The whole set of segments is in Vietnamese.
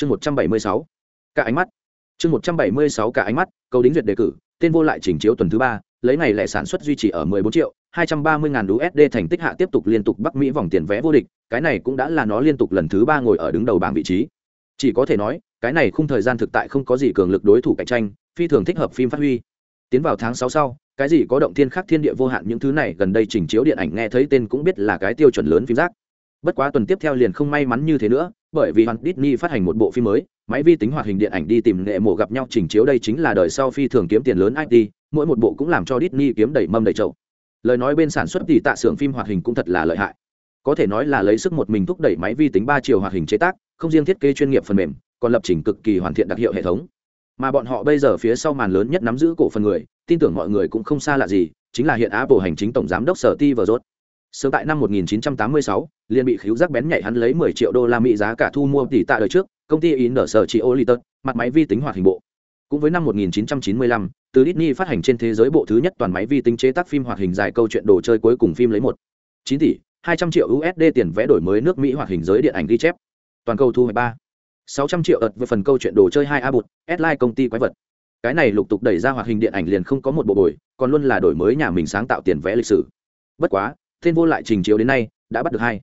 chương một trăm bảy mươi sáu cả ánh mắt chương một trăm bảy mươi sáu cả ánh mắt cầu đính duyệt đề cử tên vô lại chỉnh chiếu tuần thứ ba lấy ngày lẻ sản xuất duy trì ở 14 triệu 230 ngàn USD thành tích hạ tiếp tục liên tục Bắc Mỹ vòng tiền vé vô địch, cái này cũng đã là nó liên tục lần thứ ba ngồi ở đứng đầu bảng vị trí. Chỉ có thể nói, cái này khung thời gian thực tại không có gì cường lực đối thủ cạnh tranh, phi thường thích hợp phim phát huy. Tiến vào tháng 6 sau, cái gì có động thiên khắc thiên địa vô hạn những thứ này gần đây chỉnh chiếu điện ảnh nghe thấy tên cũng biết là cái tiêu chuẩn lớn phim rác. Bất quá tuần tiếp theo liền không may mắn như thế nữa, bởi vì Walt Disney phát hành một bộ phim mới, máy vi tính hoạt hình điện ảnh đi tìm nghệ mộ gặp nhau chỉnh chiếu đây chính là đời sau phi thường kiếm tiền lớn IT, mỗi một bộ cũng làm cho Disney kiếm đầy mâm đầy chậu. Lời nói bên sản xuất thì tạ xưởng phim hoạt hình cũng thật là lợi hại. Có thể nói là lấy sức một mình thúc đẩy máy vi tính ba chiều hoạt hình chế tác, không riêng thiết kế chuyên nghiệp phần mềm, còn lập trình cực kỳ hoàn thiện đặc hiệu hệ thống. Mà bọn họ bây giờ phía sau màn lớn nhất nắm giữ cổ phần người, tin tưởng mọi người cũng không xa lạ gì, chính là hiện Apple hành chính tổng giám đốc Sở Ti Rốt. Sớm tại năm 1986, liền bị khiếu giác bén nhảy hắn lấy 10 triệu đô la Mỹ giá cả thu mua tỷ tạ đời trước, công ty in ở sở chỉ Oliton, mặt máy vi tính hoạt hình bộ. Cũng với năm 1995, từ Disney phát hành trên thế giới bộ thứ nhất toàn máy vi tính chế tác phim hoạt hình dài câu chuyện đồ chơi cuối cùng phim lấy một 9 tỷ 200 triệu USD tiền vẽ đổi mới nước Mỹ hoạt hình giới điện ảnh ghi chép. Toàn cầu thu hồi 3 600 triệu ợt với phần câu chuyện đồ chơi hai A S Line công ty quái vật. Cái này lục tục đẩy ra hoạt hình điện ảnh liền không có một bộ bồi, còn luôn là đổi mới nhà mình sáng tạo tiền vẽ lịch sử. Bất quá, tên vô lại trình chiếu đến nay, đã bắt được hai.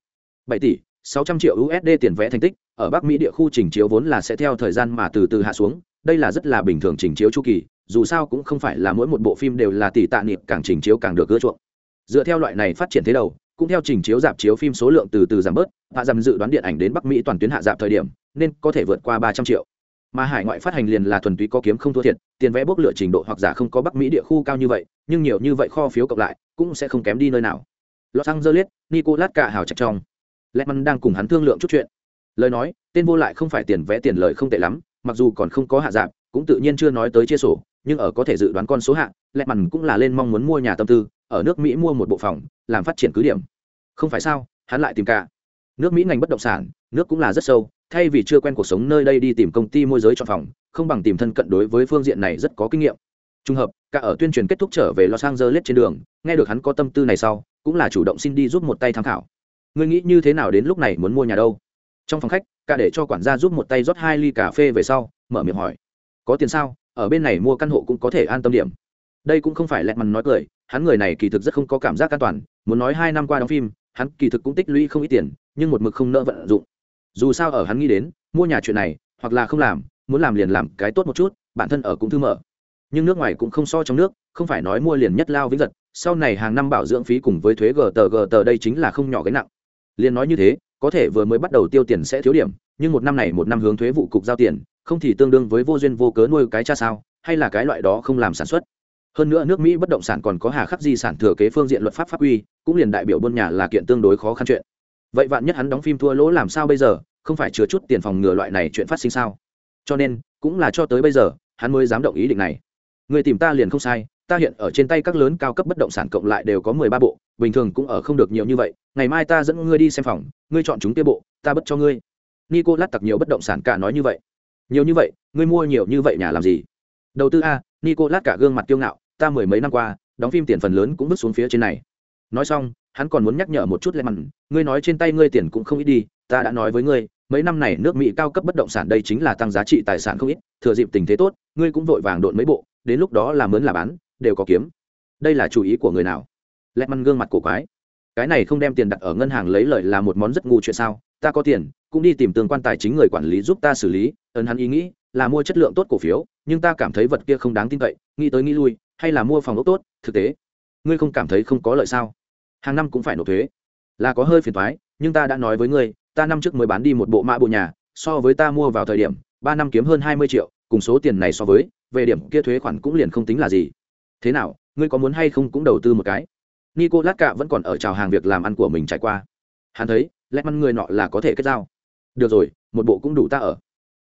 Bảy tỷ, sáu trăm triệu usd tiền vẽ thành tích, ở bắc mỹ địa khu trình chiếu vốn là sẽ theo thời gian mà từ từ hạ xuống, đây là rất là bình thường trình chiếu chu kỳ, dù sao cũng không phải là mỗi một bộ phim đều là tỷ tạ niệm càng trình chiếu càng được ưa chuộng. Dựa theo loại này phát triển thế đầu, cũng theo trình chiếu dạp chiếu phim số lượng từ từ giảm bớt, hạ dầm dự đoán điện ảnh đến bắc mỹ toàn tuyến hạ dạp thời điểm, nên có thể vượt qua ba trăm triệu. Mà hải ngoại phát hành liền là thuần túy có kiếm không thua thiệt, tiền vẽ bốc lựa trình độ hoặc giả không có bắc mỹ địa khu cao như vậy, nhưng nhiều như vậy kho phiếu cộng lại, cũng sẽ không kém đi nơi nào los angeles, nicolas cả hào chặt trong. Lehman đang cùng hắn thương lượng chút chuyện. Lời nói, tên vô lại không phải tiền vẽ tiền lời không tệ lắm, mặc dù còn không có hạ giảm cũng tự nhiên chưa nói tới chia sổ, nhưng ở có thể dự đoán con số hạ lehman cũng là lên mong muốn mua nhà tâm tư, ở nước mỹ mua một bộ phòng, làm phát triển cứ điểm. Không phải sao, hắn lại tìm cả. Nước mỹ ngành bất động sản, nước cũng là rất sâu, thay vì chưa quen cuộc sống nơi đây đi tìm công ty môi giới cho phòng, không bằng tìm thân cận đối với phương diện này rất có kinh nghiệm. Trung hợp cả ở tuyên truyền kết thúc trở về los angeles trên đường, nghe được hắn có tâm tư này sau, cũng là chủ động xin đi giúp một tay tham khảo. Ngươi nghĩ như thế nào đến lúc này muốn mua nhà đâu? Trong phòng khách, cả để cho quản gia giúp một tay rót hai ly cà phê về sau, mở miệng hỏi. Có tiền sao? Ở bên này mua căn hộ cũng có thể an tâm điểm. Đây cũng không phải lẹt mặt nói cười, hắn người này kỳ thực rất không có cảm giác an toàn, muốn nói hai năm qua đóng phim, hắn kỳ thực cũng tích lũy không ít tiền, nhưng một mực không nỡ vận dụng. Dù sao ở hắn nghĩ đến, mua nhà chuyện này, hoặc là không làm, muốn làm liền làm cái tốt một chút, bản thân ở cũng thư mở nhưng nước ngoài cũng không so trong nước không phải nói mua liền nhất lao vĩnh giật sau này hàng năm bảo dưỡng phí cùng với thuế gờ tờ gờ tờ đây chính là không nhỏ gánh nặng. Liền nói như thế có thể vừa mới bắt đầu tiêu tiền sẽ thiếu điểm nhưng một năm này một năm hướng thuế vụ cục giao tiền không thì tương đương với vô duyên vô cớ nuôi cái cha sao hay là cái loại đó không làm sản xuất. Hơn nữa nước mỹ bất động sản còn có hà khắc di sản thừa kế phương diện luật pháp pháp uy, cũng liền đại biểu buôn nhà là kiện tương đối khó khăn chuyện. Vậy vạn nhất hắn đóng phim thua lỗ làm sao bây giờ không phải chứa chút tiền phòng ngừa loại này chuyện phát sinh sao? Cho nên cũng là cho tới bây giờ hắn mới dám động ý định này người tìm ta liền không sai, ta hiện ở trên tay các lớn cao cấp bất động sản cộng lại đều có mười ba bộ, bình thường cũng ở không được nhiều như vậy, ngày mai ta dẫn ngươi đi xem phòng, ngươi chọn chúng kia bộ, ta bất cho ngươi. Nico lát tặc nhiều bất động sản cả nói như vậy. Nhiều như vậy, ngươi mua nhiều như vậy nhà làm gì? Đầu tư a nico lát cả gương mặt kiêu ngạo, ta mười mấy năm qua, đóng phim tiền phần lớn cũng vứt xuống phía trên này. Nói xong, hắn còn muốn nhắc nhở một chút lên mặt ngươi nói trên tay ngươi tiền cũng không ít đi, ta đã nói với ngươi, mấy năm này nước mỹ cao cấp bất động sản đây chính là tăng giá trị tài sản không ít, thừa dịp tình thế tốt, ngươi cũng vội vàng độn mấy bộ đến lúc đó là mướn là bán, đều có kiếm. Đây là chủ ý của người nào? Lẹt măn gương mặt cổ quái. Cái này không đem tiền đặt ở ngân hàng lấy lợi là một món rất ngu chuyện sao? Ta có tiền, cũng đi tìm tương quan tài chính người quản lý giúp ta xử lý, ấn hắn ý nghĩ, là mua chất lượng tốt cổ phiếu, nhưng ta cảm thấy vật kia không đáng tin cậy, nghĩ tới nghĩ lui, hay là mua phòng ốc tốt, thực tế. Ngươi không cảm thấy không có lợi sao? Hàng năm cũng phải nộp thuế. Là có hơi phiền thoái nhưng ta đã nói với ngươi, ta năm trước mới bán đi một bộ mã bộ nhà, so với ta mua vào thời điểm, ba năm kiếm hơn hai mươi triệu cùng số tiền này so với, về điểm kia thuế khoản cũng liền không tính là gì. Thế nào, ngươi có muốn hay không cũng đầu tư một cái? Nico lát cạ vẫn còn ở trào hàng việc làm ăn của mình trải qua. Hắn thấy, lẽ măn người nọ là có thể kết giao. Được rồi, một bộ cũng đủ ta ở.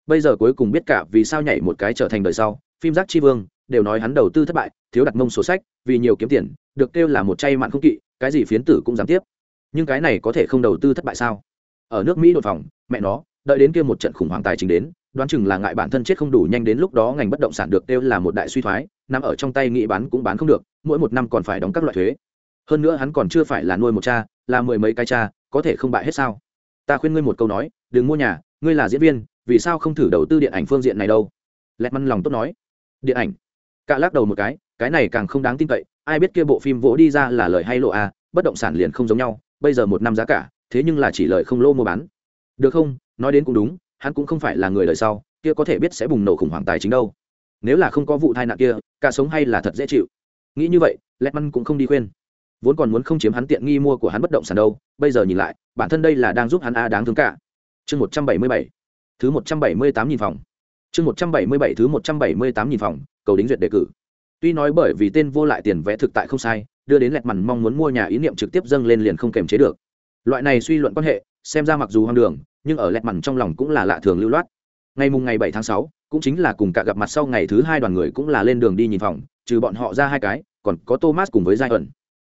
Bây giờ cuối cùng biết cả vì sao nhảy một cái trở thành đời sau, phim giác chi vương, đều nói hắn đầu tư thất bại, thiếu đặt mông sổ sách, vì nhiều kiếm tiền, được kêu là một chay mặn không kỵ, cái gì phiến tử cũng dám tiếp. Nhưng cái này có thể không đầu tư thất bại sao? Ở nước mỹ đột phòng, mẹ nó, đợi đến kia một trận khủng hoảng tài chính đến đoán chừng là ngại bản thân chết không đủ nhanh đến lúc đó ngành bất động sản được kêu là một đại suy thoái, nằm ở trong tay nghĩ bán cũng bán không được, mỗi một năm còn phải đóng các loại thuế. Hơn nữa hắn còn chưa phải là nuôi một cha, là mười mấy cái cha, có thể không bại hết sao? Ta khuyên ngươi một câu nói, đừng mua nhà, ngươi là diễn viên, vì sao không thử đầu tư điện ảnh phương diện này đâu? Lẹt măn lòng tốt nói. Điện ảnh. Cả lắc đầu một cái cái này càng không đáng tin cậy, ai biết kia bộ phim vỗ đi ra là lời hay lộ à? bất động sản liền không giống nhau, bây giờ một năm giá cả, thế nhưng là chỉ lời không lô mua bán. Được không? Nói đến cũng đúng hắn cũng không phải là người đời sau, kia có thể biết sẽ bùng nổ khủng hoảng tài chính đâu. Nếu là không có vụ tai nạn kia, cả sống hay là thật dễ chịu. Nghĩ như vậy lẹt măn cũng không đi khuyên. Vốn còn muốn không chiếm hắn tiện nghi mua của hắn bất động sản đâu, bây giờ nhìn lại, bản thân đây là đang giúp hắn a đáng thương cả. Chương một trăm bảy mươi bảy, thứ một trăm bảy mươi tám nghìn phòng. Chương một trăm bảy mươi bảy, thứ một trăm bảy mươi tám nghìn phòng, cầu đính duyệt đề cử. Tuy nói bởi vì tên vô lại tiền vẽ thực tại không sai, đưa đến lẹt mằn mong muốn mua nhà ý niệm trực tiếp dâng lên liền không kềm chế được. Loại này suy luận quan hệ, xem ra mặc dù hoang đường nhưng ở lẹt mặn trong lòng cũng là lạ thường lưu loát. Ngày mùng ngày bảy tháng sáu, cũng chính là cùng cả gặp mặt sau ngày thứ hai đoàn người cũng là lên đường đi nhìn phòng, trừ bọn họ ra hai cái, còn có thomas cùng với giai ẩn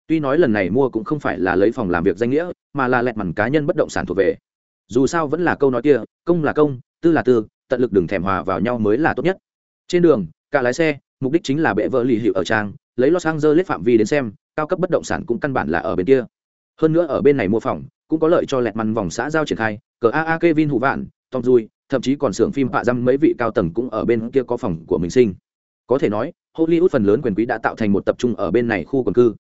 tuy nói lần này mua cũng không phải là lấy phòng làm việc danh nghĩa, mà là lẹt mặn cá nhân bất động sản thuộc về. Dù sao vẫn là câu nói kia, công là công, tư là tư, tận lực đừng thèm hòa vào nhau mới là tốt nhất. Trên đường, cả lái xe, mục đích chính là bệ vợ lì hiệu ở trang, lấy los angeles phạm vi đến xem, cao cấp bất động sản cũng căn bản là ở bên kia. Hơn nữa ở bên này mua phòng, cũng có lợi cho lẹt mằn vòng xã giao triển khai cờ aa kevin hụ vạn, tom dui thậm chí còn xưởng phim hạ dăm mấy vị cao tầng cũng ở bên kia có phòng của mình sinh. Có thể nói, hollywood phần lớn quyền quý đã tạo thành một tập trung ở bên này khu quần cư.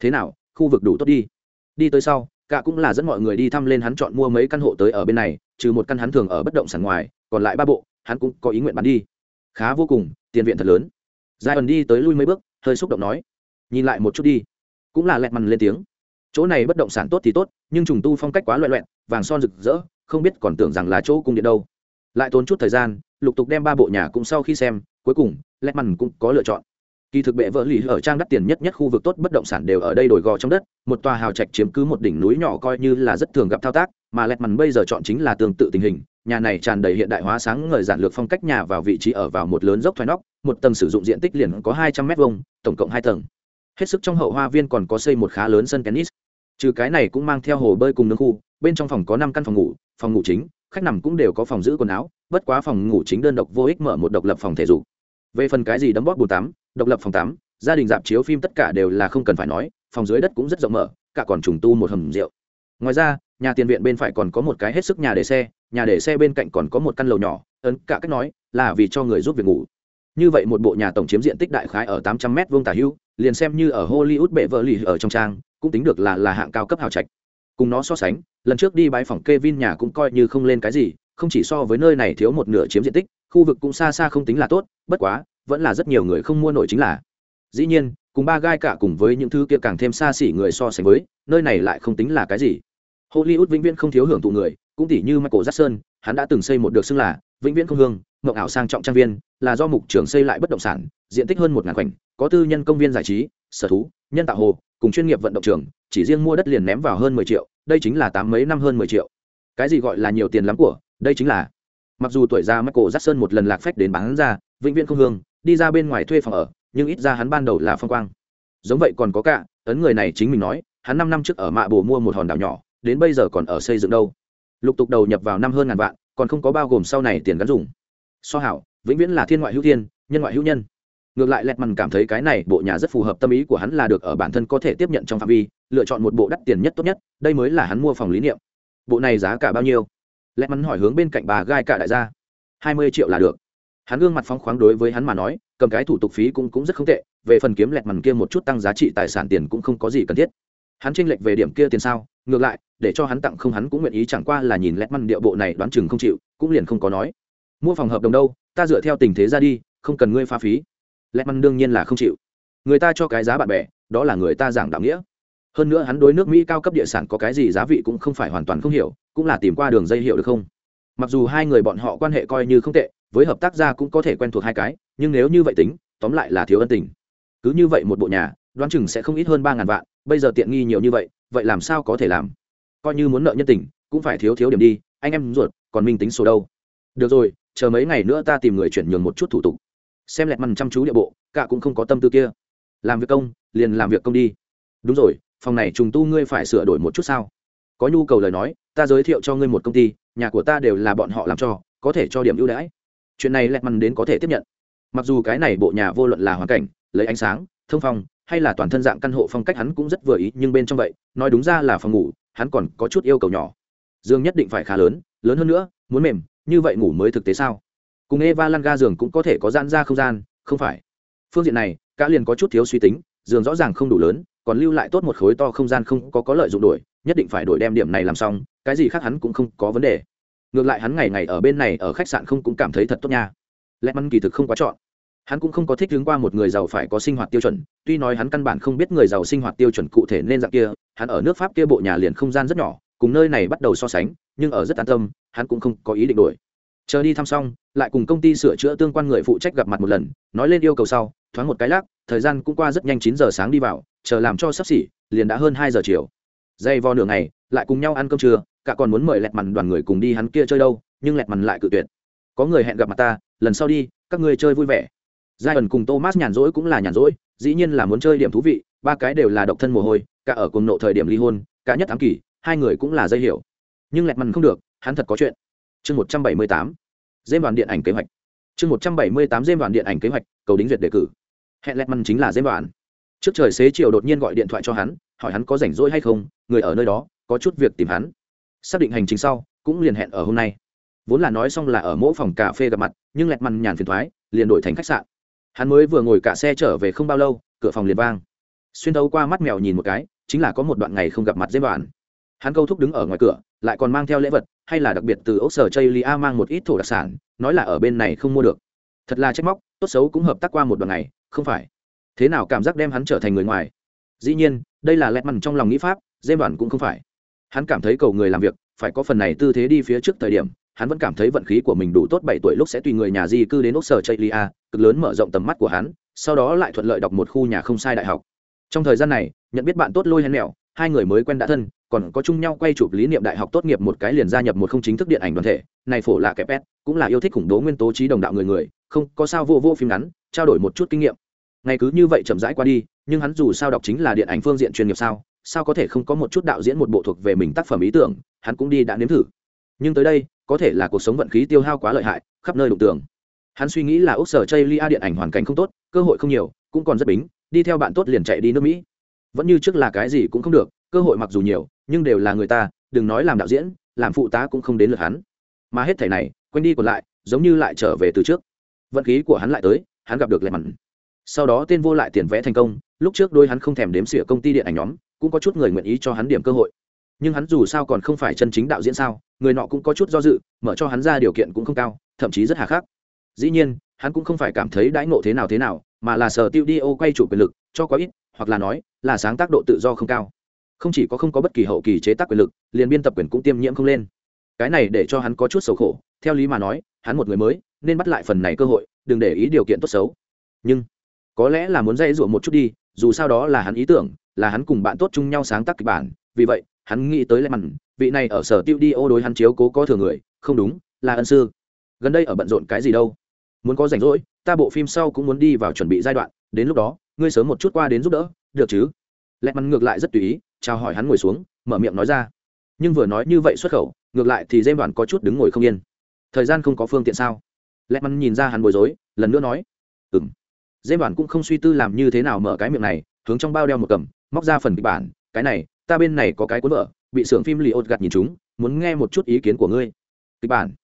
Thế nào, khu vực đủ tốt đi. Đi tới sau, cả cũng là dẫn mọi người đi thăm lên hắn chọn mua mấy căn hộ tới ở bên này, trừ một căn hắn thường ở bất động sản ngoài, còn lại ba bộ, hắn cũng có ý nguyện bán đi. Khá vô cùng, tiền viện thật lớn. Giai ẩn đi tới lui mấy bước, hơi xúc động nói, nhìn lại một chút đi. Cũng là lẹt mằn lên tiếng. Chỗ này bất động sản tốt thì tốt, nhưng trùng tu phong cách quá loẹ loẹn vàng son rực rỡ không biết còn tưởng rằng là chỗ cung điện đâu. Lại tốn chút thời gian, lục tục đem ba bộ nhà cũng sau khi xem, cuối cùng lẹt mằn cũng có lựa chọn. Kỳ thực bệ vợ lì ở trang đắt tiền nhất nhất khu vực tốt bất động sản đều ở đây đổi gò trong đất, một tòa hào trạch chiếm cứ một đỉnh núi nhỏ coi như là rất thường gặp thao tác, mà lẹt mằn bây giờ chọn chính là tương tự tình hình, nhà này tràn đầy hiện đại hóa sáng ngời giản lược phong cách nhà vào vị trí ở vào một lớn dốc thoái nóc, một tầng sử dụng diện tích liền có hai trăm m hai tổng cộng hai tầng. Hết sức trong hậu hoa viên còn có xây một khá lớn sân tennis. Trừ cái này cũng mang theo hồ bơi cùng nương khu bên trong phòng có năm căn phòng ngủ phòng ngủ chính, khách nằm cũng đều có phòng giữ quần áo, bất quá phòng ngủ chính đơn độc vô ích mở một độc lập phòng thể dục. Về phần cái gì đấm bóp bồn tắm, độc lập phòng tắm, gia đình dạp chiếu phim tất cả đều là không cần phải nói, phòng dưới đất cũng rất rộng mở, cả còn trùng tu một hầm rượu. Ngoài ra, nhà tiền viện bên phải còn có một cái hết sức nhà để xe, nhà để xe bên cạnh còn có một căn lầu nhỏ, ấn cả cách nói là vì cho người giúp việc ngủ. Như vậy một bộ nhà tổng chiếm diện tích đại khái ở tám trăm m vuông tả hưu, liền xem như ở hollywood bệ vợ lì ở trong trang, cũng tính được là là hạng cao cấp hào trạch cùng nó so sánh, lần trước đi bãi phòng Kevin nhà cũng coi như không lên cái gì, không chỉ so với nơi này thiếu một nửa chiếm diện tích, khu vực cũng xa xa không tính là tốt, bất quá, vẫn là rất nhiều người không mua nổi chính là. Dĩ nhiên, cùng ba gai cả cùng với những thứ kia càng thêm xa xỉ người so sánh với, nơi này lại không tính là cái gì. Hollywood vĩnh viễn không thiếu hưởng thụ người, cũng tỷ như michael jackson, hắn đã từng xây một được xưng là vĩnh viễn không hương, mộng ảo sang trọng trang viên, là do mục trường xây lại bất động sản, diện tích hơn một ngàn khoảnh có tư nhân công viên giải trí, sở thú, nhân tạo hồ cùng chuyên nghiệp vận động trường, chỉ riêng mua đất liền ném vào hơn mười triệu, đây chính là tám mấy năm hơn mười triệu. Cái gì gọi là nhiều tiền lắm của, đây chính là. Mặc dù tuổi già michael jackson một lần lạc phách đến bán ra, vĩnh viễn không hương, đi ra bên ngoài thuê phòng ở, nhưng ít ra hắn ban đầu là phong quang. Giống vậy còn có cả, ấn người này chính mình nói, hắn năm năm trước ở mạ bồ mua một hòn đảo nhỏ, đến bây giờ còn ở xây dựng đâu. Lục tục đầu nhập vào năm hơn ngàn vạn, còn không có bao gồm sau này tiền gắn dùng. So hảo, vĩnh viễn là thiên ngoại hữu thiên, nhân ngoại hữu nhân ngược lại lẹt mằn cảm thấy cái này bộ nhà rất phù hợp tâm ý của hắn là được ở bản thân có thể tiếp nhận trong phạm vi, lựa chọn một bộ đắt tiền nhất tốt nhất, đây mới là hắn mua phòng lý niệm. Bộ này giá cả bao nhiêu? Lẹt mằn hỏi hướng bên cạnh bà gai cả đại gia. Hai mươi triệu là được. Hắn gương mặt phóng khoáng đối với hắn mà nói, cầm cái thủ tục phí cũng cũng rất không tệ, về phần kiếm lẹt mằn kia một chút tăng giá trị tài sản tiền cũng không có gì cần thiết. Hắn tranh lệch về điểm kia tiền sao? Ngược lại, để cho hắn tặng không hắn cũng nguyện ý chẳng qua là nhìn lẹt mằn điệu bộ này đoán chừng không chịu, cũng liền không có nói. Mua phòng hợp đồng đâu, ta dựa theo tình thế ra đi, không cần ngươi pha phí lẹt măn đương nhiên là không chịu. Người ta cho cái giá bạn bè, đó là người ta giảng đạo nghĩa. Hơn nữa hắn đối nước mỹ cao cấp địa sản có cái gì giá vị cũng không phải hoàn toàn không hiểu, cũng là tìm qua đường dây hiệu được không? Mặc dù hai người bọn họ quan hệ coi như không tệ, với hợp tác gia cũng có thể quen thuộc hai cái, nhưng nếu như vậy tính, tóm lại là thiếu ân tình. Cứ như vậy một bộ nhà, đoán chừng sẽ không ít hơn ba ngàn vạn, bây giờ tiện nghi nhiều như vậy vậy làm sao có thể làm? Coi như muốn nợ nhân tình, cũng phải thiếu thiếu điểm đi, anh em ruột, còn minh tính số đâu? Được rồi, chờ mấy ngày nữa ta tìm người chuyển nhường một chút thủ tục xem lẹt mằn chăm chú địa bộ, cả cũng không có tâm tư kia. Làm việc công, liền làm việc công đi. Đúng rồi, phòng này trùng tu ngươi phải sửa đổi một chút sao? Có nhu cầu lời nói, ta giới thiệu cho ngươi một công ty, nhà của ta đều là bọn họ làm cho, có thể cho điểm ưu đãi. Chuyện này lẹt mằn đến có thể tiếp nhận. Mặc dù cái này bộ nhà vô luận là hoàn cảnh, lấy ánh sáng, thông phong, hay là toàn thân dạng căn hộ phong cách hắn cũng rất vừa ý, nhưng bên trong vậy, nói đúng ra là phòng ngủ, hắn còn có chút yêu cầu nhỏ. Dương nhất định phải khá lớn lớn hơn nữa, muốn mềm, như vậy ngủ mới thực tế sao? Cùng eva lăn ga giường cũng có thể có gian ra không gian, không phải. Phương diện này, cả liền có chút thiếu suy tính, giường rõ ràng không đủ lớn, còn lưu lại tốt một khối to không gian không có có lợi dụng đổi, nhất định phải đổi đem điểm này làm xong, cái gì khác hắn cũng không có vấn đề. Ngược lại hắn ngày ngày ở bên này ở khách sạn không cũng cảm thấy thật tốt nha. Lẽ mắn kỳ thực không quá chọn. Hắn cũng không có thích hướng qua một người giàu phải có sinh hoạt tiêu chuẩn, tuy nói hắn căn bản không biết người giàu sinh hoạt tiêu chuẩn cụ thể nên dạng kia, hắn ở nước pháp kia bộ nhà liền không gian rất nhỏ, cùng nơi này bắt đầu so sánh, nhưng ở rất an tâm, hắn cũng không có ý định đổi chờ đi thăm xong, lại cùng công ty sửa chữa tương quan người phụ trách gặp mặt một lần, nói lên yêu cầu sau, thoáng một cái lác thời gian cũng qua rất nhanh chín giờ sáng đi vào, chờ làm cho sắp xỉ, liền đã hơn hai giờ chiều. Dây vo nửa ngày, lại cùng nhau ăn cơm trưa, cả còn muốn mời lẹt mằn đoàn người cùng đi hắn kia chơi đâu, nhưng lẹt mằn lại cự tuyệt. Có người hẹn gặp mặt ta, lần sau đi, các ngươi chơi vui vẻ. Giai ẩn cùng thomas nhàn rỗi cũng là nhàn rỗi, dĩ nhiên là muốn chơi điểm thú vị, ba cái đều là độc thân mồ hôi, cả ở cùng nộ thời điểm ly hôn, cả nhất ám kỳ, hai người cũng là dây hiểu. Nhưng lẹt mằn không được, hắn thật có chuyện chương một trăm bảy mươi tám dêm đoàn điện ảnh kế hoạch. Chương một trăm bảy mươi tám dêm đoàn điện ảnh kế hoạch, cầu đính duyệt đề cử. Hẹn lẹt mằn chính là dêm đoàn trước trời xế chiều đột nhiên gọi điện thoại cho hắn, hỏi hắn có rảnh rỗi hay không, người ở nơi đó, có chút việc tìm hắn. Xác định hành trình sau, cũng liền hẹn ở hôm nay. Vốn là nói xong là ở mỗi phòng cà phê gặp mặt, nhưng lẹt măn nhàn phiền thoái, liền đổi thành khách sạn. Hắn mới vừa ngồi cả xe trở về không bao lâu, cửa phòng liền vang. Xuyên thấu qua mắt mèo nhìn một cái, chính là có một đoạn ngày không gặp mặt dêm đoàn hắn câu thúc đứng ở ngoài cửa, lại còn mang theo lễ vật, hay là đặc biệt từ ốc sở chây lia mang một ít thổ đặc sản, nói là ở bên này không mua được. Thật là trách móc, tốt xấu cũng hợp tác qua một đoạn ngày, không phải. Thế nào cảm giác đem hắn trở thành người ngoài? Dĩ nhiên, đây là lẹt mằn trong lòng nghĩ pháp dêm đoàn cũng không phải. Hắn cảm thấy cầu người làm việc, phải có phần này tư thế đi phía trước thời điểm, hắn vẫn cảm thấy vận khí của mình đủ tốt bảy tuổi lúc sẽ tùy người nhà di cư đến ốc sở chây lia cực lớn mở rộng tầm mắt của hắn, sau đó lại thuận lợi đọc một khu nhà không sai đại học. Trong thời gian này, nhận biết bạn tốt lôi hèn mẹo, hai người mới quen đã thân còn có chung nhau quay chụp lý niệm đại học tốt nghiệp một cái liền gia nhập một không chính thức điện ảnh đoàn thể, này phổ là kẹp pet cũng là yêu thích khủng bố nguyên tố trí đồng đạo người người, không, có sao vô vô phim ngắn, trao đổi một chút kinh nghiệm. Ngày cứ như vậy chậm rãi qua đi, nhưng hắn dù sao đọc chính là điện ảnh phương diện chuyên nghiệp sao sao có thể không có một chút đạo diễn một bộ thuộc về mình tác phẩm ý tưởng, hắn cũng đi đã nếm thử. Nhưng tới đây, có thể là cuộc sống vận khí tiêu hao quá lợi hại, khắp nơi đụng tường. Hắn suy nghĩ là úc sở chây lia điện ảnh hoàn cảnh không tốt, cơ hội không nhiều, cũng còn rất bính, đi theo bạn tốt liền chạy đi nước mỹ. Vẫn như trước là cái gì cũng không được cơ hội mặc dù nhiều, nhưng đều là người ta, đừng nói làm đạo diễn, làm phụ tá cũng không đến lượt hắn. Mà hết thẻ này quanh đi còn lại, giống như lại trở về từ trước. Vận khí của hắn lại tới, hắn gặp được lệ mặn sau đó tên vô lại tiền vẽ thành công, lúc trước đôi hắn không thèm đếm xỉa công ty điện ảnh nhóm, cũng có chút người nguyện ý cho hắn điểm cơ hội. Nhưng hắn dù sao còn không phải chân chính đạo diễn sao, người nọ cũng có chút do dự, mở cho hắn ra điều kiện cũng không cao, thậm chí rất hà khắc. Dĩ nhiên, hắn cũng không phải cảm thấy đãi ngộ thế nào thế nào, mà là sở tiêu đi ô quay chủ quyền lực, cho quá ít, hoặc là nói, là sáng tác độ tự do không cao không chỉ có không có bất kỳ hậu kỳ chế tác quyền lực, liền biên tập quyền cũng tiêm nhiễm không lên. Cái này để cho hắn có chút xấu khổ, theo lý mà nói, hắn một người mới, nên bắt lại phần này cơ hội, đừng để ý điều kiện tốt xấu. Nhưng, có lẽ là muốn dây dụa một chút đi, dù sao đó là hắn ý tưởng, là hắn cùng bạn tốt chung nhau sáng tác kịch bản, vì vậy, hắn nghĩ tới lẽ mặn, vị này ở sở tiêu đi ô đối hắn chiếu cố có thừa người, không đúng, là ân sư. Gần đây ở bận rộn cái gì đâu? Muốn có rảnh rỗi, ta bộ phim sau cũng muốn đi vào chuẩn bị giai đoạn, đến lúc đó, ngươi sớm một chút qua đến giúp đỡ, được chứ? Lẽ mặn ngược lại rất tùy ý chào hỏi hắn ngồi xuống, mở miệng nói ra. Nhưng vừa nói như vậy xuất khẩu, ngược lại thì dêm đoàn có chút đứng ngồi không yên. Thời gian không có phương tiện sao? Lệ mắn nhìn ra hắn bối rối, lần nữa nói. Ừng dêm đoàn cũng không suy tư làm như thế nào mở cái miệng này, hướng trong bao đeo một cầm, móc ra phần kịch bản. Cái này, ta bên này có cái cuốn vợ, bị xưởng phim li ột gạt nhìn chúng, muốn nghe một chút ý kiến của ngươi. Kịch bản.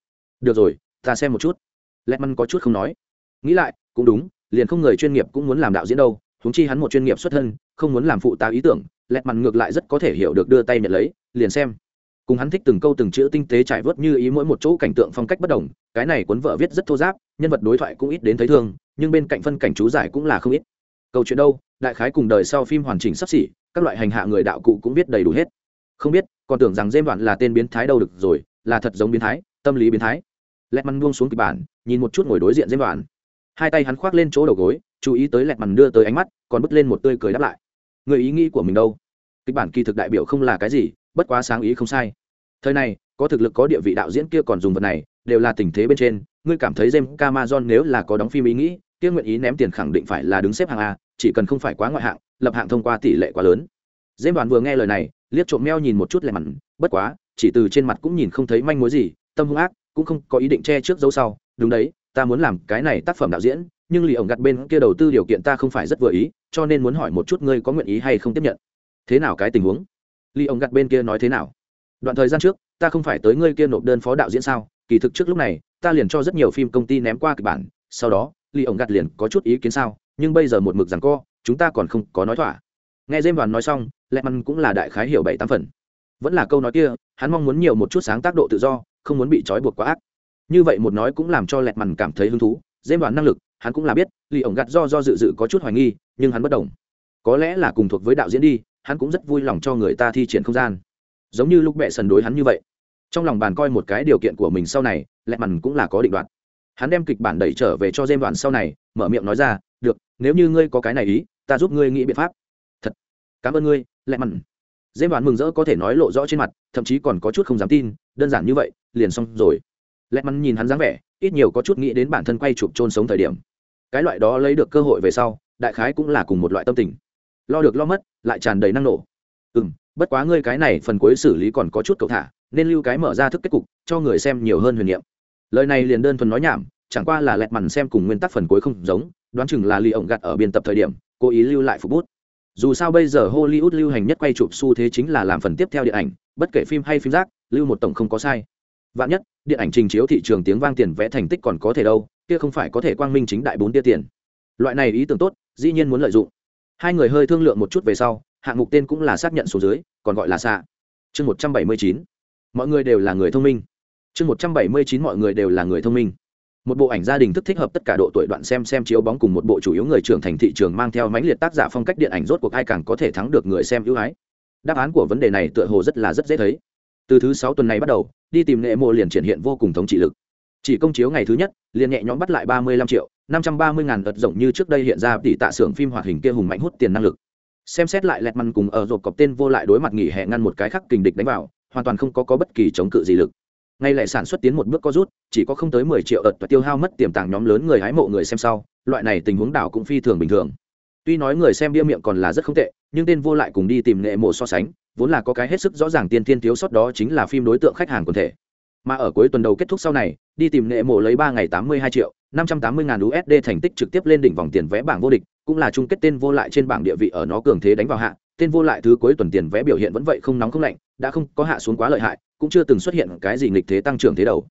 Được rồi, ta xem một chút. Lệ Mân có chút không nói. Nghĩ lại, cũng đúng, liền không người chuyên nghiệp cũng muốn làm đạo diễn đâu, huống chi hắn một chuyên nghiệp xuất thân, không muốn làm phụ tá ý tưởng lẹt măn ngược lại rất có thể hiểu được đưa tay nhận lấy, liền xem. Cùng hắn thích từng câu từng chữ tinh tế trải vớt như ý mỗi một chỗ cảnh tượng phong cách bất đồng, cái này cuốn vợ viết rất thô giáp, nhân vật đối thoại cũng ít đến thấy thương, nhưng bên cạnh phân cảnh chú giải cũng là không ít. Câu chuyện đâu, đại khái cùng đời sau phim hoàn chỉnh sắp xỉ, các loại hành hạ người đạo cụ cũng biết đầy đủ hết. Không biết, còn tưởng rằng dêm đoạn là tên biến thái đâu được rồi, là thật giống biến thái, tâm lý biến thái. Lẹt mằn buông xuống kịch bản, nhìn một chút ngồi đối diện dêm đoạn hai tay hắn khoác lên chỗ đầu gối, chú ý tới lẹt mằn đưa tới ánh mắt, còn bứt lên một tươi cười đáp lại người ý nghĩ của mình đâu? Kịch bản kỳ thực đại biểu không là cái gì, bất quá sáng ý không sai. Thời này, có thực lực có địa vị đạo diễn kia còn dùng vật này, đều là tình thế bên trên, ngươi cảm thấy jem camason nếu là có đóng phim ý nghĩ, kia nguyện ý ném tiền khẳng định phải là đứng xếp hàng a, chỉ cần không phải quá ngoại hạng, lập hạng thông qua tỷ lệ quá lớn. Dêm đoàn vừa nghe lời này, liếc trộm meo nhìn một chút lẻ mặn, bất quá, chỉ từ trên mặt cũng nhìn không thấy manh mối gì, tâm hung ác, cũng không có ý định che trước dấu sau, đúng đấy ta muốn làm cái này tác phẩm đạo diễn, nhưng lì ổng gặt bên kia đầu tư điều kiện ta không phải rất vừa ý, cho nên muốn hỏi một chút ngươi có nguyện ý hay không tiếp nhận. Thế nào cái tình huống? Lì ổng gặt bên kia nói thế nào? Đoạn thời gian trước, ta không phải tới ngươi kia nộp đơn phó đạo diễn sao? Kỳ thực trước lúc này, ta liền cho rất nhiều phim công ty ném qua kịch bản, sau đó lì ổng gặt liền có chút ý kiến sao, nhưng bây giờ một mực rằng co, chúng ta còn không có nói thỏa. Nghe dêm đoàn nói xong lẹ măn cũng là đại khái hiểu bảy tám phần. Vẫn là câu nói kia, hắn mong muốn nhiều một chút sáng tác độ tự do, không muốn bị trói buộc quá ác như vậy một nói cũng làm cho lẹt mằn cảm thấy hứng thú. Dêm đoàn năng lực, hắn cũng là biết, lì ổng gặt do do dự dự có chút hoài nghi, nhưng hắn bất đồng có lẽ là cùng thuộc với đạo diễn đi, hắn cũng rất vui lòng cho người ta thi triển không gian. Giống như lúc mẹ sần đối hắn như vậy. Trong lòng bàn coi một cái điều kiện của mình sau này, lẹt mằn cũng là có định đoạt. hắn đem kịch bản đẩy trở về cho dêm đoàn sau này, mở miệng nói ra, được, nếu như ngươi có cái này ý, ta giúp ngươi nghĩ biện pháp. Thật, cảm ơn ngươi, lẹt mằn. Dêm đoàn mừng rỡ có thể nói lộ rõ trên mặt, thậm chí còn có chút không dám tin, đơn giản như vậy, liền xong rồi lẹt mắn nhìn hắn dáng vẻ, ít nhiều có chút nghĩ đến bản thân quay chụp trôn sống thời điểm. Cái loại đó lấy được cơ hội về sau, đại khái cũng là cùng một loại tâm tình. Lo được lo mất, lại tràn đầy năng nổ. Ừ m bất quá ngươi cái này phần cuối xử lý còn có chút cầu thả, nên lưu cái mở ra thức kết cục, cho người xem nhiều hơn huyền nhiệm. lời này liền đơn thuần nói nhảm, chẳng qua là lẹt mằn xem cùng nguyên tắc phần cuối không giống, đoán chừng là lì ổng gặt ở biên tập thời điểm, cố ý lưu lại phục bút. Dù sao bây giờ hollywood lưu hành nhất quay chụp xu thế chính là làm phần tiếp theo điện ảnh, bất kể phim hay phim rác, lưu một tổng không có sai vạn nhất, điện ảnh trình chiếu thị trường tiếng vang tiền vẽ thành tích còn có thể đâu, kia không phải có thể quang minh chính đại bốn tia tiền. Loại này ý tưởng tốt, dĩ nhiên muốn lợi dụng. Hai người hơi thương lượng một chút về sau, hạng mục tên cũng là xác nhận số dưới, còn gọi là xạ chương một trăm bảy mươi chín, mọi người đều là người thông minh. Chương một trăm bảy mươi chín, mọi người đều là người thông minh. Một bộ ảnh gia đình thức thích hợp tất cả độ tuổi đoạn xem xem chiếu bóng cùng một bộ chủ yếu người trưởng thành thị trường mang theo mãnh liệt tác giả phong cách điện ảnh rốt cuộc ai càng có thể thắng được người xem ưu ái. Đáp án của vấn đề này tựa hồ rất là rất dễ thấy từ thứ sáu tuần này bắt đầu đi tìm nghệ mộ liền triển hiện vô cùng thống trị lực. Chỉ công chiếu ngày thứ nhất liền nhẹ nhõm bắt lại ba mươi lăm triệu năm trăm ba mươi ngàn đợt rộng như trước đây hiện ra tỷ tạ xưởng phim hoạt hình kia hùng mạnh hút tiền năng lực. Xem xét lại lẹt măn cùng ở rộp cọc tên vô lại đối mặt nghỉ hè ngăn một cái khắc kình địch đánh vào hoàn toàn không có, có bất kỳ chống cự gì lực. Ngay lại sản xuất tiến một bước có rút chỉ có không tới mười triệu ợt và tiêu hao mất tiềm tàng nhóm lớn người hái mộ người xem sau loại này tình huống đảo cũng phi thường bình thường. Tuy nói người xem bia miệng còn là rất không tệ nhưng tên vô lại cùng đi tìm nghệ mộ so sánh vốn là có cái hết sức rõ ràng tiên tiên thiếu sót đó chính là phim đối tượng khách hàng quần thể. Mà ở cuối tuần đầu kết thúc sau này, đi tìm nghệ mộ lấy ba ngày tám mươi hai triệu, năm trăm tám mươi ngàn usd thành tích trực tiếp lên đỉnh vòng tiền vé bảng vô địch, cũng là chung kết tên vô lại trên bảng địa vị ở nó cường thế đánh vào hạ. Tên vô lại thứ cuối tuần tiền vé biểu hiện vẫn vậy không nóng không lạnh, đã không có hạ xuống quá lợi hại, cũng chưa từng xuất hiện cái gì nghịch thế tăng trưởng thế đầu.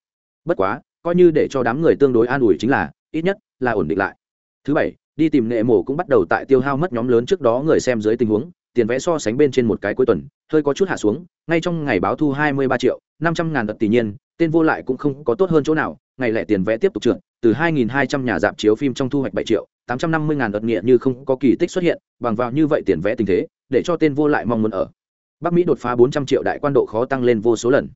Bất quá, coi như để cho đám người tương đối an ủi chính là, ít nhất là ổn định lại. Thứ bảy, đi tìm nghệ mổ cũng bắt đầu tại tiêu hao mất nhóm lớn trước đó người xem dưới tình huống tiền vẽ so sánh bên trên một cái cuối tuần, hơi có chút hạ xuống, ngay trong ngày báo thu hai mươi ba triệu, năm trăm ngàn đợt tỷ nhiên, tên vô lại cũng không có tốt hơn chỗ nào, ngày lẻ tiền vẽ tiếp tục trượt, từ hai nghìn hai trăm nhà dạp chiếu phim trong thu hoạch 7 triệu, tám trăm năm mươi ngàn đợt nghĩa như không có kỳ tích xuất hiện, bằng vào như vậy tiền vẽ tình thế, để cho tên vô lại mong muốn ở. Bắc mỹ đột phá bốn trăm triệu đại quan độ khó tăng lên vô số lần.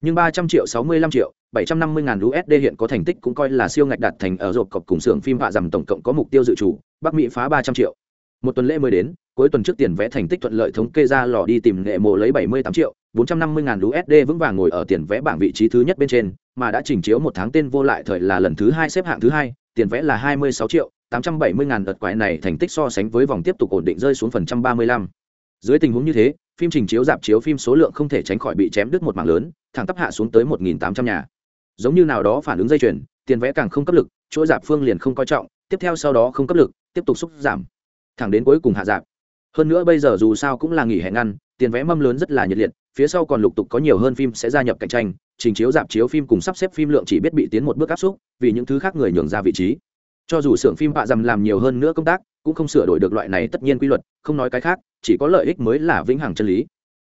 Nhưng ba trăm triệu, sáu mươi lăm triệu, bảy trăm năm mươi ngàn usd hiện có thành tích cũng coi là siêu ngạch đạt thành ở rộp cọc cùng xưởng phim vạ dầm tổng cộng có mục tiêu dự chủ bắc mỹ phá ba trăm triệu một tuần lễ mới đến, cuối tuần trước tiền vẽ thành tích thuận lợi thống kê ra lò đi tìm nghệ mộ lấy bảy mươi tám triệu, bốn trăm năm mươi ngàn usd vững vàng ngồi ở tiền vẽ bảng vị trí thứ nhất bên trên, mà đã trình chiếu một tháng tên vô lại thời là lần thứ hai xếp hạng thứ hai, tiền vẽ là hai mươi sáu triệu, tám trăm bảy mươi ngàn đợt quái này thành tích so sánh với vòng tiếp tục ổn định rơi xuống phần trăm ba mươi lăm. Dưới tình huống như thế, phim trình chiếu dạp chiếu phim số lượng không thể tránh khỏi bị chém đứt một mảng lớn, thẳng tắp hạ xuống tới một nghìn tám trăm nhà. Giống như nào đó phản ứng dây chuyền, tiền vẽ càng không cấp lực, chuỗi dạp phương liền không coi trọng, tiếp theo sau đó không cấp lực, tiếp tục xúc giảm thẳng đến cuối cùng hạ dạp. Hơn nữa bây giờ dù sao cũng là nghỉ hè ngăn, tiền vé mâm lớn rất là nhiệt liệt, phía sau còn lục tục có nhiều hơn phim sẽ gia nhập cạnh tranh, trình chiếu dạp chiếu phim cùng sắp xếp phim lượng chỉ biết bị tiến một bước áp xúc, vì những thứ khác người nhường ra vị trí. Cho dù xưởng phim bạ dầm làm nhiều hơn nữa công tác, cũng không sửa đổi được loại này tất nhiên quy luật, không nói cái khác, chỉ có lợi ích mới là vĩnh hằng chân lý.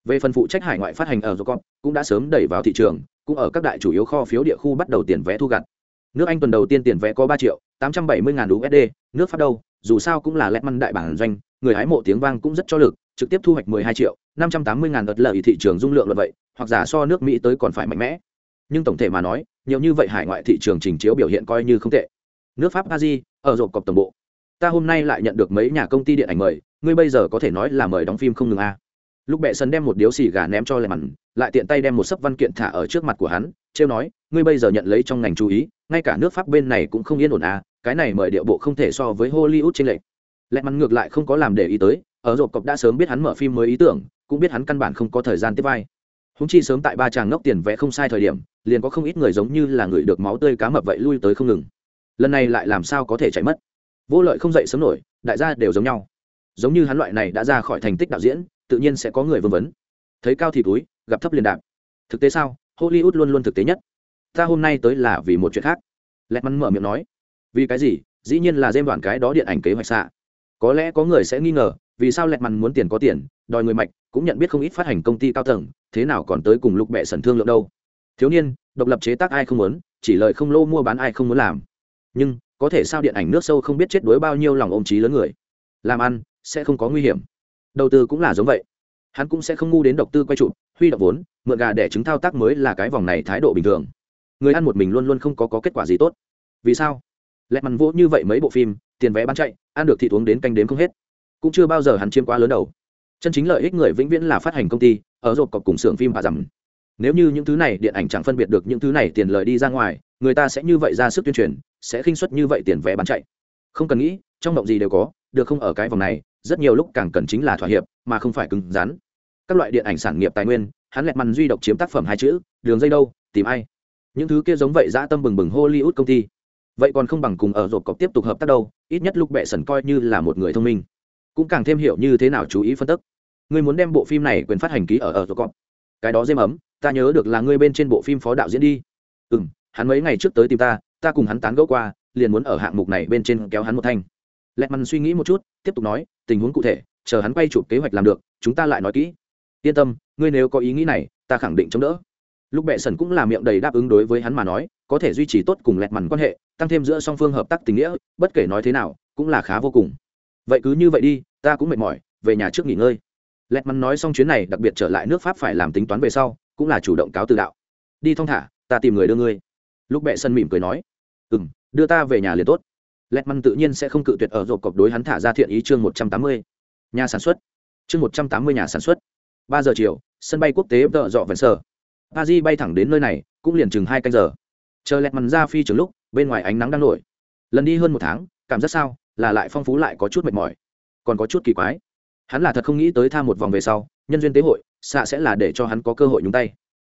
Về phần phụ trách hải ngoại phát hành ở Jocop cũng đã sớm đẩy vào thị trường, cũng ở các đại chủ yếu kho phiếu địa khu bắt đầu tiền vé thu gặt. Nước anh tuần đầu tiên tiền vé có ba triệu tám trăm bảy mươi ngàn usd nước pháp đâu, dù sao cũng là lẹt măn đại bản doanh, người hái mộ tiếng vang cũng rất cho lực, trực tiếp thu hoạch mười hai triệu, năm trăm tám mươi ngàn đợt lợi thị trường dung lượng luận vậy, hoặc giả so nước mỹ tới còn phải mạnh mẽ. Nhưng tổng thể mà nói, nhiều như vậy hải ngoại thị trường trình chiếu biểu hiện coi như không tệ. Nước pháp a di ở rộp cọc tổng bộ. Ta hôm nay lại nhận được mấy nhà công ty điện ảnh mời, ngươi bây giờ có thể nói là mời đóng phim không ngừng a. Lúc bệ sân đem một điếu xì gà ném cho lệ mặn lại tiện tay đem một sấp văn kiện thả ở trước mặt của hắn, trêu nói ngươi bây giờ nhận lấy trong ngành chú ý, ngay cả nước pháp bên này cũng không yên ổn à cái này mời điệu bộ không thể so với hollywood trên lệ lệ mắn ngược lại không có làm để ý tới, ở rộp cọc đã sớm biết hắn mở phim mới ý tưởng, cũng biết hắn căn bản không có thời gian tiếp vai. Húng chi sớm tại ba chàng ngốc tiền vẽ không sai thời điểm, liền có không ít người giống như là người được máu tươi cá mập vậy lui tới không ngừng. Lần này lại làm sao có thể chạy mất? Vô lợi không dậy sớm nổi, đại gia đều giống nhau. Giống như hắn loại này đã ra khỏi thành tích đạo diễn, tự nhiên sẽ có người vương vấn. Thấy cao thì túi, gặp thấp liền đạp. Thực tế sao? Hollywood luôn luôn thực tế nhất ta hôm nay tới là vì một chuyện khác. Lẹt mắn mở miệng nói. Vì cái gì? Dĩ nhiên là dêm đoạn cái đó điện ảnh kế hoạch xạ. Có lẽ có người sẽ nghi ngờ, vì sao lẹt mắn muốn tiền có tiền, đòi người mạch, cũng nhận biết không ít phát hành công ty cao tầng, thế nào còn tới cùng lục bệ sẩn thương lượng đâu. Thiếu niên, độc lập chế tác ai không muốn, chỉ lời không lô mua bán ai không muốn làm. Nhưng, có thể sao điện ảnh nước sâu không biết chết đuối bao nhiêu lòng ôm trí lớn người. Làm ăn, sẽ không có nguy hiểm. Đầu tư cũng là giống vậy. Hắn cũng sẽ không ngu đến độc tư quay trụ, huy động vốn, mượn gà để chứng thao tác mới là cái vòng này thái độ bình thường người ăn một mình luôn luôn không có, có kết quả gì tốt. Vì sao? Lẹ mằn vỗ như vậy mấy bộ phim tiền vé bán chạy ăn được thịt uống đến canh đếm không hết. Cũng chưa bao giờ hắn chiếm quá lớn đầu. Chân chính lợi ích người vĩnh viễn là phát hành công ty ở rộp cọc cùng xưởng phim và rằm nếu như những thứ này điện ảnh chẳng phân biệt được những thứ này tiền lời đi ra ngoài người ta sẽ như vậy ra sức tuyên truyền sẽ khinh suất như vậy tiền vé bán chạy. Không cần nghĩ trong động gì đều có được không ở cái vòng này rất nhiều lúc càng cần chính là thỏa hiệp mà không phải cứng rắn. Các loại điện ảnh sản nghiệp tài nguyên hắn lẹt mằn duy độc chiếm tác phẩm hai chữ đường dây đâu tìm ai? Những thứ kia giống vậy dã tâm bừng bừng hollywood công ty. Vậy còn không bằng cùng ở rộp cọc tiếp tục hợp tác đâu, ít nhất lúc bệ sần coi như là một người thông minh. Cũng càng thêm hiểu như thế nào chú ý phân tích. Ngươi muốn đem bộ phim này quyền phát hành ký ở ở rộp cọc. Cái đó dêm ấm, ta nhớ được là ngươi bên trên bộ phim phó đạo diễn đi. Ừ m hắn mấy ngày trước tới tìm ta ta cùng hắn tán gẫu qua, liền muốn ở hạng mục này bên trên kéo hắn một thanh. Lẹt mằn suy nghĩ một chút, tiếp tục nói, tình huống cụ thể, chờ hắn quay chụp kế hoạch làm được, chúng ta lại nói kỹ. Yên tâm, ngươi nếu có ý nghĩ này, ta khẳng định chống đỡ lúc bệ sần cũng là miệng đầy đáp ứng đối với hắn mà nói, có thể duy trì tốt cùng lẹt mằn quan hệ, tăng thêm giữa song phương hợp tác tình nghĩa, bất kể nói thế nào, cũng là khá vô cùng. Vậy cứ như vậy đi, ta cũng mệt mỏi, về nhà trước nghỉ ngơi. Lẹt mằn nói xong chuyến này, đặc biệt trở lại nước pháp phải làm tính toán về sau, cũng là chủ động cáo từ đạo. Đi thong thả, ta tìm người đưa ngươi. Lúc bệ sân mỉm cười nói ừ m đưa ta về nhà liền tốt. Lẹt mằn tự nhiên sẽ không cự tuyệt ở rộp cọc đối hắn thả ra thiện ý chương một trăm tám mươi. Nhà sản xuất. Chương một trăm tám mươi nhà sản xuất. Ba giờ chiều, sân bay quốc tế vợ dọ vẹn sở pa di bay thẳng đến nơi này, cũng liền chừng hai canh giờ. Chờ lẹt mằn ra phi trường lúc, bên ngoài ánh nắng đang nổi. Lần đi hơn một tháng, cảm giác sao? Là lại phong phú lại có chút mệt mỏi. Còn có chút kỳ quái. Hắn là thật không nghĩ tới tha một vòng về sau, nhân duyên tế hội, xạ sẽ là để cho hắn có cơ hội nhúng tay.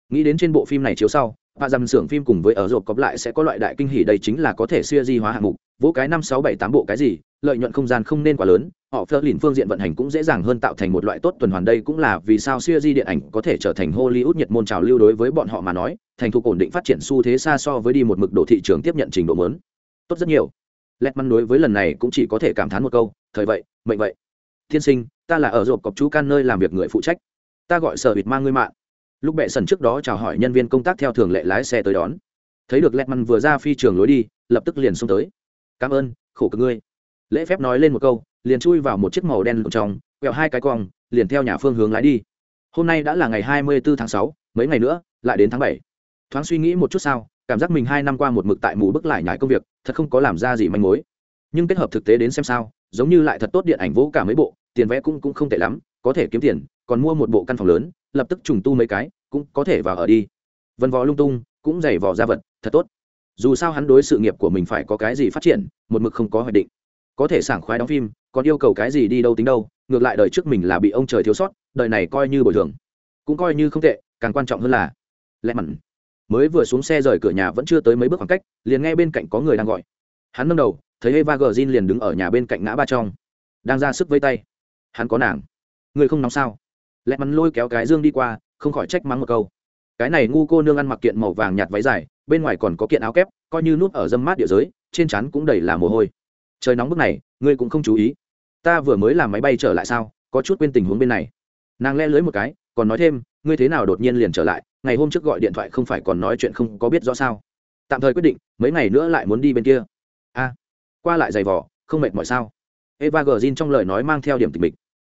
Nghĩ đến trên bộ phim này chiếu sau và dằm xưởng phim cùng với ở rộp cọp lại sẽ có loại đại kinh hỉ đây chính là có thể siêu di hóa hạng mục, vỗ cái năm, sáu, bảy, tám bộ cái gì, lợi nhuận không gian không nên quá lớn, họ phơ lìn phương diện vận hành cũng dễ dàng hơn tạo thành một loại tốt tuần hoàn đây cũng là vì sao siêu di điện ảnh có thể trở thành hollywood nhiệt môn trào lưu đối với bọn họ mà nói, thành thục ổn định phát triển xu thế xa so với đi một mực độ thị trường tiếp nhận trình độ lớn. Tốt rất nhiều. Lẹt măn đối với lần này cũng chỉ có thể cảm thán một câu, thời vậy, mệnh vậy. Thiên sinh, ta là ở rộp cọp chú can nơi làm việc người phụ trách. Ta gọi sở bịt mang ngươi mạng lúc bệ sần trước đó chào hỏi nhân viên công tác theo thường lệ lái xe tới đón. Thấy được lẹt măn vừa ra phi trường lối đi, lập tức liền xông tới. Cảm ơn, khổ cực ngươi. Lễ phép nói lên một câu, liền chui vào một chiếc màu đen trong, quẹo hai cái cong, liền theo nhà phương hướng lái đi. Hôm nay đã là ngày hai mươi bốn tháng sáu, mấy ngày nữa, lại đến tháng bảy. Thoáng suy nghĩ một chút sao, cảm giác mình hai năm qua một mực tại mù bức lại nhải công việc, thật không có làm ra gì manh mối. Nhưng kết hợp thực tế đến xem sao, giống như lại thật tốt điện ảnh vỗ cả mấy bộ, tiền vẽ cũng cũng không tệ lắm, có thể kiếm tiền, còn mua một bộ căn phòng lớn lập tức trùng tu mấy cái, cũng có thể vào ở đi. Vân vò lung tung, cũng giày vò ra vật, thật tốt. Dù sao hắn đối sự nghiệp của mình phải có cái gì phát triển, một mực không có hoạch định. Có thể sảng khoái đóng phim, còn yêu cầu cái gì đi đâu tính đâu, ngược lại đời trước mình là bị ông trời thiếu sót, đời này coi như bồi thường. Cũng coi như không tệ, càng quan trọng hơn là lẹ mặn. Mới vừa xuống xe rời cửa nhà vẫn chưa tới mấy bước khoảng cách, liền nghe bên cạnh có người đang gọi. Hắn nâng đầu, thấy eva gờ zin liền đứng ở nhà bên cạnh ngã ba trong. Đang ra sức vây tay. Hắn có nàng. Người không nóng sao? Lẹt mắn lôi kéo cái dương đi qua, không khỏi trách mắng một câu. Cái này ngu cô nương ăn mặc kiện màu vàng nhạt váy dài, bên ngoài còn có kiện áo kép, coi như nút ở dâm mát địa giới, trên chắn cũng đầy là mồ hôi. Trời nóng bức này, ngươi cũng không chú ý. Ta vừa mới làm máy bay trở lại sao, có chút quên tình huống bên này. Nàng le lưới một cái, còn nói thêm, ngươi thế nào đột nhiên liền trở lại, ngày hôm trước gọi điện thoại không phải còn nói chuyện không có biết rõ sao. Tạm thời quyết định, mấy ngày nữa lại muốn đi bên kia. A, qua lại giày vỏ không mệt mỏi sao? Eva gờ trong lời nói mang theo điểm tình mình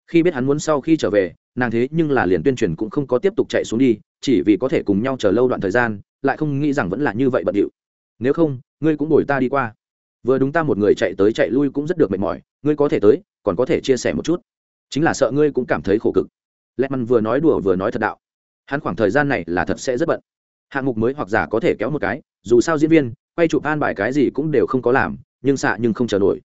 khi biết hắn muốn sau khi trở về, nàng thế nhưng là liền tuyên truyền cũng không có tiếp tục chạy xuống đi, chỉ vì có thể cùng nhau chờ lâu đoạn thời gian, lại không nghĩ rằng vẫn là như vậy bận điệu. Nếu không, ngươi cũng đổi ta đi qua. Vừa đúng ta một người chạy tới chạy lui cũng rất được mệt mỏi, ngươi có thể tới, còn có thể chia sẻ một chút. Chính là sợ ngươi cũng cảm thấy khổ cực. Lẹt măn vừa nói đùa vừa nói thật đạo. Hắn khoảng thời gian này là thật sẽ rất bận. Hạng mục mới hoặc giả có thể kéo một cái, dù sao diễn viên, quay chụp an bài cái gì cũng đều không có làm, nhưng xạ nhưng không chờ nổi.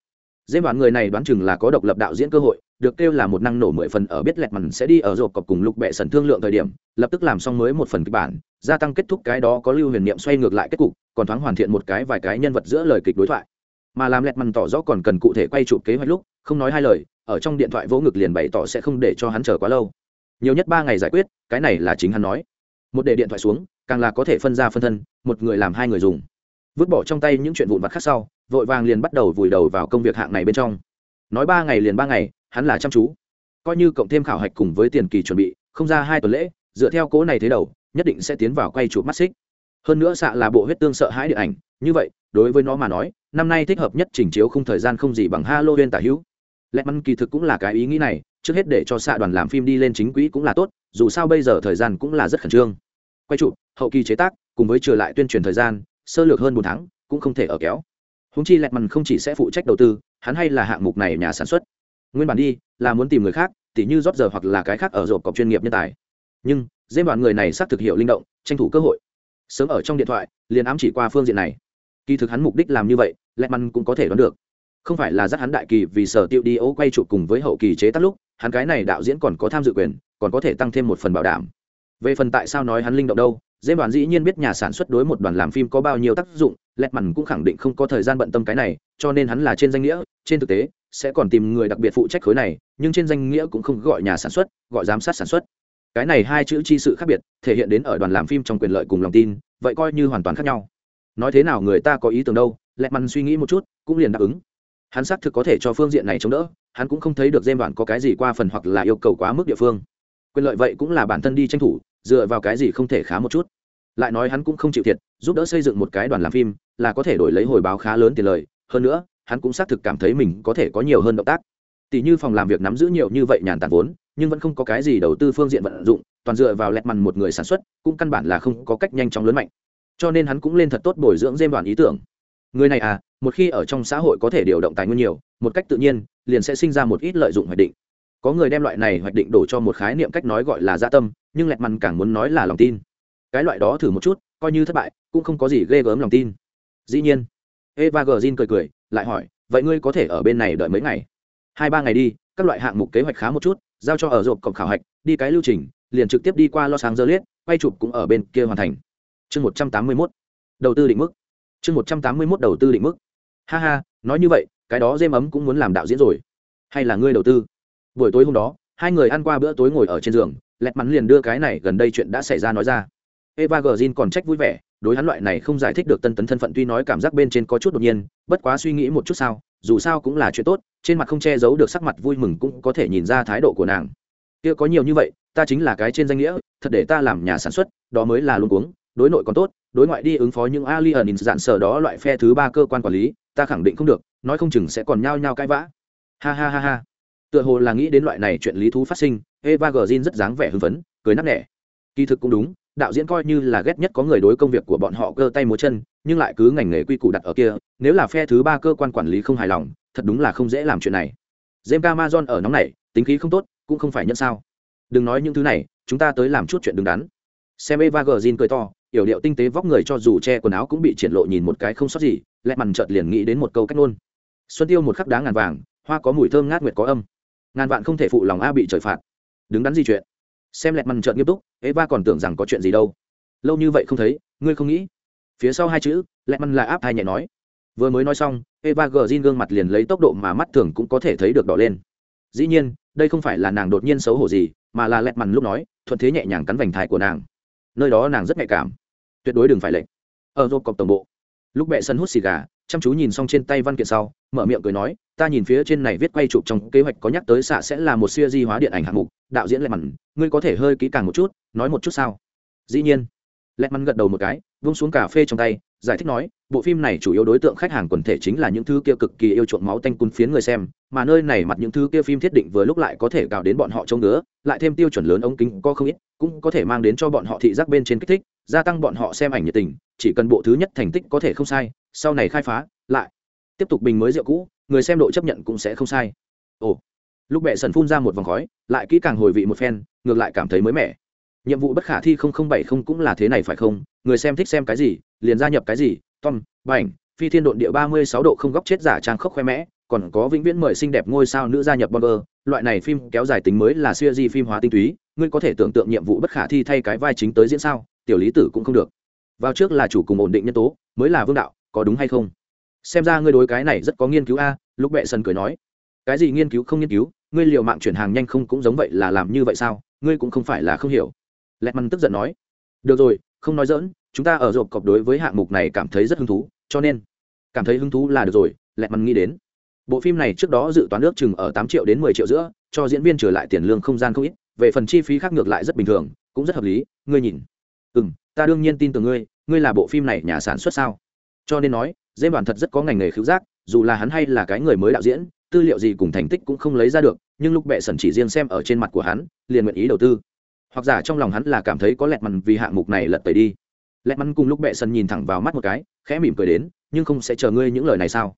Dễ đoạn người này đoán chừng là có độc lập đạo diễn cơ hội được kêu là một năng nổ mười phần ở biết lẹt mằn sẽ đi ở rộp cọc cùng lục bệ sần thương lượng thời điểm, lập tức làm xong mới một phần kịch bản, gia tăng kết thúc cái đó có lưu huyền niệm xoay ngược lại kết cục, còn thoáng hoàn thiện một cái vài cái nhân vật giữa lời kịch đối thoại. Mà làm lẹt mằn tỏ rõ còn cần cụ thể quay chụp kế hoạch lúc, không nói hai lời, ở trong điện thoại vỗ ngực liền bày tỏ sẽ không để cho hắn chờ quá lâu. Nhiều nhất ba ngày giải quyết, cái này là chính hắn nói. Một để điện thoại xuống, càng là có thể phân ra phân thân, một người làm hai người dùng. Vứt bỏ trong tay những chuyện vụn vặt khác sau, vội vàng liền bắt đầu vùi đầu vào công việc hạng này bên trong. Nói ba ngày liền ba ngày hắn là chăm chú, coi như cộng thêm khảo hạch cùng với tiền kỳ chuẩn bị, không ra hai tuần lễ, dựa theo cố này thế đầu, nhất định sẽ tiến vào quay chụp mắt xích. Hơn nữa xạ là bộ huyết tương sợ hãi điện ảnh, như vậy, đối với nó mà nói, năm nay thích hợp nhất chỉnh chiếu không thời gian không gì bằng halloween tả hữu. Lẽ mắn kỳ thực cũng là cái ý nghĩ này, trước hết để cho xạ đoàn làm phim đi lên chính quỹ cũng là tốt, dù sao bây giờ thời gian cũng là rất khẩn trương. Quay chụp, hậu kỳ chế tác, cùng với trừ lại tuyên truyền thời gian, sơ lược hơn một tháng, cũng không thể ở kéo. Húng chi lẹt mằn không chỉ sẽ phụ trách đầu tư, hắn hay là hạng mục này nhà sản xuất nguyên bản đi là muốn tìm người khác, tỉ như rót giờ hoặc là cái khác ở rộp cọc chuyên nghiệp nhân tài. Nhưng dễ đoạn người này xác thực hiệu linh động, tranh thủ cơ hội. Sớm ở trong điện thoại, liền ám chỉ qua phương diện này. Kỳ thực hắn mục đích làm như vậy lẹt măn cũng có thể đoán được. Không phải là dắt hắn đại kỳ vì sở tiêu đi ấu quay chụp cùng với hậu kỳ chế tác lúc, hắn cái này đạo diễn còn có tham dự quyền, còn có thể tăng thêm một phần bảo đảm. Về phần tại sao nói hắn linh động đâu dễ đoàn dĩ nhiên biết nhà sản xuất đối một đoàn làm phim có bao nhiêu tác dụng lẹt mặn cũng khẳng định không có thời gian bận tâm cái này, cho nên hắn là trên danh nghĩa, trên thực tế sẽ còn tìm người đặc biệt phụ trách khối này, nhưng trên danh nghĩa cũng không gọi nhà sản xuất, gọi giám sát sản xuất. Cái này hai chữ chi sự khác biệt, thể hiện đến ở đoàn làm phim trong quyền lợi cùng lòng tin, vậy coi như hoàn toàn khác nhau. Nói thế nào người ta có ý tưởng đâu, lẹ mằn suy nghĩ một chút, cũng liền đáp ứng. Hắn xác thực có thể cho phương diện này chống đỡ, hắn cũng không thấy được dêm đoạn có cái gì qua phần hoặc là yêu cầu quá mức địa phương. Quyền lợi vậy cũng là bản thân đi tranh thủ, dựa vào cái gì không thể khá một chút. Lại nói hắn cũng không chịu thiệt, giúp đỡ xây dựng một cái đoàn làm phim, là có thể đổi lấy hồi báo khá lớn tiền lời. Hơn nữa hắn cũng xác thực cảm thấy mình có thể có nhiều hơn động tác. Tỷ như phòng làm việc nắm giữ nhiều như vậy nhàn tản vốn, nhưng vẫn không có cái gì đầu tư phương diện vận dụng, toàn dựa vào lẹt mằn một người sản xuất, cũng căn bản là không có cách nhanh chóng lớn mạnh. Cho nên hắn cũng lên thật tốt bồi dưỡng dêm đoàn ý tưởng. Người này à một khi ở trong xã hội có thể điều động tài nguyên nhiều, một cách tự nhiên, liền sẽ sinh ra một ít lợi dụng hoạch định. Có người đem loại này hoạch định đổ cho một khái niệm cách nói gọi là gia tâm, nhưng lẹt mằn càng muốn nói là lòng tin. Cái loại đó thử một chút, coi như thất bại, cũng không có gì ghê gớm lòng tin. Dĩ nhiên, eva gờ cười cười lại hỏi, vậy ngươi có thể ở bên này đợi mấy ngày? Hai ba ngày đi, các loại hạng mục kế hoạch khá một chút, giao cho ở rộp cổng khảo hạch, đi cái lưu trình, liền trực tiếp đi qua lo sáng dơ liết quay chụp cũng ở bên kia hoàn thành. Chương một trăm tám mươi mốt. Đầu tư định mức. Chương một trăm tám mươi mốt đầu tư định mức. Ha ha, nói như vậy, cái đó dêm ấm cũng muốn làm đạo diễn rồi. Hay là ngươi đầu tư? Buổi tối hôm đó, hai người ăn qua bữa tối ngồi ở trên giường lẹt mắn liền đưa cái này gần đây chuyện đã xảy ra nói ra eva gờ còn trách vui vẻ, đối hắn loại này không giải thích được tân tấn thân phận tuy nói cảm giác bên trên có chút đột nhiên, bất quá suy nghĩ một chút sao, dù sao cũng là chuyện tốt, trên mặt không che giấu được sắc mặt vui mừng cũng có thể nhìn ra thái độ của nàng. Kia có nhiều như vậy, ta chính là cái trên danh nghĩa, thật để ta làm nhà sản xuất, đó mới là luôn cuống. đối nội còn tốt, đối ngoại đi ứng phó những alien dạn sở đó loại phe thứ ba cơ quan quản lý, ta khẳng định không được, nói không chừng sẽ còn nhao nhao cãi vã. Ha ha ha ha. Tựa hồ là nghĩ đến loại này chuyện lý thú phát sinh, eva g rất dáng vẻ hưng phấn, cười nắc nẻ. Kỳ thực cũng đúng đạo diễn coi như là ghét nhất có người đối công việc của bọn họ cơ tay múa chân, nhưng lại cứ ngành nghề quy củ đặt ở kia, nếu là phe thứ ba cơ quan quản lý không hài lòng, thật đúng là không dễ làm chuyện này. James amazon ở nóng này, tính khí không tốt, cũng không phải nhân sao. Đừng nói những thứ này, chúng ta tới làm chút chuyện đứng đắn. Xem eva gờ cười to, yểu điệu tinh tế vóc người cho dù che quần áo cũng bị triển lộ nhìn một cái không sót gì lẹ mằn chợt liền nghĩ đến một câu cách luôn xuân tiêu một khắc đá ngàn vàng, hoa có mùi thơm ngát nguyệt có âm. Ngàn vạn không thể phụ lòng a bị trời phạt. Đứng đắn gì chuyện? Xem lẹt mằn trợn nghiêm túc, eva còn tưởng rằng có chuyện gì đâu. Lâu như vậy không thấy, ngươi không nghĩ. Phía sau hai chữ, lẹt mằn là áp hai nhẹ nói. Vừa mới nói xong, eva gờ gương mặt liền lấy tốc độ mà mắt thường cũng có thể thấy được đỏ lên. Dĩ nhiên, đây không phải là nàng đột nhiên xấu hổ gì, mà là lẹt mằn lúc nói, thuận thế nhẹ nhàng cắn vành thai của nàng. Nơi đó nàng rất nhạy cảm. Tuyệt đối đừng phải lệnh ở rô cọc tổng bộ. Lúc bệ sân hút xì gà chăm chú nhìn xong trên tay văn kiện sau, mở miệng cười nói, ta nhìn phía trên này viết quay chụp trong kế hoạch có nhắc tới xạ sẽ là một siêu di hóa điện ảnh hạng mục, đạo diễn lệ mặn ngươi có thể hơi kỹ càng một chút, nói một chút sao? Dĩ nhiên lệ mặn gật đầu một cái, vung xuống cà phê trong tay, giải thích nói, bộ phim này chủ yếu đối tượng khách hàng quần thể chính là những thứ kia cực kỳ yêu chuộng máu tanh cun phiến người xem, mà nơi này mặt những thứ kia phim thiết định vừa lúc lại có thể cào đến bọn họ trông ngứa, lại thêm tiêu chuẩn lớn ống kính có không ít, cũng có thể mang đến cho bọn họ thị giác bên trên kích thích, gia tăng bọn họ xem ảnh nhiệt tình, chỉ cần bộ thứ nhất thành tích có thể không sai sau này khai phá lại tiếp tục bình mới rượu cũ người xem độ chấp nhận cũng sẽ không sai. Ồ lúc bệ sần phun ra một vòng khói lại kỹ càng hồi vị một phen ngược lại cảm thấy mới mẻ. Nhiệm vụ bất khả thi bảy không cũng là thế này phải không? Người xem thích xem cái gì liền gia nhập cái gì tom bảnh phi thiên độn địa ba mươi sáu độ không góc chết giả trang khốc khoe mẽ còn có vĩnh viễn mời xinh đẹp ngôi sao nữ gia nhập Bonner, loại này phim kéo dài tính mới là siêu di phim hóa tinh túy, ngươi có thể tưởng tượng nhiệm vụ bất khả thi thay cái vai chính tới diễn sao, tiểu lý tử cũng không được. Vào trước là chủ cùng ổn định nhân tố, mới là vương đạo, có đúng hay không? Xem ra ngươi đối cái này rất có nghiên cứu a, lúc bệ sân cười nói. Cái gì nghiên cứu không nghiên cứu, ngươi liệu mạng chuyển hàng nhanh không cũng giống vậy là làm như vậy sao? Ngươi cũng không phải là không hiểu. Lẹt măn tức giận nói. Được rồi, không nói dỡn chúng ta ở rộp cọp đối với hạng mục này cảm thấy rất hứng thú cho nên cảm thấy hứng thú là được rồi lẹt măn nghĩ đến bộ phim này trước đó dự toán ước chừng ở tám triệu đến mười triệu giữa cho diễn viên trở lại tiền lương không gian không ít về phần chi phí khác ngược lại rất bình thường cũng rất hợp lý ngươi nhìn ừ m ta đương nhiên tin tưởng ngươi ngươi là bộ phim này nhà sản xuất sao cho nên nói, dê bản thật rất có ngành nghề khứu giác, dù là hắn hay là cái người mới đạo diễn, tư liệu gì cùng thành tích cũng không lấy ra được, nhưng lúc bệ sần chỉ riêng xem ở trên mặt của hắn, liền nguyện ý đầu tư. Hoặc giả trong lòng hắn là cảm thấy có lẹt mằn vì hạng mục này lật tẩy đi. Lẹt mằn cùng lúc bệ sần nhìn thẳng vào mắt một cái, khẽ mỉm cười đến, nhưng không sẽ chờ ngươi những lời này sao?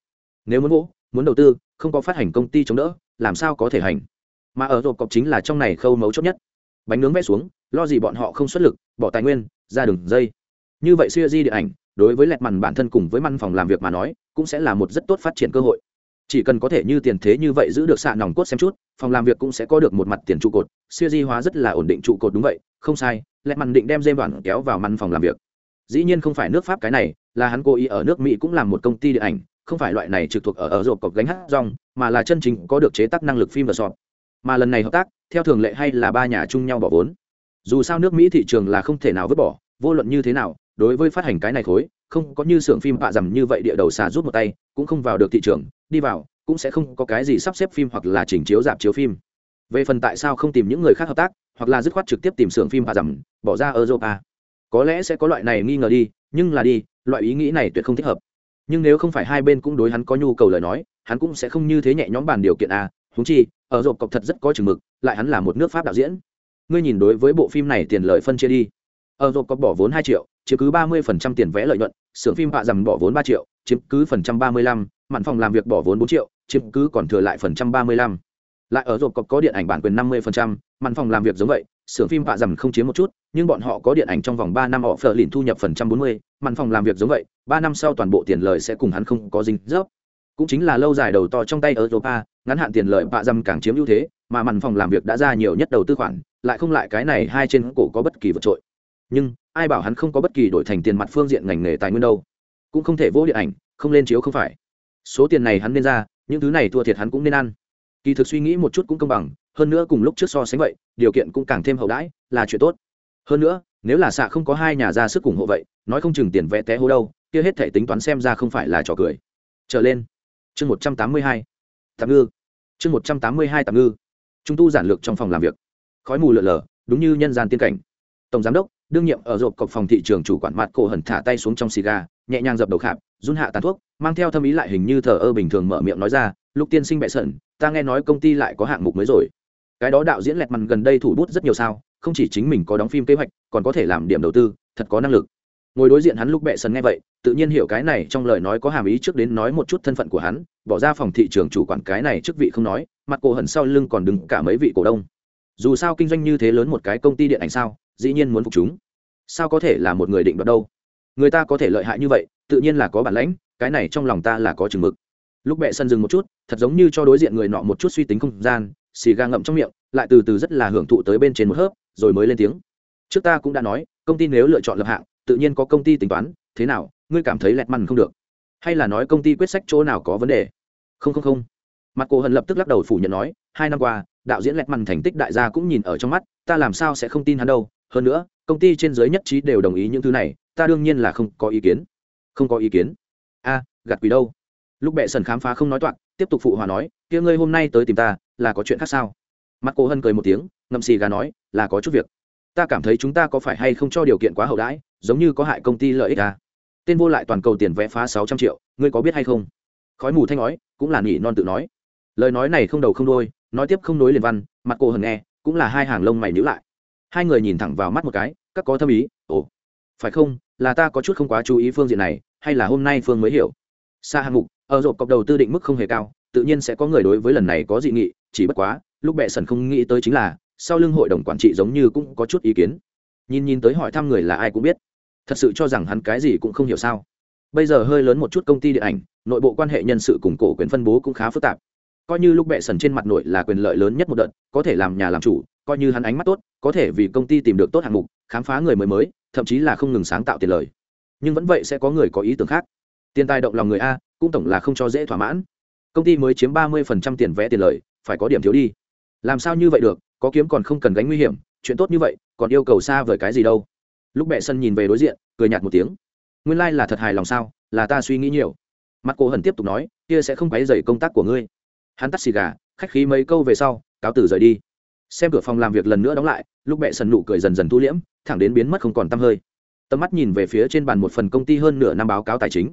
Nếu muốn vỗ, muốn đầu tư, không có phát hành công ty chống đỡ, làm sao có thể hành? Mà ở rộp cọc chính là trong này khâu mấu chốt nhất. Bánh nướng vẽ xuống, lo gì bọn họ không xuất lực, bỏ tài nguyên, ra đường dây. Như vậy siêu di điện ảnh đối với lẹt mằn bản thân cùng với măn phòng làm việc mà nói, cũng sẽ là một rất tốt phát triển cơ hội. Chỉ cần có thể như tiền thế như vậy giữ được xạ nòng cốt xem chút, phòng làm việc cũng sẽ có được một mặt tiền trụ cột. Siêu di hóa rất là ổn định trụ cột đúng vậy, không sai, lẹt mằn định đem dây đoàn kéo vào măn phòng làm việc. Dĩ nhiên không phải nước pháp cái này, là hắn cố ý ở nước mỹ cũng làm một công ty điện ảnh, không phải loại này trực thuộc ở ở rộp cọc gánh hát rong, mà là chân chính có được chế tác năng lực phim và sọt mà lần này hợp tác, theo thường lệ hay là ba nhà chung nhau bỏ vốn. Dù sao nước mỹ thị trường là không thể nào vứt bỏ, vô luận như thế nào đối với phát hành cái này khối, không có như xưởng phim bạ dầm như vậy địa đầu xà rút một tay, cũng không vào được thị trường, đi vào, cũng sẽ không có cái gì sắp xếp phim hoặc là chỉnh chiếu dạp chiếu phim. Về phần tại sao không tìm những người khác hợp tác, hoặc là dứt khoát trực tiếp tìm xưởng phim bạ dầm, bỏ ra europa. Có lẽ sẽ có loại này nghi ngờ đi, nhưng là đi, loại ý nghĩ này tuyệt không thích hợp. Nhưng nếu không phải hai bên cũng đối hắn có nhu cầu lời nói, hắn cũng sẽ không như thế nhẹ nhõm bàn điều kiện à, a húng chi, ở rộp cọc thật rất có chừng mực, lại hắn là một nước pháp đạo diễn. Ngươi nhìn đối với bộ phim này tiền lợi phân chia đi. Ở rộp cọc bỏ vốn hai triệu chiếm cứ ba mươi phần trăm tiền vẽ lợi nhuận, xưởng phim họa dầm bỏ vốn ba triệu, chiếm cứ phần trăm ba mươi lăm mặn phòng làm việc bỏ vốn bốn triệu, chiếm cứ còn thừa lại phần trăm ba mươi lăm lại ở rộp cọc có điện ảnh bản quyền năm mươi phần trăm phòng làm việc giống vậy, xưởng phim họa dầm không chiếm một chút, nhưng bọn họ có điện ảnh trong vòng ba năm họ phở lìn thu nhập phần trăm bốn mươi mặn phòng làm việc giống vậy, ba năm sau toàn bộ tiền lời sẽ cùng hắn không có dính dớp. cũng chính là lâu dài đầu to trong tay ở europa ngắn hạn tiền lợi bạ dầm càng chiếm ưu thế, mà màn phòng làm việc đã ra nhiều nhất đầu tư khoản, lại không lại cái này hai trên cổ có bất kỳ vượt trội nhưng ai bảo hắn không có bất kỳ đổi thành tiền mặt phương diện ngành nghề tài nguyên đâu. Cũng không thể vô điện ảnh, không lên chiếu không phải. Số tiền này hắn nên ra, những thứ này thua thiệt hắn cũng nên ăn. Kỳ thực suy nghĩ một chút cũng công bằng, hơn nữa cùng lúc trước so sánh vậy, điều kiện cũng càng thêm hậu đãi, là chuyện tốt. Hơn nữa, nếu là xạ không có hai nhà ra sức ủng hộ vậy, nói không chừng tiền vẽ té hố đâu, kia hết thể tính toán xem ra không phải là trò cười. Trở lên. Chương một trăm tám mươi hai. Tạm ngư. Chương một trăm tám mươi hai tạm ngư. Trung tu giản lược trong phòng làm việc. Khói mù lợn lờ đúng như nhân gian tiên cảnh. Tổng giám đốc đương nhiệm ở rộp cọc phòng thị trường chủ quản mặt cổ hẩn thả tay xuống trong xì gà, nhẹ nhàng dập đầu khạp, run hạ tàn thuốc, mang theo thâm ý lại hình như thờ ơ bình thường mở miệng nói ra lúc tiên sinh bệ sẩn, ta nghe nói công ty lại có hạng mục mới rồi. Cái đó đạo diễn lẹt mằn gần đây thủ bút rất nhiều sao, không chỉ chính mình có đóng phim kế hoạch, còn có thể làm điểm đầu tư, thật có năng lực. Ngồi đối diện hắn lúc bệ sần nghe vậy, tự nhiên hiểu cái này trong lời nói có hàm ý trước đến nói một chút thân phận của hắn, bỏ ra phòng thị trường chủ quản cái này chức vị không nói, mặt cổ hẩn sau lưng còn đứng cả mấy vị cổ đông. Dù sao kinh doanh như thế lớn một cái công ty điện ảnh sao dĩ nhiên muốn phục chúng. Sao có thể là một người định đoạt đâu? Người ta có thể lợi hại như vậy, tự nhiên là có bản lãnh, cái này trong lòng ta là có chừng mực. Lúc bệ sân dừng một chút, thật giống như cho đối diện người nọ một chút suy tính không gian, xì ga ngậm trong miệng, lại từ từ rất là hưởng thụ tới bên trên một hớp, rồi mới lên tiếng. Trước ta cũng đã nói, công ty nếu lựa chọn lập hạng, tự nhiên có công ty tính toán, thế nào, ngươi cảm thấy lẹt mằn không được? Hay là nói công ty quyết sách chỗ nào có vấn đề? Không không không. Mặt cổ hận lập tức lắc đầu phủ nhận nói, hai năm qua, đạo diễn lẹt mằn thành tích đại gia cũng nhìn ở trong mắt, ta làm sao sẽ không tin hắn đâu hơn nữa, công ty trên giới nhất trí đều đồng ý những thứ này, ta đương nhiên là không có ý kiến. Không có ý kiến? A, gạt quỷ đâu? Lúc bệ sần khám phá không nói toạc, tiếp tục phụ hòa nói, kia ngươi hôm nay tới tìm ta, là có chuyện khác sao? Mặt cô hân cười một tiếng, ngậm xì gà nói, là có chút việc. Ta cảm thấy chúng ta có phải hay không cho điều kiện quá hậu đãi, giống như có hại công ty lợi ích à. tên vô lại toàn cầu tiền vẽ phá sáu trăm triệu, ngươi có biết hay không? Khói mù thanh nói, cũng là nỉ non tự nói. Lời nói này không đầu không đôi nói tiếp không nối liền văn, mặt cô hần nghe, cũng là hai hàng lông mày nhữ lại hai người nhìn thẳng vào mắt một cái, các có thâm ý, ồ, phải không? Là ta có chút không quá chú ý phương diện này, hay là hôm nay phương mới hiểu? Xa hạng mục, ở rộp cọc đầu tư định mức không hề cao, tự nhiên sẽ có người đối với lần này có dị nghị, chỉ bất quá, lúc bệ sần không nghĩ tới chính là, sau lưng hội đồng quản trị giống như cũng có chút ý kiến. Nhìn nhìn tới hỏi thăm người là ai cũng biết. Thật sự cho rằng hắn cái gì cũng không hiểu sao. Bây giờ hơi lớn một chút công ty điện ảnh, nội bộ quan hệ nhân sự cùng cổ quyền phân bố cũng khá phức tạp. Coi như lúc bệ sần trên mặt nội là quyền lợi lớn nhất một đợt, có thể làm nhà làm chủ coi như hắn ánh mắt tốt, có thể vì công ty tìm được tốt hạng mục, khám phá người mới mới, thậm chí là không ngừng sáng tạo tiền lời. Nhưng vẫn vậy sẽ có người có ý tưởng khác. Tiền tài động lòng người a, cũng tổng là không cho dễ thỏa mãn. Công ty mới chiếm ba mươi tiền vẽ tiền lời, phải có điểm thiếu đi. Làm sao như vậy được, có kiếm còn không cần gánh nguy hiểm, chuyện tốt như vậy, còn yêu cầu xa vời cái gì đâu. Lúc bệ sân nhìn về đối diện, cười nhạt một tiếng. Nguyên lai、like、là thật hài lòng sao, là ta suy nghĩ nhiều. Mặt cổ hần tiếp tục nói, kia sẽ không quấy dày công tác của ngươi. Hắn tắt xì gà, khách khí mấy câu về sau, cáo tử rời đi xem cửa phòng làm việc lần nữa đóng lại, lúc bệ sần nụ cười dần dần thu liễm, thẳng đến biến mất không còn t hơi. Tầm mắt nhìn về phía trên bàn một phần công ty hơn nửa năm báo cáo tài chính.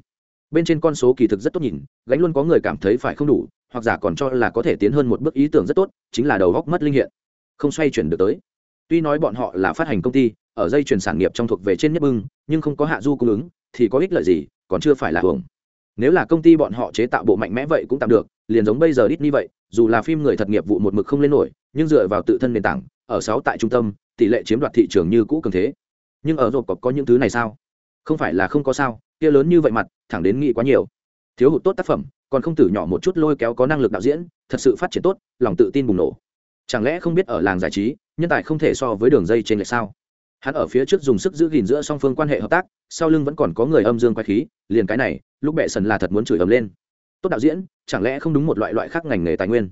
Bên trên con số kỳ thực rất tốt nhìn, gánh luôn có người cảm thấy phải không đủ, hoặc giả còn cho là có thể tiến hơn một bước ý tưởng rất tốt, chính là đầu góc mất linh hiện. Không xoay chuyển được tới. Tuy nói bọn họ là phát hành công ty, ở dây chuyển sản nghiệp trong thuộc về trên nhất bưng, nhưng không có hạ du cung ứng, thì có ích lợi gì, còn chưa phải là hưởng. Nếu là công ty bọn họ chế tạo bộ mạnh mẽ vậy cũng tạm được, liền giống bây giờ ít như vậy dù là phim người thật nghiệp vụ một mực không lên nổi nhưng dựa vào tự thân nền tảng ở sáu tại trung tâm tỷ lệ chiếm đoạt thị trường như cũ cường thế. Nhưng ở rộp có, có những thứ này sao? Không phải là không có sao kia lớn như vậy mặt thẳng đến nghĩ quá nhiều. Thiếu hụt tốt tác phẩm còn không tử nhỏ một chút lôi kéo có năng lực đạo diễn thật sự phát triển tốt lòng tự tin bùng nổ. Chẳng lẽ không biết ở làng giải trí nhân tài không thể so với đường dây trên lệch sao? Hắn ở phía trước dùng sức giữ gìn giữa song phương quan hệ hợp tác sau lưng vẫn còn có người âm dương quay khí liền cái này lúc bệ sần là thật muốn chửi ầm lên tốt đạo diễn, chẳng lẽ không đúng một loại loại khác ngành nghề tài nguyên?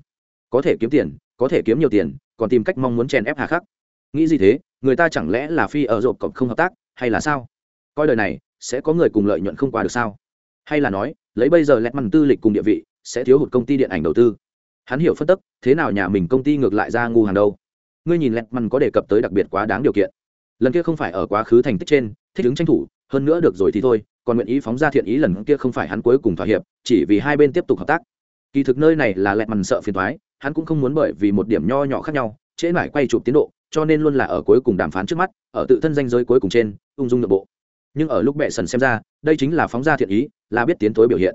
Có thể kiếm tiền, có thể kiếm nhiều tiền, còn tìm cách mong muốn chèn ép hà khắc. Nghĩ gì thế, người ta chẳng lẽ là phi ở rộp cộng không hợp tác, hay là sao? Coi đời này, sẽ có người cùng lợi nhuận không qua được sao? Hay là nói, lấy bây giờ lẹt mằn tư lịch cùng địa vị, sẽ thiếu hụt công ty điện ảnh đầu tư? Hắn hiểu phân tích thế nào nhà mình công ty ngược lại ra ngu hàng đâu? Ngươi nhìn lẹt mằn có đề cập tới đặc biệt quá đáng điều kiện. Lần kia không phải ở quá khứ thành tích trên, thích ứng tranh thủ, hơn nữa được rồi thì thôi còn nguyện ý phóng ra thiện ý lần kia không phải hắn cuối cùng thỏa hiệp, chỉ vì hai bên tiếp tục hợp tác. Kỳ thực nơi này là lẹt mằn sợ phiền thoái hắn cũng không muốn bởi vì một điểm nho nhỏ khác nhau, trễ mãi quay chụp tiến độ, cho nên luôn là ở cuối cùng đàm phán trước mắt, ở tự thân danh giới cuối cùng trên, ung dung nội bộ. Nhưng ở lúc bệ sần xem ra, đây chính là phóng ra thiện ý, là biết tiến thối biểu hiện.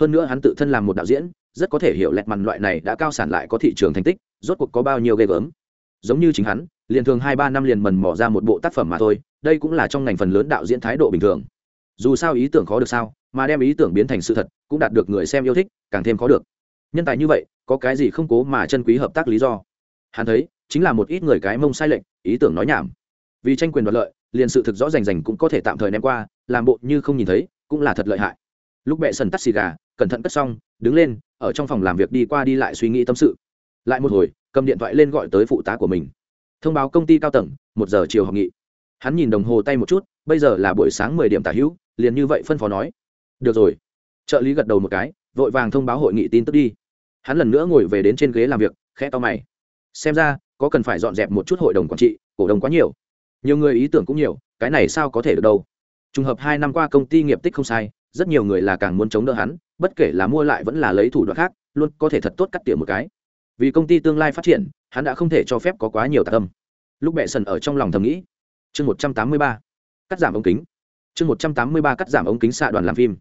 Hơn nữa hắn tự thân làm một đạo diễn, rất có thể hiểu lẹt mằn loại này đã cao sản lại có thị trường thành tích, rốt cuộc có bao nhiêu ghê gớm. Giống như chính hắn, liền thường hai ba năm liền mần mỏ ra một bộ tác phẩm mà thôi, đây cũng là trong ngành phần lớn đạo diễn thái độ bình thường dù sao ý tưởng khó được sao, mà đem ý tưởng biến thành sự thật, cũng đạt được người xem yêu thích, càng thêm khó được. Nhân tài như vậy, có cái gì không cố mà chân quý hợp tác lý do? Hắn thấy, chính là một ít người cái mông sai lệch, ý tưởng nói nhảm. Vì tranh quyền đoạt lợi, liền sự thực rõ rành rành cũng có thể tạm thời ném qua, làm bộ như không nhìn thấy, cũng là thật lợi hại. Lúc bệ sần tắt xì gà, cẩn thận cất xong, đứng lên, ở trong phòng làm việc đi qua đi lại suy nghĩ tâm sự. Lại một hồi, cầm điện thoại lên gọi tới phụ tá của mình. Thông báo công ty cao tầng, một giờ chiều họp nghị. Hắn nhìn đồng hồ tay một chút, bây giờ là buổi sáng mười điểm tả hữu liền như vậy phân phó nói. Được rồi. Trợ lý gật đầu một cái, vội vàng thông báo hội nghị tin tức đi. Hắn lần nữa ngồi về đến trên ghế làm việc, khẽ to mày. Xem ra, có cần phải dọn dẹp một chút hội đồng quản trị, cổ đông quá nhiều. Nhiều người ý tưởng cũng nhiều, cái này sao có thể được đâu. Trùng hợp hai năm qua công ty nghiệp tích không sai, rất nhiều người là càng muốn chống đỡ hắn, bất kể là mua lại vẫn là lấy thủ đoạn khác, luôn có thể thật tốt cắt tỉa một cái. Vì công ty tương lai phát triển, hắn đã không thể cho phép có quá nhiều tạ tâm. Lúc bệ sần ở trong lòng thầm nghĩ. Chương một trăm tám mươi ba. Cắt giảm ống kính chương một trăm tám mươi ba cắt giảm ống kính xạ đoàn làm phim.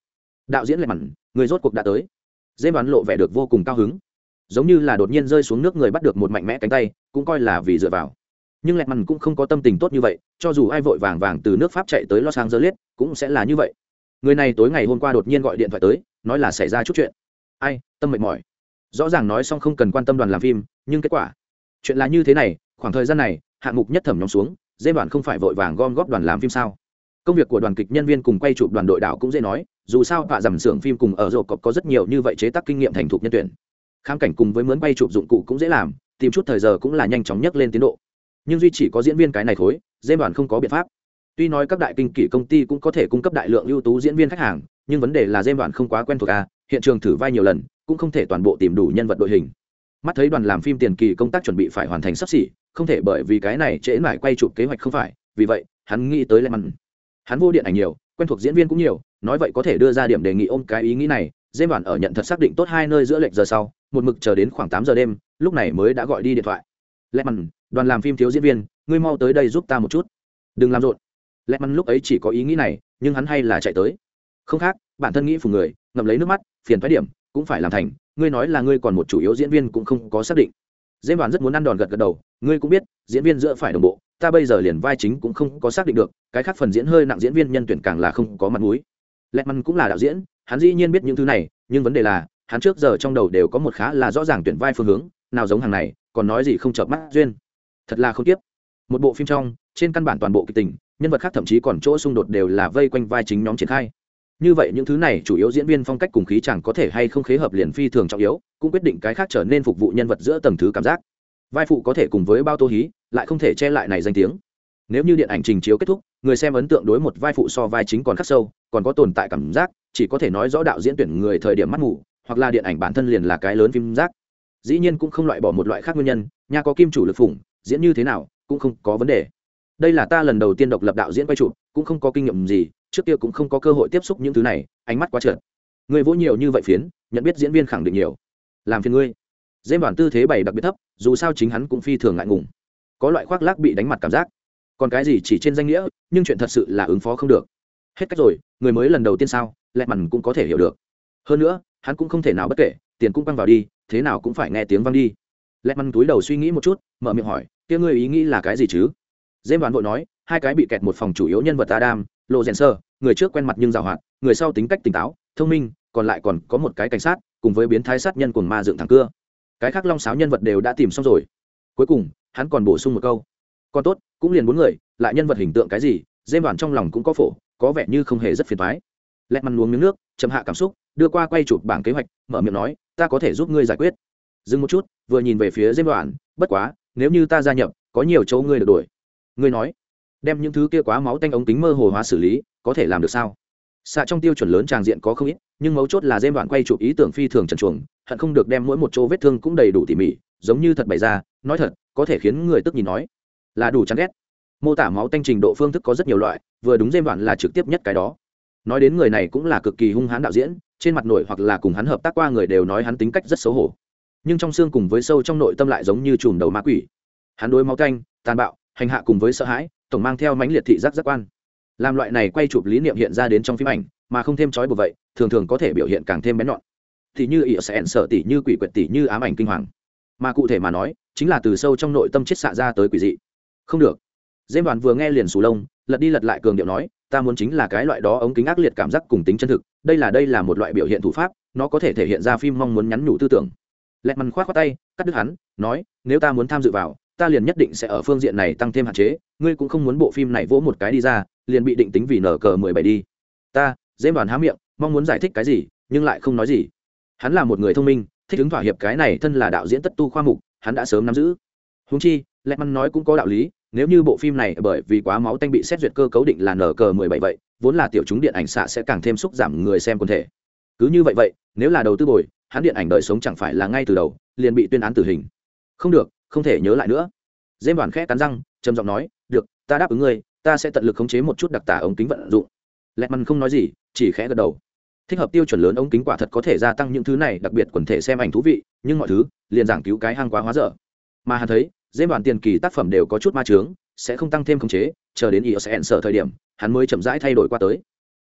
Đạo diễn lệ mặn người rốt cuộc đã tới. Dễ đoán lộ vẻ được vô cùng cao hứng. Giống như là đột nhiên rơi xuống nước người bắt được một mạnh mẽ cánh tay, cũng coi là vì dựa vào. Nhưng lẹt mặn cũng không có tâm tình tốt như vậy, cho dù ai vội vàng vàng từ nước pháp chạy tới los angeles, cũng sẽ là như vậy. Người này tối ngày hôm qua đột nhiên gọi điện thoại tới, nói là xảy ra chút chuyện. Ai, tâm mệt mỏi. Rõ ràng nói xong không cần quan tâm đoàn làm phim, nhưng kết quả? Chuyện là như thế này, khoảng thời gian này, hạng mục nhất thẩm nhóm xuống dễ đoàn không phải vội vàng gom góp đoàn làm phim sao? Công việc của đoàn kịch nhân viên cùng quay chụp đoàn đội đảo cũng dễ nói, dù sao tạ dầm xưởng phim cùng ở rổ cọc có rất nhiều như vậy chế tác kinh nghiệm thành thục nhân tuyển. Khám cảnh cùng với mướn bay chụp dụng cụ cũng dễ làm, tìm chút thời giờ cũng là nhanh chóng nhất lên tiến độ. Nhưng duy chỉ có diễn viên cái này thối dê đoàn không có biện pháp. Tuy nói các đại kinh kỷ công ty cũng có thể cung cấp đại lượng ưu tú diễn viên khách hàng, nhưng vấn đề là dê đoàn không quá quen thuộc à hiện trường thử vai nhiều lần, cũng không thể toàn bộ tìm đủ nhân vật đội hình. Mắt thấy đoàn làm phim tiền kỳ công tác chuẩn bị phải hoàn thành sắp xỉ, không thể bởi vì cái này trễ mãi quay chụp kế hoạch không phải, vì vậy, hắn nghĩ tới lệ mặn hắn vô điện ảnh nhiều, quen thuộc diễn viên cũng nhiều, nói vậy có thể đưa ra điểm đề nghị ôm cái ý nghĩ này dê đoàn ở nhận thật xác định tốt hai nơi giữa lệch giờ sau, một mực chờ đến khoảng tám giờ đêm, lúc này mới đã gọi đi điện thoại. Lẹ mằn đoàn làm phim thiếu diễn viên, ngươi mau tới đây giúp ta một chút. Đừng làm rộn. Lẹ mằn lúc ấy chỉ có ý nghĩ này, nhưng hắn hay là chạy tới. Không khác, bản thân nghĩ phủ người, ngậm lấy nước mắt, phiền thoái điểm, cũng phải làm thành, ngươi nói là ngươi còn một chủ yếu diễn viên cũng không có xác định. Dễ đoàn rất muốn ăn đòn gật gật đầu, ngươi cũng biết, diễn viên giữa phải đồng bộ ta bây giờ liền vai chính cũng không có xác định được, cái khác phần diễn hơi nặng diễn viên nhân tuyển càng là không có mặt mũi. Lẹt mằn cũng là đạo diễn, hắn dĩ nhiên biết những thứ này, nhưng vấn đề là, hắn trước giờ trong đầu đều có một khá là rõ ràng tuyển vai phương hướng, nào giống hàng này, còn nói gì không chợp mắt duyên. Thật là không tiếp. Một bộ phim trong, trên căn bản toàn bộ kịch tình, nhân vật khác thậm chí còn chỗ xung đột đều là vây quanh vai chính nhóm triển khai. Như vậy những thứ này chủ yếu diễn viên phong cách cùng khí chẳng có thể hay không khế hợp liền phi thường trọng yếu, cũng quyết định cái khác trở nên phục vụ nhân vật giữa tầng thứ cảm giác. Vai phụ có thể cùng với bao tô hí lại không thể che lại này danh tiếng. Nếu như điện ảnh trình chiếu kết thúc, người xem ấn tượng đối một vai phụ so vai chính còn khắc sâu, còn có tồn tại cảm giác, chỉ có thể nói rõ đạo diễn tuyển người thời điểm mắt ngủ hoặc là điện ảnh bản thân liền là cái lớn phim giác dĩ nhiên cũng không loại bỏ một loại khác nguyên nhân, nhà có kim chủ lực phủng diễn như thế nào, cũng không có vấn đề. Đây là ta lần đầu tiên độc lập đạo diễn quay chụp, cũng không có kinh nghiệm gì, trước kia cũng không có cơ hội tiếp xúc những thứ này, ánh mắt quá trượt. Người vỗ nhiều như vậy phiến, nhận biết diễn viên khẳng định nhiều. Làm phiền ngươi. Dêm đoàn tư thế bày đặc biệt thấp, dù sao chính hắn cũng phi thường ngại ngùng có loại khoác lác bị đánh mặt cảm giác. Còn cái gì chỉ trên danh nghĩa, nhưng chuyện thật sự là ứng phó không được. Hết cách rồi, người mới lần đầu tiên sao, lẹ mằn cũng có thể hiểu được. Hơn nữa, hắn cũng không thể nào bất kể, tiền cũng băng vào đi, thế nào cũng phải nghe tiếng văng đi. Lẹ mằn túi đầu suy nghĩ một chút, mở miệng hỏi, kia ngươi ý nghĩ là cái gì chứ? Dêm đoàn vội nói, hai cái bị kẹt một phòng chủ yếu nhân vật adam, lộ rèn sơ, người trước quen mặt nhưng giàu hoạt, người sau tính cách tỉnh táo, thông minh, còn lại còn có một cái cảnh sát, cùng với biến thái sát nhân cùng ma dựng thẳng cưa. Cái khác long sáo nhân vật đều đã tìm xong rồi. Cuối cùng hắn còn bổ sung một câu. Còn tốt, cũng liền bốn người, lại nhân vật hình tượng cái gì dêm đoàn trong lòng cũng có phổ, có vẻ như không hề rất phiền thoái lẹt măn uống miếng nước, chậm hạ cảm xúc, đưa qua quay chụp bảng kế hoạch, mở miệng nói, ta có thể giúp ngươi giải quyết. Dừng một chút, vừa nhìn về phía dêm đoàn bất quá, nếu như ta gia nhập, có nhiều chỗ ngươi được đuổi. ngươi nói, đem những thứ kia quá máu tanh ống kính mơ hồ hóa xử lý, có thể làm được sao? Xạ trong tiêu chuẩn lớn tràng diện có không ít, nhưng mấu chốt là dêm đoạn quay chụp ý tưởng phi thường trần chuồng hận không được đem mỗi một chỗ vết thương cũng đầy đủ tỉ mỉ giống như thật bày ra, nói thật, có thể khiến người tức nhìn nói, là đủ chán ghét. Mô tả máu tanh trình độ phương thức có rất nhiều loại, vừa đúng dêm đoạn là trực tiếp nhất cái đó. Nói đến người này cũng là cực kỳ hung hãn đạo diễn, trên mặt nổi hoặc là cùng hắn hợp tác qua người đều nói hắn tính cách rất xấu hổ. Nhưng trong xương cùng với sâu trong nội tâm lại giống như chùm đầu ma quỷ. Hắn đối máu tanh, tàn bạo, hành hạ cùng với sợ hãi, tổng mang theo mãnh liệt thị giác giác quan. Làm loại này quay chụp lý niệm hiện ra đến trong phim ảnh, mà không thêm trói buộc vậy, thường thường có thể biểu hiện càng thêm bén nhọn. Thì như ỉa sẽ sợ tỉ như quỷ quyệt tỉ như ám ảnh kinh hoàng mà cụ thể mà nói, chính là từ sâu trong nội tâm chết xạ ra tới quỷ dị. Không được. Dêm đoàn vừa nghe liền sù lông, lật đi lật lại cường điệu nói, ta muốn chính là cái loại đó ống kính ác liệt cảm giác cùng tính chân thực, đây là đây là một loại biểu hiện thủ pháp, nó có thể thể hiện ra phim mong muốn nhắn nhủ tư tưởng. Lẹt mằn khoát khoát tay, cắt đứt hắn, nói, nếu ta muốn tham dự vào, ta liền nhất định sẽ ở phương diện này tăng thêm hạn chế, ngươi cũng không muốn bộ phim này vỗ một cái đi ra, liền bị định tính vì nở cờ mười bảy đi. Ta dễ đoàn há miệng, mong muốn giải thích cái gì, nhưng lại không nói gì. Hắn là một người thông minh thích ứng thỏa hiệp cái này thân là đạo diễn tất tu khoa mục, hắn đã sớm nắm giữ. Húng chi lẹ măn nói cũng có đạo lý, nếu như bộ phim này bởi vì quá máu tanh bị xét duyệt cơ cấu định là nở cờ mười bảy vậy, vốn là tiểu chúng điện ảnh xạ sẽ càng thêm xúc giảm người xem quần thể. Cứ như vậy vậy, nếu là đầu tư bồi, hắn điện ảnh đời sống chẳng phải là ngay từ đầu, liền bị tuyên án tử hình. Không được, không thể nhớ lại nữa. Dêm đoàn khẽ cắn răng, trầm giọng nói, được, ta đáp ứng ngươi, ta sẽ tận lực khống chế một chút đặc tả ống kính vận dụng. Lẹt măn không nói gì, chỉ khẽ gật đầu thích hợp tiêu chuẩn lớn ống kính quả thật có thể gia tăng những thứ này, đặc biệt quần thể xem ảnh thú vị, nhưng mọi thứ liền giảng cứu cái hang quá hóa dở. Mà hắn thấy, dễ bàn tiền kỳ tác phẩm đều có chút ma trướng sẽ không tăng thêm khống chế, chờ đến ý sẽ sở thời điểm, hắn mới chậm rãi thay đổi qua tới.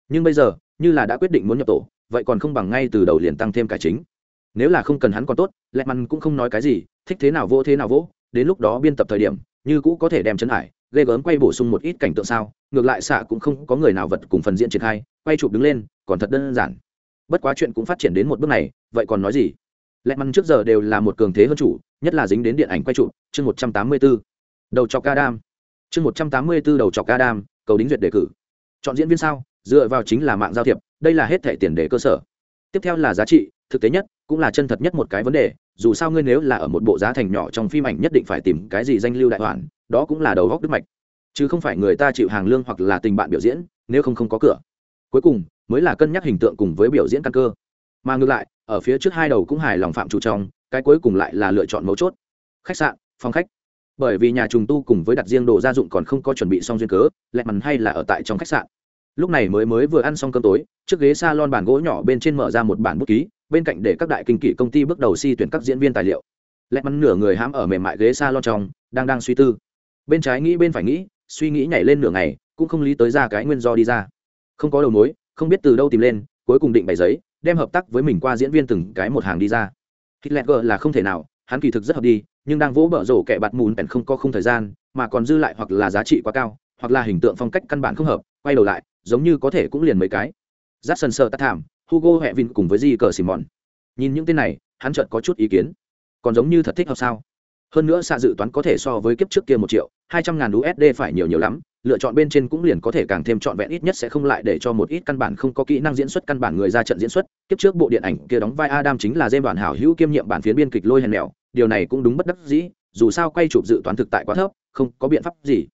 Nhưng bây giờ, như là đã quyết định muốn nhập tổ, vậy còn không bằng ngay từ đầu liền tăng thêm cải chính. Nếu là không cần hắn còn tốt lẹ mằn cũng không nói cái gì, thích thế nào vô thế nào vỗ, đến lúc đó biên tập thời điểm, như cũ có thể đem chấn hải ghê gớm quay bổ sung một ít cảnh tượng sao, ngược lại xạ cũng không có người nào vật cùng phần diễn triển khai, quay chụp đứng lên còn thật đơn giản. Bất quá chuyện cũng phát triển đến một bước này vậy còn nói gì? Lẹ mắn trước giờ đều là một cường thế hơn chủ nhất là dính đến điện ảnh quay trụ, chương một trăm tám mươi b ố đầu chọc Adam. Chương một trăm tám mươi b ố đầu chọc Adam cầu đính duyệt đề cử. Chọn diễn viên sao? Dựa vào chính là mạng giao thiệp đây là hết thẻ tiền đề cơ sở. Tiếp theo là giá trị thực tế nhất cũng là chân thật nhất một cái vấn đề dù sao ngươi nếu là ở một bộ giá thành nhỏ trong phim ảnh nhất định phải tìm cái gì danh lưu đại hoàn đó cũng là đầu góc đức mạch. Chứ không phải người ta chịu hàng lương hoặc là tình bạn biểu diễn nếu không không có cửa cuối cùng, mới là cân nhắc hình tượng cùng với biểu diễn căn cơ. Mà ngược lại, ở phía trước hai đầu cũng hài lòng phạm chủ trong, cái cuối cùng lại là lựa chọn mấu chốt. Khách sạn, phòng khách. Bởi vì nhà trùng tu cùng với đặt riêng đồ gia dụng còn không có chuẩn bị xong duyên cớ, lẹ mằn hay là ở tại trong khách sạn. Lúc này mới mới vừa ăn xong cơm tối, trước ghế s a lon bàn gỗ nhỏ bên trên mở ra một bản bút ký, bên cạnh để các đại kinh kỷ công ty bước đầu si tuyển các diễn viên tài liệu. Lẹ mắn nửa người hãm ở mềm mại ghế s a lon trong, đang đang suy tư. Bên trái nghĩ bên phải nghĩ, suy nghĩ nhảy lên nửa ngày, cũng không lý tới ra cái nguyên do đi ra không có đầu mối, không biết từ đâu tìm lên, cuối cùng định bày giấy, đem hợp tác với mình qua diễn viên từng cái một hàng đi ra. Hitler là không thể nào, hắn kỳ thực rất hợp đi, nhưng đang vỗ bở rổ kẻ bạt mùn bèn không có không thời gian, mà còn dư lại hoặc là giá trị quá cao, hoặc là hình tượng phong cách căn bản không hợp, quay đầu lại, giống như có thể cũng liền mấy cái. Giắt sần sợ tắt thảm, hugo hẹ vin cùng với di cờ simon. Nhìn những tên này, hắn chợt có chút ý kiến. Còn giống như thật thích hợp sao? Hơn nữa xạ dự toán có thể so với kiếp trước kia một triệu, hai trăm ngàn usd phải nhiều nhiều lắm lựa chọn bên trên cũng liền có thể càng thêm trọn vẹn, ít nhất sẽ không lại để cho một ít căn bản không có kỹ năng diễn xuất, căn bản người ra trận diễn xuất. Kiếp trước bộ điện ảnh kia đóng vai adam chính là dê đoàn hảo hữu kiêm nhiệm bản phiến biên kịch lôi hèn mèo. Điều này cũng đúng bất đắc dĩ, dù sao quay chụp dự toán thực tại quá thấp, không có biện pháp gì.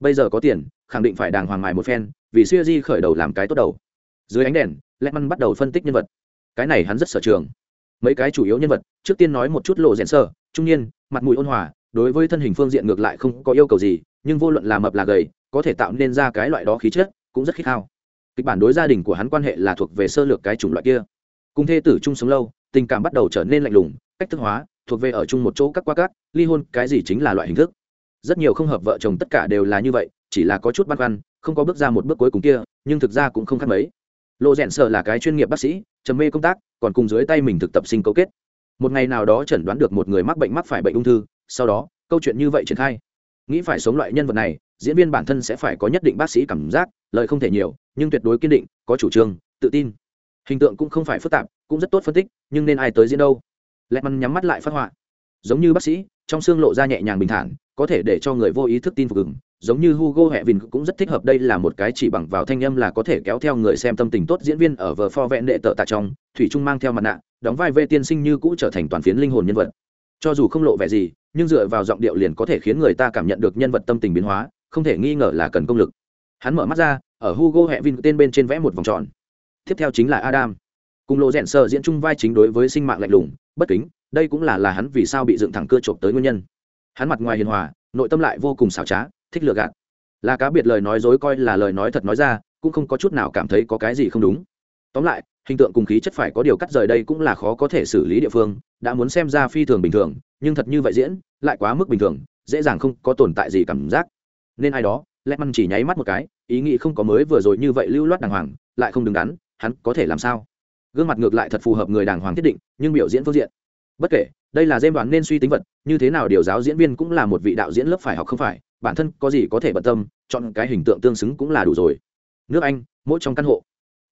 Bây giờ có tiền, khẳng định phải đàng hoàng mài một phen, vì siêu di khởi đầu làm cái tốt đầu. Dưới ánh đèn lẹ măn bắt đầu phân tích nhân vật. Cái này hắn rất sở trường. Mấy cái chủ yếu nhân vật, trước tiên nói một chút lộ rèn sơ, trung niên, mặt mũi ôn hòa, đối với thân hình phương diện ngược lại không có yêu cầu gì, nhưng vô luận là mập là gầy có thể tạo nên ra cái loại đó khí chất, cũng rất khích khao. Kịch bản đối gia đình của hắn quan hệ là thuộc về sơ lược cái chủng loại kia. Cùng thê tử chung sống lâu, tình cảm bắt đầu trở nên lạnh lùng, cách thức hóa, thuộc về ở chung một chỗ các qua cát ly hôn cái gì chính là loại hình thức. Rất nhiều không hợp vợ chồng tất cả đều là như vậy, chỉ là có chút băn khoăn, không có bước ra một bước cuối cùng kia, nhưng thực ra cũng không khác mấy. Lộ rẽn sợ là cái chuyên nghiệp bác sĩ, trầm mê công tác, còn cùng dưới tay mình thực tập sinh cấu kết. Một ngày nào đó chẩn đoán được một người mắc bệnh mắc phải bệnh ung thư, sau đó, câu chuyện như vậy triển khai. Nghĩ phải sống loại nhân vật này diễn viên bản thân sẽ phải có nhất định bác sĩ cảm giác lời không thể nhiều nhưng tuyệt đối kiên định có chủ trương tự tin. Hình tượng cũng không phải phức tạp cũng rất tốt phân tích nhưng nên ai tới diễn đâu? Lẹt măn nhắm mắt lại phát họa. Giống như bác sĩ trong xương lộ ra nhẹ nhàng bình thản có thể để cho người vô ý thức tin phục ứng giống như Hugo Hevin cũng rất thích hợp đây là một cái chỉ bằng vào thanh âm là có thể kéo theo người xem tâm tình tốt diễn viên ở vờ pho vẹn đệ tợ tạ trong, thủy trung mang theo mặt nạ, đóng vai vệ tiên sinh như cũ trở thành toàn phiến linh hồn nhân vật. Cho dù không lộ vẻ gì, nhưng dựa vào giọng điệu liền có thể khiến người ta cảm nhận được nhân vật tâm tình biến hóa, không thể nghi ngờ là cần công lực. Hắn mở mắt ra, ở Hugo Hevin tên bên trên vẽ một vòng tròn. Tiếp theo chính là Adam. Cùng lộ rẽn sợ diễn chung vai chính đối với sinh mạng lạnh lùng, bất kính, đây cũng là là hắn vì sao bị dựng thẳng cơ chộp tới nguyên nhân. Hắn mặt ngoài hiền hòa, nội tâm lại vô cùng xảo trá, thích lừa gạt là cá biệt lời nói dối coi là lời nói thật nói ra cũng không có chút nào cảm thấy có cái gì không đúng tóm lại hình tượng cùng khí chất phải có điều cắt rời đây cũng là khó có thể xử lý địa phương đã muốn xem ra phi thường bình thường nhưng thật như vậy diễn lại quá mức bình thường dễ dàng không có tồn tại gì cảm giác nên ai đó, lẽ măn chỉ nháy mắt một cái, ý nghĩ không có mới vừa rồi như vậy lưu loát đàng hoàng, lại không đứng đắn, hắn có thể làm sao? Gương mặt ngược lại thật phù hợp người đàng hoàng thiết định, nhưng biểu diễn phương diện. Bất kể, đây là dêm đoán nên suy tính vật, như thế nào điều giáo diễn viên cũng là một vị đạo diễn lớp phải học không phải, bản thân có gì có thể bận tâm, chọn cái hình tượng tương xứng cũng là đủ rồi. Nước anh, mỗi trong căn hộ.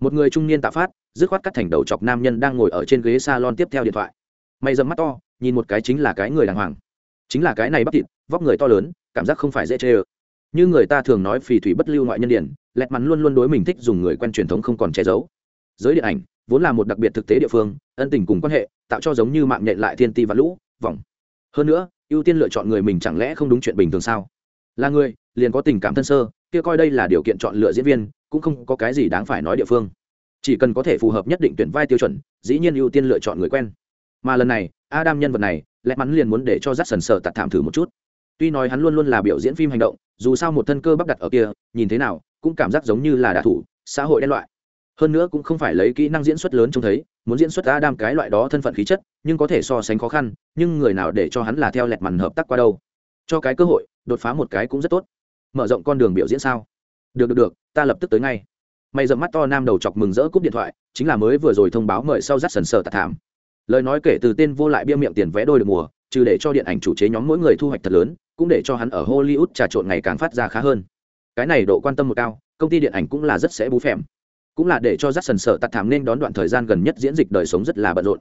Một người trung niên tạ phát, dứt khoát cắt thành đầu chọc nam nhân đang ngồi ở trên ghế salon tiếp theo điện thoại. Mày dầm mắt to, nhìn một cái chính là cái người đàng hoàng. Chính là cái này bắp thịt, vóc người to lớn, cảm giác không phải dễ chê ơ như người ta thường nói phì thủy bất lưu ngoại nhân điển, lẹt mắn luôn luôn đối mình thích dùng người quen truyền thống không còn che giấu. Giới điện ảnh, vốn là một đặc biệt thực tế địa phương, ân tình cùng quan hệ, tạo cho giống như mạng nhện lại thiên ti và lũ, vòng. Hơn nữa, ưu tiên lựa chọn người mình chẳng lẽ không đúng chuyện bình thường sao? Là người, liền có tình cảm thân sơ, kia coi đây là điều kiện chọn lựa diễn viên, cũng không có cái gì đáng phải nói địa phương. Chỉ cần có thể phù hợp nhất định tuyển vai tiêu chuẩn, dĩ nhiên ưu tiên lựa chọn người quen. Mà lần này, adam nhân vật này lẽ mắn liền muốn để cho rắt sần sờ tạt thảm thử một chút tuy nói hắn luôn luôn là biểu diễn phim hành động, dù sao một thân cơ bắp đặt ở kia, nhìn thế nào, cũng cảm giác giống như là đạ thủ, xã hội đen loại. Hơn nữa cũng không phải lấy kỹ năng diễn xuất lớn trông thấy, muốn diễn xuất adam cái loại đó thân phận khí chất, nhưng có thể so sánh khó khăn, nhưng người nào để cho hắn là theo lẹt màn hợp tác qua đâu. Cho cái cơ hội, đột phá một cái cũng rất tốt. Mở rộng con đường biểu diễn sao? Được được được, ta lập tức tới ngay. Mày dậm mắt to nam đầu chọc mừng rỡ cúp điện thoại, chính là mới vừa rồi thông báo mời sau rắt sần sờ tạt thảm. Lời nói kể từ tên vô lại bia miệng tiền vé đôi được mùa trừ để cho điện ảnh chủ chế nhóm mỗi người thu hoạch thật lớn, cũng để cho hắn ở hollywood trà trộn ngày càng phát ra khá hơn. Cái này độ quan tâm một cao, công ty điện ảnh cũng là rất sẽ bú phèm. Cũng là để cho rắt sần sợ tạt thảm nên đón đoạn thời gian gần nhất diễn dịch đời sống rất là bận rộn.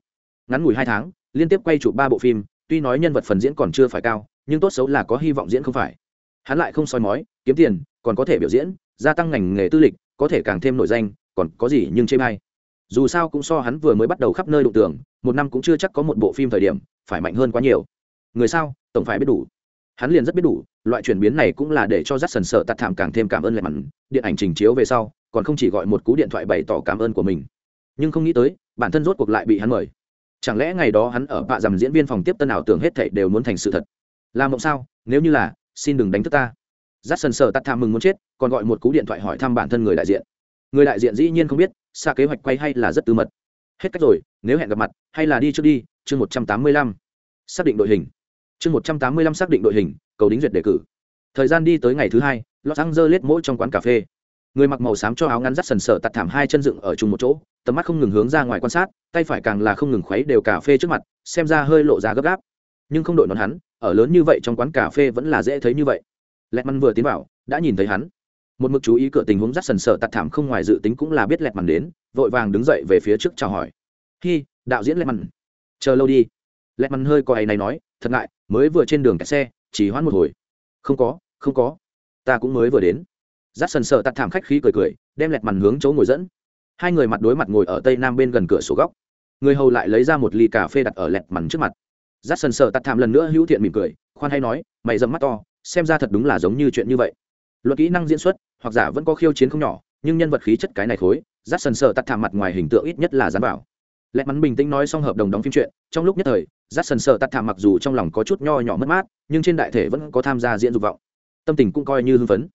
Ngắn ngủi hai tháng, liên tiếp quay chụp ba bộ phim, tuy nói nhân vật phần diễn còn chưa phải cao, nhưng tốt xấu là có hy vọng diễn không phải. Hắn lại không soi mói, kiếm tiền, còn có thể biểu diễn, gia tăng ngành nghề tư lịch, có thể càng thêm nổi danh, còn có gì nhưng chê may dù sao cũng so hắn vừa mới bắt đầu khắp nơi đụng tưởng một năm cũng chưa chắc có một bộ phim thời điểm phải mạnh hơn quá nhiều. Người sao? Tổng phải biết đủ. Hắn liền rất biết đủ, loại chuyển biến này cũng là để cho rắt sần sợ tạt thảm càng thêm cảm ơn lệ mặn. Điện ảnh trình chiếu về sau, còn không chỉ gọi một cú điện thoại bày tỏ cảm ơn của mình. Nhưng không nghĩ tới, bản thân rốt cuộc lại bị hắn mời. Chẳng lẽ ngày đó hắn ở bạ dằm diễn viên phòng tiếp tân ảo tưởng hết thảy đều muốn thành sự thật? Làm mộng sao? Nếu như là, xin đừng đánh thức ta. Giắt sần sợ tắt tham mừng muốn chết, còn gọi một cú điện thoại hỏi thăm bản thân người đại diện. Người đại diện dĩ nhiên không biết, xa kế hoạch quay hay là rất tư mật. Hết cách rồi, nếu hẹn gặp mặt, hay là đi trước đi chương một trăm tám mươi lăm. Xác định đội hình. Chương một trăm tám mươi lăm xác định đội hình, cầu đính duyệt đề cử. Thời gian đi tới ngày thứ hai, los angeles mỗi trong quán cà phê. Người mặc màu xám cho áo ngắn rắt sần sờ tặt thảm hai chân dựng ở chung một chỗ, tầm mắt không ngừng hướng ra ngoài quan sát, tay phải càng là không ngừng khuấy đều cà phê trước mặt, xem ra hơi lộ ra gấp gáp. Nhưng không đội nón hắn, ở lớn như vậy trong quán cà phê vẫn là dễ thấy như vậy. Lẹt măn vừa tiến vào, đã nhìn thấy hắn. Một mực chú ý cửa tình huống rắt sần sờ tạt thảm không ngoài dự tính cũng là biết lẹt mằn đến, vội vàng đứng dậy về phía trước chào hỏi. Hi, đạo diễn lẹt mằn chờ lâu đi. Lẹt mắn hơi coi ấy này nói, thật ngại, mới vừa trên đường kẹt xe, chỉ hoãn một hồi. Không có không có, ta cũng mới vừa đến. Rắt sần sợ tạt thảm khách khí cười cười, đem lẹt mằn hướng chỗ ngồi dẫn. Hai người mặt đối mặt ngồi ở tây nam bên gần cửa sổ góc. Người hầu lại lấy ra một ly cà phê đặt ở lẹt mằn trước mặt. Rát sần sợ tắt thảm lần nữa hữu thiện mỉm cười, khoan hay nói, mày dầm mắt to, xem ra thật đúng là giống như chuyện như vậy. Luật kỹ năng diễn xuất, hoặc giả vẫn có khiêu chiến không nhỏ, nhưng nhân vật khí chất cái này khối, rát sần sợ tắt thảm mặt ngoài hình tượng ít nhất là dán bảo lẽ mắn bình tĩnh nói xong hợp đồng đóng phim chuyện, trong lúc nhất thời rát sần sợ tắt thảm mặc dù trong lòng có chút nho nhỏ mất mát, nhưng trên đại thể vẫn có tham gia diễn dục vọng. Tâm tình cũng coi như hưng phấn.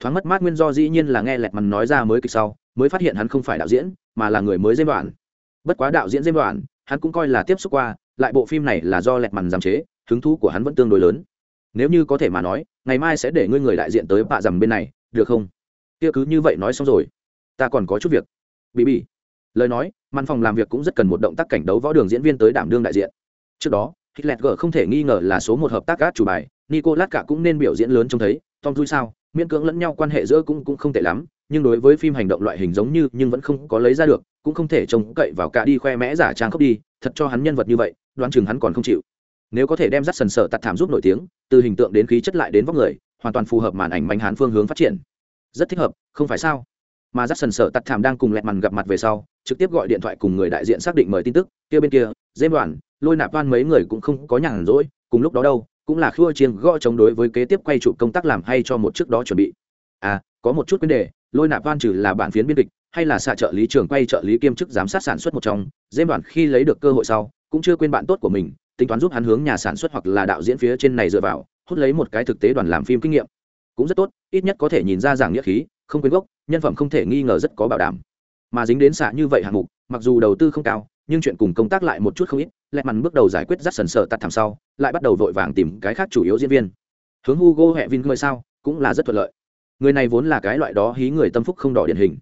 Thoáng mất mát nguyên do dĩ nhiên là nghe lẹt mắn nói ra mới kịch sau, mới phát hiện hắn không phải đạo diễn, mà là người mới dêm đoạn. Bất quá đạo diễn dêm đoạn, hắn cũng coi là tiếp xúc qua, lại bộ phim này là do lẹt mằn giám chế, hứng thú của hắn vẫn tương đối lớn. Nếu như có thể mà nói, ngày mai sẽ để ngươi người đại diện tới bạ dầm bên này, được không? Kia cứ như vậy nói xong rồi. Ta còn có chút việc. Bị bị lời nói văn phòng làm việc cũng rất cần một động tác cảnh đấu võ đường diễn viên tới đảm đương đại diện. Trước đó, hitler g không thể nghi ngờ là số một hợp tác gác chủ bài, nicolas cả cũng nên biểu diễn lớn trông thấy, tom vui sao, miễn cưỡng lẫn nhau quan hệ giữa cũng cũng không tệ lắm, nhưng đối với phim hành động loại hình giống như, nhưng vẫn không có lấy ra được, cũng không thể trông cậy vào cả đi khoe mẽ giả trang khóc đi, thật cho hắn nhân vật như vậy, đoán chừng hắn còn không chịu. Nếu có thể đem dắt sần sợ tạt thảm giúp nổi tiếng, từ hình tượng đến khí chất lại đến vóc người, hoàn toàn phù hợp màn ảnh bánh hán phương hướng phát triển. Rất thích hợp, không phải sao? Mà dắt sần sợ tạt thảm đang cùng lẹt màn gặp mặt về sau, trực tiếp gọi điện thoại cùng người đại diện xác định mời tin tức. Kia bên kia dêm đoàn, lôi nạp van mấy người cũng không có nhàn rỗi, cùng lúc đó đâu, cũng là khua chiêng gõ chống đối với kế tiếp quay trụ công tác làm hay cho một trước đó chuẩn bị. À có một chút vấn đề, lôi nạp van trừ là bản phiến biên kịch, hay là xạ trợ lý trường quay trợ lý kiêm chức giám sát sản xuất một trong dêm đoàn khi lấy được cơ hội sau, cũng chưa quên bạn tốt của mình, tính toán giúp hắn hướng nhà sản xuất hoặc là đạo diễn phía trên này dựa vào, hút lấy một cái thực tế đoàn làm phim kinh nghiệm. Cũng rất tốt, ít nhất có thể nhìn ra giảng nghĩa khí không quên gốc, nhân phẩm không thể nghi ngờ rất có bảo đảm. Mà dính đến xạ như vậy hạng mục, mặc dù đầu tư không cao, nhưng chuyện cùng công tác lại một chút không ít, lẹ mằn bước đầu giải quyết rất sần sợ tắt thảm sau, lại bắt đầu vội vàng tìm cái khác chủ yếu diễn viên. Hướng hugo hẹ vin ngơi sao, cũng là rất thuận lợi. Người này vốn là cái loại đó hí người tâm phúc không đỏ điển hình.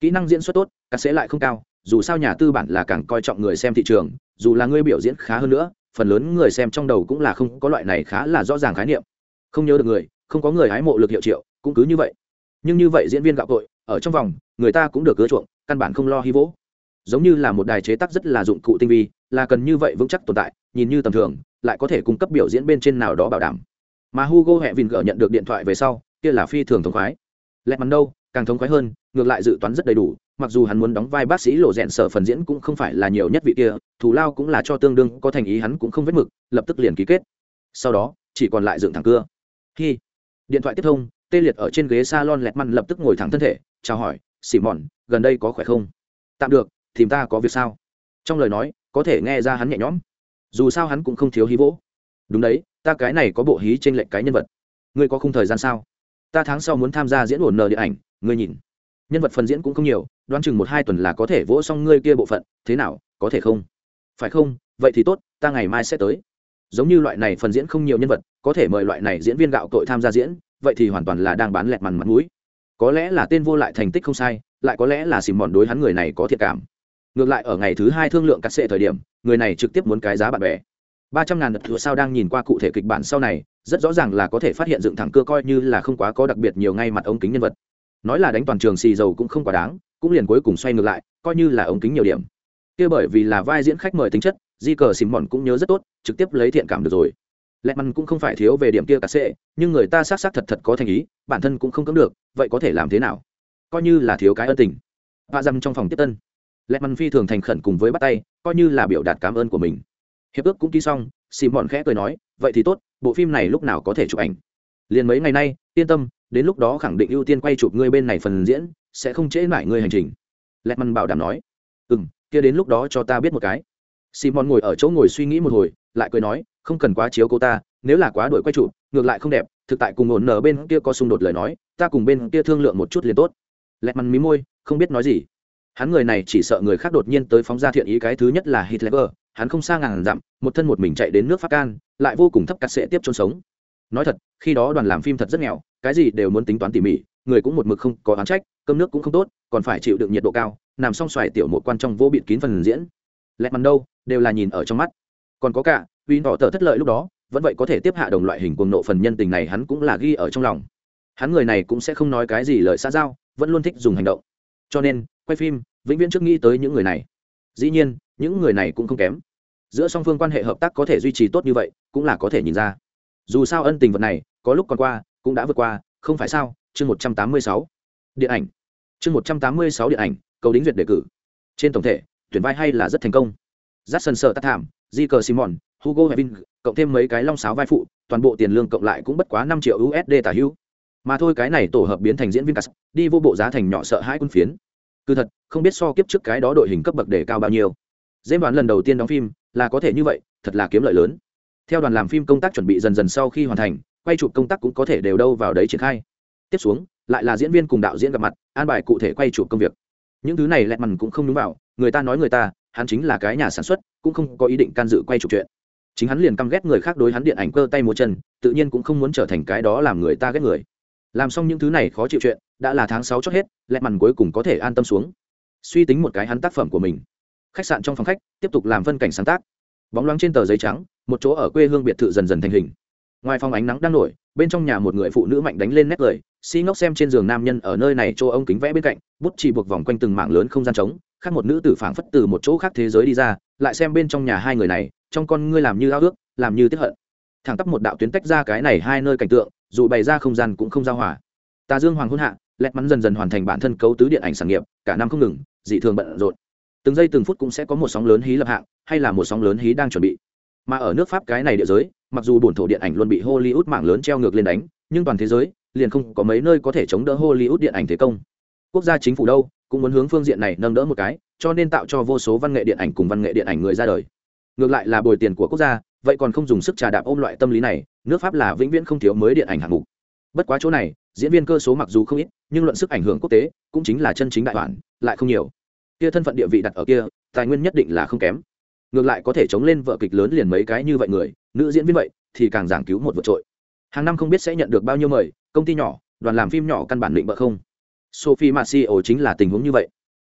Kỹ năng diễn xuất tốt, cắt sẽ lại không cao, dù sao nhà tư bản là càng coi trọng người xem thị trường, dù là người biểu diễn khá hơn nữa, phần lớn người xem trong đầu cũng là không có loại này khá là rõ ràng khái niệm. Không nhớ được người, không có người hái mộ lực hiệu triệu, cũng cứ như vậy nhưng như vậy diễn viên gạo cội, ở trong vòng, người ta cũng được cứa chuộng, căn bản không lo hy vỗ. Giống như là một đài chế tác rất là dụng cụ tinh vi, là cần như vậy vững chắc tồn tại, nhìn như tầm thường, lại có thể cung cấp biểu diễn bên trên nào đó bảo đảm. Mà hugo hẹ vìn gỡ nhận được điện thoại về sau, kia là phi thường thống khoái. Lẹt mắn đâu, càng thống khoái hơn, ngược lại dự toán rất đầy đủ, mặc dù hắn muốn đóng vai bác sĩ lộ rẽn sở phần diễn cũng không phải là nhiều nhất vị kia, thù lao cũng là cho tương đương, có thành ý hắn cũng không vết mực, lập tức liền ký kết. Sau đó, chỉ còn lại dựng thẳng cưa. Khi điện thoại tiếp thông tê liệt ở trên ghế salon lẹt măn lập tức ngồi thẳng thân thể, chào hỏi, xỉ mòn gần đây có khỏe không? Tạm được, tìm ta có việc sao? Trong lời nói, có thể nghe ra hắn nhẹ nhõm. Dù sao hắn cũng không thiếu hí vỗ. Đúng đấy, ta cái này có bộ hí trên lệch cái nhân vật. Ngươi có không thời gian sao? Ta tháng sau muốn tham gia diễn ổn nờ điện ảnh, ngươi nhìn. Nhân vật phần diễn cũng không nhiều, đoán chừng một hai tuần là có thể vỗ xong ngươi kia bộ phận, thế nào, có thể không? Phải không, vậy thì tốt, ta ngày mai sẽ tới. Giống như loại này phần diễn không nhiều nhân vật, có thể mời loại này diễn viên gạo tội tham gia diễn vậy thì hoàn toàn là đang bán lẹt mằn mặt mũi. Có lẽ là tên vô lại thành tích không sai, lại có lẽ là xìm mòn đối hắn người này có thiệt cảm. Ngược lại ở ngày thứ hai thương lượng cắt xệ thời điểm, người này trực tiếp muốn cái giá bạn bè. Ba trăm ngàn đợt thừa sao đang nhìn qua cụ thể kịch bản sau này, rất rõ ràng là có thể phát hiện dựng thẳng cơ coi như là không quá có đặc biệt nhiều ngay mặt ống kính nhân vật. Nói là đánh toàn trường xì dầu cũng không quá đáng, cũng liền cuối cùng xoay ngược lại, coi như là ống kính nhiều điểm. Kia bởi vì là vai diễn khách mời tính chất, di cờ xìm mòn cũng nhớ rất tốt, trực tiếp lấy thiện cảm được rồi lẹ mằn cũng không phải thiếu về điểm kia cả sệ, nhưng người ta xác xác thật thật có thành ý, bản thân cũng không cấm được, vậy có thể làm thế nào? Coi như là thiếu cái ân tình. Vạ dằm trong phòng tiếp tân. Lẹ mằn phi thường thành khẩn cùng với bắt tay, coi như là biểu đạt cảm ơn của mình. Hiệp ước cũng ký xong xì mòn khẽ cười nói, vậy thì tốt, bộ phim này lúc nào có thể chụp ảnh? Liền mấy ngày nay, yên tâm, đến lúc đó khẳng định ưu tiên quay chụp ngươi bên này phần diễn, sẽ không trễ mãi ngươi hành trình. Lẹ mằn bảo đảm nói ừ m kia đến lúc đó cho ta biết một cái. Simon ngồi ở chỗ ngồi suy nghĩ một hồi, lại cười nói không cần quá chiếu cô ta nếu là quá đuổi quay trụ, ngược lại không đẹp thực tại cùng ổn nở bên kia có xung đột lời nói ta cùng bên kia thương lượng một chút liền tốt. Lẹt măn mí môi không biết nói gì. Hắn người này chỉ sợ người khác đột nhiên tới phóng ra thiện ý cái thứ nhất là hitler. Hắn không xa ngàn dặm một thân một mình chạy đến nước pháp can lại vô cùng thấp cắt sẽ tiếp chôn sống. Nói thật khi đó đoàn làm phim thật rất nghèo cái gì đều muốn tính toán tỉ mỉ người cũng một mực không có oán trách cơm nước cũng không tốt còn phải chịu đựng nhiệt độ cao nằm xong xoài tiểu một quan trong vô bịt kín phần diễn. Lẹt mằn đâu đều là nhìn ở trong mắt. Còn có cả vì họ tờ thất lợi lúc đó, vẫn vậy có thể tiếp hạ đồng loại hình cuồng nộ phần nhân tình này hắn cũng là ghi ở trong lòng. Hắn người này cũng sẽ không nói cái gì lời xa giao, vẫn luôn thích dùng hành động. Cho nên, quay phim, vĩnh viễn trước nghĩ tới những người này. Dĩ nhiên, những người này cũng không kém. Giữa song phương quan hệ hợp tác có thể duy trì tốt như vậy, cũng là có thể nhìn ra. Dù sao ân tình vật này, có lúc còn qua, cũng đã vượt qua, không phải sao? Chương một trăm tám mươi sáu. Điện ảnh. Chương một trăm tám mươi sáu điện ảnh, cầu đính duyệt đề cử. Trên tổng thể, tuyển vai hay là rất thành công. J a sợ tắt thảm di cờ simon, hugo hevin cộng thêm mấy cái long sáo vai phụ, toàn bộ tiền lương cộng lại cũng bất quá năm triệu usd tả hữu. Mà thôi cái này tổ hợp biến thành diễn viên cast đi vô bộ giá thành nhỏ sợ hãi quân phiến. Cứ thật, không biết so kiếp trước cái đó đội hình cấp bậc để cao bao nhiêu. Dễ đoán lần đầu tiên đóng phim là có thể như vậy, thật là kiếm lợi lớn. Theo đoàn làm phim công tác chuẩn bị dần dần sau khi hoàn thành, quay chụp công tác cũng có thể đều đâu vào đấy triển khai. Tiếp xuống, lại là diễn viên cùng đạo diễn gặp mặt, an bài cụ thể quay chụp công việc. Những thứ này lẹt mằn cũng không đúng vào, người ta nói người ta hắn chính là cái nhà sản xuất, cũng không có ý định can dự quay chụp chuyện. Chính hắn liền căm ghét người khác đối hắn điện ảnh cơ tay múa chân, tự nhiên cũng không muốn trở thành cái đó làm người ta ghét người. Làm xong những thứ này khó chịu chuyện, đã là tháng sáu chót hết lẹ mằn cuối cùng có thể an tâm xuống. Suy tính một cái hắn tác phẩm của mình. Khách sạn trong phòng khách, tiếp tục làm phân cảnh sáng tác. Bóng loáng trên tờ giấy trắng, một chỗ ở quê hương biệt thự dần dần thành hình. Ngoài phòng ánh nắng đang nổi, bên trong nhà một người phụ nữ mạnh đánh lên nét cười si ngốc xem trên giường nam nhân ở nơi này chỗ ông kính vẽ bên cạnh, bút chỉ buộc vòng quanh từng mảng lớn không gian trống, khác một nữ tử phảng phất từ một chỗ khác thế giới đi ra, lại xem bên trong nhà hai người này, trong con ngươi làm như ao ước, làm như tiếp hận. Thẳng tắp một đạo tuyến tách ra cái này hai nơi cảnh tượng, dù bày ra không gian cũng không giao hòa. Tà dương hoàng hôn hạ, lẹt mắn dần dần hoàn thành bản thân cấu tứ điện ảnh sản nghiệp, cả năm không ngừng, dị thường bận rộn. Từng giây từng phút cũng sẽ có một sóng lớn hí lập hạng, hay là một sóng lớn hí đang chuẩn bị. Mà ở nước pháp cái này địa giới, mặc dù bổn thổ điện ảnh luôn bị hollywood mạng lớn treo ngược lên đánh, nhưng toàn thế giới liền không có mấy nơi có thể chống đỡ hollywood điện ảnh thế công. Quốc gia chính phủ đâu, cũng muốn hướng phương diện này nâng đỡ một cái, cho nên tạo cho vô số văn nghệ điện ảnh cùng văn nghệ điện ảnh người ra đời. Ngược lại là bồi tiền của quốc gia, vậy còn không dùng sức trà đạp ôm loại tâm lý này, nước pháp là vĩnh viễn không thiếu mới điện ảnh hạng mục. Bất quá chỗ này, diễn viên cơ số mặc dù không ít, nhưng luận sức ảnh hưởng quốc tế, cũng chính là chân chính đại bản, lại không nhiều. Kia thân phận địa vị đặt ở kia, tài nguyên nhất định là không kém. Ngược lại có thể chống lên vợ kịch lớn liền mấy cái như vậy người, nữ diễn viên vậy, thì càng giảng cứu một vượt trội. Hàng năm không biết sẽ nhận được bao nhiêu mời công ty nhỏ, đoàn làm phim nhỏ căn bản định bợ không. Sophie marcio chính là tình huống như vậy.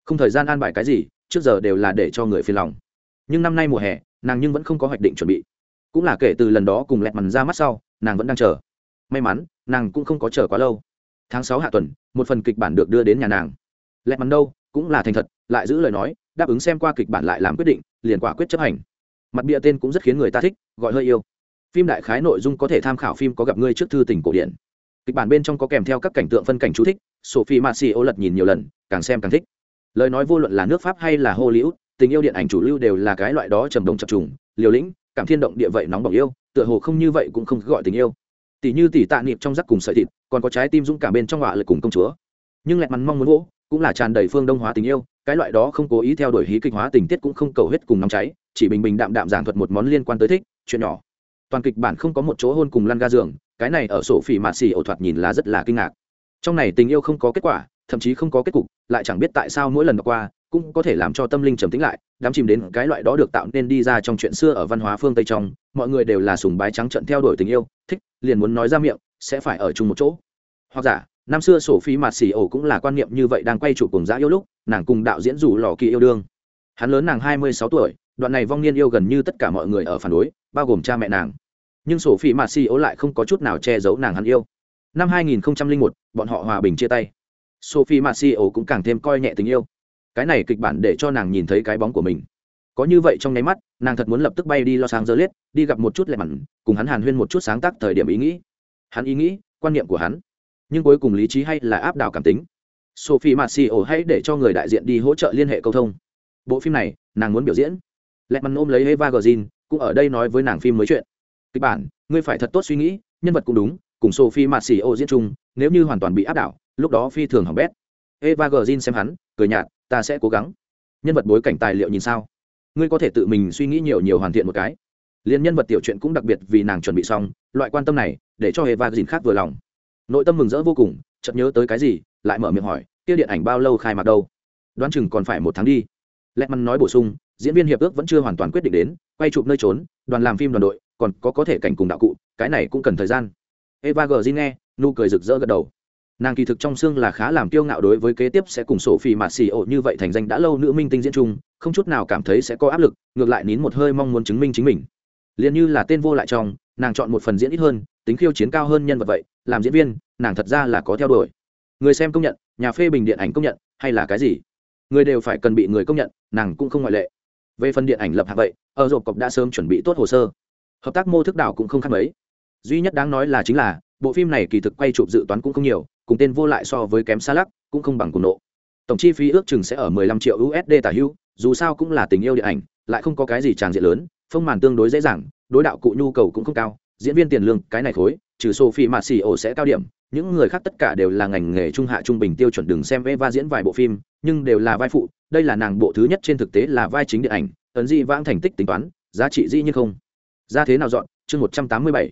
Không thời gian an bài cái gì, trước giờ đều là để cho người phiền lòng. Nhưng năm nay mùa hè, nàng nhưng vẫn không có hoạch định chuẩn bị. Cũng là kể từ lần đó cùng lẹt mằn ra mắt sau, nàng vẫn đang chờ. May mắn, nàng cũng không có chờ quá lâu. Tháng sáu hạ tuần, một phần kịch bản được đưa đến nhà nàng. Lẹt mằn đâu, cũng là thành thật, lại giữ lời nói, đáp ứng xem qua kịch bản lại làm quyết định, liền quả quyết chấp hành. Mặt bịa tên cũng rất khiến người ta thích, gọi hơi yêu. Phim đại khái nội dung có thể tham khảo phim có gặp ngươi trước thư tình cổ điển kịch bản bên trong có kèm theo các cảnh tượng phân cảnh chú thích, sophie marcio lật nhìn nhiều lần, càng xem càng thích. Lời nói vô luận là nước pháp hay là hollywood, tình yêu điện ảnh chủ lưu đều là cái loại đó trầm đồng chập trùng, liều lĩnh, cảm thiên động địa vậy nóng bỏng yêu, tựa hồ không như vậy cũng không gọi tình yêu. Tỷ như tỷ tạ niệm trong rắc cùng sợi thịt, còn có trái tim dũng cảm bên trong họa lực cùng công chúa. Nhưng lẹt mắn mong muốn gỗ cũng là tràn đầy phương đông hóa tình yêu, cái loại đó không cố ý theo đuổi hí kịch hóa tình tiết cũng không cầu hết cùng nóng cháy, chỉ bình bình đạm đạm giảng thuật một món liên quan tới thích, chuyện nhỏ. Toàn kịch bản không có một chỗ hôn cùng lăn ga giường cái này ở sổ phỉ mạt xì ổ thoạt nhìn là rất là kinh ngạc. Trong này tình yêu không có kết quả, thậm chí không có kết cục, lại chẳng biết tại sao mỗi lần đọc qua, cũng có thể làm cho tâm linh trầm tĩnh lại đám chìm đến cái loại đó được tạo nên đi ra trong chuyện xưa ở văn hóa phương tây trong, mọi người đều là sùng bái trắng trận theo đuổi tình yêu, thích, liền muốn nói ra miệng, sẽ phải ở chung một chỗ. Hoặc giả, năm xưa sổ phi mạt xì ổ cũng là quan niệm như vậy đang quay chủ cùng giã yêu lúc, nàng cùng đạo diễn rủ lò kỳ yêu đương. Hắn lớn nàng hai mươi sáu tuổi, đoạn này vong niên yêu gần như tất cả mọi người ở phản đối, bao gồm cha mẹ nàng nhưng sổ phi mạt si ố lại không có chút nào che giấu nàng hắn yêu. Năm hai nghìn một, bọn họ hòa bình chia tay. Sophie ố cũng càng thêm coi nhẹ tình yêu. Cái này kịch bản để cho nàng nhìn thấy cái bóng của mình. Có như vậy trong nháy mắt, nàng thật muốn lập tức bay đi lo sáng giờ liết đi gặp một chút lẹ mặn, cùng hắn hàn huyên một chút sáng tác thời điểm ý nghĩ. Hắn ý nghĩ, quan niệm của hắn. Nhưng cuối cùng lý trí hay là áp đảo cảm tính. Sophie marcio hãy để cho người đại diện đi hỗ trợ liên hệ câu thông. Bộ phim này, nàng muốn biểu diễn. Lẹ mặn ôm lấy eva gờ cũng ở đây nói với nàng phim mới chuyện kịch bản, ngươi phải thật tốt suy nghĩ, nhân vật cũng đúng, cùng sophie marcio diễn chung, nếu như hoàn toàn bị áp đảo, lúc đó phi thường hỏng bét. Eva gờ xem hắn, cười nhạt, ta sẽ cố gắng. Nhân vật bối cảnh tài liệu nhìn sao? Ngươi có thể tự mình suy nghĩ nhiều nhiều hoàn thiện một cái. Liền nhân vật tiểu chuyện cũng đặc biệt vì nàng chuẩn bị xong, loại quan tâm này, để cho eva dìn khác vừa lòng. Nội tâm mừng rỡ vô cùng, chợt nhớ tới cái gì, lại mở miệng hỏi, kia điện ảnh bao lâu khai mạc đâu? Đoán chừng còn phải một tháng đi. Lẹt măn nói bổ sung, diễn viên hiệp ước vẫn chưa hoàn toàn quyết định đến, quay chụp nơi trốn, đoàn làm phim đoàn đội còn có có thể cảnh cùng đạo cụ, cái này cũng cần thời gian. Eva gờ nghe, nụ cười rực rỡ gật đầu. Nàng kỳ thực trong xương là khá làm kiêu ngạo đối với kế tiếp sẽ cùng sổ phi mạt xì ổ như vậy thành danh đã lâu nữ minh tinh diễn chung, không chút nào cảm thấy sẽ có áp lực, ngược lại nín một hơi mong muốn chứng minh chính mình. Liền như là tên vô lại trong, nàng chọn một phần diễn ít hơn, tính khiêu chiến cao hơn nhân vật vậy, làm diễn viên, nàng thật ra là có theo đuổi. Người xem công nhận, nhà phê bình điện ảnh công nhận, hay là cái gì? Người đều phải cần bị người công nhận, nàng cũng không ngoại lệ. Về phần điện ảnh lập hạ vậy, ở rộp cọc đã sớm chuẩn bị tốt hồ sơ hợp tác mô thức đảo cũng không khác mấy. Duy nhất đáng nói là chính là, bộ phim này kỳ thực quay chụp dự toán cũng không nhiều, cùng tên vô lại so với kém xa lắc, cũng không bằng cùng nộ. Tổng chi phí ước chừng sẽ ở 15 triệu usd tả hữu dù sao cũng là tình yêu điện ảnh, lại không có cái gì tràng diện lớn, phong màn tương đối dễ dàng, đối đạo cụ nhu cầu cũng không cao, diễn viên tiền lương cái này khối, trừ sophie mà xì ổ sẽ cao điểm, những người khác tất cả đều là ngành nghề trung hạ trung bình tiêu chuẩn đừng xem eva diễn vài bộ phim, nhưng đều là vai phụ, đây là nàng bộ thứ nhất trên thực tế là vai chính điện ảnh, ấn di vãng thành tích tính toán, giá trị dĩ như không ra thế nào dọn? Chương một trăm tám mươi bảy.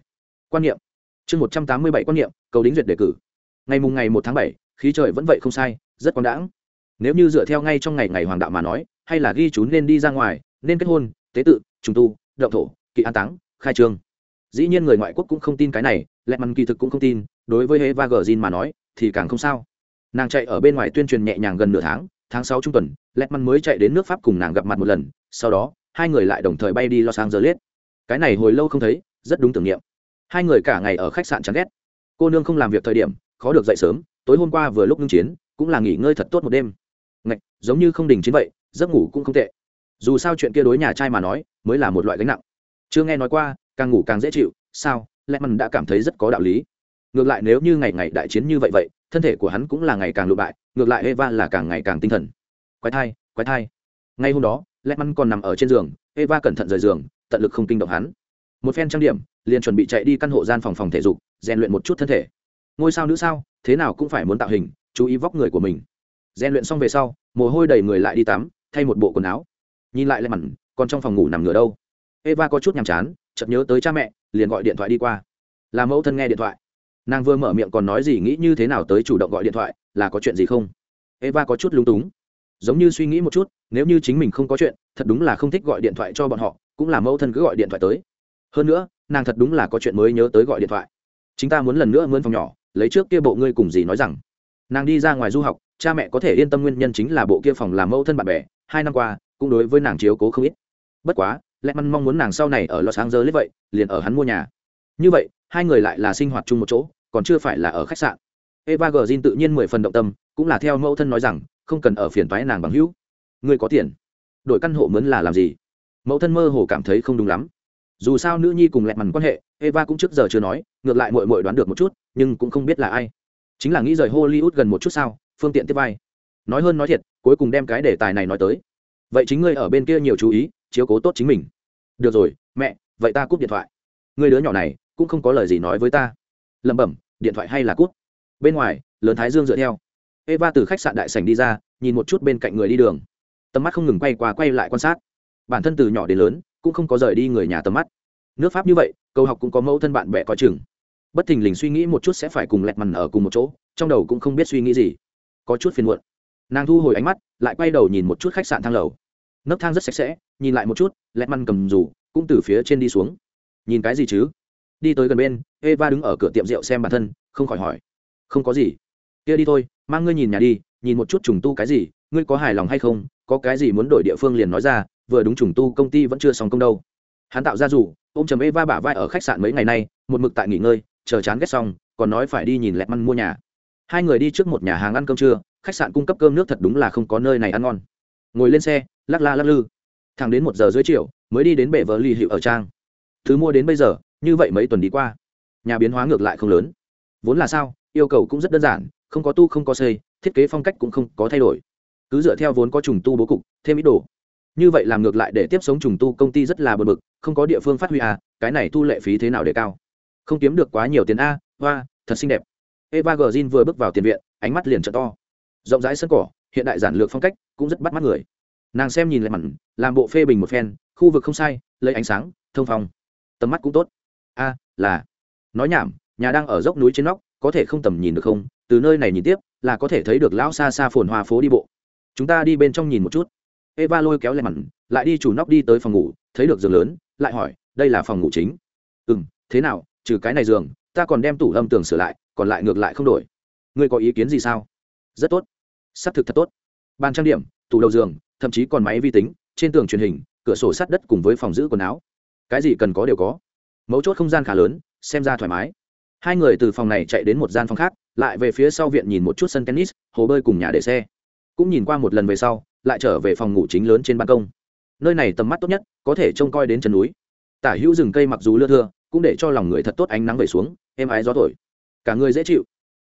Quan niệm. Chương một trăm tám mươi bảy quan niệm, cầu đính duyệt đề cử. Ngày mùng ngày một tháng bảy, khí trời vẫn vậy không sai, rất quang đãng. Nếu như dựa theo ngay trong ngày ngày hoàng đạo mà nói, hay là ghi chú nên đi ra ngoài, nên kết hôn, tế tự, trùng tu, động thổ, kỵ an táng, khai trương. Dĩ nhiên người ngoại quốc cũng không tin cái này lẹ mằn kỳ thực cũng không tin, đối với eva gờ mà nói, thì càng không sao. Nàng chạy ở bên ngoài tuyên truyền nhẹ nhàng gần nửa tháng tháng sáu trung tuần lẹ mằn mới chạy đến nước pháp cùng nàng gặp mặt một lần, sau đó, hai người lại đồng thời bay đi los angeles cái này hồi lâu không thấy rất đúng tưởng niệm. Hai người cả ngày ở khách sạn chán ghét. Cô nương không làm việc thời điểm khó được dậy sớm tối hôm qua vừa lúc ngưng chiến cũng là nghỉ ngơi thật tốt một đêm. Ngạch, giống như không đình chiến vậy giấc ngủ cũng không tệ. Dù sao chuyện kia đối nhà trai mà nói mới là một loại gánh nặng. Chưa nghe nói qua càng ngủ càng dễ chịu sao? Lẽ mần đã cảm thấy rất có đạo lý. Ngược lại nếu như ngày ngày đại chiến như vậy vậy thân thể của hắn cũng là ngày càng lụ bại ngược lại eva là càng ngày càng tinh thần. Quái thai quái thai. Ngay hôm đó lẽ mằn còn nằm ở trên giường eva cẩn thận rời giường tận lực không kinh động hắn. Một phen trang điểm, liền chuẩn bị chạy đi căn hộ gian phòng phòng thể dục, rèn luyện một chút thân thể. Ngôi sao nữ sao, thế nào cũng phải muốn tạo hình, chú ý vóc người của mình. Rèn luyện xong về sau, mồ hôi đầy người lại đi tắm, thay một bộ quần áo. Nhìn lại lại mặn còn trong phòng ngủ nằm ngửa đâu. Eva có chút nhàm chán, chợt nhớ tới cha mẹ, liền gọi điện thoại đi qua. Là mẫu thân nghe điện thoại. Nàng vừa mở miệng còn nói gì nghĩ như thế nào tới chủ động gọi điện thoại, là có chuyện gì không? Eva có chút lúng túng. Giống như suy nghĩ một chút, nếu như chính mình không có chuyện, thật đúng là không thích gọi điện thoại cho bọn họ cũng là mẫu thân cứ gọi điện thoại tới. Hơn nữa, nàng thật đúng là có chuyện mới nhớ tới gọi điện thoại. Chúng ta muốn lần nữa mướn phòng nhỏ, lấy trước kia bộ ngươi cùng gì nói rằng. Nàng đi ra ngoài du học, cha mẹ có thể yên tâm nguyên nhân chính là bộ kia phòng làm mẫu thân bạn bè, hai năm qua, cũng đối với nàng chiếu cố không ít. Bất quá, lẽ măn mong muốn nàng sau này ở los angeles vậy, liền ở hắn mua nhà. Như vậy, hai người lại là sinh hoạt chung một chỗ, còn chưa phải là ở khách sạn. Eva g tự nhiên mười phần động tâm, cũng là theo mẫu thân nói rằng, không cần ở phiền toái nàng bằng hữu. Người có tiền. Đổi căn hộ mướn là làm gì? Mẫu thân mơ hồ cảm thấy không đúng lắm. Dù sao nữ nhi cùng lẹt mằn quan hệ, eva cũng trước giờ chưa nói, ngược lại mội mội đoán được một chút, nhưng cũng không biết là ai. Chính là nghĩ rời hollywood gần một chút sao, phương tiện tiếp vai. Nói hơn nói thiệt, cuối cùng đem cái đề tài này nói tới. Vậy chính ngươi ở bên kia nhiều chú ý, chiếu cố tốt chính mình. Được rồi, mẹ, vậy ta cúp điện thoại. Người đứa nhỏ này, cũng không có lời gì nói với ta. Lẩm bẩm, điện thoại hay là cút bên ngoài, lớn thái dương dựa theo. Eva từ khách sạn đại sảnh đi ra, nhìn một chút bên cạnh người đi đường. Tầm mắt không ngừng quay qua quay lại quan sát bản thân từ nhỏ đến lớn cũng không có rời đi người nhà tầm mắt. Nước pháp như vậy câu học cũng có mẫu thân bạn bè có chừng. Bất thình lình suy nghĩ một chút sẽ phải cùng lẹt mằn ở cùng một chỗ, trong đầu cũng không biết suy nghĩ gì. Có chút phiền muộn. Nàng thu hồi ánh mắt, lại quay đầu nhìn một chút khách sạn thang lầu. Nấc thang rất sạch sẽ, nhìn lại một chút, lẹt mằn cầm rủ cũng từ phía trên đi xuống. Nhìn cái gì chứ? Đi tới gần bên, eva đứng ở cửa tiệm rượu xem bản thân, không khỏi hỏi. Không có gì. Kia đi thôi, mang ngươi nhìn nhà đi, nhìn một chút trùng tu cái gì, ngươi có hài lòng hay không? Có cái gì muốn đổi địa phương liền nói ra vừa đúng trùng tu công ty vẫn chưa xong công đâu. Hắn tạo ra rủ ô m chầm eva bả vai ở khách sạn mấy ngày nay, một mực tại nghỉ ngơi, chờ chán ghét xong, còn nói phải đi nhìn lẹt măn mua nhà. Hai người đi trước một nhà hàng ăn cơm trưa, khách sạn cung cấp cơm nước thật đúng là không có nơi này ăn ngon. Ngồi lên xe, lắc la lắc lư. Thẳng đến một giờ dưới chiều, mới đi đến bệ vợ ly hiệu ở trang. Thứ mua đến bây giờ, như vậy mấy tuần đi qua, nhà biến hóa ngược lại không lớn. Vốn là sao, yêu cầu cũng rất đơn giản, không có tu không có xây, thiết kế phong cách cũng không có thay đổi. Cứ dựa theo vốn có trùng tu bố cục, thêm ít đồ như vậy làm ngược lại để tiếp sống trùng tu công ty rất là bờ bực, không có địa phương phát huy à cái này thu lệ phí thế nào để cao? Không kiếm được quá nhiều tiền a, hoa, thật xinh đẹp. Eva gờ vừa bước vào tiền viện, ánh mắt liền t to. Rộng rãi sân cỏ, hiện đại giản lược phong cách, cũng rất bắt mắt người. Nàng xem nhìn lại mặn, làm bộ phê bình một phen, khu vực không sai, lấy ánh sáng, thông phong. Tầm mắt cũng tốt. A, là. Nói nhảm, nhà đang ở dốc núi trên nóc, có thể không tầm nhìn được không? Từ nơi này nhìn tiếp, là có thể thấy được lão xa xa phồn hoa phố đi bộ. Chúng ta đi bên trong nhìn một chút eva lôi kéo lại mặn lại đi chủ nóc đi tới phòng ngủ, thấy được giường lớn, lại hỏi, đây là phòng ngủ chính? Ừ m thế nào, trừ cái này giường, ta còn đem tủ âm tường sửa lại, còn lại ngược lại không đổi. Ngươi có ý kiến gì sao? Rất tốt. S ắ c thực thật tốt. Bàn trang điểm, tủ đầu giường, thậm chí còn máy vi tính, trên tường truyền hình, cửa sổ sát đất cùng với phòng giữ quần áo. Cái gì cần có đều có. Mấu chốt không gian khá lớn, xem ra thoải mái. Hai người từ phòng này chạy đến một gian phòng khác, lại về phía sau viện nhìn một chút sân tennis, hồ bơi cùng nhà để xe. Cũng nhìn qua một lần về sau lại trở về phòng ngủ chính lớn trên ban công. Nơi này tầm mắt tốt nhất, có thể trông coi đến chân núi. Tả hữu rừng cây mặc dù lưa thưa, cũng để cho lòng người thật tốt ánh nắng về xuống, êm ái gió thổi. Cả người dễ chịu.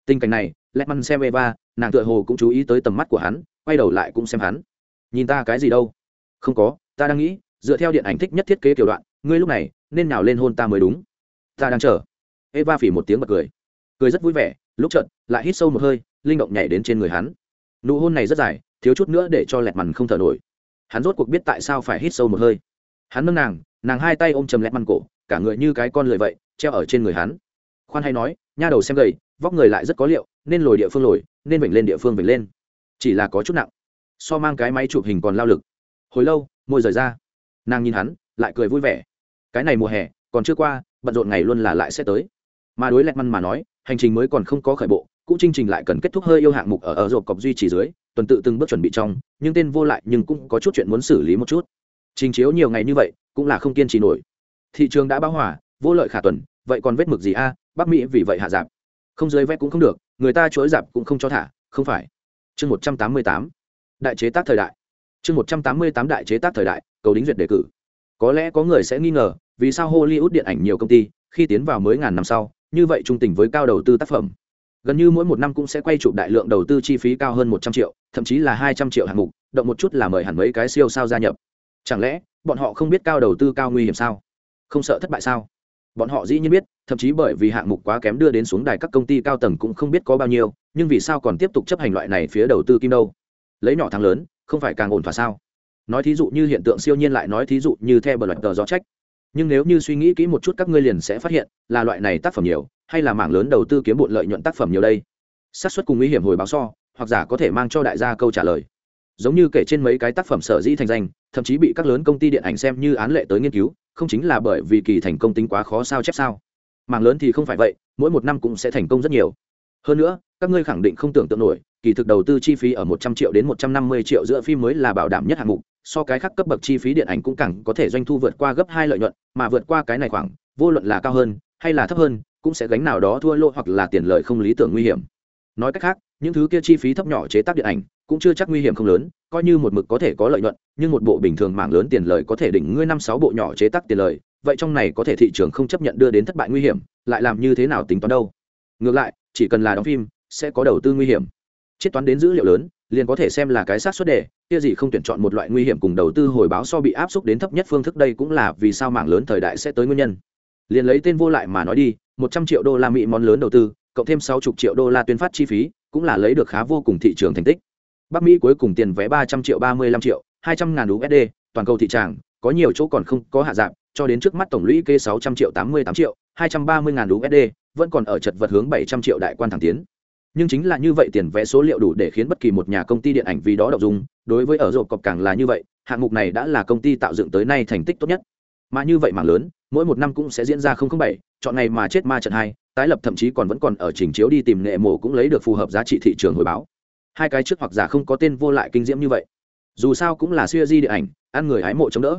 Tình cảnh này lẹ măn xem eva, nàng tựa hồ cũng chú ý tới tầm mắt của hắn, quay đầu lại cũng xem hắn. Nhìn ta cái gì đâu? Không có, ta đang nghĩ, dựa theo điện ảnh thích nhất thiết kế kiểu đoạn, ngươi lúc này, nên nào lên hôn ta mới đúng. Ta đang chờ. Eva phỉ một tiếng bật cười. Cười rất vui vẻ, lúc trận lại hít sâu một hơi, linh động nhảy đến trên người hắn. Nụ hôn này rất dài thiếu chút nữa để cho lẹt mằn không thở nổi. Hắn rốt cuộc biết tại sao phải hít sâu một hơi. Hắn nâng nàng nàng hai tay ôm chầm lẹt mằn cổ, cả người như cái con lười vậy, treo ở trên người hắn. Khoan hay nói, nha đầu xem gầy, vóc người lại rất có liệu, nên lồi địa phương lồi, nên vểnh lên địa phương vểnh lên. Chỉ là có chút nặng. So mang cái máy chụp hình còn lao lực. Hồi lâu, môi rời ra. Nàng nhìn hắn, lại cười vui vẻ. Cái này mùa hè, còn chưa qua, bận rộn ngày luôn là lại sẽ tới. Mà đối lẹt măn mà nói, hành trình mới còn không có khởi bộ cũng chương trình lại cần kết thúc hơi yêu hạng mục ở ở rộp cọc duy trì dưới, tuần tự từng bước chuẩn bị trong, nhưng tên vô lại nhưng cũng có chút chuyện muốn xử lý một chút. Trình chiếu nhiều ngày như vậy, cũng là không kiên trì nổi. Thị trường đã báo hỏa vô lợi khả tuần, vậy còn vết mực gì a? À, Bắc mỹ vì vậy hạ giảm. Không dưới vét cũng không được, người ta chối giảm cũng không cho thả, không phải. Chương một trăm tám mươi tám. Đại chế tác thời đại. Chương một trăm tám mươi tám đại chế tác thời đại, cầu đính duyệt đề cử. Có lẽ có người sẽ nghi ngờ, vì sao hollywood điện ảnh nhiều công ty, khi tiến vào mới ngàn năm sau, như vậy trung tình với cao đầu tư tác phẩm gần như mỗi một năm cũng sẽ quay chụp đại lượng đầu tư chi phí cao hơn một trăm triệu, thậm chí là hai trăm triệu hạng mục, động một chút là mời hẳn mấy cái siêu sao gia nhập. Chẳng lẽ, bọn họ không biết cao đầu tư cao nguy hiểm sao? Không sợ thất bại sao? Bọn họ dĩ nhiên biết, thậm chí bởi vì hạng mục quá kém đưa đến xuống đài các công ty cao tầng cũng không biết có bao nhiêu, nhưng vì sao còn tiếp tục chấp hành loại này phía đầu tư kim đâu? Lấy nhỏ thắng lớn, không phải càng ổn thỏa sao? Nói thí dụ như hiện tượng siêu nhiên lại nói thí dụ như theo bờ lạch tờ gió trách. Nhưng nếu như suy nghĩ kỹ một chút các ngươi liền sẽ phát hiện là loại này tác phẩm nhiều hay là mảng lớn đầu tư kiếm bộn lợi nhuận tác phẩm nhiều đây? Xác suất cùng nguy hiểm hồi báo so, hoặc giả có thể mang cho đại gia câu trả lời. Giống như kể trên mấy cái tác phẩm sở dĩ thành danh, thậm chí bị các lớn công ty điện ảnh xem như án lệ tới nghiên cứu, không chính là bởi vì kỳ thành công tính quá khó sao chép sao. Mảng lớn thì không phải vậy, mỗi một năm cũng sẽ thành công rất nhiều. Hơn nữa, các ngươi khẳng định không tưởng tượng nổi, kỳ thực đầu tư chi phí ở một trăm triệu đến một trăm năm mươi triệu giữa phim mới là bảo đảm nhất hạng mục, so cái khác cấp bậc chi phí điện ảnh cũng càng có thể doanh thu vượt qua gấp hai lợi nhuận, mà vượt qua cái này khoảng, vô luận là cao hơn, hay là thấp hơn cũng sẽ gánh nào đó thua lỗ hoặc là tiền lợi không lý tưởng nguy hiểm. Nói cách khác, những thứ kia chi phí thấp nhỏ chế tác điện ảnh cũng chưa chắc nguy hiểm không lớn, coi như một mực có thể có lợi nhuận, nhưng một bộ bình thường mảng lớn tiền lợi có thể đỉnh ngươi năm sáu bộ nhỏ chế tác tiền lợi vậy trong này có thể thị trường không chấp nhận đưa đến thất bại nguy hiểm, lại làm như thế nào tính toán đâu? Ngược lại, chỉ cần là đóng phim, sẽ có đầu tư nguy hiểm. Chiết toán đến dữ liệu lớn, liền có thể xem là cái sát xuất đề, kia gì không tuyển chọn một loại nguy hiểm cùng đầu tư hồi báo so bị áp suất đến thấp nhất phương thức đây cũng là vì sao mảng lớn thời đại sẽ tới nguyên nhân liền lấy tên vô lại mà nói đi, một trăm triệu đô la mỹ món lớn đầu tư, cộng thêm sáu chục triệu đô la tuyên phát chi phí, cũng là lấy được khá vô cùng thị trường thành tích. Bắc mỹ cuối cùng tiền vé ba trăm triệu, ba mươi lăm triệu, hai trăm ngàn usd toàn cầu thị trường có nhiều chỗ còn không có hạ giảm cho đến trước mắt tổng lũy kê sáu trăm triệu tám mươi tám triệu, hai trăm ba mươi ngàn usd vẫn còn ở chật vật hướng bảy trăm triệu đại quan thẳng tiến. Nhưng chính là như vậy tiền vé số liệu đủ để khiến bất kỳ một nhà công ty điện ảnh vì đó đọc dùng đối với ở rộp cọp càng là như vậy, hạng mục này đã là công ty tạo dựng tới nay thành tích tốt nhất mà như vậy mảng lớn, mỗi một năm cũng sẽ diễn ra không không bảy, chọn ngày mà chết ma trận hai, tái lập thậm chí còn vẫn còn ở trình chiếu đi tìm nghệ mổ cũng lấy được phù hợp giá trị thị trường hồi báo. Hai cái trước hoặc giả không có tên vô lại kinh diễm như vậy. Dù sao cũng là siêu di điện ảnh, ăn người hái mộ chống đỡ.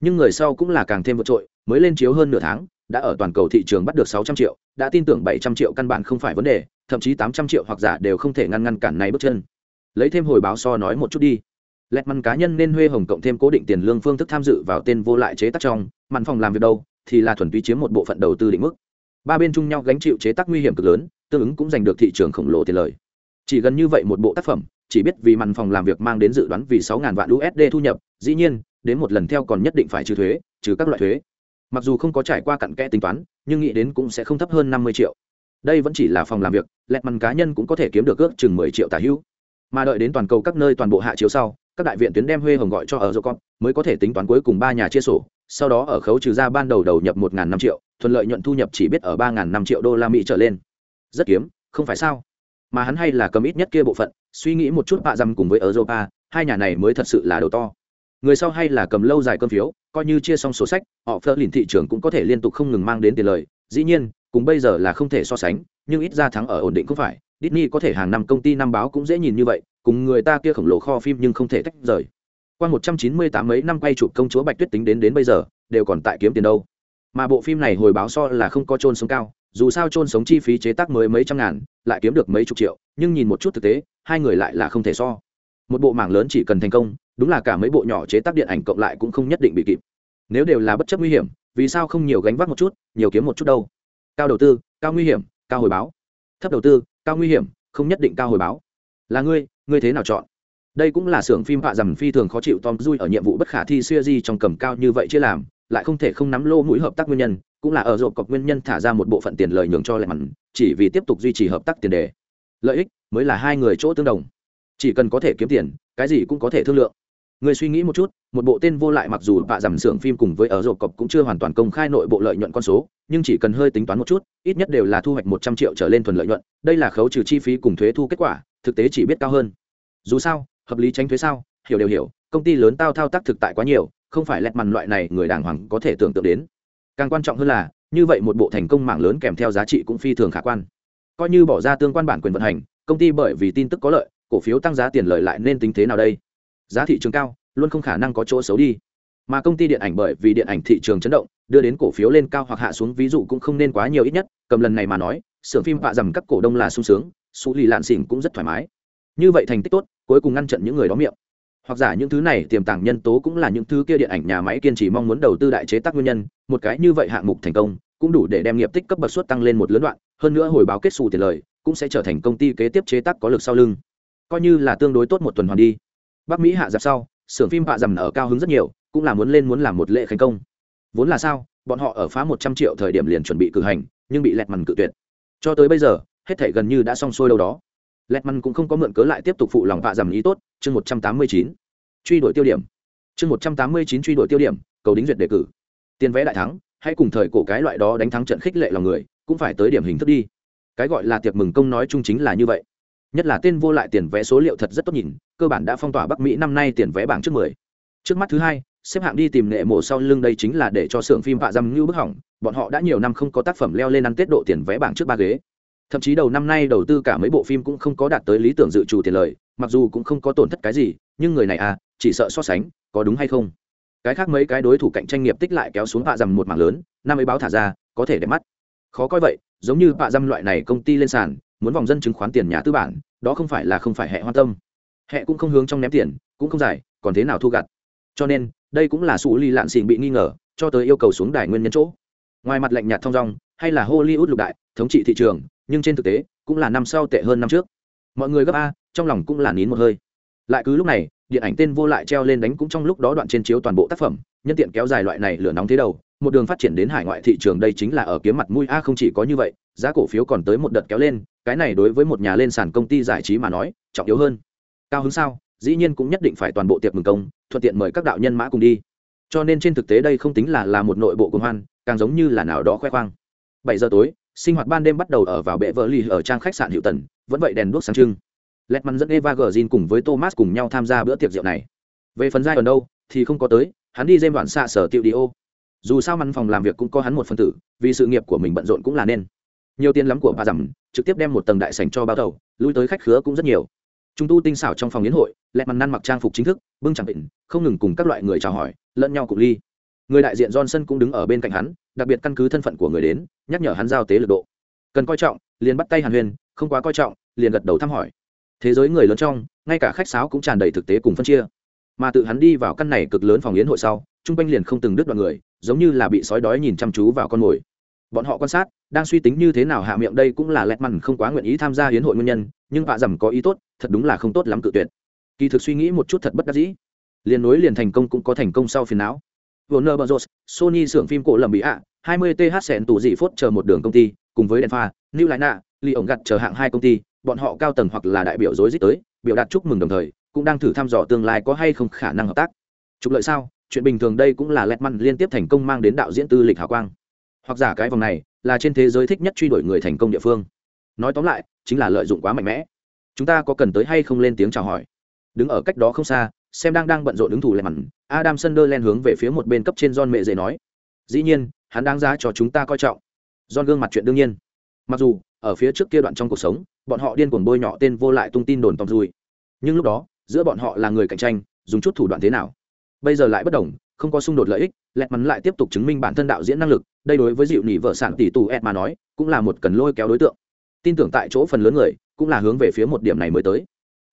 Nhưng người sau cũng là càng thêm vượt trội, mới lên chiếu hơn nửa tháng, đã ở toàn cầu thị trường bắt được sáu trăm triệu, đã tin tưởng bảy trăm triệu căn bản không phải vấn đề, thậm chí tám trăm triệu hoặc giả đều không thể ngăn ngăn cản này bước chân. Lấy thêm hồi báo so nói một chút đi lẹt măn cá nhân nên huê hồng cộng thêm cố định tiền lương phương thức tham dự vào tên vô lại chế tác trong, mặn phòng làm việc đâu, thì là thuần túy chiếm một bộ phận đầu tư định mức. Ba bên chung nhau gánh chịu chế tác nguy hiểm cực lớn, tương ứng cũng giành được thị trường khổng lồ tiền lời. Chỉ gần như vậy một bộ tác phẩm, chỉ biết vì mặn phòng làm việc mang đến dự đoán vì sáu vạn usd thu nhập, dĩ nhiên, đến một lần theo còn nhất định phải trừ thuế, trừ các loại thuế. Mặc dù không có trải qua cặn kẽ tính toán, nhưng nghĩ đến cũng sẽ không thấp hơn năm mươi triệu. Đây vẫn chỉ là phòng làm việc, lẹt mặn cá nhân cũng có thể kiếm được ước chừng mười triệu tả hữu. Mà đợi đến toàn cầu các nơi toàn bộ hạ chiếu sau các đại viện tuyến đem huê hồng gọi cho ở dô con, mới có thể tính toán cuối cùng ba nhà chia sổ, sau đó ở khấu trừ ra ban đầu đầu nhập một năm triệu, thuận lợi nhuận thu nhập chỉ biết ở ba năm triệu đô la mỹ trở lên. Rất kiếm, không phải sao? Mà hắn hay là cầm ít nhất kia bộ phận, suy nghĩ một chút bạ dăm cùng với ở europa hai nhà này mới thật sự là đầu to. Người sau hay là cầm lâu dài cơm phiếu, coi như chia xong số sách, họ phớt lìn thị trường cũng có thể liên tục không ngừng mang đến tiền lời. Dĩ nhiên, cùng bây giờ là không thể so sánh, nhưng ít ra thắng ở ổn định cũng phải. Disney có thể hàng năm công ty năm báo cũng dễ nhìn như vậy, cùng người ta kia khổng lồ kho phim nhưng không thể tách rời. Qua một trăm chín mươi tám mấy năm quay chụp công chúa bạch tuyết tính đến đến bây giờ, đều còn tại kiếm tiền đâu. Mà bộ phim này hồi báo so là không có trôn sống cao, dù sao trôn sống chi phí chế tác mới mấy trăm ngàn, lại kiếm được mấy chục triệu, nhưng nhìn một chút thực tế, hai người lại là không thể so. Một bộ mảng lớn chỉ cần thành công, đúng là cả mấy bộ nhỏ chế tác điện ảnh cộng lại cũng không nhất định bị kịp. Nếu đều là bất chấp nguy hiểm, vì sao không nhiều gánh vác một chút, nhiều kiếm một chút đâu? Cao đầu tư, cao nguy hiểm, cao hồi báo. Thấp đầu tư cao nguy hiểm, không nhất định cao hồi báo. Là ngươi ngươi thế nào chọn? Đây cũng là xưởng phim họa dầm phi thường khó chịu tom dui ở nhiệm vụ bất khả thi xuya di trong cầm cao như vậy chia làm, lại không thể không nắm lô mũi hợp tác nguyên nhân, cũng là ở rộp cọc nguyên nhân thả ra một bộ phận tiền lời nhường cho lẹ mặn chỉ vì tiếp tục duy trì hợp tác tiền đề. Lợi ích mới là hai người chỗ tương đồng. Chỉ cần có thể kiếm tiền, cái gì cũng có thể thương lượng người suy nghĩ một chút, một bộ tên vô lại mặc dù bạ giảm xưởng phim cùng với ở rộp cọc cũng chưa hoàn toàn công khai nội bộ lợi nhuận con số, nhưng chỉ cần hơi tính toán một chút, ít nhất đều là thu hoạch một trăm triệu trở lên thuần lợi nhuận, đây là khấu trừ chi phí cùng thuế thu kết quả, thực tế chỉ biết cao hơn. Dù sao, hợp lý tránh thuế sao? Hiểu đều hiểu, công ty lớn tao thao tác thực tại quá nhiều, không phải lẹt mằn loại này người đàng hoàng có thể tưởng tượng đến. Càng quan trọng hơn là, như vậy một bộ thành công mạng lớn kèm theo giá trị cũng phi thường khả quan. Coi như bỏ ra tương quan bản quyền vận hành, công ty bởi vì tin tức có lợi, cổ phiếu tăng giá tiền lợi lại nên tính thế nào đây? Giá thị trường cao, luôn không khả năng có chỗ xấu đi. Mà công ty điện ảnh bởi vì điện ảnh thị trường chấn động, đưa đến cổ phiếu lên cao hoặc hạ xuống ví dụ cũng không nên quá nhiều ít nhất, cầm lần này mà nói, xưởng phim họa dầm các cổ đông là sung sướng, xú lì lạn xỉn cũng rất thoải mái. Như vậy thành tích tốt, cuối cùng ngăn chặn những người đó miệng. Hoặc giả những thứ này, tiềm tàng nhân tố cũng là những thứ kia điện ảnh nhà máy kiên trì mong muốn đầu tư đại chế tác nguyên nhân, một cái như vậy hạng mục thành công, cũng đủ để đem nghiệp tích cấp bậc suất tăng lên một lớn đoạn, hơn nữa hồi báo kết xù tiền lời, cũng sẽ trở thành công ty kế tiếp chế tác có lực sau lưng. Coi như là tương đối tốt một tuần hoàn đi bắc mỹ hạ giặc sau, xưởng phim bạ dầm ở cao hứng rất nhiều, cũng là muốn lên muốn làm một lễ khánh công. Vốn là sao, bọn họ ở phá một trăm triệu thời điểm liền chuẩn bị cử hành, nhưng bị lẹt mằn cự tuyệt. Cho tới bây giờ, hết thể gần như đã xong xuôi đâu đó. Lẹt mằn cũng không có mượn cớ lại tiếp tục phụ lòng bạ dầm ý tốt, chương một trăm tám mươi chín. Truy đuổi tiêu điểm. Chương một trăm tám mươi chín truy đuổi tiêu điểm, cầu đính duyệt đề cử. Tiền vẽ đại thắng, hãy cùng thời cổ cái loại đó đánh thắng trận khích lệ lòng người, cũng phải tới điểm hình thức đi. Cái gọi là tiệc mừng công nói chung chính là như vậy nhất là tên vô lại tiền vé số liệu thật rất tốt nhìn, cơ bản đã phong tỏa bắc mỹ năm nay tiền vé bảng trước mười. Trước mắt thứ hai, xếp hạng đi tìm nghệ mổ sau lưng đây chính là để cho xưởng phim vạ dăm ngưu bức hỏng, bọn họ đã nhiều năm không có tác phẩm leo lên ăn tết độ tiền vé bảng trước ba ghế. Thậm chí đầu năm nay đầu tư cả mấy bộ phim cũng không có đạt tới lý tưởng dự trù tiền lời, mặc dù cũng không có tổn thất cái gì, nhưng người này à chỉ sợ so sánh, có đúng hay không? Cái khác mấy cái đối thủ cạnh tranh nghiệp tích lại kéo xuống vạ dầm một mảng lớn, năm ấy báo thả ra, có thể đẹp mắt. Khó coi vậy, giống như vạ dăm loại này công ty lên sàn muốn vòng dân chứng khoán tiền nhà tư bản, đó không phải là không phải hệ hoan tâm. Hệ cũng không hướng trong ném tiền, cũng không giải, còn thế nào thu gặt. Cho nên, đây cũng là sủ ly lạn xịn bị nghi ngờ, cho tới yêu cầu xuống đài nguyên nhân chỗ. Ngoài mặt lạnh nhạt thong dong, hay là hollywood lục đại, thống trị thị trường, nhưng trên thực tế, cũng là năm sau tệ hơn năm trước. Mọi người gấp a, trong lòng cũng là nín một hơi. Lại cứ lúc này, điện ảnh tên vô lại treo lên đánh cũng trong lúc đó đoạn trên chiếu toàn bộ tác phẩm, nhân tiện kéo dài loại này lửa nóng thế đầu một đường phát triển đến hải ngoại thị trường đây chính là ở kiếm mặt mũi. A không chỉ có như vậy giá cổ phiếu còn tới một đợt kéo lên. Cái này đối với một nhà lên sàn công ty giải trí mà nói trọng yếu hơn. Cao hứng sao? Dĩ nhiên cũng nhất định phải toàn bộ tiệc mừng công thuận tiện mời các đạo nhân mã cùng đi. Cho nên trên thực tế đây không tính là là một nội bộ công hoan càng giống như là nào đó khoe khoang. Bảy giờ tối sinh hoạt ban đêm bắt đầu ở vào bệ vợ ly ở trang khách sạn hiệu tần vẫn vậy đèn đuốc sáng trưng. Letman dẫn Eva Green cùng với Thomas cùng nhau tham gia bữa tiệc rượu này. Về phần giai ở đâu thì không có tới, hắn đi dêm đoạn xạ sở tiệu đi ô. Dù sao măn phòng làm việc cũng có hắn một phần tử, vì sự nghiệp của mình bận rộn cũng là nên. Nhiều tiền lắm của bà dặm, trực tiếp đem một tầng đại sảnh cho bao đầu, lui tới khách khứa cũng rất nhiều. Trung tu tinh xảo trong phòng yến hội, Letman năn mặc trang phục chính thức, bưng chẳng định, không ngừng cùng các loại người chào hỏi, lẫn nhau cục ly. Người đại diện Johnson cũng đứng ở bên cạnh hắn, đặc biệt căn cứ thân phận của người đến, nhắc nhở hắn giao tế lực độ. Cần coi trọng, liền bắt tay Hàn Huyền, không quá coi trọng, liền gật đầu thăm hỏi thế giới người lớn trong ngay cả khách sáo cũng tràn đầy thực tế cùng phân chia mà tự hắn đi vào căn này cực lớn phòng yến hội sau chung quanh liền không từng đứt đoạn người giống như là bị sói đói nhìn chăm chú vào con mồi. Bọn họ quan sát đang suy tính như thế nào hạ miệng đây cũng là lẹt mằn không quá nguyện ý tham gia hiến hội nguyên nhân nhưng vạ dầm có ý tốt thật đúng là không tốt lắm cự tuyệt. Kỳ thực suy nghĩ một chút thật bất đắc dĩ. Liền nối liền thành công cũng có thành công sau phiền não. Warner Bros, Sony xưởng phim cổ lầm bị ạ, 20 TH sẹn tủ dị phốt chờ một đường công ty, cùng với Denfa, New Lina, Lee ổng gặt chờ hạng hai công ty, bọn họ cao tầng hoặc là đại biểu rối rít tới biểu đạt chúc mừng đồng thời cũng đang thử thăm dò tương lai có hay không khả năng hợp tác. Trục lợi sao? Chuyện bình thường đây cũng là lẹt măn liên tiếp thành công mang đến đạo diễn tư lịch hào quang. Hoặc giả cái vòng này là trên thế giới thích nhất truy đuổi người thành công địa phương. Nói tóm lại, chính là lợi dụng quá mạnh mẽ. Chúng ta có cần tới hay không lên tiếng chào hỏi? Đứng ở cách đó không xa, xem đang đang bận rộn ứng thủ lẹt mặn adam sunderland hướng về phía một bên cấp trên john mẹ dễ nói. Dĩ nhiên, hắn đáng giá cho chúng ta coi trọng. John gương mặt chuyện đương nhiên. Mặc dù, ở phía trước kia đoạn trong cuộc sống, bọn họ điên cuồng bôi nhọ tên vô lại tung tin đồn tòng dùi nhưng lúc đó, giữa bọn họ là người cạnh tranh, dùng chút thủ đoạn thế nào? Bây giờ lại bất đồng, không có xung đột lợi ích lẹt mắn lại tiếp tục chứng minh bản thân đạo diễn năng lực, đây đối với dịu nỉ vợ sản tỷ tù ed mà nói, cũng là một cần lôi kéo đối tượng. Tin tưởng tại chỗ phần lớn người, cũng là hướng về phía một điểm này mới tới.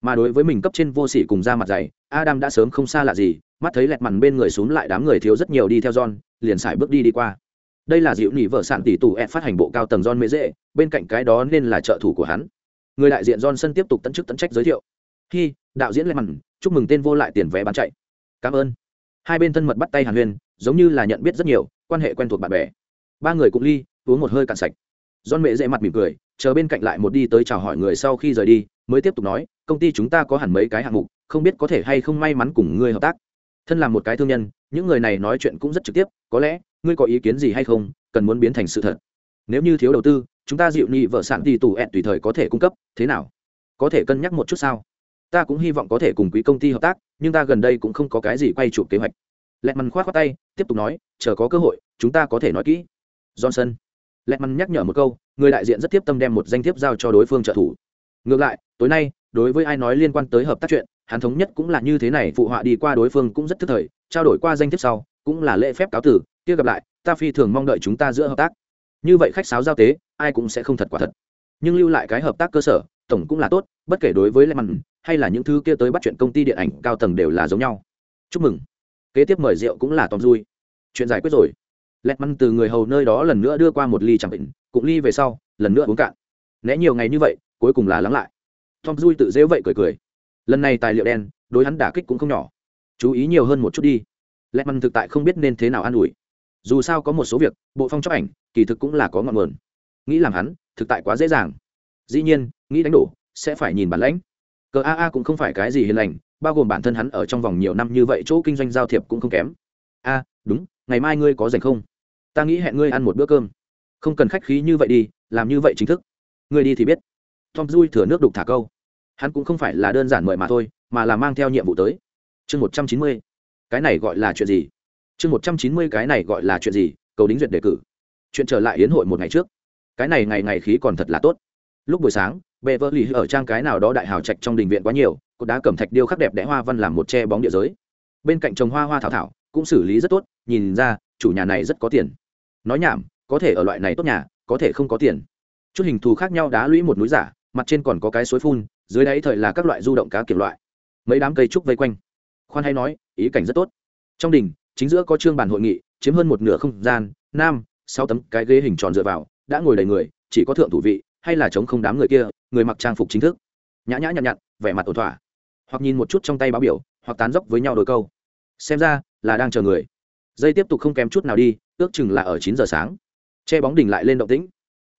Mà đối với mình cấp trên vô sỉ cùng ra mặt dày, adam đã sớm không xa lạ gì, mắt thấy lẹt mằn bên người xuống lại đám người thiếu rất nhiều đi theo john, liền xài bước đi đi qua. Đây là dịu nỉ vợ sản tỷ tù ed phát hành bộ cao tầng john mễ dễ, bên cạnh cái đó nên là trợ thủ của hắn. Người đại diện johnson tiếp tục tận chức tận trách giới thiệu. Khi đạo diễn lẹt mặn chúc mừng tên vô lại tiền vé bán chạy. Cảm ơn hai bên thân mật bắt tay hàn huyên giống như là nhận biết rất nhiều, quan hệ quen thuộc bạn bè. Ba người cũng ly, uống một hơi cạn sạch. Don mẹ dễ mặt mỉm cười, chờ bên cạnh lại một đi tới chào hỏi người sau khi rời đi, mới tiếp tục nói, công ty chúng ta có hẳn mấy cái hạng mục, không biết có thể hay không may mắn cùng ngươi hợp tác. Thân là một cái thương nhân, những người này nói chuyện cũng rất trực tiếp, có lẽ, ngươi có ý kiến gì hay không, cần muốn biến thành sự thật? Nếu như thiếu đầu tư, chúng ta dịu nhị vợ sản thì tủ ẹn tùy thời có thể cung cấp, thế nào? Có thể cân nhắc một chút sao? Ta cũng hy vọng có thể cùng quý công ty hợp tác, nhưng ta gần đây cũng không có cái gì quay chụp kế hoạch. Lẹt mằn khoát khoát tay, tiếp tục nói, chờ có cơ hội, chúng ta có thể nói kỹ. Johnson. Lẹt mằn nhắc nhở một câu, người đại diện rất tiếp tâm đem một danh thiếp giao cho đối phương trợ thủ. Ngược lại, tối nay, đối với ai nói liên quan tới hợp tác chuyện, hắn thống nhất cũng là như thế này, phụ họa đi qua đối phương cũng rất thức thời, trao đổi qua danh thiếp sau, cũng là lễ phép cáo tử, kia gặp lại, ta phi thường mong đợi chúng ta giữa hợp tác. Như vậy khách sáo giao tế, ai cũng sẽ không thật quả thật. Nhưng lưu lại cái hợp tác cơ sở, tổng cũng là tốt, bất kể đối với lệ mặn hay là những thứ kia tới bắt chuyện công ty điện ảnh cao tầng đều là giống nhau. Chúc mừng. Kế tiếp mời rượu cũng là tóm vui chuyện giải quyết rồi. Lẹt măn từ người hầu nơi đó lần nữa đưa qua một ly chẳng định cũng ly về sau, lần nữa uống cạn. Né nhiều ngày như vậy, cuối cùng là lắng lại. Tom dui tự dễ vậy cười cười. Lần này tài liệu đen, đối hắn đả kích cũng không nhỏ. Chú ý nhiều hơn một chút đi. Lẹt măn thực tại không biết nên thế nào an ủi. Dù sao có một số việc, bộ phong chóc ảnh, kỳ thực cũng là có ngọn nguồn. Nghĩ làm hắn, thực tại quá dễ dàng. Dĩ nhiên, nghĩ đánh đổ, sẽ phải nhìn bản lãnh cờ aa cũng không phải cái gì hiền lành, bao gồm bản thân hắn ở trong vòng nhiều năm như vậy chỗ kinh doanh giao thiệp cũng không kém. A, đúng, ngày mai ngươi có rảnh không? Ta nghĩ hẹn ngươi ăn một bữa cơm. Không cần khách khí như vậy đi, làm như vậy chính thức. Ngươi đi thì biết. Tom dui thừa nước đục thả câu. Hắn cũng không phải là đơn giản mời mà thôi, mà là mang theo nhiệm vụ tới. Chương một trăm chín mươi. Cái này gọi là chuyện gì? Chương một trăm chín mươi cái này gọi là chuyện gì? Cầu đính duyệt đề cử. Chuyện trở lại yến hội một ngày trước. Cái này ngày ngày khí còn thật là tốt. Lúc buổi sáng bệ vợ lì ở trang cái nào đó đại hào trạch trong đình viện quá nhiều, cột đá cẩm thạch điêu khắc đẹp đẽ hoa văn làm một che bóng địa giới. Bên cạnh trồng hoa hoa thảo thảo, cũng xử lý rất tốt, nhìn ra, chủ nhà này rất có tiền. Nói nhảm, có thể ở loại này tốt nhà, có thể không có tiền. Chút hình thù khác nhau đá lũy một núi giả, mặt trên còn có cái suối phun, dưới đáy thời là các loại du động cá kiểu loại. Mấy đám cây trúc vây quanh. Khoan hay nói, ý cảnh rất tốt. Trong đình, chính giữa có trương bàn hội nghị, chiếm hơn một nửa không gian, nam, sáu tấm, cái ghế hình tròn dựa vào, đã ngồi đầy người, chỉ có thượng thủ vị hay là chống không đám người kia, người mặc trang phục chính thức. Nhã nhã nhặn nhặn, vẻ mặt ổn thỏa. Hoặc nhìn một chút trong tay báo biểu, hoặc tán dốc với nhau đôi câu. Xem ra, là đang chờ người. Dây tiếp tục không kém chút nào đi, ước chừng là ở chín giờ sáng. Che bóng đỉnh lại lên động tĩnh.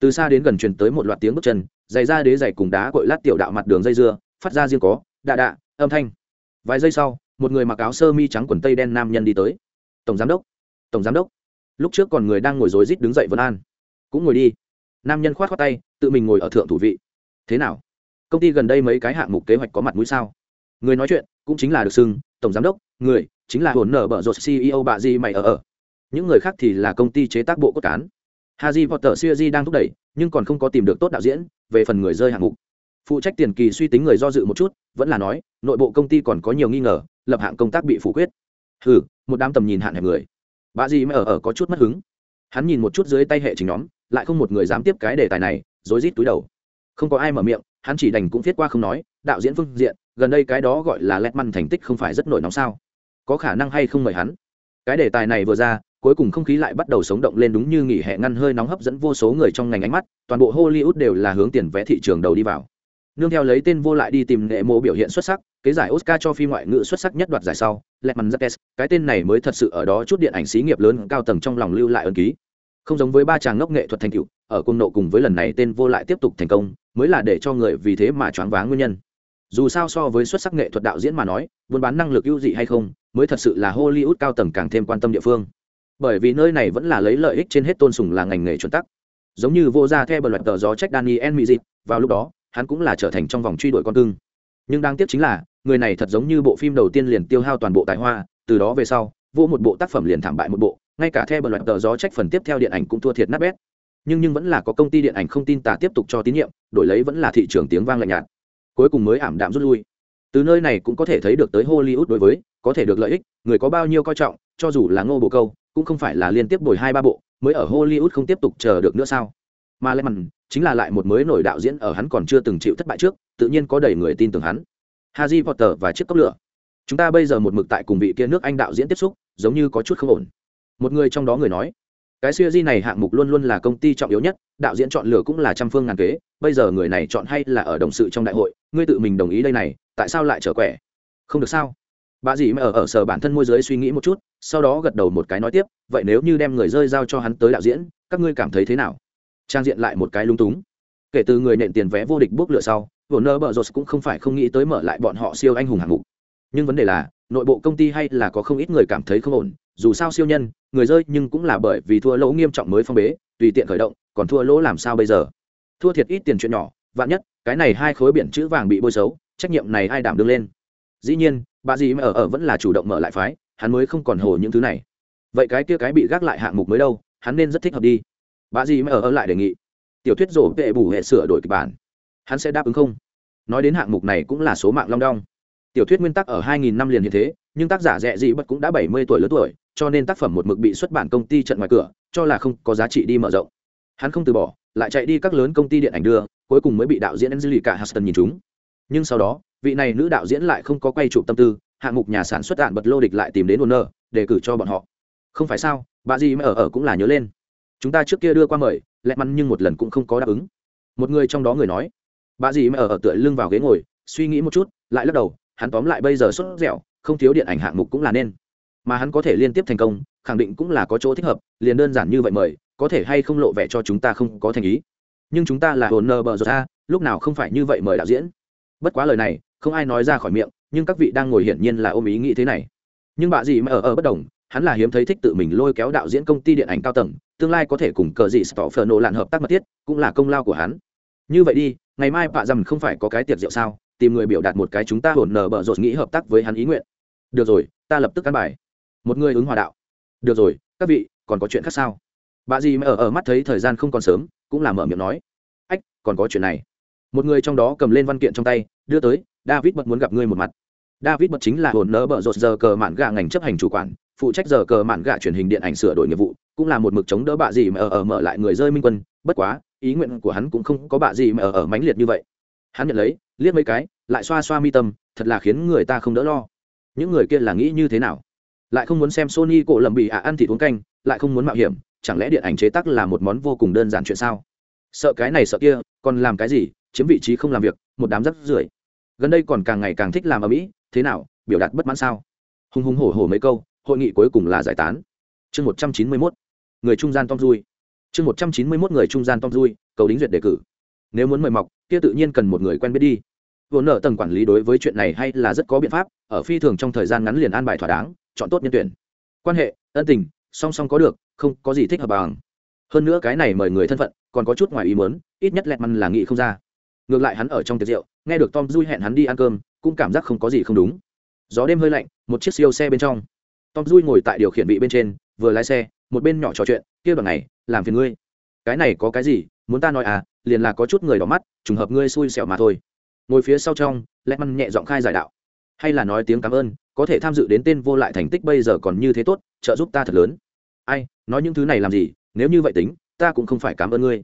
Từ xa đến gần truyền tới một loạt tiếng bước chân, giày ra đế giày cùng đá cội lát tiểu đạo mặt đường dây dưa, phát ra riêng có, đạ đạ, âm thanh. Vài giây sau, một người mặc áo sơ mi trắng quần tây đen nam nhân đi tới. Tổng giám đốc, tổng giám đốc. Lúc trước còn người đang ngồi rối rít đứng dậy vân an. Cũng ngồi đi nam nhân khoát khoát tay, tự mình ngồi ở thượng thủ vị. Thế nào? Công ty gần đây mấy cái hạng mục kế hoạch có mặt mũi sao? Người nói chuyện cũng chính là được xưng tổng giám đốc, người chính là hồn nở bở rột ceo bà di mày ở ở. Những người khác thì là công ty chế tác bộ cốt cán. Haji potter siêu đang thúc đẩy, nhưng còn không có tìm được tốt đạo diễn về phần người rơi hạng mục. Phụ trách tiền kỳ suy tính người do dự một chút, vẫn là nói, nội bộ công ty còn có nhiều nghi ngờ, lập hạng công tác bị phủ quyết. Hừ, một đám tầm nhìn hạn hẹp người. Bà Di mày ở ở có chút mất hứng hắn nhìn một chút dưới tay hệ chính nhóm, lại không một người dám tiếp cái đề tài này, rối rít túi đầu. Không có ai mở miệng, hắn chỉ đành cũng viết qua không nói, đạo diễn phương diện, gần đây cái đó gọi là lẹt măn thành tích không phải rất nổi nóng sao? Có khả năng hay không mời hắn? Cái đề tài này vừa ra, cuối cùng không khí lại bắt đầu sống động lên đúng như nghỉ hè ngăn hơi nóng hấp dẫn vô số người trong ngành ánh mắt, toàn bộ hollywood đều là hướng tiền vẽ thị trường đầu đi vào. Nương theo lấy tên vô lại đi tìm nghệ mộ biểu hiện xuất sắc cái giải oscar cho phim ngoại ngữ xuất sắc nhất đoạt giải sau lẹt mắn cái tên này mới thật sự ở đó chút điện ảnh xí nghiệp lớn cao tầng trong lòng lưu lại ấn ký. Không giống với ba chàng ngốc nghệ thuật thành tựu ở cung nộ cùng với lần này tên vô lại tiếp tục thành công mới là để cho người vì thế mà choáng váng nguyên nhân. Dù sao so với xuất sắc nghệ thuật đạo diễn mà nói buôn bán năng lực ưu dị hay không mới thật sự là hollywood cao tầng càng thêm quan tâm địa phương. Bởi vì nơi này vẫn là lấy lợi ích trên hết tôn sùng là ngành nghề chuẩn tắc. Giống như vô gia theo bờ loạt tờ gió trách daniel Mizit, vào lúc đó hắn cũng là trở thành trong vòng truy đuổi con cưng. Nhưng đáng tiếc chính là người này thật giống như bộ phim đầu tiên liền tiêu hao toàn bộ tài hoa, từ đó về sau, vô một bộ tác phẩm liền thảm bại một bộ, ngay cả theo bờ loạt tờ gió trách phần tiếp theo điện ảnh cũng thua thiệt nát bét. Nhưng nhưng vẫn là có công ty điện ảnh không tin tả tiếp tục cho tín nhiệm, đổi lấy vẫn là thị trường tiếng vang lạnh nhạt. Cuối cùng mới ảm đạm rút lui. Từ nơi này cũng có thể thấy được tới hollywood đối với, có thể được lợi ích, người có bao nhiêu coi trọng, cho dù là ngô bộ câu, cũng không phải là liên tiếp đổi hai ba bộ, mới ở hollywood không tiếp tục chờ được nữa sao? Mà lẽ mặn chính là lại một mới nổi đạo diễn ở hắn còn chưa từng chịu thất bại trước, tự nhiên có đầy người tin tưởng hắn. Harry Potter và chiếc cốc lửa. Chúng ta bây giờ một mực tại cùng vị kia nước anh đạo diễn tiếp xúc, giống như có chút không ổn. Một người trong đó người nói, cái siêu di này hạng mục luôn luôn là công ty trọng yếu nhất, đạo diễn chọn lựa cũng là trăm phương ngàn kế, bây giờ người này chọn hay là ở đồng sự trong đại hội, ngươi tự mình đồng ý đây này, tại sao lại trở quẻ? Không được sao? Bà dì mà ở ở sở bản thân môi giới suy nghĩ một chút, sau đó gật đầu một cái nói tiếp, vậy nếu như đem người rơi giao cho hắn tới đạo diễn, các ngươi cảm thấy thế nào? Trang diện lại một cái lung túng. Kể từ người nện tiền vé vô địch bốc lựa sau Warner Bros cũng không phải không nghĩ tới mở lại bọn họ siêu anh hùng hạng mục. Nhưng vấn đề là, nội bộ công ty hay là có không ít người cảm thấy không ổn, dù sao siêu nhân, người rơi nhưng cũng là bởi vì thua lỗ nghiêm trọng mới phong bế, tùy tiện khởi động, còn thua lỗ làm sao bây giờ? Thua thiệt ít tiền chuyện nhỏ, vạn nhất, cái này hai khối biển chữ vàng bị bôi xấu, trách nhiệm này ai đảm đương lên? Dĩ nhiên, bà gì mà ở ở vẫn là chủ động mở lại phái, hắn mới không còn hồ những thứ này. Vậy cái kia cái bị gác lại hạng mục mới đâu, hắn nên rất thích hợp đi. Bà gì mà ở ở lại đề nghị. Tiểu thuyết rổ vệ bù hệ sửa đổi kịch bản hắn sẽ đáp ứng không? Nói đến hạng mục này cũng là số mạng long đong. Tiểu thuyết nguyên tắc ở 2000 năm liền như thế, nhưng tác giả rẻ dị bất cũng đã 70 tuổi lớn tuổi, cho nên tác phẩm một mực bị xuất bản công ty trận ngoài cửa, cho là không có giá trị đi mở rộng. Hắn không từ bỏ, lại chạy đi các lớn công ty điện ảnh đưa, cuối cùng mới bị đạo diễn Angelica Huston nhìn chúng nhưng sau đó, vị này nữ đạo diễn lại không có quay chụp tâm tư, hạng mục nhà sản xuất đạn bật lô địch lại tìm đến Warner, để cử cho bọn họ. Không phải sao, bà gì mà ở ở cũng là nhớ lên. Chúng ta trước kia đưa qua mời lẹ mắn nhưng một lần cũng không có đáp ứng. Một người trong đó người nói bà dì mẹ ở, ở tựa lưng vào ghế ngồi suy nghĩ một chút lại lắc đầu hắn tóm lại bây giờ sốt dẻo không thiếu điện ảnh hạng mục cũng là nên. Mà hắn có thể liên tiếp thành công khẳng định cũng là có chỗ thích hợp liền đơn giản như vậy mời có thể hay không lộ vẻ cho chúng ta không có thành ý. Nhưng chúng ta là hồn nờ bờ ra lúc nào không phải như vậy mời đạo diễn. Bất quá lời này không ai nói ra khỏi miệng nhưng các vị đang ngồi hiển nhiên là ôm ý nghĩ thế này. Nhưng bà dì mà ở ở bất đồng hắn là hiếm thấy thích tự mình lôi kéo đạo diễn công ty điện ảnh cao tầng tương lai có thể cùng cờ dị stoffer nổ lạn hợp tác mật thiết cũng là công lao của hắn. Như vậy đi ngày mai bạ dầm không phải có cái tiệc rượu sao, tìm người biểu đạt một cái chúng ta hồn nở bợ rột nghĩ hợp tác với hắn ý nguyện. Được rồi, ta lập tức căn bài. Một người ứng hòa đạo. Được rồi, các vị, còn có chuyện khác sao? Bà dì mà ở ở mắt thấy thời gian không còn sớm, cũng là mở miệng nói. Ách, còn có chuyện này. Một người trong đó cầm lên văn kiện trong tay, đưa tới, david bật muốn gặp ngươi một mặt. David bật chính là hồn nở bợ rột giờ cờ mạn gà ngành chấp hành chủ quản, phụ trách giờ cờ mạn gà truyền hình điện ảnh sửa đổi nghiệp vụ, cũng là một mực chống đỡ bà dì mà ở ở mở lại người rơi minh quân, bất quá ý nguyện của hắn cũng không có bạ gì mà ở ở mãnh liệt như vậy. Hắn nhận lấy, liếc mấy cái, lại xoa xoa mi tâm, thật là khiến người ta không đỡ lo. Những người kia là nghĩ như thế nào? Lại không muốn xem sony cổ lầm bị ạ ăn thịt uống canh, lại không muốn mạo hiểm, chẳng lẽ điện ảnh chế tác là một món vô cùng đơn giản chuyện sao? Sợ cái này sợ kia, còn làm cái gì? Chiếm vị trí không làm việc, một đám rắc rưởi. Gần đây còn càng ngày càng thích làm ở mỹ thế nào, biểu đạt bất mãn sao? Hùng hùng hổ hổ mấy câu, hội nghị cuối cùng là giải tán. Chương một trăm chín mươi mốt, người trung gian tom dui chương một trăm chín mươi mốt người trung gian tom dui cầu đính duyệt đề cử. Nếu muốn mời mọc, kia tự nhiên cần một người quen biết đi. Vốn nợ tầng quản lý đối với chuyện này hay là rất có biện pháp, ở phi thường trong thời gian ngắn liền an bài thỏa đáng, chọn tốt nhân tuyển. Quan hệ, ân tình, song song có được, không có gì thích hợp bằng. Hơn nữa cái này mời người thân phận, còn có chút ngoài ý muốn, ít nhất lẹt măn là nghị không ra. Ngược lại hắn ở trong tiệc rượu, nghe được tom dui hẹn hắn đi ăn cơm, cũng cảm giác không có gì không đúng. Gió đêm hơi lạnh, một chiếc siêu xe bên trong. Tom dui ngồi tại điều khiển vị bên trên, vừa lái xe, một bên nhỏ trò chuyện, kia đoạn này làm phiền ngươi. Cái này có cái gì? Muốn ta nói à liền là có chút người đỏ mắt, trùng hợp ngươi xui xẻo mà thôi. Ngồi phía sau trong lẽ măn nhẹ giọng khai giải đạo. Hay là nói tiếng cảm ơn, có thể tham dự đến tên vô lại thành tích bây giờ còn như thế tốt, trợ giúp ta thật lớn. Ai, nói những thứ này làm gì? Nếu như vậy tính, ta cũng không phải cảm ơn ngươi.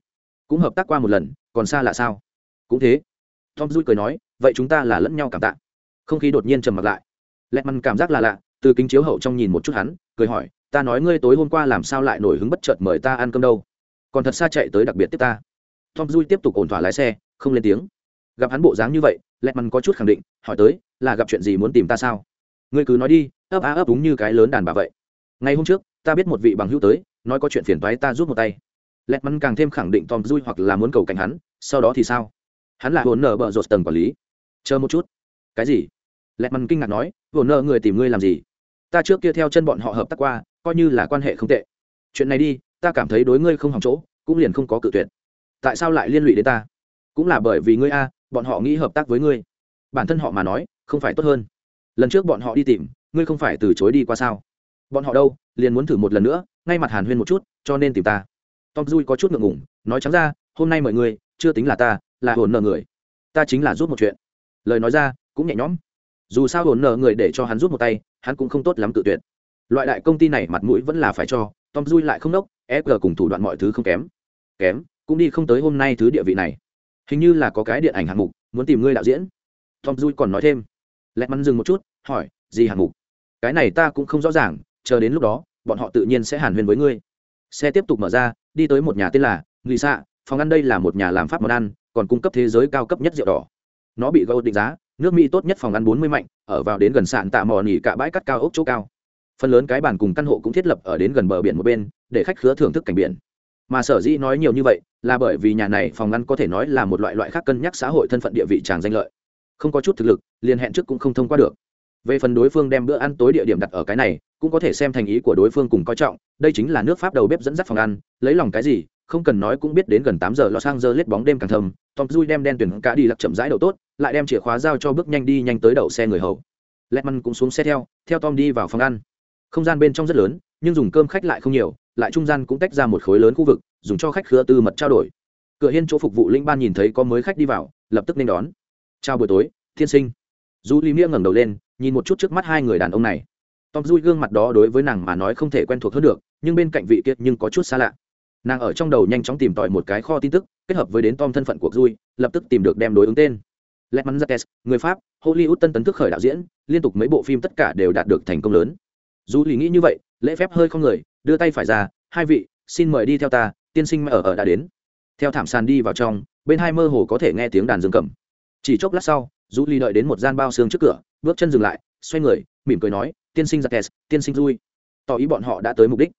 Cũng hợp tác qua một lần, còn xa là sao? Cũng thế. Tom vui cười nói, vậy chúng ta là lẫn nhau cảm tạ. Không khí đột nhiên trầm mặc lại. Lệ măn cảm giác là lạ từ kính chiếu hậu trong nhìn một chút hắn, cười hỏi, ta nói ngươi tối hôm qua làm sao lại nổi hứng bất chợt mời ta ăn cơm đâu? Còn thật xa chạy tới đặc biệt tiếp ta. Tom dui tiếp tục ổn thỏa lái xe, không lên tiếng. Gặp hắn bộ dáng như vậy lẹt mằn có chút khẳng định, hỏi tới, là gặp chuyện gì muốn tìm ta sao? Ngươi cứ nói đi, ấp á ấp đúng như cái lớn đàn bà vậy. Ngày hôm trước, ta biết một vị bằng hữu tới, nói có chuyện phiền toái ta giúp một tay. Lẹt Mắn càng thêm khẳng định tom dui hoặc là muốn cầu cảnh hắn, sau đó thì sao? Hắn là hồn nở bợ rột tầng quản lý. Chờ một chút. Cái gì? Lẹt mằn kinh ngạc nói hồn nợ người tìm ngươi làm gì? Ta trước kia theo chân bọn họ hợp tác qua, coi như là quan hệ không tệ. Chuyện này đi, ta cảm thấy đối ngươi không hỏng chỗ, cũng liền không có cự tuyệt. Tại sao lại liên lụy đến ta? Cũng là bởi vì ngươi a, bọn họ nghĩ hợp tác với ngươi. Bản thân họ mà nói, không phải tốt hơn. Lần trước bọn họ đi tìm, ngươi không phải từ chối đi qua sao? Bọn họ đâu, liền muốn thử một lần nữa, ngay mặt hàn huyên một chút, cho nên tìm ta. Tom dui có chút ngượng ngủng nói trắng ra, hôm nay mọi người, chưa tính là ta, là hồn nợ người. Ta chính là giúp một chuyện. Lời nói ra, cũng nhẹ nhõm dù sao hồn nợ người để cho hắn giúp một tay, hắn cũng không tốt lắm tự tuyệt. Loại đại công ty này mặt mũi vẫn là phải cho, tom dui lại không đốc fg cùng thủ đoạn mọi thứ không kém. Kém, cũng đi không tới hôm nay thứ địa vị này. Hình như là có cái điện ảnh hạng mục, muốn tìm ngươi đạo diễn. Tom dui còn nói thêm. Lẹt mắn dừng một chút, hỏi, gì hạng mục? Cái này ta cũng không rõ ràng, chờ đến lúc đó, bọn họ tự nhiên sẽ hàn huyên với ngươi. Xe tiếp tục mở ra, đi tới một nhà tên là lì xạ phòng ăn đây là một nhà làm pháp món ăn, còn cung cấp thế giới cao cấp nhất rượu đỏ. Nó bị gâu định giá nước mỹ tốt nhất phòng ăn bốn mươi mạnh, ở vào đến gần sạn tạ mò nỉ cả bãi cắt cao ốc chỗ cao. Phần lớn cái bàn cùng căn hộ cũng thiết lập ở đến gần bờ biển một bên, để khách khứa thưởng thức cảnh biển. Mà sở dĩ nói nhiều như vậy, là bởi vì nhà này phòng ăn có thể nói là một loại loại khác cân nhắc xã hội thân phận địa vị tràng danh lợi. Không có chút thực lực, liền hẹn trước cũng không thông qua được. Về phần đối phương đem bữa ăn tối địa điểm đặt ở cái này, cũng có thể xem thành ý của đối phương cùng coi trọng, đây chính là nước pháp đầu bếp dẫn dắt phòng ăn, lấy lòng cái gì, không cần nói cũng biết đến gần tám giờ sang giờ lết bóng đêm càng thầm tom dui đem đen tuyển cả đi lặc chậm rãi đậu tốt lại đem chìa khóa giao cho bước nhanh đi nhanh tới đậu xe người hầu. Letman cũng xuống xe theo theo tom đi vào phòng ăn. Không gian bên trong rất lớn, nhưng dùng cơm khách lại không nhiều, lại trung gian cũng tách ra một khối lớn khu vực, dùng cho khách khứa tư mật trao đổi. Cửa hiên chỗ phục vụ linh ban nhìn thấy có mới khách đi vào, lập tức nên đón. Chào buổi tối thiên sinh. Du lý mia ngẩng đầu lên, nhìn một chút trước mắt hai người đàn ông này. Tom dui gương mặt đó đối với nàng mà nói không thể quen thuộc hơn được, nhưng bên cạnh vị kiệt nhưng có chút xa lạ. Nàng ở trong đầu nhanh chóng tìm tòi một cái kho tin tức, kết hợp với đến tom thân phận của dui lập tức tìm được đem đối ứng tên. Letman Zates, người Pháp, Hollywood tân tấn thức khởi đạo diễn, liên tục mấy bộ phim tất cả đều đạt được thành công lớn. Dù lý nghĩ như vậy, lễ phép hơi không người, đưa tay phải ra, hai vị, xin mời đi theo ta, tiên sinh ở ở đã đến. Theo thảm sàn đi vào trong, bên hai mơ hồ có thể nghe tiếng đàn dương cầm. Chỉ chốc lát sau, Dù lý đợi đến một gian bao xương trước cửa, bước chân dừng lại, xoay người, mỉm cười nói, tiên sinh Zates, tiên sinh vui. Tỏ ý bọn họ đã tới mục đích.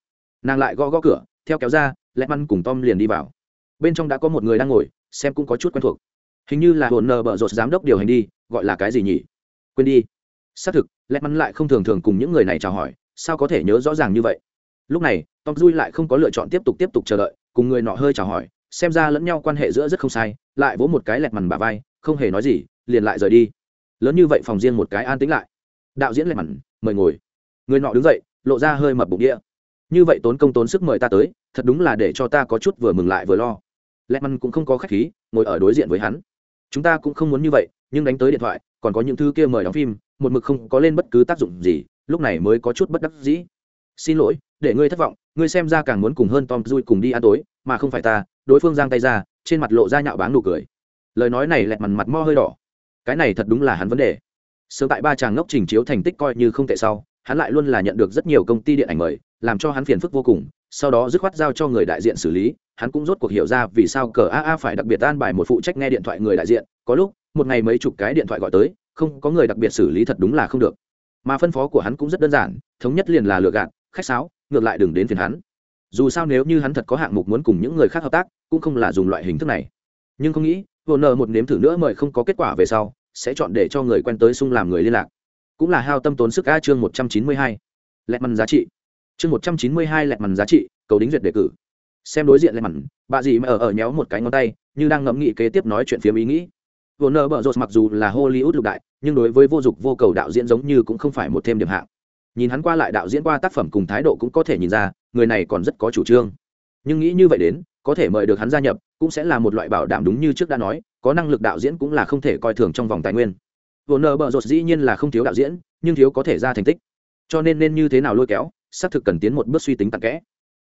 Nàng lại gõ gõ cửa, theo kéo ra, Letman cùng Tom liền đi vào. Bên trong đã có một người đang ngồi, xem cũng có chút quen thuộc hình như là hồn nờ bợ rột giám đốc điều hành đi, gọi là cái gì nhỉ? Quên đi. Xác thực, lẹt mắn lại không thường thường cùng những người này chào hỏi, sao có thể nhớ rõ ràng như vậy? Lúc này, tom dui lại không có lựa chọn tiếp tục tiếp tục chờ đợi, cùng người nọ hơi chào hỏi, xem ra lẫn nhau quan hệ giữa rất không sai, lại vỗ một cái lẹt mằn bà vai, không hề nói gì, liền lại rời đi. Lớn như vậy phòng riêng một cái an tĩnh lại. Đạo diễn lẹt mằn mời ngồi. Người nọ đứng dậy, lộ ra hơi mập bụng đĩa. Như vậy tốn công tốn sức mời ta tới, thật đúng là để cho ta có chút vừa mừng lại vừa lo. Lẹt mằn cũng không có khách khí, ngồi ở đối diện với hắn chúng ta cũng không muốn như vậy, nhưng đánh tới điện thoại, còn có những thứ kia mời đóng phim, một mực không có lên bất cứ tác dụng gì, lúc này mới có chút bất đắc dĩ. Xin lỗi, để ngươi thất vọng, ngươi xem ra càng muốn cùng hơn tom dui cùng đi ăn tối, mà không phải ta, đối phương giang tay ra, trên mặt lộ ra nhạo báng nụ cười. Lời nói này lẹt mặt mặt mo hơi đỏ. Cái này thật đúng là hắn vấn đề. Sớm tại ba chàng ngốc trình chiếu thành tích coi như không tệ sau, hắn lại luôn là nhận được rất nhiều công ty điện ảnh mời, làm cho hắn phiền phức vô cùng, sau đó dứt khoát giao cho người đại diện xử lý hắn cũng rốt cuộc hiểu ra vì sao cờ aa phải đặc biệt an bài một phụ trách nghe điện thoại người đại diện, có lúc, một ngày mấy chục cái điện thoại gọi tới, không có người đặc biệt xử lý thật đúng là không được. Mà phân phó của hắn cũng rất đơn giản, thống nhất liền là lừa gạt, khách sáo, ngược lại đừng đến phiền hắn. Dù sao nếu như hắn thật có hạng mục muốn cùng những người khác hợp tác, cũng không là dùng loại hình thức này. Nhưng không nghĩ vô nợ một nếm thử nữa mời không có kết quả về sau, sẽ chọn để cho người quen tới sung làm người liên lạc. Cũng là hao tâm tốn sức a chương một trăm chín mươi hai. Lẹt mằn giá trị. Chương một trăm chín mươi hai lẹt mằn giá trị, cầu đính duyệt đề cử xem đối diện lên mặt bà dì mà ở ở nhéo một cái ngón tay, như đang ngẫm nghĩ kế tiếp nói chuyện phiếm ý nghĩ. Vô nơ bờ rột mặc dù là hollywood lục đại, nhưng đối với vô dụng vô cầu đạo diễn giống như cũng không phải một thêm điểm hạng. Nhìn hắn qua lại đạo diễn qua tác phẩm cùng thái độ cũng có thể nhìn ra, người này còn rất có chủ trương. Nhưng nghĩ như vậy đến, có thể mời được hắn gia nhập, cũng sẽ là một loại bảo đảm đúng như trước đã nói, có năng lực đạo diễn cũng là không thể coi thường trong vòng tài nguyên. Vô nơ bợ rột dĩ nhiên là không thiếu đạo diễn, nhưng thiếu có thể ra thành tích. Cho nên nên như thế nào lôi kéo, xác thực cần tiến một bước suy tính tặng kẽ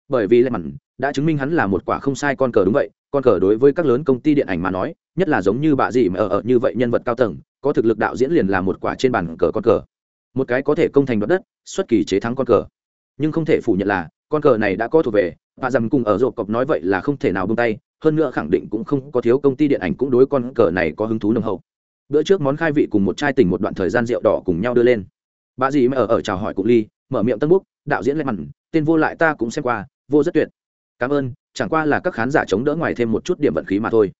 bởi vì lệ mặn đã chứng minh hắn là một quả không sai con cờ đúng vậy, con cờ đối với các lớn công ty điện ảnh mà nói, nhất là giống như bà dì mà ở ở như vậy nhân vật cao tầng, có thực lực đạo diễn liền là một quả trên bàn cờ con cờ. Một cái có thể công thành đoạt đất, xuất kỳ chế thắng con cờ. Nhưng không thể phủ nhận là, con cờ này đã có thuộc về, và rằng cùng ở rộp cọc nói vậy là không thể nào bung tay, hơn nữa khẳng định cũng không có thiếu công ty điện ảnh cũng đối con cờ này có hứng thú nồng hậu. Bữa trước món khai vị cùng một chai tình một đoạn thời gian rượu đỏ cùng nhau đưa lên. Bà dì mà ở ở chào hỏi cụ ly, mở miệng tân búc, đạo diễn lệ mặn tên vô lại ta cũng xem qua vô rất tuyệt. Cảm ơn, chẳng qua là các khán giả chống đỡ ngoài thêm một chút điểm vận khí mà thôi.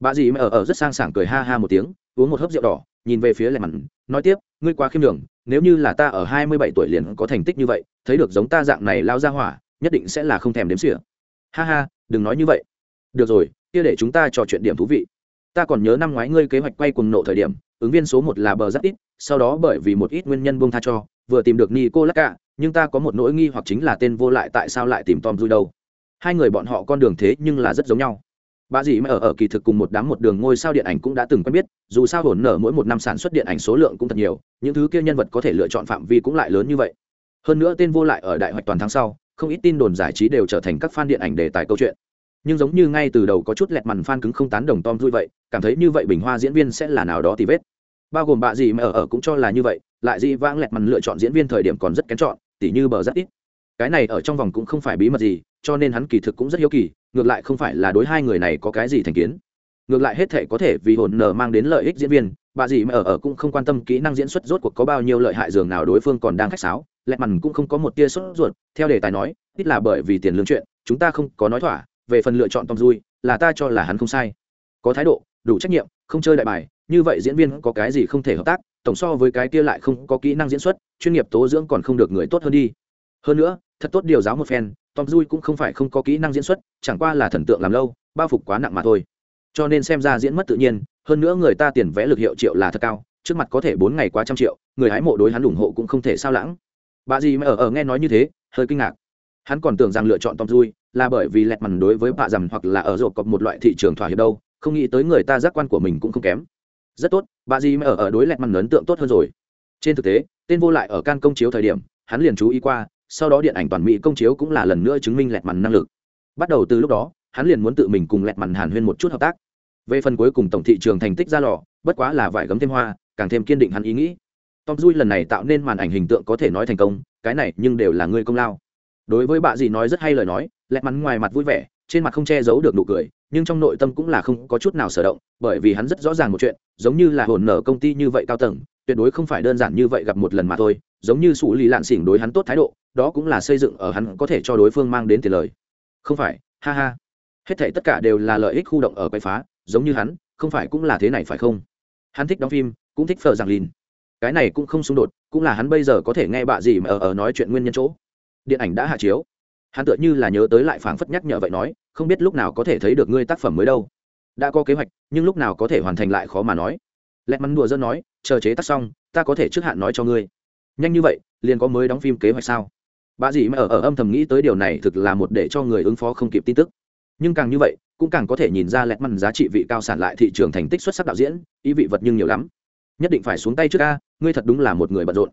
Bà dì mà ở ở rất sang sảng cười ha ha một tiếng, uống một hớp rượu đỏ, nhìn về phía lệ mặn, nói tiếp, ngươi quá khiêm đường nếu như là ta ở hai mươi bảy tuổi liền có thành tích như vậy, thấy được giống ta dạng này lao ra hỏa, nhất định sẽ là không thèm đếm xỉa. Ha ha, đừng nói như vậy. Được rồi, kia để chúng ta trò chuyện điểm thú vị. Ta còn nhớ năm ngoái ngươi kế hoạch quay cùng nộ thời điểm, ứng viên số một là bờ rất ít, sau đó bởi vì một ít nguyên nhân buông tha cho vừa tìm được nico lắc cả nhưng ta có một nỗi nghi hoặc chính là tên vô lại tại sao lại tìm tom dui đâu? Hai người bọn họ con đường thế nhưng là rất giống nhau. Bà dì mà ở ở kỳ thực cùng một đám một đường ngôi sao điện ảnh cũng đã từng quen biết, dù sao hồn nở mỗi một năm sản xuất điện ảnh số lượng cũng thật nhiều, những thứ kia nhân vật có thể lựa chọn phạm vi cũng lại lớn như vậy. Hơn nữa tên vô lại ở đại hoạch toàn tháng sau, không ít tin đồn giải trí đều trở thành các fan điện ảnh đề tài câu chuyện. Nhưng giống như ngay từ đầu có chút lẹt mằn fan cứng không tán đồng tom vui vậy, cảm thấy như vậy bình hoa diễn viên sẽ là nào đó thì vết. Bao gồm bà dì mà ở ở cũng cho là như vậy lại dị vãng lẹt mằn lựa chọn diễn viên thời điểm còn rất kén chọn, tỉ như bờ rất ít. Cái này ở trong vòng cũng không phải bí mật gì, cho nên hắn kỳ thực cũng rất hiếu kỳ, ngược lại không phải là đối hai người này có cái gì thành kiến. Ngược lại hết thể có thể vì hồn nở mang đến lợi ích diễn viên, bà dì mà ở ở cũng không quan tâm kỹ năng diễn xuất rốt cuộc có bao nhiêu lợi hại dường nào đối phương còn đang khách sáo lẹ mằn cũng không có một tia sốt ruột, theo đề tài nói, ít là bởi vì tiền lương chuyện, chúng ta không có nói thỏa, về phần lựa chọn tom dui là ta cho là hắn không sai. Có thái độ, đủ trách nhiệm, không chơi đại bài, như vậy diễn viên có cái gì không thể hợp tác tổng so với cái kia lại không có kỹ năng diễn xuất, chuyên nghiệp tố dưỡng còn không được người tốt hơn đi. Hơn nữa, thật tốt điều giáo một phen, tom dui cũng không phải không có kỹ năng diễn xuất, chẳng qua là thần tượng làm lâu, bao phục quá nặng mà thôi. Cho nên xem ra diễn mất tự nhiên, hơn nữa người ta tiền vẽ lực hiệu triệu là thật cao, trước mặt có thể bốn ngày quá trăm triệu, người hái mộ đối hắn ủng hộ cũng không thể sao lãng. Bà gì mà ở ở nghe nói như thế, hơi kinh ngạc. Hắn còn tưởng rằng lựa chọn tom dui là bởi vì lẹt mằn đối với bạ rằm hoặc là ở rộp cọc một loại thị trường thỏa hiệp đâu, không nghĩ tới người ta giác quan của mình cũng không kém rất tốt, bà Di mà ở ở đối lẹt mặt ấn tượng tốt hơn rồi. Trên thực tế, tên vô lại ở can công chiếu thời điểm, hắn liền chú ý qua, sau đó điện ảnh toàn mỹ công chiếu cũng là lần nữa chứng minh lẹt mặt năng lực. Bắt đầu từ lúc đó, hắn liền muốn tự mình cùng lẹt mặt hàn huyên một chút hợp tác. Về phần cuối cùng tổng thị trường thành tích ra lò, bất quá là vải gấm thêm hoa, càng thêm kiên định hắn ý nghĩ. Tom dui lần này tạo nên màn ảnh hình tượng có thể nói thành công, cái này nhưng đều là ngươi công lao. Đối với bà dì nói rất hay lời nói, lẹt mắn ngoài mặt vui vẻ, trên mặt không che giấu được nụ cười nhưng trong nội tâm cũng là không có chút nào sở động, bởi vì hắn rất rõ ràng một chuyện, giống như là hồn nở công ty như vậy cao tầng, tuyệt đối không phải đơn giản như vậy gặp một lần mà thôi, giống như sủ lì lạn xỉn đối hắn tốt thái độ, đó cũng là xây dựng ở hắn có thể cho đối phương mang đến tiền lời. Không phải, ha ha. Hết thảy tất cả đều là lợi ích khu động ở quay phá, giống như hắn, không phải cũng là thế này phải không? Hắn thích đóng phim, cũng thích phở giảng lìn. Cái này cũng không xung đột, cũng là hắn bây giờ có thể nghe bạ gì mà ở ở nói chuyện nguyên nhân chỗ. Điện ảnh đã hạ chiếu. Hắn tựa như là nhớ tới lại phảng phất nhắc nhở vậy nói không biết lúc nào có thể thấy được ngươi tác phẩm mới đâu. Đã có kế hoạch, nhưng lúc nào có thể hoàn thành lại khó mà nói. Lẹt mắn đùa dân nói, chờ chế tác xong, ta có thể trước hạn nói cho ngươi. Nhanh như vậy, liền có mới đóng phim kế hoạch sao? Bà dì mà ở ở âm thầm nghĩ tới điều này thực là một để cho người ứng phó không kịp tin tức. Nhưng càng như vậy, cũng càng có thể nhìn ra lẹt mắn giá trị vị cao sản lại thị trường thành tích xuất sắc đạo diễn, ý vị vật nhưng nhiều lắm. Nhất định phải xuống tay trước ca ngươi thật đúng là một người bận rộn.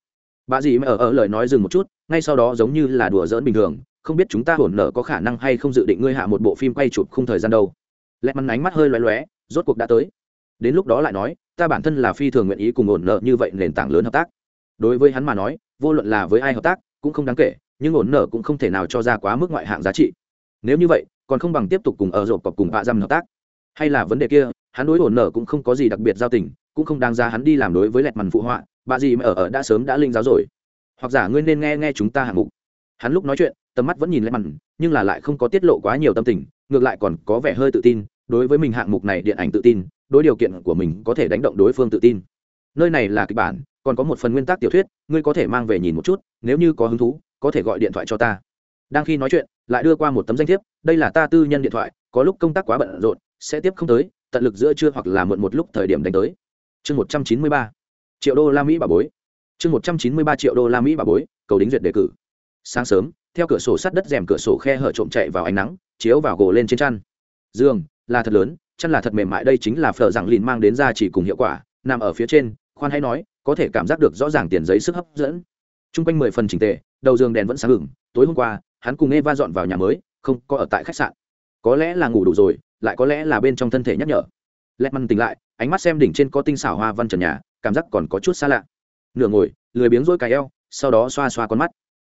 Bà dì mà ở ở lời nói dừng một chút, ngay sau đó giống như là đùa giỡn bình thường không biết chúng ta hổn nợ có khả năng hay không dự định ngươi hạ một bộ phim quay chụp không thời gian đâu. Lẹt mắn ánh mắt hơi loé loé rốt cuộc đã tới. Đến lúc đó lại nói, ta bản thân là phi thường nguyện ý cùng ổn nợ như vậy nền tảng lớn hợp tác. Đối với hắn mà nói, vô luận là với ai hợp tác, cũng không đáng kể, nhưng ổn nợ cũng không thể nào cho ra quá mức ngoại hạng giá trị. Nếu như vậy, còn không bằng tiếp tục cùng ở rộp cọc cùng bạ dăm hợp tác. Hay là vấn đề kia, hắn đối ổn nợ cũng không có gì đặc biệt giao tình, cũng không đáng ra hắn đi làm đối với lẹt mằn phụ họa, bà gì mà ở ở đã sớm đã linh giáo rồi. Hoặc giả ngươi nên nghe nghe chúng ta hạng mục. Hắn lúc nói chuyện tầm mắt vẫn nhìn lên mặt nhưng là lại không có tiết lộ quá nhiều tâm tình, ngược lại còn có vẻ hơi tự tin, đối với mình hạng mục này điện ảnh tự tin, đối điều kiện của mình có thể đánh động đối phương tự tin. Nơi này là kịch bản, còn có một phần nguyên tắc tiểu thuyết, ngươi có thể mang về nhìn một chút, nếu như có hứng thú, có thể gọi điện thoại cho ta. Đang khi nói chuyện, lại đưa qua một tấm danh thiếp, đây là ta tư nhân điện thoại, có lúc công tác quá bận rộn, sẽ tiếp không tới, tận lực giữa trưa hoặc là mượn một lúc thời điểm đánh tới. Chương một trăm chín mươi ba, triệu đô la mỹ bà bối. Chương một trăm chín mươi ba triệu đô la mỹ bà bối, cầu đính duyệt đề cử. Sáng sớm theo cửa sổ sắt đất rèm cửa sổ khe hở trộm chạy vào ánh nắng, chiếu vào gỗ lên trên chăn. Giường, là thật lớn, chăn là thật mềm mại, đây chính là phở rằng lìn mang đến ra chỉ cùng hiệu quả, nằm ở phía trên, khoan hay nói, có thể cảm giác được rõ ràng tiền giấy sức hấp dẫn. T r u n g quanh mười phần trình tệ đầu giường đèn vẫn sáng hửng tối hôm qua, hắn cùng eva dọn vào nhà mới, không có ở tại khách sạn. Có lẽ là ngủ đủ rồi, lại có lẽ là bên trong thân thể nhắc nhở. Lẹt măn tỉnh lại, ánh mắt xem đỉnh trên có tinh xảo hoa văn trần nhà, cảm giác còn có chút xa lạ. Nửa ngồi, lười biếng rỗi cài eo, sau đó xoa xoa con mắt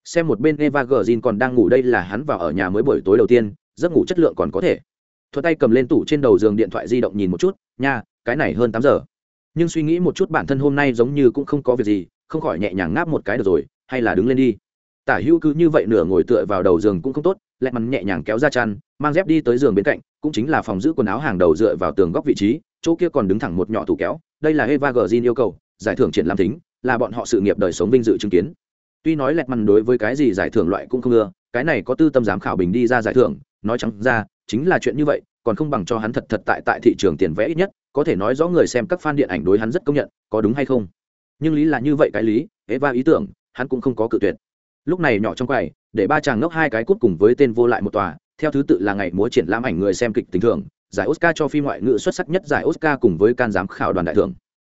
xem một bên eva gờ còn đang ngủ đây là hắn vào ở nhà mới buổi tối đầu tiên, giấc ngủ chất lượng còn có thể. Thuật tay cầm lên tủ trên đầu giường điện thoại di động nhìn một chút, nha, cái này hơn tám giờ. Nhưng suy nghĩ một chút bản thân hôm nay giống như cũng không có việc gì, không khỏi nhẹ nhàng ngáp một cái được rồi, hay là đứng lên đi. Tả hữu cứ như vậy nửa ngồi tựa vào đầu giường cũng không tốt, lẹ mắn nhẹ nhàng kéo ra chăn, mang dép đi tới giường bên cạnh, cũng chính là phòng giữ quần áo hàng đầu dựa vào tường góc vị trí, chỗ kia còn đứng thẳng một nhỏ tủ kéo, đây là eva gờ yêu cầu, giải thưởng triển lãm tính, là bọn họ sự nghiệp đời sống vinh dự chứng kiến tuy nói lẹt mằn đối với cái gì giải thưởng loại cũng không ưa, cái này có tư tâm giám khảo bình đi ra giải thưởng, nói trắng ra, chính là chuyện như vậy, còn không bằng cho hắn thật thật tại tại thị trường tiền vẽ ít nhất, có thể nói rõ người xem các fan điện ảnh đối hắn rất công nhận, có đúng hay không? Nhưng lý là như vậy cái lý, eva ý tưởng, hắn cũng không có cự tuyệt. Lúc này nhỏ trong quầy, để ba chàng ngốc hai cái cút cùng với tên vô lại một tòa, theo thứ tự là ngày múa triển lãm ảnh người xem kịch tình thường, giải oscar cho phim ngoại ngữ xuất sắc nhất giải oscar cùng với can giám khảo đoàn đại thưởng.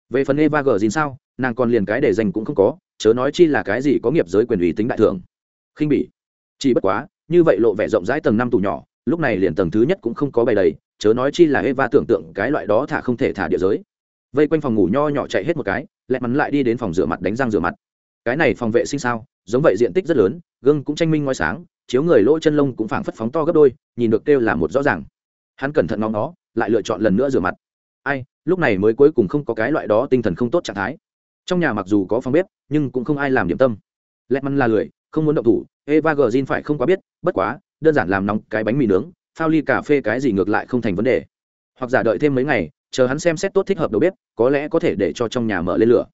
Về phần eva dìn sao, nàng còn liền cái để dành cũng không có chớ nói chi là cái gì có nghiệp giới quyền ủy tính đại thưởng khinh bỉ. Chỉ bất quá, như vậy lộ vẻ rộng rãi tầng năm tù nhỏ, lúc này liền tầng thứ nhất cũng không có bày đầy, chớ nói chi là eva tưởng tượng cái loại đó thả không thể thả địa giới. Vây quanh phòng ngủ nho nhỏ chạy hết một cái, lẹ mắn lại đi đến phòng rửa mặt đánh răng rửa mặt. Cái này phòng vệ sinh sao? Giống vậy diện tích rất lớn, gương cũng tranh minh ngoi sáng, chiếu người lỗ chân lông cũng phảng phất phóng to gấp đôi, nhìn được kêu là một rõ ràng. Hắn cẩn thận ngóng nó lại lựa chọn lần nữa rửa mặt. Ai, lúc này mới cuối cùng không có cái loại đó tinh thần không tốt trạng thái trong nhà mặc dù có phòng bếp, nhưng cũng không ai làm điểm tâm. Lẹ măn là lười, không muốn động thủ, eva gờ phải không quá biết, bất quá, đơn giản làm nóng cái bánh mì nướng, phao ly cà phê cái gì ngược lại không thành vấn đề. Hoặc giả đợi thêm mấy ngày, chờ hắn xem xét tốt thích hợp đầu bếp, có lẽ có thể để cho trong nhà mở lên lửa.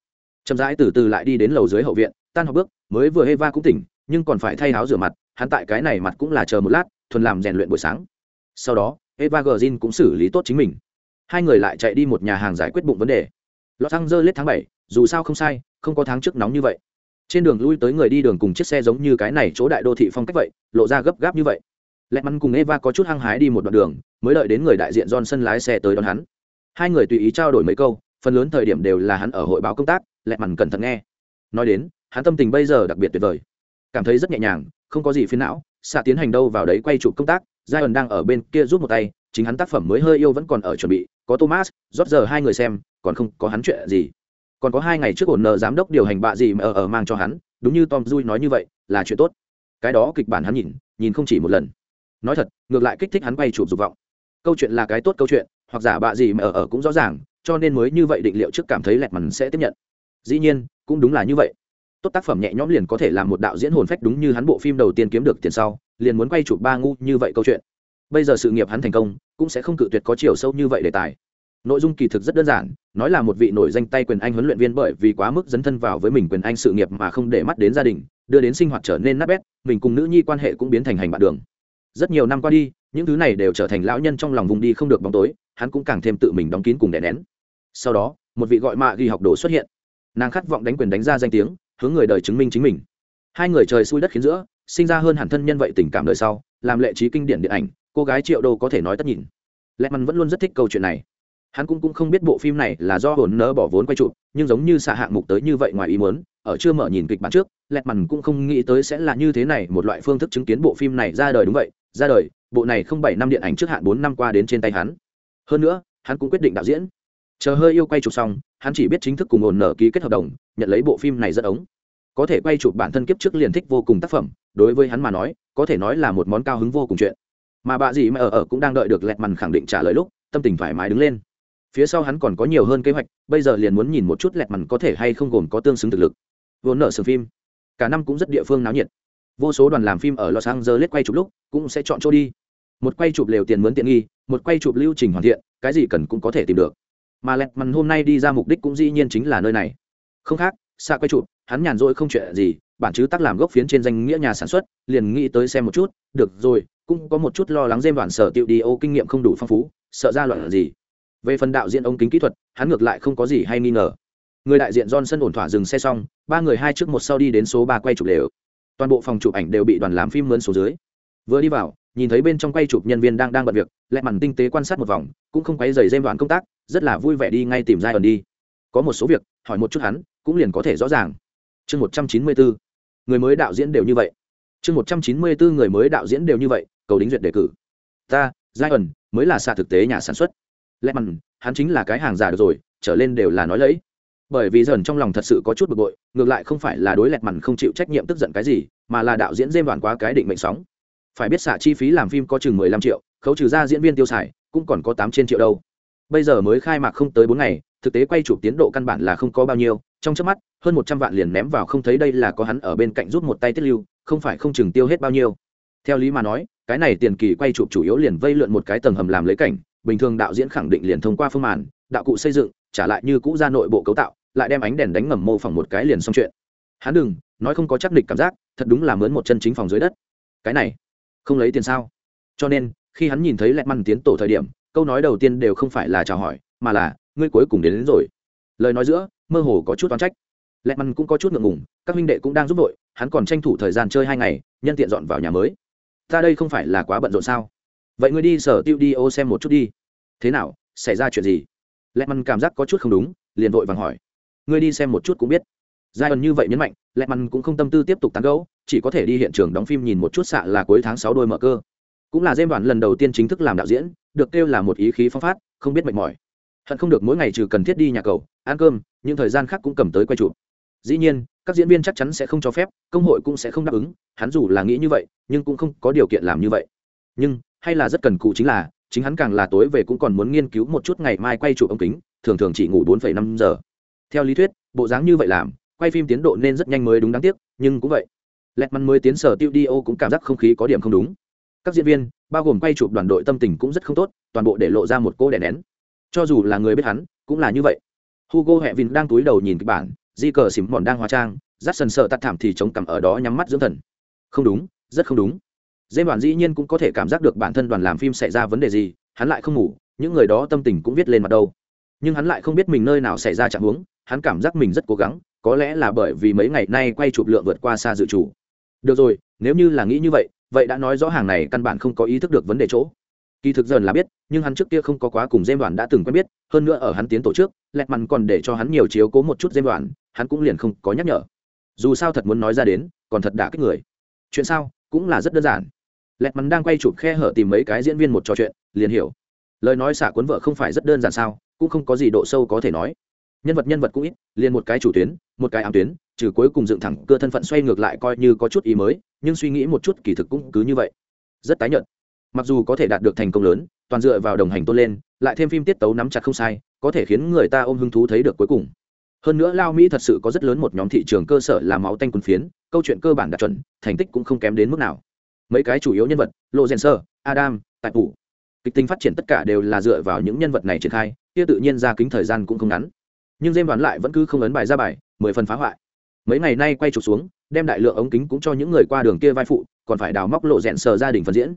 Chậm rãi từ từ lại đi đến lầu dưới hậu viện, tan học bước, mới vừa eva cũng tỉnh, nhưng còn phải thay áo rửa mặt, hắn tại cái này mặt cũng là chờ một lát, thuần làm rèn luyện buổi sáng. Sau đó, eva gờ cũng xử lý tốt chính mình. Hai người lại chạy đi một nhà hàng giải quyết bụng vấn đề. Lọt xăng dơ lết tháng bảy dù sao không sai, không có tháng trước nóng như vậy. Trên đường lui tới người đi đường cùng chiếc xe giống như cái này chỗ đại đô thị phong cách vậy, lộ ra gấp gáp như vậy. Lẹt mắn cùng eva có chút hăng hái đi một đoạn đường, mới đợi đến người đại diện johnson lái xe tới đón hắn. Hai người tùy ý trao đổi mấy câu, phần lớn thời điểm đều là hắn ở hội báo công tác, lẹt mắn cẩn thận nghe. Nói đến, hắn tâm tình bây giờ đặc biệt tuyệt vời. Cảm thấy rất nhẹ nhàng, không có gì phiền não xạ tiến hành đâu vào đấy quay chụp công tác giai ẩn đang ở bên kia rút một tay, chính hắn tác phẩm mới hơi yêu vẫn còn ở chuẩn bị, có thomas rót giờ hai người xem, còn không có hắn chuyện gì còn có hai ngày trước ổn nợ giám đốc điều hành bạ gì mà ở ở mang cho hắn, đúng như tom dui nói như vậy, là chuyện tốt. Cái đó kịch bản hắn nhìn nhìn không chỉ một lần. Nói thật, ngược lại kích thích hắn quay chụp dục vọng. Câu chuyện là cái tốt câu chuyện, hoặc giả bạ gì mà ở ở cũng rõ ràng, cho nên mới như vậy định liệu trước cảm thấy lẹt mằn sẽ tiếp nhận. Dĩ nhiên, cũng đúng là như vậy. Tốt tác phẩm nhẹ nhõm liền có thể làm một đạo diễn hồn phách đúng như hắn bộ phim đầu tiên kiếm được tiền sau, liền muốn quay chụp ba ngu như vậy câu chuyện. Bây giờ sự nghiệp hắn thành công, cũng sẽ không cự tuyệt có chiều sâu như vậy đề tài nội dung kỳ thực rất đơn giản, nói là một vị nổi danh tay quyền anh huấn luyện viên bởi vì quá mức dấn thân vào với mình quyền anh sự nghiệp mà không để mắt đến gia đình, đưa đến sinh hoạt trở nên nát bét, mình cùng nữ nhi quan hệ cũng biến thành hành bạn đường. Rất nhiều năm qua đi, những thứ này đều trở thành lão nhân trong lòng vùng đi không được bóng tối, hắn cũng càng thêm tự mình đóng kín cùng đè nén. Sau đó, một vị gọi mạ ghi học đồ xuất hiện. Nàng khát vọng đánh quyền đánh ra danh tiếng, hướng người đời chứng minh chính mình. Hai người trời xui đất khiến giữa, sinh ra hơn hẳn thân nhân vậy tình cảm đời sau, làm lệ trí kinh điển điện ảnh, cô gái triệu đô có thể nói tất nhìn. Lẽ mắn vẫn luôn rất thích câu chuyện này hắn cũng, cũng không biết bộ phim này là do hồn nỡ bỏ vốn quay trụ nhưng giống như xạ hạng mục tới như vậy ngoài ý muốn ở chưa mở nhìn kịch bản trước lẹt mằn cũng không nghĩ tới sẽ là như thế này một loại phương thức chứng kiến bộ phim này ra đời đúng vậy ra đời bộ này không bảy năm điện ảnh trước hạn bốn năm qua đến trên tay hắn. Hơn nữa hắn cũng quyết định đạo diễn. Chờ hơi yêu quay chụp xong hắn chỉ biết chính thức cùng ổn nở ký kết hợp đồng nhận lấy bộ phim này rất ống. Có thể quay chụp bản thân kiếp trước liền thích vô cùng tác phẩm đối với hắn mà nói có thể nói là một món cao hứng vô cùng chuyện. Mà bà dì mà ở ở cũng đang đợi được lẹt mằn khẳng định trả lời lúc tâm tình thoải mái đứng lên phía sau hắn còn có nhiều hơn kế hoạch, bây giờ liền muốn nhìn một chút lẹt mằn có thể hay không gồm có tương xứng thực lực. Vốn nợ sừng phim. Cả năm cũng rất địa phương náo nhiệt. Vô số đoàn làm phim ở los angeles quay chụp lúc cũng sẽ chọn chỗ đi. Một quay chụp lều tiền mướn tiện nghi, một quay chụp lưu trình hoàn thiện, cái gì cần cũng có thể tìm được. Mà lẹt mằn hôm nay đi ra mục đích cũng dĩ nhiên chính là nơi này. Không khác, xa quay chụp, hắn nhàn rỗi không chuyện gì, bản chứ tác làm gốc phiến trên danh nghĩa nhà sản xuất, liền nghĩ tới xem một chút, được rồi, cũng có một chút lo lắng dêm đoàn sở tiệu đi, ô, kinh nghiệm không đủ phong phú, sợ ra loạn gì về phần đạo diễn ống kính kỹ thuật, hắn ngược lại không có gì hay nghi ngờ. Người đại diện johnson ổn thỏa dừng xe xong, ba người hai trước một sau đi đến số ba quay chụp đều toàn bộ phòng chụp ảnh đều bị đoàn làm phim mướn số dưới. Vừa đi vào, nhìn thấy bên trong quay chụp nhân viên đang đang bận việc lại màn tinh tế quan sát một vòng, cũng không quay dày dêm đoàn công tác, rất là vui vẻ đi ngay tìm giai ẩn đi. Có một số việc, hỏi một chút hắn, cũng liền có thể rõ ràng. Chương một trăm chín mươi bốn, người mới đạo diễn đều như vậy. Chương một trăm chín mươi bốn, người mới đạo diễn đều như vậy, cầu đính duyệt đề cử. Ta giai ẩn mới là xạ thực tế nhà sản xuất lẽ mặn hắn chính là cái hàng giả được rồi, trở lên đều là nói lẫy bởi vì dần trong lòng thật sự có chút bực bội, ngược lại không phải là đối lẹt mặn không chịu trách nhiệm tức giận cái gì, mà là đạo diễn dêm đoàn quá cái định mệnh sóng. Phải biết xả chi phí làm phim có chừng mười lăm triệu, khấu trừ ra diễn viên tiêu xài, cũng còn có tám trên triệu đâu. Bây giờ mới khai mạc không tới bốn ngày, thực tế quay chụp tiến độ căn bản là không có bao nhiêu, trong trước mắt, hơn một trăm vạn liền ném vào không thấy đây là có hắn ở bên cạnh rút một tay tiết lưu, không phải không chừng tiêu hết bao nhiêu. Theo lý mà nói, cái này tiền kỳ quay chụp chủ yếu liền vây lượn một cái tầng hầm làm lấy cảnh bình thường đạo diễn khẳng định liền thông qua phương màn đạo cụ xây dựng trả lại như cũ ra nội bộ cấu tạo lại đem ánh đèn đánh ngầm mô phỏng một cái liền xong chuyện. Hắn đừng nói không có chắc địch cảm giác thật đúng là mướn một chân chính phòng dưới đất. Cái này không lấy tiền sao? Cho nên khi hắn nhìn thấy lẹt măn tiến tổ thời điểm câu nói đầu tiên đều không phải là chào hỏi mà là ngươi cuối cùng đến, đến rồi. Lời nói giữa mơ hồ có chút oán trách. Lẹt măn cũng có chút ngượng ngùng các huynh đệ cũng đang giúp đội hắn còn tranh thủ thời gian chơi hai ngày nhân tiện dọn vào nhà mới. Ta đây không phải là quá bận rộn sao? Vậy ngươi đi sở tiêu đi ô xem một chút đi. Thế nào, xảy ra chuyện gì? Lẹ mằn cảm giác có chút không đúng, liền vội vàng hỏi. Ngươi đi xem một chút cũng biết. Giai ẩn như vậy nhấn mạnh lẹ mằn cũng không tâm tư tiếp tục tán gẫu, chỉ có thể đi hiện trường đóng phim nhìn một chút xạ là cuối tháng sáu đôi mở cơ. Cũng là dêm đoàn lần đầu tiên chính thức làm đạo diễn, được kêu là một ý khí phong phát, không biết mệt mỏi. Hận không được mỗi ngày trừ cần thiết đi nhà cầu, ăn cơm, những thời gian khác cũng cầm tới quay chụp. Dĩ nhiên, các diễn viên chắc chắn sẽ không cho phép, công hội cũng sẽ không đáp ứng, hắn dù là nghĩ như vậy, nhưng cũng không có điều kiện làm như vậy. Nhưng hay là rất cần cụ chính là, chính hắn càng là tối về cũng còn muốn nghiên cứu một chút ngày mai quay chụp ống kính, thường thường chỉ ngủ bốn năm giờ. Theo lý thuyết, bộ dáng như vậy làm, quay phim tiến độ nên rất nhanh mới đúng đáng tiếc, nhưng cũng vậy. Lẹt mắn mới tiến sở tiêu đi ô cũng cảm giác không khí có điểm không đúng. Các diễn viên, bao gồm quay chụp đoàn đội tâm tình cũng rất không tốt, toàn bộ để lộ ra một cô đè nén. Cho dù là người biết hắn, cũng là như vậy. Hugo hẹ vin đang túi đầu nhìn kịch bản, di cờ xỉm mòn đang hóa trang rát sần sợ tắt thảm thì chống cằm ở đó nhắm mắt dưỡng thần. Không đúng, rất không đúng dê đoàn dĩ nhiên cũng có thể cảm giác được bản thân đoàn làm phim xảy ra vấn đề gì, hắn lại không ngủ, những người đó tâm tình cũng viết lên mặt đâu. Nhưng hắn lại không biết mình nơi nào xảy ra trạng huống, hắn cảm giác mình rất cố gắng, có lẽ là bởi vì mấy ngày nay quay chụp lượng vượt qua xa dự chủ được rồi, nếu như là nghĩ như vậy vậy đã nói rõ hàng này căn bản không có ý thức được vấn đề chỗ. Kỳ thực dần là biết, nhưng hắn trước kia không có quá cùng dêm đoàn đã từng quen biết, hơn nữa ở hắn tiến tổ trước lẹt mặn còn để cho hắn nhiều chiếu cố một chút dêm đoàn hắn cũng liền không có nhắc nhở. Dù sao thật muốn nói ra đến, còn thật đả kích người. Chuyện sao, cũng là rất đơn giản lẹt mắn đang quay chụp khe hở tìm mấy cái diễn viên một trò chuyện, liền hiểu. Lời nói xả cuốn vợ không phải rất đơn giản sao, cũng không có gì độ sâu có thể nói. Nhân vật nhân vật cũng ít, liền một cái chủ tuyến, một cái ám tuyến, trừ cuối cùng dựng thẳng cơ thân phận xoay ngược lại coi như có chút ý mới, nhưng suy nghĩ một chút kỳ thực cũng cứ như vậy. Rất tái nhợt. Mặc dù có thể đạt được thành công lớn, toàn dựa vào đồng hành tôn lên, lại thêm phim tiết tấu nắm chặt không sai, có thể khiến người ta ôm hứng thú thấy được cuối cùng. Hơn nữa lao mỹ thật sự có rất lớn một nhóm thị trường cơ sở là máu tanh quần phiến, câu chuyện cơ bản đạt chuẩn, thành tích cũng không kém đến mức nào mấy cái chủ yếu nhân vật lộ rèn sơ, adam tại phủ. Kịch tính phát triển tất cả đều là dựa vào những nhân vật này triển khai, kia tự nhiên ra kính thời gian cũng không ngắn. Nhưng dêm đoán lại vẫn cứ không ấn bài ra bài, mười phần phá hoại. Mấy ngày nay quay trục xuống, đem đại lượng ống kính cũng cho những người qua đường kia vai phụ, còn phải đào móc lộ rèn sờ gia đình phần diễn.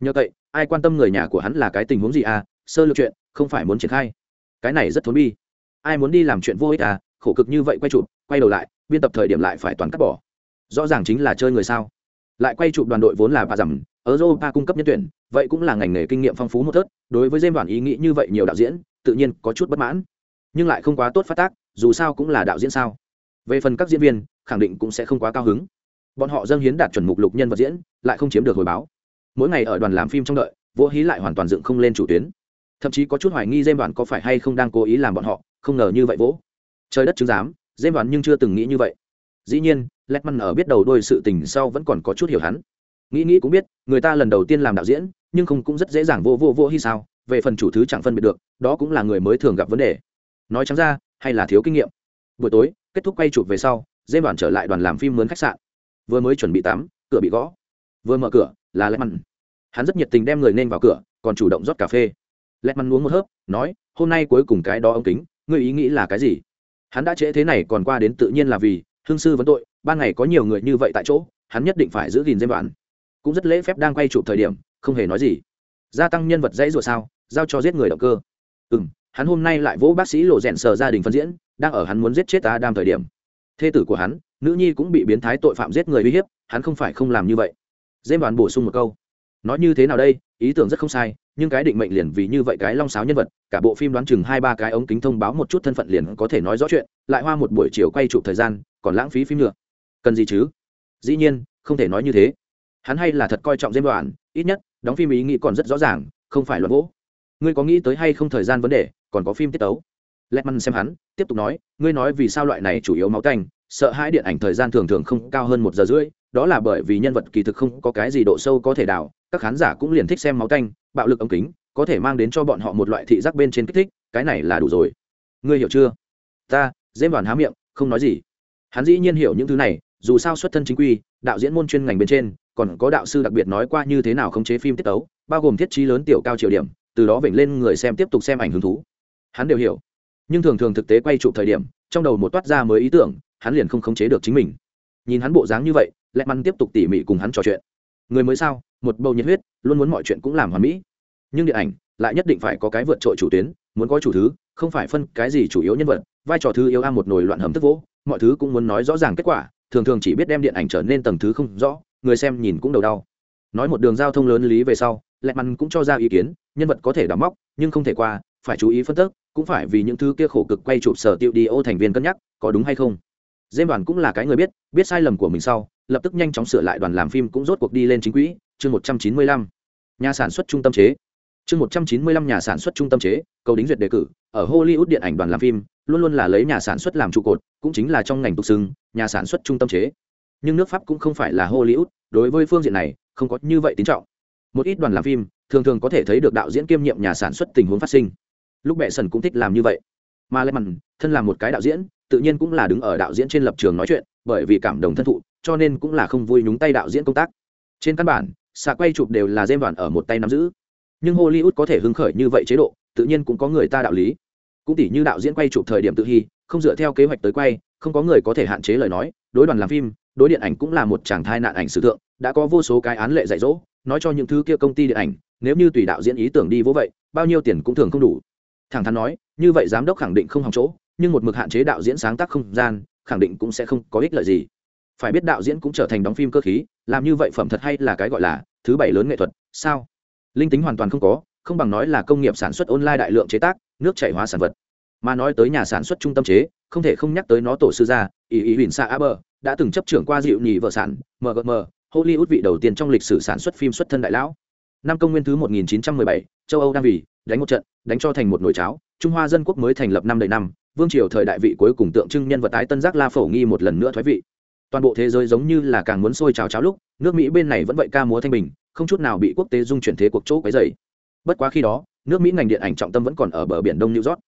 Nhờ vậy, ai quan tâm người nhà của hắn là cái tình huống gì à? Sơ lược chuyện, không phải muốn triển khai. Cái này rất thốn bi. Ai muốn đi làm chuyện vô ích à? Khổ cực như vậy quay chụp, quay đầu lại, biên tập thời điểm lại phải toàn cắt bỏ. Rõ ràng chính là chơi người sao? Lại quay chụp đoàn đội vốn là bà dầm ở europa cung cấp nhân tuyển, vậy cũng là ngành nghề kinh nghiệm phong phú một thớt, đối với dêm đoàn ý nghĩ như vậy nhiều đạo diễn, tự nhiên có chút bất mãn. Nhưng lại không quá tốt phát tác, dù sao cũng là đạo diễn sao. Về phần các diễn viên, khẳng định cũng sẽ không quá cao hứng. Bọn họ dâng hiến đạt chuẩn mục lục nhân vật diễn, lại không chiếm được hồi báo. Mỗi ngày ở đoàn làm phim trong đợi vô hí lại hoàn toàn dựng không lên chủ tuyến. Thậm chí có chút hoài nghi dêm đoàn có phải hay không đang cố ý làm bọn họ, không ngờ như vậy vỗ. Trời đất chứng giám dêm đoàn nhưng chưa từng nghĩ như vậy dĩ nhiên lẹt ở biết đầu đôi sự tình sau vẫn còn có chút hiểu hắn. Nghĩ nghĩ cũng biết, người ta lần đầu tiên làm đạo diễn, nhưng không cũng rất dễ dàng vô vô vô hy sao, về phần chủ thứ chẳng phân biệt được, đó cũng là người mới thường gặp vấn đề. Nói trắng ra, hay là thiếu kinh nghiệm. Buổi tối, kết thúc quay chụp về sau, dê đoàn trở lại đoàn làm phim mướn khách sạn. Vừa mới chuẩn bị tắm, cửa bị gõ. Vừa mở cửa, là lẹt hắn rất nhiệt tình đem người nên vào cửa, còn chủ động rót cà phê. Lẹt uống một hớp, nói, hôm nay cuối cùng cái đó ông kính, ngươi ý nghĩ là cái gì? Hắn đã trễ thế này còn qua đến tự nhiên là vì hương sư vấn tội, ban ngày có nhiều người như vậy tại chỗ, hắn nhất định phải giữ gìn dêm đoán cũng rất lễ phép đang quay chụp thời điểm, không hề nói gì. Gia tăng nhân vật dãy rủa sao, giao cho giết người động cơ. Ừ m hắn hôm nay lại vỗ bác sĩ lộ rèn sờ gia đình phân diễn, đang ở hắn muốn giết chết ta đam thời điểm. Thê tử của hắn, nữ nhi cũng bị biến thái tội phạm giết người uy hiếp, hắn không phải không làm như vậy. Dêm đoán bổ sung một câu. Nói như thế nào đây, ý tưởng rất không sai, nhưng cái định mệnh liền vì như vậy cái long sáo nhân vật, cả bộ phim đoán chừng hai ba cái ống kính thông báo một chút thân phận liền có thể nói rõ chuyện, lại hoa một buổi chiều quay chụp thời gian còn lãng phí phim nữa. Cần gì chứ? Dĩ nhiên, không thể nói như thế. Hắn hay là thật coi trọng dêm đoàn ít nhất, đóng phim ý nghĩ còn rất rõ ràng, không phải luận vỗ ngươi có nghĩ tới hay không thời gian vấn đề, còn có phim tiết tấu? Lẹt măn xem hắn, tiếp tục nói, ngươi nói vì sao loại này chủ yếu máu tanh sợ hãi điện ảnh thời gian thường thường không cao hơn một giờ rưỡi, đó là bởi vì nhân vật kỳ thực không có cái gì độ sâu có thể đào, các khán giả cũng liền thích xem máu tanh bạo lực ống kính, có thể mang đến cho bọn họ một loại thị giác bên trên kích thích, cái này là đủ rồi. Ngươi hiểu chưa? Ta dễ đoàn há miệng, không nói gì hắn dĩ nhiên hiểu những thứ này, dù sao xuất thân chính quy, đạo diễn môn chuyên ngành bên trên, còn có đạo sư đặc biệt nói qua như thế nào khống chế phim tiết tấu, bao gồm thiết trí lớn tiểu cao triều điểm, từ đó vểnh lên người xem tiếp tục xem ảnh hứng thú. Hắn đều hiểu. Nhưng thường thường thực tế quay chụp thời điểm, trong đầu một toát ra mới ý tưởng, hắn liền không khống chế được chính mình. Nhìn hắn bộ dáng như vậy lẹ măn tiếp tục tỉ mỉ cùng hắn trò chuyện. Người mới sao, một bầu nhiệt huyết, luôn muốn mọi chuyện cũng làm hoàn mỹ. Nhưng điện ảnh lại nhất định phải có cái vượt trội chủ tuyến, muốn có chủ thứ, không phải phân cái gì chủ yếu nhân vật, vai trò thứ yếu a một nồi loạn hầm tức vỗ mọi thứ cũng muốn nói rõ ràng kết quả, thường thường chỉ biết đem điện ảnh trở nên tầng thứ không rõ, người xem nhìn cũng đầu đau. Nói một đường giao thông lớn lý về sau lẹ mặn cũng cho ra ý kiến, nhân vật có thể đắm móc, nhưng không thể qua, phải chú ý phân tích, cũng phải vì những thứ kia khổ cực quay chụp sở tiêu đi ô thành viên cân nhắc, có đúng hay không. Dêm đoàn cũng là cái người biết biết sai lầm của mình sau, lập tức nhanh chóng sửa lại đoàn làm phim cũng rốt cuộc đi lên chính quỹ, chương một trăm chín mươi lăm. Nhà sản xuất trung tâm chế. Chương một trăm chín mươi lăm nhà sản xuất trung tâm chế, cầu đính duyệt đề cử, ở hollywood điện ảnh đoàn làm phim luôn luôn là lấy nhà sản xuất làm trụ cột, cũng chính là trong ngành tục xưng, nhà sản xuất trung tâm chế. Nhưng nước pháp cũng không phải là hollywood, đối với phương diện này, không có như vậy tín trọng. Một ít đoàn làm phim, thường thường có thể thấy được đạo diễn kiêm nhiệm nhà sản xuất tình huống phát sinh. Lúc bệ sần cũng thích làm như vậy. Mà lệ mặn, thân là một cái đạo diễn, tự nhiên cũng là đứng ở đạo diễn trên lập trường nói chuyện, bởi vì cảm động thân thụ, cho nên cũng là không vui nhúng tay đạo diễn công tác. Trên căn bản xạ quay chụp đều là dêm đoàn ở một tay nắm giữ. Nhưng hollywood có thể hứng khởi như vậy chế độ, tự nhiên cũng có người ta đạo lý cũng tỷ như đạo diễn quay chụp thời điểm tự hy, không dựa theo kế hoạch tới quay, không có người có thể hạn chế lời nói, đối đoàn làm phim, đối điện ảnh cũng là một chàng thai nạn ảnh sử thượng, đã có vô số cái án lệ dạy dỗ, nói cho những thứ kia công ty điện ảnh, nếu như tùy đạo diễn ý tưởng đi vô vậy, bao nhiêu tiền cũng thường không đủ. Thẳng thắn nói, như vậy giám đốc khẳng định không hòng chỗ, nhưng một mực hạn chế đạo diễn sáng tác không gian, khẳng định cũng sẽ không có ích lợi gì. Phải biết đạo diễn cũng trở thành đóng phim cơ khí, làm như vậy phẩm thật hay là cái gọi là thứ bảy lớn nghệ thuật, sao? Linh tính hoàn toàn không có không bằng nói là công nghiệp sản xuất online đại lượng chế tác nước chảy hóa sản vật. Mà nói tới nhà sản xuất trung tâm chế không thể không nhắc tới nó tổ sư gia ý ý huỳnh xa aber đã từng chấp trưởng qua dịu nhì vợ sản mgm hollywood vị đầu tiên trong lịch sử sản xuất phim xuất thân đại lão. Năm công nguyên thứ 1917, châu âu đang vì đánh một trận đánh cho thành một nồi cháo trung hoa dân quốc mới thành lập năm đầy năm vương triều thời đại vị cuối cùng tượng trưng nhân vật tái tân giác la phổ nghi một lần nữa thoái vị. Toàn bộ thế giới giống như là càng muốn sôi trào cháo lúc nước mỹ bên này vẫn vậy ca múa thanh bình không chút nào bị quốc tế dung chuyển thế cuộc chỗ quấy dày bất quá khi đó, nước mỹ ngành điện ảnh trọng tâm vẫn còn ở bờ biển đông new york.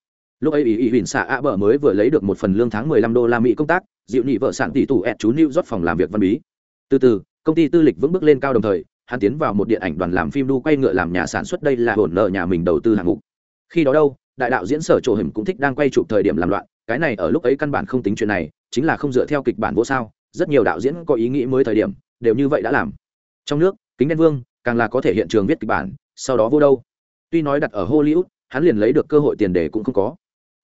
Lúc ấy ý ý huỳnh xạ a bờ mới vừa lấy được một phần lương tháng 15 đô la mỹ công tác, dịu nhị vợ sản tỷ tủ ẹt chú new york phòng làm việc văn bí. Từ từ, công ty tư lịch vững bước lên cao đồng thời, hắn tiến vào một điện ảnh đoàn làm phim đu quay ngựa làm nhà sản xuất đây là hồn nợ nhà mình đầu tư hạng mục. Khi đó đâu, đại đạo diễn sở trộ hình cũng thích đang quay chụp thời điểm làm loạn, cái này ở lúc ấy căn bản không tính chuyện này, chính là không dựa theo kịch bản vô sao, rất nhiều đạo diễn có ý nghĩ mới thời điểm, đều như vậy đã làm. Trong nước, kính đen vương, càng là có thể hiện trường viết kịch bản sau đó vô đâu. Tuy nói đặt ở hollywood, hắn liền lấy được cơ hội tiền đề cũng không có.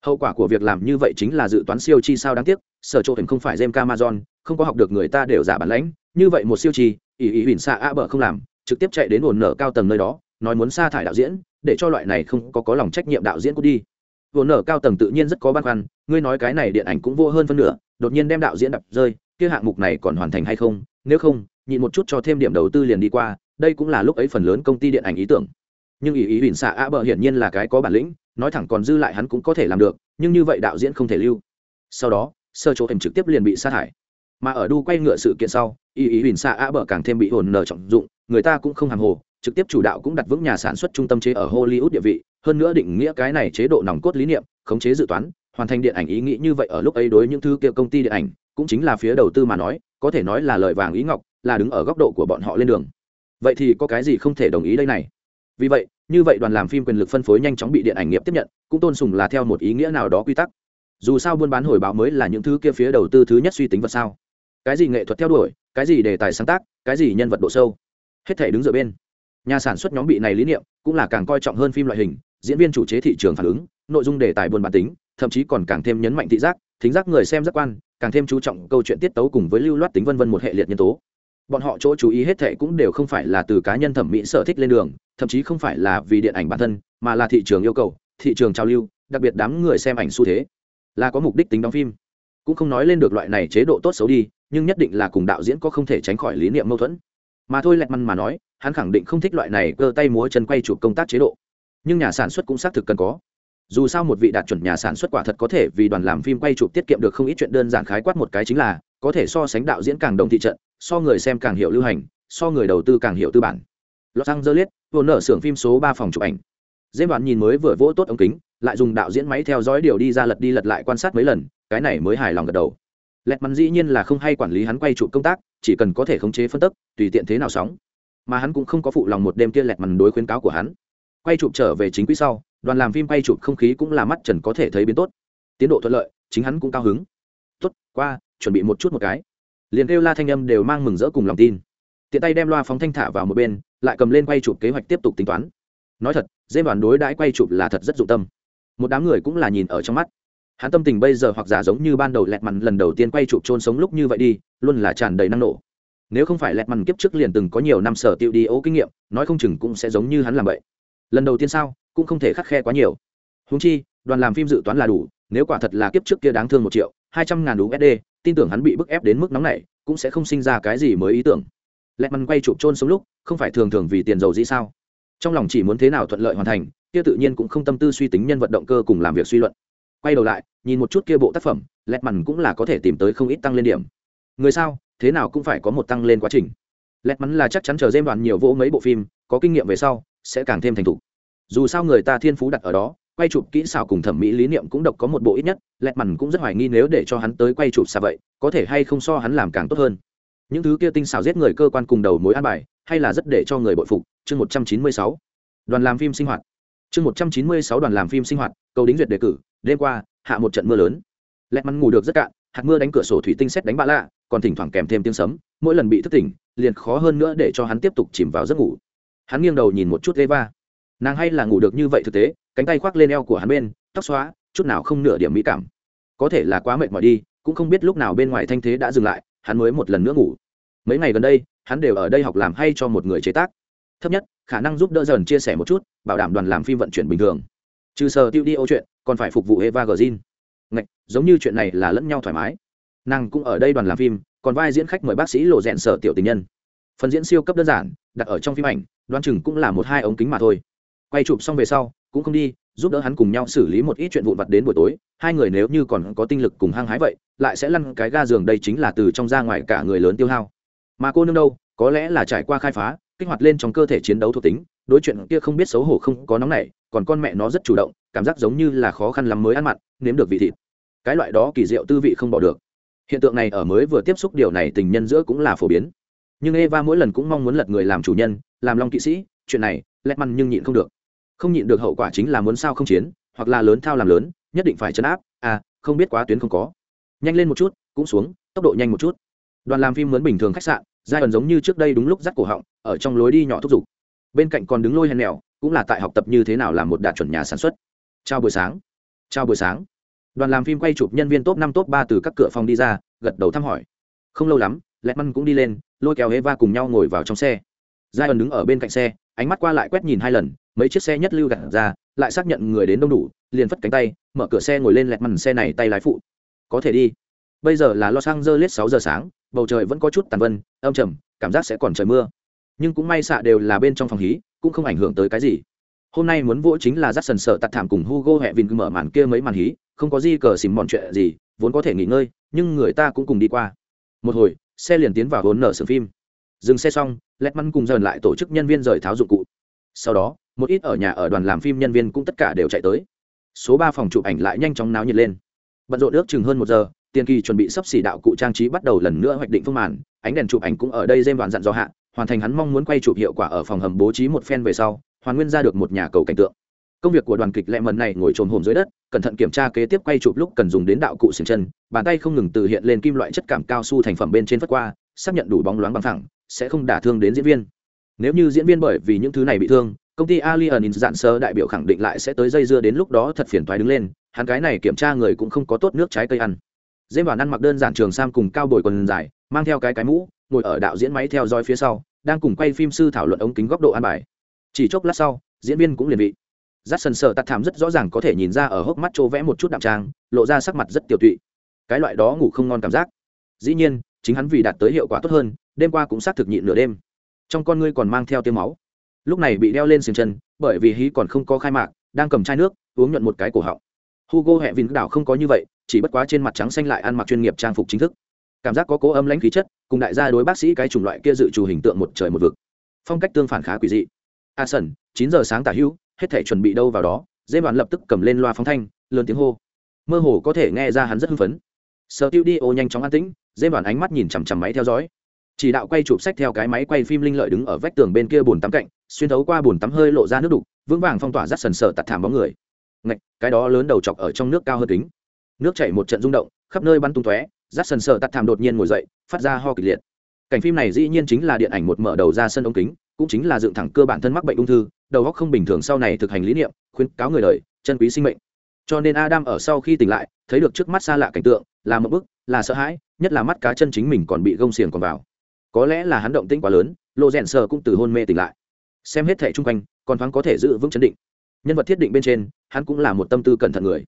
Hậu quả của việc làm như vậy chính là dự toán siêu chi sao đáng tiếc, sở chỗ hình không phải jem camazon không có học được người ta đều giả bản lãnh. Như vậy một siêu chi, ý ý huỳnh xa a bờ không làm, trực tiếp chạy đến ổn nở cao tầng nơi đó, nói muốn sa thải đạo diễn, để cho loại này không có có lòng trách nhiệm đạo diễn cút đi. Ổn nở cao tầng tự nhiên rất có băn khoăn, ngươi nói cái này điện ảnh cũng vô hơn phân nửa, đột nhiên đem đạo diễn đập rơi, kia hạng mục này còn hoàn thành hay không? Nếu không, nhịn một chút cho thêm điểm đầu tư liền đi qua đây cũng là lúc ấy phần lớn công ty điện ảnh ý tưởng. Nhưng ý ý huỳnh xạ a bờ hiển nhiên là cái có bản lĩnh, nói thẳng còn dư lại hắn cũng có thể làm được, nhưng như vậy đạo diễn không thể lưu. Sau đó, sơ chỗ hình trực tiếp liền bị sát hại mà ở đu quay ngựa sự kiện sau, ý ý huỳnh xạ a bờ càng thêm bị hồn nở trọng dụng, người ta cũng không hàng hồ, trực tiếp chủ đạo cũng đặt vững nhà sản xuất trung tâm chế ở hollywood địa vị, hơn nữa định nghĩa cái này chế độ nòng cốt lý niệm, khống chế dự toán, hoàn thành điện ảnh ý nghĩ như vậy ở lúc ấy đối những thứ kia công ty điện ảnh, cũng chính là phía đầu tư mà nói, có thể nói là lời vàng ý ngọc, là đứng ở góc độ của bọn họ lên đường vậy thì có cái gì không thể đồng ý đây này? Vì vậy, như vậy đoàn làm phim quyền lực phân phối nhanh chóng bị điện ảnh nghiệp tiếp nhận, cũng tôn sùng là theo một ý nghĩa nào đó quy tắc. Dù sao buôn bán hồi báo mới là những thứ kia phía đầu tư thứ nhất suy tính vật sao? Cái gì nghệ thuật theo đuổi, cái gì đề tài sáng tác, cái gì nhân vật độ sâu? Hết thể đứng dựa bên. Nhà sản xuất nhóm bị này lý niệm, cũng là càng coi trọng hơn phim loại hình, diễn viên chủ chế thị trường phản ứng, nội dung đề tài buôn bán tính, thậm chí còn càng thêm nhấn mạnh thị giác, thính giác người xem giác quan, càng thêm chú trọng câu chuyện tiết tấu cùng với lưu loát tính vân vân một hệ liệt nhân tố bọn họ chỗ chú ý hết thệ cũng đều không phải là từ cá nhân thẩm mỹ sở thích lên đường, thậm chí không phải là vì điện ảnh bản thân, mà là thị trường yêu cầu, thị trường trao lưu, đặc biệt đám người xem ảnh xu thế. Là có mục đích tính đóng phim. Cũng không nói lên được loại này chế độ tốt xấu đi, nhưng nhất định là cùng đạo diễn có không thể tránh khỏi lý niệm mâu thuẫn. Mà thôi lẹt măn mà nói, hắn khẳng định không thích loại này cơ tay múa chân quay chụp công tác chế độ. Nhưng nhà sản xuất cũng xác thực cần có. Dù sao một vị đạt chuẩn nhà sản xuất quả thật có thể vì đoàn làm phim quay chụp tiết kiệm được không ít chuyện đơn giản khái quát một cái chính là có thể so sánh đạo diễn càng đồng thị trận, so người xem càng hiểu lưu hành, so người đầu tư càng hiểu tư bản. Los angeles vốn nở xưởng phim số ba phòng chụp ảnh. Dễ đoạn nhìn mới vừa vỗ tốt ống kính, lại dùng đạo diễn máy theo dõi điều đi ra lật đi lật lại quan sát mấy lần, cái này mới hài lòng gật đầu. Lẹt mắn dĩ nhiên là không hay quản lý hắn quay chụp công tác, chỉ cần có thể khống chế phân tức tùy tiện thế nào sóng. Mà hắn cũng không có phụ lòng một đêm kia lẹt mằn đối khuyến cáo của hắn. Quay chụp trở về chính quý sau, đoàn làm phim quay chụp không khí cũng là mắt trần có thể thấy biến tốt. Tiến độ thuận lợi, chính hắn cũng cao hứng. Tốt, qua chuẩn bị một chút một cái. Liền kêu la thanh âm đều mang mừng rỡ cùng lòng tin. Tiện tay đem loa phóng thanh thả vào một bên, lại cầm lên quay chụp kế hoạch tiếp tục tính toán. Nói thật, dê đoàn đối đãi quay chụp là thật rất dụng tâm. Một đám người cũng là nhìn ở trong mắt. Hắn tâm tình bây giờ hoặc giả giống như ban đầu lẹt mằn lần đầu tiên quay chụp trôn sống lúc như vậy đi, luôn là tràn đầy năng nổ. Nếu không phải lẹt mằn kiếp trước liền từng có nhiều năm sở tiêu đi ố kinh nghiệm, nói không chừng cũng sẽ giống như hắn làm vậy. Lần đầu tiên sao, cũng không thể khắc khe quá nhiều. Húng chi, đoàn làm phim dự toán là đủ, nếu quả thật là kiếp trước kia đáng thương một triệu, hai trăm ngàn usd tin tưởng hắn bị bức ép đến mức nóng này, cũng sẽ không sinh ra cái gì mới ý tưởng. Lẹt mằn quay chụp trôn sống lúc, không phải thường thường vì tiền dầu gì sao? Trong lòng chỉ muốn thế nào thuận lợi hoàn thành, kia tự nhiên cũng không tâm tư suy tính nhân vật động cơ cùng làm việc suy luận. Quay đầu lại, nhìn một chút kia bộ tác phẩm lẹt mằn cũng là có thể tìm tới không ít tăng lên điểm. Người sao, thế nào cũng phải có một tăng lên quá trình. Lẹt mắn là chắc chắn chờ dêm đoàn nhiều vỗ mấy bộ phim, có kinh nghiệm về sau, sẽ càng thêm thành thục. Dù sao người ta thiên phú đặt ở đó quay chụp kỹ xảo cùng thẩm mỹ lý niệm cũng độc có một bộ ít nhất, lẹt mằn cũng rất hoài nghi nếu để cho hắn tới quay chụp xa vậy, có thể hay không so hắn làm càng tốt hơn. Những thứ kia tinh xảo giết người cơ quan cùng đầu mối an bài, hay là rất để cho người bội phục, chương một trăm chín mươi sáu. Đoàn làm phim sinh hoạt. Chương một trăm chín mươi sáu đoàn làm phim sinh hoạt, cầu đính duyệt đề cử, đêm qua, hạ một trận mưa lớn. Lẹt mằn ngủ được rất cạn, hạt mưa đánh cửa sổ thủy tinh xét đánh bạ lạ, còn thỉnh thoảng kèm thêm tiếng sấm, mỗi lần bị thức tỉnh, liền khó hơn nữa để cho hắn tiếp tục chìm vào giấc ngủ. Hắn nghiêng đầu nhìn một chút eva nàng hay là ngủ được như vậy thực tế, cánh tay khoác lên eo của hắn bên, tóc xóa, chút nào không nửa điểm mỹ cảm. Có thể là quá mệt mỏi đi, cũng không biết lúc nào bên ngoài thanh thế đã dừng lại, hắn mới một lần nữa ngủ. Mấy ngày gần đây, hắn đều ở đây học làm hay cho một người chế tác. Thấp nhất, khả năng giúp đỡ dần chia sẻ một chút, bảo đảm đoàn làm phim vận chuyển bình thường. Trừ sờ tiêu đi ô chuyện, còn phải phục vụ eva gờ ngạch, giống như chuyện này là lẫn nhau thoải mái. Nàng cũng ở đây đoàn làm phim, còn vai diễn khách mời bác sĩ lộ rẽn sở tiểu tình nhân. Phần diễn siêu cấp đơn giản, đặt ở trong phim ảnh, đoán chừng cũng là một hai ống kính mà thôi quay chụp xong về sau, cũng không đi, giúp đỡ hắn cùng nhau xử lý một ít chuyện vụn vặt đến buổi tối. Hai người nếu như còn có tinh lực cùng hăng hái vậy, lại sẽ lăn cái ga giường đây chính là từ trong ra ngoài cả người lớn tiêu hao. Mà cô nương đâu, có lẽ là trải qua khai phá, kích hoạt lên trong cơ thể chiến đấu thuộc tính, đối chuyện kia không biết xấu hổ không có nóng nảy, còn con mẹ nó rất chủ động, cảm giác giống như là khó khăn lắm mới ăn mặn, nếm được vị thịt. Cái loại đó kỳ diệu tư vị không bỏ được. Hiện tượng này ở mới vừa tiếp xúc điều này tình nhân giữa cũng là phổ biến. Nhưng eva mỗi lần cũng mong muốn lật người làm chủ nhân, làm long kỵ sĩ, chuyện này, lẹt măn nhưng nhịn không được không nhịn được hậu quả chính là muốn sao không chiến, hoặc là lớn thao làm lớn, nhất định phải chấn áp. À không biết quá tuyến không có. Nhanh lên một chút, cũng xuống, tốc độ nhanh một chút. Đoàn làm phim mướn bình thường khách sạn, giai ẩn giống như trước đây đúng lúc dắt cổ họng, ở trong lối đi nhỏ thúc giục. Bên cạnh còn đứng lôi hèn mèo, cũng là tại học tập như thế nào làm một đạt chuẩn nhà sản xuất. Chào buổi sáng. Chào buổi sáng. Đoàn làm phim quay chụp nhân viên top năm, top ba từ các cửa phòng đi ra, gật đầu thăm hỏi. Không lâu lắm lẹt măn cũng đi lên, lôi kéo eva cùng nhau ngồi vào trong xe. Giai ẩn đứng ở bên cạnh xe, ánh mắt qua lại quét nhìn hai lần mấy chiếc xe nhất lưu gạt ra, lại xác nhận người đến đông đủ, liền phất cánh tay, mở cửa xe ngồi lên lẹt mằn xe này tay lái phụ. Có thể đi. Bây giờ là los angeles sáu giờ sáng, bầu trời vẫn có chút tàn vân, âm trầm, cảm giác sẽ còn trời mưa. Nhưng cũng may xạ đều là bên trong phòng hí, cũng không ảnh hưởng tới cái gì. Hôm nay muốn vỗ chính là dắt sần sợ tạt thảm cùng hugo hẹ vin mở màn kia mấy màn hí, không có gì cờ xìm mòn chuyện gì, vốn có thể nghỉ ngơi, nhưng người ta cũng cùng đi qua. Một hồi, xe liền tiến vào hồn nở sưởng phim. Dừng xe xong lẹt mắn cùng dần lại tổ chức nhân viên rời tháo dụng cụ. Sau đó một ít ở nhà ở đoàn làm phim nhân viên cũng tất cả đều chạy tới. Số ba phòng chụp ảnh lại nhanh chóng náo nhiệt lên. Bận rộn ước chừng hơn một giờ, tiền kỳ chuẩn bị sắp xỉ đạo cụ trang trí bắt đầu lần nữa hoạch định phương màn. Ánh đèn chụp ảnh cũng ở đây dêm đoạn dặn do hạ, hoàn thành hắn mong muốn quay chụp hiệu quả ở phòng hầm bố trí một phen về sau, hoàn nguyên ra được một nhà cầu cảnh tượng. Công việc của đoàn kịch lẹ mần này ngồi trồn hồn dưới đất, cẩn thận kiểm tra kế tiếp quay chụp lúc cần dùng đến đạo cụ xiềng chân, bàn tay không ngừng từ hiện lên kim loại chất cảm cao su thành phẩm bên trên phất qua, xác nhận đủ bóng loáng bằng thẳng sẽ không đả thương đến diễn viên. Nếu như diễn viên bởi vì những thứ này bị thương công ty alien in dạn sơ đại biểu khẳng định lại sẽ tới dây dưa đến lúc đó thật phiền toái đứng lên, hắn cái này kiểm tra người cũng không có tốt nước trái cây ăn. Dêm bản ăn mặc đơn giản trường sam cùng cao bồi quần dài, mang theo cái cái mũ, ngồi ở đạo diễn máy theo dõi phía sau, đang cùng quay phim sư thảo luận ống kính góc độ an bài. Chỉ chốc lát sau, diễn viên cũng liền vị. Rát sần sờ tắt thảm rất rõ ràng có thể nhìn ra ở hốc mắt chỗ vẽ một chút đạm trang, lộ ra sắc mặt rất tiểu tụy. Cái loại đó ngủ không ngon cảm giác. Dĩ nhiên, chính hắn vì đạt tới hiệu quả tốt hơn, đêm qua cũng xác thực nhịn nửa đêm. Trong con ngươi còn mang theo tiêu máu lúc này bị đeo lên xiềng chân, bởi vì hí còn không có khai mạc, đang cầm chai nước, uống nhuận một cái cổ họng. Hugo hẹ vin đảo không có như vậy, chỉ bất quá trên mặt trắng xanh lại ăn mặc chuyên nghiệp trang phục chính thức. Cảm giác có cố âm lãnh khí chất, cùng đại gia đối bác sĩ cái chủng loại kia dự trù hình tượng một trời một vực. Phong cách tương phản khá quỷ dị. À, A sần chín giờ sáng tả hữu, hết thể chuẩn bị đâu vào đó, dê đoàn lập tức cầm lên loa phóng thanh, lớn tiếng hô. Mơ hồ có thể nghe ra hắn rất hưng phấn. Sở tiêu đi ô nhanh chóng an tĩnh, dê đoàn ánh mắt nhìn chằm chằm máy theo dõi. Chỉ đạo quay chụp sách theo cái máy quay phim linh lợi đứng ở vách tường bên kia bồn tắm cạnh xuyên thấu qua bồn tắm hơi lộ ra nước đục, vững vàng phong tỏa rắt sần sờ tạt thảm bóng người. Ngạch, cái đó lớn đầu chọc ở trong nước cao hơn kính. Nước chảy một trận rung động, khắp nơi bắn tung tóe rắt sần sờ tạt thảm đột nhiên ngồi dậy, phát ra ho kịch liệt. Cảnh phim này dĩ nhiên chính là điện ảnh một mở đầu ra sân ống kính, cũng chính là dựng thẳng cơ bản thân mắc bệnh ung thư, đầu óc không bình thường sau này thực hành lý niệm, khuyến cáo người đời, chân quý sinh mệnh. Cho nên adam ở sau khi tỉnh lại, thấy được trước mắt xa lạ cảnh tượng, là một bức, là sợ hãi, nhất là mắt cá chân chính mình còn bị gông xiềng còn vào. Có lẽ là hắn động tĩnh quá lớn lộ rèn sờ cũng từ hôn mê tỉnh lại xem hết thẻ chung quanh, còn thoáng có thể giữ vững chấn định. Nhân vật thiết định bên trên, hắn cũng là một tâm tư cẩn thận người.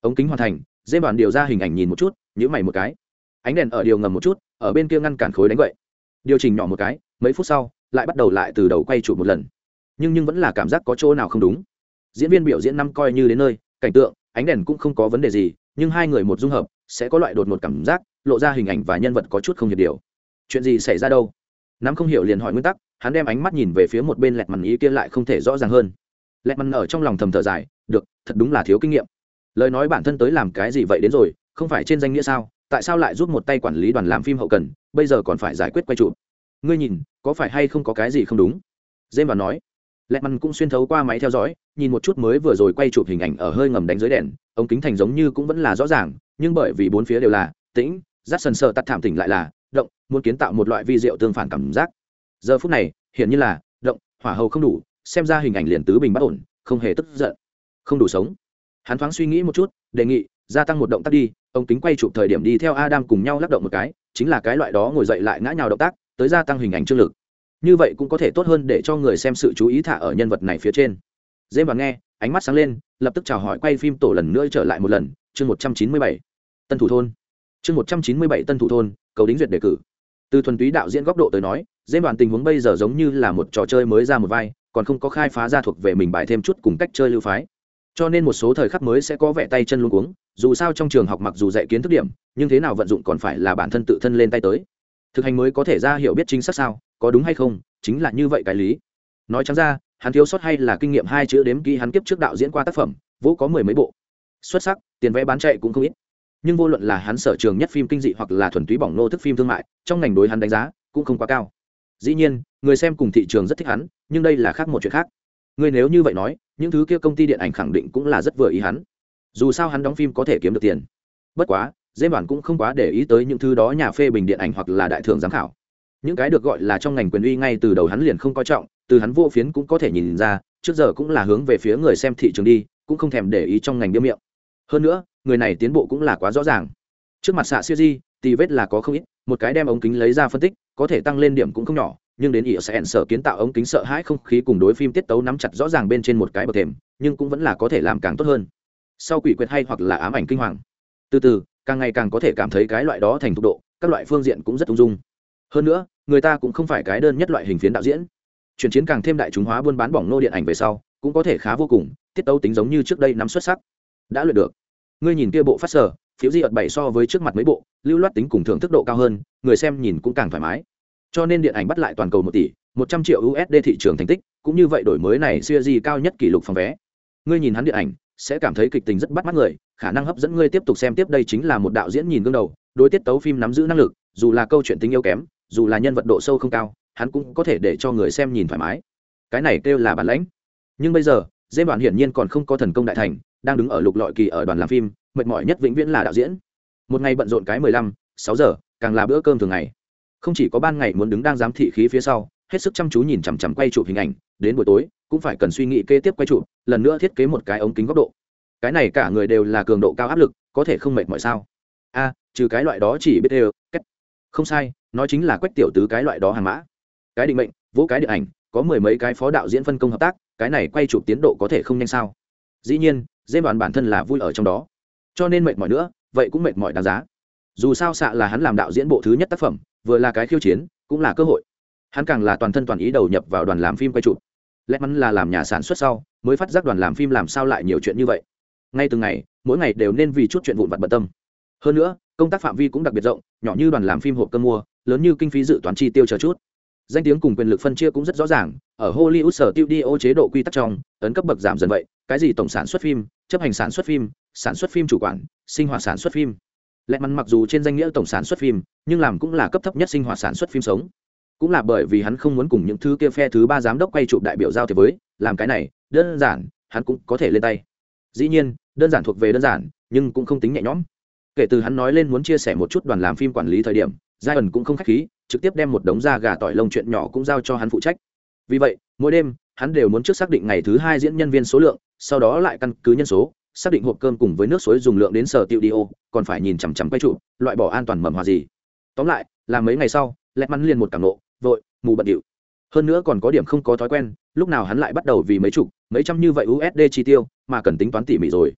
Ống kính hoàn thành, dê bản điều ra hình ảnh nhìn một chút nhữ mày một cái. Ánh đèn ở điều ngầm một chút, ở bên kia ngăn cản khối đánh vậy điều chỉnh nhỏ một cái, mấy phút sau, lại bắt đầu lại từ đầu quay trụ một lần. Nhưng nhưng vẫn là cảm giác có chỗ nào không đúng. Diễn viên biểu diễn năm coi như đến nơi, cảnh tượng, ánh đèn cũng không có vấn đề gì, nhưng hai người một dung hợp, sẽ có loại đột một cảm giác, lộ ra hình ảnh và nhân vật có chút không hiệp điều. Chuyện gì xảy ra đâu? Nắm không hiểu liền hỏi nguyên tắc, hắn đem ánh mắt nhìn về phía một bên lẹt mằn, ý kia lại không thể rõ ràng hơn. Lẹt mằn ở trong lòng thầm thở dài, được, thật đúng là thiếu kinh nghiệm. Lời nói bản thân tới làm cái gì vậy đến rồi, không phải trên danh nghĩa sao? Tại sao lại giúp một tay quản lý đoàn làm phim hậu cần, bây giờ còn phải giải quyết quay trụ ngươi nhìn, có phải hay không có cái gì không đúng? Dêm và nói. Lẹt mằn cũng xuyên thấu qua máy theo dõi, nhìn một chút mới vừa rồi quay chụp hình ảnh ở hơi ngầm đánh dưới đèn, ống kính thành giống như cũng vẫn là rõ ràng, nhưng bởi vì bốn phía đều là, tĩnh rát sần sợ tắt thảm tỉnh lại là muốn kiến tạo một loại vi rượu tương phản cảm giác. Giờ phút này hiện như là, động, hỏa hầu không đủ, xem ra hình ảnh liền tứ bình bất ổn, không hề tức giận. Không đủ sống. Hắn thoáng suy nghĩ một chút, đề nghị, gia tăng một động tác đi, ông kính quay chụp thời điểm đi theo adam cùng nhau lắc động một cái, chính là cái loại đó ngồi dậy lại ngã nhào động tác, tới gia tăng hình ảnh trương lực. Như vậy cũng có thể tốt hơn để cho người xem sự chú ý thả ở nhân vật này phía trên. Dễ và nghe, ánh mắt sáng lên, lập tức chào hỏi quay phim tổ lần nữa trở lại một lần, chương một trăm chín mươi bảy. Tân thủ thôn. Chương một trăm chín mươi bảy tân thủ thôn, cầu đính duyệt đề cử từ thuần túy đạo diễn góc độ tới nói dễ đoàn tình huống bây giờ giống như là một trò chơi mới ra một vai, còn không có khai phá ra thuộc về mình bài thêm chút cùng cách chơi lưu phái. Cho nên một số thời khắc mới sẽ có vẻ tay chân luôn cuống, dù sao trong trường học mặc dù dạy kiến thức điểm, nhưng thế nào vận dụng còn phải là bản thân tự thân lên tay tới. Thực hành mới có thể ra hiểu biết chính xác sao, có đúng hay không, chính là như vậy cái lý. Nói chẳng ra, hắn thiếu sót hay là kinh nghiệm hai chữ đếm kỹ hắn kiếp trước đạo diễn qua tác phẩm, vũ có mười mấy bộ. Xuất sắc, tiền vẽ bán chạy cũng không ít nhưng vô luận là hắn sở trường nhất phim kinh dị hoặc là thuần túy bỏng nô thức phim thương mại, trong ngành đối hắn đánh giá cũng không quá cao. Dĩ nhiên, người xem cùng thị trường rất thích hắn, nhưng đây là khác một chuyện khác. Người nếu như vậy nói, những thứ kia công ty điện ảnh khẳng định cũng là rất vừa ý hắn. Dù sao hắn đóng phim có thể kiếm được tiền. Bất quá dễ bản cũng không quá để ý tới những thứ đó nhà phê bình điện ảnh hoặc là đại thưởng giám khảo. Những cái được gọi là trong ngành quyền uy ngay từ đầu hắn liền không coi trọng, từ hắn vô phiến cũng có thể nhìn ra, trước giờ cũng là hướng về phía người xem thị trường đi, cũng không thèm để ý trong ngành biếm miệng. Hơn nữa người này tiến bộ cũng là quá rõ ràng. Trước mặt xạ siêu di tì vết là có không ít, một cái đem ống kính lấy ra phân tích, có thể tăng lên điểm cũng không nhỏ, nhưng đến ỉa sẽ sở kiến tạo ống kính sợ hãi không khí cùng đối phim tiết tấu nắm chặt rõ ràng bên trên một cái bậc thềm, nhưng cũng vẫn là có thể làm càng tốt hơn. Sau quỷ quyệt hay hoặc là ám ảnh kinh hoàng. Từ từ, càng ngày càng có thể cảm thấy cái loại đó thành thục độ, các loại phương diện cũng rất ung dung. Hơn nữa, người ta cũng không phải cái đơn nhất loại hình phiến đạo diễn. Chuyển chiến càng thêm đại chúng hóa buôn bán bỏng nô điện ảnh về sau, cũng có thể khá vô cùng, tiết tấu tính giống như trước đây nắm xuất sắc. Đã luyện được ngươi nhìn kia bộ phát sở, phiếu di ợt bảy so với trước mặt mấy bộ, lưu loát tính cùng thưởng thức độ cao hơn, người xem nhìn cũng càng thoải mái. Cho nên điện ảnh bắt lại toàn cầu một tỷ, một trăm triệu usd thị trường thành tích, cũng như vậy đổi mới này siêu di cao nhất kỷ lục phòng vé. Ngươi nhìn hắn điện ảnh, sẽ cảm thấy kịch tình rất bắt mắt người, khả năng hấp dẫn ngươi tiếp tục xem tiếp đây chính là một đạo diễn nhìn gương đầu, đối tiết tấu phim nắm giữ năng lực, dù là câu chuyện tình yêu kém, dù là nhân vật độ sâu không cao, hắn cũng có thể để cho người xem nhìn thoải mái. Cái này kêu là bản lãnh. Nhưng bây giờ, dê đoạn hiển nhiên còn không có thần công đại thành đang đứng ở lục lọi kỳ ở đoàn làm phim, mệt mỏi nhất vĩnh viễn là đạo diễn. Một ngày bận rộn cái mười lăm, sáu giờ, càng là bữa cơm thường ngày. Không chỉ có ban ngày muốn đứng đang giám thị khí phía sau, hết sức chăm chú nhìn chằm chằm quay chụp hình ảnh, đến buổi tối, cũng phải cần suy nghĩ kế tiếp quay chụp, lần nữa thiết kế một cái ống kính góc độ. Cái này cả người đều là cường độ cao áp lực, có thể không mệt mỏi sao? A, trừ cái loại đó chỉ biết đều, cách. Không sai nói chính là quách tiểu tứ cái loại đó hàng mã. Cái định mệnh vỗ cái điện ảnh, có mười mấy cái phó đạo diễn phân công hợp tác, cái này quay chụp tiến độ có thể không nhanh sao? Dĩ nhiên dê đoàn bản thân là vui ở trong đó. Cho nên mệt mỏi nữa, vậy cũng mệt mỏi đáng giá. Dù sao xạ là hắn làm đạo diễn bộ thứ nhất tác phẩm, vừa là cái khiêu chiến, cũng là cơ hội. Hắn càng là toàn thân toàn ý đầu nhập vào đoàn làm phim quay chụp. Lẽ mắn là làm nhà sản xuất sau, mới phát giác đoàn làm phim làm sao lại nhiều chuyện như vậy. Ngay từng ngày, mỗi ngày đều nên vì chút chuyện vụn vặt bận tâm. Hơn nữa, công tác phạm vi cũng đặc biệt rộng, nhỏ như đoàn làm phim hộp cơm mua, lớn như kinh phí dự toán chi tiêu chờ chút. Danh tiếng cùng quyền lực phân chia cũng rất rõ ràng, ở hollywood sở tiêu đi ô chế độ quy tắc trong ấn cấp bậc giảm dần vậy, cái gì tổng sản xuất phim chấp hành sản xuất phim, sản xuất phim chủ quản, sinh hoạt sản xuất phim. Lẽ mắn mặc dù trên danh nghĩa tổng sản xuất phim, nhưng làm cũng là cấp thấp nhất sinh hoạt sản xuất phim sống. Cũng là bởi vì hắn không muốn cùng những thứ kia phe thứ ba giám đốc quay chụp đại biểu giao thế với, làm cái này, đơn giản, hắn cũng có thể lên tay. Dĩ nhiên, đơn giản thuộc về đơn giản, nhưng cũng không tính nhẹ nhõm. Kể từ hắn nói lên muốn chia sẻ một chút đoàn làm phim quản lý thời điểm giai ẩn cũng không k h á c h khí, trực tiếp đem một đống da gà tỏi lông chuyện nhỏ cũng giao cho hắn phụ trách. Vì vậy, mỗi đêm hắn đều muốn trước xác định ngày thứ hai diễn nhân viên số lượng, sau đó lại căn cứ nhân số, xác định hộp cơm cùng với nước suối dùng lượng đến sở tiệu đi ô, còn phải nhìn chằm chằm quay trụ, loại bỏ an toàn mầm hòa gì. Tóm lại, là mấy ngày sau lẹt mắn liền một cảm nộ, vội, mù bận điệu. Hơn nữa còn có điểm không có thói quen, lúc nào hắn lại bắt đầu vì mấy chục, mấy trăm như vậy usd chi tiêu, mà cần tính toán tỉ mỉ rồi.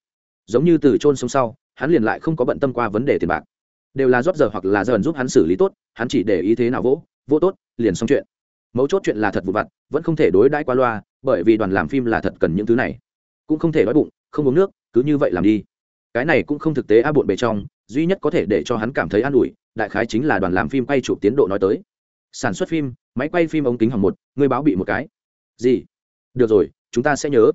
Giống như từ trôn sống sau, hắn liền lại không có bận tâm qua vấn đề tiền bạc. Đều là rót giờ hoặc là dần giúp hắn xử lý tốt, hắn chỉ để ý thế nào vỗ vô tốt, liền xong chuyện mấu chốt chuyện là thật vụ vặt, vẫn không thể đối đãi qua loa, bởi vì đoàn làm phim là thật cần những thứ này. Cũng không thể đói bụng, không uống nước, cứ như vậy làm đi. Cái này cũng không thực tế a bộn bề trong, duy nhất có thể để cho hắn cảm thấy an ủi, đại khái chính là đoàn làm phim quay chụp tiến độ nói tới. Sản xuất phim, máy quay phim ống kính hỏng một, người báo bị một cái. Gì? Được rồi, chúng ta sẽ nhớ.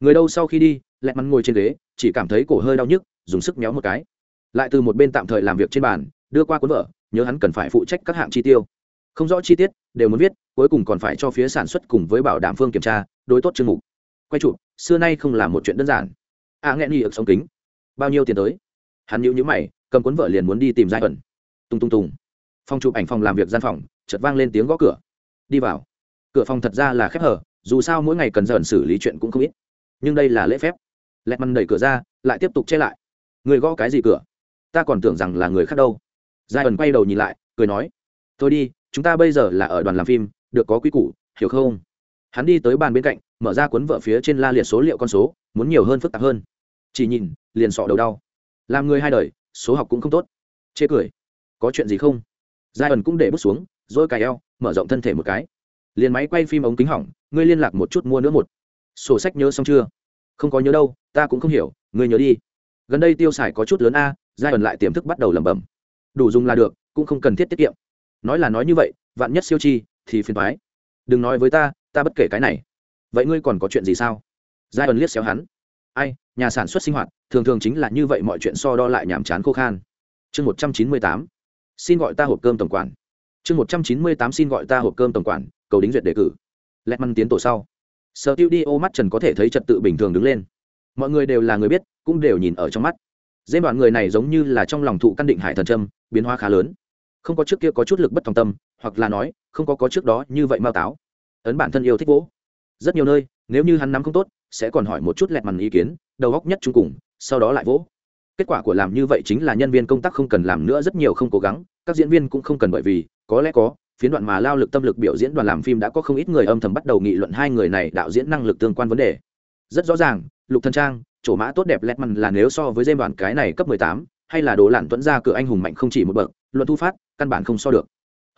Người đâu sau khi đi, lẹ mắn ngồi trên ghế, chỉ cảm thấy cổ hơi đau nhức, dùng sức méo một cái. Lại từ một bên tạm thời làm việc trên bàn, đưa qua cuốn vợ nhớ hắn cần phải phụ trách các hạng chi tiêu không rõ chi tiết, đều muốn viết, cuối cùng còn phải cho phía sản xuất cùng với bảo đảm phương kiểm tra, đối tốt chương mục. Quay chụp, xưa nay không là một chuyện đơn giản. À nghẹn nghi ực sống kính. Bao nhiêu tiền tới? Hắn nhíu nhíu mày, cầm cuốn vợ liền muốn đi tìm giai ẩn. Tung tung tung. Phòng chụp ảnh phòng làm việc gian phòng, chợt vang lên tiếng gõ cửa. Đi vào. Cửa phòng thật ra là khép hở dù sao mỗi ngày cần dần xử lý chuyện cũng không ít. Nhưng đây là lễ phép. Lẹt măn đẩy cửa ra, lại tiếp tục che lại. Người gõ cái gì cửa? Ta còn tưởng rằng là người khác đâu. Giai ẩn quay đầu nhìn lại, cười nói, thôi đi chúng ta bây giờ là ở đoàn làm phim, được có quy củ, hiểu không? Hắn đi tới bàn bên cạnh, mở ra cuốn vợ phía trên la liệt số liệu con số, muốn nhiều hơn phức tạp hơn. Chỉ nhìn, liền sọ đầu đau. Làm người hai đời, số học cũng không tốt. Chê cười. Có chuyện gì không? Giai ẩn cũng để bước xuống, rồi cài eo, mở rộng thân thể một cái. Liền máy quay phim ống kính hỏng, ngươi liên lạc một chút mua nữa một. Sổ sách nhớ xong chưa? Không có nhớ đâu, ta cũng không hiểu, ngươi nhớ đi. Gần đây tiêu xài có chút lớn a, giai ẩn lại tiềm thức bắt đầu lẩm bẩm. Đủ dùng là được, cũng không cần thiết tiết kiệm nói là nói như vậy, vạn nhất siêu chi, thì phiền thoái đừng nói với ta ta bất kể cái này. Vậy ngươi còn có chuyện gì sao? Giai ẩn liếc xéo hắn. Ai, nhà sản xuất sinh hoạt, thường thường chính là như vậy mọi chuyện so đo lại nhàm chán khô khan. Chương một trăm chín mươi tám. Xin gọi ta hộp cơm tổng quản. Chương một trăm chín mươi tám xin gọi ta hộp cơm tổng quản, cầu đính duyệt đề cử. Lẹt măn tiến tổ sau. Sở tiêu đi ô mắt trần có thể thấy trật tự bình thường đứng lên. Mọi người đều là người biết, cũng đều nhìn ở trong mắt. Dây đoạn người này giống như là trong lòng thụ căn định hải thần trâm biến hóa khá lớn không có trước kia có chút lực bất tòng tâm, hoặc là nói, không có có trước đó như vậy mao táo. Ấn bản thân yêu thích vỗ. Rất nhiều nơi, nếu như hắn nắm không tốt, sẽ còn hỏi một chút lẹt mằn ý kiến, đầu góc nhất chung cùng, sau đó lại vỗ. Kết quả của làm như vậy chính là nhân viên công tác không cần làm nữa, rất nhiều không cố gắng, các diễn viên cũng không cần bởi vì, có lẽ có, phiến đoạn mà lao lực tâm lực biểu diễn đoàn làm phim đã có không ít người âm thầm bắt đầu nghị luận hai người này đạo diễn năng lực tương quan vấn đề. Rất rõ ràng, lục thần trang, chỗ mã tốt đẹp lẹt mằn là nếu so với dây đoàn cái này cấp mười tám hay là đồ lạn tuấn ra cửa anh hùng mạnh không chỉ một bậc, luận thu phát, căn bản không so được.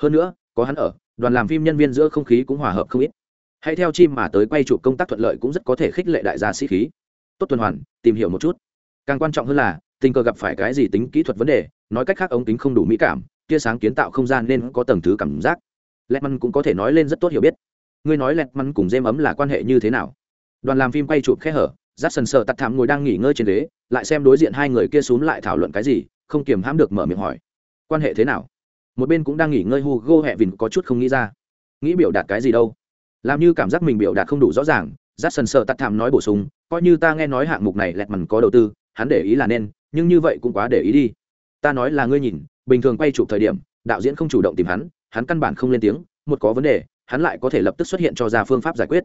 Hơn nữa, có hắn ở, đoàn làm phim nhân viên giữa không khí cũng hòa hợp không ít. Hãy theo chim mà tới quay chụp công tác thuận lợi cũng rất có thể khích lệ đại gia sĩ khí. Tốt tuần hoàn, tìm hiểu một chút. Càng quan trọng hơn là, tình cờ gặp phải cái gì tính kỹ thuật vấn đề, nói cách khác ống kính không đủ mỹ cảm, tia sáng kiến tạo không gian nên có tầng thứ cảm giác. Lẹt măn cũng có thể nói lên rất tốt hiểu biết. Ngươi nói lẹt măn cùng dêm ấm là quan hệ như thế nào? Đoàn làm phim quay chụp khe hở rát sần sờ tắt thảm ngồi đang nghỉ ngơi trên ghế, lại xem đối diện hai người kia xuống lại thảo luận cái gì, không kiềm hãm được mở miệng hỏi. Quan hệ thế nào? Một bên cũng đang nghỉ ngơi hugo hẹ vìn có chút không nghĩ ra. Nghĩ biểu đạt cái gì đâu? Làm như cảm giác mình biểu đạt không đủ rõ ràng, rát sần sờ tắt thảm nói bổ sung, coi như ta nghe nói hạng mục này lẹt mằn có đầu tư, hắn để ý là nên, nhưng như vậy cũng quá để ý đi. Ta nói là ngươi nhìn, bình thường quay chụp thời điểm, đạo diễn không chủ động tìm hắn hắn căn bản không lên tiếng, một có vấn đề, hắn lại có thể lập tức xuất hiện cho ra phương pháp giải quyết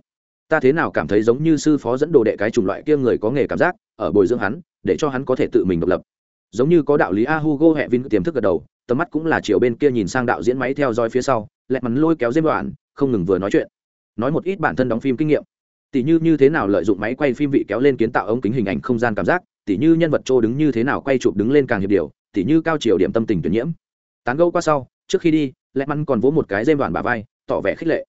ta thế nào cảm thấy giống như sư phó dẫn đồ đệ cái chủng loại kia người có nghề cảm giác, ở bồi dưỡng hắn, để cho hắn có thể tự mình độc lập. Giống như có đạo lý a hugo hẹ vin tiềm thức gật đầu, tầm mắt cũng là chiều bên kia nhìn sang đạo diễn máy theo dõi phía sau, lẹt mắn lôi kéo dêm đoạn không ngừng vừa nói chuyện. Nói một ít bản thân đóng phim kinh nghiệm. Tỉ như như thế nào lợi dụng máy quay phim vị kéo lên kiến tạo ống kính hình ảnh không gian cảm giác tỉ như nhân vật trô đứng như thế nào quay chụp đứng lên càng hiệp điều tỉ như cao chiều điểm tâm tình tuyển nhiễm. Tán gẫu qua sau, trước khi đi, lẹt mắn còn vỗ một cái dêm đoạn bà vai, tỏ vẻ khích lệ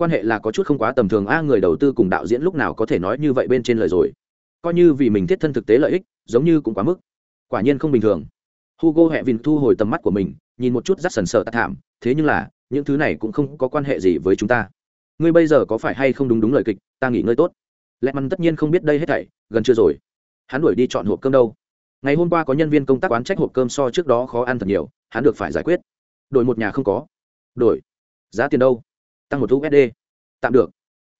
quan hệ là có chút không quá tầm thường a, người đầu tư cùng đạo diễn lúc nào có thể nói như vậy bên trên lời rồi. Coi như vì mình thiết thân thực tế lợi ích, giống như cũng quá mức. Quả nhiên không bình thường. Hugo hẹ vìn thu hồi tầm mắt của mình, nhìn một chút rắt sần sợ tắt thảm, thế nhưng là, những thứ này cũng không có quan hệ gì với chúng ta. Ngươi bây giờ có phải hay không đúng đúng lời kịch, ta nghỉ ngơi tốt. Lẹ mắn tất nhiên không biết đây hết thảy, gần chưa rồi. Hắn đuổi đi chọn hộp cơm đâu? Ngày hôm qua có nhân viên công tác quán trách hộp cơm so trước đó khó ăn thật nhiều, hắn được phải giải quyết. Đổi một nhà không có. Đổi. Giá tiền đâu? Tăng một usd tạm được.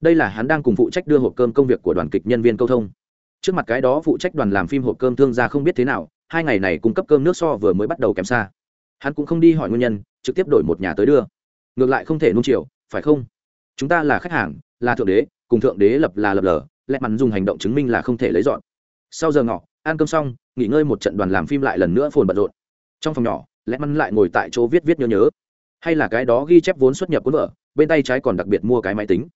Đây là hắn đang cùng phụ trách đưa hộp cơm công việc của đoàn kịch nhân viên câu thông. Trước mặt cái đó phụ trách đoàn làm phim hộp cơm thương gia không biết thế nào, hai ngày này cung cấp cơm nước so vừa mới bắt đầu kém xa. Hắn cũng không đi hỏi nguyên nhân, trực tiếp đổi một nhà tới đưa. Ngược lại không thể nung chiều, phải không? Chúng ta là khách hàng, là thượng đế, cùng thượng đế lập là lập lờ lẹ mắn dùng hành động chứng minh là không thể lấy dọn. Sau giờ ngọ, ăn cơm xong, nghỉ ngơi một trận đoàn làm phim lại lần nữa phồn bận rộn. Trong phòng nhỏ lẹ mắn lại ngồi tại chỗ viết viết nhớ nhớ. Hay là cái đó ghi chép vốn xuất nhập cuốn vợ bên tay trái còn đặc biệt mua cái máy tính.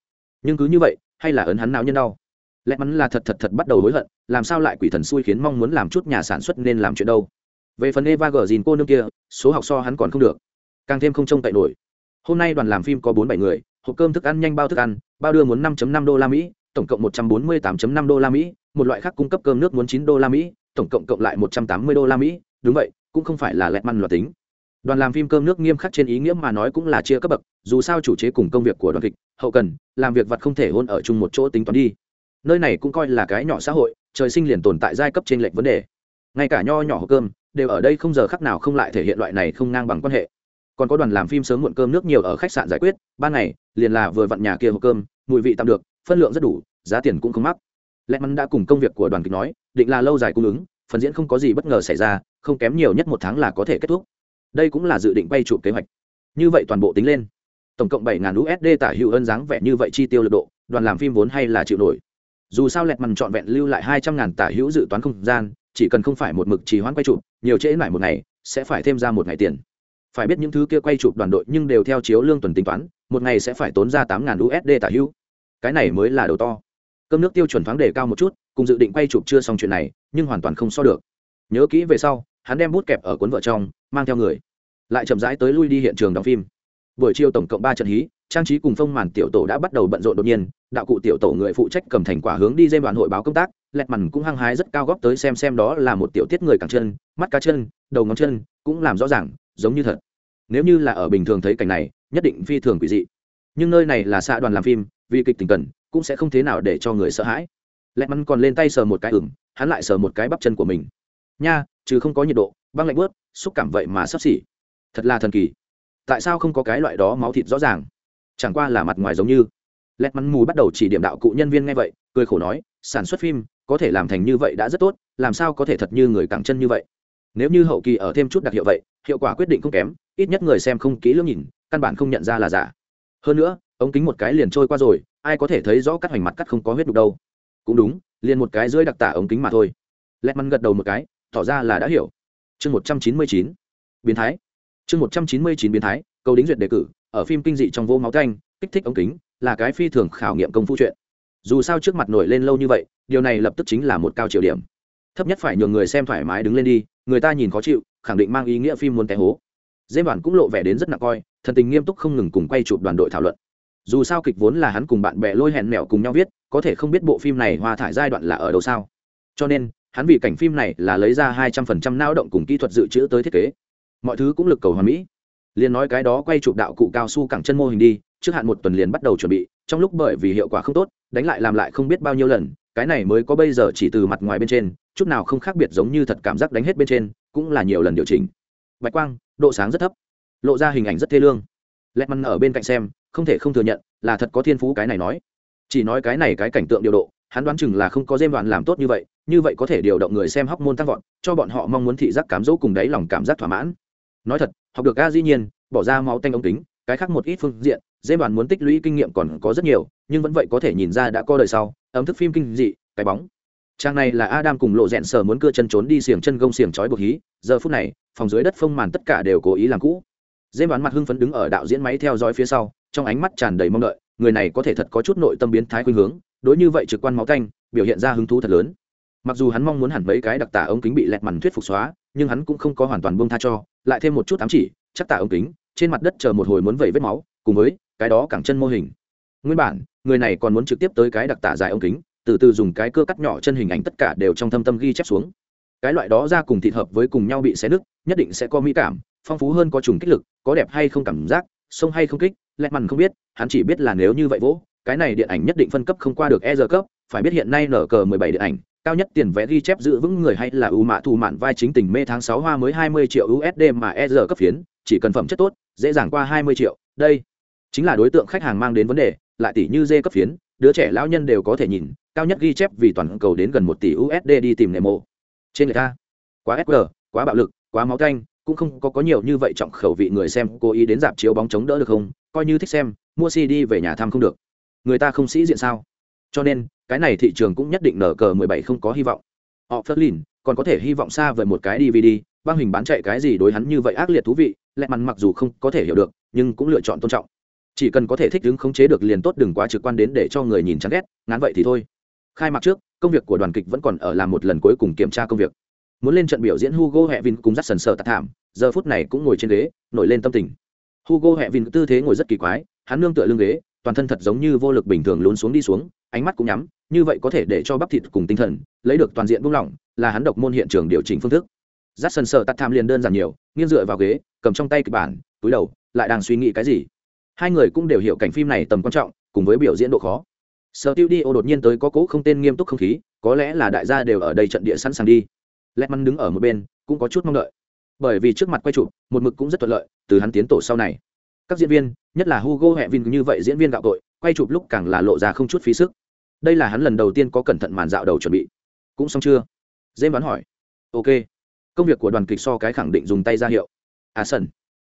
Nhưng cứ như vậy, hay là ấn hắn não nhân đau? Lẽ mắn là thật thật thật bắt đầu hối hận, làm sao lại quỷ thần xui khiến mong muốn làm chút nhà sản xuất nên làm chuyện đâu? Về phần eva gờ dìn cô nương kia, số học so hắn còn không được. Càng thêm không trông cậy nổi. Hôm nay đoàn làm phim có bốn bảy người, hộp cơm thức ăn nhanh bao thức ăn, bao đưa muốn năm năm đô la mỹ, tổng cộng một trăm bốn mươi 148 năm đô la mỹ, một loại khác cung cấp cơm nước muốn chín đô la mỹ, tổng cộng cộng lại một trăm tám mươi đô la mỹ. Đúng vậy, cũng không phải là lẹt măn loạt tính đoàn làm phim cơm nước nghiêm khắc trên ý nghĩa mà nói cũng là chia cấp bậc, dù sao chủ chế cùng công việc của đoàn kịch, hậu cần, làm việc vặt không thể hôn ở chung một chỗ tính toán đi. Nơi này cũng coi là cái nhỏ xã hội, trời sinh liền tồn tại giai cấp trên lệnh vấn đề. Ngay cả nho nhỏ hộp cơm, đều ở đây không giờ khắc nào không lại thể hiện loại này không ngang bằng quan hệ. Còn có đoàn làm phim sớm muộn cơm nước nhiều ở khách sạn giải quyết, ban ngày, liền là vừa vặn nhà kia hộp cơm, mùi vị tạm được, phân lượng rất đủ, giá tiền cũng không mắc. Lẽ mắn đã cùng công việc của đoàn kịch nói, định là lâu dài cung ứng, phần diễn không có gì bất ngờ xảy ra, không kém nhiều nhất một tháng là có thể kết thúc đây cũng là dự định bay chụp kế hoạch. Như vậy toàn bộ tính lên, tổng cộng bảy ngàn usd tả hữu ân dáng vẻ như vậy chi tiêu lực độ, đoàn làm phim vốn hay là chịu nổi. Dù sao lẹt mằn trọn vẹn lưu lại hai trăm ngàn tả hữu dự toán không gian, chỉ cần không phải một mực trì hoãn quay chụp, nhiều trễ lại một ngày, sẽ phải thêm ra một ngày tiền. Phải biết những thứ kia quay chụp đoàn đội nhưng đều theo chiếu lương tuần tính toán, một ngày sẽ phải tốn ra tám ngàn usd tả hữu. Cái này mới là đầu to. Cơm nước tiêu chuẩn thoáng đề cao một chút, cùng dự định quay chụp chưa xong chuyện này, nhưng hoàn toàn không so được. Nhớ kỹ về sau, hắn đem bút kẹp ở cuốn vợ trong mang theo người lại chậm rãi tới lui đi hiện trường đóng phim. Buổi chiều tổng cộng ba trận hí, trang trí cùng phong màn tiểu tổ đã bắt đầu bận rộn đột nhiên, đạo cụ tiểu tổ người phụ trách cầm thành quả hướng đi dây đoàn hội báo công tác, lẹt mằn cũng hăng hái rất cao góc tới xem xem đó là một tiểu tiết người cẳng chân, mắt cá chân, đầu ngón chân, cũng làm rõ ràng, giống như thật. Nếu như là ở bình thường thấy cảnh này, nhất định phi thường quỷ dị. Nhưng nơi này là xã đoàn làm phim, vì kịch tình cần, cũng sẽ không thế nào để cho người sợ hãi. Lẹt mằn còn lên tay sờ một cái ửng, hắn lại sờ một cái bắp chân của mình. Nha chứ không có nhiệt độ, băng lạnh bớt, xúc cảm vậy mà sắp xỉ thật là thần kỳ. Tại sao không có cái loại đó máu thịt rõ ràng? Chẳng qua là mặt ngoài giống như. Lẹt mắn mù bắt đầu chỉ điểm đạo cụ nhân viên nghe vậy, cười khổ nói, sản xuất phim, có thể làm thành như vậy đã rất tốt, làm sao có thể thật như người cẳng chân như vậy? Nếu như hậu kỳ ở thêm chút đặc hiệu vậy, hiệu quả quyết định không kém, ít nhất người xem không kỹ lưỡng nhìn, căn bản không nhận ra là giả. Hơn nữa, ống kính một cái liền trôi qua rồi, ai có thể thấy rõ cắt hoành mặt cắt không có huyết đục đâu. Cũng đúng, liền một cái dưới đặc tả ống kính mà thôi. Lẹt mắn gật đầu một cái, tỏ ra là đã hiểu. Chương một trăm chín mươi chín. Biến thái chương một trăm chín mươi chín biến thái, câu đính duyệt đề cử, ở phim kinh dị trong vô máu thanh, kích thích ống kính, là cái phi thường khảo nghiệm công phu chuyện. Dù sao trước mặt nổi lên lâu như vậy, điều này lập tức chính là một cao chiều điểm. Thấp nhất phải nhường người xem thoải mái đứng lên đi, người ta nhìn khó chịu, khẳng định mang ý nghĩa phim muốn té hố. Dễ bản cũng lộ vẻ đến rất nặng coi, thần tình nghiêm túc không ngừng cùng quay chụp đoàn đội thảo luận. Dù sao kịch vốn là hắn cùng bạn bè lôi hẹn mẹo cùng nhau viết, có thể không biết bộ phim này hoa thải giai đoạn là ở đâu sao. Cho nên, hắn vì cảnh phim này là lấy ra hai trăm phần trăm não động cùng kỹ thuật dự trữ tới thiết kế mọi thứ cũng lực cầu hoàn mỹ. Liền nói cái đó quay chụp đạo cụ cao su cẳng chân mô hình đi, trước hạn một tuần liền bắt đầu chuẩn bị, trong lúc bởi vì hiệu quả không tốt, đánh lại làm lại không biết bao nhiêu lần, cái này mới có bây giờ chỉ từ mặt ngoài bên trên, chút nào không khác biệt giống như thật cảm giác đánh hết bên trên, cũng là nhiều lần điều chỉnh. Bạch quang, độ sáng rất thấp, lộ ra hình ảnh rất thê lương. Lẹt măn ở bên cạnh xem, không thể không thừa nhận, là thật có thiên phú cái này nói. Chỉ nói cái này cái cảnh tượng điều độ, hắn đoán chừng là không có dêm đoạn làm tốt như vậy như vậy có thể điều động người xem hóc môn tăng vọt, cho bọn họ mong muốn thị giác cám dỗ cùng đáy lòng cảm giác thỏa mãn nói thật, học được ga dĩ nhiên, bỏ ra máu tanh ống tính cái khác một ít phương diện, dễ đoàn muốn tích lũy kinh nghiệm còn có rất nhiều, nhưng vẫn vậy có thể nhìn ra đã có đời sau, ấm thức phim kinh dị, cái bóng. Trang này là adam cùng lộ rẽn sờ muốn cưa chân trốn đi xiềng chân gông xiềng trói buộc hí, giờ phút này, phòng dưới đất phông màn tất cả đều cố ý làm cũ. Dễ đoán mặt hưng phấn đứng ở đạo diễn máy theo dõi phía sau, trong ánh mắt tràn đầy mong đợi, người này có thể thật có chút nội tâm biến thái khuynh hướng, đối như vậy trực quan máu canh biểu hiện ra hứng thú thật lớn mặc dù hắn mong muốn hẳn mấy cái đặc tả ống kính bị lẹt mằn thuyết phục xóa, nhưng hắn cũng không có hoàn toàn buông tha cho, lại thêm một chút ám chỉ, chắc tả ống kính, trên mặt đất chờ một hồi muốn vẩy vết máu, cùng với cái đó cẳng chân mô hình. Nguyên bản, người này còn muốn trực tiếp tới cái đặc tả dài ống kính, từ từ dùng cái cưa cắt nhỏ chân hình ảnh tất cả đều trong thâm tâm ghi chép xuống. Cái loại đó ra cùng thịt hợp với cùng nhau bị xé nứt, nhất định sẽ có mỹ cảm, phong phú hơn có trùng kích lực, có đẹp hay không cảm giác, sông hay không kích, lẹt mằn không biết, hắn chỉ biết là nếu như vậy vỗ, cái này điện ảnh nhất định phân cấp không qua được e giờ cấp, phải biết hiện nay nở cờ mười bảy điện ảnh cao nhất tiền vé ghi chép giữ vững người hay là ưu mạ thù mạn vai chính tình mê tháng sáu hoa mới hai mươi triệu usd mà e r cấp phiến, chỉ cần phẩm chất tốt, dễ dàng qua hai mươi triệu, đây chính là đối tượng khách hàng mang đến vấn đề, lại tỷ như dê cấp phiến, đứa trẻ lão nhân đều có thể nhìn, cao nhất ghi chép vì toàn cầu đến gần một tỷ usd đi tìm nemo. Trên người ta, quá sg quá bạo lực, quá máu canh, cũng không có có nhiều như vậy trọng khẩu vị người xem cố ý đến dạp chiếu bóng chống đỡ được không? Coi như thích xem, mua cd về nhà thăm không được. Người ta không sĩ diện sao? Cho nên cái này thị trường cũng nhất định nở cờ mười bảy không có hy vọng. Họ Flerlin lìn còn có thể hy vọng xa về một cái dvd băng hình bán chạy cái gì đối hắn như vậy ác liệt thú vị, lẹ mặn mặc dù không có thể hiểu được, nhưng cũng lựa chọn tôn trọng. Chỉ cần có thể thích ứng khống chế được liền tốt, đừng quá trực quan đến để cho người nhìn chán ghét, ngán vậy thì thôi. Khai mạc trước, công việc của đoàn kịch vẫn còn ở làm một lần cuối cùng kiểm tra công việc. Muốn lên trận biểu diễn hugo hẹ vin cùng dắt sần sờ tạt thảm, giờ phút này cũng ngồi trên ghế, nổi lên tâm tình. Hugo hẹ vin tư thế ngồi rất kỳ quái, hắn nương tựa lưng ghế, toàn thân thật giống như vô lực bình thường lún xuống đi xuống, ánh mắt cũng nhắm như vậy có thể để cho bắp thịt cùng tinh thần lấy được toàn diện buông lỏng là hắn độc môn hiện trường điều chỉnh phương thức. Dát sần sợ tắt tham liền đơn giản nhiều, nghiêng dựa vào ghế cầm trong tay kịch bản túi đầu lại đang suy nghĩ cái gì. Hai người cũng đều hiểu cảnh phim này tầm quan trọng cùng với biểu diễn độ khó. Sở tiêu đi ô đột nhiên tới có cố không tên nghiêm túc không khí có lẽ là đại gia đều ở đây trận địa sẵn sàng đi. Lẹt măn đứng ở một bên cũng có chút mong đợi. Bởi vì trước mặt quay chụp một mực cũng rất thuận lợi từ hắn tiến tổ sau này. Các diễn viên nhất là hugo hẹ vin như vậy diễn viên gạo tội quay chụp lúc càng là lộ ra không chút phí sức đây là hắn lần đầu tiên có cẩn thận màn dạo đầu chuẩn bị. Cũng xong chưa? Dêm đoán hỏi. Ok. Công việc của đoàn kịch so cái khẳng định dùng tay ra hiệu. À sân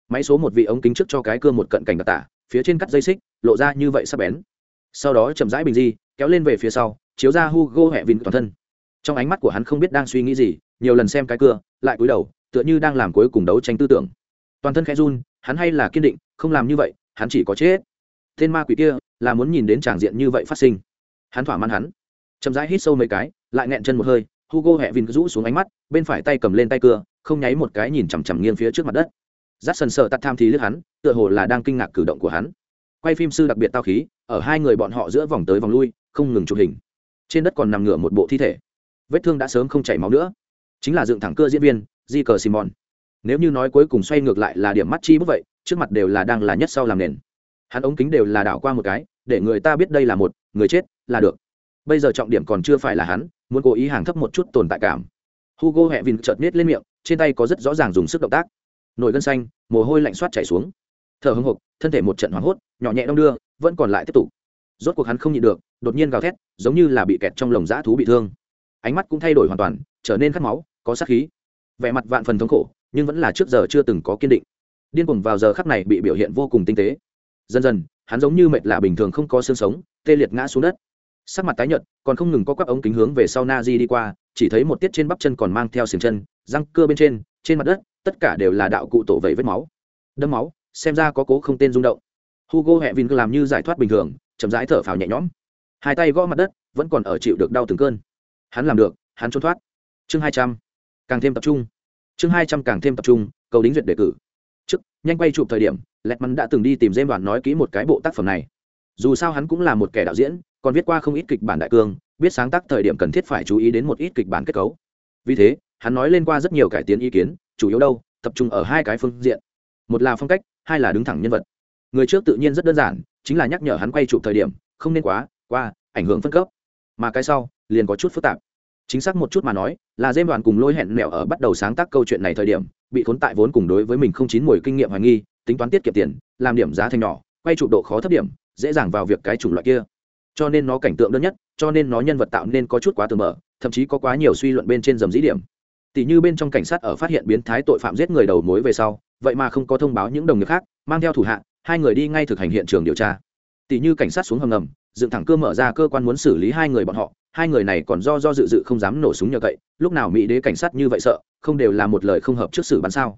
máy số một vị ống kính trước cho cái cưa một cận cảnh đặc tả, phía trên cắt dây xích, lộ ra như vậy sắp bén. Sau đó chậm rãi bình di, kéo lên về phía sau, chiếu ra hugo hẹ vin toàn thân. Trong ánh mắt của hắn không biết đang suy nghĩ gì, nhiều lần xem cái cưa, lại cúi đầu, tựa như đang làm cuối cùng đấu tranh tư tưởng. Toàn thân khẽ run, hắn hay là kiên định, không làm như vậy, hắn chỉ có chết. Tên ma quỷ kia là muốn nhìn đến tràng diện như vậy phát sinh hắn thỏa mãn hắn. Chậm rãi hít sâu mấy cái, lại nghẹn chân một hơi, hugo hẹ vin rũ xuống ánh mắt, bên phải tay cầm lên tay cưa, không nháy một cái nhìn chằm chằm nghiêng phía trước mặt đất. Rát sần sợ tắt tham thì lướt hắn, tựa hồ là đang kinh ngạc cử động của hắn. Quay phim sư đặc biệt tao khí, ở hai người bọn họ giữa vòng tới vòng lui, không ngừng chụp hình. Trên đất còn nằm ngửa một bộ thi thể. Vết thương đã sớm không chảy máu nữa. Chính là dựng thẳng cưa diễn viên, di cờ simon. Nếu như nói cuối cùng xoay ngược lại là điểm mắt chi bức vậy, trước mặt đều là đang là nhất sau làm nền. Hắn ống kính đều là đảo qua một cái, để người ta biết đây là một, người chết là được. Bây giờ trọng điểm còn chưa phải là hắn, muốn cố ý hàng thấp một chút tồn tại cảm. Hugo hẹ vin chợt nết lên miệng, trên tay có rất rõ ràng dùng sức động tác. Nổi gân xanh, mồ hôi lạnh soát chảy xuống. Thở hưng hục thân thể một trận hoảng hốt, nhỏ nhẹ đong đưa, vẫn còn lại tiếp tục. Rốt cuộc hắn không nhịn được, đột nhiên gào thét, giống như là bị kẹt trong lồng dã thú bị thương. Ánh mắt cũng thay đổi hoàn toàn, trở nên khát máu, có sát khí. Vẻ mặt vạn phần thống khổ, nhưng vẫn là trước giờ chưa từng có kiên định. Điên cuồng vào giờ khắc này bị biểu hiện vô cùng tinh tế. Dần dần, hắn giống như mệt lạ bình thường không có xương sống, tê liệt ngã xuống đất sắc mặt tái nhợt, còn không ngừng có các ống kính hướng về sau na di đi qua, chỉ thấy một tiết trên bắp chân còn mang theo xiềng chân, răng cưa bên trên trên mặt đất, tất cả đều là đạo cụ tổ vẩy vết máu. Đâm máu, xem ra có cố không tên rung động. Hugo hẹ vin làm như giải thoát bình thường, chậm rãi thở phào nhẹ nhõm. Hai tay gõ mặt đất, vẫn còn ở chịu được đau từng cơn. Hắn làm được, hắn trốn thoát. Chương hai trăm, càng thêm tập trung. Chương hai trăm càng thêm tập trung, cầu đính duyệt đề cử. Trước, nhanh quay chụp thời điểm lẹt mắn đã từng đi tìm dêm đoàn nói kỹ một cái bộ tác phẩm này. Dù sao hắn cũng là một kẻ đạo diễn còn viết qua không ít kịch bản đại cương, biết sáng tác thời điểm cần thiết phải chú ý đến một ít kịch bản kết cấu. Vì thế, hắn nói lên qua rất nhiều cải tiến ý kiến, chủ yếu đâu, tập trung ở hai cái phương diện. Một là phong cách, hai là đứng thẳng nhân vật. Người trước tự nhiên rất đơn giản, chính là nhắc nhở hắn quay chụp thời điểm, không nên quá, qua, ảnh hưởng phân cấp. Mà cái sau, liền có chút phức tạp. Chính xác một chút mà nói, là dêm đoàn cùng lôi hẹn mẹo ở bắt đầu sáng tác câu chuyện này thời điểm, bị khốn tại vốn cùng đối với mình không chín mùi kinh nghiệm hoài nghi, tính toán tiết kiệm tiền, làm điểm giá thành nhỏ, quay chụp độ khó thấp điểm, dễ dàng vào việc cái chủng loại kia cho nên nó cảnh tượng đơn nhất, cho nên nó nhân vật tạo nên có chút quá tường mở, thậm chí có quá nhiều suy luận bên trên dầm dĩ điểm. Tỷ như bên trong cảnh sát ở phát hiện biến thái tội phạm giết người đầu mối về sau, vậy mà không có thông báo những đồng nghiệp khác, mang theo thủ hạ, hai người đi ngay thực hành hiện trường điều tra. Tỷ như cảnh sát xuống hầm ngầm, dựng thẳng cơ mở ra cơ quan muốn xử lý hai người bọn họ, hai người này còn do do dự dự không dám nổ súng nhờ cậy, lúc nào mỹ đế cảnh sát như vậy sợ, không đều là một lời không hợp trước xử bắn sao?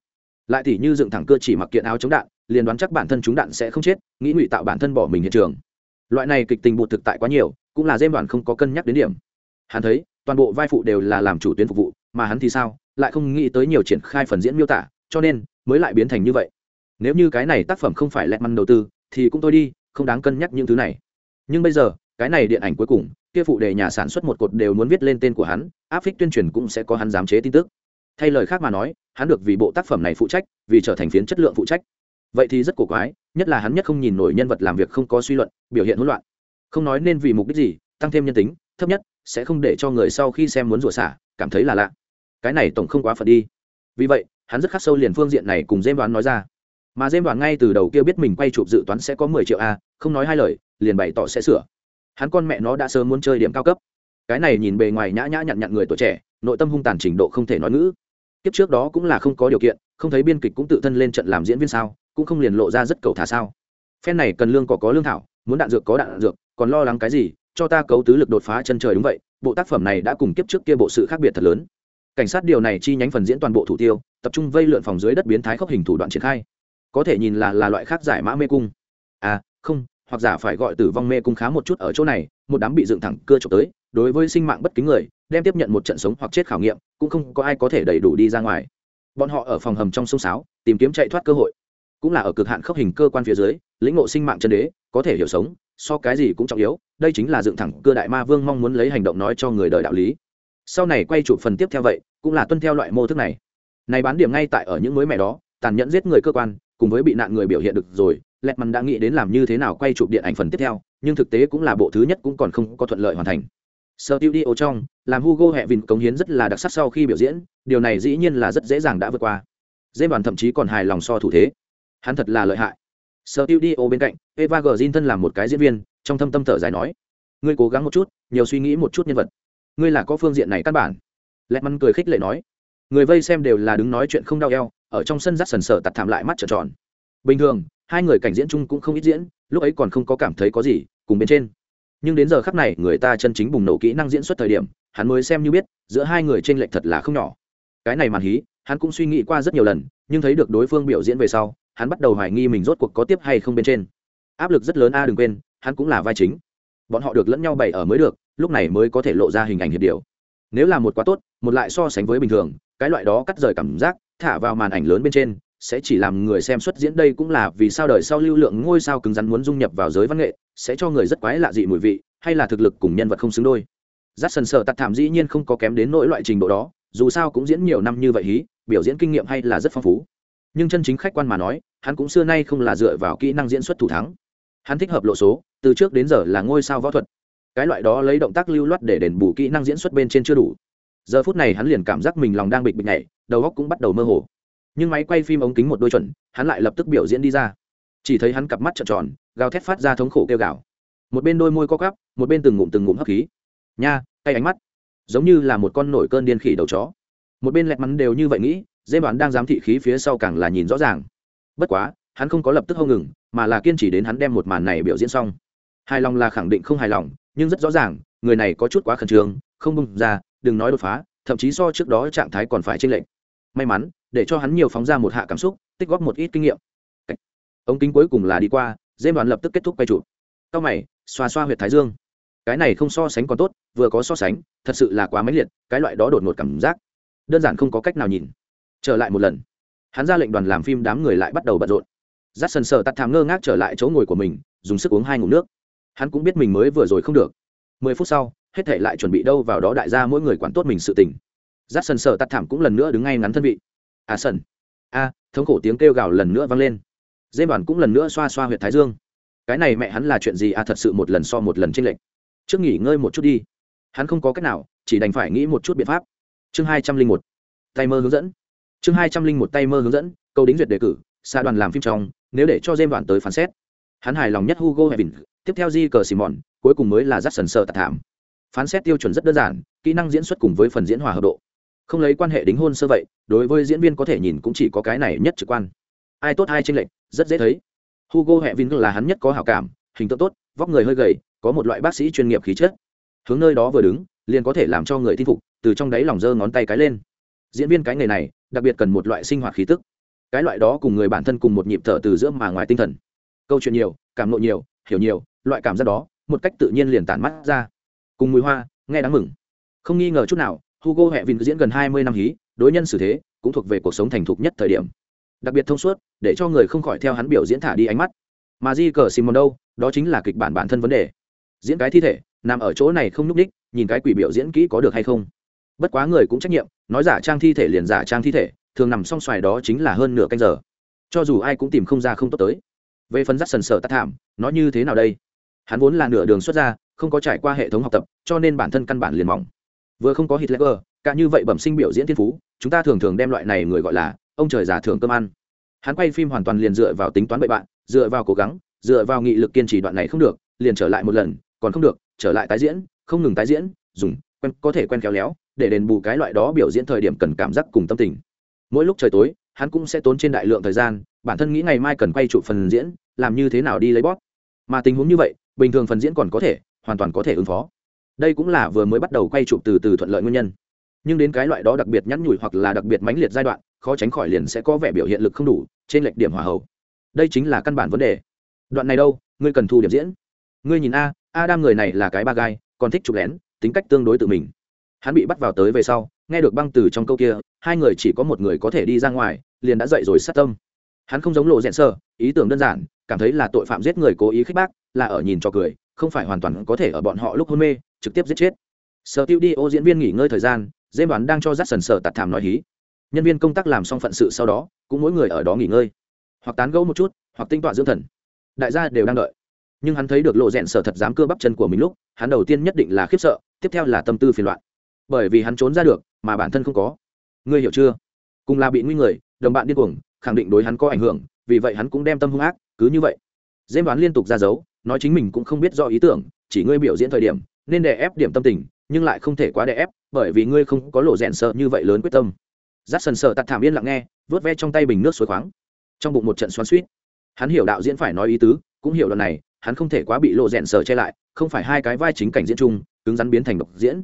Lại tỷ như dựng thẳng cơ chỉ mặc kiện áo chống đạn, liền đoán chắc bản thân chúng đạn sẽ không chết, nghĩ ngụy tạo bản thân bỏ mình hiện trường loại này kịch tình bụt thực tại quá nhiều, cũng là dêm đoàn không có cân nhắc đến điểm. Hắn thấy, toàn bộ vai phụ đều là làm chủ tuyến phục vụ, mà hắn thì sao, lại không nghĩ tới nhiều triển khai phần diễn miêu tả, cho nên mới lại biến thành như vậy. Nếu như cái này tác phẩm không phải lẹt măn đầu tư, thì cũng thôi đi, không đáng cân nhắc những thứ này. Nhưng bây giờ, cái này điện ảnh cuối cùng, kia phụ đề nhà sản xuất một cột đều muốn viết lên tên của hắn, áp phích tuyên truyền cũng sẽ có hắn giám chế tin tức. Thay lời khác mà nói, hắn được vì bộ tác phẩm này phụ trách, vì trở thành phiến chất lượng phụ trách vậy thì rất cổ quái, nhất là hắn nhất không nhìn nổi nhân vật làm việc không có suy luận, biểu hiện hỗn loạn. Không nói nên vì mục đích gì, tăng thêm nhân tính, thấp nhất sẽ không để cho người sau khi xem muốn rủa xả, cảm thấy là lạ. Cái này tổng không quá phật đi. Vì vậy, hắn rất khắc sâu liền phương diện này cùng dêm đoán nói ra. Mà dêm đoán ngay từ đầu kia biết mình quay chụp dự toán sẽ có mười triệu a, không nói hai lời, liền bày tỏ sẽ sửa. Hắn con mẹ nó đã sớm muốn chơi điểm cao cấp. Cái này nhìn bề ngoài nhã nhã nhặn nhặn người tuổi trẻ, nội tâm hung tàn trình độ không thể nói ngữ. Kiếp trước đó cũng là không có điều kiện, không thấy biên kịch cũng tự thân lên trận làm diễn viên sao cũng không liền lộ ra rất cầu thả sao. Phen này cần lương có có lương thảo, muốn đạn dược có đạn dược, còn lo lắng cái gì, cho ta cấu tứ lực đột phá chân trời đúng vậy, bộ tác phẩm này đã cùng kiếp trước kia bộ sự khác biệt thật lớn. Cảnh sát điều này chi nhánh phần diễn toàn bộ thủ tiêu, tập trung vây lượn phòng dưới đất biến thái khốc hình thủ đoạn triển khai. Có thể nhìn là là loại khác giải mã mê cung. À không, hoặc giả phải gọi tử vong mê cung khá một chút ở chỗ này, một đám bị dựng thẳng cưa trộm tới, đối với sinh mạng bất kính người, đem tiếp nhận một trận sống hoặc chết khảo nghiệm, cũng không có ai có thể đầy đủ đi ra ngoài. Bọn họ ở phòng hầm trong sông sáo, tìm kiếm chạy thoát cơ hội cũng là ở cực hạn khốc hình cơ quan phía dưới lĩnh ngộ sinh mạng chân đế có thể hiểu sống so cái gì cũng trọng yếu đây chính là dựng thẳng cơ đại ma vương mong muốn lấy hành động nói cho người đời đạo lý sau này quay chụp phần tiếp theo vậy cũng là tuân theo loại mô thức này này bán điểm ngay tại ở những mới mẹ đó tàn nhẫn giết người cơ quan cùng với bị nạn người biểu hiện được rồi lẹt mằn đã nghĩ đến làm như thế nào quay chụp điện ảnh phần tiếp theo nhưng thực tế cũng là bộ thứ nhất cũng còn không có thuận lợi hoàn thành Sở Studio trong, làm Hugo hẹ vịn cống hiến rất là đặc sắc sau khi biểu diễn, điều này dĩ nhiên là rất dễ dàng đã vượt qua. dễ đoàn thậm chí còn hài lòng so thủ thế. Hắn thật là lợi hại. Sở Studio bên cạnh, Eva Green thân làm một cái diễn viên, trong thâm tâm thở dài nói: "Ngươi cố gắng một chút, nhiều suy nghĩ một chút nhân vật. Ngươi là có phương diện này căn bản." Lẹt mắn cười khích lệ nói: "Người vây xem đều là đứng nói chuyện không đau eo, ở trong sân rắt sần sờ tạt thảm lại mắt trợn tròn. Bình thường, hai người cảnh diễn chung cũng không ít diễn, lúc ấy còn không có cảm thấy có gì, cùng bên trên nhưng đến giờ khắc này người ta chân chính bùng nổ kỹ năng diễn xuất thời điểm hắn mới xem như biết giữa hai người t r ê n lệch thật là không nhỏ cái này màn hí hắn cũng suy nghĩ qua rất nhiều lần nhưng thấy được đối phương biểu diễn về sau hắn bắt đầu hoài nghi mình rốt cuộc có tiếp hay không bên trên. Áp lực rất lớn, a, đừng quên, hắn cũng là vai chính. Bọn họ được lẫn nhau bày ở mới được, lúc này mới có thể lộ ra hình ảnh hiệp điều. Nếu là một quá tốt, một lại so sánh với bình thường, cái loại đó cắt rời cảm giác, thả vào màn ảnh lớn bên trên, sẽ chỉ làm người xem xuất diễn đây cũng là vì sao đời sau lưu lượng ngôi sao cứng rắn muốn dung nhập vào giới văn nghệ, sẽ cho người rất quái lạ dị mùi vị, hay là thực lực cùng nhân vật không xứng đôi. Rát sần sợ tặc thảm dĩ nhiên không có kém đến nỗi loại trình độ đó, dù sao cũng diễn nhiều năm như vậy hí, biểu diễn kinh nghiệm hay là rất phong phú nhưng chân chính khách quan mà nói, hắn cũng xưa nay không là dựa vào kỹ năng diễn xuất thủ thắng. Hắn thích hợp lộ số, từ trước đến giờ là ngôi sao võ thuật. Cái loại đó lấy động tác lưu loát để đền bù kỹ năng diễn xuất bên trên chưa đủ. Giờ phút này hắn liền cảm giác mình lòng đang bịch bịch nhảy, đầu óc cũng bắt đầu mơ hồ. Nhưng máy quay phim ống kính một đôi chuẩn, hắn lại lập tức biểu diễn đi ra. Chỉ thấy hắn cặp mắt trợn tròn, gào thét phát ra thống khổ kêu gào. Một bên đôi môi co cắp một bên từng ngụm từng ngụm hấp khí. Nha tay ánh mắt. Giống như là một con nổi cơn điên khỉ đầu chó. Một bên lẹt mắn đều như vậy nghĩ dê đoán đang giám thị khí phía sau càng là nhìn rõ ràng. Bất quá, hắn không có lập tức hâu ngừng, mà là kiên trì đến hắn đem một màn này biểu diễn xong. Hài lòng là khẳng định không hài lòng, nhưng rất rõ ràng, người này có chút quá khẩn trương, không bung ra, đừng nói đột phá, thậm chí so trước đó trạng thái còn phải trên lệnh may mắn, để cho hắn nhiều phóng ra một hạ cảm xúc, tích góp một ít kinh nghiệm. Ống kính cuối cùng là đi qua dê đoán lập tức kết thúc quay chụp. Sau mày, xoa xoa huyệt thái dương. Cái này không so sánh còn tốt, vừa có so sánh, thật sự là quá máy liệt, cái loại đó đột ngột cảm giác. Đơn giản không có cách nào nhìn trở lại một lần. Hắn ra lệnh đoàn làm phim đám người lại bắt đầu bận rộn. Dắt sần sờ tắt thảm ngơ ngác trở lại chỗ ngồi của mình, dùng sức uống hai ngụm nước. Hắn cũng biết mình mới vừa rồi không được. Mười phút sau, hết thể lại chuẩn bị đâu vào đó đại gia mỗi người quản tốt mình sự tình. Dắt sần sờ tắt thảm cũng lần nữa đứng ngay ngắn thân vị. À sần a, thống khổ tiếng kêu gào lần nữa vang lên. Dê bản cũng lần nữa xoa xoa huyệt thái dương. Cái này mẹ hắn là chuyện gì? À thật sự một lần so một lần trên lệnh trước nghỉ ngơi một chút đi. Hắn không có cách nào, chỉ đành phải nghĩ một chút biện pháp. Chương hai trăm linh một. Tay mơ hướng dẫn chương hai trăm linh một tay mơ hướng dẫn, câu đính duyệt đề cử xa đoàn làm phim trong, nếu để cho dêm đoàn tới phán xét. Hắn hài lòng nhất hugo hevin, tiếp theo di cờ simon, cuối cùng mới là rắt sần sợ tạ tạc thảm. Phán xét tiêu chuẩn rất đơn giản, kỹ năng diễn xuất cùng với phần diễn hòa hợp độ. Không lấy quan hệ đính hôn sơ vậy, đối với diễn viên có thể nhìn cũng chỉ có cái này nhất trực quan. Ai tốt ai tranh lệch, rất dễ thấy. Hugo hẹ vin là hắn nhất có hảo cảm, hình tượng tốt, vóc người hơi gầy, có một loại bác sĩ chuyên nghiệp khí chất. Hướng nơi đó vừa đứng, liền có thể làm cho người tin phục, từ trong đáy lòng giơ ngón tay cái lên. Diễn viên cái nghề này đặc biệt cần một loại sinh hoạt khí tức. Cái loại đó cùng người bản thân cùng một nhịp thở từ giữa mà ngoài tinh thần. Câu chuyện nhiều, cảm nộ nhiều, hiểu nhiều, loại cảm giác đó, một cách tự nhiên liền tản mắt ra. Cùng mùi hoa, nghe đáng mừng. Không nghi ngờ chút nào, hugo hẹ vin diễn gần hai mươi năm hí, đối nhân xử thế, cũng thuộc về cuộc sống thành thục nhất thời điểm. Đặc biệt thông suốt, để cho người không khỏi theo hắn biểu diễn thả đi ánh mắt. Mà di cờ simon đâu, đó chính là kịch bản bản thân vấn đề. Diễn cái thi thể, nằm ở chỗ này không n ú c đích nhìn cái quỷ biểu diễn kỹ có được hay không? Bất quá người cũng trách nhiệm, nói giả trang thi thể liền giả trang thi thể, thường nằm song xoài đó chính là hơn nửa canh giờ. Cho dù ai cũng tìm không ra không tốt tới. Về phần rắt sần sờ tắt thảm, nó như thế nào đây? Hắn vốn là nửa đường xuất ra, không có trải qua hệ thống học tập, cho nên bản thân căn bản liền mỏng. Vừa không có hitler, cả như vậy bẩm sinh biểu diễn thiên phú, chúng ta thường thường đem loại này người gọi là, ông trời giả thưởng cơm ăn. Hắn quay phim hoàn toàn liền dựa vào tính toán bậy bạn, dựa vào cố gắng, dựa vào nghị lực kiên trì đoạn này không được, liền trở lại một lần, còn không được, trở lại tái diễn, không ngừng tái diễn, dùng quen, có thể quen khéo léo, để đền bù cái loại đó biểu diễn thời điểm cần cảm giác cùng tâm tình. Mỗi lúc trời tối, hắn cũng sẽ tốn trên đại lượng thời gian, bản thân nghĩ ngày mai cần quay trụ phần diễn, làm như thế nào đi lấy bóp. Mà tình huống như vậy, bình thường phần diễn còn có thể, hoàn toàn có thể ứng phó. Đây cũng là vừa mới bắt đầu quay trụ từ từ thuận lợi nguyên nhân. Nhưng đến cái loại đó đặc biệt nhắn nhủi hoặc là đặc biệt mãnh liệt giai đoạn, khó tránh khỏi liền sẽ có vẻ biểu hiện lực không đủ, trên lệch điểm hỏa hậu. Đây chính là căn bản vấn đề. Đoạn này đâu, ngươi cần thu điểm diễn. Ngươi nhìn a a đam người này là cái ba gai, còn thích chụp lén tính cách tương đối tự mình. Hắn bị bắt vào tới về sau, nghe được băng từ trong câu kia, hai người chỉ có một người có thể đi ra ngoài, liền đã dậy rồi sát tâm. Hắn không giống lộ rẽn sơ, ý tưởng đơn giản, cảm thấy là tội phạm giết người cố ý khích bác, là ở nhìn cho cười, không phải hoàn toàn có thể ở bọn họ lúc hôn mê, trực tiếp giết chết. Sở tiêu đi ô diễn viên nghỉ ngơi thời gian dê đoán đang cho dắt sần sờ tạt thảm nói hí. Nhân viên công tác làm xong phận sự sau đó, cũng mỗi người ở đó nghỉ ngơi. Hoặc tán gẫu một chút, hoặc tinh tọa dưỡng thần. Đại gia đều đang đợi nhưng hắn thấy được lộ rẽn sở thật dám cưa bắp chân của mình lúc, hắn đầu tiên nhất định là khiếp sợ, tiếp theo là tâm tư phiền loạn. Bởi vì hắn trốn ra được, mà bản thân không có. Ngươi hiểu chưa? Cùng là bị nguy người, đồng bạn điên cuồng, khẳng định đối hắn có ảnh hưởng, vì vậy hắn cũng đem tâm hung ác, cứ như vậy. Dễ đoán liên tục ra dấu, nói chính mình cũng không biết do ý tưởng, chỉ ngươi biểu diễn thời điểm, nên đè ép điểm tâm tình, nhưng lại không thể quá đè ép, bởi vì ngươi không có lộ rẽn sợ như vậy lớn quyết tâm. Giắt sần sợ tạt thảm yên lặng nghe vớt ve trong tay bình nước suối khoáng. Trong bụng một trận xoắn suýt hắn hiểu đạo diễn phải nói ý tứ, cũng hiểu đoạn này hắn không thể quá bị lộ rẽn sợ che lại, không phải hai cái vai chính cảnh diễn chung, cứng rắn biến thành độc diễn.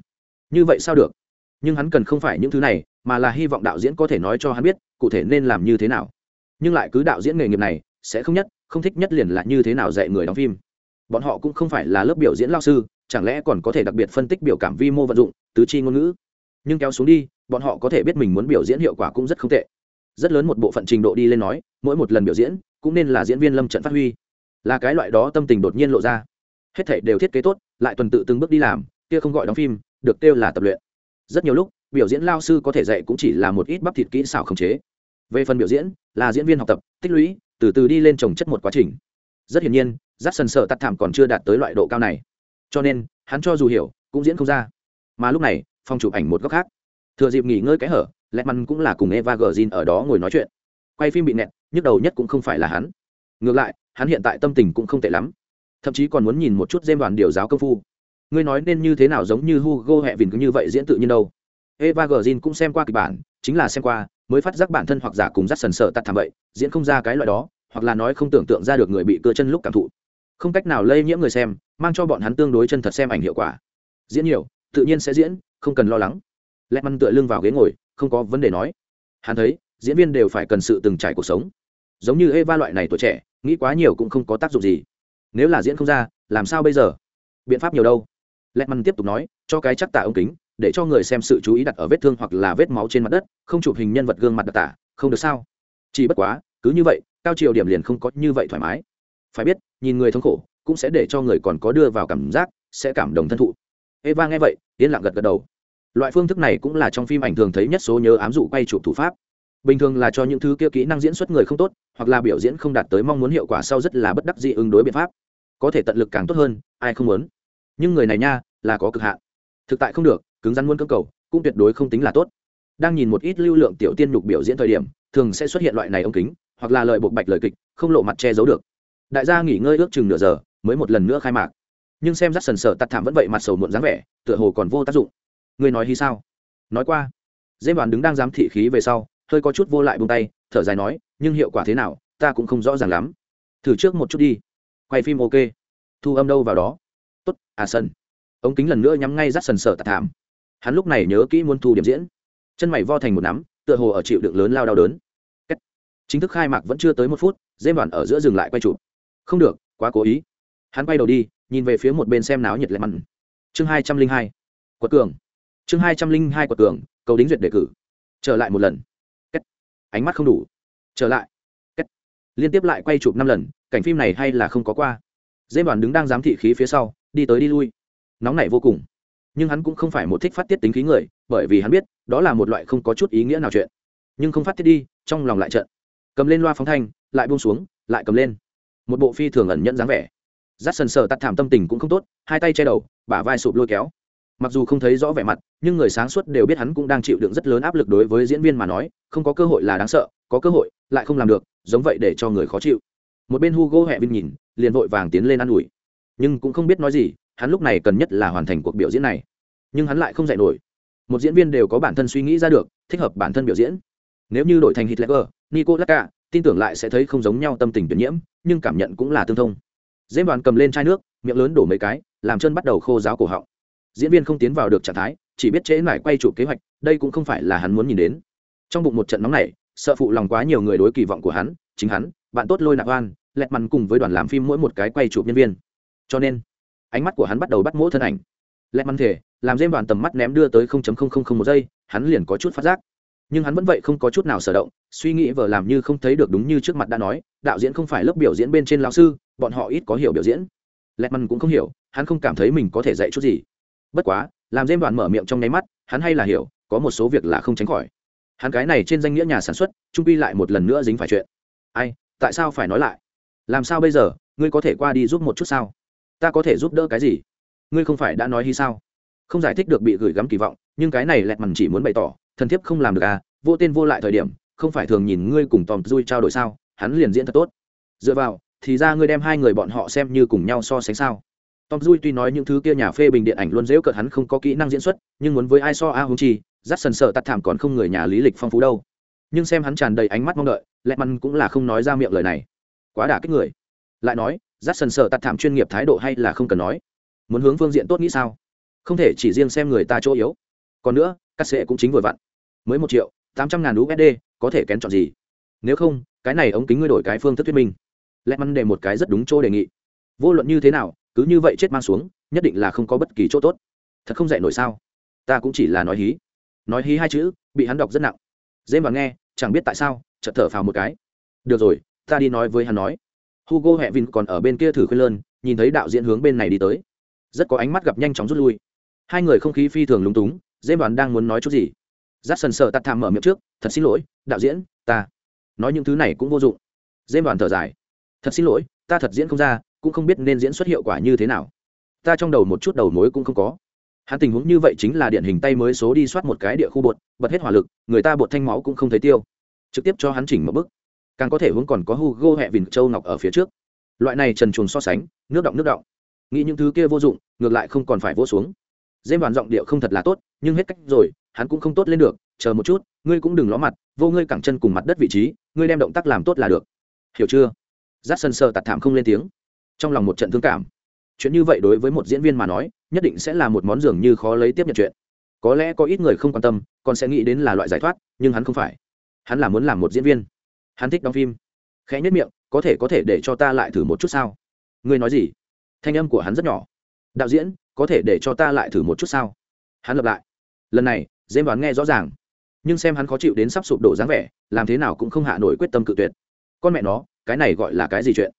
Như vậy sao được? Nhưng hắn cần không phải những thứ này, mà là hy vọng đạo diễn có thể nói cho hắn biết, cụ thể nên làm như thế nào. Nhưng lại cứ đạo diễn nghề nghiệp này, sẽ không nhất, không thích nhất liền là như thế nào dạy người đóng phim. Bọn họ cũng không phải là lớp biểu diễn lao sư, chẳng lẽ còn có thể đặc biệt phân tích biểu cảm vi mô vận dụng, tứ chi ngôn ngữ? Nhưng kéo xuống đi, bọn họ có thể biết mình muốn biểu diễn hiệu quả cũng rất không tệ. Rất lớn một bộ phận trình độ đi lên nói, mỗi một lần biểu diễn, cũng nên là diễn viên lâm trận phát huy là cái loại đó tâm tình đột nhiên lộ ra. Hết thảy đều thiết kế tốt, lại tuần tự từng bước đi làm, kia không gọi đóng phim, được kêu là tập luyện. Rất nhiều lúc, biểu diễn lao sư có thể dạy cũng chỉ là một ít bắp thịt kỹ xảo khống chế. Về phần biểu diễn, là diễn viên học tập, tích lũy, từ từ đi lên trồng chất một quá trình. Rất hiển nhiên rát sần sợ tắt thảm còn chưa đạt tới loại độ cao này. Cho nên, hắn cho dù hiểu, cũng diễn không ra. Mà lúc này phong chụp ảnh một góc khác. Thừa dịp nghỉ ngơi cái hở lẹ măn cũng là cùng eva gờ ở đó ngồi nói chuyện. Quay phim bị nẹt, nhức đầu nhất cũng không phải là hắn. Ngược lại hắn hiện tại tâm tình cũng không tệ lắm. Thậm chí còn muốn nhìn một chút dêm đoàn điều giáo công phu. Ngươi nói nên như thế nào giống như hugo hẹ vìn cứ như vậy diễn tự nhiên đâu. Eva gờ cũng xem qua kịch bản, chính là xem qua, mới phát giác bản thân hoặc giả cùng dắt sần sợ tắt thảm vậy, diễn không ra cái loại đó, hoặc là nói không tưởng tượng ra được người bị cưa chân lúc cảm thụ. Không cách nào lây nhiễm người xem, mang cho bọn hắn tương đối chân thật xem ảnh hiệu quả. Diễn nhiều, tự nhiên sẽ diễn, không cần lo lắng. Lẹt măn tựa lưng vào ghế ngồi, không có vấn đề nói. Hắn thấy, diễn viên đều phải cần sự từng trải cuộc sống giống như eva loại này tuổi trẻ, nghĩ quá nhiều cũng không có tác dụng gì. Nếu là diễn không ra, làm sao bây giờ? Biện pháp nhiều đâu? Lẹt tiếp tục nói, cho cái chắc tả ống kính, để cho người xem sự chú ý đặt ở vết thương hoặc là vết máu trên mặt đất, không chụp hình nhân vật gương mặt đặc tả, không được sao? Chỉ bất quá, cứ như vậy, cao chiều điểm liền không có như vậy thoải mái. Phải biết, nhìn người thống khổ, cũng sẽ để cho người còn có đưa vào cảm giác, sẽ cảm động thân thụ. Eva nghe vậy, yên lặng gật gật đầu. Loại phương thức này cũng là trong phim ảnh thường thấy nhất số nhớ ám dụ quay chụp thủ pháp bình thường là cho những thứ kia kỹ năng diễn xuất người không tốt, hoặc là biểu diễn không đạt tới mong muốn hiệu quả sau rất là bất đắc dị ứng đối biện pháp. Có thể tận lực càng tốt hơn, ai không muốn. Nhưng người này nha, là có cực hạn. Thực tại không được, cứng rắn muốn cơ cầu, cũng tuyệt đối không tính là tốt. Đang nhìn một ít lưu lượng tiểu tiên nhục biểu diễn thời điểm, thường sẽ xuất hiện loại này ống kính, hoặc là lời buộc bạch lời kịch, không lộ mặt che giấu được. Đại gia nghỉ ngơi ước chừng nửa giờ, mới một lần nữa khai mạc. Nhưng xem rắt sần sờ tắt thảm vẫn vậy mặt sầu muộn dáng vẻ, tựa hồ còn vô tác dụng. Ngươi nói hi sao? Nói qua. Dễ đoàn đứng đang giám thị khí về sau hơi có chút vô lại buông tay, thở dài nói, nhưng hiệu quả thế nào, ta cũng không rõ ràng lắm. Thử trước một chút đi. Quay phim ok. Thu âm đâu vào đó? Tốt à sân. Ống kính lần nữa nhắm ngay rắt sần sở tạt thảm. Hắn lúc này nhớ kỹ muốn thu điểm diễn. Chân mày vo thành một nắm, tựa hồ ở chịu đựng lớn lao đau đớn. Chính thức khai mạc vẫn chưa tới một phút dêm đoàn ở giữa dừng lại quay chụp. Không được, quá cố ý. Hắn quay đầu đi, nhìn về phía một bên xem náo nhiệt lẹ mặn. Chương hai trăm linh hai. Quật cường. Chương hai trăm linh hai quật cường, cầu đính duyệt đề cử. Trở lại một lần ánh mắt không đủ. Trở lại. Kết. liên tiếp lại quay chụp năm lần, cảnh phim này hay là không có qua. Dễ đoàn đứng đang giám thị khí phía sau, đi tới đi lui. Nóng nảy vô cùng. Nhưng hắn cũng không phải một thích phát tiết tính khí người, bởi vì hắn biết, đó là một loại không có chút ý nghĩa nào chuyện. Nhưng không phát tiết đi, trong lòng lại trận cầm lên loa phóng thanh, lại buông xuống, lại cầm lên. Một bộ phi thường ẩn nhận dáng vẻ. Rát sần sờ tắt thảm tâm tình cũng không tốt, hai tay che đầu, bả vai sụp lôi kéo mặc dù không thấy rõ vẻ mặt, nhưng người sáng suốt đều biết hắn cũng đang chịu đựng rất lớn áp lực đối với diễn viên mà nói, không có cơ hội là đáng sợ, có cơ hội lại không làm được, giống vậy để cho người khó chịu. Một bên hugo hẹ vinh nhìn, liền vội vàng tiến lên ă n ủi. Nhưng cũng không biết nói gì, hắn lúc này cần nhất là hoàn thành cuộc biểu diễn này. Nhưng hắn lại không dạy nổi. Một diễn viên đều có bản thân suy nghĩ ra được, thích hợp bản thân biểu diễn. Nếu như đổi thành hitler nico lacka tin tưởng lại sẽ thấy không giống nhau tâm tình tuyển nhiễm, nhưng cảm nhận cũng là tương thông. Dễ đoàn cầm lên chai nước, miệng lớn đổ mấy cái, làm chân bắt đầu khô giáo cổ họng diễn viên không tiến vào được trạng thái, chỉ biết trễ mải quay chụp kế hoạch, đây cũng không phải là hắn muốn nhìn đến. Trong bụng một trận nóng này sợ phụ lòng quá nhiều người đối kỳ vọng của hắn, chính hắn, bạn tốt lôi nạp oan, lẹt mằn cùng với đoàn làm phim mỗi một cái quay chụp nhân viên. Cho nên, ánh mắt của hắn bắt đầu bắt mỗi thân ảnh. Lẹt mằn thể làm dêm đoàn tầm mắt ném đưa tới một giây, hắn liền có chút phát giác. Nhưng hắn vẫn vậy không có chút nào sở động, suy nghĩ vờ làm như không thấy được đúng như trước mặt đã nói, đạo diễn không phải lớp biểu diễn bên trên lão sư, bọn họ ít có hiểu biểu diễn. Lẹt mằn cũng không hiểu, hắn không cảm thấy mình có thể dạy chút gì bất quá, làm dêm đoàn mở miệng trong nháy mắt, hắn hay là hiểu, có một số việc là không tránh khỏi. Hắn cái này trên danh nghĩa nhà sản xuất, trung pi lại một lần nữa dính phải chuyện. Ai, tại sao phải nói lại? Làm sao bây giờ, ngươi có thể qua đi giúp một chút sao? Ta có thể giúp đỡ cái gì? Ngươi không phải đã nói hy sao? Không giải thích được bị gửi gắm kỳ vọng, nhưng cái này lẹt mằn chỉ muốn bày tỏ, thần thiếp không làm được à vô tên vô lại thời điểm, không phải thường nhìn ngươi cùng tòm dui trao đổi sao, hắn liền diễn thật tốt. Dựa vào, thì ra ngươi đem hai người bọn họ xem như cùng nhau so sánh sao? Tom dui tuy nói những thứ kia nhà phê bình điện ảnh luôn dễu cợt hắn không có kỹ năng diễn xuất, nhưng muốn với ai so a hung chi dắt sần sợ tắt thảm còn không người nhà lý lịch phong phú đâu. Nhưng xem hắn tràn đầy ánh mắt mong đợi lẹ măn cũng là không nói ra miệng lời này. Quá đả kích người. Lại nói dắt sần sợ tắt thảm chuyên nghiệp thái độ hay là không cần nói? Muốn hướng phương diện tốt nghĩ sao? Không thể chỉ riêng xem người ta chỗ yếu. Còn nữa cắt sệ cũng chính vừa vặn. Mới một triệu, tám trăm ngàn usd có thể kén chọn gì? Nếu không, cái này ống kính ngươi đổi cái phương thức thuyết minh. Lẹ măn để một cái rất đúng chỗ đề nghị. Vô luận như thế nào cứ như vậy chết mang xuống, nhất định là không có bất kỳ chỗ tốt. Thật không dạy nổi sao? Ta cũng chỉ là nói hí. Nói hí hai chữ, bị hắn đọc rất nặng. Dễ mà nghe, chẳng biết tại sao, chợt thở phào một cái. Được rồi, ta đi nói với hắn nói. Hugo hẹ vin còn ở bên kia thử khuyên lơn, nhìn thấy đạo diễn hướng bên này đi tới. Rất có ánh mắt gặp nhanh chóng rút lui. Hai người không khí phi thường lúng túng dễ đoàn đang muốn nói chút gì. Giáp sần sợ tắt thảm mở miệng trước, thật xin lỗi, đạo diễn, ta. Nói những thứ này cũng vô dụng. Dễ đoàn thở dài. Thật xin lỗi, ta thật diễn không ra cũng không biết nên diễn xuất hiệu quả như thế nào. Ta trong đầu một chút đầu mối cũng không có. Hắn tình huống như vậy chính là điển hình tay mới số đi soát một cái địa khu bột, bật hết hỏa lực, người ta bột thanh máu cũng không thấy tiêu. Trực tiếp cho hắn chỉnh một bức. Càng có thể hướng còn có hugo hẹ vìn châu ngọc ở phía trước. Loại này trần truồng so sánh, nước động nước động. Nghĩ những thứ kia vô dụng, ngược lại không còn phải vô xuống. Dêm đoàn giọng điệu không thật là tốt, nhưng hết cách rồi, hắn cũng không tốt lên được, chờ một chút, ngươi cũng đừng ló mặt, vô ngươi cẳng chân cùng mặt đất vị trí, ngươi đem động tác làm tốt là được. Hiểu chưa? Giắt sân sơ tạt thảm không lên tiếng trong lòng một trận thương cảm. Chuyện như vậy đối với một diễn viên mà nói, nhất định sẽ là một món dường như khó lấy tiếp nhận chuyện. Có lẽ có ít người không quan tâm, còn sẽ nghĩ đến là loại giải thoát, nhưng hắn không phải. Hắn là muốn làm một diễn viên. Hắn thích đóng phim. Khẽ nhất miệng, có thể có thể để cho ta lại thử một chút sao? Ngươi nói gì? Thanh âm của hắn rất nhỏ. Đạo diễn, có thể để cho ta lại thử một chút sao? Hắn lập lại. Lần này dễ đoán nghe rõ ràng. Nhưng xem hắn khó chịu đến sắp sụp đổ dáng vẻ, làm thế nào cũng không hạ nổi quyết tâm cự tuyệt. Con mẹ nó, cái này gọi là cái gì chuyện?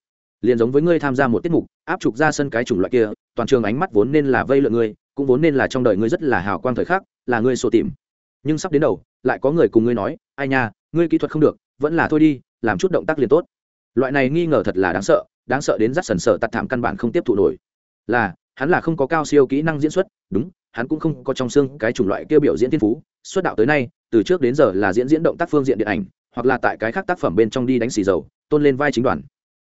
Liền giống với ngươi tham gia một tiết mục, áp trục ra sân cái chủng loại kia, toàn trường ánh mắt vốn nên là vây lượn ngươi, cũng vốn nên là trong đời ngươi rất là hào quang thời khắc, là ngươi sổ tìm. Nhưng sắp đến đầu, lại có người cùng ngươi nói, ai nha, ngươi kỹ thuật không được, vẫn là thôi đi, làm chút động tác liền tốt. Loại này nghi ngờ thật là đáng sợ đáng sợ đến rất sần sợ tạt thảm căn bản không tiếp thụ nổi. Là, hắn là không có cao siêu kỹ năng diễn xuất, đúng, hắn cũng không có trong xương cái chủng loại kia biểu diễn thiên phú, xuất đạo tới nay, từ trước đến giờ là diễn diễn động tác phương diện điện ảnh, hoặc là tại cái khác tác phẩm bên trong đi đánh xì dầu, tôn lên vai chính đoàn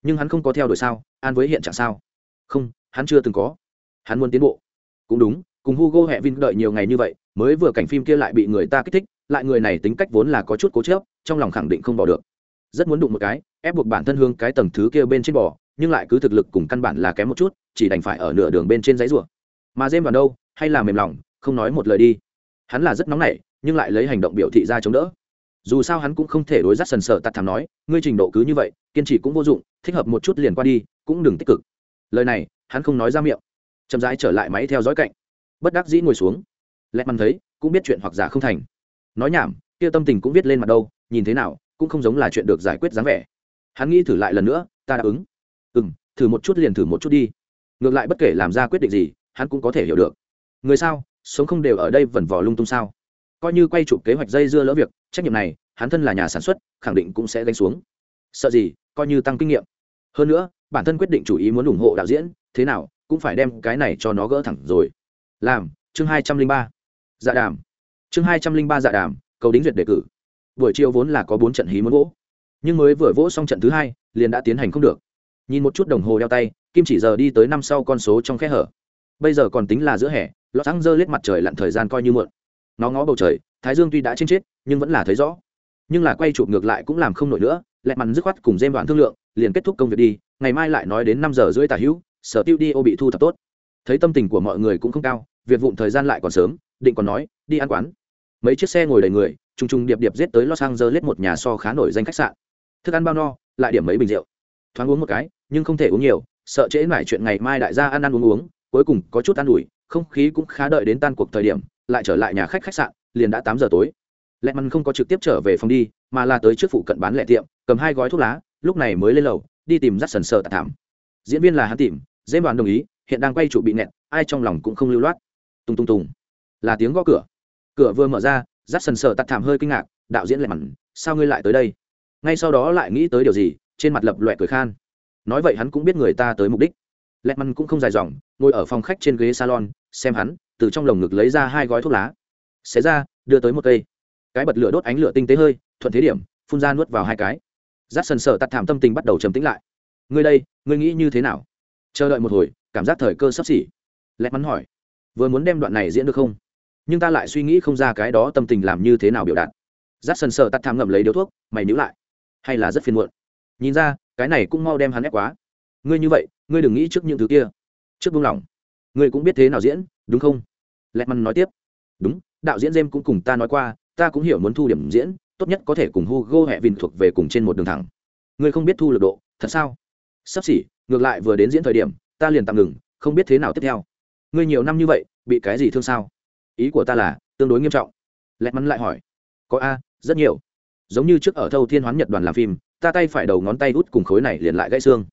nhưng hắn không có theo đuổi sao, an với hiện trạng sao? Không, hắn chưa từng có. Hắn muốn tiến bộ. Cũng đúng, cùng hugo hẹ vin đợi nhiều ngày như vậy, mới vừa cảnh phim kia lại bị người ta kích thích, lại người này tính cách vốn là có chút cố chớp trong lòng khẳng định không bỏ được. Rất muốn đụng một cái, ép buộc bản thân hướng cái tầng thứ kia bên trên bò nhưng lại cứ thực lực cùng căn bản là kém một chút, chỉ đành phải ở nửa đường bên trên giấy rùa mà dêm vào đâu? Hay là mềm lòng, không nói một lời đi. Hắn là rất nóng nảy, nhưng lại lấy hành động biểu thị ra chống đỡ dù sao hắn cũng không thể đối giác sần sờ tạt thảm nói, ngươi trình độ cứ như vậy, kiên trì cũng vô dụng, thích hợp một chút liền qua đi, cũng đừng tích cực. Lời này, hắn không nói ra miệng, chậm rãi trở lại máy theo dõi cạnh. Bất đắc dĩ ngồi xuống. Lẹt mắn thấy, cũng biết chuyện hoặc giả không thành. Nói nhảm, kia tâm tình cũng viết lên mặt đâu, nhìn thế nào, cũng không giống là chuyện được giải quyết dáng vẻ. Hắn nghĩ thử lại lần nữa, ta đáp ứng. Ừ m thử một chút liền thử một chút đi. Ngược lại bất kể làm ra quyết định gì, hắn cũng có thể hiểu được. Người sao? Sống không đều ở đây vẩn vò lung tung sao? Coi như quay chụp kế hoạch dây dưa lỡ việc trách nhiệm này, hắn thân là nhà sản xuất, khẳng định cũng sẽ gánh xuống. Sợ gì, coi như tăng kinh nghiệm. Hơn nữa, bản thân quyết định chủ ý muốn ủng hộ đạo diễn, thế nào, cũng phải đem cái này cho nó gỡ thẳng rồi. Làm, chương hai trăm linh ba. Dạ đàm. Chương hai trăm linh ba dạ đàm, cầu đính duyệt đề cử. Buổi chiều vốn là có bốn trận hí muốn vỗ. Nhưng mới vừa vỗ xong trận thứ hai, liền đã tiến hành không được. Nhìn một chút đồng hồ đeo tay, kim chỉ giờ đi tới năm sau con số trong khe hở. Bây giờ còn tính là giữa hè, lọt sáng dơ lết mặt trời lặn thời gian coi như muộn. Nó ngó bầu trời thái dương tuy đã trên chết, nhưng vẫn là thấy rõ. Nhưng là quay chụp ngược lại cũng làm không nổi nữa lẹ mắn dứt khoát cùng dêm đoạn thương lượng, liền kết thúc công việc đi, ngày mai lại nói đến năm giờ rưỡi tả hữu, sở tiêu đi ô bị thu thập tốt. Thấy tâm tình của mọi người cũng không cao, việc vụn thời gian lại còn sớm, định còn nói, đi ăn quán. Mấy chiếc xe ngồi đầy người t r ù n g t r ù n g điệp điệp giết tới los angeles một nhà so khá nổi danh khách sạn. Thức ăn bao no, lại điểm mấy bình rượu. Thoáng uống một cái, nhưng không thể uống nhiều, sợ trễ mải chuyện ngày mai đại gia ăn ăn uống uống, cuối cùng có chút ăn ủi, không khí cũng khá đợi đến tan cuộc thời điểm, lại trở lại nhà khách khách sạn liền đã tám giờ tối. Lẹ mắn không có trực tiếp trở về phòng đi, mà là tới trước phụ cận bán lẻ tiệm, cầm hai gói thuốc lá, lúc này mới lên lầu, đi tìm rắt sần sờ tạt thảm. Diễn viên là hắn tìm, dễ đoàn đồng ý, hiện đang quay trụ bị nẹt, ai trong lòng cũng không lưu loát. Tung tung tùng. Là tiếng gõ cửa. Cửa vừa mở ra rắt sần sờ tạt thảm hơi kinh ngạc, đạo diễn lẹ mặn sao ngươi lại tới đây? Ngay sau đó lại nghĩ tới điều gì, trên mặt lập loẹ cười khan. Nói vậy hắn cũng biết người ta tới mục đích. Lẹ mặn cũng không dài dòng, ngồi ở phòng khách trên ghế salon, xem hắn, từ trong lồng ngực lấy ra hai gói thuốc lá xé ra, đưa tới một cây. Cái bật lửa đốt ánh lửa tinh tế hơi, thuận thế điểm, phun ra nuốt vào hai cái. Rát sần sợ tắt thảm tâm tình bắt đầu trầm tĩnh lại. Ngươi đây, ngươi nghĩ như thế nào? Chờ đợi một hồi, cảm giác thời cơ sắp xỉ. Lẹt mắn hỏi. Vừa muốn đem đoạn này diễn được không? Nhưng ta lại suy nghĩ không ra cái đó tâm tình làm như thế nào biểu đạt. Rát sần sợ tắt thảm ngậm lấy điếu thuốc, mày níu lại. Hay là rất phiền muộn? Nhìn ra, cái này cũng mau đem hắn ép quá. Ngươi như vậy, ngươi đừng nghĩ trước những thứ kia. Trước buông lỏng. Ngươi cũng biết thế nào diễn, đúng không? Lẹt mắn nói tiếp. Đúng đạo diễn jem cũng cùng ta nói qua, ta cũng hiểu muốn thu điểm diễn, tốt nhất có thể cùng hugo hệ vin thuộc về cùng trên một đường thẳng. Ngươi không biết thu lực độ, thật sao? Sắp xỉ, ngược lại vừa đến diễn thời điểm, ta liền tạm ngừng, không biết thế nào tiếp theo. Ngươi nhiều năm như vậy, bị cái gì thương sao? Ý của ta là, tương đối nghiêm trọng. Lẹt mắn lại hỏi. Có a, rất nhiều. Giống như trước ở thâu thiên hoán nhật đoàn làm phim, ta tay phải đầu ngón tay út cùng khối này liền lại gãy xương.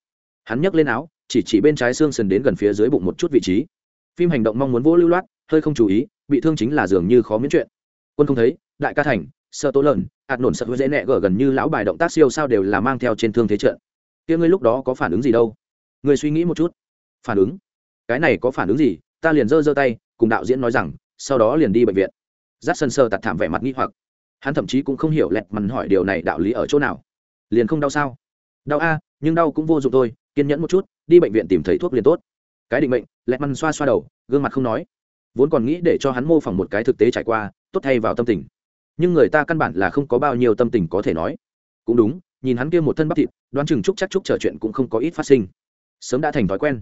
Hắn nhấc lên áo, chỉ chỉ bên trái xương sần đến gần phía dưới bụng một chút vị trí. Phim hành động mong muốn vỗ lưu loát hơi không chú ý, bị thương chính là dường như khó miễn chuyện. Quân không thấy, đại ca thành, sợ tố lợn, ạt nổn sợ hơi dễ nẹ gở gần như lão bài động tác siêu sao đều là mang theo trên thương thế trận. Kia ngươi lúc đó có phản ứng gì đâu? Ngươi suy nghĩ một chút. Phản ứng? Cái này có phản ứng gì? Ta liền giơ giơ tay, cùng đạo diễn nói rằng, sau đó liền đi bệnh viện. Giáp sân sơ tạt thảm vẻ mặt nghi hoặc. Hắn thậm chí cũng không hiểu lẹt mằn hỏi điều này đạo lý ở chỗ nào. Liền không đau sao? Đau a, nhưng đau cũng vô dụng thôi, kiên nhẫn một chút, đi bệnh viện tìm thấy thuốc liền tốt. Cái định mệnh, lẹt mằn xoa xoa đầu, gương mặt không nói vốn còn nghĩ để cho hắn mô phỏng một cái thực tế trải qua, tốt thay vào tâm tình. Nhưng người ta căn bản là không có bao nhiêu tâm tình có thể nói. Cũng đúng, nhìn hắn kia một thân bắp thịt, đoán chừng chúc chắc chúc trở chuyện cũng không có ít phát sinh. Sớm đã thành thói quen.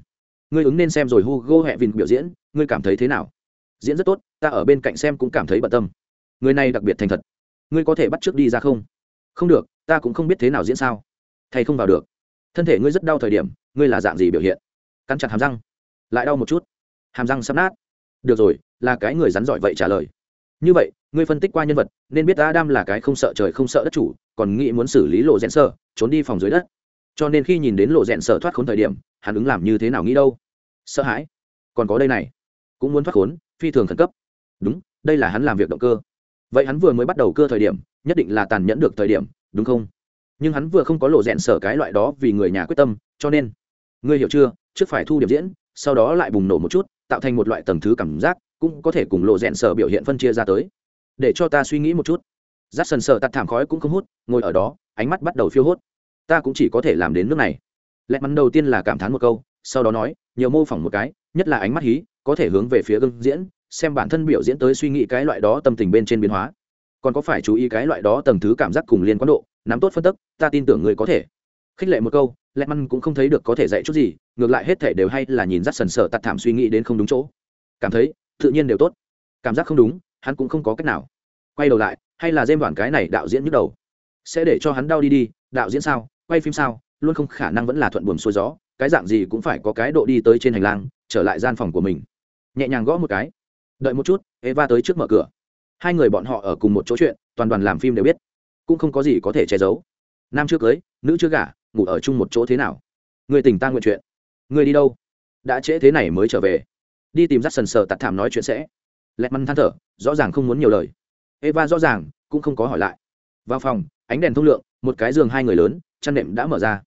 Ngươi ứng nên xem rồi hugo hẹ vin biểu diễn, ngươi cảm thấy thế nào? Diễn rất tốt, ta ở bên cạnh xem cũng cảm thấy bận tâm. Người này đặc biệt thành thật. Ngươi có thể bắt trước đi ra không? Không được, ta cũng không biết thế nào diễn sao. Thầy không vào được. Thân thể ngươi rất đau thời điểm, ngươi là dạng gì biểu hiện? Cắn chặt hàm răng. Lại đau một chút. Hàm răng sắp nát được rồi, là cái người rắn giỏi vậy trả lời. Như vậy, ngươi phân tích qua nhân vật, nên biết adam là cái không sợ trời không sợ đất chủ, còn nghĩ muốn xử lý lộ rẽn sở, trốn đi phòng dưới đất. Cho nên khi nhìn đến lộ rẽn sở thoát khốn thời điểm, hắn ứng làm như thế nào nghĩ đâu? Sợ hãi. Còn có đây này. Cũng muốn thoát khốn, phi thường khẩn cấp. Đúng, đây là hắn làm việc động cơ. Vậy hắn vừa mới bắt đầu cơ thời điểm, nhất định là tàn nhẫn được thời điểm, đúng không? Nhưng hắn vừa không có lộ rẽn sở cái loại đó vì người nhà quyết tâm, cho nên. Ngươi hiểu chưa? Trước phải thu điểm diễn, sau đó lại bùng nổ một chút tạo thành một loại tầng thứ cảm giác, cũng có thể cùng lộ rẽn sở biểu hiện phân chia ra tới. Để cho ta suy nghĩ một chút. Rát sần sợ tắt thảm khói cũng không hút, ngồi ở đó, ánh mắt bắt đầu phiêu hốt. Ta cũng chỉ có thể làm đến nước này. Lẹt mắn đầu tiên là cảm thán một câu, sau đó nói, nhiều mô phỏng một cái, nhất là ánh mắt hí, có thể hướng về phía gương diễn, xem bản thân biểu diễn tới suy nghĩ cái loại đó tâm tình bên trên biến hóa. Còn có phải chú ý cái loại đó tầng thứ cảm giác cùng liên quan độ, nắm tốt phân tức, ta tin tưởng người có thể khích lệ một câu, lẹt măn cũng không thấy được có thể dạy chút gì, ngược lại hết thể đều hay là nhìn rắt sần sợ tắt thảm suy nghĩ đến không đúng chỗ. Cảm thấy, tự nhiên đều tốt. Cảm giác không đúng, hắn cũng không có cách nào. Quay đầu lại, hay là dêm đoạn cái này đạo diễn nhức đầu? Sẽ để cho hắn đau đi đi, đạo diễn sao, quay phim sao, luôn không khả năng vẫn là thuận buồm xuôi gió, cái dạng gì cũng phải có cái độ đi tới trên hành lang, trở lại gian phòng của mình. Nhẹ nhàng gõ một cái. Đợi một chút, eva tới trước mở cửa. Hai người bọn họ ở cùng một chỗ chuyện, toàn đoàn làm phim đều biết. Cũng không có gì có thể che giấu. Nam chưa cưới, nữ chưa gả ngủ ở chung một chỗ thế nào? Người tỉnh ta nguyện chuyện. Người đi đâu? Đã trễ thế này mới trở về. Đi tìm rắt sần sờ tạt thảm nói chuyện sẽ. Lẹt măn than thở, rõ ràng không muốn nhiều lời. Eva rõ ràng, cũng không có hỏi lại. Vào phòng, ánh đèn thông lượng, một cái giường hai người lớn, chăn nệm đã mở ra.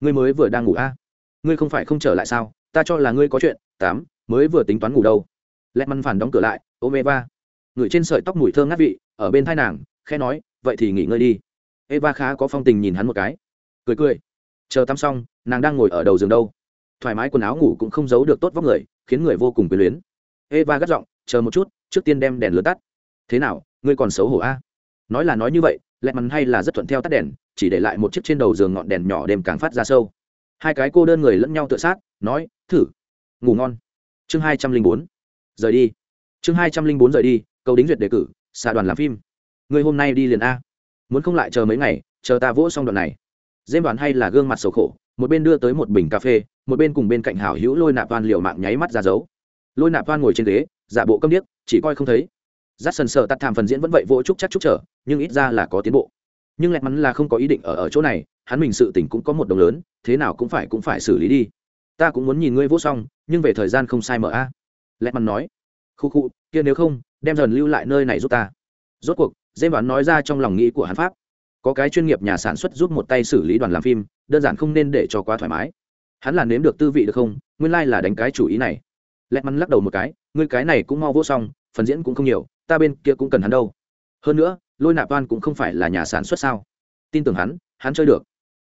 Ngươi mới vừa đang ngủ a? À? ngươi không phải không trở lại sao? Ta cho là ngươi có chuyện. Tám, mới vừa tính toán ngủ đâu. Lẹt măn phản đóng cửa lại, ôm eva. Ngửi trên sợi tóc mùi thơm ngát vị, ở bên thai nàng khe nói, vậy thì nghỉ ngơi đi. Eva khá có phong tình nhìn hắn một cái. Cười cười chờ tắm xong, nàng đang ngồi ở đầu giường đâu. Thoải mái quần áo ngủ cũng không giấu được tốt vóc người, khiến người vô cùng quyền luyến. Eva gắt giọng, chờ một chút, trước tiên đem đèn lửa tắt. Thế nào, ngươi còn xấu hổ a? Nói là nói như vậy, lẹ mắn hay là rất thuận theo tắt đèn, chỉ để lại một chiếc trên đầu giường ngọn đèn nhỏ đêm càng phát ra sâu. Hai cái cô đơn người lẫn nhau tự sát, nói, thử, ngủ ngon. Chương hai trăm linh bốn, rời đi. Chương hai trăm linh bốn rời đi câu đính duyệt đề cử xà đoàn làm phim. Người hôm nay đi liền a. Muốn không lại chờ mấy ngày, chờ ta vỗ xong đoạn này dêm đoán hay là gương mặt sầu khổ, một bên đưa tới một bình cà phê, một bên cùng bên cạnh hảo hữu lôi nạp van liều mạng nháy mắt ra dấu. Lôi nạp van ngồi trên ghế, giả bộ câm điếc, chỉ coi không thấy. Rát sần sợ tắt thảm phần diễn vẫn vậy vỗ chúc chắc chúc trở, nhưng ít ra là có tiến bộ. Nhưng lẹt mắn là không có ý định ở ở chỗ này, hắn mình sự tỉnh cũng có một đồng lớn, thế nào cũng phải cũng phải xử lý đi. Ta cũng muốn nhìn ngươi vỗ xong nhưng về thời gian không sai mở a. Lẹt mắn nói. Khu khu, kia nếu không, đem dần lưu lại nơi này giúp ta. Rốt cuộc, dêm đoán nói ra trong lòng nghĩ của hắn pháp có cái chuyên nghiệp nhà sản xuất giúp một tay xử lý đoàn làm phim, đơn giản không nên để cho quá thoải mái. Hắn là nếm được tư vị được không? Nguyên lai、like、là đánh cái chủ ý này. Lẹt mắn lắc đầu một cái, ngươi cái này cũng mau vô xong, phần diễn cũng không nhiều, ta bên kia cũng cần hắn đâu. Hơn nữa, lôi nạp van cũng không phải là nhà sản xuất sao? Tin tưởng hắn hắn chơi được.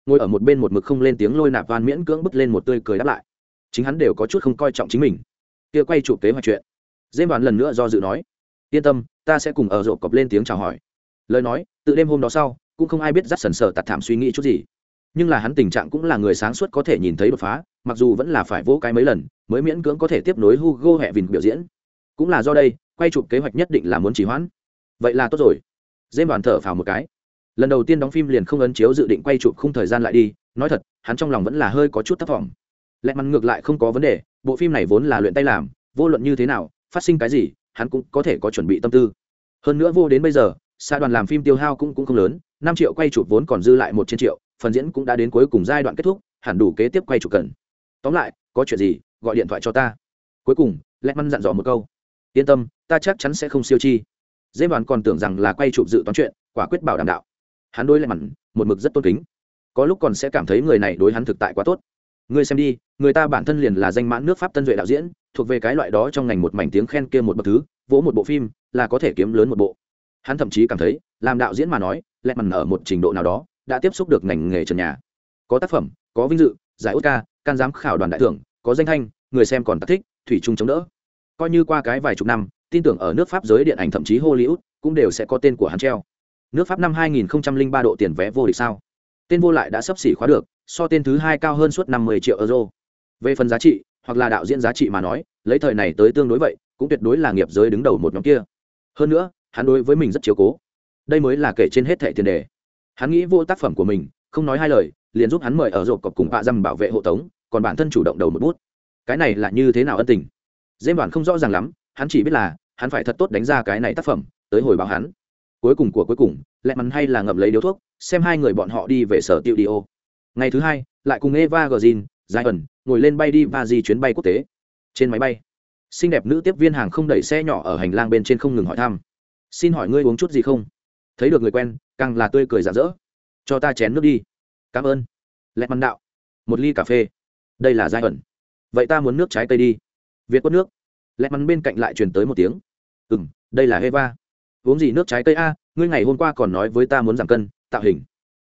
Ngồi ở một bên một mực không lên tiếng, lôi nạp van miễn cưỡng bứt lên một tươi cười đáp lại. Chính hắn đều có chút không coi trọng chính mình. Kia quay chụp kế hoạch chuyện. Dê đoàn lần nữa do dự nói, yên tâm, ta sẽ cùng ở rộ cọp lên tiếng chào hỏi. Lời nói, từ đêm hôm đó sau cũng không ai biết dắt sần sờ tạt thảm suy nghĩ chút gì. Nhưng là hắn tình trạng cũng là người sáng suốt có thể nhìn thấy đột phá mặc dù vẫn là phải vỗ cái mấy lần mới miễn cưỡng có thể tiếp nối hugo hẹ vìn biểu diễn. Cũng là do đây quay chụp kế hoạch nhất định là muốn trì hoãn. Vậy là tốt rồi. Dêm đoàn thở phào một cái. Lần đầu tiên đóng phim liền không ấn chiếu dự định quay chụp không thời gian lại đi nói thật hắn trong lòng vẫn là hơi có chút thất vọng. Lẹ mặt ngược lại không có vấn đề bộ phim này vốn là luyện tay làm vô luận như thế nào phát sinh cái gì hắn cũng có thể có chuẩn bị tâm tư. Hơn nữa vô đến bây giờ xa đoàn làm phim tiêu hao cũng, cũng không lớn năm triệu quay chụp vốn còn dư lại một trên triệu, phần diễn cũng đã đến cuối cùng giai đoạn kết thúc, hẳn đủ kế tiếp quay chụp cần. Tóm lại, có chuyện gì, gọi điện thoại cho ta. Cuối cùng lẹ mắn dặn dò một câu. Yên tâm, ta chắc chắn sẽ không siêu chi. Dễ đoàn còn tưởng rằng là quay chụp dự toán chuyện, quả quyết bảo đảm đạo. Hắn đối lại mặn một mực rất tôn kính. Có lúc còn sẽ cảm thấy người này đối hắn thực tại quá tốt. Ngươi xem đi, người ta bản thân liền là danh mãn nước pháp tân duệ đạo diễn, thuộc về cái loại đó trong ngành một mảnh tiếng khen kia một bậc thứ, vỗ một bộ phim, là có thể kiếm lớn một bộ. Hắn thậm chí cảm thấy, làm đạo diễn mà nói lẹt mằn ở một trình độ nào đó, đã tiếp xúc được ngành nghề trần nhà. Có tác phẩm, có vinh dự, giải oscar, can giám khảo đoàn đại thưởng, có danh thanh, người xem còn tác thích, thủy chung chống đỡ. Coi như qua cái vài chục năm, tin tưởng ở nước pháp giới điện ảnh thậm chí hollywood cũng đều sẽ có tên của hắn treo. Nước pháp năm 2003 độ tiền vé vô địch sao? Tên vô lại đã sắp xỉ khóa được, so tên thứ hai cao hơn suốt 50 triệu euro. Về phần giá trị, hoặc là đạo diễn giá trị mà nói, lấy thời này tới tương đối vậy, cũng tuyệt đối là nghiệp giới đứng đầu một nhóm kia. Hơn nữa, hắn đối với mình rất chiếu cố đây mới là kể trên hết thẻ tiền đề. Hắn nghĩ vô tác phẩm của mình, không nói hai lời, liền giúp hắn mời ở rộp cọc cùng bạ dăm bảo vệ hộ tống, còn bản thân chủ động đầu một bút. Cái này là như thế nào ân tình? Dêm đoàn không rõ ràng lắm, hắn chỉ biết là, hắn phải thật tốt đánh ra cái này tác phẩm, tới hồi báo hắn. Cuối cùng của cuối cùng lẹ mắn hay là ngậm lấy điếu thuốc, xem hai người bọn họ đi về sở tiêu đi ô. Ngày thứ hai, lại cùng eva gờ dài ẩn ngồi lên bay đi và di chuyến bay quốc tế. Trên máy bay, xinh đẹp nữ tiếp viên hàng không đẩy xe nhỏ ở hành lang bên trên không ngừng hỏi thăm. Xin hỏi ngươi uống chút gì không? Thấy được người quen, càng là tươi cười rạng rỡ. Cho ta chén nước đi. Cảm ơn. Lẹt mắn đạo. Một ly cà phê. Đây là giai ẩn. Vậy ta muốn nước trái cây đi. Việt quất nước. Lẹt mắn bên cạnh lại truyền tới một tiếng. Ừ m đây là eva uống gì nước trái cây a? Ngươi ngày hôm qua còn nói với ta muốn giảm cân, tạo hình.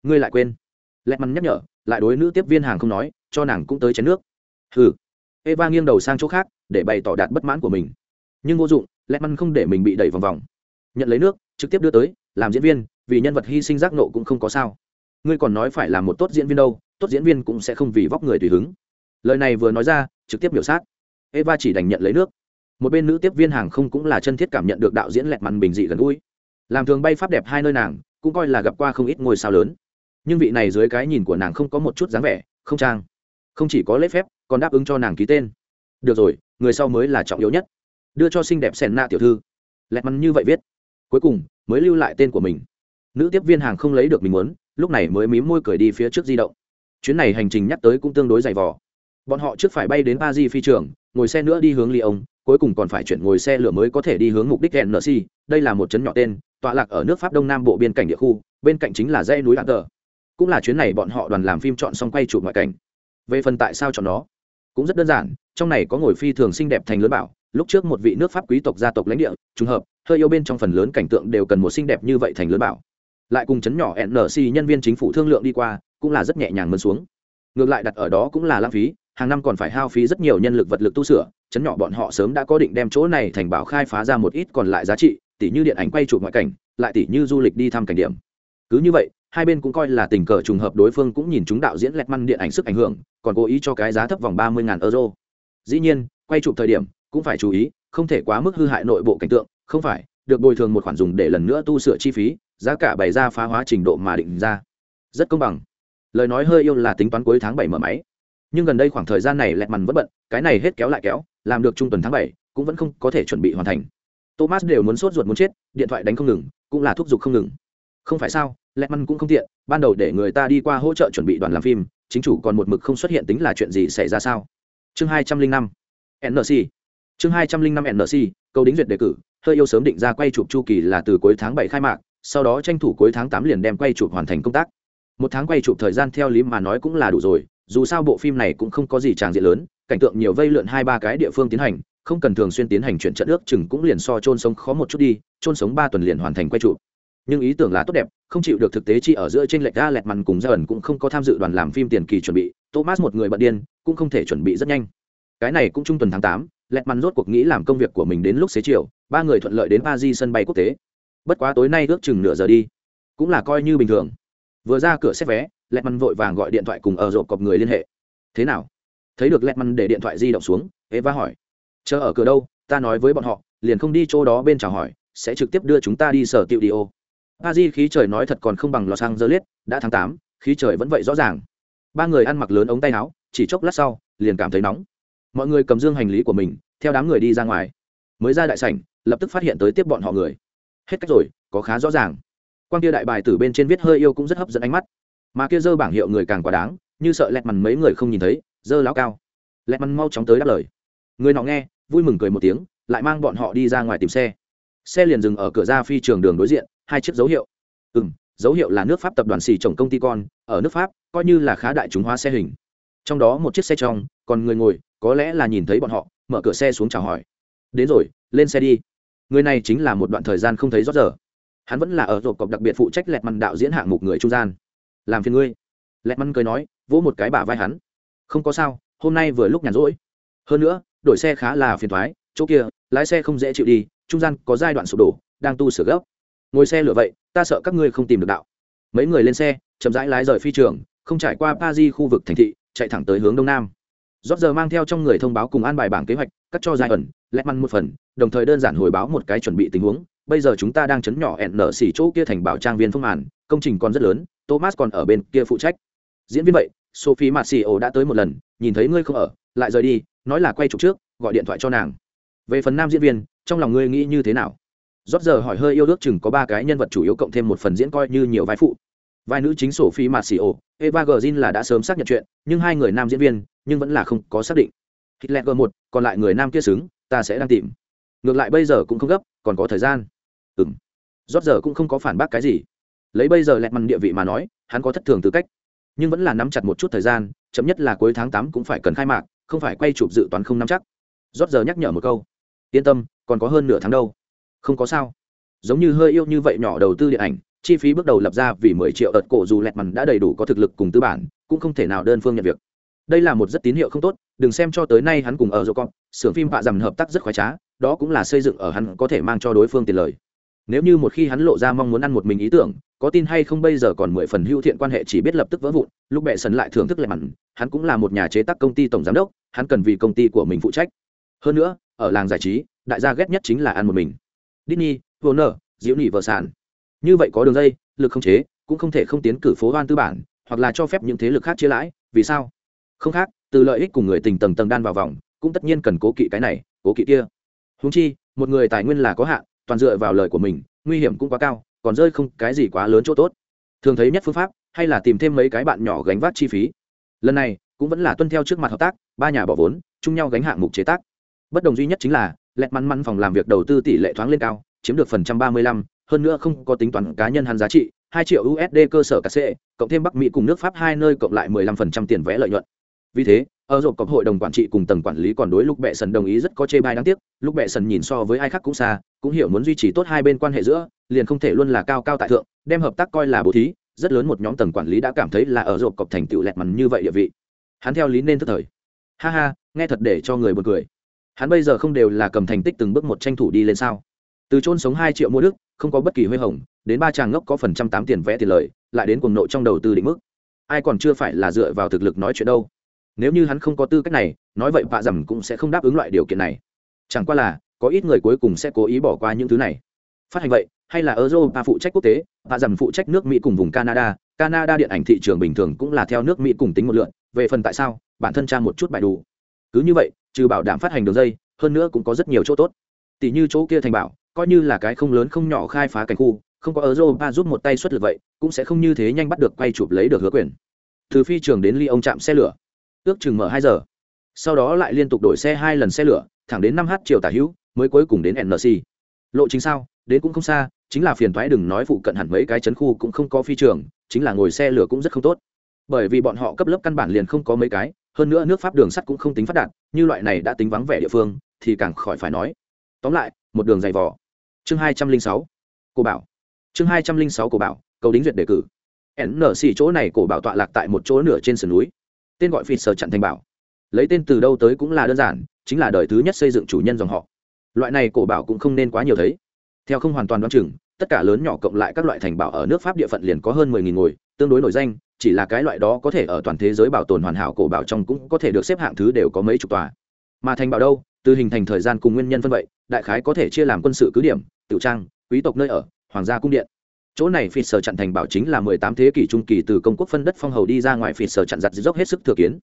Ngươi lại quên. Lẹt mắn nhắc nhở, lại đối nữ tiếp viên hàng không nói, cho nàng cũng tới chén nước. Ừ eva nghiêng đầu sang chỗ khác, để bày tỏ đạt bất mãn của mình. Nhưng vô dụng lẹt mắn không để mình bị đẩy vòng vòng nhận lấy nước, trực tiếp đưa tới, làm diễn viên, vì nhân vật hy sinh giác nộ cũng không có sao. Ngươi còn nói phải là một tốt diễn viên đâu, tốt diễn viên cũng sẽ không vì vóc người tùy hứng. Lời này vừa nói ra, trực tiếp biểu sát. Eva chỉ đành nhận lấy nước. Một bên nữ tiếp viên hàng không cũng là chân thiết cảm nhận được đạo diễn lẹt mằn bình dị gần gũi. Làm thường bay pháp đẹp hai nơi nàng, cũng coi là gặp qua không ít ngôi sao lớn. Nhưng vị này dưới cái nhìn của nàng không có một chút dáng vẻ, không trang. Không chỉ có lễ phép, còn đáp ứng cho nàng ký tên. Được rồi, người sau mới là trọng yếu nhất. Đưa cho xinh đẹp sèn nạ tiểu thư. Lẹt mắn như vậy viết cuối cùng mới lưu lại tên của mình. Nữ tiếp viên hàng không lấy được mình muốn, lúc này mới mím môi cười đi phía trước di động. Chuyến này hành trình nhắc tới cũng tương đối dày vò. Bọn họ trước phải bay đến ba di phi trường, ngồi xe nữa đi hướng lyon, cuối cùng còn phải chuyển ngồi xe lửa mới có thể đi hướng mục đích nc đây là một trấn nhỏ tên, tọa lạc ở nước pháp đông nam bộ biên cảnh địa khu, bên cạnh chính là dãy núi Alter. cũng là chuyến này bọn họ đoàn làm phim chọn xong quay chụp ngoại cảnh. Về phần tại sao chọn nó? Cũng rất đơn giản, trong này có ngồi phi thường xinh đẹp thành lớn bảo lúc trước một vị nước pháp quý tộc gia tộc lãnh địa, trùng hợp, hơi yêu bên trong phần lớn cảnh tượng đều cần một xinh đẹp như vậy thành lớn bảo. Lại cùng chấn nhỏ nc nhân viên chính phủ thương lượng đi qua, cũng là rất nhẹ nhàng mơn xuống. Ngược lại đặt ở đó cũng là lãng phí, hàng năm còn phải hao phí rất nhiều nhân lực vật lực tu sửa, chấn nhỏ bọn họ sớm đã có định đem chỗ này thành bảo khai phá ra một ít còn lại giá trị, tỉ như điện ảnh quay chụp ngoại cảnh, lại tỉ như du lịch đi thăm cảnh điểm. Cứ như vậy, hai bên cũng coi là tình cờ trùng hợp đối phương cũng nhìn chúng đạo diễn lẹt măn điện ảnh sức ảnh hưởng, còn cố ý cho cái giá thấp vòng ba mươi euro. Dĩ nhiên, quay chụp thời điểm cũng phải chú ý, không thể quá mức hư hại nội bộ cảnh tượng, không phải, được bồi thường một khoản dùng để lần nữa tu sửa chi phí, giá cả bày ra phá hóa trình độ mà định ra. Rất công bằng. Lời nói hơi yêu là tính toán cuối tháng bảy mở máy. Nhưng gần đây khoảng thời gian này lẹt mằn vẫn bận, cái này hết kéo lại kéo, làm được trung tuần tháng bảy, cũng vẫn không có thể chuẩn bị hoàn thành. Thomas đều muốn sốt ruột muốn chết, điện thoại đánh không ngừng, cũng là thúc giục không ngừng. Không phải sao, lẹt mằn cũng không tiện, ban đầu để người ta đi qua hỗ trợ chuẩn bị đoàn làm phim, chính chủ còn một mực không xuất hiện tính là chuyện gì xảy ra sao? Chương hai trăm linh năm. Nc chương hai trăm linh năm nc cầu đính duyệt đề cử, hơi yêu sớm định ra quay chụp chu kỳ là từ cuối tháng bảy khai mạc, sau đó tranh thủ cuối tháng tám liền đem quay chụp hoàn thành công tác. Một tháng quay chụp thời gian theo lý mà nói cũng là đủ rồi, dù sao bộ phim này cũng không có gì tràng diện lớn, cảnh tượng nhiều vây lượn hai ba cái địa phương tiến hành, không cần thường xuyên tiến hành chuyển trận ước chừng cũng liền so trôn sống khó một chút đi trôn sống ba tuần liền hoàn thành quay chụp. Nhưng ý tưởng là tốt đẹp, không chịu được thực tế chi ở giữa trên lệch ga lẹt mằn cùng gia ẩn cũng không có tham dự đoàn làm phim tiền kỳ chuẩn bị, thomas một người bận điên, cũng không thể chuẩn bị rất nhanh. Cái này cũng trung tuần tháng tám lẹt mắn rốt cuộc nghĩ làm công việc của mình đến lúc xế chiều, ba người thuận lợi đến paris sân bay quốc tế. Bất quá tối nay ước chừng nửa giờ đi, cũng là coi như bình thường. Vừa ra cửa xếp vé, lẹt mắn vội vàng gọi điện thoại cùng ở rộp cọp người liên hệ. Thế nào? Thấy được lẹt mắn để điện thoại di động xuống, eva hỏi. Chờ ở cửa đâu? Ta nói với bọn họ, liền không đi chỗ đó bên chào hỏi, sẽ trực tiếp đưa chúng ta đi sở tiệu đi ô. A di khí trời nói thật còn không bằng lò sang dơ liết đã tháng tám, khí trời vẫn vậy rõ ràng. Ba người ăn mặc lớn ống tay áo, chỉ chốc lát sau, liền cảm thấy nóng mọi người cầm dương hành lý của mình, theo đám người đi ra ngoài. Mới ra đại sảnh, lập tức phát hiện tới tiếp bọn họ người. Hết cách rồi, có khá rõ ràng. Quan kia đại bài từ bên trên viết hơi yêu cũng rất hấp dẫn ánh mắt. Mà kia dơ bảng hiệu người càng quá đáng, như sợ lẹt mằn mấy người không nhìn thấy, dơ lão cao. Lẹt mằn mau chóng tới đáp lời. Người nọ nghe, vui mừng cười một tiếng, lại mang bọn họ đi ra ngoài tìm xe. Xe liền dừng ở cửa ra phi trường đường đối diện, hai chiếc dấu hiệu. Ừ m dấu hiệu là nước pháp tập đoàn xì trồng công ty con, ở nước pháp, coi như là khá đại chúng hóa xe hình. Trong đó một chiếc xe trong, còn người ngồi có lẽ là nhìn thấy bọn họ, mở cửa xe xuống chào hỏi. Đến rồi, lên xe đi. Người này chính là một đoạn thời gian không thấy rót giờ hắn vẫn là ở rộp cọc đặc biệt phụ trách lẹt măn đạo diễn hạng mục người trung gian. Làm phiền ngươi. Lẹt măn cười nói, vỗ một cái bả vai hắn. Không có sao, hôm nay vừa lúc nhàn rỗi. Hơn nữa, đổi xe khá là phiền thoái, chỗ kia, lái xe không dễ chịu đi, trung gian có giai đoạn sụp đổ, đang tu sửa gấp. Ngồi xe lửa vậy, ta sợ các ngươi không tìm được đạo. Mấy người lên xe, chậm rãi lái rời phi trường, không trải qua pa di khu vực thành thị, chạy thẳng tới hướng đông nam rót giờ mang theo trong người thông báo cùng an bài bảng kế hoạch, cắt cho giai ẩn lẹt măn một phần, đồng thời đơn giản hồi báo một cái chuẩn bị tình huống. Bây giờ chúng ta đang chấn nhỏ ẹn nở xỉ chỗ kia thành bảo trang viên phương màn, công trình còn rất lớn, thomas còn ở bên kia phụ trách. Diễn viên vậy, sophie marcio đã tới một lần, nhìn thấy ngươi không ở, lại rời đi, nói là quay chụp trước, gọi điện thoại cho nàng. Về phần nam diễn viên, trong lòng ngươi nghĩ như thế nào? Rót giờ hỏi hơi yêu ước chừng có ba cái nhân vật chủ yếu cộng thêm một phần diễn coi như nhiều vai phụ. Vai nữ chính sophie marcio eva Green là đã sớm xác nhận chuyện, nhưng hai người nam diễn viên, nhưng vẫn là không có xác định. Hitler G1 còn lại người nam kia xứng, ta sẽ đang tìm. Ngược lại bây giờ cũng không gấp, còn có thời gian. Ừm. Rốt giờ cũng không có phản bác cái gì. Lấy bây giờ lẹt mằn địa vị mà nói, hắn có thất thường tư cách. Nhưng vẫn là nắm chặt một chút thời gian, chậm nhất là cuối tháng tám cũng phải cần khai mạc, không phải quay chụp dự toán không nắm chắc. Rốt giờ nhắc nhở một câu. Yên tâm, còn có hơn nửa tháng đâu. Không có sao. Giống như hơi yêu như vậy nhỏ đầu tư điện ảnh chi phí bước đầu lập ra vì mười triệu ợt cổ dù lẹt mằn đã đầy đủ có thực lực cùng tư bản cũng không thể nào đơn phương nhận việc. Đây là một rất tín hiệu không tốt đừng xem cho tới nay hắn cùng ở dô con xưởng phim bạ dầm hợp tác rất khoái trá đó cũng là xây dựng ở hắn có thể mang cho đối phương tiền lời. Nếu như một khi hắn lộ ra mong muốn ăn một mình ý tưởng có tin hay không bây giờ còn mười phần hữu thiện quan hệ chỉ biết lập tức vỡ vụn lúc bệ sần lại thưởng thức lại mặn hắn cũng là một nhà chế tác công ty tổng giám đốc hắn cần vì công ty của mình phụ trách. Hơn nữa ở làng giải trí đại gia ghét nhất chính là ăn một mình. Disney, Warner, Diễu Nhị vợ sản. Như vậy có đường dây, lực không chế, cũng không thể không tiến cử phố hoan tư bản, hoặc là cho phép những thế lực khác chia lãi, vì sao? Không khác, từ lợi ích cùng người tình tầng tầng đan vào vòng, cũng tất nhiên cần cố kỵ cái này, cố kỵ kia. Huống chi, một người tài nguyên là có hạn, toàn dựa vào lời của mình, nguy hiểm cũng quá cao, còn rơi không cái gì quá lớn chỗ tốt. Thường thấy nhất phương pháp, hay là tìm thêm mấy cái bạn nhỏ gánh vác chi phí. Lần này, cũng vẫn là tuân theo trước mặt hợp tác, ba nhà bỏ vốn, chung nhau gánh hạng mục chế tác. Bất đồng duy nhất chính là, lẹt mắn mắn phòng làm việc đầu tư tỷ lệ thoáng lên cao chiếm được phần trăm ba mươi lăm hơn nữa không có tính toán cá nhân hắn giá trị hai triệu usd cơ sở cả sẽ, cộng thêm bắc mỹ cùng nước pháp hai nơi cộng lại mười lăm phần trăm tiền vẽ lợi nhuận. Vì thế ở rộp cộng hội đồng quản trị cùng tầng quản lý còn đối lúc bệ sần đồng ý rất có chê bai đáng tiếc. Lúc bệ sần nhìn so với ai khác cũng xa cũng hiểu muốn duy trì tốt hai bên quan hệ giữa liền không thể luôn là cao cao tại thượng đem hợp tác coi là bố thí. Rất lớn một nhóm tầng quản lý đã cảm thấy là ở rộp cộng thành tựu lẹt mằn như vậy địa vị. Hắn theo lý nên tức thời. Ha ha nghe thật để cho người buồn cười. Hắn bây giờ không đều là cầm thành tích từng bước một tranh thủ đi lên sao? Từ trôn sống hai triệu mua đức, không có bất kỳ huê hồng, đến ba tràng ngốc có phần trăm tám tiền vẽ tiền lời, lại đến cuồng nộ trong đầu tư định mức. Ai còn chưa phải là dựa vào thực lực nói chuyện đâu. Nếu như hắn không có tư cách này, nói vậy vạ dầm cũng sẽ không đáp ứng loại điều kiện này. Chẳng qua là, có ít người cuối cùng sẽ cố ý bỏ qua những thứ này. Phát hành vậy, hay là europa phụ trách quốc tế, vạ dầm phụ trách nước mỹ cùng vùng canada. Canada điện ảnh thị trường bình thường cũng là theo nước mỹ cùng tính một lượn. Về phần tại sao, bản thân tra một chút bài đủ. Cứ như vậy, trừ bảo đảm phát hành đường dây, hơn nữa cũng có rất nhiều chỗ tốt. Tỷ như chỗ kia thành bảo coi như là cái không lớn không nhỏ khai phá cảnh khu, không có europa giúp một tay xuất lực vậy, cũng sẽ không như thế nhanh bắt được quay chụp lấy được hứa quyền. Từ phi trường đến ly ông chạm xe lửa. Ước chừng mở hai giờ. Sau đó lại liên tục đổi xe hai lần xe lửa, thẳng đến năm h chiều tả hữu, mới cuối cùng đến nlc lộ chính sao? Đến cũng không xa, chính là phiền thoái đừng nói phụ cận hẳn mấy cái chấn khu cũng không có phi trường, chính là ngồi xe lửa cũng rất không tốt. Bởi vì bọn họ cấp lớp căn bản liền không có mấy cái, hơn nữa nước pháp đường sắt cũng không tính phát đạt, như loại này đã tính vắng vẻ địa phương, thì càng khỏi phải nói. Tóm lại, một đường dày vỏ chương hai trăm linh sáu, cổ bảo. Chương hai trăm linh sáu, cổ bảo, cầu đính duyệt đề cử. Nc chỗ này cổ bảo tọa lạc tại một chỗ nửa trên sườn núi. Tên gọi phi sở chặn thành bảo. Lấy tên từ đâu tới cũng là đơn giản, chính là đời thứ nhất xây dựng chủ nhân dòng họ. Loại này cổ bảo cũng không nên quá nhiều thấy. Theo không hoàn toàn đoán chừng, tất cả lớn nhỏ cộng lại các loại thành bảo ở nước pháp địa phận liền có hơn mười nghìn ngồi, tương đối nổi danh, chỉ là cái loại đó có thể ở toàn thế giới bảo tồn hoàn hảo cổ bảo trong cũng có thể được xếp hạng thứ đều có mấy chục tòa. Mà thành bảo đâu? Từ hình thành thời gian cùng nguyên nhân phân vậy, đại khái có thể chia làm quân sự cứ điểm tiểu trang, quý tộc nơi ở, hoàng gia cung điện. Chỗ này phi sở chặn thành bảo chính là mười tám thế kỷ trung kỳ từ công quốc phân đất phong hầu đi ra ngoài phi sở chặn giặt dốc hết sức thừa kiến.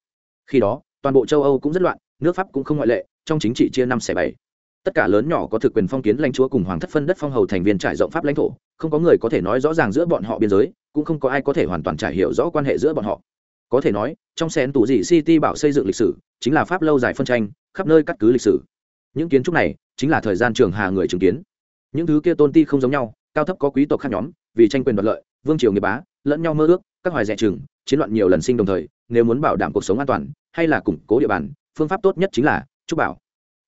Khi đó, toàn bộ châu âu cũng rất loạn, nước pháp cũng không ngoại lệ, trong chính trị chia năm xẻ bảy. Tất cả lớn nhỏ có thực quyền phong kiến lãnh chúa cùng hoàng thất phân đất phong hầu thành viên trải rộng pháp lãnh thổ, không có người có thể nói rõ ràng giữa bọn họ biên giới, cũng không có ai có thể hoàn toàn trải hiểu rõ quan hệ giữa bọn họ. Có thể nói, trong sen tủ dị city bảo xây dựng lịch sử, chính là pháp lâu dài phân tranh, khắp nơi cắt cứ lịch sử. Những kiến trúc này, chính là thời gian trường hà người chứng kiến những thứ kia tôn ti không giống nhau, cao thấp có quý tộc khác nhóm, vì tranh quyền đoạt lợi, vương triều nghiệp bá, lẫn nhau mơ ước, các hoài rẻ chừng, chiến loạn nhiều lần sinh đồng thời, nếu muốn bảo đảm cuộc sống an toàn, hay là củng cố địa bàn, phương pháp tốt nhất chính là trúc bảo.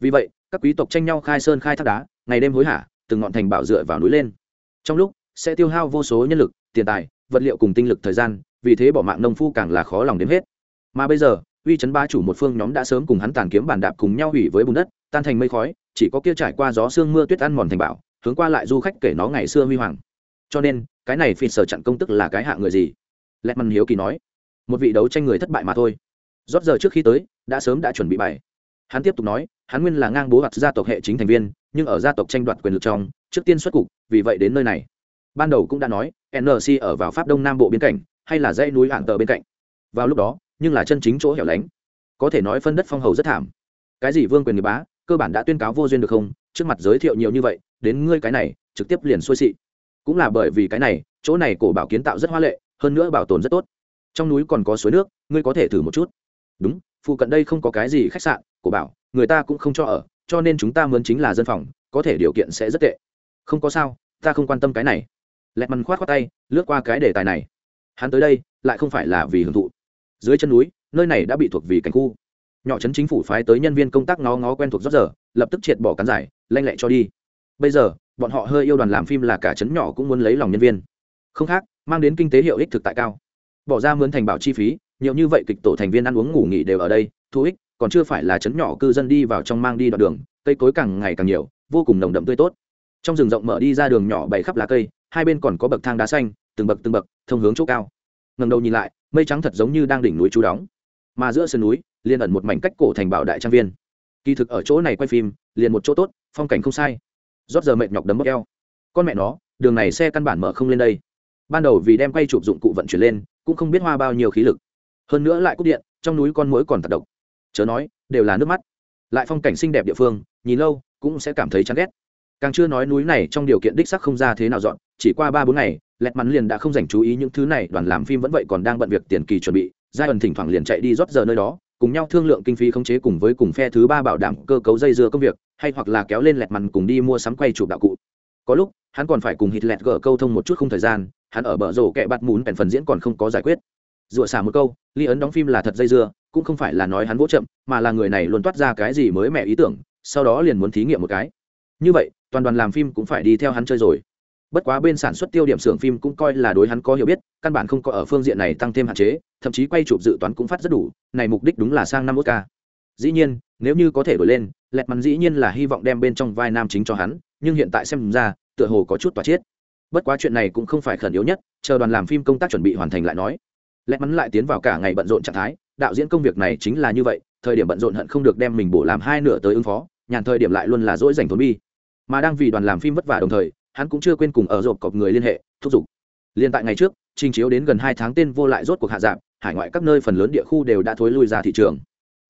Vì vậy, các quý tộc tranh nhau khai sơn khai thác đá, ngày đêm hối hả, từng ngọn thành bảo dựa vào núi lên. Trong lúc, sẽ tiêu hao vô số nhân lực, tiền tài, vật liệu cùng tinh lực thời gian, vì thế bỏ mạng nông phu càng là khó lòng đến hết. Mà bây giờ, uy chấn ba chủ một phương nhóm đã sớm cùng hắn tàn kiếm bàn đạp cùng nhau hủy với bùn đất, tan thành mây khói, chỉ có kia trải qua gió sương mưa tuyết ăn mòn thành bảo hướng qua lại du khách kể nó ngày xưa huy hoàng. Cho nên, cái này phi sở chặn công tức là cái hạ người gì? Lẹ mằn hiếu kỳ nói. Một vị đấu tranh người thất bại mà thôi. Rót giờ trước khi tới, đã sớm đã chuẩn bị bài. Hắn tiếp tục nói, hắn nguyên là ngang bố hoặc gia tộc hệ chính thành viên, nhưng ở gia tộc tranh đoạt quyền lực trong, trước tiên xuất cục, vì vậy đến nơi này. Ban đầu cũng đã nói nc ở vào pháp đông nam bộ biên cảnh, hay là dãy núi hạng tờ bên cạnh. Vào lúc đó, nhưng là chân chính chỗ hẻo lánh. Có thể nói phân đất phong hầu rất thảm. Cái gì vương quyền người bá, cơ bản đã tuyên cáo vô duyên được không? Trước mặt giới thiệu nhiều như vậy, đến ngươi cái này, trực tiếp liền xuôi xị. Cũng là bởi vì cái này, chỗ này cổ bảo kiến tạo rất hoa lệ, hơn nữa bảo tồn rất tốt. Trong núi còn có suối nước, ngươi có thể thử một chút. Đúng, phụ cận đây không có cái gì khách sạn, cổ bảo, người ta cũng không cho ở, cho nên chúng ta mướn chính là dân phòng, có thể điều kiện sẽ rất tệ. Không có sao, ta không quan tâm cái này. Lẹt mằn khoát khoát tay, lướt qua cái đề tài này. Hắn tới đây, lại không phải là vì hưởng thụ. Dưới chân núi, nơi này đã bị thuộc vì cảnh khu nhỏ trấn chính phủ phái tới nhân viên công tác ngó ngó quen thuộc rót giờ, lập tức triệt bỏ cán giải, lanh lẹ cho đi. Bây giờ, bọn họ hơi yêu đoàn làm phim là cả trấn nhỏ cũng muốn lấy lòng nhân viên. Không khác, mang đến kinh tế hiệu ích thực tại cao. Bỏ ra mướn thành bảo chi phí, nhiều như vậy kịch tổ thành viên ăn uống ngủ nghỉ đều ở đây, thu ích, còn chưa phải là trấn nhỏ cư dân đi vào trong mang đi đoạn đường, cây cối càng ngày càng nhiều, vô cùng nồng đậm tươi tốt. Trong rừng rộng mở đi ra đường nhỏ bày khắp lá cây, hai bên còn có bậc thang đá xanh, từng bậc từng bậc, thông hướng chỗ cao. Ngầm đầu nhìn lại, mây trắng thật giống như đang đỉnh núi chú đóng. Mà giữa sườn núi liền ẩn một mảnh cách cổ thành bảo đại trang viên. Kỳ thực ở chỗ này quay phim, liền một chỗ tốt, phong cảnh không sai. Rót giờ mệt nhọc đấm bốc eo. Con mẹ nó, đường này xe căn bản mở không lên đây. Ban đầu vì đem quay chụp dụng cụ vận chuyển lên, cũng không biết hoa bao nhiêu khí lực. Hơn nữa lại cúp điện, trong núi con mũi còn tạt độc. Chớ nói, đều là nước mắt. Lại phong cảnh xinh đẹp địa phương, nhìn lâu, cũng sẽ cảm thấy chán ghét. Càng chưa nói núi này trong điều kiện đích sắc không ra thế nào dọn, chỉ qua ba bốn ngày, lẹt mắn liền đã không dành chú ý những thứ này, đoàn làm phim vẫn vậy còn đang bận việc tiền kỳ chuẩn bị giai ẩn thỉnh thoảng liền chạy đi rót giờ nơi đó cùng nhau thương lượng kinh phí khống chế cùng với cùng phe thứ ba bảo đảm cơ cấu dây dưa công việc, hay hoặc là kéo lên lẹt mằn cùng đi mua sắm quay chụp đạo cụ. Có lúc, hắn còn phải cùng hít lẹt gỡ câu thông một chút không thời gian, hắn ở bờ rổ kẹ bắt mún bèn phần diễn còn không có giải quyết. Dựa xả một câu, ly ấn đóng phim là thật dây dưa, cũng không phải là nói hắn vỗ chậm, mà là người này luôn toát ra cái gì mới mẹ ý tưởng, sau đó liền muốn thí nghiệm một cái. Như vậy, toàn đoàn làm phim cũng phải đi theo hắn chơi rồi bất quá bên sản xuất tiêu điểm xưởng phim cũng coi là đối hắn có hiểu biết, căn bản không có ở phương diện này tăng thêm hạn chế, thậm chí quay chụp dự toán cũng phát rất đủ, này mục đích đúng là sang năm k dĩ nhiên, nếu như có thể đổi lên, lẹt mắn dĩ nhiên là hy vọng đem bên trong vai nam chính cho hắn, nhưng hiện tại xem ra, tựa hồ có chút tỏa chiết bất quá chuyện này cũng không phải khẩn yếu nhất, chờ đoàn làm phim công tác chuẩn bị hoàn thành lại nói. Lẹt mắn lại tiến vào cả ngày bận rộn trạng thái, đạo diễn công việc này chính là như vậy, thời điểm bận rộn hận không được đem mình bổ làm hai nửa tới ứng phó, nhàn thời điểm lại luôn là dỗi dành thốn bi. Mà đang vì đoàn làm phim vất vả đồng thời hắn cũng chưa quên cùng ở rộp cọp người liên hệ, thúc giục. Liên tại ngày trước, trình chiếu đến gần hai tháng tên vô lại rốt cuộc hạ giảm hải ngoại các nơi phần lớn địa khu đều đã thối lui ra thị trường.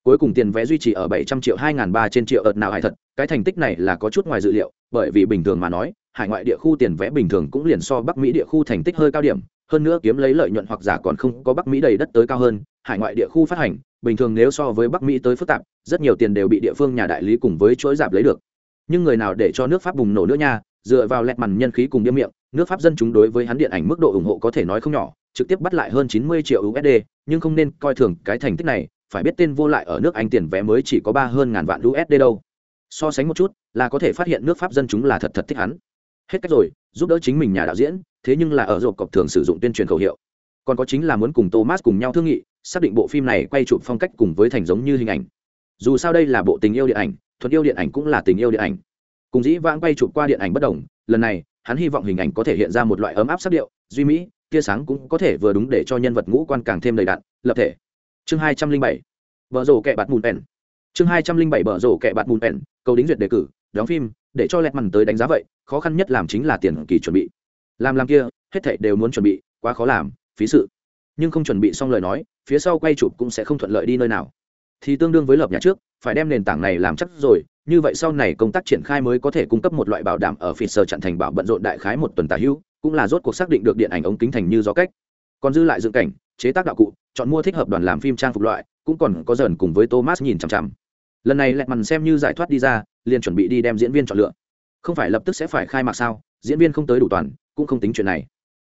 Cuối cùng tiền vé duy trì ở bảy trăm triệu, hai n ba trên triệu ợt nào hải thật, cái thành tích này là có chút ngoài dự liệu, bởi vì bình thường mà nói, hải ngoại địa khu tiền vé bình thường cũng liền so bắc mỹ địa khu thành tích hơi cao điểm, hơn nữa kiếm lấy lợi nhuận hoặc giả còn không có bắc mỹ đầy đất tới cao hơn, hải ngoại địa khu phát hành, bình thường nếu so với bắc mỹ tới phức tạp, rất nhiều tiền đều bị địa phương nhà đại lý cùng với chuỗi giảm lấy được. Nhưng người nào để cho nước pháp bùng nổ nữa nha dựa vào lẹt mằn nhân khí cùng điếm miệng, nước pháp dân chúng đối với hắn điện ảnh mức độ ủng hộ có thể nói không nhỏ, trực tiếp bắt lại hơn 90 triệu usd nhưng không nên coi thường cái thành tích này, phải biết tên vô lại ở nước anh tiền vé mới chỉ có ba hơn ngàn vạn usd đâu. So sánh một chút, là có thể phát hiện nước pháp dân chúng là thật thật thích hắn. Hết cách rồi, giúp đỡ chính mình nhà đạo diễn, thế nhưng là ở rộp cọc thường sử dụng tuyên truyền khẩu hiệu. Còn có chính là muốn cùng thomas cùng nhau thương nghị, xác định bộ phim này quay chụp phong cách cùng với thành giống như hình ảnh. Dù sao đây là bộ tình yêu điện ảnh thuật yêu điện ảnh cũng là tình yêu điện ảnh cùng dĩ vãng quay chụp qua điện ảnh bất đồng, lần này, hắn hy vọng hình ảnh có thể hiện ra một loại ấm áp sắc điệu, duy mỹ, tia sáng cũng có thể vừa đúng để cho nhân vật ngũ quan càng thêm đầy đặn, lập thể. Chương hai trăm linh bảy vợ rổ kẹ bạt mùn pèn chương hai trăm linh bảy vợ rổ kẹ bạt mùn pèn cầu đính duyệt đề cử, đóng phim, để cho lẹt mằn tới đánh giá vậy, khó khăn nhất làm chính là tiền kỳ chuẩn bị. Làm làm kia, hết thảy đều muốn chuẩn bị, quá khó làm, phí sự. Nhưng không chuẩn bị xong lời nói, phía sau quay chụp cũng sẽ không thuận lợi đi nơi nào. Thì tương đương với lập nhà trước, phải đem nền tảng này làm chắc rồi như vậy sau này công tác triển khai mới có thể cung cấp một loại bảo đảm ở phi sở chặn thành bảo bận rộn đại khái một tuần tà hữu cũng là rốt cuộc xác định được điện ảnh ống kính thành như gió cách. Còn dư lại dựng cảnh, chế tác đạo cụ, chọn mua thích hợp đoàn làm phim trang phục loại, cũng còn có dần cùng với thomas nhìn chằm chằm. Lần này lẹt mằn xem như giải thoát đi ra, liền chuẩn bị đi đem diễn viên chọn lựa. Không phải lập tức sẽ phải khai mạc sao, diễn viên không tới đủ toàn, cũng không tính chuyện này.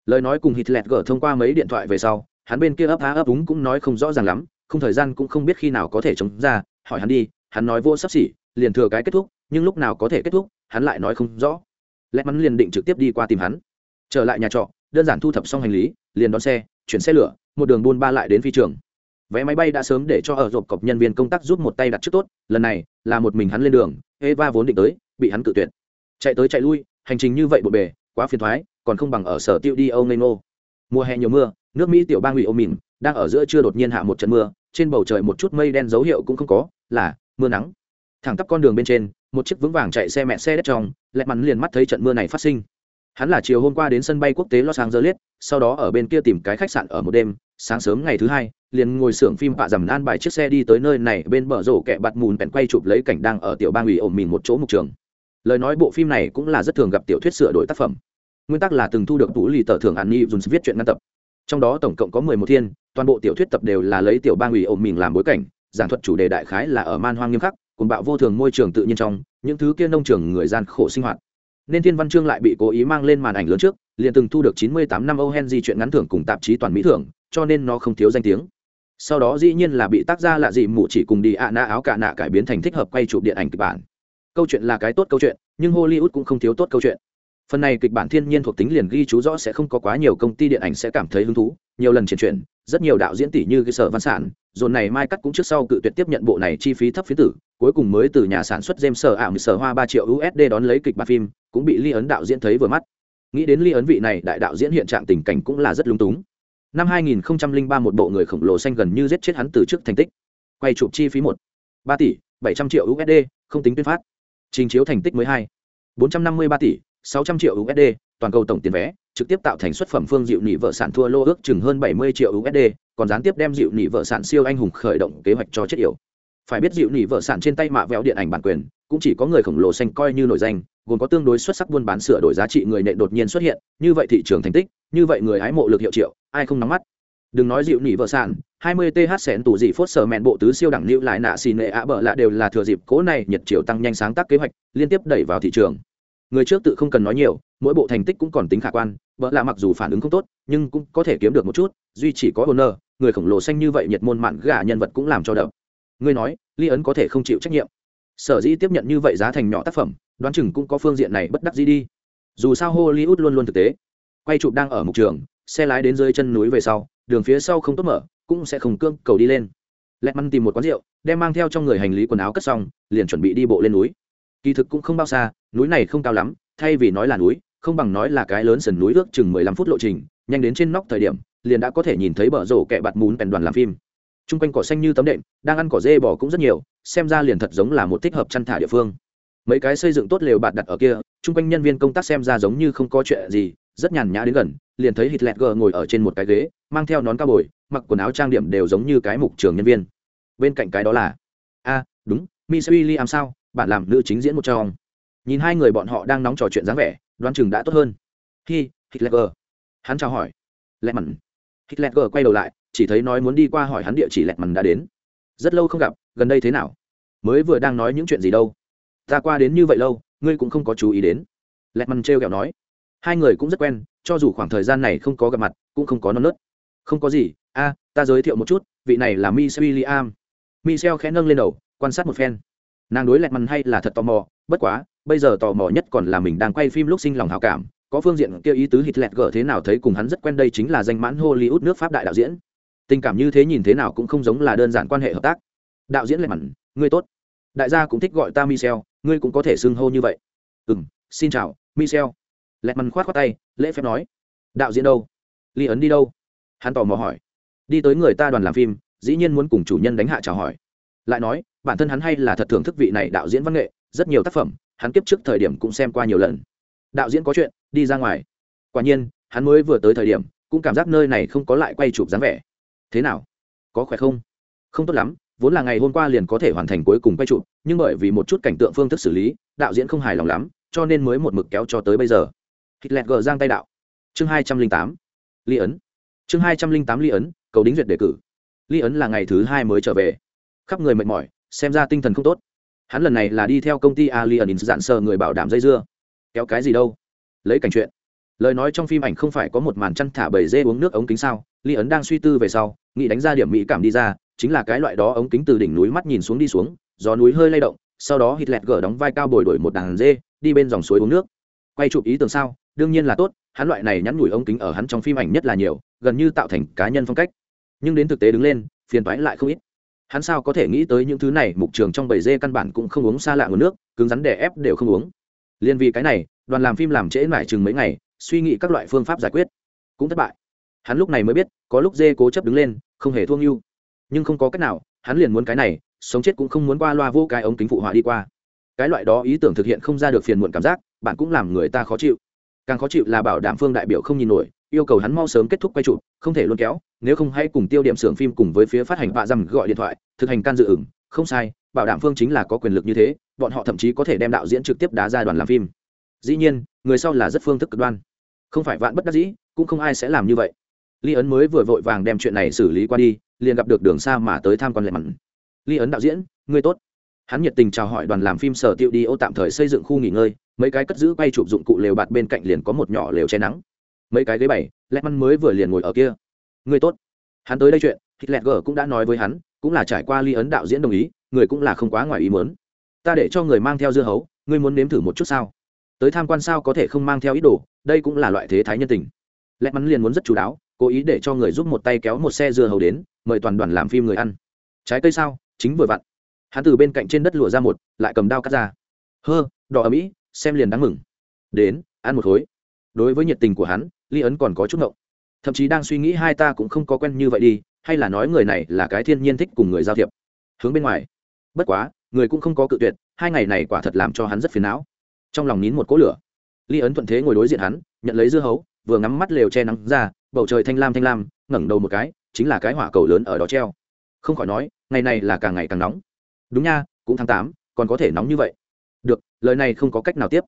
Lời nói cùng hít lẹt gở thông qua mấy điện thoại về sau, hắn bên kia ấp há ấp úng cũng nói không rõ ràng lắm, không thời gian cũng không biết khi nào có thể chống ra, hỏi hắn đi, hắn nói vô sắp xỉ liền thừa cái kết thúc, nhưng lúc nào có thể kết thúc, hắn lại nói không rõ. Lẹt mắn liền định trực tiếp đi qua tìm hắn. Trở lại nhà trọ, đơn giản thu thập xong hành lý, liền đón xe, chuyển xe lửa, một đường buôn ba lại đến phi trường. Vé máy bay đã sớm để cho ở rộp cọc nhân viên công tác giúp một tay đặt trước tốt, lần này là một mình hắn lên đường, eva vốn định tới, bị hắn cự tuyệt. Chạy tới chạy lui, hành trình như vậy bộn bề, quá phiền thoái, còn không bằng ở sở tiêu đi âu ngây ngô. Mùa hè nhiều mưa, nước mỹ tiểu bang ủy ô mìn, đang ở giữa trưa đột nhiên hạ một trận mưa, trên bầu trời một chút mây đen dấu hiệu cũng không có, là mưa nắng thẳng tắp con đường bên trên, một chiếc vững vàng chạy xe mẹ xe đất trong, lẹ mắn liền mắt thấy trận mưa này phát sinh. Hắn là chiều hôm qua đến sân bay quốc tế los angeles, sau đó ở bên kia tìm cái khách sạn ở một đêm, sáng sớm ngày thứ hai, liền ngồi xưởng phim bạ dầm an bài chiếc xe đi tới nơi này, bên bờ rổ kẹ bạt mùn bèn quay chụp lấy cảnh đang ở tiểu bang ủy ổn mìn một chỗ mục trường. Lời nói bộ phim này cũng là rất thường gặp tiểu thuyết sửa đổi tác phẩm. Nguyên tắc là từng thu được tủ lì tờ thưởng an ni dùng viết chuyện ngăn tập. Trong đó tổng cộng có mười một thiên, toàn bộ tiểu thuyết tập đều là lấy tiểu bang ủy ổn mìn làm bối cảnh, giảng thuật chủ đề đại khái là ở man hoang nghiêm khắc cùng bạo vô thường môi trường tự nhiên trong, những thứ kia nông trường người gian khổ sinh hoạt. Nên thiên văn chương lại bị cố ý mang lên màn ảnh lớn trước, liền từng thu được chín mươi tám năm âu hen di chuyện ngắn thưởng cùng tạp chí toàn mỹ thưởng, cho nên nó không thiếu danh tiếng. Sau đó dĩ nhiên là bị tác gia lạ dị mụ chỉ cùng đi ạ à na áo cả nạ cải biến thành thích hợp quay chụp điện ảnh kịch bản. Câu chuyện là cái tốt câu chuyện, nhưng hollywood cũng không thiếu tốt câu chuyện. Phần này kịch bản thiên nhiên thuộc tính liền ghi chú rõ sẽ không có quá nhiều công ty điện ảnh sẽ cảm thấy hứng thú nhiều lần chuyển chuyển, rất nhiều đạo diễn tỷ như cái sở văn sản, dồn này mai cắt cũng trước sau cự tuyệt tiếp nhận bộ này chi phí thấp phí tử, cuối cùng mới từ nhà sản xuất James sở ảo sở hoa ba triệu USD đón lấy kịch bản phim, cũng bị ly ấn đạo diễn thấy vừa mắt. Nghĩ đến ly ấn vị này đại đạo diễn hiện trạng tình cảnh cũng là rất lung túng. Năm 2003 một bộ người khổng lồ xanh gần như giết chết hắn từ trước thành tích. Quay chụp chi phí một. Ba tỷ, bảy trăm triệu USD không tính tuyên phát. Trình chiếu thành tích mới hai. Bốn trăm năm mươi ba tỷ, sáu trăm triệu USD toàn cầu tổng tiền vé trực tiếp tạo thành xuất phẩm phương dịu nị vợ sản thua lô ước chừng hơn bảy mươi triệu USD còn gián tiếp đem dịu nị vợ sản siêu anh hùng khởi động kế hoạch cho chết yểu. Phải biết dịu nị vợ sản trên tay mạ véo điện ảnh bản quyền, cũng chỉ có người khổng lồ xanh coi như nổi danh, gồm có tương đối xuất sắc buôn bán sửa đổi giá trị người nệ đột nhiên xuất hiện, như vậy thị trường thành tích, như vậy người hái mộ lực hiệu triệu, ai không nắm mắt? Đừng nói dịu nị vợ sản 20 th xén tủ dị phốt sở mẹn bộ tứ siêu đẳng lưu lại nạ xì nệ ạ bợ lạ đều là thừa dịp cố này nhiệt chiều tăng nhanh sáng tác kế hoạch, liên tiếp đẩy vào thị trường người trước tự không cần nói nhiều, mỗi bộ thành tích cũng còn tính khả quan, vợ lạ mặc dù phản ứng không tốt, nhưng cũng có thể kiếm được một chút, duy chỉ có honor, người khổng lồ xanh như vậy nhiệt môn mạn gà nhân vật cũng làm cho đậm ngươi nói, ly ấn có thể không chịu trách nhiệm. Sở dĩ tiếp nhận như vậy giá thành nhỏ tác phẩm, đoán chừng cũng có phương diện này bất đắc dĩ đi. Dù sao hollywood luôn luôn thực tế. Quay chụp đang ở mục trường, xe lái đến dưới chân núi về sau, đường phía sau không tốt mở, cũng sẽ không cương cầu đi lên. Lẹt măn tìm một quán rượu, đem mang theo trong người hành lý quần áo cất xong, liền chuẩn bị đi bộ lên núi. Kỳ thực cũng không bao xa núi này không cao lắm, thay vì nói là núi, không bằng nói là cái lớn sườn núi ước chừng mười lăm phút lộ trình, nhanh đến trên nóc thời điểm, liền đã có thể nhìn thấy bờ rổ kẹ bạt mún bèn đoàn làm phim. T r u n g quanh cỏ xanh như tấm đệm, đang ăn cỏ dê bò cũng rất nhiều, xem ra liền thật giống là một thích hợp chăn thả địa phương. Mấy cái xây dựng tốt lều bạt đặt ở kia chung quanh nhân viên công tác xem ra giống như không có chuyện gì, rất nhàn nhã đến gần, liền thấy hít lẹt gờ ngồi ở trên một cái ghế, mang theo nón cao bồi, mặc quần áo trang điểm đều giống như cái mục trường nhân viên. Bên cạnh cái đó là, a, đúng, miss làm sao? Bạn làm nữ chính diễn một trong nhìn hai người bọn họ đang nóng trò chuyện dáng vẻ, đoán chừng đã tốt hơn. Hi, hitler. Hắn chào hỏi. Lẹt mặn hitler quay đầu lại, chỉ thấy nói muốn đi qua hỏi hắn địa chỉ lẹt mặn đã đến. Rất lâu không gặp, gần đây thế nào? Mới vừa đang nói những chuyện gì đâu? Ta qua đến như vậy lâu, ngươi cũng không có chú ý đến. Lẹt mặn trêu kẹo nói. Hai người cũng rất quen, cho dù khoảng thời gian này không có gặp mặt, cũng không có non nớt. Không có gì, a, ta giới thiệu một chút, vị này là michelle william. Michelle khẽ nâng lên đầu, quan sát một phen. Nàng đối lẹt mằn hay là thật tò mò, bất quá bây giờ tò mò nhất còn là mình đang quay phim lúc sinh lòng hào cảm, có phương diện kia ý tứ hít lẹt gở thế nào thấy cùng hắn rất quen đây chính là danh mãn hollywood nước pháp đại đạo diễn. Tình cảm như thế nhìn thế nào cũng không giống là đơn giản quan hệ hợp tác. Đạo diễn lẹt mặn ngươi tốt. Đại gia cũng thích gọi ta michel, ngươi cũng có thể xưng hô như vậy. Ừ m xin chào, michel. Lẹt mặn k h o á t khoác tay, lễ phép nói. Đạo diễn đâu? Ly ấn đi đâu? Hắn tò mò hỏi. Đi tới người ta đoàn làm phim, dĩ nhiên muốn cùng chủ nhân đánh hạ chào hỏi. Lại nói, bản thân hắn hay là thật thưởng thức vị này đạo diễn văn nghệ, rất nhiều tác phẩm hắn kiếp trước thời điểm cũng xem qua nhiều lần. Đạo diễn có chuyện, đi ra ngoài. Quả nhiên, hắn mới vừa tới thời điểm, cũng cảm giác nơi này không có lại quay chụp dáng vẻ. Thế nào? Có khỏe không? Không tốt lắm, vốn là ngày hôm qua liền có thể hoàn thành cuối cùng quay chụp, nhưng bởi vì một chút cảnh tượng phương thức xử lý, đạo diễn không hài lòng lắm, cho nên mới một mực kéo cho tới bây giờ. Hitler gờ giang tay đạo. Chương hai trăm linh tám, ly ấn. Chương hai trăm linh tám ly ấn, cầu đính duyệt đề cử. Ly ấn là ngày thứ hai mới trở về. Khắp người mệt mỏi, xem ra tinh thần không tốt hắn lần này là đi theo công ty alien dạn sờ người bảo đảm dây dưa. Kéo cái gì đâu? Lấy cảnh chuyện. Lời nói trong phim ảnh không phải có một màn chăn thả bầy dê uống nước ống kính sao? Ly ấn đang suy tư về sau, nghĩ đánh ra điểm mỹ cảm đi ra, chính là cái loại đó ống kính từ đỉnh núi mắt nhìn xuống đi xuống, gió núi hơi lay động, sau đó hít lẹt gở đóng vai cao bồi đổi một đàn dê, đi bên dòng suối uống nước. Quay chụp ý tưởng sao? Đương nhiên là tốt, hắn loại này nhắn nhủi ống kính ở hắn trong phim ảnh nhất là nhiều, gần như tạo thành cá nhân phong cách. Nhưng đến thực tế đứng lên, phiền toái lại không ít hắn sao có thể nghĩ tới những thứ này, mục trường trong bầy dê căn bản cũng không uống xa lạ nguồn nước, cứng rắn đè ép đều không uống. Liên vì cái này, đoàn làm phim làm trễ mãi chừng mấy ngày, suy nghĩ các loại phương pháp giải quyết cũng thất bại. Hắn lúc này mới biết, có lúc dê cố chấp đứng lên, không hề thua yêu nhưng không có cách nào, hắn liền muốn cái này, sống chết cũng không muốn qua loa vô cái ống kính phụ họa đi qua. Cái loại đó ý tưởng thực hiện không ra được phiền muộn cảm giác, bạn cũng làm người ta khó chịu. Càng khó chịu là bảo đảm phương đại biểu không nhìn nổi yêu cầu hắn mau sớm kết thúc quay trụ, không thể luôn kéo, nếu không hãy cùng tiêu điểm xưởng phim cùng với phía phát hành bạ rằng gọi điện thoại, thực hành can dự ứng. Không sai, bảo đảm phương chính là có quyền lực như thế, bọn họ thậm chí có thể đem đạo diễn trực tiếp đá ra đoàn làm phim. Dĩ nhiên, người sau là rất phương thức cực đoan. Không phải vạn bất đắc dĩ, cũng không ai sẽ làm như vậy. Ly ấn mới vừa vội vàng đem chuyện này xử lý qua đi, liền gặp được đường xa mà tới tham quan lệ mặn. Ly ấn đạo diễn, người tốt. Hắn nhiệt tình chào hỏi đoàn làm phim sở tiệu đi ô tạm thời xây dựng khu nghỉ ngơi, mấy cái cất giữ quay chụp dụng cụ lều bạt bên cạnh liền có một nhỏ lều che nắng mấy cái ghế bảy lẹt măn mới vừa liền ngồi ở kia. Người tốt. Hắn tới đây chuyện thịt lẹt gờ cũng đã nói với hắn, cũng là trải qua ly ấn đạo diễn đồng ý, người cũng là không quá ngoài ý mớn ta để cho người mang theo dưa hấu, ngươi muốn nếm thử một chút sao? Tới tham quan sao có thể không mang theo ít đồ, đây cũng là loại thế thái nhân tình. Lẹt mắn liền muốn rất chú đáo, cố ý để cho người giúp một tay kéo một xe dưa hấu đến, mời toàn đoàn làm phim người ăn. Trái cây sao? Chính vừa vặn. Hắn từ bên cạnh trên đất lụa ra một, lại cầm đao cắt ra. Hơ, đỏ ở mỹ xem liền đáng mừng. Đến, ăn một khối. Đối với nhiệt tình của hắn ly ấn còn có chút ngộng. Thậm chí đang suy nghĩ hai ta cũng không có quen như vậy đi, hay là nói người này là cái thiên nhiên thích cùng người giao thiệp. Hướng bên ngoài. Bất quá, người cũng không có cự tuyệt, hai ngày này quả thật làm cho hắn rất phiền não. Trong lòng nín một cỗ lửa. Ly ấn thuận thế ngồi đối diện hắn, nhận lấy dưa hấu, vừa ngắm mắt lều che nắng ra, bầu trời thanh lam thanh lam, ngẩng đầu một cái, chính là cái hỏa cầu lớn ở đó treo. Không khỏi nói, ngày này là càng ngày càng nóng. Đúng nha, cũng tháng tám, còn có thể nóng như vậy. Được, lời này không có cách nào tiếp.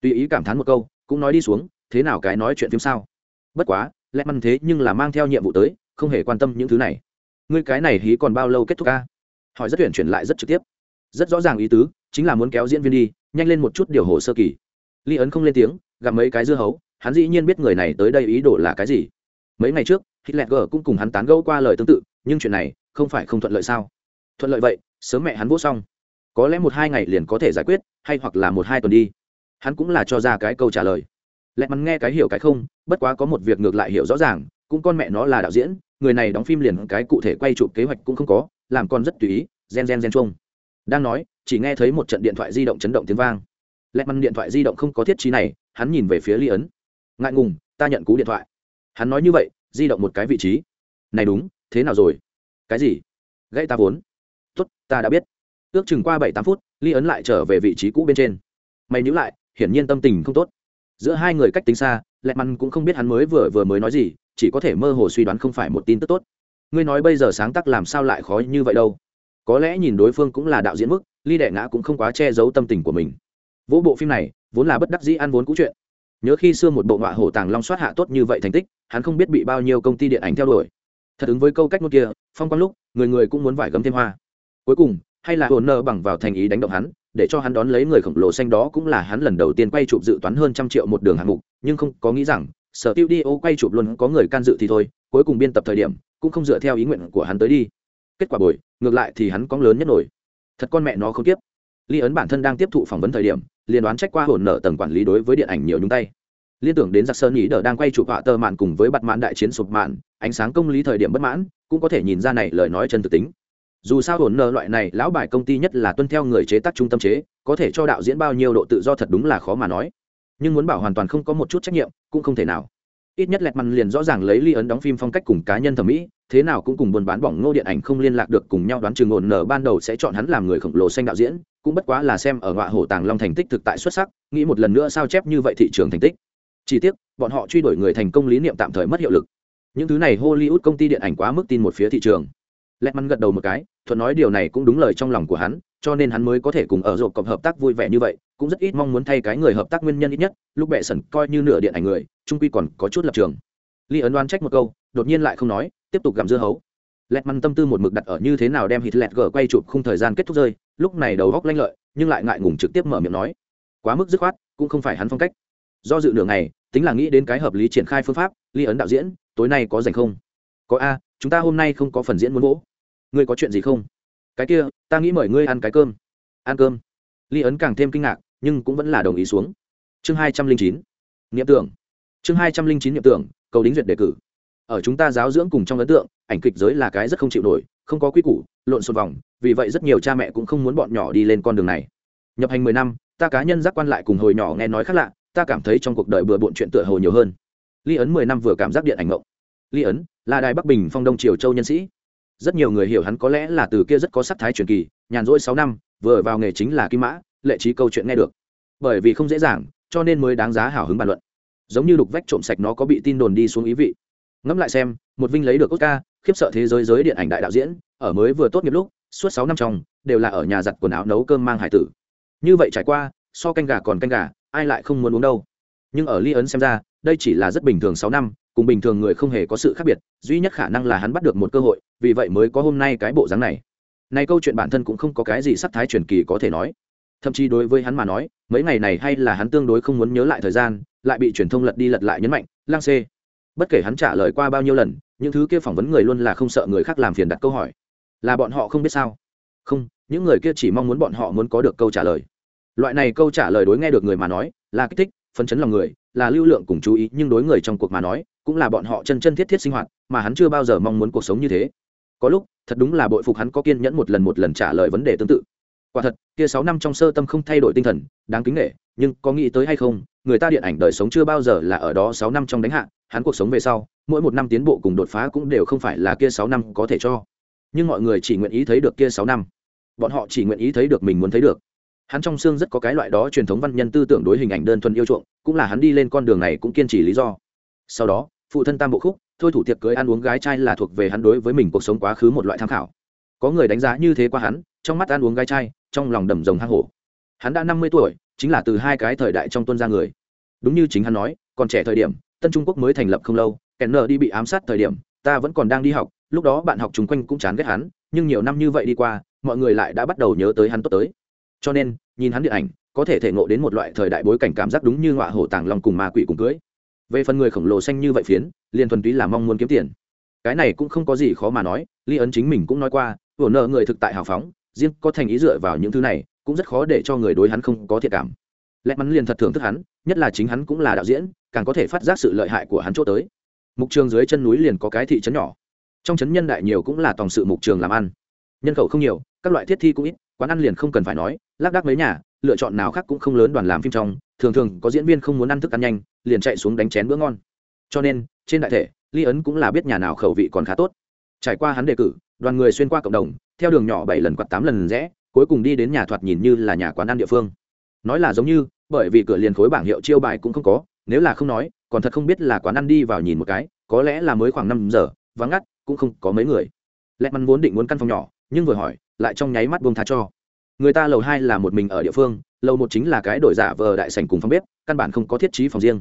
Tùy ý cảm thán một câu, cũng nói đi xuống thế nào cái nói chuyện phim sao? Bất quá lẽ măn thế nhưng là mang theo nhiệm vụ tới, không hề quan tâm những thứ này. Ngươi cái này hí còn bao lâu kết thúc ca hỏi rất tuyển chuyển lại rất trực tiếp. Rất rõ ràng ý tứ, chính là muốn kéo diễn viên đi, nhanh lên một chút điều hồ sơ kỳ. Ly ấn không lên tiếng, gặp mấy cái dưa hấu, hắn dĩ nhiên biết người này tới đây ý đồ là cái gì. Mấy ngày trước, hitler g cũng cùng hắn tán gẫu qua lời tương tự, nhưng chuyện này không phải không thuận lợi sao? Thuận lợi vậy, sớm mẹ hắn vô xong. Có lẽ một hai ngày liền có thể giải quyết, hay hoặc là một hai tuần đi. Hắn cũng là cho ra cái câu trả lời lẹt mắn nghe cái hiểu cái không, bất quá có một việc ngược lại hiểu rõ ràng, cũng con mẹ nó là đạo diễn, người này đóng phim liền cái cụ thể quay chụp kế hoạch cũng không có, làm con rất tùy ý, gen gen gen chuông. Đang nói, chỉ nghe thấy một trận điện thoại di động chấn động tiếng vang. Lẹt mắn điện thoại di động không có thiết trí này, hắn nhìn về phía ly ấn. Ngại ngùng, ta nhận cú điện thoại. Hắn nói như vậy, di động một cái vị trí. Này đúng, thế nào rồi? Cái gì? Gãy ta vốn. Tốt, ta đã biết. Ước chừng qua bảy tám phút, ly ấn lại trở về vị trí cũ bên trên. Mày nhữ lại, hiển nhiên tâm tình không tốt giữa hai người cách tính xa lẹ mắn cũng không biết hắn mới vừa vừa mới nói gì, chỉ có thể mơ hồ suy đoán không phải một tin tức tốt. Ngươi nói bây giờ sáng tác làm sao lại khó như vậy đâu? Có lẽ nhìn đối phương cũng là đạo diễn mức ly đệ ngã cũng không quá che giấu tâm tình của mình. Vỗ bộ phim này, vốn là bất đắc dĩ ăn vốn cũ chuyện. Nhớ khi xưa một bộ họa hổ tàng long soát hạ tốt như vậy thành tích, hắn không biết bị bao nhiêu công ty điện ảnh theo đuổi. Thật ứng với câu cách một kia, phong quang lúc, người người cũng muốn vải gấm thêm hoa. Cuối cùng hay là hồn nơ bằng vào thành ý đánh động hắn, để cho hắn đón lấy người khổng lồ xanh đó cũng là hắn lần đầu tiên quay chụp dự toán hơn trăm triệu một đường hạng mục, nhưng không có nghĩ rằng, sở tiêu đi ô quay chụp luôn có người can dự thì thôi, cuối cùng biên tập thời điểm, cũng không dựa theo ý nguyện của hắn tới đi. Kết quả bồi ngược lại thì hắn có lớn nhất nổi. Thật con mẹ nó không tiếp. Ly ấn bản thân đang tiếp thụ phỏng vấn thời điểm liên đoán trách qua hồn nợ tầng quản lý đối với điện ảnh nhiều nhúng tay. Liên tưởng đến giặc sơn nhĩ đờ đang quay chụp họa tơ mạn cùng với bặt mạn đại chiến sụp mạn, ánh sáng công lý thời điểm bất mãn, cũng có thể nhìn ra này lời nói chân thực tính dù sao hồn nợ loại này, lão bài công ty nhất là tuân theo người chế tác trung tâm chế, có thể cho đạo diễn bao nhiêu độ tự do thật đúng là khó mà nói. Nhưng muốn bảo hoàn toàn không có một chút trách nhiệm, cũng không thể nào. Ít nhất lẹt mằn liền rõ ràng lấy ly ấn đóng phim phong cách cùng cá nhân thẩm mỹ, thế nào cũng cùng buôn bán bỏng ngô điện ảnh không liên lạc được cùng nhau đoán chừng ổn nở ban đầu sẽ chọn hắn làm người khổng lồ xanh đạo diễn, cũng bất quá là xem ở ngọa hổ tàng long thành tích thực tại xuất sắc, nghĩ một lần nữa sao chép như vậy thị trường thành tích. Chỉ tiếc, bọn họ truy đuổi người thành công lý niệm tạm thời mất hiệu lực. Những thứ này hollywood công ty điện ảnh quá mức tin một phía thị trường. Lẹt mắn gật đầu một cái thuận nói điều này cũng đúng lời trong lòng của hắn, cho nên hắn mới có thể cùng ở rộp cộng hợp tác vui vẻ như vậy, cũng rất ít mong muốn thay cái người hợp tác nguyên nhân ít nhất, lúc bệ sẩn coi như nửa điện ảnh người, trung quy còn có chút lập trường. Lý ấn đoán trách một câu, đột nhiên lại không nói, tiếp tục gặm dưa hấu. Lẹt măn tâm tư một mực đặt ở như thế nào đem hít lẹt gờ quay chụp khung thời gian kết thúc rơi, lúc này đầu góc lanh lợi, nhưng lại ngại ngùng trực tiếp mở miệng nói. Quá mức dứt khoát, cũng không phải hắn phong cách. Do dự nửa ngày, tính là nghĩ đến cái hợp lý triển khai phương pháp, Lý ấn đạo diễn, tối nay có dành không? Có a, chúng ta hôm nay không có phần diễn muốn vỗ ngươi có chuyện gì không? Cái kia, ta nghĩ mời ngươi ăn cái cơm. Ăn cơm? Ly ấn càng thêm kinh ngạc, nhưng cũng vẫn là đồng ý xuống. Chương hai trăm linh chín, niệm tưởng. Chương hai trăm linh chín niệm tưởng, cầu đính duyệt đề cử. Ở chúng ta giáo dưỡng cùng trong ấn tượng, ảnh kịch giới là cái rất không chịu nổi, không có quy củ, lộn xộn vòng, vì vậy rất nhiều cha mẹ cũng không muốn bọn nhỏ đi lên con đường này. Nhập hành mười năm, ta cá nhân giác quan lại cùng hồi nhỏ nghe nói khác lạ, ta cảm thấy trong cuộc đời bừa bộn chuyện tựa hồ nhiều hơn. Ly ấn mười năm vừa cảm giác điện ảnh mộng ly ấn, là đài bắc bình phong đông triều châu nhân sĩ rất nhiều người hiểu hắn có lẽ là từ kia rất có sắc thái truyền kỳ, nhàn rỗi sáu năm, vừa vào nghề chính là kim mã, lệ trí câu chuyện nghe được. Bởi vì không dễ dàng, cho nên mới đáng giá hào hứng bàn luận. Giống như đục vách trộm sạch nó có bị tin đồn đi xuống ý vị. Ngẫm lại xem, một vinh lấy được oscar, khiếp sợ thế giới giới điện ảnh đại đạo diễn, ở mới vừa tốt nghiệp lúc, suốt sáu năm trong, đều là ở nhà giặt quần áo nấu cơm mang hải tử. Như vậy trải qua, so canh gà còn canh gà, ai lại không muốn uống đâu. Nhưng ở ly ấn xem ra, đây chỉ là rất bình thường sáu năm cùng bình thường người không hề có sự khác biệt, duy nhất khả năng là hắn bắt được một cơ hội, vì vậy mới có hôm nay cái bộ dáng này. Này câu chuyện bản thân cũng không có cái gì sắc thái truyền kỳ có thể nói. Thậm chí đối với hắn mà nói, mấy ngày này hay là hắn tương đối không muốn nhớ lại thời gian, lại bị truyền thông lật đi lật lại nhấn mạnh, lang xê. Bất kể hắn trả lời qua bao nhiêu lần, những thứ kia phỏng vấn người luôn là không sợ người khác làm phiền đặt câu hỏi. Là bọn họ không biết sao? Không, những người kia chỉ mong muốn bọn họ muốn có được câu trả lời. Loại này câu trả lời đối nghe được người mà nói, là kích thích, phấn chấn lòng người, là lưu lượng cùng chú ý, nhưng đối người trong cuộc mà nói cũng là bọn họ chân chân thiết thiết sinh hoạt, mà hắn chưa bao giờ mong muốn cuộc sống như thế. Có lúc, thật đúng là bội phục hắn có kiên nhẫn một lần một lần trả lời vấn đề tương tự. Quả thật, kia sáu năm trong sơ tâm không thay đổi tinh thần, đáng kính nghệ nhưng có nghĩ tới hay không, người ta điện ảnh đời sống chưa bao giờ là ở đó sáu năm trong đánh hạ, hắn cuộc sống về sau, mỗi một năm tiến bộ cùng đột phá cũng đều không phải là kia sáu năm có thể cho. Nhưng mọi người chỉ nguyện ý thấy được kia sáu năm. Bọn họ chỉ nguyện ý thấy được mình muốn thấy được. Hắn trong xương rất có cái loại đó truyền thống văn nhân tư tưởng đối hình ảnh đơn thuần yêu chuộng, cũng là hắn đi lên con đường này cũng kiên trì lý do sau đó, phụ thân tam bộ khúc, thôi thủ tiệc cưới ăn uống gái trai là thuộc về hắn đối với mình cuộc sống quá khứ một loại tham khảo. Có người đánh giá như thế qua hắn, trong mắt ăn uống gái trai, trong lòng đầm rồng hang hổ. Hắn đã năm mươi tuổi, chính là từ hai cái thời đại trong tuân ra người. Đúng như chính hắn nói, còn trẻ thời điểm, tân trung quốc mới thành lập không lâu kẻ nợ đi bị ám sát thời điểm, ta vẫn còn đang đi học, lúc đó bạn học chung quanh cũng chán ghét hắn, nhưng nhiều năm như vậy đi qua, mọi người lại đã bắt đầu nhớ tới hắn tốt tới. Cho nên, nhìn hắn điện ảnh, có thể thể ngộ đến một loại thời đại bối cảnh cảm giác đúng như ngọa hổ tàng lòng cùng ma quỷ cùng cưới về phần người khổng lồ xanh như vậy phiến, liền thuần túy là mong muốn kiếm tiền. Cái này cũng không có gì khó mà nói, ly ấn chính mình cũng nói qua vổ nợ người thực tại hào phóng, riêng có thành ý dựa vào những thứ này, cũng rất khó để cho người đối hắn không có thiệt cảm. Lẽ mắn liền thật thưởng thức hắn, nhất là chính hắn cũng là đạo diễn, càng có thể phát giác sự lợi hại của hắn chỗ tới. Mục trường dưới chân núi liền có cái thị trấn nhỏ. Trong trấn nhân đại nhiều cũng là tòng sự mục trường làm ăn. Nhân khẩu không nhiều, các loại thiết thi cũng ít, quán ăn liền không cần phải nói, lác đác mấy nhà lựa chọn nào khác cũng không lớn đoàn làm phim trong, thường thường có diễn viên không muốn ăn thức ăn nhanh, liền chạy xuống đánh chén bữa ngon. Cho nên, trên đại thể, ly ấn cũng là biết nhà nào khẩu vị còn khá tốt. Trải qua hắn đề cử, đoàn người xuyên qua cộng đồng, theo đường nhỏ bảy lần quạt tám lần rẽ, cuối cùng đi đến nhà thoạt nhìn như là nhà quán ăn địa phương. Nói là giống như, bởi vì cửa liền khối bảng hiệu chiêu bài cũng không có, nếu là không nói, còn thật không biết là quán ăn đi vào nhìn một cái, có lẽ là mới khoảng năm giờ, vắng ngắt, cũng không có mấy người. Lẹt mắn vốn định muốn căn phòng nhỏ, nhưng vừa hỏi, lại trong nháy mắt buông tha cho người ta lầu hai là một mình ở địa phương, lầu một chính là cái đổi giả vờ đại sành cùng phòng bếp, căn bản không có thiết trí phòng riêng.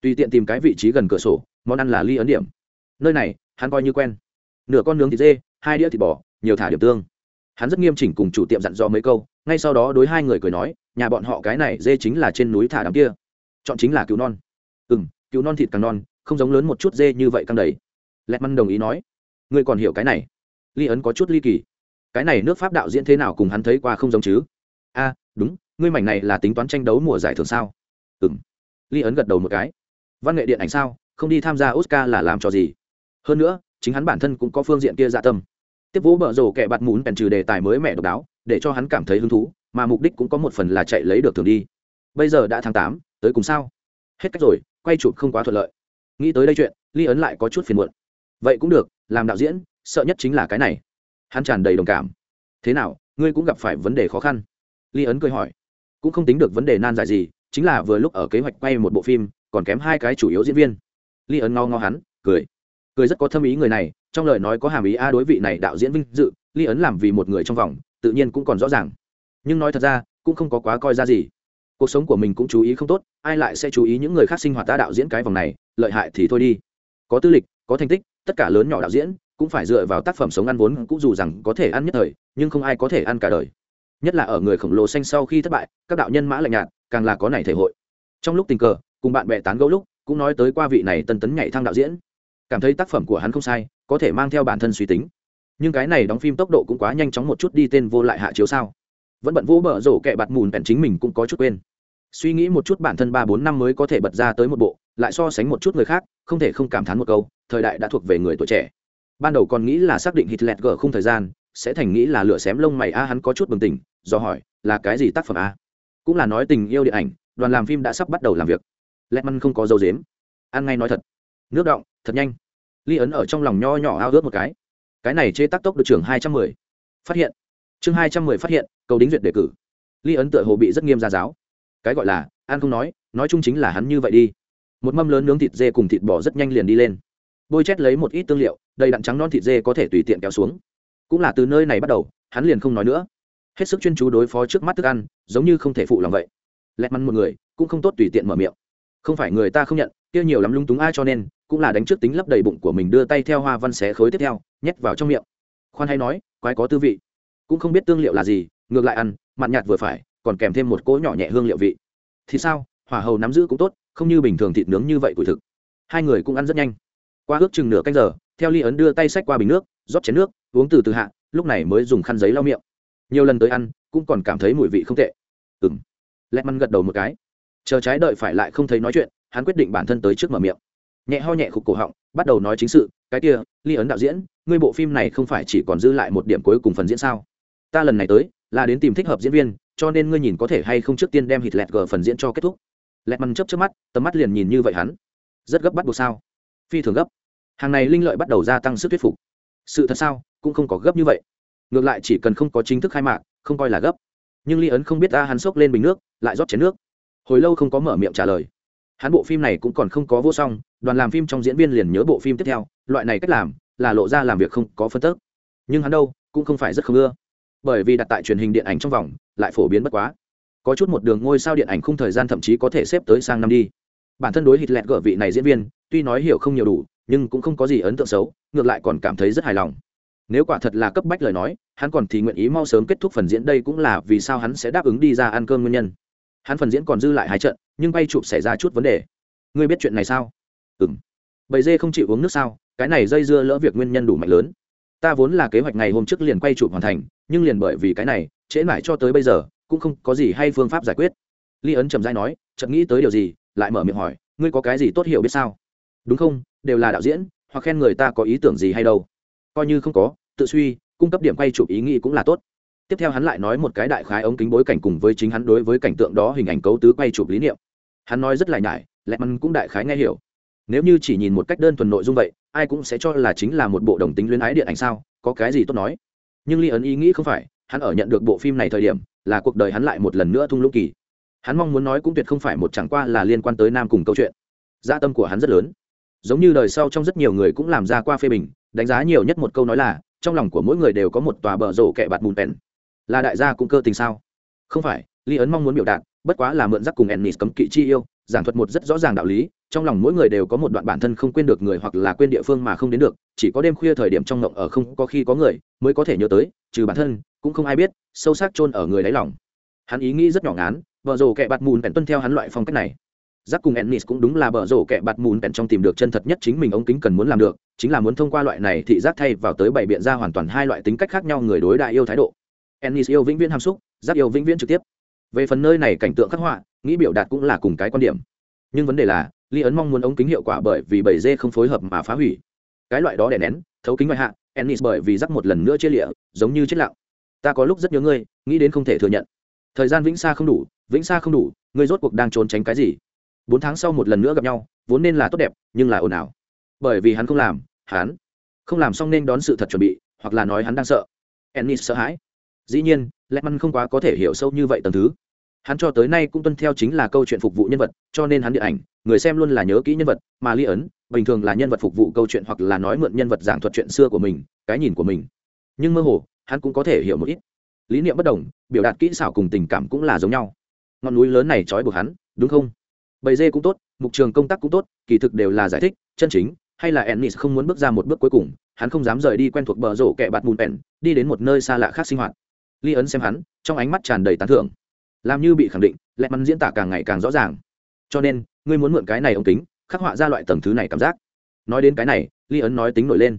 Tùy tiện tìm cái vị trí gần cửa sổ, món ăn là ly ấn điểm. Nơi này, hắn coi như quen. Nửa con nướng thịt dê, hai đĩa thịt bò, nhiều thả điểm tương. Hắn rất nghiêm chỉnh cùng chủ tiệm dặn dò mấy câu, ngay sau đó đối hai người cười nói, nhà bọn họ cái này dê chính là trên núi thả đám kia. Chọn chính là cứu non. Ừ m cứu non thịt càng non, không giống lớn một chút dê như vậy căng đầy. Lẹt măn đồng ý nói ngươi còn hiểu cái này. Ly ấn có chút ly kỳ cái này nước pháp đạo diễn thế nào cùng hắn thấy qua không giống chứ? A, đúng, ngươi mảnh này là tính toán tranh đấu mùa giải thường sao? Ừ m ly ấn gật đầu một cái. Văn nghệ điện ảnh sao? Không đi tham gia oscar là làm cho gì? Hơn nữa, chính hắn bản thân cũng có phương diện kia dạ tâm. Tiếp vũ bở rổ kẻ bạt mún bèn trừ đề tài mới mẻ độc đáo, để cho hắn cảm thấy hứng thú, mà mục đích cũng có một phần là chạy lấy được thường đi. Bây giờ đã tháng tám, tới cùng sao? Hết cách rồi, quay chụp không quá thuận lợi. Nghĩ tới đây chuyện, ly ấn lại có chút phiền muộn. Vậy cũng được, làm đạo diễn, sợ nhất chính là cái này hắn tràn đầy đồng cảm. Thế nào, ngươi cũng gặp phải vấn đề khó khăn? Ly ấn cười hỏi. Cũng không tính được vấn đề nan giải gì, chính là vừa lúc ở kế hoạch quay một bộ phim, còn kém hai cái chủ yếu diễn viên. Ly ấn ngao ngao hắn, cười. Cười rất có thâm ý người này, trong lời nói có hàm ý a đối vị này đạo diễn vinh dự ly ấn làm vì một người trong vòng, tự nhiên cũng còn rõ ràng. Nhưng nói thật ra, cũng không có quá coi ra gì. Cuộc sống của mình cũng chú ý không tốt, ai lại sẽ chú ý những người khác sinh hoạt ta đạo diễn cái vòng này, lợi hại thì thôi đi. Có tư lịch, có thành tích, tất cả lớn nhỏ đạo diễn cũng phải dựa vào tác phẩm sống ăn vốn cũng dù rằng có thể ăn nhất thời, nhưng không ai có thể ăn cả đời. Nhất là ở người khổng lồ xanh sau khi thất bại, các đạo nhân mã lạnh nhạt, càng là có này thể hội. Trong lúc tình cờ, cùng bạn bè tán gẫu lúc, cũng nói tới qua vị này tân tấn nhảy thang đạo diễn. Cảm thấy tác phẩm của hắn không sai, có thể mang theo bản thân suy tính. Nhưng cái này đóng phim tốc độ cũng quá nhanh chóng một chút đi tên vô lại hạ chiếu sao. Vẫn bận vỗ bở rổ kẹ bạt mùn bèn chính mình cũng có chút quên. Suy nghĩ một chút bản thân ba bốn năm mới có thể bật ra tới một bộ, lại so sánh một chút người khác, không thể không cảm thán một câu, thời đại đã thuộc về người tuổi trẻ ban đầu còn nghĩ là xác định hitler gở không thời gian, sẽ thành nghĩ là lửa xém lông mày a hắn có chút bừng tỉnh, do hỏi, là cái gì tác phẩm a? Cũng là nói tình yêu điện ảnh, đoàn làm phim đã sắp bắt đầu làm việc. Lẹt không có dấu dếm ăn ngay nói thật. Nước động, thật nhanh. Ly ấn ở trong lòng nho nhỏ ao ước một cái. Cái này chế tác tốc được trưởng hai trăm mười. Phát hiện. Chương hai trăm mười phát hiện, cầu đính duyệt đề cử. Ly ấn tựa hồ bị rất nghiêm ra giáo. Cái gọi là ăn không nói nói chung chính là hắn như vậy đi. Một mâm lớn nướng thịt dê cùng thịt bò rất nhanh liền đi lên bôi chét lấy một ít tương liệu, đầy đặn trắng non thịt dê có thể tùy tiện kéo xuống. Cũng là từ nơi này bắt đầu, hắn liền không nói nữa. Hết sức chuyên chú đối phó trước mắt thức ăn, giống như không thể phụ lòng vậy. Lẹt mắn một người, cũng không tốt tùy tiện mở miệng. Không phải người ta không nhận, kia nhiều lắm lung túng ai cho nên, cũng là đánh trước tính lấp đầy bụng của mình đưa tay theo hoa văn xé khối tiếp theo, nhét vào trong miệng. Khoan hay nói, quái có tư vị. Cũng không biết tương liệu là gì, ngược lại ăn, mặn nhạt vừa phải, còn kèm thêm một cỗ nhỏ nhẹ hương liệu vị. Thì sao, hỏa hầu nắm giữ cũng tốt, không như bình thường thịt nướng như vậy tuổi thực. Hai người cũng ăn rất nhanh qua ước chừng nửa canh giờ, theo ly ấn đưa tay xách qua bình nước, rót chén nước, uống từ từ hạ, lúc này mới dùng khăn giấy lau miệng. Nhiều lần tới ăn, cũng còn cảm thấy mùi vị không tệ. Ừng lẹt măn gật đầu một cái. Chờ trái đợi phải lại không thấy nói chuyện, hắn quyết định bản thân tới trước mở miệng. Nhẹ ho nhẹ khục cổ họng, bắt đầu nói chính sự, cái kia, ly ấn đạo diễn, ngươi bộ phim này không phải chỉ còn dư lại một điểm cuối cùng phần diễn sao? Ta lần này tới, là đến tìm thích hợp diễn viên, cho nên ngươi nhìn có thể hay không trước tiên đem hít lẹt gờ phần diễn cho kết thúc. Lẹt măn chấp trước mắt, tầm mắt liền nhìn như vậy hắn. Rất gấp bắt buộc sao? Phi thường gấp. Hàng này linh lợi bắt đầu gia tăng sức thuyết phục. Sự thật sao? Cũng không có gấp như vậy. Ngược lại chỉ cần không có chính thức khai mạc, không coi là gấp. Nhưng ly ấn không biết ta hắn xốc lên bình nước, lại rót chén nước. Hồi lâu không có mở miệng trả lời. Hắn bộ phim này cũng còn không có vô song, đoàn làm phim trong diễn viên liền nhớ bộ phim tiếp theo, loại này cách làm, là lộ ra làm việc không có phân tức. Nhưng hắn đâu, cũng không phải rất không ưa. Bởi vì đặt tại truyền hình điện ảnh trong vòng, lại phổ biến bất quá. Có chút một đường ngôi sao điện ảnh không thời gian thậm chí có thể xếp tới sang năm đi bản thân đối hít lẹt gở vị này diễn viên, tuy nói hiểu không nhiều đủ, nhưng cũng không có gì ấn tượng xấu, ngược lại còn cảm thấy rất hài lòng. Nếu quả thật là cấp bách lời nói, hắn còn thì nguyện ý mau sớm kết thúc phần diễn đây cũng là vì sao hắn sẽ đáp ứng đi ra ăn cơm nguyên nhân. Hắn phần diễn còn dư lại hai trận, nhưng bay chụp xảy ra chút vấn đề. Ngươi biết chuyện này sao? Ừ m bầy dê không chịu uống nước sao? Cái này dây dưa lỡ việc nguyên nhân đủ mạnh lớn. Ta vốn là kế hoạch ngày hôm trước liền quay chụp hoàn thành, nhưng liền bởi vì cái này, trễ mãi cho tới bây giờ, cũng không có gì hay phương pháp giải quyết. Ly ấn trầm dai nói, chợt nghĩ tới điều gì lại mở miệng hỏi, ngươi có cái gì tốt hiểu biết sao? Đúng không, đều là đạo diễn, hoặc khen người ta có ý tưởng gì hay đâu. Coi như không có, tự suy, cung cấp điểm quay chụp ý nghĩ cũng là tốt. Tiếp theo hắn lại nói một cái đại khái ống kính bối cảnh cùng với chính hắn đối với cảnh tượng đó hình ảnh cấu tứ quay chụp lý niệm. Hắn nói rất lại nhải lẹ mắn cũng đại khái nghe hiểu. Nếu như chỉ nhìn một cách đơn thuần nội dung vậy, ai cũng sẽ cho là chính là một bộ đồng tính luyến ái điện ảnh sao, có cái gì tốt nói? Nhưng ly ấn ý nghĩ không phải, hắn ở nhận được bộ phim này thời điểm, là cuộc đời hắn lại một lần nữa thung lũng kỳ hắn mong muốn nói cũng tuyệt không phải một chẳng qua là liên quan tới nam cùng câu chuyện. Gia tâm của hắn rất lớn. Giống như đời sau trong rất nhiều người cũng làm ra qua phê bình, đánh giá nhiều nhất một câu nói là, trong lòng của mỗi người đều có một tòa bờ rổ kẹ bạt bùn pèn là đại gia cũng cơ tình sao? Không phải, ly ấn mong muốn biểu đạt, bất quá là mượn giác cùng ennis cấm kỵ chi yêu, giảng thuật một rất rõ ràng đạo lý, trong lòng mỗi người đều có một đoạn bản thân không quên được người hoặc là quên địa phương mà không đến được, chỉ có đêm khuya thời điểm trong ngộng ở không có khi có người, mới có thể nhớ tới, trừ bản thân, cũng không ai biết, sâu sắc chôn ở người đáy lòng. Hắn ý nghĩ rất nhỏ ngán vợ rồ kẻ bạt mùn bèn tuân theo hắn loại phong cách này. Giác cùng ennis cũng đúng là bờ rổ kẻ bạt mùn bèn trong tìm được chân thật nhất chính mình ống kính cần muốn làm được, chính là muốn thông qua loại này thị giác thay vào tới bảy biện ra hoàn toàn hai loại tính cách khác nhau người đối đại yêu thái độ. Ennis yêu vĩnh viễn hàm xúc, giác yêu vĩnh viễn trực tiếp. Về phần nơi này cảnh tượng khắc họa, nghĩ biểu đạt cũng là cùng cái quan điểm. Nhưng vấn đề là ly ấn mong muốn ống kính hiệu quả bởi vì bảy dê không phối hợp mà phá hủy. Cái loại đó đè nén, thấu kính ngoại hạ, ennis bởi vì giác một lần nữa chia lịa, giống như chết lặng. Ta có lúc rất nhớ ngươi, nghĩ đến không thể thừa nhận. Thời gian vĩnh xa không đủ vĩnh xa không đủ, ngươi rốt cuộc đang trốn tránh cái gì? Bốn tháng sau một lần nữa gặp nhau, vốn nên là tốt đẹp, nhưng là ồn ào. Bởi vì hắn không làm, hắn không làm xong nên đón sự thật chuẩn bị, hoặc là nói hắn đang sợ. Ennis sợ hãi. Dĩ nhiên lẽ không quá có thể hiểu sâu như vậy tầng thứ. Hắn cho tới nay cũng tuân theo chính là câu chuyện phục vụ nhân vật, cho nên hắn điện ảnh, người xem luôn là nhớ kỹ nhân vật, mà ly ấn, bình thường là nhân vật phục vụ câu chuyện hoặc là nói mượn nhân vật giảng thuật chuyện xưa của mình, cái nhìn của mình. Nhưng mơ hồ, hắn cũng có thể hiểu một ít. Lý niệm bất đồng, biểu đạt kỹ xảo cùng tình cảm cũng là giống nhau ngọn núi lớn này trói buộc hắn, đúng không? Bầy dê cũng tốt, mục trường công tác cũng tốt, kỳ thực đều là giải thích, chân chính, hay là ennis không muốn bước ra một bước cuối cùng, hắn không dám rời đi quen thuộc bờ rổ kẹ bạt mùn pèn đi đến một nơi xa lạ khác sinh hoạt. Ly ấn xem hắn, trong ánh mắt tràn đầy tán thưởng. Làm như bị khẳng định lẹ mắn diễn tả càng ngày càng rõ ràng. Cho nên, ngươi muốn mượn cái này ống kính, khắc họa ra loại tầng thứ này cảm giác. Nói đến cái này ly ấn nói tính nổi lên.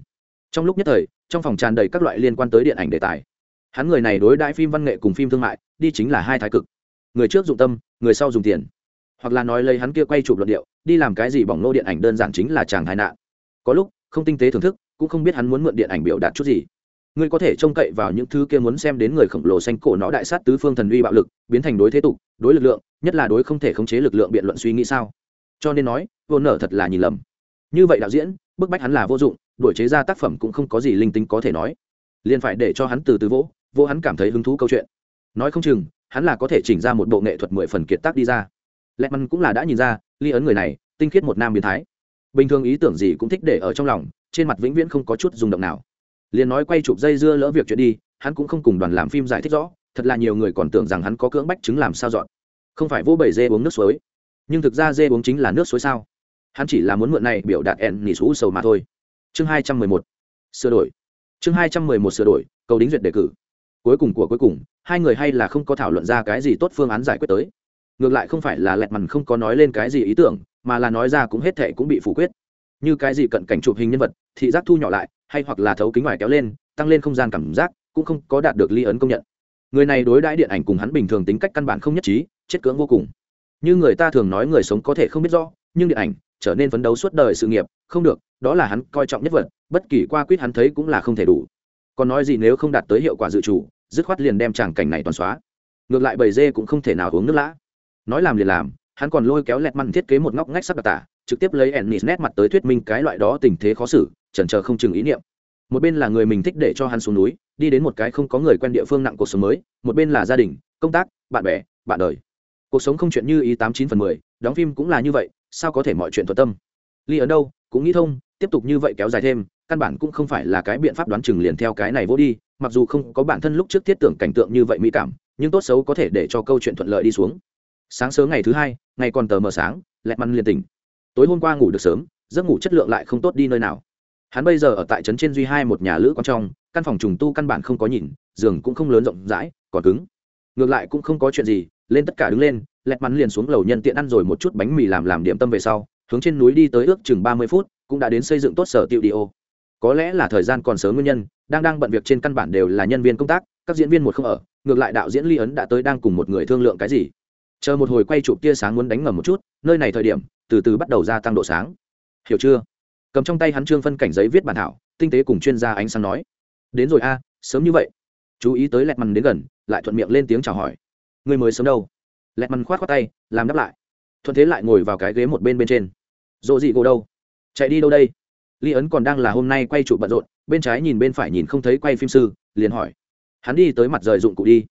Trong lúc nhất thời, trong phòng tràn đầy các loại liên quan tới điện ảnh đề tài. Hắn người này đối đãi phim văn nghệ cùng phim thương mại, đi chính là hai thái cực người trước dụng tâm, người sau dùng tiền. Hoặc là nói lấy hắn kia quay chụp luận điệu, đi làm cái gì bỏng nô điện ảnh đơn giản chính là chàng tai nạn. Có lúc, không tinh tế thưởng thức, cũng không biết hắn muốn mượn điện ảnh biểu đạt chút gì. Ngươi có thể trông cậy vào những thứ kia muốn xem đến người khổng lồ xanh cổ nó đại sát tứ phương thần uy bạo lực, biến thành đối thế tục, đối lực lượng, nhất là đối không thể khống chế lực lượng biện luận suy nghĩ sao? Cho nên nói, vô nở thật là nhìn lầm. Như vậy đạo diễn, bức bách hắn là vô dụng đổi chế ra tác phẩm cũng không có gì linh tinh có thể nói. Liền phải để cho hắn từ từ vỗ vô hắn cảm thấy hứng thú câu chuyện. Nói không chừng hắn là có thể chỉnh ra một bộ nghệ thuật mười phần kiệt tác đi ra. Lẹ mắn cũng là đã nhìn ra, ly ấn người này, tinh khiết một nam biến thái. Bình thường ý tưởng gì cũng thích để ở trong lòng, trên mặt vĩnh viễn không có chút rung động nào. Liền nói quay chụp dây dưa lỡ việc chuyện đi, hắn cũng không cùng đoàn làm phim giải thích rõ, thật là nhiều người còn tưởng rằng hắn có cưỡng bách chứng làm sao dọn. Không phải vô bầy dê uống nước suối. Nhưng thực ra dê uống chính là nước suối sao? Hắn chỉ là muốn mượn này biểu đạt ẹn nỉ xú sầu mà thôi. Chương hai trăm mười một, sửa đổi. Chương hai trăm mười một sửa đổi, cầu đính duyệt đề cử cuối cùng của cuối cùng, hai người hay là không có thảo luận ra cái gì tốt phương án giải quyết tới. Ngược lại không phải là lẹt mằn không có nói lên cái gì ý tưởng, mà là nói ra cũng hết thệ cũng bị phủ quyết. Như cái gì cận cảnh chụp hình nhân vật, thị giác thu nhỏ lại, hay hoặc là thấu kính ngoài kéo lên, tăng lên không gian cảm giác, cũng không có đạt được ly ấn công nhận. Người này đối đãi điện ảnh cùng hắn bình thường tính cách căn bản không nhất trí, chết cưỡng vô cùng. Như người ta thường nói người sống có thể không biết rõ, nhưng điện ảnh trở nên phấn đấu suốt đời sự nghiệp, không được, đó là hắn coi trọng nhất vật, bất kỳ qua quýt hắn thấy cũng là không thể đủ. Còn nói gì nếu không đạt tới hiệu quả dự trù dứt khoát liền đem tràng cảnh này toàn xóa. Ngược lại bầy dê cũng không thể nào uống nước lã. Nói làm liền làm, hắn còn lôi kéo lẹt măn thiết kế một ngóc ngách sắc đặc tả, trực tiếp lấy ennis nét mặt tới thuyết minh cái loại đó tình thế khó xử, chần chờ không chừng ý niệm. Một bên là người mình thích để cho hắn xuống núi, đi đến một cái không có người quen địa phương nặng cuộc sống mới, một bên là gia đình, công tác, bạn bè, bạn đời. Cuộc sống không chuyện như ý tám chín phần mười, đóng phim cũng là như vậy, sao có thể mọi chuyện thuận tâm? Ly ở đâu, cũng nghĩ thông, tiếp tục như vậy kéo dài thêm, căn bản cũng không phải là cái biện pháp đoán chừng liền theo cái này vô đi mặc dù không có bản thân lúc trước thiết tưởng cảnh tượng như vậy mỹ cảm, nhưng tốt xấu có thể để cho câu chuyện thuận lợi đi xuống. Sáng sớm ngày thứ hai, ngày còn tờ mờ sáng, lẹt măn liền tỉnh. Tối hôm qua ngủ được sớm, giấc ngủ chất lượng lại không tốt đi nơi nào. Hắn bây giờ ở tại trấn trên duy hai một nhà lữ con trong, căn phòng trùng tu căn bản không có nhìn, giường cũng không lớn rộng rãi, còn cứng. Ngược lại cũng không có chuyện gì, lên tất cả đứng lên, lẹt mắn liền xuống lầu nhân tiện ăn rồi một chút bánh mì làm làm điểm tâm về sau, hướng trên núi đi tới ước chừng ba mươi phút, cũng đã đến xây dựng tốt sở tiệu đi ô. Có lẽ là thời gian còn sớm nguyên nhân đang đang bận việc trên căn bản đều là nhân viên công tác, các diễn viên một không ở, ngược lại đạo diễn ly ấn đã tới đang cùng một người thương lượng cái gì. Chờ một hồi quay chụp tia sáng muốn đánh ngầm một chút, nơi này thời điểm, từ từ bắt đầu gia tăng độ sáng. Hiểu chưa? Cầm trong tay hắn trương phân cảnh giấy viết bản thảo, tinh tế cùng chuyên gia ánh sáng nói. Đến rồi a, sớm như vậy. Chú ý tới lẹt mằn đến gần, lại thuận miệng lên tiếng chào hỏi. Người mới sớm đâu? Lẹt mằn khoát khoát tay, làm đáp lại. Thuận thế lại ngồi vào cái ghế một bên bên trên. Rộ dị gỗ đâu? Chạy đi đâu đây? Ly ấn còn đang là hôm nay quay chụp bận rộn bên trái nhìn bên phải nhìn không thấy quay phim sư, liền hỏi. Hắn đi tới mặt rời dụng cụ đi.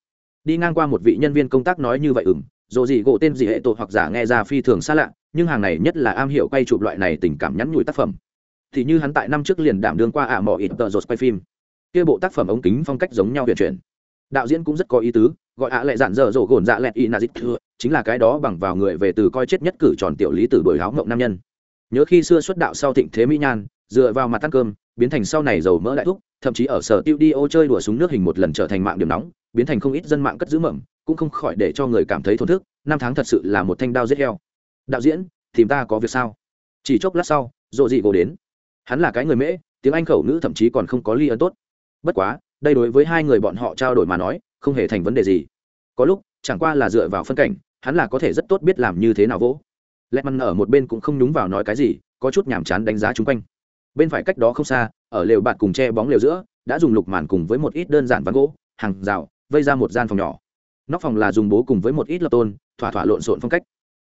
Đi ngang qua một vị nhân viên công tác nói như vậy ừng dù gì gỗ tên gì hệ tội hoặc giả nghe ra phi thường xa lạ, nhưng hàng này nhất là am hiểu quay chụp loại này tình cảm nhắn nhủi tác phẩm. Thì như hắn tại năm trước liền đảm đương qua ả mỏ ít tờ rột quay phim. Kia bộ tác phẩm ống kính phong cách giống nhau huyền chuyển. Đạo diễn cũng rất có ý tứ, gọi ạ lại dạn dở dỗ gồn dạ lẹt y nazit thưa, chính là cái đó bằng vào người về từ coi chết nhất cử tròn tiểu lý tử đổi háo mộng nam nhân. Nhớ khi xưa xuất đạo sau thịnh thế mỹ nhan, dựa vào mặt ăn cơm biến thành sau này dầu mỡ đại thúc, thậm chí ở sở tiêu đi ô chơi đùa súng nước hình một lần trở thành mạng điểm nóng, biến thành không ít dân mạng cất giữ mầm, cũng không khỏi để cho người cảm thấy thổn thức, năm tháng thật sự là một thanh đao giết heo. Đạo diễn, tìm ta có việc sao? Chỉ chốc lát sau rộ dị gỗ đến. Hắn là cái người mễ, tiếng anh khẩu ngữ thậm chí còn không có ly ấn tốt. Bất quá, đây đối với hai người bọn họ trao đổi mà nói, không hề thành vấn đề gì. Có lúc, chẳng qua là dựa vào phân cảnh, hắn là có thể rất tốt biết làm như thế nào vỗ. Lẹ măn ở một bên cũng không nhúng vào nói cái gì, có chút nhàm chán đánh giá chung quanh bên phải cách đó không xa, ở lều bạt cùng che bóng lều giữa, đã dùng lục màn cùng với một ít đơn giản ván gỗ, hàng rào, vây ra một gian phòng nhỏ. Nóc phòng là dùng bố cùng với một ít lập tôn, thỏa thỏa lộn xộn phong cách.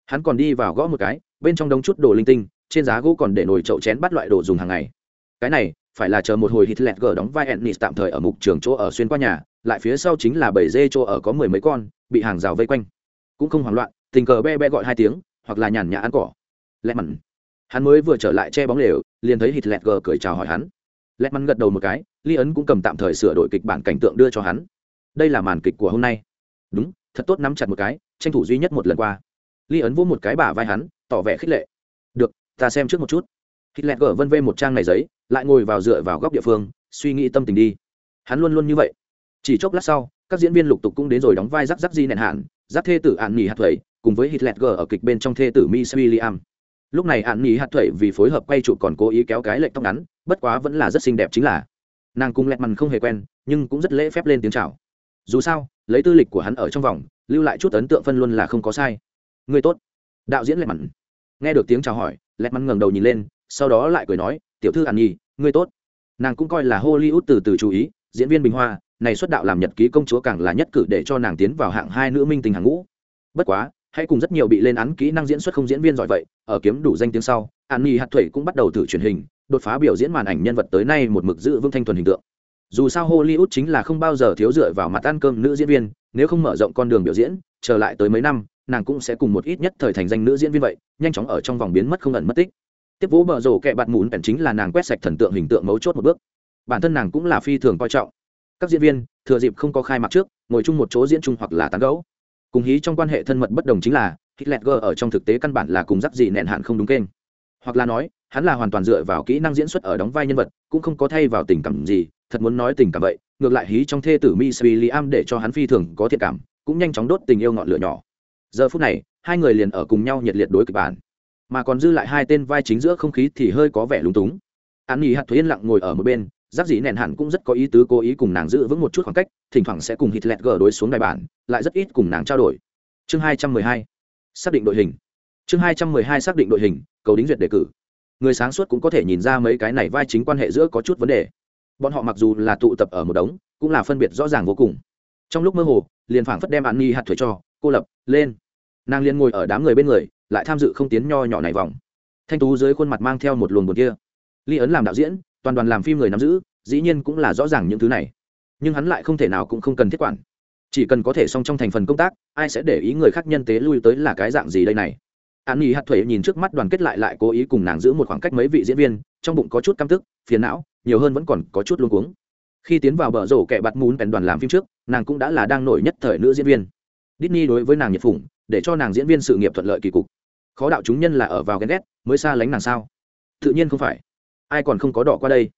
Hắn còn đi vào gõ một cái, bên trong đống chút đồ linh tinh, trên giá gỗ còn để nồi chậu chén bắt loại đồ dùng hàng ngày. Cái này, phải là chờ một hồi hitler gờ đóng vai ennis tạm thời ở mục trường chỗ ở xuyên qua nhà, lại phía sau chính là bảy dê chỗ ở có mười mấy con, bị hàng rào vây quanh. Cũng không hoảng loạn, tình cờ be be gọi hai tiếng, hoặc là nhàn nhã ăn cỏ. Lẹ mặn hắn mới vừa trở lại che bóng lều, liền thấy hitler g cười chào hỏi hắn. Lẹt mắn gật đầu một cái ly ấn cũng cầm tạm thời sửa đổi kịch bản cảnh tượng đưa cho hắn. Đây là màn kịch của hôm nay. Đúng, thật tốt nắm chặt một cái, tranh thủ duy nhất một lần qua. Ly ấn vỗ một cái bả vai hắn, tỏ vẻ khích lệ. Được, ta xem trước một chút. Hít lẹt gờ vân vê một trang này giấy, lại ngồi vào dựa vào góc địa phương, suy nghĩ tâm tình đi. Hắn luôn luôn như vậy. Chỉ chốc lát sau, các diễn viên lục tục cũng đến rồi đóng vai rắc rắc di nẹn hạn rắc thê tử ạn nghỉ hạt thuẩy cùng với hitler g ở kịch bên trong thê tử miss william lúc này hạn nghỉ hạt thuệ vì phối hợp quay trụ còn cố ý kéo cái lệnh tóc ngắn, bất quá vẫn là rất xinh đẹp chính là. Nàng cung lẹt mằn không hề quen, nhưng cũng rất lễ phép lên tiếng chào. Dù sao, lấy tư lịch của hắn ở trong vòng, lưu lại chút ấn tượng phân luôn là không có sai. Người tốt. Đạo diễn lẹt mằn. Nghe được tiếng chào hỏi, lẹt mằn ngẩng đầu nhìn lên, sau đó lại cười nói, tiểu thư ạn nhi, người tốt. Nàng cũng coi là hollywood từ từ chú ý, diễn viên bình hoa, này xuất đạo làm nhật ký công chúa càng là nhất cử để cho nàng tiến vào hạng hai nữ minh tình hàng ngũ. Bất quá hãy cùng rất nhiều bị lên án kỹ năng diễn xuất không diễn viên giỏi vậy, ở kiếm đủ danh tiếng sau, an nhi hạt thủy cũng bắt đầu thử truyền hình, đột phá biểu diễn màn ảnh nhân vật tới nay một mực giữ vững thanh thuần hình tượng. Dù sao hollywood chính là không bao giờ thiếu dựa vào mặt ăn cơm nữ diễn viên, nếu không mở rộng con đường biểu diễn trở lại tới mấy năm, nàng cũng sẽ cùng một ít nhất thời thành danh nữ diễn viên vậy, nhanh chóng ở trong vòng biến mất không ẩn mất tích. Tiếp vũ bờ rổ kẹ bạt mùn bèn chính là nàng quét sạch thần tượng hình tượng mấu chốt một bước. Bản thân nàng cũng là phi thường coi trọng. Các diễn viên, thừa dịp không có khai mạc trước, ngồi chung một chỗ diễn chung hoặc là tán gấu cùng hí trong quan hệ thân mật bất đồng chính là, hitler ở trong thực tế căn bản là cùng giáp gì nẹn hạn không đúng kênh. Hoặc là nói, hắn là hoàn toàn dựa vào kỹ năng diễn xuất ở đóng vai nhân vật, cũng không có thay vào tình cảm gì, thật muốn nói tình cảm vậy, ngược lại hí trong thê tử miss william để cho hắn phi thường có thiện cảm, cũng nhanh chóng đốt tình yêu ngọn lửa nhỏ. Giờ phút này, hai người liền ở cùng nhau nhiệt liệt đối kịch bản. Mà còn dư lại hai tên vai chính giữa không khí thì hơi có vẻ lúng túng. An nghỉ hạt thuế yên lặng ngồi ở một bên giác dĩ nện hẳn cũng rất có ý tứ cố ý cùng nàng giữ vững một chút khoảng cách, thỉnh thoảng sẽ cùng hít lẹt gờ đối xuống đài bản, lại rất ít cùng nàng trao đổi. Chương hai trăm mười hai, xác định đội hình. Chương hai trăm mười hai xác định đội hình, cầu đính duyệt đề cử. Người sáng suốt cũng có thể nhìn ra mấy cái này vai chính quan hệ giữa có chút vấn đề. Bọn họ mặc dù là tụ tập ở một đống, cũng là phân biệt rõ ràng vô cùng. Trong lúc mơ hồ, liền phảng phất đem an ni hạt thuế cho, cô lập, lên. Nàng liền ngồi ở đám người bên người, lại tham dự không tiến nho nhỏ này vòng. Thanh tú dưới khuôn mặt mang theo một luồng buồn kia. Ly ấn làm đạo diễn toàn đoàn làm phim người nắm giữ, dĩ nhiên cũng là rõ ràng những thứ này. Nhưng hắn lại không thể nào cũng không cần thiết quản. Chỉ cần có thể xong trong thành phần công tác, ai sẽ để ý người khác nhân tế lui tới là cái dạng gì đây này? An nhi hạt thuế nhìn trước mắt đoàn kết lại lại cố ý cùng nàng giữ một khoảng cách mấy vị diễn viên, trong bụng có chút căm tức, phiền não, nhiều hơn vẫn còn có chút luống cuống. Khi tiến vào bờ rổ kẻ bạt mún bèn đoàn làm phim trước, nàng cũng đã là đang nổi nhất thời nữ diễn viên. Disney đối với nàng nhiệt phủng để cho nàng diễn viên sự nghiệp thuận lợi kỳ cục. Khó đạo chúng nhân là ở vào ghen ghét, mới xa lánh nàng sao? Tự nhiên không phải ai còn không có đỏ qua đây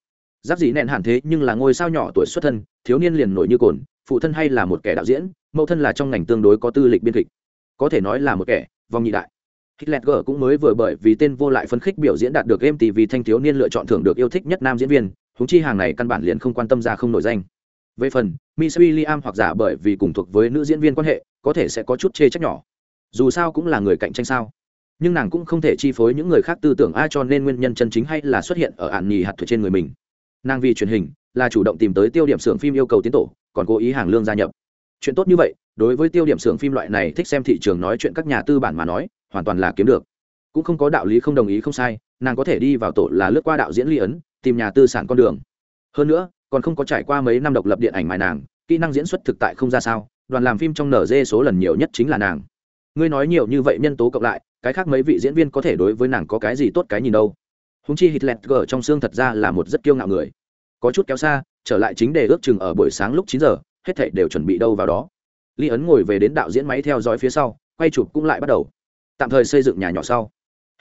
giáp dị nẹn hẳn thế nhưng là ngôi sao nhỏ tuổi xuất thân thiếu niên liền nổi như cồn phụ thân hay là một kẻ đạo diễn mẫu thân là trong ngành tương đối có tư lịch biên kịch có thể nói là một kẻ vòng nhị đại Hitler G cũng mới vừa bởi vì tên vô lại phấn khích biểu diễn đạt được game TV thanh thiếu niên lựa chọn thưởng được yêu thích nhất nam diễn viên, huống chi hàng này căn bản liền không quan tâm ra không nổi danh. Về phần, Miss William hoặc giả bởi vì cùng thuộc với nữ diễn viên quan hệ, có thể sẽ có chút chê trách nhỏ. Dù sao cũng là người cạnh tranh sao nhưng nàng cũng không thể chi phối những người khác tư tưởng ai cho nên nguyên nhân chân chính hay là xuất hiện ở ạn nhì hạt thuật trên người mình. Nàng vì truyền hình là chủ động tìm tới tiêu điểm xưởng phim yêu cầu tiến tổ, còn cố ý hàng lương gia nhập. Chuyện tốt như vậy, đối với tiêu điểm xưởng phim loại này thích xem thị trường nói chuyện các nhà tư bản mà nói, hoàn toàn là kiếm được. Cũng không có đạo lý không đồng ý không sai, nàng có thể đi vào tổ là lướt qua đạo diễn ly ấn, tìm nhà tư sản con đường. Hơn nữa, còn không có trải qua mấy năm độc lập điện ảnh mài nàng, kỹ năng diễn xuất thực tại không ra sao, đoàn làm phim trong nở dê số lần nhiều nhất chính là nàng. Ngươi nói nhiều như vậy nhân tố cộng lại cái khác mấy vị diễn viên có thể đối với nàng có cái gì tốt cái nhìn đâu. Húng chi hitler trong xương thật ra là một rất kiêu ngạo người. Có chút kéo xa, trở lại chính đề ước chừng ở buổi sáng lúc chín giờ, hết thảy đều chuẩn bị đâu vào đó. Ly ấn ngồi về đến đạo diễn máy theo dõi phía sau, quay chụp cũng lại bắt đầu. Tạm thời xây dựng nhà nhỏ sau.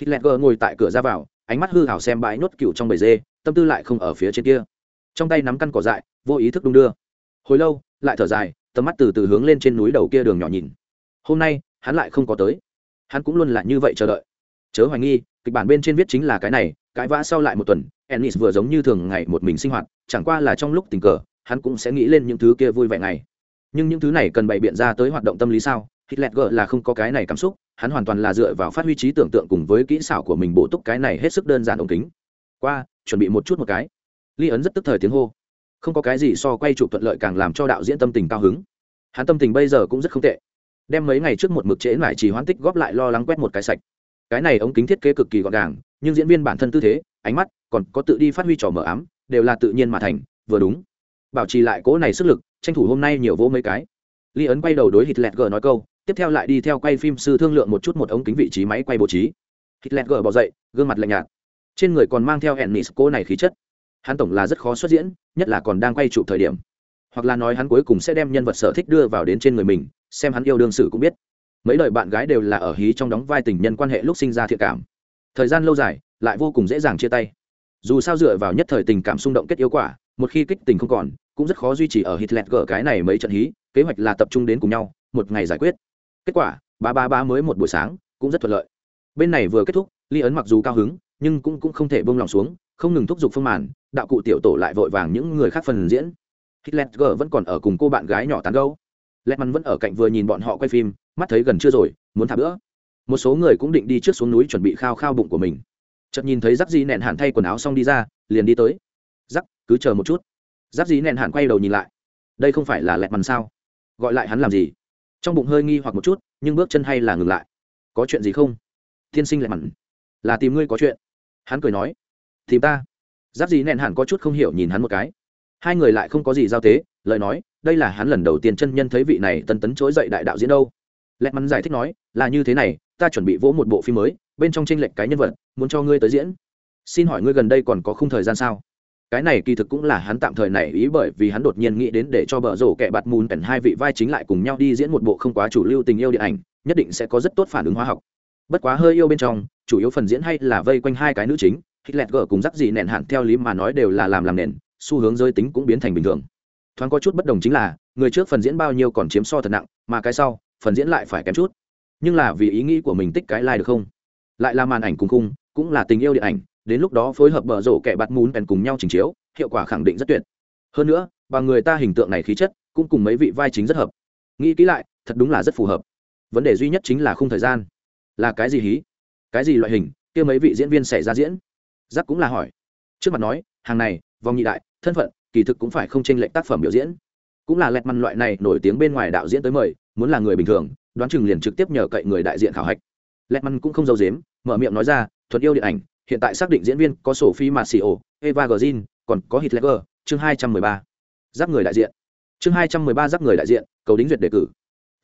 Hitler ngồi tại cửa ra vào, ánh mắt hư hảo xem bãi nốt cựu trong bầy dê, tâm tư lại không ở phía trên kia. Trong tay nắm căn cỏ dại, vô ý thức đung đưa. Hồi lâu, lại thở dài, tầm mắt từ từ hướng lên trên núi đầu kia đường nhỏ nhìn. Hôm nay, hắn lại không có tới hắn cũng luôn là như vậy chờ đợi. Chớ hoài nghi, kịch bản bên trên viết chính là cái này cãi vã sau lại một tuần, ennis vừa giống như thường ngày một mình sinh hoạt, chẳng qua là trong lúc tình cờ, hắn cũng sẽ nghĩ lên những thứ kia vui vẻ này nhưng những thứ này cần bày biện ra tới hoạt động tâm lý sao? Hitler g là không có cái này cảm xúc, hắn hoàn toàn là dựa vào phát huy trí tưởng tượng cùng với kỹ xảo của mình bổ túc cái này hết sức đơn giản ống kính. Qua, chuẩn bị một chút một cái. Ly ấn rất tức thời tiếng hô. Không có cái gì so quay chụp thuận lợi càng làm cho đạo diễn tâm tình cao hứng. Hắn tâm tình bây giờ cũng rất không tệ đem mấy ngày trước một mực trễ lại chỉ hoán tích góp lại lo lắng quét một cái sạch. Cái này ống kính thiết kế cực kỳ gọn gàng, nhưng diễn viên bản thân tư thế, ánh mắt còn có tự đi phát huy trò mở ám, đều là tự nhiên mà thành, vừa đúng. Bảo trì lại cỗ này sức lực, tranh thủ hôm nay nhiều vỗ mấy cái. Ly ấn quay đầu đối hít lẹt gờ nói câu, tiếp theo lại đi theo quay phim sư thương lượng một chút một ống kính vị trí máy quay bố trí. Hít lẹt gờ bỏ dậy, gương mặt lạnh nhạt. Trên người còn mang theo hẹn nị cô này khí chất. Hắn tổng là rất khó xuất diễn, nhất là còn đang quay chụp thời điểm. Hoặc là nói hắn cuối cùng sẽ đem nhân vật sở thích đưa vào đến trên người mình xem hắn yêu đương sử cũng biết. Mấy đời bạn gái đều là ở hí trong đóng vai tình nhân quan hệ lúc sinh ra thiện cảm. Thời gian lâu dài, lại vô cùng dễ dàng chia tay. Dù sao dựa vào nhất thời tình cảm xung động kết yêu quả, một khi kích tình không còn, cũng rất khó duy trì ở hitler gỡ cái này mấy trận hí, kế hoạch là tập trung đến cùng nhau, một ngày giải quyết. Kết quả, ba ba ba mới một buổi sáng, cũng rất thuận lợi. Bên này vừa kết thúc, ly ấn mặc dù cao hứng, nhưng cũng cũng không thể bông lòng xuống, không ngừng thúc giục phương màn, đạo cụ tiểu tổ lại vội vàng những người khác phần diễn. Hitler g vẫn còn ở cùng cô bạn gái nhỏ tán gâu lẹt mắn vẫn ở cạnh vừa nhìn bọn họ quay phim, mắt thấy gần chưa rồi, muốn thả bữa. Một số người cũng định đi trước xuống núi chuẩn bị khao khao bụng của mình. Chợt nhìn thấy giáp di nẹn hạn thay quần áo xong đi ra, liền đi tới. Giáp, cứ chờ một chút. Giáp di nẹn hạn quay đầu nhìn lại. Đây không phải là lẹt mắn sao? Gọi lại hắn làm gì? Trong bụng hơi nghi hoặc một chút, nhưng bước chân hay là ngừng lại. Có chuyện gì không? Tiên sinh lẹt mắn là tìm ngươi có chuyện. Hắn cười nói. Tìm ta? Giáp di nẹn hẳn có chút không hiểu nhìn hắn một cái. Hai người lại không có gì giao tế, lời nói đây là hắn lần đầu tiên chân nhân thấy vị này tân tấn chối dậy đại đạo diễn đâu. Lẹt mắn giải thích nói, là như thế này, ta chuẩn bị vỗ một bộ phim mới, bên trong tranh lệch cái nhân vật, muốn cho ngươi tới diễn. Xin hỏi ngươi gần đây còn có không thời gian sao? Cái này kỳ thực cũng là hắn tạm thời này ý bởi vì hắn đột nhiên nghĩ đến để cho bờ rổ kẻ bạt mùn cảnh hai vị vai chính lại cùng nhau đi diễn một bộ không quá chủ lưu tình yêu điện ảnh, nhất định sẽ có rất tốt phản ứng hóa học. Bất quá hơi yêu bên trong, chủ yếu phần diễn hay là vây quanh hai cái nữ chính, hitler gở cùng rắc gì nền hạn theo lý mà nói đều là làm làm nền, xu hướng giới tính cũng biến thành bình thường thoáng có chút bất đồng chính là, người trước phần diễn bao nhiêu còn chiếm so thật nặng, mà cái sau, phần diễn lại phải kém chút. Nhưng là vì ý nghĩ của mình tích cái like được không? Lại là màn ảnh cùng khung, cũng là tình yêu điện ảnh, đến lúc đó phối hợp bờ rổ kẻ bắt mún bèn cùng nhau trình chiếu, hiệu quả khẳng định rất tuyệt. Hơn nữa, bằng người ta hình tượng này khí chất, cũng cùng mấy vị vai chính rất hợp. Nghĩ kỹ lại, thật đúng là rất phù hợp. Vấn đề duy nhất chính là khung thời gian. Là cái gì hí? Cái gì loại hình? Kia mấy vị diễn viên xảy ra diễn? Giáp cũng là hỏi. Trước mặt nói, hàng này, vòng nhị đại, thân phận kỳ thực cũng phải không tranh lệch tác phẩm biểu diễn. Cũng là lẹt măn loại này nổi tiếng bên ngoài đạo diễn tới mời, muốn là người bình thường, đoán chừng liền trực tiếp nhờ cậy người đại diện khảo hạch. Lẹt măn cũng không giấu dếm mở miệng nói ra, thuật yêu điện ảnh, hiện tại xác định diễn viên có sophie marcio, eva grzin còn có hitler chương hai trăm mười ba. Giáp người đại diện. Chương hai trăm mười ba giáp người đại diện, cầu đính duyệt đề cử.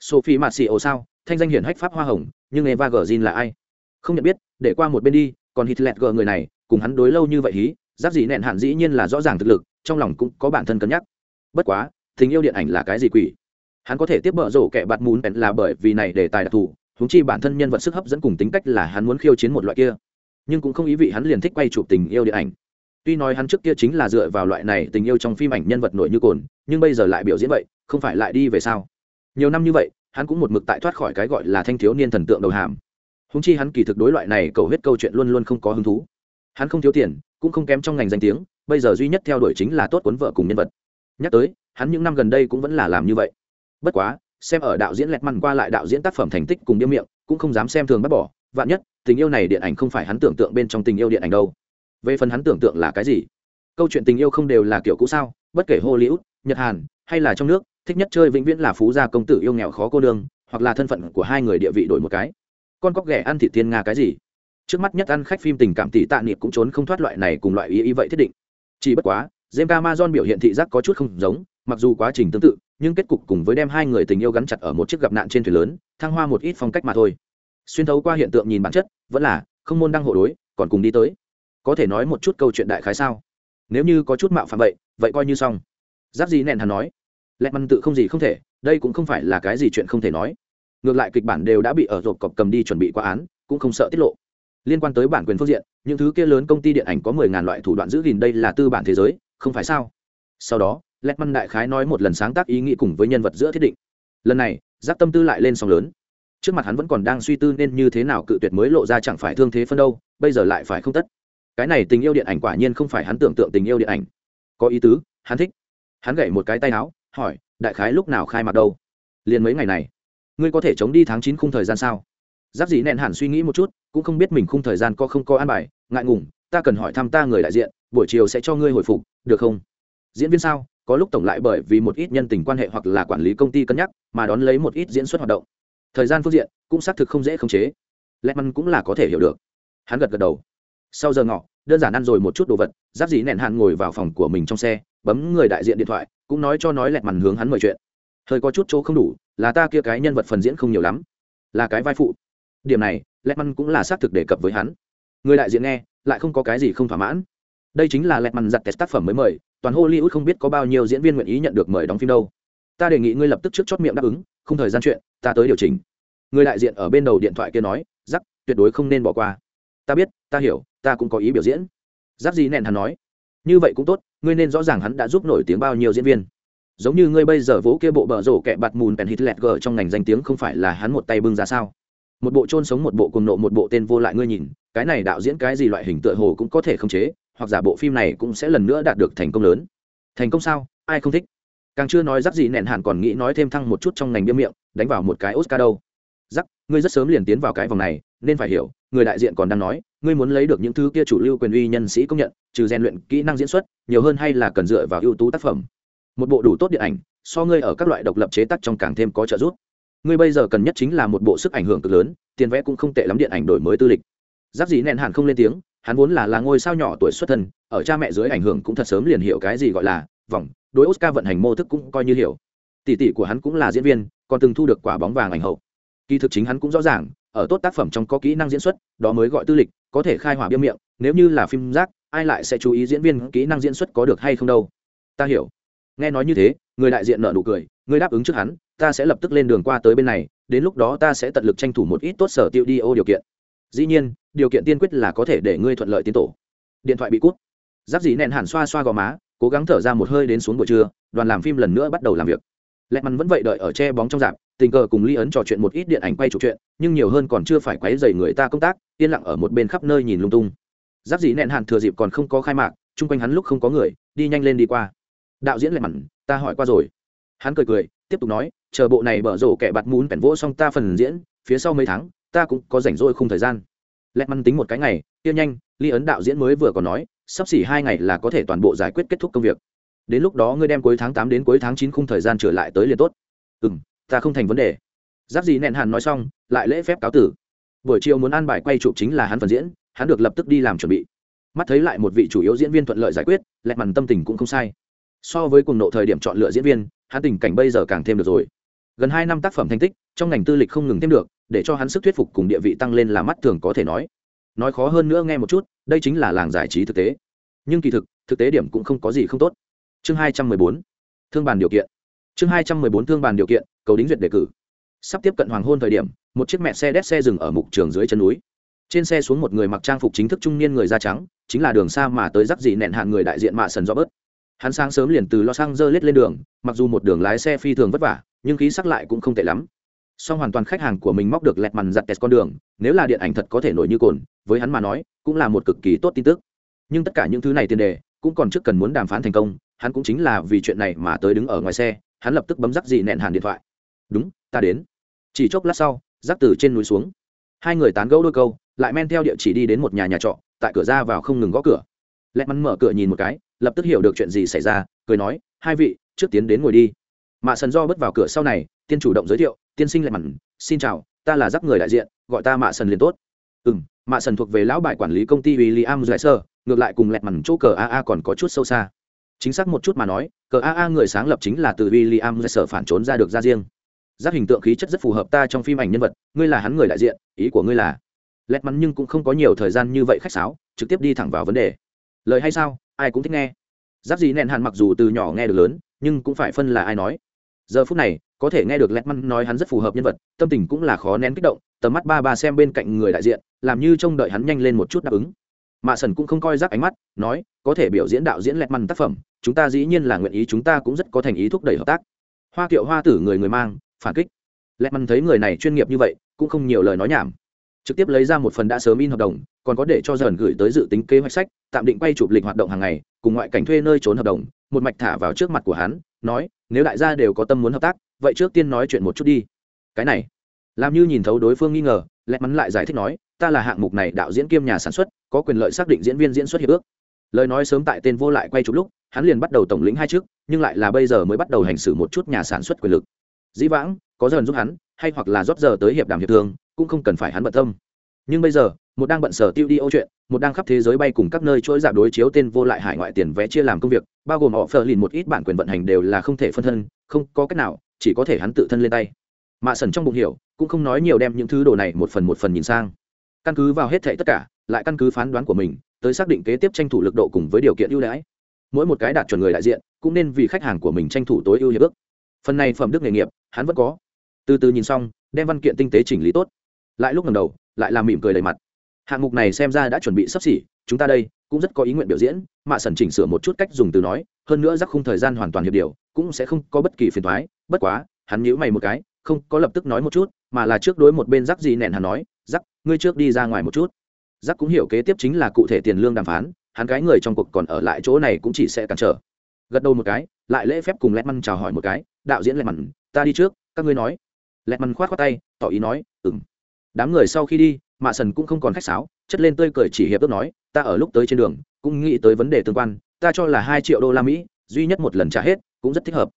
Sophie marcio sao? Thanh danh hiển hách pháp hoa hồng, nhưng eva grzin là ai? Không nhận biết, để qua một bên đi, còn hitler g người này, cùng hắn đối lâu như vậy hí, giáp gì nẹn hạn dĩ nhiên là rõ ràng thực lực trong lòng cũng có bản thân cân nhắc. Bất quá, tình yêu điện ảnh là cái gì quỷ? Hắn có thể tiếp bợ rổ kẻ bạt mún là bởi vì này để tài đặc thù húng chi bản thân nhân vật sức hấp dẫn cùng tính cách là hắn muốn khiêu chiến một loại kia. Nhưng cũng không ý vị hắn liền thích quay chụp tình yêu điện ảnh. Tuy nói hắn trước kia chính là dựa vào loại này tình yêu trong phim ảnh nhân vật nổi như cồn, nhưng bây giờ lại biểu diễn vậy, không phải lại đi về sao? Nhiều năm như vậy, hắn cũng một mực tại thoát khỏi cái gọi là thanh thiếu niên thần tượng đầu hàm. Húng chi hắn kỳ thực đối loại này cầu hết câu chuyện luôn luôn không có hứng thú. Hắn không thiếu tiền, cũng không kém trong ngành danh tiếng bây giờ duy nhất theo đuổi chính là tốt cuốn vợ cùng nhân vật. Nhắc tới, hắn những năm gần đây cũng vẫn là làm như vậy. Bất quá, xem ở đạo diễn lẹt măn qua lại đạo diễn tác phẩm thành tích cùng điêu miệng, cũng không dám xem thường bắt bỏ. Vạn nhất, tình yêu này điện ảnh không phải hắn tưởng tượng bên trong tình yêu điện ảnh đâu. Về phần hắn tưởng tượng là cái gì? Câu chuyện tình yêu không đều là kiểu cũ sao? Bất kể hollywood, nhật hàn, hay là trong nước, thích nhất chơi vĩnh viễn là phú gia công tử yêu nghèo khó cô đương hoặc là thân phận của hai người địa vị đổi một cái. Con cóc ghẻ ăn thị thiên nga cái gì? Trước mắt nhất ăn khách phim tình cảm tỷ tạ niệm cũng trốn không thoát loại này cùng loại ý ý vậy thiết định chỉ bất quá jem amazon biểu hiện thị giác có chút không giống, mặc dù quá trình tương tự, nhưng kết cục cùng với đem hai người tình yêu gắn chặt ở một chiếc gặp nạn trên thuyền lớn, thăng hoa một ít phong cách mà thôi. Xuyên thấu qua hiện tượng nhìn bản chất, vẫn là, không môn đăng hộ đối, còn cùng đi tới. Có thể nói một chút câu chuyện đại khái sao? Nếu như có chút mạo phạm vậy vậy coi như xong. Giáp gì nẹn hắn nói. Lẹ măn tự không gì không thể, đây cũng không phải là cái gì chuyện không thể nói. Ngược lại kịch bản đều đã bị ở rộp cọc cầm đi chuẩn bị qua án, cũng không sợ tiết lộ liên quan tới bản quyền phương diện, những thứ kia lớn công ty điện ảnh có mười ngàn loại thủ đoạn giữ gìn đây là tư bản thế giới, không phải sao? Sau đó lẹt măn đại khái nói một lần sáng tác ý nghĩ cùng với nhân vật giữa thiết định. Lần này, giáp tâm tư lại lên sóng lớn. Trước mặt hắn vẫn còn đang suy tư nên như thế nào cự tuyệt mới lộ ra chẳng phải thương thế phân đâu, bây giờ lại phải không tất. Cái này tình yêu điện ảnh quả nhiên không phải hắn tưởng tượng tình yêu điện ảnh. Có ý tứ, hắn thích. Hắn gậy một cái tay áo, hỏi, đại khái lúc nào khai mạc đâu? Liền mấy ngày này. Ngươi có thể chống đi tháng chín khung thời gian sao? Giáp dị nẹn hẳn suy nghĩ một chút cũng không biết mình khung thời gian có không có an bài, ngại ngùng, ta cần hỏi thăm ta người đại diện, buổi chiều sẽ cho ngươi hồi phục, được không? Diễn viên sao? Có lúc tổng lại bởi vì một ít nhân tình quan hệ hoặc là quản lý công ty cân nhắc, mà đón lấy một ít diễn xuất hoạt động. Thời gian phương diện cũng xác thực không dễ khống chế. Lẽ măn cũng là có thể hiểu được. Hắn gật gật đầu. Sau giờ ngọ, đơn giản ăn rồi một chút đồ vật, giáp dí nẹn hạn ngồi vào phòng của mình trong xe, bấm người đại diện điện thoại, cũng nói cho nói lẹt mằn hướng hắn mời chuyện. Hơi có chút chỗ không đủ, là ta kia cái nhân vật phần diễn không nhiều lắm. Là cái vai phụ. Điểm này lẹt măn cũng là xác thực đề cập với hắn. Người đại diện nghe, lại không có cái gì không thỏa mãn. Đây chính là lẹt măn giặt test tác phẩm mới mời, toàn hollywood không biết có bao nhiêu diễn viên nguyện ý nhận được mời đóng phim đâu. Ta đề nghị ngươi lập tức trước chót miệng đáp ứng, không thời gian chuyện, ta tới điều chỉnh. Người đại diện ở bên đầu điện thoại kia nói giắc tuyệt đối không nên bỏ qua. Ta biết, ta hiểu, ta cũng có ý biểu diễn. Giáp gì nèn hắn nói, như vậy cũng tốt, ngươi nên rõ ràng hắn đã giúp nổi tiếng bao nhiêu diễn viên. Giống như ngươi bây giờ vỗ kia bộ bờ rổ kẹ bạt mùn pèn hít lẹt gờ trong ngành danh tiếng không phải là hắn một tay bưng ra sao? Một bộ trôn sống một bộ cùng nộ một bộ tên vô lại ngươi nhìn, cái này đạo diễn cái gì loại hình tựa hồ cũng có thể khống chế, hoặc giả bộ phim này cũng sẽ lần nữa đạt được thành công lớn. Thành công sao? Ai không thích? Càng chưa nói rắc gì nẹn hẳn còn nghĩ nói thêm thăng một chút trong ngành biêm miệng, đánh vào một cái oscar đâu. Rắc, ngươi rất sớm liền tiến vào cái vòng này, nên phải hiểu, người đại diện còn đang nói, ngươi muốn lấy được những thứ kia chủ lưu quyền uy nhân sĩ công nhận, trừ rèn luyện kỹ năng diễn xuất, nhiều hơn hay là cần dựa vào ưu tú tác phẩm. Một bộ đủ tốt điện ảnh, so ngươi ở các loại độc lập chế tác trong càng thêm có trợ giúp ngươi bây giờ cần nhất chính là một bộ sức ảnh hưởng cực lớn, tiền vẽ cũng không tệ lắm điện ảnh đổi mới tư lịch. Giáp dĩ nẹn hẳn không lên tiếng, hắn vốn là là ngôi sao nhỏ tuổi xuất thân, ở cha mẹ dưới ảnh hưởng cũng thật sớm liền hiểu cái gì gọi là, vòng, đối oscar vận hành mô thức cũng coi như hiểu. Tỷ tỷ của hắn cũng là diễn viên, còn từng thu được quả bóng vàng ảnh hậu. Kỳ thực chính hắn cũng rõ ràng, ở tốt tác phẩm trong có kỹ năng diễn xuất, đó mới gọi tư lịch, có thể khai hỏa biêm miệng, nếu như là phim rác, ai lại sẽ chú ý diễn viên kỹ năng diễn xuất có được hay không đâu? Ta hiểu. Nghe nói như thế, người đại diện nợ nụ cười, người đáp ứng trước hắn ta sẽ lập tức lên đường qua tới bên này, đến lúc đó ta sẽ tận lực tranh thủ một ít tốt sở tiêu đi ô điều kiện. Dĩ nhiên, điều kiện tiên quyết là có thể để ngươi thuận lợi tiến tổ. Điện thoại bị cút. Giáp dĩ nẹn hẳn xoa xoa gò má, cố gắng thở ra một hơi đến xuống buổi trưa, đoàn làm phim lần nữa bắt đầu làm việc. Lẹ mắn vẫn vậy đợi ở che bóng trong dạp tình cờ cùng ly ấn trò chuyện một ít điện ảnh quay trò chuyện, nhưng nhiều hơn còn chưa phải quấy dày người ta công tác, yên lặng ở một bên khắp nơi nhìn lung tung. Giáp dĩ nẹn hẳn thừa dịp còn không có khai mạc, chung quanh hắn lúc không có người, đi nhanh lên đi qua. Đạo diễn lẹ mắn, ta hỏi qua rồi. Hắn cười cười tiếp tục nói, chờ bộ này bở rổ kẻ bạt mún bèn vỗ xong ta phần diễn, phía sau mấy tháng, ta cũng có rảnh rỗi không thời gian. Lẹt măn tính một cái ngày tiêu nhanh, ly ấn đạo diễn mới vừa còn nói, sắp xỉ hai ngày là có thể toàn bộ giải quyết kết thúc công việc. Đến lúc đó ngươi đem cuối tháng tám đến cuối tháng chín khung thời gian trở lại tới liền tốt. Ừ m ta không thành vấn đề. Giáp gì nẹn hàn nói xong, lại lễ phép cáo tử. Buổi chiều muốn ăn bài quay chụp chính là hắn phần diễn, hắn được lập tức đi làm chuẩn bị. Mắt thấy lại một vị chủ yếu diễn viên thuận lợi giải quyết, lẹt mằn tâm tình cũng không sai so với cùng nộ thời điểm chọn lựa diễn viên, hắn tình cảnh bây giờ càng thêm được rồi. Gần hai năm tác phẩm thành tích, trong ngành tư lịch không ngừng thêm được, để cho hắn sức thuyết phục cùng địa vị tăng lên là mắt thường có thể nói. Nói khó hơn nữa nghe một chút, đây chính là làng giải trí thực tế. Nhưng kỳ thực thực tế điểm cũng không có gì không tốt. Chương hai trăm mười bốn. Thương bàn điều kiện. Chương hai trăm mười bốn thương bàn điều kiện, cầu đính duyệt đề cử. Sắp tiếp cận hoàng hôn thời điểm, một chiếc mẹ xe đét xe dừng ở mục trường dưới chân núi. Trên xe xuống một người mặc trang phục chính thức trung niên người da trắng, chính là đường xa mà tới rắc dị nẹn hạn người đại diện mạ sần do bớt hắn sáng sớm liền từ lo sang dơ lết lên đường, mặc dù một đường lái xe phi thường vất vả, nhưng khí sắc lại cũng không tệ lắm. Song hoàn toàn khách hàng của mình móc được lẹt mằn giặt tẹt con đường, nếu là điện ảnh thật có thể nổi như cồn, với hắn mà nói, cũng là một cực kỳ tốt tin tức. Nhưng tất cả những thứ này tiền đề, cũng còn trước cần muốn đàm phán thành công, hắn cũng chính là vì chuyện này mà tới đứng ở ngoài xe, hắn lập tức bấm rắc dị nẹn hàn điện thoại. Đúng, ta đến. Chỉ chốc lát sau, rắc từ trên núi xuống. Hai người tán gẫu đôi câu, lại men theo địa chỉ đi đến một nhà nhà trọ, tại cửa ra vào không ngừng gõ cửa. Lẹt mắn mở cửa nhìn một cái lập tức hiểu được chuyện gì xảy ra, cười nói, hai vị, trước tiến đến ngồi đi. Mạ sần do bước vào cửa sau này, tiên chủ động giới thiệu, tiên sinh lại mặn, xin chào, ta là giáp người đại diện, gọi ta mạ sần liền tốt. Ừ m mạ sần thuộc về lão bại quản lý công ty w i l l i am sơ ngược lại cùng lẹt mặn chỗ cờ aa còn có chút sâu xa. Chính xác một chút mà nói, cờ aa người sáng lập chính là từ w i l l i am sơ phản trốn ra được ra riêng. Giác hình tượng khí chất rất phù hợp ta trong phim ảnh nhân vật, ngươi là hắn người đại diện, ý của ngươi là? Lẹt mặn nhưng cũng không có nhiều thời gian như vậy khách sáo, trực tiếp đi thẳng vào vấn đề. Lời hay sao? Ai cũng thích nghe. Giáp gì nẹn hạn mặc dù từ nhỏ nghe được lớn, nhưng cũng phải phân là ai nói. Giờ phút này, có thể nghe được lẹt măn nói hắn rất phù hợp nhân vật, tâm tình cũng là khó nén kích động, tầm mắt ba ba xem bên cạnh người đại diện, làm như trông đợi hắn nhanh lên một chút đáp ứng. Mạ sần cũng không coi rác ánh mắt, nói, có thể biểu diễn đạo diễn lẹt măn tác phẩm, chúng ta dĩ nhiên là nguyện ý, chúng ta cũng rất có thành ý thúc đẩy hợp tác. Hoa kiệu hoa tử người người mang, phản kích. Lẹt măn thấy người này chuyên nghiệp như vậy, cũng không nhiều lời nói nhảm. Trực tiếp lấy ra một phần đã sớm in hợp đồng còn có để cho dần gửi tới dự tính kế hoạch sách, tạm định quay chụp lịch hoạt động hàng ngày, cùng ngoại cảnh thuê nơi trốn hợp đồng, một mạch thả vào trước mặt của hắn, nói, nếu đại gia đều có tâm muốn hợp tác, vậy trước tiên nói chuyện một chút đi. Cái này, làm như nhìn thấu đối phương nghi ngờ lẹ mắn lại giải thích nói, ta là hạng mục này đạo diễn kiêm nhà sản xuất, có quyền lợi xác định diễn viên diễn xuất hiệp ước. Lời nói sớm tại tên vô lại quay chụp lúc, hắn liền bắt đầu tổng lĩnh hai trước, nhưng lại là bây giờ mới bắt đầu hành xử một chút nhà sản xuất quyền lực. Dĩ vãng, có dần giúp hắn, hay hoặc là rót giờ tới hiệp đàm hiệp thương, cũng không cần phải hắn bận tâm nhưng bây giờ, một đang bận sở tiêu đi ô chuyện, một đang khắp thế giới bay cùng các nơi chuỗi giảm đối chiếu tên vô lại hải ngoại tiền vé chia làm công việc, bao gồm họ phờ lìn một ít bản quyền vận hành đều là không thể phân thân, không có cách nào, chỉ có thể hắn tự thân lên tay. Mạ sần trong bụng hiểu, cũng không nói nhiều đem những thứ đồ này một phần một phần nhìn sang. Căn cứ vào hết thệ tất cả, lại căn cứ phán đoán của mình, tới xác định kế tiếp tranh thủ lực độ cùng với điều kiện ưu đãi. Mỗi một cái đạt chuẩn người đại diện, cũng nên vì khách hàng của mình tranh thủ tối ưu hiệp ước. Phần này phẩm đức nghề nghiệp, hắn vẫn có. Từ từ nhìn xong, đem văn kiện tinh tế chỉnh lý tốt lại lúc ngầm đầu, lại làm mỉm cười đầy mặt. Hạng mục này xem ra đã chuẩn bị sắp xỉ, chúng ta đây cũng rất có ý nguyện biểu diễn mạ sần chỉnh sửa một chút cách dùng từ nói, hơn nữa rắc khung thời gian hoàn toàn hiệp điều, cũng sẽ không có bất kỳ phiền thoái bất quá, hắn nhíu mày một cái, không có lập tức nói một chút, mà là trước đối một bên rắc gì nẹn hắn nói, rắc, ngươi trước đi ra ngoài một chút. Rắc cũng hiểu kế tiếp chính là cụ thể tiền lương đàm phán, hắn cái người trong cuộc còn ở lại chỗ này cũng chỉ sẽ cản trở. Gật đầu một cái, lại lễ phép cùng lẹt măn chào hỏi một cái, đạo diễn lẹt măn ta đi trước, các ngươi nói. Lẹt măn khoát khoát tay, tỏ ý nói ừng đám người sau khi đi, mạ sần cũng không còn khách sáo, chất lên tươi cười chỉ hiệp ước nói, ta ở lúc tới trên đường, cũng nghĩ tới vấn đề tương quan, ta cho là hai triệu đô la mỹ, duy nhất một lần trả hết, cũng rất thích hợp.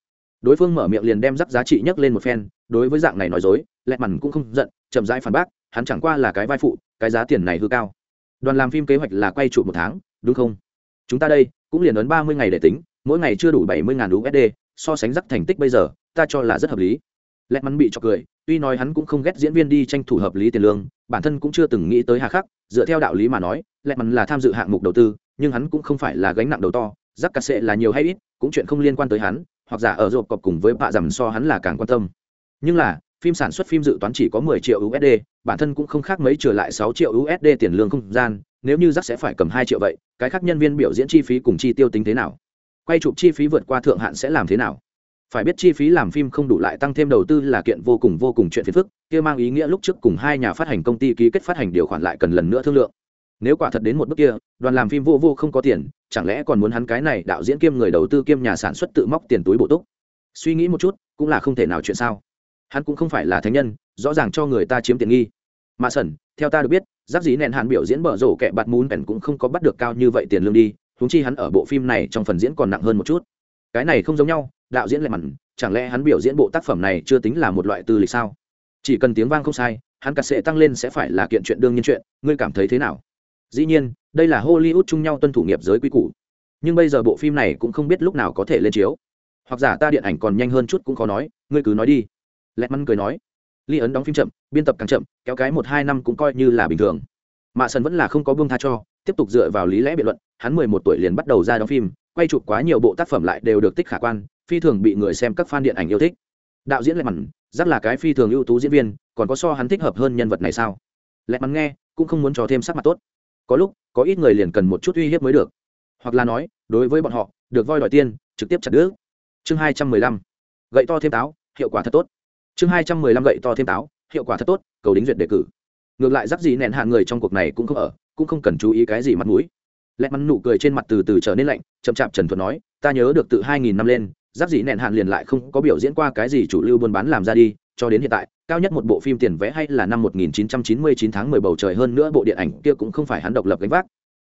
Đối phương mở miệng liền đem rắc giá trị nhấc lên một phen, đối với dạng này nói dối, lẹ mằn cũng không giận, chậm rãi phản bác, hắn chẳng qua là cái vai phụ, cái giá tiền này hư cao. Đoàn làm phim kế hoạch là quay trụ một tháng, đúng không? Chúng ta đây, cũng liền ấn ba mươi ngày để tính, mỗi ngày chưa đủ bảy mươi ngàn usd so sánh rắc thành tích bây giờ, ta cho là rất hợp lý. Lẹ mắn bị cho cười tuy nói hắn cũng không ghét diễn viên đi tranh thủ hợp lý tiền lương bản thân cũng chưa từng nghĩ tới hà khắc dựa theo đạo lý mà nói lẹ mắn là tham dự hạng mục đầu tư nhưng hắn cũng không phải là gánh nặng đầu to rắc cà sệ là nhiều hay ít cũng chuyện không liên quan tới hắn hoặc giả ở rộp cọc cùng với bạ rằm so hắn là càng quan tâm nhưng là phim sản xuất phim dự toán chỉ có 10 triệu USD, bản thân cũng không khác mấy trở lại 6 triệu USD tiền lương không gian, nếu như rắc sẽ phải cầm 2 triệu vậy, cái khác nhân viên biểu diễn chi phí cùng chi tiêu tính thế nào? Quay chụp chi phí vượt qua thượng hạn sẽ làm thế nào? Phải biết chi phí làm phim không đủ lại tăng thêm đầu tư là kiện vô cùng vô cùng chuyện phiền phức, kia mang ý nghĩa lúc trước cùng hai nhà phát hành công ty ký kết phát hành điều khoản lại cần lần nữa thương lượng. Nếu quả thật đến một bước kia, đoàn làm phim vô vô không có tiền, chẳng lẽ còn muốn hắn cái này đạo diễn kiêm người đầu tư kiêm nhà sản xuất tự móc tiền túi bổ túc? Suy nghĩ một chút, cũng là không thể nào chuyện sao? Hắn cũng không phải là thánh nhân, rõ ràng cho người ta chiếm tiện nghi. Mà sẩn, theo ta được biết, giáp dí nẹn hàn biểu diễn bở rổ kẹ bạt mún cũng không có bắt được cao như vậy tiền lương đi húng chi hắn ở bộ phim này trong phần diễn còn nặng hơn một chút. Cái này không giống nhau đạo diễn lại mặn chẳng lẽ hắn biểu diễn bộ tác phẩm này chưa tính là một loại tư lịch sao? Chỉ cần tiếng vang không sai, hắn cà sệ tăng lên sẽ phải là kiện chuyện đương nhiên chuyện, ngươi cảm thấy thế nào? Dĩ nhiên, đây là hollywood chung nhau tuân thủ nghiệp giới quy củ. Nhưng bây giờ bộ phim này cũng không biết lúc nào có thể lên chiếu. Hoặc giả ta điện ảnh còn nhanh hơn chút cũng khó nói, ngươi cứ nói đi. Lẹt mắn cười nói. Ly ấn đóng phim chậm, biên tập càng chậm, kéo cái một hai năm cũng coi như là bình thường. Mạ sần vẫn là không có buông tha cho, tiếp tục dựa vào lý lẽ biện luận, hắn mười một tuổi liền bắt đầu ra đóng phim, quay chụp quá nhiều bộ tác phẩm lại đều được tích khả quan phi thường bị người xem các fan điện ảnh yêu thích. Đạo diễn lệ mặn rất là cái phi thường ưu tú diễn viên, còn có so hắn thích hợp hơn nhân vật này sao? Lệ mặn nghe, cũng không muốn cho thêm sắc mặt tốt. Có lúc, có ít người liền cần một chút uy hiếp mới được. Hoặc là nói, đối với bọn họ, được voi đòi tiên trực tiếp chặt đứa chương hai trăm mười lăm, gậy to thêm táo, hiệu quả thật tốt. Chương hai trăm mười lăm, gậy to thêm táo, hiệu quả thật tốt, cầu đính duyệt đề cử. Ngược lại rắc gì nẹn hạ người trong cuộc này cũng không ở, cũng không cần chú ý cái gì mặt mũi. Lẹt mắn nụ cười trên mặt từ từ trở nên lạnh, chậm chạp trần thuật nói, ta nhớ được từ hai nghìn năm lên giáp dị nẹn hạn liền lại không có biểu diễn qua cái gì chủ lưu buôn bán làm ra đi, cho đến hiện tại, cao nhất một bộ phim tiền vẽ hay là năm 1999 tháng 10 bầu trời hơn nữa bộ điện ảnh kia cũng không phải hắn độc lập gánh vác.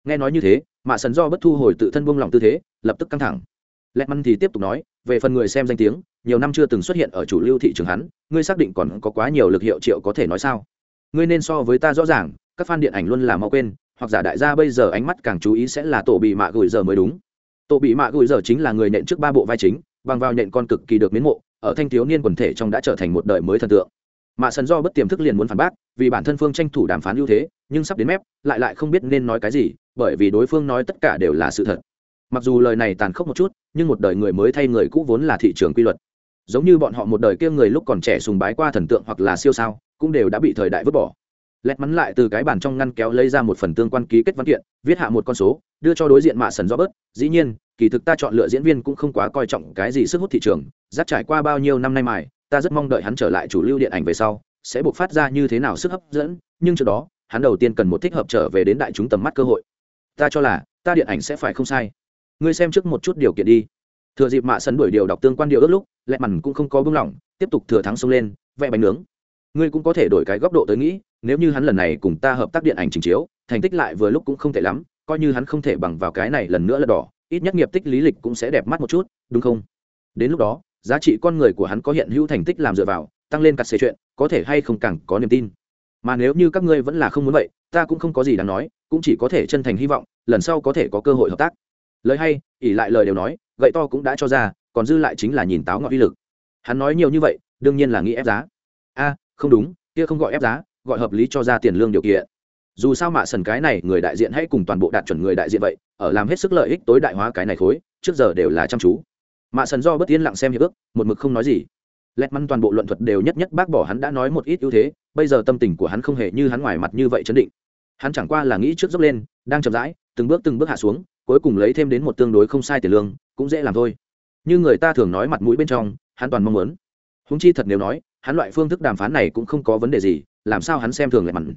Nghe nói như thế, mạ sần do bất thu hồi tự thân buông lòng tư thế, lập tức căng thẳng. Lẹt măn thì tiếp tục nói, về phần người xem danh tiếng, nhiều năm chưa từng xuất hiện ở chủ lưu thị trường hắn, ngươi xác định còn có quá nhiều lực hiệu triệu có thể nói sao? Ngươi nên so với ta rõ ràng, các fan điện ảnh luôn là mau quên, hoặc giả đại gia bây giờ ánh mắt càng chú ý sẽ là tổ bị mạ gửi giờ mới đúng. Tổ bị mạ gửi giờ chính là người nện trước ba bộ vai chính bằng vào nhện con cực kỳ được miến mộ, ở thanh thiếu niên quần thể trong đã trở thành một đời mới thần tượng. Mạ sần do bất tiềm thức liền muốn phản bác, vì bản thân phương tranh thủ đàm phán ưu thế, nhưng sắp đến mép, lại lại không biết nên nói cái gì, bởi vì đối phương nói tất cả đều là sự thật. Mặc dù lời này tàn khốc một chút, nhưng một đời người mới thay người cũ vốn là thị trường quy luật. Giống như bọn họ một đời kia người lúc còn trẻ sùng bái qua thần tượng hoặc là siêu sao, cũng đều đã bị thời đại vứt bỏ. Lẹt mắn lại từ cái bàn trong ngăn kéo lấy ra một phần tương quan ký kết văn kiện, viết hạ một con số, đưa cho đối diện mạ sần do bớt, dĩ nhiên kỳ thực ta chọn lựa diễn viên cũng không quá coi trọng cái gì sức hút thị trường dắt trải qua bao nhiêu năm nay mài, ta rất mong đợi hắn trở lại chủ lưu điện ảnh về sau, sẽ buộc phát ra như thế nào sức hấp dẫn, nhưng trước đó, hắn đầu tiên cần một thích hợp trở về đến đại chúng tầm mắt cơ hội. Ta cho là, ta điện ảnh sẽ phải không sai. Ngươi xem trước một chút điều kiện đi. Thừa dịp mạ sân đuổi điều đọc tương quan điều ước lúc, lẹ mằn cũng không có bưng lỏng, tiếp tục thừa thắng xông lên, vẽ bánh nướng. Ngươi cũng có thể đổi cái góc độ tới nghĩ, nếu như hắn lần này cùng ta hợp tác điện ảnh trình chiếu, thành tích lại vừa lúc cũng không tệ lắm, coi như hắn không thể bằng vào cái này lần nữa là đỏ ít nhất nghiệp tích lý lịch cũng sẽ đẹp mắt một chút, đúng không? Đến lúc đó, giá trị con người của hắn có hiện hữu thành tích làm dựa vào, tăng lên cặt xê chuyện, có thể hay không càng có niềm tin. Mà nếu như các ngươi vẫn là không muốn vậy, ta cũng không có gì đáng nói, cũng chỉ có thể chân thành hy vọng, lần sau có thể có cơ hội hợp tác. Lời hay ỉ lại lời đều nói, gậy to cũng đã cho ra, còn dư lại chính là nhìn táo ngọn uy lực. Hắn nói nhiều như vậy, đương nhiên là nghĩ ép giá. A, không đúng, kia không gọi ép giá, gọi hợp lý cho ra tiền lương điều kiện dù sao mạ sần cái này người đại diện hãy cùng toàn bộ đạt chuẩn người đại diện vậy, ở làm hết sức lợi ích tối đại hóa cái này khối, trước giờ đều là chăm chú. Mạ sần do bất tiến lặng xem hiệp ước, một mực không nói gì. Lẹt măn toàn bộ luận thuật đều nhất nhất bác bỏ hắn đã nói một ít ưu thế, bây giờ tâm tình của hắn không hề như hắn ngoài mặt như vậy chấn định. Hắn chẳng qua là nghĩ trước dốc lên, đang chậm rãi, từng bước từng bước hạ xuống, cuối cùng lấy thêm đến một tương đối không sai tiền lương, cũng dễ làm thôi. Như người ta thường nói mặt mũi bên trong, hắn toàn mong muốn. Húng chi thật nếu nói, hắn loại phương thức đàm phán này cũng không có vấn đề gì, làm sao hắn xem thường lại mặn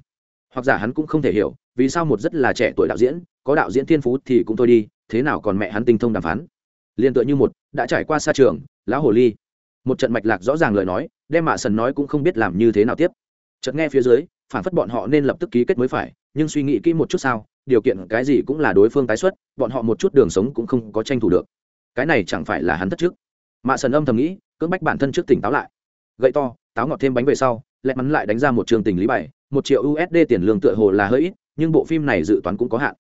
hoặc giả hắn cũng không thể hiểu, vì sao một rất là trẻ tuổi đạo diễn, có đạo diễn thiên phú thì cũng thôi đi, thế nào còn mẹ hắn tinh thông đàm phán? Liên tựa như một, đã trải qua xa trường, lão hồ ly. Một trận mạch lạc rõ ràng lời nói, đem mạ sần nói cũng không biết làm như thế nào tiếp. Chợt nghe phía dưới, phản phất bọn họ nên lập tức ký kết mới phải, nhưng suy nghĩ kỹ một chút sao, điều kiện cái gì cũng là đối phương tái xuất, bọn họ một chút đường sống cũng không có tranh thủ được. Cái này chẳng phải là hắn thất trước. Mạ sần âm thầm nghĩ, cưỡng bách bản thân trước tỉnh táo lại. Gậy to, táo ngọt thêm bánh về sau lẹ mắn lại đánh ra một trường tình lý bảy một triệu usd tiền lương tựa hồ là hơi ít, nhưng bộ phim này dự toán cũng có hạn.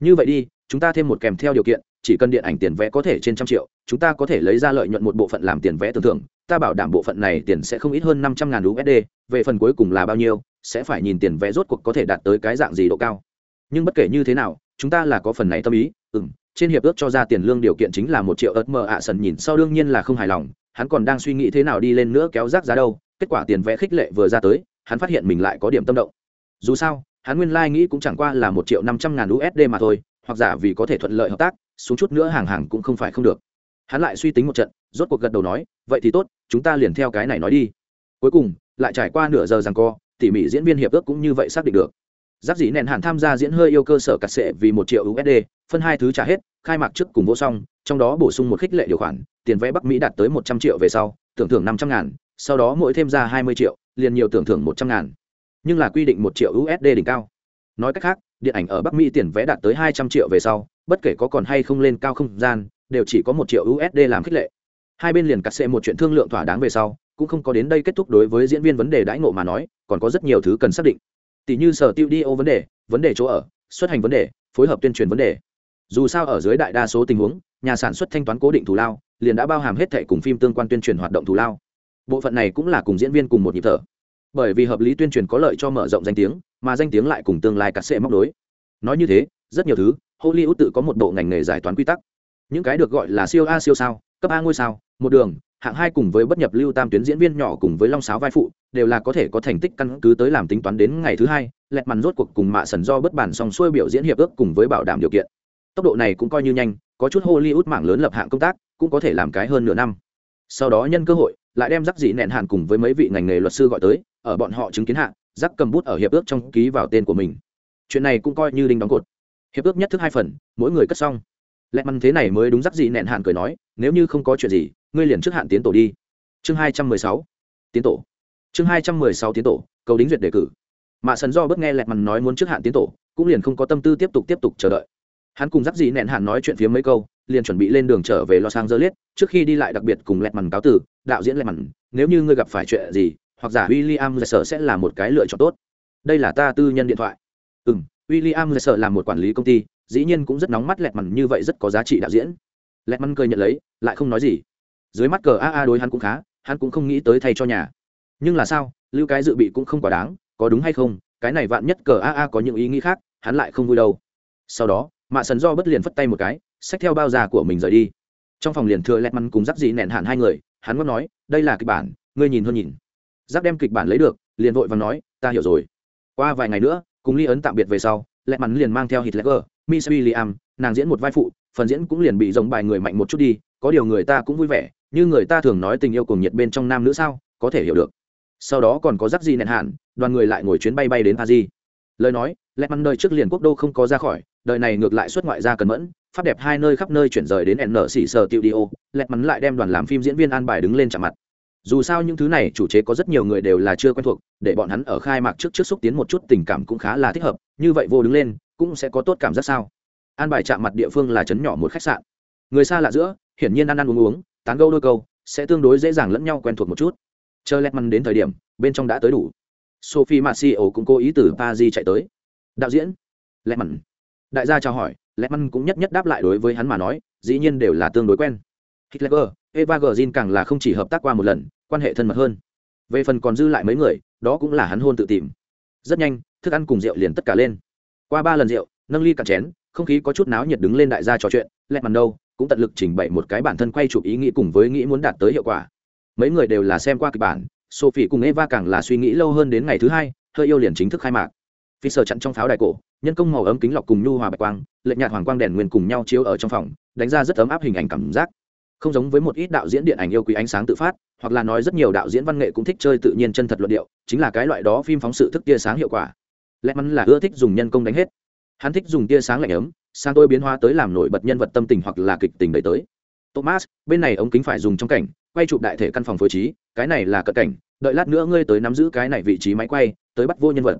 Như vậy đi, chúng ta thêm một kèm theo điều kiện, chỉ cần điện ảnh tiền vé có thể trên trăm triệu, chúng ta có thể lấy ra lợi nhuận một bộ phận làm tiền vé tưởng thưởng, ta bảo đảm bộ phận này tiền sẽ không ít hơn năm trăm ngàn usd về phần cuối cùng là bao nhiêu, sẽ phải nhìn tiền vé rốt cuộc có thể đạt tới cái dạng gì độ cao. Nhưng bất kể như thế nào, chúng ta là có phần này tâm ý ừ m trên hiệp ước cho ra tiền lương điều kiện chính là một triệu ớt mờ ạ sần nhìn sau đương nhiên là không hài lòng, hắn còn đang suy nghĩ thế nào đi lên nữa kéo rác giá đâu kết quả tiền vẽ khích lệ vừa ra tới, hắn phát hiện mình lại có điểm tâm động. Dù sao, hắn nguyên lai、like、nghĩ cũng chẳng qua là một triệu năm trăm ngàn usd mà thôi, hoặc giả vì có thể thuận lợi hợp tác, xuống chút nữa hàng hàng cũng không phải không được. Hắn lại suy tính một trận, rốt cuộc gật đầu nói, vậy thì tốt, chúng ta liền theo cái này nói đi. Cuối cùng, lại trải qua nửa giờ rằng co, tỉ mỉ diễn viên hiệp ước cũng như vậy xác định được. Giáp dĩ nền hạn tham gia diễn hơi yêu cơ sở cắt sệ vì một triệu usd phân hai thứ trả hết, khai mạc trước cùng vô xong, trong đó bổ sung một khích lệ điều khoản, tiền vẽ bắc mỹ đạt tới một trăm triệu về sau, tưởng thưởng năm trăm ngàn sau đó mỗi thêm ra hai mươi triệu, liền nhiều tưởng thưởng một trăm ngàn. Nhưng là quy định một triệu usd đỉnh cao. Nói cách khác, điện ảnh ở bắc mỹ tiền vé đạt tới hai trăm triệu về sau, bất kể có còn hay không lên cao không gian, đều chỉ có một triệu usd làm khích lệ. Hai bên liền cắt xệ một chuyện thương lượng thỏa đáng về sau, cũng không có đến đây kết thúc đối với diễn viên vấn đề đãi ngộ mà nói, còn có rất nhiều thứ cần xác định. Tỷ như sở tiêu đi ô vấn đề vấn đề chỗ ở, xuất hành vấn đề, phối hợp tuyên truyền vấn đề. Dù sao ở dưới đại đa số tình huống, nhà sản xuất thanh toán cố định thù lao, liền đã bao hàm hết thẻ cùng phim tương quan tuyên truyền hoạt động thù lao bộ phận này cũng là cùng diễn viên cùng một nhịp thở. Bởi vì hợp lý tuyên truyền có lợi cho mở rộng danh tiếng, mà danh tiếng lại cùng tương lai cắt xệ móc đối nói như thế, rất nhiều thứ, hollywood tự có một bộ ngành nghề giải toán quy tắc. Những cái được gọi là siêu a siêu sao, cấp a ngôi sao, một đường, hạng hai cùng với bất nhập lưu tam tuyến diễn viên nhỏ cùng với long sáo vai phụ, đều là có thể có thành tích căn cứ tới làm tính toán đến ngày thứ hai, lẹt màn rốt cuộc cùng mạ sần do bất bản xong xuôi biểu diễn hiệp ước cùng với bảo đảm điều kiện. Tốc độ này cũng coi như nhanh, có chút hollywood mảng lớn lập hạng công tác, cũng có thể làm cái hơn nửa năm. Sau đó nhân cơ hội lại đem rắc dị nẹn hạn cùng với mấy vị ngành nghề luật sư gọi tới, ở bọn họ chứng kiến hạn rắc cầm bút ở hiệp ước trong ký vào tên của mình. Chuyện này cũng coi như đinh đóng cột. Hiệp ước nhất thức hai phần, mỗi người cất xong. Lẹ măn thế này mới đúng rắc dị nẹn hạn cười nói, nếu như không có chuyện gì, ngươi liền trước hạn tiến tổ đi. Chương hai trăm mười sáu. Tiến tổ. Chương hai trăm mười sáu tiến tổ, cầu đính duyệt đề cử. Mạ sần do bất nghe lẹt mằn nói muốn trước hạn tiến tổ, cũng liền không có tâm tư tiếp tục tiếp tục chờ đợi. Hắn cùng rắc dị nẹn hạn nói chuyện phía mấy câu liền chuẩn bị lên đường trở về los angeles, trước khi đi lại đặc biệt cùng lẹt mằn cáo tử, đạo diễn lẹt mằn nếu như ngươi gặp phải chuyện gì, hoặc giả William Lesser sẽ là một cái lựa chọn tốt. Đây là ta tư nhân điện thoại. Ừ m William Lesser là một quản lý công ty, dĩ nhiên cũng rất nóng mắt lẹt mằn như vậy rất có giá trị đạo diễn. Lẹt mằn cười nhận lấy, lại không nói gì. Dưới mắt cờ a đối hắn cũng khá, hắn cũng không nghĩ tới thay cho nhà. Nhưng là sao, lưu cái dự bị cũng không quá đáng, có đúng hay không, cái này vạn nhất cờ a có những ý nghĩ khác, hắn lại không vui đâu. Sau đó, mạ sần do bất liền phất tay một cái xách theo bao già của mình rời đi. Trong phòng liền thừa lẹt măn cùng dắt dị nẹn hạn hai người hắn ngót nói đây là kịch bản ngươi nhìn hơn nhìn. Giáp đem kịch bản lấy được liền vội và nói ta hiểu rồi. Qua vài ngày nữa cùng ly ấn tạm biệt về sau lẹt mắn liền mang theo hít lẹg, miss william nàng diễn một vai phụ phần diễn cũng liền bị giống bài người mạnh một chút đi có điều người ta cũng vui vẻ như người ta thường nói tình yêu cùng nhiệt bên trong nam nữ sao có thể hiểu được. Sau đó còn có giáp dị nẹn hạn đoàn người lại ngồi chuyến bay bay đến paris. Lời nói lẹt mắn đời trước liền quốc đô không có ra khỏi đời này ngược lại xuất ngoại ra cần mẫn phát đẹp hai nơi khắp nơi chuyển rời đến n xỉ sở tiệu đi ô lẹt mắn lại đem đoàn làm phim diễn viên an bài đứng lên chạm mặt. Dù sao những thứ này chủ chế có rất nhiều người đều là chưa quen thuộc, để bọn hắn ở khai mạc trước trước xúc tiến một chút tình cảm cũng khá là thích hợp, như vậy vô đứng lên, cũng sẽ có tốt cảm giác sao? An bài chạm mặt địa phương là chấn nhỏ một khách sạn. Người xa lạ giữa, hiển nhiên ăn ăn uống uống, tán gâu đôi câu, sẽ tương đối dễ dàng lẫn nhau quen thuộc một chút. Chờ lẹt mắn đến thời điểm, bên trong đã tới đủ. Sophie marcio cũng cố ý từ paris chạy tới. Đạo diễn, lẹt mắn. Đại gia chào hỏi lẹt măn cũng nhất nhất đáp lại đối với hắn mà nói, dĩ nhiên đều là tương đối quen. Hitler, eva g. Càng là không chỉ hợp tác qua một lần, quan hệ thân mật hơn. Về phần còn dư lại mấy người, đó cũng là hắn hôn tự tìm. Rất nhanh, thức ăn cùng rượu liền tất cả lên. Qua ba lần rượu, nâng ly cạn chén, không khí có chút náo nhiệt đứng lên đại gia trò chuyện lẹt màn đâu, cũng tận lực trình bày một cái bản thân quay chụp ý nghĩ cùng với nghĩ muốn đạt tới hiệu quả. Mấy người đều là xem qua kịch bản, sophie cùng eva càng là suy nghĩ lâu hơn đến ngày thứ hai, hơi yêu liền chính thức khai mạc phi sở chặn trong pháo đài cổ, nhân công màu ấm kính lọc cùng nhu hòa bạch quang lệnh nhạt hoàng quang đèn nguyên cùng nhau chiếu ở trong phòng, đánh ra rất ấm áp hình ảnh cảm giác. Không giống với một ít đạo diễn điện ảnh yêu quý ánh sáng tự phát, hoặc là nói rất nhiều đạo diễn văn nghệ cũng thích chơi tự nhiên chân thật luận điệu, chính là cái loại đó phim phóng sự thức tia sáng hiệu quả. Lẽ mắn là ưa thích dùng nhân công đánh hết. Hắn thích dùng tia sáng lạnh ấm sang tôi biến hóa tới làm nổi bật nhân vật tâm tình hoặc là kịch tình đẩy tới. Thomas, bên này ống kính phải dùng trong cảnh, quay chụp đại thể căn phòng phối trí, cái này là cận cảnh, đợi lát nữa ngươi tới nắm giữ cái này vị trí máy quay, tới bắt vô nhân vật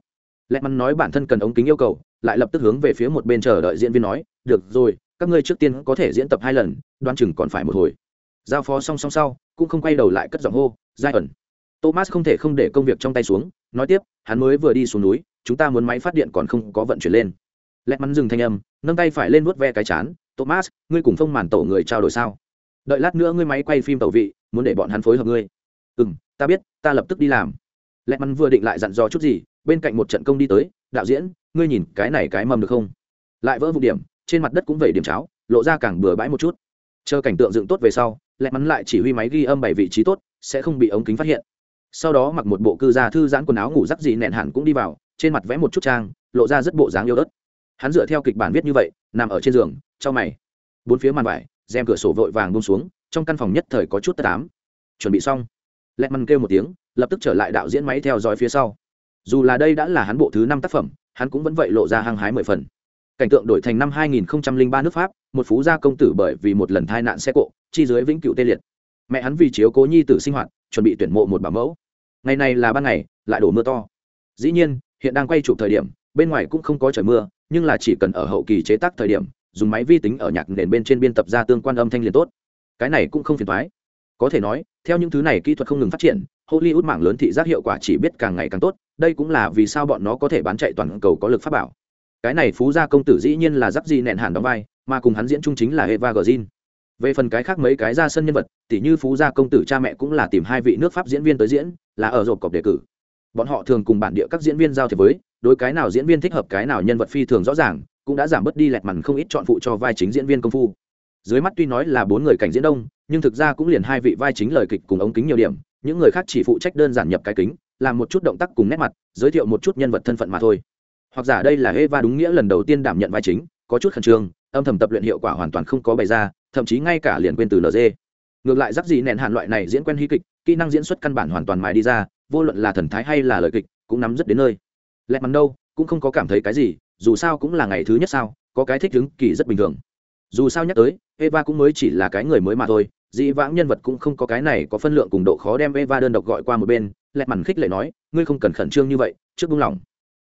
lẹ mắn nói bản thân cần ống kính yêu cầu, lại lập tức hướng về phía một bên chờ đợi diễn viên nói, được rồi, các ngươi trước tiên có thể diễn tập hai lần đoan chừng còn phải một hồi. Giao phó song song sau, cũng không quay đầu lại cất giọng hô, giai ẩn. Thomas không thể không để công việc trong tay xuống, nói tiếp, hắn mới vừa đi xuống núi, chúng ta muốn máy phát điện còn không có vận chuyển lên. Lẹ mắn dừng thanh âm, nâng tay phải lên vuốt ve cái chán, thomas, ngươi cùng phong màn tổ người trao đổi sao? Đợi lát nữa ngươi máy quay phim tàu vị, muốn để bọn hắn phối hợp ngươi. Ừ ta biết, ta lập tức đi làm. Lẹ mắn vừa định lại dặn dò chút gì bên cạnh một trận công đi tới, đạo diễn, ngươi nhìn cái này cái mầm được không? Lại vỡ vụ điểm, trên mặt đất cũng vẩy điểm cháo, lộ ra càng bừa bãi một chút. Chờ cảnh tượng dựng tốt về sau, lẹ mắn lại chỉ huy máy ghi âm bảy vị trí tốt, sẽ không bị ống kính phát hiện. Sau đó mặc một bộ cư gia thư giãn quần áo ngủ rắc gì nẹn hẳn cũng đi vào, trên mặt vẽ một chút trang, lộ ra rất bộ dáng yêu ớt. Hắn dựa theo kịch bản viết như vậy, nằm ở trên giường trong mày. Bốn phía màn vải, rèm cửa sổ vội vàng bông xuống, trong căn phòng nhất thời có chút tất ám chuẩn bị xong. Lẹ mắn kêu một tiếng, lập tức trở lại đạo diễn máy theo dõi phía sau dù là đây đã là hắn bộ thứ năm tác phẩm, hắn cũng vẫn vậy lộ ra hăng hái mười phần. Cảnh tượng đổi thành năm 2003 nước pháp, một phú gia công tử bởi vì một lần tai nạn xe cộ, chi dưới vĩnh cửu tê liệt. Mẹ hắn vì chiếu cố nhi tử sinh hoạt, chuẩn bị tuyển mộ một bảo mẫu. Ngày này là ban ngày, lại đổ mưa to. Dĩ nhiên, hiện đang quay chụp thời điểm, bên ngoài cũng không có trời mưa, nhưng là chỉ cần ở hậu kỳ chế tác thời điểm, dùng máy vi tính ở nhạc nền bên trên biên tập ra tương quan âm thanh liền tốt. Cái này cũng không phiền thoái có thể nói, theo những thứ này kỹ thuật không ngừng phát triển hollywood mạng lớn thị giác hiệu quả chỉ biết càng ngày càng tốt, đây cũng là vì sao bọn nó có thể bán chạy toàn cầu có lực phát bảo. Cái này phú gia công tử dĩ nhiên là giáp di nẹn hẳn đóng vai, mà cùng hắn diễn chung chính là eva Green. về phần cái khác mấy cái ra sân nhân vật, tỉ như phú gia công tử cha mẹ cũng là tìm hai vị nước pháp diễn viên tới diễn, là ở rộp cọc đề cử. Bọn họ thường cùng bản địa các diễn viên giao thiệp với, đối cái nào diễn viên thích hợp cái nào nhân vật phi thường rõ ràng, cũng đã giảm bớt đi lẹt mằn không ít chọn phụ cho vai chính diễn viên công phu. Dưới mắt tuy nói là bốn người cảnh diễn đông, nhưng thực ra cũng liền hai vị vai chính lời kịch cùng ống kính nhiều điểm những người khác chỉ phụ trách đơn giản nhập cái kính, làm một chút động tác cùng nét mặt, giới thiệu một chút nhân vật thân phận mà thôi. Hoặc giả đây là eva đúng nghĩa lần đầu tiên đảm nhận vai chính, có chút khẩn trương, âm thầm tập luyện hiệu quả hoàn toàn không có bày ra, thậm chí ngay cả liền quên từ lg ngược lại giáp gì nẹn hạn loại này diễn quen hy kịch, kỹ năng diễn xuất căn bản hoàn toàn mài đi ra, vô luận là thần thái hay là lời kịch, cũng nắm rất đến nơi. Lẹ mắn đâu, cũng không có cảm thấy cái gì, dù sao cũng là ngày thứ nhất sao, có cái thích ứng kỳ rất bình thường. Dù sao nhắc tới, eva cũng mới chỉ là cái người mới mà thôi dĩ vãng nhân vật cũng không có cái này có phân lượng cùng độ khó đem eva đơn độc gọi qua một bên, lẹt mằn khích lệ nói, ngươi không cần khẩn trương như vậy, trước buông lỏng.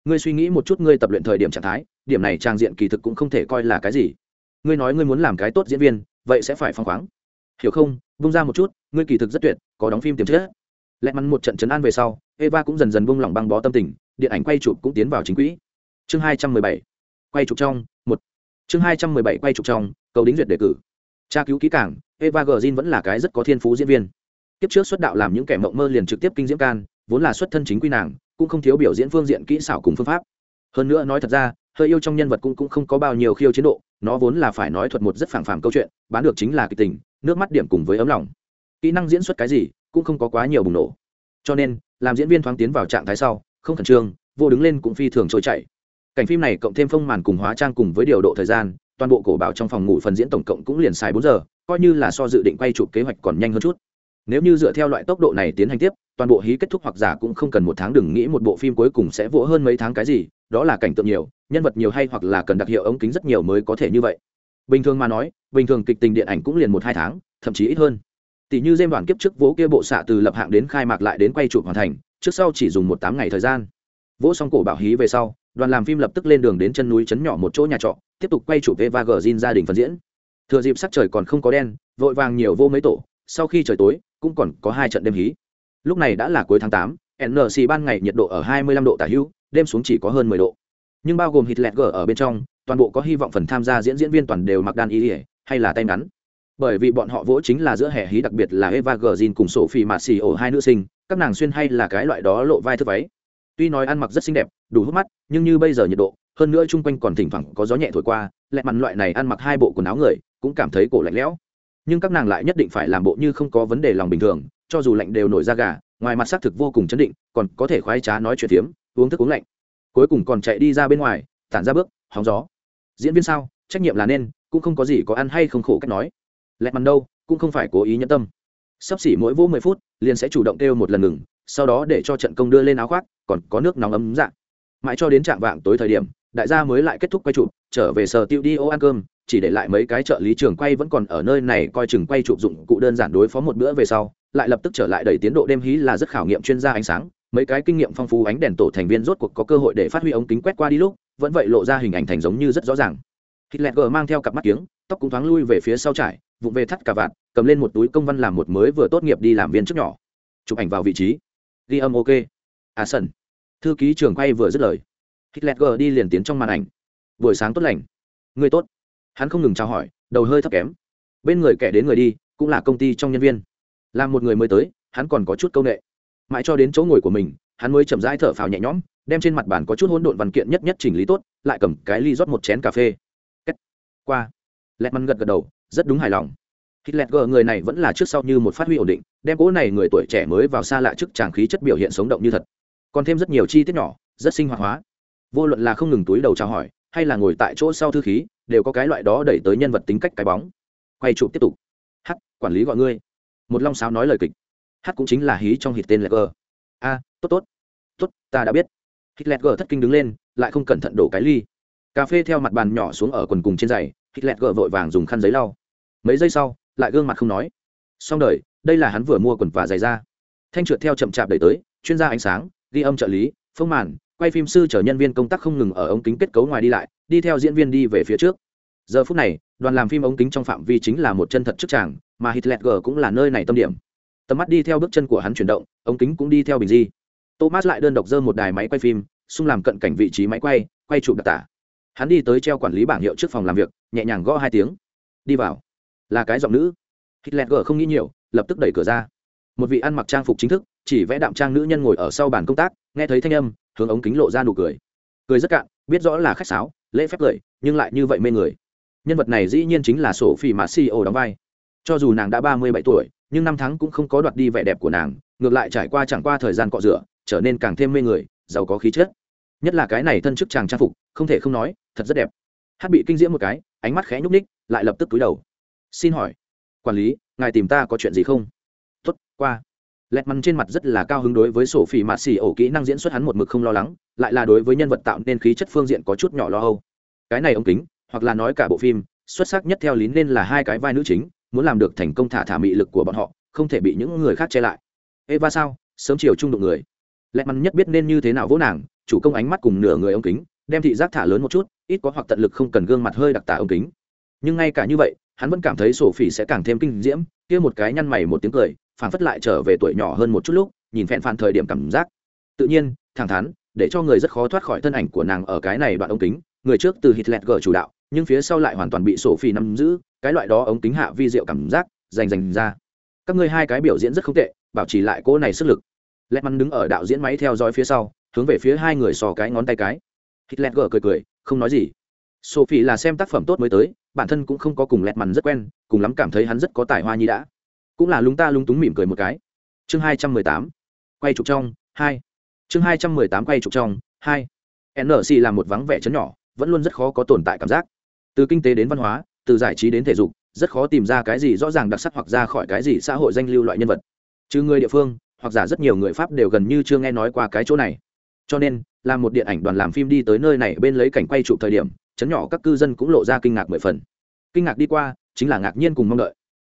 Ngươi suy nghĩ một chút, ngươi tập luyện thời điểm trạng thái, điểm này trang diện kỳ thực cũng không thể coi là cái gì. Ngươi nói ngươi muốn làm cái tốt diễn viên, vậy sẽ phải phong khoáng. Hiểu không? Buông ra một chút, ngươi kỳ thực rất tuyệt, có đóng phim tiềm chất. Lẹt mằn một trận chấn an về sau, eva cũng dần dần buông lỏng băng bó tâm tình, điện ảnh quay chụp cũng tiến vào chính quỹ. Chương hai trăm mười bảy, quay chụp trong, một. Chương hai trăm mười bảy, quay chụp trong, cầu đính duyệt đề cử. Tra cứu kỹ cảng eva g vẫn là cái rất có thiên phú diễn viên. Kiếp trước xuất đạo làm những kẻ mộng mơ liền trực tiếp kinh diễm can, vốn là xuất thân chính quy nàng, cũng không thiếu biểu diễn phương diện kỹ xảo cùng phương pháp. Hơn nữa nói thật ra, hơi yêu trong nhân vật cũng cũng không có bao nhiêu khiêu chiến độ, nó vốn là phải nói thuật một rất phản phản câu chuyện, bán được chính là kịch tình, nước mắt điểm cùng với ấm lòng. Kỹ năng diễn xuất cái gì, cũng không có quá nhiều bùng nổ. Cho nên, làm diễn viên thoáng tiến vào trạng thái sau, không khẩn trương, vô đứng lên cũng phi thường trôi chảy. Cảnh phim này cộng thêm phong màn cùng hóa trang cùng với điều độ thời gian toàn bộ cổ bảo trong phòng ngủ phần diễn tổng cộng cũng liền xài bốn giờ, coi như là so dự định quay chụp kế hoạch còn nhanh hơn chút. Nếu như dựa theo loại tốc độ này tiến hành tiếp, toàn bộ hí kết thúc hoặc giả cũng không cần một tháng, đừng nghĩ một bộ phim cuối cùng sẽ vỗ hơn mấy tháng cái gì, đó là cảnh tượng nhiều, nhân vật nhiều hay hoặc là cần đặc hiệu ống kính rất nhiều mới có thể như vậy. Bình thường mà nói, bình thường kịch tình điện ảnh cũng liền một hai tháng, thậm chí ít hơn. Tỷ như dêm đoàn kiếp trước vỗ kia bộ xạ từ lập hạng đến khai mạc lại đến quay chụp hoàn thành, trước sau chỉ dùng một tám ngày thời gian vỗ xong cổ bảo hí về sau, đoàn làm phim lập tức lên đường đến chân núi chấn nhỏ một chỗ nhà trọ, tiếp tục quay chụp eva gờ gia đình phần diễn. Thừa dịp sắc trời còn không có đen, vội vàng nhiều vô mấy tổ, sau khi trời tối, cũng còn có hai trận đêm hí. Lúc này đã là cuối tháng tám nc ban ngày nhiệt độ ở 25 độ tả hữu, đêm xuống chỉ có hơn 10 độ. Nhưng bao gồm hitler ở bên trong, toàn bộ có hy vọng phần tham gia diễn diễn viên toàn đều mặc đan y hay là tay ngắn. Bởi vì bọn họ vỗ chính là giữa hè hí, đặc biệt là eva gờ cùng sophie mạt xì ổ hai nữ sinh, các nàng xuyên hay là cái loại đó lộ vai thức váy tuy nói ăn mặc rất xinh đẹp, đủ hút mắt, nhưng như bây giờ nhiệt độ, hơn nữa chung quanh còn thỉnh thoảng có gió nhẹ thổi qua, lẹ mặn loại này ăn mặc hai bộ quần áo người, cũng cảm thấy cổ lạnh lẽo. Nhưng các nàng lại nhất định phải làm bộ như không có vấn đề lòng bình thường, cho dù lạnh đều nổi da gà, ngoài mặt xác thực vô cùng chấn định, còn có thể khoái trá nói chuyện tiếm uống thức uống lạnh. Cuối cùng còn chạy đi ra bên ngoài, tản ra bước, hóng gió. Diễn viên sao, trách nhiệm là nên, cũng không có gì có ăn hay không khổ cách nói. Lẹ mặn đâu, cũng không phải cố ý nhẫn tâm. Sắp xỉ mỗi vô mười phút, liền sẽ chủ động kêu một lần ngừng sau đó để cho trận công đưa lên áo khoác, còn có nước nóng ấm dạng mãi cho đến trạng vạng tối thời điểm, đại gia mới lại kết thúc quay chụp, trở về sở tiêu đi ô ăn cơm, chỉ để lại mấy cái trợ lý trường quay vẫn còn ở nơi này coi chừng quay chụp dụng cụ đơn giản đối phó một bữa về sau, lại lập tức trở lại đẩy tiến độ đêm hí là rất khảo nghiệm chuyên gia ánh sáng. Mấy cái kinh nghiệm phong phú ánh đèn tổ thành viên rốt cuộc có cơ hội để phát huy ống kính quét qua đi lúc, vẫn vậy lộ ra hình ảnh thành giống như rất rõ ràng. Hitler mang theo cặp mắt kiếng, tóc cũng thoáng lui về phía sau trải, vụng về thắt cả vạt, cầm lên một túi công văn làm một mới vừa tốt nghiệp đi làm viên trước nhỏ. Chụp ảnh vào vị trí ghi âm ok. À sân thư ký trưởng quay vừa dứt lời. Hitler đi liền tiến trong màn ảnh. Buổi sáng tốt lành. Người tốt. Hắn không ngừng chào hỏi, đầu hơi thấp kém. Bên người kẻ đến người đi, cũng là công ty trong nhân viên. Làm một người mới tới, hắn còn có chút c â u n ệ mãi cho đến chỗ ngồi của mình, hắn mới chậm rãi thở phào nhẹ nhõm, đem trên mặt bàn có chút hỗn độn văn kiện nhất nhất chỉnh lý tốt, lại cầm cái ly rót một chén cà phê. Kết. qua. Lẹt măn gật gật đầu, rất đúng hài lòng. Hitler người này vẫn là trước sau như một phát huy ổn định, đem cố này người tuổi trẻ mới vào xa lạ trước chàng khí chất biểu hiện sống động như thật. Còn thêm rất nhiều chi tiết nhỏ, rất sinh hoạt hóa. Vô luận là không ngừng túi đầu chào hỏi, hay là ngồi tại chỗ sau thư khí, đều có cái loại đó đẩy tới nhân vật tính cách cái bóng. Quay chụp tiếp tục. Hắc, quản lý gọi ngươi. Một long sáo nói lời kịch. Hắc cũng chính là hí trong hít tên Ledger. A, tốt tốt. Tốt, ta đã biết. Hitler thất kinh đứng lên, lại không cẩn thận đổ cái ly. Cà phê theo mặt bàn nhỏ xuống ở quần cùng trên giày, Hitler vội vàng dùng khăn giấy lau. Mấy giây sau, lại gương mặt không nói. Xong đời, đây là hắn vừa mua quần và giày ra thanh trượt theo chậm chạp đẩy tới, chuyên gia ánh sáng, ghi âm trợ lý, phông màn, quay phim sư chở nhân viên công tác không ngừng ở ống kính kết cấu ngoài đi lại, đi theo diễn viên đi về phía trước. Giờ phút này, đoàn làm phim ống kính trong phạm vi chính là một chân thật trước tràng, mà hitler g cũng là nơi này tâm điểm. Tầm mắt đi theo bước chân của hắn chuyển động, ống kính cũng đi theo bình di. Thomas lại đơn độc dơ một đài máy quay phim, xung làm cận cảnh vị trí máy quay quay chụp đặc tả. Hắn đi tới treo quản lý bảng hiệu trước phòng làm việc, nhẹ nhàng gõ hai tiếng. Đi vào là cái giọng nữ. Hitler g không nghĩ nhiều, lập tức đẩy cửa ra. Một vị ăn mặc trang phục chính thức, chỉ vẽ đạm trang nữ nhân ngồi ở sau bàn công tác, nghe thấy thanh âm, hướng ống kính lộ ra nụ cười. Cười rất cạn, biết rõ là khách sáo, lễ phép cười, nhưng lại như vậy mê người. Nhân vật này dĩ nhiên chính là sổ phi mà ceo đóng vai. Cho dù nàng đã ba mươi bảy tuổi, nhưng năm tháng cũng không có đoạt đi vẻ đẹp của nàng, ngược lại trải qua chẳng qua thời gian cọ rửa, trở nên càng thêm mê người, giàu có khí chất. Nhất là cái này thân chức chàng trang phục, không thể không nói, thật rất đẹp. Hát bị kinh diễm một cái, ánh mắt khẽ nhúc ních lại lập tức túi đầu xin hỏi, quản lý, ngài tìm ta có chuyện gì không? Tuất qua. Lẹt mắn trên mặt rất là cao hứng đối với sổ phỉ mạt xì ổ kỹ năng diễn xuất hắn một mực không lo lắng, lại là đối với nhân vật tạo nên khí chất phương diện có chút nhỏ lo âu. Cái này ống kính, hoặc là nói cả bộ phim, xuất sắc nhất theo lý nên là hai cái vai nữ chính, muốn làm được thành công thả thả mị lực của bọn họ, không thể bị những người khác che lại. Eva sao? Sớm chiều trung đụng người. Lẹt mắn nhất biết nên như thế nào vỗ nàng, chủ công ánh mắt cùng nửa người ống kính, đem thị giác thả lớn một chút, ít có hoặc tận lực không cần gương mặt hơi đặc tả ống kính. Nhưng ngay cả như vậy hắn vẫn cảm thấy sổ phỉ sẽ càng thêm kinh diễm, kia một cái nhăn mày một tiếng cười phản phất lại trở về tuổi nhỏ hơn một chút lúc, nhìn phẹn phản thời điểm cảm giác. Tự nhiên, thẳng thắn, để cho người rất khó thoát khỏi thân ảnh của nàng ở cái này đoạn ống kính, người trước từ hitler g chủ đạo, nhưng phía sau lại hoàn toàn bị sổ phỉ nắm giữ, cái loại đó ống kính hạ vi diệu cảm giác dành dành ra. Các ngươi hai cái biểu diễn rất không tệ, bảo trì lại cỗ này sức lực. Lẹt mắn đứng ở đạo diễn máy theo dõi phía sau, hướng về phía hai người sò cái ngón tay cái. Hitler g cười cười, không nói gì sophie là xem tác phẩm tốt mới tới, bản thân cũng không có cùng lẹt mằn rất quen, cùng lắm cảm thấy hắn rất có tài hoa nhi đã. Cũng là lúng ta lúng túng mỉm cười một cái. Chương hai trăm mười tám. Quay trục trong, hai. Chương hai trăm mười tám quay trục trong, hai. Nc là một vắng vẻ chấn nhỏ, vẫn luôn rất khó có tồn tại cảm giác. Từ kinh tế đến văn hóa, từ giải trí đến thể dục, rất khó tìm ra cái gì rõ ràng đặc sắc hoặc ra khỏi cái gì xã hội danh lưu loại nhân vật. Trừ người địa phương, hoặc giả rất nhiều người pháp đều gần như chưa nghe nói qua cái chỗ này. Cho nên, là một điện ảnh đoàn làm phim đi tới nơi này bên lấy cảnh quay chụp thời điểm chấn nhỏ các cư dân cũng lộ ra kinh ngạc mười phần. Kinh ngạc đi qua, chính là ngạc nhiên cùng mong đợi.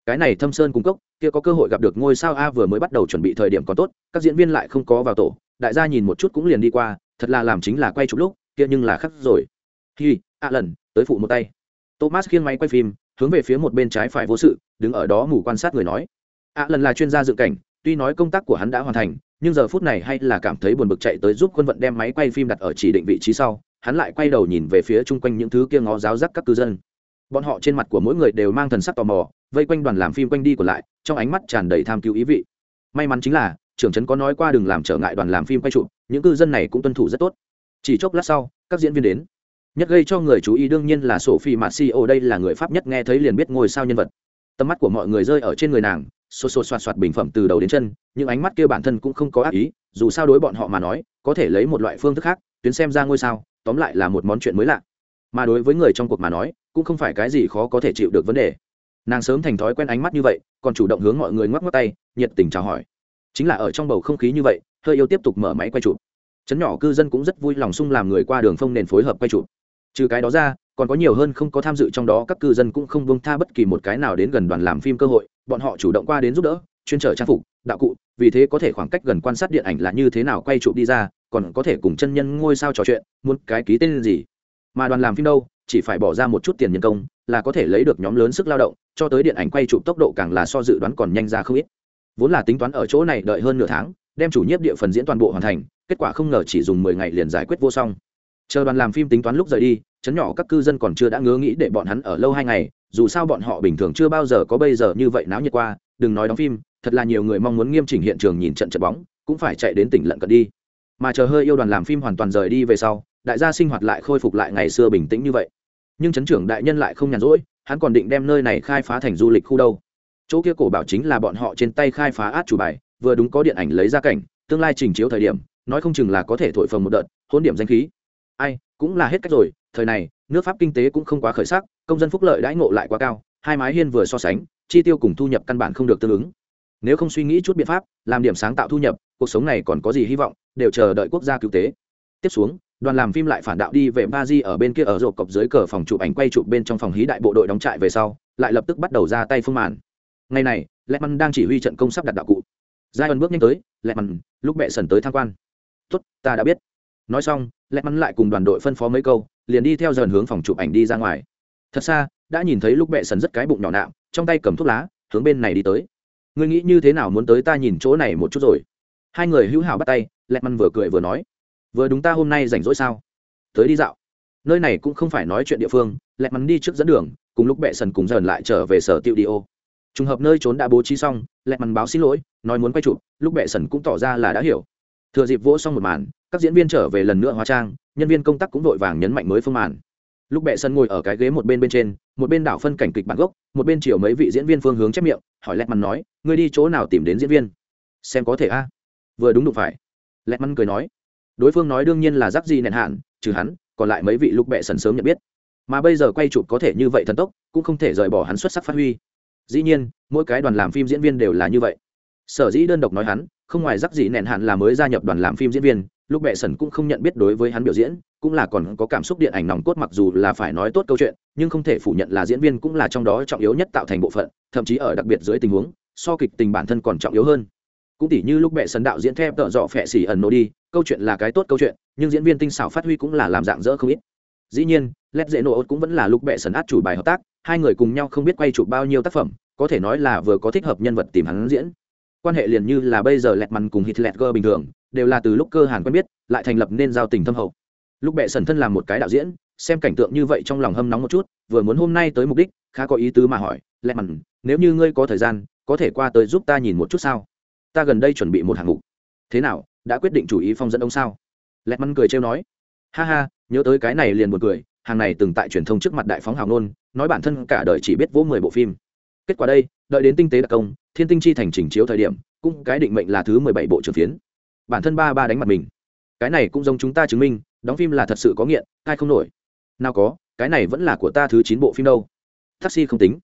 Cái này thâm sơn cung cốc, kia có cơ hội gặp được ngôi sao a vừa mới bắt đầu chuẩn bị thời điểm còn tốt, các diễn viên lại không có vào tổ, đại gia nhìn một chút cũng liền đi qua, thật là làm chính là quay chụp lúc, kia nhưng là khắc rồi. Hi a lần, tới phụ một tay. Thomas khiêng máy quay phim, hướng về phía một bên trái phải vô sự, đứng ở đó mù quan sát người nói. A lần là chuyên gia dựng cảnh, tuy nói công tác của hắn đã hoàn thành, nhưng giờ phút này hay là cảm thấy buồn bực chạy tới giúp quân vận đem máy quay phim đặt ở chỉ định vị trí sau hắn lại quay đầu nhìn về phía chung quanh những thứ kia ngó giáo giác các cư dân. Bọn họ trên mặt của mỗi người đều mang thần sắc tò mò, vây quanh đoàn làm phim quanh đi còn lại, trong ánh mắt tràn đầy tham cứu ý vị. May mắn chính là, trưởng trấn có nói qua đừng làm trở ngại đoàn làm phim quay trụ những cư dân này cũng tuân thủ rất tốt. Chỉ chốc lát sau, các diễn viên đến. Nhất gây cho người chú ý đương nhiên là sophie ceo đây là người pháp nhất nghe thấy liền biết ngôi sao nhân vật. Tầm mắt của mọi người rơi ở trên người nàng, xô xô xoạt xoạt bình phẩm từ đầu đến chân, những ánh mắt kia bản thân cũng không có ác ý, dù sao đối bọn họ mà nói, có thể lấy một loại phương thức khác tuyến xem ra ngôi sao, tóm lại là một món chuyện mới lạ. Mà đối với người trong cuộc mà nói, cũng không phải cái gì khó có thể chịu được vấn đề. Nàng sớm thành thói quen ánh mắt như vậy, còn chủ động hướng mọi người ngoắc ngoắc tay, nhiệt tình chào hỏi. Chính là ở trong bầu không khí như vậy, hơi yêu tiếp tục mở máy quay chụp. Chấn nhỏ cư dân cũng rất vui lòng sung làm người qua đường phong nền phối hợp quay chụp. Trừ cái đó ra, còn có nhiều hơn không có tham dự trong đó, các cư dân cũng không buông tha bất kỳ một cái nào đến gần đoàn làm phim cơ hội, bọn họ chủ động qua đến giúp đỡ, chuyên trở trang phục, đạo cụ, vì thế có thể khoảng cách gần quan sát điện ảnh là như thế nào quay chụp đi ra còn có thể cùng chân nhân ngôi sao trò chuyện, muốn cái ký tên gì? Mà đoàn làm phim đâu, chỉ phải bỏ ra một chút tiền nhân công, là có thể lấy được nhóm lớn sức lao động, cho tới điện ảnh quay chụp tốc độ càng là so dự đoán còn nhanh ra không ít. Vốn là tính toán ở chỗ này đợi hơn nửa tháng, đem chủ nhiếp địa phần diễn toàn bộ hoàn thành, kết quả không ngờ chỉ dùng mười ngày liền giải quyết vô song chờ đoàn làm phim tính toán lúc rời đi, chấn nhỏ các cư dân còn chưa đã ngớ nghĩ để bọn hắn ở lâu hai ngày, dù sao bọn họ bình thường chưa bao giờ có bây giờ như vậy náo nhiệt qua, đừng nói đóng phim, thật là nhiều người mong muốn nghiêm chỉnh hiện trường nhìn trận trận bóng, cũng phải chạy đến tỉnh lận cận đi mà chờ hơi yêu đoàn làm phim hoàn toàn rời đi về sau, đại gia sinh hoạt lại khôi phục lại ngày xưa bình tĩnh như vậy. Nhưng chấn trưởng đại nhân lại không nhàn rỗi, hắn còn định đem nơi này khai phá thành du lịch khu đâu. Chỗ kia cổ bảo chính là bọn họ trên tay khai phá át chủ bài, vừa đúng có điện ảnh lấy ra cảnh, tương lai trình chiếu thời điểm, nói không chừng là có thể thổi phồng một đợt hôn điểm danh khí. Ai, cũng là hết cách rồi, thời này, nước pháp kinh tế cũng không quá khởi sắc, công dân phúc lợi đãi ngộ lại quá cao, hai mái hiên vừa so sánh, chi tiêu cùng thu nhập căn bản không được tương ứng nếu không suy nghĩ chút biện pháp, làm điểm sáng tạo thu nhập, cuộc sống này còn có gì hy vọng, đều chờ đợi quốc gia cứu tế. Tiếp xuống, đoàn làm phim lại phản đạo đi về ba di ở bên kia ở rộp cọc dưới cờ phòng chụp ảnh quay chụp bên trong phòng hí đại bộ đội đóng trại về sau, lại lập tức bắt đầu ra tay phương màn. Ngày này lẹ măn đang chỉ huy trận công sắp đặt đạo cụ. Giai ân bước nhanh tới lẹ măn lúc mẹ sần tới tham quan. Tuất ta đã biết. Nói xong lẹ măn lại cùng đoàn đội phân phó mấy câu, liền đi theo dần hướng phòng chụp ảnh đi ra ngoài. Thật xa, đã nhìn thấy lúc mẹ sần rất cái bụng nhỏ nạo trong tay cầm thuốc lá, hướng bên này đi tới ngươi nghĩ như thế nào muốn tới ta nhìn chỗ này một chút rồi? Hai người hữu hảo bắt tay lẹt măn vừa cười vừa nói. Vừa đúng ta hôm nay rảnh rỗi sao? Tới đi dạo. Nơi này cũng không phải nói chuyện địa phương lẹt mắn đi trước dẫn đường, cùng lúc bệ sần cùng dần lại trở về sở tiệu đi ô. Trùng hợp nơi trốn đã bố trí xong lẹt mắn báo xin lỗi, nói muốn quay chụp, lúc bệ sần cũng tỏ ra là đã hiểu. Thừa dịp vỗ xong một màn, các diễn viên trở về lần nữa hóa trang, nhân viên công tác cũng vội vàng nhấn mạnh mới phương màn lúc bệ sân ngồi ở cái ghế một bên bên trên, một bên đảo phân cảnh kịch bản gốc, một bên chiều mấy vị diễn viên phương hướng chép miệng, hỏi lẹt mắn nói, ngươi đi chỗ nào tìm đến diễn viên? Xem có thể a. Vừa đúng đụng phải lẹt mắn cười nói, đối phương nói đương nhiên là giáp gì nền hạn, trừ hắn, còn lại mấy vị lúc bệ sần sớm nhận biết. Mà bây giờ quay chụp có thể như vậy thần tốc, cũng không thể rời bỏ hắn xuất sắc phát huy. Dĩ nhiên, mỗi cái đoàn làm phim diễn viên đều là như vậy. Sở dĩ đơn độc nói hắn, không ngoài giáp gì nền hạn là mới gia nhập đoàn làm phim diễn viên lúc bệ sần cũng không nhận biết đối với hắn biểu diễn, cũng là còn có cảm xúc điện ảnh nòng cốt mặc dù là phải nói tốt câu chuyện, nhưng không thể phủ nhận là diễn viên cũng là trong đó trọng yếu nhất tạo thành bộ phận, thậm chí ở đặc biệt dưới tình huống, so kịch tình bản thân còn trọng yếu hơn. Cũng tỉ như lúc bệ sần đạo diễn theo tợ dọ phẹ xỉ ẩn nô đi, câu chuyện là cái tốt câu chuyện, nhưng diễn viên tinh xảo phát huy cũng là làm dạng dỡ không ít. Dĩ nhiên, led dễ nổ cũng vẫn là lúc bệ sần át chủ bài hợp tác, hai người cùng nhau không biết quay chụp bao nhiêu tác phẩm, có thể nói là vừa có thích hợp nhân vật tìm hắn diễn. Quan hệ liền như là bây giờ lẹt mằn cùng hít lẹt gơ bình thường đều là từ lúc cơ hàn quen biết, lại thành lập nên giao tình thâm hậu. Lúc bệ sần thân làm một cái đạo diễn, xem cảnh tượng như vậy trong lòng hâm nóng một chút, vừa muốn hôm nay tới mục đích, khá có ý tứ mà hỏi lẹt mằn nếu như ngươi có thời gian, có thể qua tới giúp ta nhìn một chút sao? Ta gần đây chuẩn bị một hạng mục. Thế nào, đã quyết định chủ ý phong dẫn ông sao? Lẹt mắn cười trêu nói. Ha ha, nhớ tới cái này liền một cười, hàng này từng tại truyền thông trước mặt đại phóng hào nôn nói bản thân cả đời chỉ biết vỗ mười bộ phim. Kết quả đây, đợi đến tinh tế đặc công, thiên tinh chi thành chỉnh chiếu thời điểm, cũng cái định mệnh là thứ mười bảy bộ trưởng phiến bản thân ba ba đánh mặt mình. Cái này cũng giống chúng ta chứng minh, đóng phim là thật sự có nghiện, ai không nổi. Nào có, cái này vẫn là của ta thứ chín bộ phim đâu. Taxi không tính.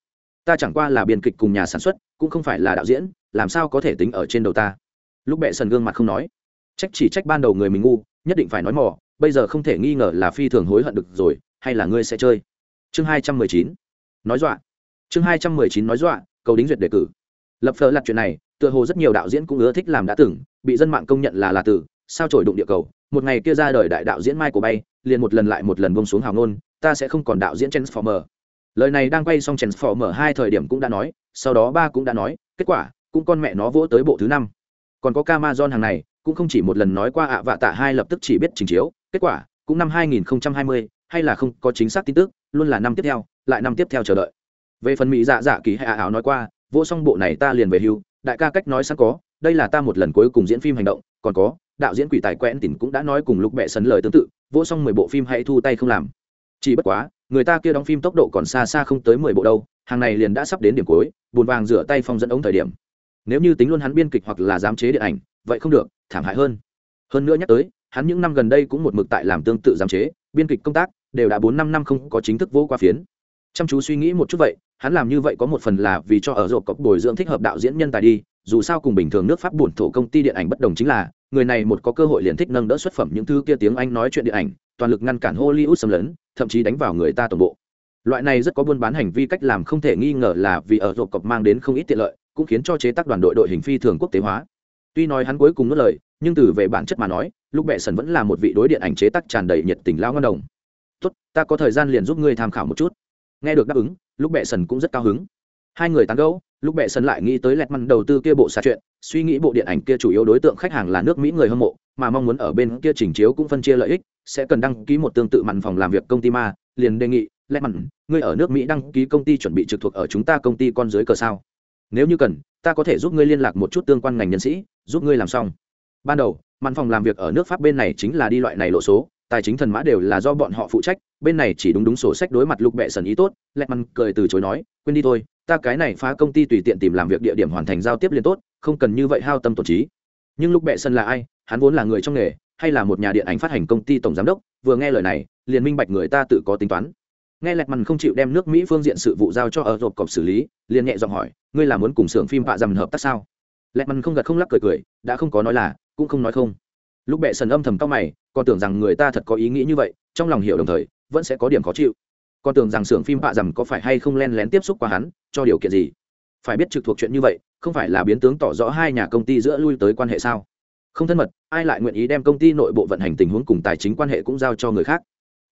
Ta chẳng qua là biên kịch cùng nhà sản xuất, cũng không phải là đạo diễn, làm sao có thể tính ở trên đầu ta? Lúc bệ sần gương mặt không nói. Trách chỉ trách ban đầu người mình ngu, nhất định phải nói mỏ bây giờ không thể nghi ngờ là phi thường hối hận được rồi, hay là ngươi sẽ chơi? Chương hai trăm mười chín. Nói dọa. Chương hai trăm mười chín nói dọa, cầu đính duyệt đề cử lập phờ lặt chuyện này tựa hồ rất nhiều đạo diễn cũng ưa thích làm đã từng bị dân mạng công nhận là là tử, sao trổi đụng địa cầu. Một ngày kia ra đời đại đạo diễn mai của bay liền một lần lại một lần bông xuống hào ngôn ta sẽ không còn đạo diễn transformer. Lời này đang quay xong transformer hai thời điểm cũng đã nói sau đó ba cũng đã nói kết quả cũng con mẹ nó vỗ tới bộ thứ năm. Còn có Camazon hàng này cũng không chỉ một lần nói qua ạ vạ tạ hai lập tức chỉ biết trình chiếu kết quả cũng năm 2020 hay là không có chính xác tin tức luôn là năm tiếp theo lại năm tiếp theo chờ đợi. Về phần mỹ dạ dạ kỳ hạ ảo nói qua vô xong bộ này ta liền về hưu, đại ca cách nói sẵn có, đây là ta một lần cuối cùng diễn phim hành động, còn có, đạo diễn quỷ tài quen tỉnh cũng đã nói cùng lúc bệ sấn lời tương tự, vô xong mười bộ phim hãy thu tay không làm. Chỉ bất quá, người ta kia đóng phim tốc độ còn xa xa không tới mười bộ đâu, hàng này liền đã sắp đến điểm cuối bùn vàng rửa tay phong dẫn ống thời điểm. Nếu như tính luôn hắn biên kịch hoặc là giám chế điện ảnh, vậy không được, thảm hại hơn. Hơn nữa nhắc tới, hắn những năm gần đây cũng một mực tại làm tương tự giám chế, biên kịch công tác đều đã bốn năm năm không có chính thức vô qua phiến. Chăm chú suy nghĩ một chút vậy hắn làm như vậy có một phần là vì cho ở rộp cọc bồi dưỡng thích hợp đạo diễn nhân tài đi, dù sao cùng bình thường nước pháp bổn thổ công ty điện ảnh bất đồng chính là, người này một có cơ hội liền thích nâng đỡ xuất phẩm những thứ kia tiếng anh nói chuyện điện ảnh, toàn lực ngăn cản hollywood xâm lấn, thậm chí đánh vào người ta toàn bộ. Loại này rất có buôn bán hành vi cách làm không thể nghi ngờ là vì ở rộp cọc mang đến không ít tiện lợi, cũng khiến cho chế tác đoàn đội đội hình phi thường quốc tế hóa. Tuy nói hắn cuối cùng nuốt lời, nhưng từ về bản chất mà nói, lúc bệ sần vẫn là một vị đối điện ảnh chế tác tràn đầy nhiệt tình lao ngân đồng. Tốt, ta có thời gian liền giúp ngươi tham khảo một chút. Nghe được đáp ứng lúc bệ sần cũng rất cao hứng. Hai người tán gẫu, lúc bệ sần lại nghĩ tới lẹt măn đầu tư kia bộ xạ chuyện suy nghĩ bộ điện ảnh kia chủ yếu đối tượng khách hàng là nước mỹ người hâm mộ, mà mong muốn ở bên kia chỉnh chiếu cũng phân chia lợi ích, sẽ cần đăng ký một tương tự mặn phòng làm việc công ty ma, liền đề nghị, lẹt măn, ngươi ở nước mỹ đăng ký công ty chuẩn bị trực thuộc ở chúng ta công ty con dưới cờ sao? Nếu như cần, ta có thể giúp ngươi liên lạc một chút tương quan ngành nhân sĩ, giúp ngươi làm xong. Ban đầu mặn phòng làm việc ở nước pháp bên này chính là đi loại này lộ số tài chính thần mã đều là do bọn họ phụ trách, bên này chỉ đúng đúng sổ sách đối mặt lục bệ sần ý tốt lẹt măn cười từ chối nói, quên đi thôi, ta cái này phá công ty tùy tiện tìm làm việc địa điểm hoàn thành giao tiếp liên tốt, không cần như vậy hao tâm tổn trí. Nhưng Lục bệ sần là ai? Hắn vốn là người trong nghề, hay là một nhà điện ảnh phát hành công ty tổng giám đốc? Vừa nghe lời này, liền minh bạch người ta tự có tính toán. Nghe lẹt măn không chịu đem nước mỹ phương diện sự vụ giao cho ở rộp cọp xử lý, liền nhẹ giọng hỏi, ngươi là muốn cùng xưởng phim họa dầm hợp tác sao? Lẹt măn không gật không lắc cười cười, đã không có nói là, cũng không nói không. Lúc bệ sần âm thầm cao mày còn tưởng rằng người ta thật có ý nghĩ như vậy, trong lòng hiểu đồng thời, vẫn sẽ có điểm khó chịu. Còn tưởng rằng xưởng phim bạ dầm có phải hay không len lén tiếp xúc qua hắn, cho điều kiện gì? Phải biết trực thuộc chuyện như vậy, không phải là biến tướng tỏ rõ hai nhà công ty giữa lui tới quan hệ sao? Không thân mật, ai lại nguyện ý đem công ty nội bộ vận hành tình huống cùng tài chính quan hệ cũng giao cho người khác?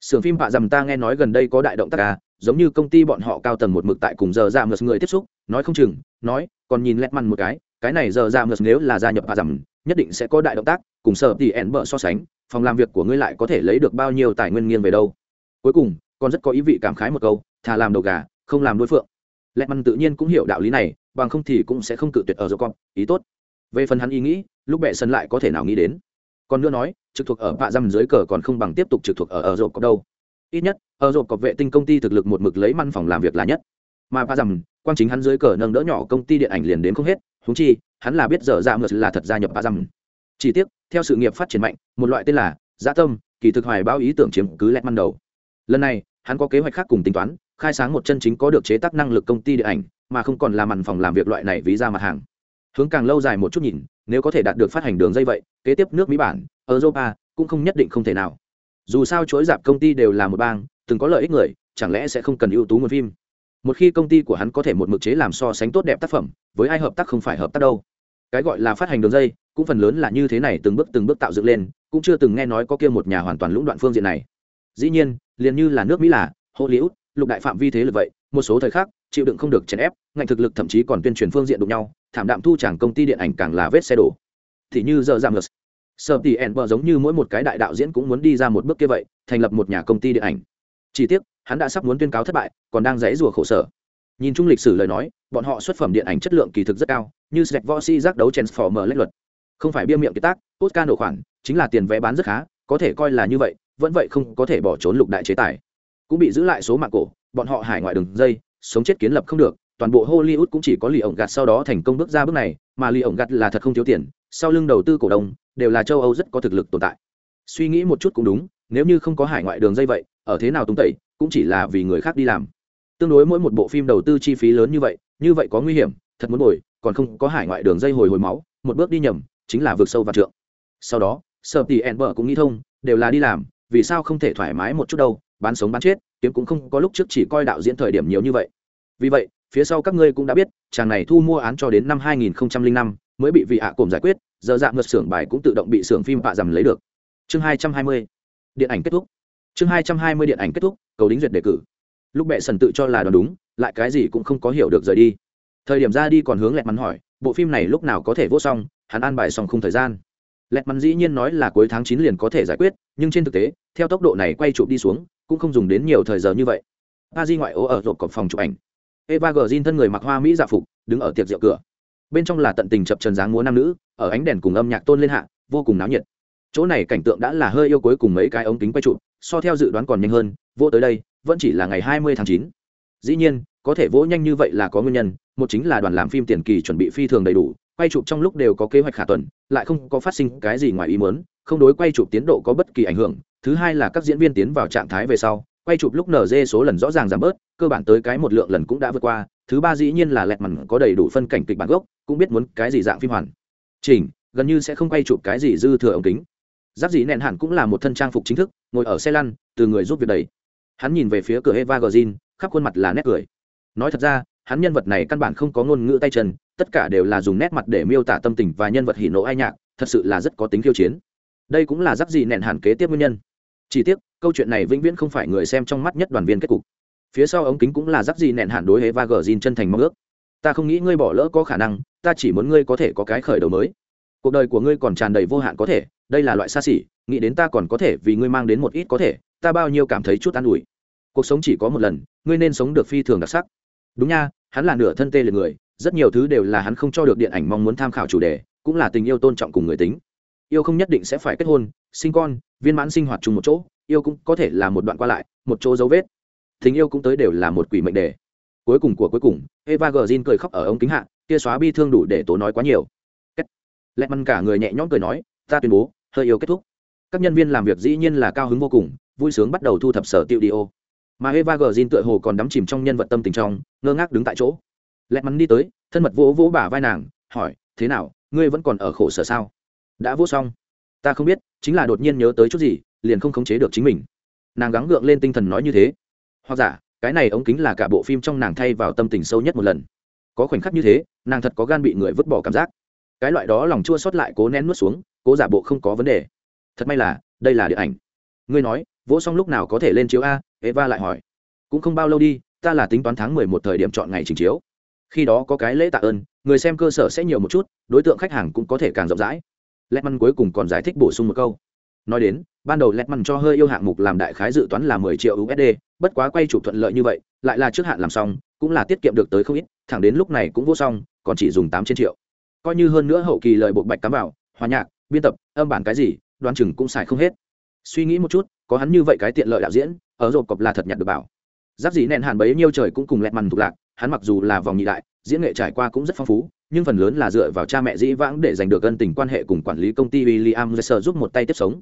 Xưởng phim bạ dầm ta nghe nói gần đây có đại động tác ca giống như công ty bọn họ cao tầng một mực tại cùng giờ ra ngược người tiếp xúc, nói không chừng, nói, còn nhìn lẹt măn một cái cái này giờ ra ngược nếu là gia nhập bạ dầm nhất định sẽ có đại động tác, cùng sở thì ẻn bợ so sánh phòng làm việc của ngươi lại có thể lấy được bao nhiêu tài nguyên nghiêng về đâu? Cuối cùng, còn rất có ý vị cảm khái một câu, thà làm đầu gà, không làm đối phượng. Lẹt măn tự nhiên cũng hiểu đạo lý này, bằng không thì cũng sẽ không cự tuyệt ở dầu con ý tốt. Về phần hắn ý nghĩ, lúc bệ sân lại có thể nào nghĩ đến? Còn nữa nói, trực thuộc ở vạ dăm dưới cờ còn không bằng tiếp tục trực thuộc ở ở dầu cọp đâu. Ít nhất, ở dầu cọp vệ tinh công ty thực lực một mực lấy măn phòng làm việc là nhất. Mà vạ dăm quang chính hắn dưới cờ nâng đỡ nhỏ công ty điện ảnh liền đến không hết húng chi, hắn là biết giờ ra ngược là thật gia nhập vạ dăm chỉ tiếc theo sự nghiệp phát triển mạnh, một loại tên là dã tâm, kỳ thực hoài báo ý tưởng chiếm cứ lẹt ban đầu. Lần này, hắn có kế hoạch khác cùng tính toán, khai sáng một chân chính có được chế tác năng lực công ty điện ảnh, mà không còn làm mặn phòng làm việc loại này ví ra mặt hàng. Hướng càng lâu dài một chút nhìn, nếu có thể đạt được phát hành đường dây vậy, kế tiếp nước mỹ bản, europa, cũng không nhất định không thể nào. Dù sao chuỗi dạp công ty đều là một bang, từng có lợi ích người, chẳng lẽ sẽ không cần ưu tú nguồn phim? Một khi công ty của hắn có thể một mực chế làm so sánh tốt đẹp tác phẩm, với ai hợp tác không phải hợp tác đâu. Cái gọi là phát hành đường dây cũng phần lớn là như thế này từng bước từng bước tạo dựng lên, cũng chưa từng nghe nói có kia một nhà hoàn toàn lũng đoạn phương diện này. Dĩ nhiên, liền như là nước mỹ là, hollywood, lục đại phạm vi thế lực vậy, một số thời khắc, chịu đựng không được chèn ép ngành thực lực thậm chí còn tuyên truyền phương diện đụng nhau, thảm đạm thu chẳng công ty điện ảnh càng là vết xe đổ. Thì như giờ giảm ngược sợ tỷ ẻn bờ giống như mỗi một cái đại đạo diễn cũng muốn đi ra một bước kia vậy, thành lập một nhà công ty điện ảnh. Chỉ tiếc, hắn đã sắp muốn tuyên cáo thất bại, còn đang dãy rùa khổ sở. Nhìn chung lịch sử lời nói, bọn họ xuất phẩm điện ảnh chất lượng kỳ thực rất cao, như Shrek Vosi giác đấu Transformer lách luật không phải bia miệng kiệt tác Oscar nổ khoản, chính là tiền vé bán rất khá, có thể coi là như vậy, vẫn vậy không có thể bỏ trốn lục đại chế tài. Cũng bị giữ lại số mạng cổ, bọn họ hải ngoại đường dây, sống chết kiến lập không được, toàn bộ hollywood cũng chỉ có lì ổng gạt sau đó thành công bước ra bước này, mà lì ổng gạt là thật không thiếu tiền, sau lưng đầu tư cổ đông, đều là châu âu rất có thực lực tồn tại. Suy nghĩ một chút cũng đúng, nếu như không có hải ngoại đường dây vậy, ở thế nào tung tẩy, cũng chỉ là vì người khác đi làm. Tương đối mỗi một bộ phim đầu tư chi phí lớn như vậy như vậy có nguy hiểm, thật muốn bồi, còn không có hải ngoại đường dây hồi hồi máu, một bước đi nhầm chính là vượt sâu và trượng. Sau đó sợ tỷ ẹn bờ cũng nghĩ thông, đều là đi làm, vì sao không thể thoải mái một chút đâu, bán sống bán chết, kiếm cũng không có lúc trước chỉ coi đạo diễn thời điểm nhiều như vậy. Vì vậy, phía sau các ngươi cũng đã biết, chàng này thu mua án cho đến năm 2005 mới bị vị hạ cồm giải quyết, giờ dạng ngược xưởng bài cũng tự động bị xưởng phim bạ dầm lấy được. Chương 220 điện ảnh kết thúc. Chương 220 điện ảnh kết thúc, cầu đính duyệt đề cử. Lúc bệ sần tự cho là đoán đúng, lại cái gì cũng không có hiểu được rời đi. Thời điểm ra đi còn hướng lẹt mắn hỏi, bộ phim này lúc nào có thể vô xong hắn an bài xong không thời gian. Lẹt mắn dĩ nhiên nói là cuối tháng chín liền có thể giải quyết, nhưng trên thực tế, theo tốc độ này quay chụp đi xuống, cũng không dùng đến nhiều thời giờ như vậy. A di ngoại ô ở rộp cọc phòng chụp ảnh. Eva gờ thân người mặc hoa mỹ dạ phục, đứng ở tiệc rượu cửa. Bên trong là tận tình chập trần dáng múa nam nữ, ở ánh đèn cùng âm nhạc tôn lên hạ, vô cùng náo nhiệt. Chỗ này cảnh tượng đã là hơi yêu cuối cùng mấy cái ống kính quay chụp, so theo dự đoán còn nhanh hơn, vô tới đây, vẫn chỉ là ngày hai mươi tháng chín. Dĩ nhiên, có thể vỗ nhanh như vậy là có nguyên nhân, một chính là đoàn làm phim tiền kỳ chuẩn bị phi thường đầy đủ quay chụp trong lúc đều có kế hoạch khả tuần, lại không có phát sinh cái gì ngoài ý muốn, không đối quay chụp tiến độ có bất kỳ ảnh hưởng. Thứ hai là các diễn viên tiến vào trạng thái về sau, quay chụp lúc nở dê số lần rõ ràng giảm bớt, cơ bản tới cái một lượng lần cũng đã vượt qua. Thứ ba dĩ nhiên là lẹt mằn có đầy đủ phân cảnh kịch bản gốc, cũng biết muốn cái gì dạng phim hoàn. Chỉnh, gần như sẽ không quay chụp cái gì dư thừa ống kính. Giáp dĩ nẹn hẳn cũng là một thân trang phục chính thức, ngồi ở xe lăn, từ người giúp việc đầy hắn nhìn về phía cửa eva gờ khắp khuôn mặt là nét cười. Nói thật ra hắn nhân vật này căn bản không có ngôn ngữ tay chân, tất cả đều là dùng nét mặt để miêu tả tâm tình và nhân vật hỉ nộ ai nhạc, thật sự là rất có tính khiêu chiến. Đây cũng là giáp gì nẹn hẳn kế tiếp nguyên nhân. Chỉ tiếc, câu chuyện này vĩnh viễn không phải người xem trong mắt nhất đoàn viên kết cục. Phía sau ống kính cũng là giáp gì nẹn hạn đối hế và gờ zin chân thành mong ước. Ta không nghĩ ngươi bỏ lỡ có khả năng, ta chỉ muốn ngươi có thể có cái khởi đầu mới. Cuộc đời của ngươi còn tràn đầy vô hạn có thể, đây là loại xa xỉ, nghĩ đến ta còn có thể vì ngươi mang đến một ít có thể, ta bao nhiêu cảm thấy chút an ủi. Cuộc sống chỉ có một lần, ngươi nên sống được phi thường đặc sắc. Đúng nha hắn là nửa thân tê liệt người, rất nhiều thứ đều là hắn không cho được điện ảnh mong muốn tham khảo chủ đề, cũng là tình yêu tôn trọng cùng người tính. Yêu không nhất định sẽ phải kết hôn, sinh con, viên mãn sinh hoạt chung một chỗ, yêu cũng có thể là một đoạn qua lại, một chỗ dấu vết. Tình yêu cũng tới đều là một quỷ mệnh đề. Cuối cùng của cuối cùng, eva Green cười khóc ở ống kính hạ kia xóa bi thương đủ để tố nói quá nhiều. Lẹt măn cả người nhẹ nhõm cười nói, ta tuyên bố, hơi yêu kết thúc. Các nhân viên làm việc dĩ nhiên là cao hứng vô cùng, vui sướng bắt đầu thu thập sở tiêu đi ô mà eva gờ zin tựa hồ còn đắm chìm trong nhân vật tâm tình trong, ngơ ngác đứng tại chỗ. Lẹt mắn đi tới, thân mật vỗ vỗ bả vai nàng, hỏi, thế nào, ngươi vẫn còn ở khổ sở sao? Đã vỗ xong. Ta không biết, chính là đột nhiên nhớ tới chút gì, liền không khống chế được chính mình. Nàng gắng gượng lên tinh thần nói như thế. Hoặc giả, cái này ống kính là cả bộ phim trong nàng thay vào tâm tình sâu nhất một lần. Có khoảnh khắc như thế, nàng thật có gan bị người vứt bỏ cảm giác. Cái loại đó lòng chua xót lại cố nén nuốt xuống, cố giả bộ không có vấn đề. Thật may là, đây là điện ảnh. Ngươi nói vỗ xong lúc nào có thể lên chiếu a eva lại hỏi cũng không bao lâu đi ta là tính toán tháng mười một thời điểm chọn ngày trình chiếu khi đó có cái lễ tạ ơn người xem cơ sở sẽ nhiều một chút đối tượng khách hàng cũng có thể càng rộng rãi Letman cuối cùng còn giải thích bổ sung một câu. Nói đến, ban đầu Letman cho hơi yêu hạng mục làm đại khái dự toán là 10 triệu USD, bất quá quay chụp thuận lợi như vậy, lại là trước hạn làm xong, cũng là tiết kiệm được tới không ít, thẳng đến lúc này cũng vô xong, còn chỉ dùng tám trên triệu. Coi như hơn nữa hậu kỳ lời bộ bạch cắm vào, hòa nhạc, biên tập, âm bản cái gì, đoán chừng cũng xài không hết. Suy nghĩ một chút, có hắn như vậy cái tiện lợi đạo diễn, ở rộp cọc là thật nhặt được bảo. Giáp gì nền hàn bấy nhiêu trời cũng cùng Letman thuộc lạc, hắn mặc dù là vòng nhị đại, diễn nghệ trải qua cũng rất phong phú, nhưng phần lớn là dựa vào cha mẹ dĩ vãng để giành được ân tình quan hệ cùng quản lý công ty William Lesser giúp một tay tiếp sống.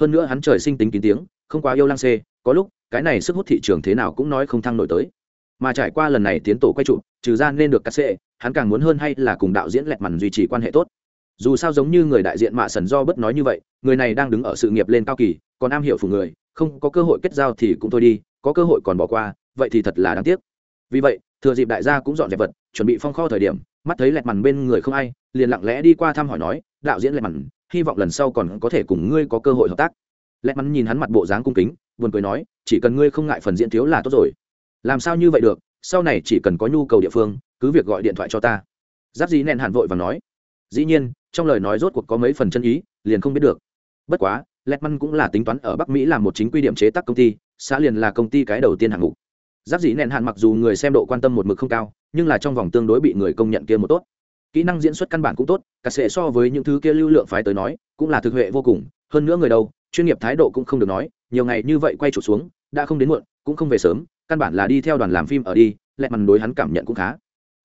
Hơn nữa hắn trời sinh tính kín tiếng, không quá yêu lang xê, có lúc, cái này sức hút thị trường thế nào cũng nói không thăng nổi tới. Mà trải qua lần này tiến tổ quay trụ, trừ ra nên được cắt xệ, hắn càng muốn hơn hay là cùng đạo diễn lẹt mằn duy trì quan hệ tốt. Dù sao giống như người đại diện Mạ Sần do bất nói như vậy, người này đang đứng ở sự nghiệp lên cao kỳ, còn am hiểu phủ người, không có cơ hội kết giao thì cũng thôi đi, có cơ hội còn bỏ qua, vậy thì thật là đáng tiếc. Vì vậy, thừa dịp đại gia cũng dọn dẹp vật, chuẩn bị phong kho thời điểm, mắt thấy lẹt mằn bên người không ai liền lặng lẽ đi qua thăm hỏi nói đạo diễn lẹt mằn hy vọng lần sau còn có thể cùng ngươi có cơ hội hợp tác. Lẹt mằn nhìn hắn mặt bộ dáng cung kính buồn cười nói chỉ cần ngươi không ngại phần diễn thiếu là tốt rồi. Làm sao như vậy được sau này chỉ cần có nhu cầu địa phương cứ việc gọi điện thoại cho ta. Giáp dí nẹn hạn vội và nói. Dĩ nhiên trong lời nói rốt cuộc có mấy phần chân ý, liền không biết được. Bất quá lẹt măn cũng là tính toán ở bắc mỹ làm một chính quy điểm chế tác công ty, xã liền là công ty cái đầu tiên hạng mục. Giáp dĩ nẹn hạn mặc dù người xem độ quan tâm một mực không cao, nhưng là trong vòng tương đối bị người công nhận kia một tốt. Kỹ năng diễn xuất căn bản cũng tốt, cả sệ so với những thứ kia lưu lượng phái tới nói, cũng là thực huệ vô cùng, hơn nữa người đâu chuyên nghiệp thái độ cũng không được nói, nhiều ngày như vậy quay trụ xuống, đã không đến muộn, cũng không về sớm, căn bản là đi theo đoàn làm phim ở đi lẹ mằn đối hắn cảm nhận cũng khá.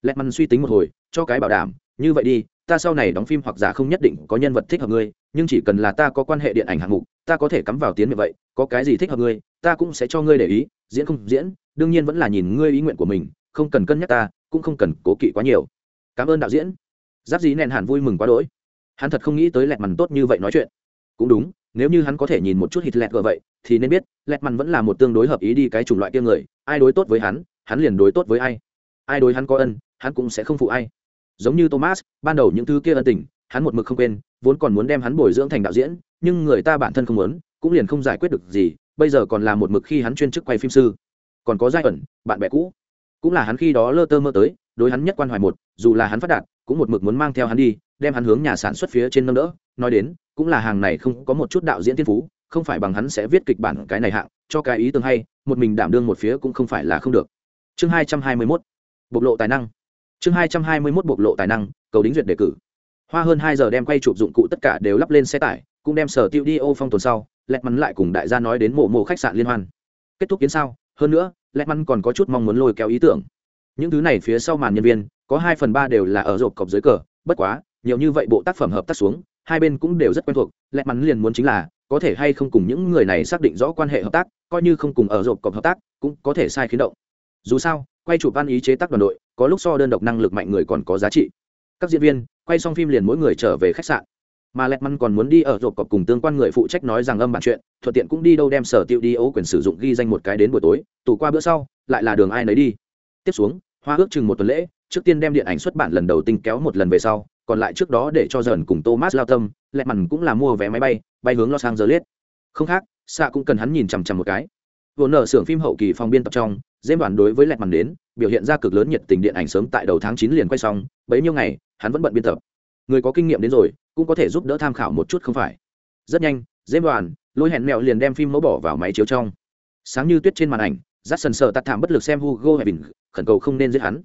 Lẹt măn suy tính một hồi, cho cái bảo đảm, như vậy đi ta sau này đóng phim hoặc giả không nhất định có nhân vật thích hợp ngươi, nhưng chỉ cần là ta có quan hệ điện ảnh hạng mục, ta có thể cắm vào tiến như vậy, có cái gì thích hợp ngươi, ta cũng sẽ cho ngươi để ý, diễn không diễn, đương nhiên vẫn là nhìn ngươi ý nguyện của mình, không cần cân nhắc ta, cũng không cần cố kỵ quá nhiều. Cảm ơn đạo diễn. Giáp dí nẹn hẳn vui mừng quá đỗi. Hắn thật không nghĩ tới lẹt mằn tốt như vậy nói chuyện. Cũng đúng, nếu như hắn có thể nhìn một chút hít lẹt gờ vậy, thì nên biết, lẹt mằn vẫn là một tương đối hợp ý đi cái chủng loại kia người, ai đối tốt với hắn hắn liền đối tốt với ai. Ai đối hắn có ân, hắn cũng sẽ không phụ ai giống như thomas, ban đầu những thứ kia ân tình, hắn một mực không quên, vốn còn muốn đem hắn bồi dưỡng thành đạo diễn, nhưng người ta bản thân không muốn, cũng liền không giải quyết được gì, bây giờ còn là một mực khi hắn chuyên chức quay phim sư. Còn có giai ẩn, bạn bè cũ. Cũng là hắn khi đó lơ tơ mơ tới, đối hắn nhất quan hoài một, dù là hắn phát đạt, cũng một mực muốn mang theo hắn đi, đem hắn hướng nhà sản xuất phía trên nâng đỡ. Nói đến, cũng là hàng này không có một chút đạo diễn tiên phú, không phải bằng hắn sẽ viết kịch bản cái này hạng, cho cái ý tưởng hay, một mình đảm đương một phía cũng không phải là không được. Chương hai trăm hai mươi mốt. Bộc lộ tài năng chương hai trăm hai mươi mốt bộc lộ tài năng, cầu đính duyệt đề cử. Hoa hơn hai giờ đem quay chụp dụng cụ tất cả đều lắp lên xe tải, cũng đem sở tiêu đi ô phong tuần sau lẹt mắn lại cùng đại gia nói đến mộ mộ khách sạn liên hoan. Kết thúc kiến sao hơn nữa lẹt mắn còn có chút mong muốn lôi kéo ý tưởng. Những thứ này phía sau màn nhân viên, có hai phần ba đều là ở rộp cọc dưới cờ, bất quá, nhiều như vậy bộ tác phẩm hợp tác xuống, hai bên cũng đều rất quen thuộc lẹt mắn liền muốn chính là, có thể hay không cùng những người này xác định rõ quan hệ hợp tác, coi như không cùng ở rộp cọc hợp tác, cũng có thể sai khiến động. Dù sao quay chụp văn ý chế tác đoàn đội, có lúc so đơn độc năng lực mạnh người còn có giá trị. Các diễn viên, quay xong phim liền mỗi người trở về khách sạn. Mà lẹt măn còn muốn đi ở rộp cọc cùng tương quan người phụ trách nói rằng âm bản chuyện, thuận tiện cũng đi đâu đem sở tiêu đi ấu quyền sử dụng ghi danh một cái đến buổi tối tủ qua bữa sau, lại là đường ai nấy đi. Tiếp xuống, hoa ước chừng một tuần lễ, trước tiên đem điện ảnh xuất bản lần đầu tinh kéo một lần về sau, còn lại trước đó để cho dần cùng thomas lao tâm lẹt mằn cũng là mua vé máy bay bay hướng los angeles. Không khác xạ cũng cần hắn nhìn chằm chằm một cái. Vừa nở xưởng phim hậu kỳ phòng biên tập trong dêm đoàn đối với lẹt mằn đến, biểu hiện ra cực lớn nhiệt tình điện ảnh sớm tại đầu tháng chín liền quay xong, bấy nhiêu ngày, hắn vẫn bận biên tập. Người có kinh nghiệm đến rồi, cũng có thể giúp đỡ tham khảo một chút không phải? Rất nhanh dêm đoàn lôi hẹn mẹo liền đem phim mẫu bỏ vào máy chiếu trong. Sáng như tuyết trên màn ảnh rát sần sờ tắt thảm bất lực xem hugo hẹp bình khẩn cầu không nên giết hắn.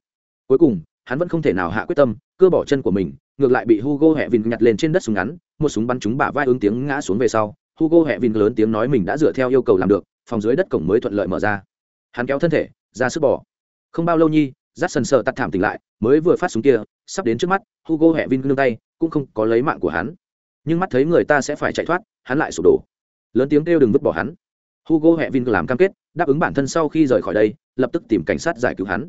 Cuối cùng, hắn vẫn không thể nào hạ quyết tâm, cưa bỏ chân của mình, ngược lại bị hugo hẹ vin nhặt lên trên đất súng ngắn, một súng bắn trúng bả vai ứng tiếng ngã xuống về sau. Hugo hẹ vin lớn tiếng nói mình đã dựa theo yêu cầu làm được, phòng dưới đất cổng mới thuận lợi mở ra hắn kéo thân thể, ra sức bỏ không bao lâu nhi rát sần sợ tắt thảm tỉnh lại, mới vừa phát súng kia, sắp đến trước mắt, hugo hẹ vin nương tay, cũng không có lấy mạng của hắn. Nhưng mắt thấy người ta sẽ phải chạy thoát, hắn lại sụp đổ. Lớn tiếng kêu đừng vứt bỏ hắn. Hugo hẹ vin làm cam kết, đáp ứng bản thân sau khi rời khỏi đây, lập tức tìm cảnh sát giải cứu hắn.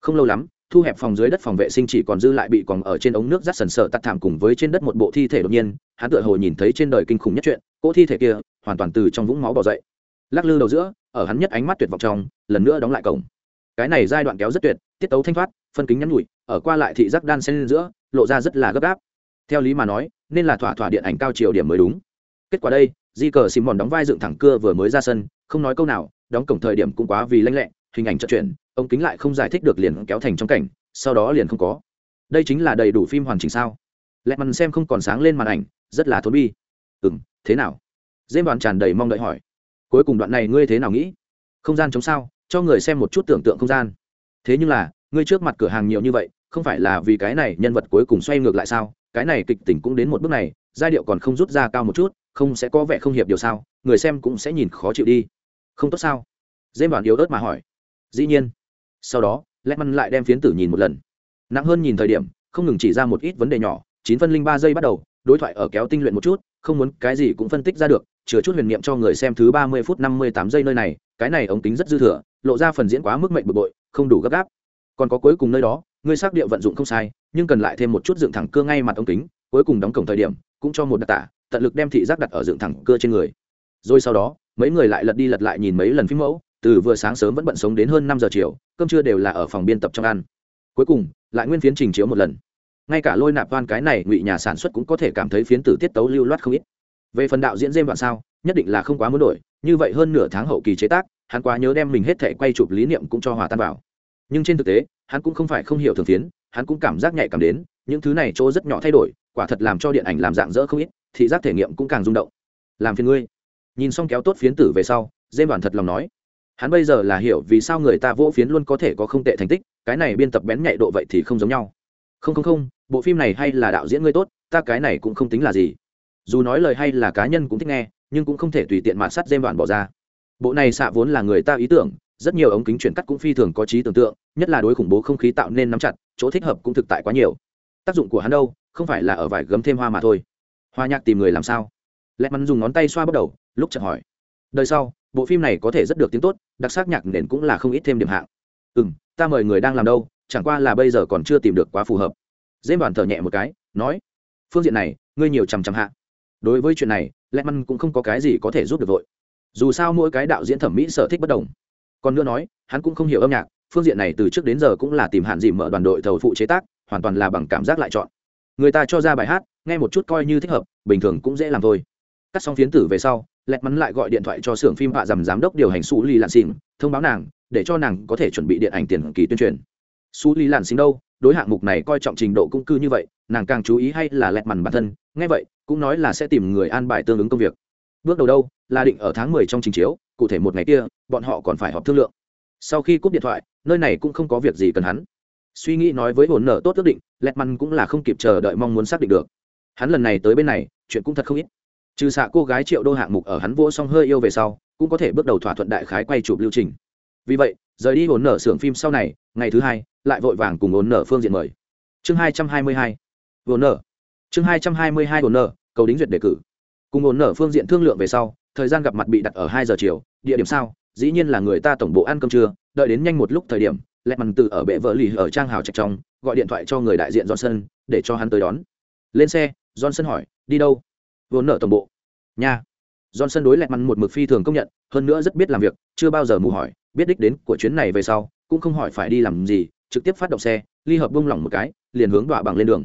Không lâu lắm, thu hẹp phòng dưới đất phòng vệ sinh chỉ còn dư lại bị còn ở trên ống nước rát sần sợ tắt thảm cùng với trên đất một bộ thi thể đột nhiên, hắn tựa hồ nhìn thấy trên đời kinh khủng nhất chuyện, cỗ thi thể kia hoàn toàn từ trong vũng máu bỏ dậy. Lắc lư đầu giữa ở hắn nhất ánh mắt tuyệt vọng trong, lần nữa đóng lại cổng. Cái này giai đoạn kéo rất tuyệt, tiết tấu thanh thoát, phân kính nhắn nhủi, ở qua lại thị giác đan xen lên giữa, lộ ra rất là gấp gáp. Theo lý mà nói, nên là thỏa thỏa điện ảnh cao chiều điểm mới đúng. Kết quả đây, di cờ xìm mòn đóng vai dựng thẳng cưa vừa mới ra sân, không nói câu nào, đóng cổng thời điểm cũng quá vì lanh lẹ, hình ảnh chợt chuyển, ông kính lại không giải thích được liền kéo thành trong cảnh, sau đó liền không có. Đây chính là đầy đủ phim hoàn chỉnh sao? Lẹ mằn xem không còn sáng lên màn ảnh, rất là thốn bi. Ừ m thế nào? Dêm đoàn tràn đầy mong đợi hỏi cuối cùng đoạn này ngươi thế nào nghĩ? Không gian chống sao? Cho người xem một chút tưởng tượng không gian. Thế nhưng là, ngươi trước mặt cửa hàng nhiều như vậy, không phải là vì cái này nhân vật cuối cùng xoay ngược lại sao? Cái này kịch tính cũng đến một bước này, giai điệu còn không rút ra cao một chút, không sẽ có vẻ không hiệp điều sao? Người xem cũng sẽ nhìn khó chịu đi. Không tốt sao? Dêm đoàn yếu ớt mà hỏi. Dĩ nhiên. Sau đó lẽ măn lại đem phiến tử nhìn một lần. Nặng hơn nhìn thời điểm, không ngừng chỉ ra một ít vấn đề nhỏ. Chín phân linh ba giây bắt đầu, đối thoại ở kéo tinh luyện một chút, không muốn cái gì cũng phân tích ra được chứa chút huyền niệm cho người xem thứ ba mươi phút năm mươi tám giây nơi này, cái này ống kính rất dư thừa, lộ ra phần diễn quá mức mệnh bực bội, không đủ gấp gáp. Còn có cuối cùng nơi đó, ngươi xác địa vận dụng không sai, nhưng cần lại thêm một chút dựng thẳng cơ ngay mặt ống kính, cuối cùng đóng cổng thời điểm, cũng cho một đặc tả, tận lực đem thị giác đặt ở dựng thẳng cơ trên người. Rồi sau đó, mấy người lại lật đi lật lại nhìn mấy lần phim mẫu, từ vừa sáng sớm vẫn bận sống đến hơn năm giờ chiều, cơm trưa đều là ở phòng biên tập trong ăn. Cuối cùng, lại nguyên phiến trình chiếu một lần. Ngay cả lôi nạp van cái này ngụy nhà sản xuất cũng có thể cảm thấy phiến tử tiết tấu lưu loát không ít về phần đạo diễn dêm đoạn sao, nhất định là không quá muốn đổi, như vậy hơn nửa tháng hậu kỳ chế tác, hắn quá nhớ đem mình hết thể quay chụp lý niệm cũng cho hòa tan vào. Nhưng trên thực tế, hắn cũng không phải không hiểu thường tiến hắn cũng cảm giác nhạy cảm đến, những thứ này chỗ rất nhỏ thay đổi, quả thật làm cho điện ảnh làm dạng dỡ không ít, thị giác thể nghiệm cũng càng rung động. Làm phiền ngươi. Nhìn xong kéo tốt phiến tử về sau dêm đoàn thật lòng nói. Hắn bây giờ là hiểu vì sao người ta vỗ phiến luôn có thể có không tệ thành tích, cái này biên tập bén nhạy độ vậy thì không giống nhau. Không không không, bộ phim này hay là đạo diễn ngươi tốt, ta cái này cũng không tính là gì dù nói lời hay là cá nhân cũng thích nghe, nhưng cũng không thể tùy tiện mạn sắt dêm đoạn bỏ ra. Bộ này xạ vốn là người ta ý tưởng, rất nhiều ống kính chuyển cắt cũng phi thường có trí tưởng tượng, nhất là đối khủng bố không khí tạo nên nắm chặt, chỗ thích hợp cũng thực tại quá nhiều. Tác dụng của hắn đâu, không phải là ở vải gấm thêm hoa mà thôi. Hoa nhạc tìm người làm sao? Lẹ mắn dùng ngón tay xoa bắt đầu, lúc chợt hỏi. Đời sau, bộ phim này có thể rất được tiếng tốt, đặc sắc nhạc nền cũng là không ít thêm điểm hạng. Ừ m ta mời người đang làm đâu, chẳng qua là bây giờ còn chưa tìm được quá phù hợp. Dễ bản thở nhẹ một cái, nói. Phương diện này, ngươi nhiều chằm chằm hạ đối với chuyện này lẹ măn cũng không có cái gì có thể giúp được vội. Dù sao mỗi cái đạo diễn thẩm mỹ sở thích bất đồng. Còn nữa nói, hắn cũng không hiểu âm nhạc, phương diện này từ trước đến giờ cũng là tìm hạn dìm mở đoàn đội thầu phụ chế tác, hoàn toàn là bằng cảm giác lại chọn. Người ta cho ra bài hát, nghe một chút coi như thích hợp, bình thường cũng dễ làm thôi. Cắt xong phiến tử về sau lẹt mắn lại gọi điện thoại cho xưởng phim họa dầm giám đốc điều hành su ly lạn xỉn, thông báo nàng, để cho nàng có thể chuẩn bị điện ảnh tiền kỳ tuyên truyền. Su ly lạn xỉn đâu? Đối hạng mục này coi trọng trình độ cũng cư như vậy, nàng càng chú ý hay là lẹt mằn bản thân, nghe vậy, cũng nói là sẽ tìm người an bài tương ứng công việc. Bước đầu đâu, là định ở tháng mười trong trình chiếu, cụ thể một ngày kia, bọn họ còn phải họp thương lượng. Sau khi cúp điện thoại, nơi này cũng không có việc gì cần hắn. Suy nghĩ nói với hồn nở tốt ước định, lẹt mằn cũng là không kịp chờ đợi mong muốn xác định được. Hắn lần này tới bên này, chuyện cũng thật không ít. Trừ xạ cô gái triệu đô hạng mục ở hắn vỗ xong hơi yêu về sau, cũng có thể bước đầu thỏa thuận đại khái quay chụp lưu trình. Vì vậy, rời đi hồn nở xưởng phim sau này ngày thứ hai, lại vội vàng cùng hồn nở phương diện mời. Chương hai trăm hai mươi hai hồn nở chương hai trăm hai mươi hai hồn nở cầu đính duyệt đề cử. Cùng hồn nở phương diện thương lượng về sau, thời gian gặp mặt bị đặt ở hai giờ chiều. Địa điểm sao? Dĩ nhiên là người ta tổng bộ ăn cơm trưa. Đợi đến nhanh một lúc thời điểm lẹ mằn từ ở bệ vợ lì ở trang hào trạch trong, gọi điện thoại cho người đại diện johnson để cho hắn tới đón. Lên xe, johnson hỏi, đi đâu? Vốn nợ tổng bộ, nhà. Johnson đối lẹ mằn một mực phi thường công nhận, hơn nữa rất biết làm việc, chưa bao giờ mù hỏi, biết đích đến của chuyến này về sau cũng không hỏi phải đi làm gì, trực tiếp phát động xe, ly hợp bông lỏng một cái, liền hướng đọa bằng lên đường.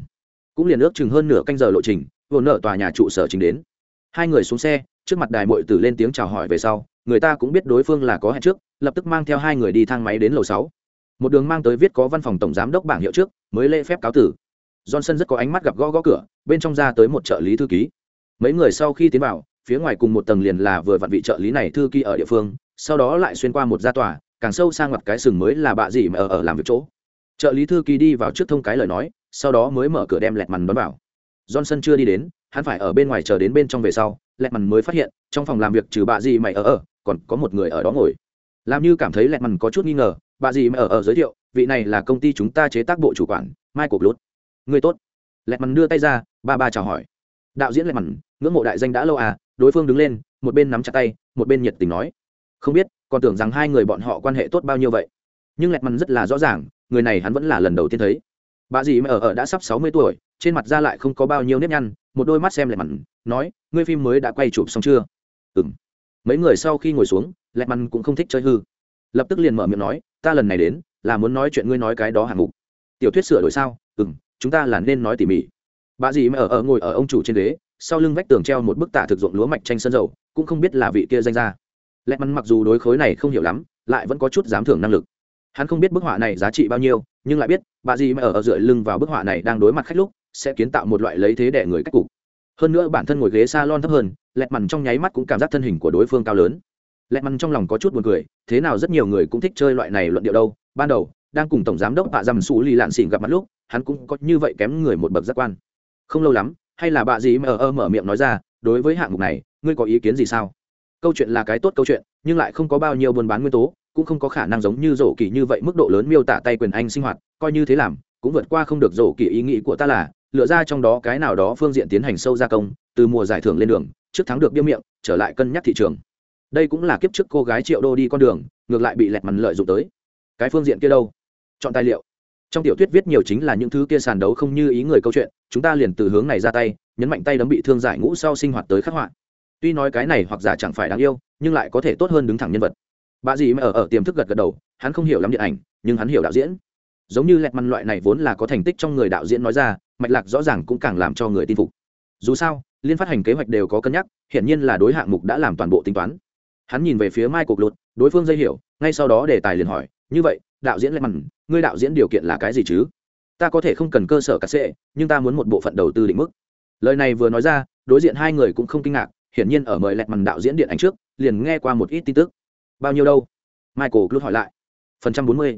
Cũng liền ước chừng hơn nửa canh giờ lộ trình, vừa nợ tòa nhà trụ sở chính đến. Hai người xuống xe, trước mặt đài mội tử lên tiếng chào hỏi về sau, người ta cũng biết đối phương là có hẹn trước, lập tức mang theo hai người đi thang máy đến lầu sáu. Một đường mang tới viết có văn phòng tổng giám đốc bảng hiệu trước, mới lễ phép cáo tử. Johnson rất có ánh mắt gặp gõ gõ cửa, bên trong ra tới một trợ lý thư ký. Mấy người sau khi tiến vào, phía ngoài cùng một tầng liền là vừa vặn vị trợ lý này thư ký ở địa phương, sau đó lại xuyên qua một gia tòa càng sâu sang mặt cái sừng mới là bạ gì mà ở ở làm việc chỗ. Trợ lý thư ký đi vào trước thông cái lời nói, sau đó mới mở cửa đem lẹt mằn đón vào. Johnson chưa đi đến, hắn phải ở bên ngoài chờ đến bên trong về sau, lẹt mằn mới phát hiện, trong phòng làm việc trừ bạ gì mày ở ở, còn có một người ở đó ngồi. Làm như cảm thấy lẹt mằn có chút nghi ngờ bà gì mày ở ở giới thiệu, vị này là công ty chúng ta chế tác bộ chủ quản, michael lút người tốt. Lẹt mằn đưa tay ra, ba ba chào hỏi. Đạo diễn lẹt mằn, ngưỡng mộ đại danh đã lâu à đối phương đứng lên, một bên nắm chặt tay, một bên nhiệt tình nói. Không biết còn tưởng rằng hai người bọn họ quan hệ tốt bao nhiêu vậy. Nhưng lẹt mằn rất là rõ ràng, người này hắn vẫn là lần đầu tiên thấy. Bà dì mẹ ở ở đã sắp sáu mươi tuổi, trên mặt ra lại không có bao nhiêu nếp nhăn, một đôi mắt xem lẹt mằn nói, ngươi phim mới đã quay chụp xong chưa? Ừ m mấy người sau khi ngồi xuống, lẹt mằn cũng không thích chơi hư. Lập tức liền mở miệng nói, ta lần này đến, là muốn nói chuyện ngươi nói cái đó hạng mục. Tiểu thuyết sửa đổi sao? Ừ m chúng ta là nên nói tỉ mỉ. Bà dì mẹ ở ở ngồi ở ông chủ trên ghế, sau lưng vách tường treo một bức tả thực dụng lúa mạch tranh sơn dầu, cũng không biết là vị kia danh ra lẹt mắn mặc dù đối khối này không hiểu lắm lại vẫn có chút dám thưởng năng lực. Hắn không biết bức họa này giá trị bao nhiêu nhưng lại biết bà dì mà ở, ở dựa lưng vào bức họa này đang đối mặt khách lúc sẽ kiến tạo một loại lấy thế để người cách cục. Hơn nữa bản thân ngồi ghế s a lon thấp hơn lẹt mằn trong nháy mắt cũng cảm giác thân hình của đối phương cao lớn. Lẹt mằn trong lòng có chút buồn cười thế nào rất nhiều người cũng thích chơi loại này luận điệu đâu. Ban đầu đang cùng tổng giám đốc bà dằm xù lì lạn xỉn gặp mặt lúc hắn cũng có như vậy kém người một bậc giác quan. Không lâu lắm hay là bà dì mà ở, ở mở miệng nói ra đối với hạng mục này ngươi có ý kiến gì sao? Câu chuyện là cái tốt câu chuyện, nhưng lại không có bao nhiêu buôn bán nguyên tố, cũng không có khả năng giống như rổ kỳ như vậy mức độ lớn miêu tả tay quyền anh sinh hoạt, coi như thế làm, cũng vượt qua không được rổ kỳ ý nghĩ của ta là, lựa ra trong đó cái nào đó phương diện tiến hành sâu gia công, từ mùa giải thưởng lên đường, trước thắng được biêu miệng, trở lại cân nhắc thị trường. Đây cũng là kiếp trước cô gái triệu đô đi con đường, ngược lại bị lẹt mằn lợi dụng tới. Cái phương diện kia đâu? Chọn tài liệu. Trong tiểu thuyết viết nhiều chính là những thứ kia sàn đấu không như ý người câu chuyện, chúng ta liền từ hướng này ra tay, nhấn mạnh tay đấm bị thương giải ngũ sau sinh hoạt tới khắc họa tuy nói cái này hoặc giả chẳng phải đáng yêu, nhưng lại có thể tốt hơn đứng thẳng nhân vật. Bà dì mà ở ở tiềm thức gật gật đầu, hắn không hiểu lắm điện ảnh, nhưng hắn hiểu đạo diễn. Giống như lẹt măn loại này vốn là có thành tích trong người đạo diễn nói ra, mạch lạc rõ ràng cũng càng làm cho người tin phục. Dù sao, liên phát hành kế hoạch đều có cân nhắc hiện nhiên là đối hạng mục đã làm toàn bộ tính toán. Hắn nhìn về phía mai cục lụt đối phương dây hiểu, ngay sau đó đề tài liền hỏi, như vậy, đạo diễn lẹt măn ngươi đạo diễn điều kiện là cái gì chứ? Ta có thể không cần cơ sở cắt xệ nhưng ta muốn một bộ phận đầu tư định mức. Lời này vừa nói ra, đối diện hai người cũng không kinh ngạc hiển nhiên ở mời lẹt mằn đạo diễn điện ảnh trước, liền nghe qua một ít tin tức. Bao nhiêu đâu? Michael lúc hỏi lại. Phần trăm bốn mươi.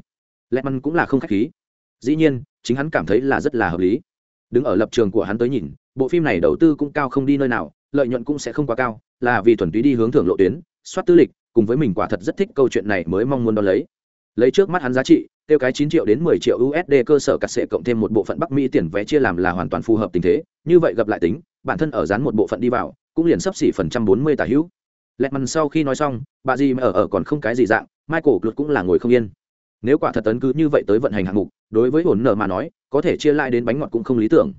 Lẹt mằn cũng là không khách khí. Dĩ nhiên, chính hắn cảm thấy là rất là hợp lý. Đứng ở lập trường của hắn tới nhìn, bộ phim này đầu tư cũng cao không đi nơi nào, lợi nhuận cũng sẽ không quá cao, là vì thuần túy đi hướng thưởng lộ tuyến, soát tư lịch, cùng với mình quả thật rất thích câu chuyện này mới mong muốn đo lấy. Lấy trước mắt hắn giá trị, tiêu cái chín triệu đến mười triệu usd cơ sở cắt sẽ cộng thêm một bộ phận bắc mỹ tiền vé chia làm là hoàn toàn phù hợp tình thế, như vậy gặp lại tính, bản thân ở dán một bộ phận đi vào cũng liền sấp xỉ phần trăm bốn mươi tả hữu. Lẹt mằn sau khi nói xong bà gì mà ở ở còn không cái gì dạng michael luật cũng là ngồi không yên. Nếu quả thật tấn cứ như vậy tới vận hành hạng mục đối với hồn nợ mà nói có thể chia lại đến bánh ngọt cũng không lý tưởng.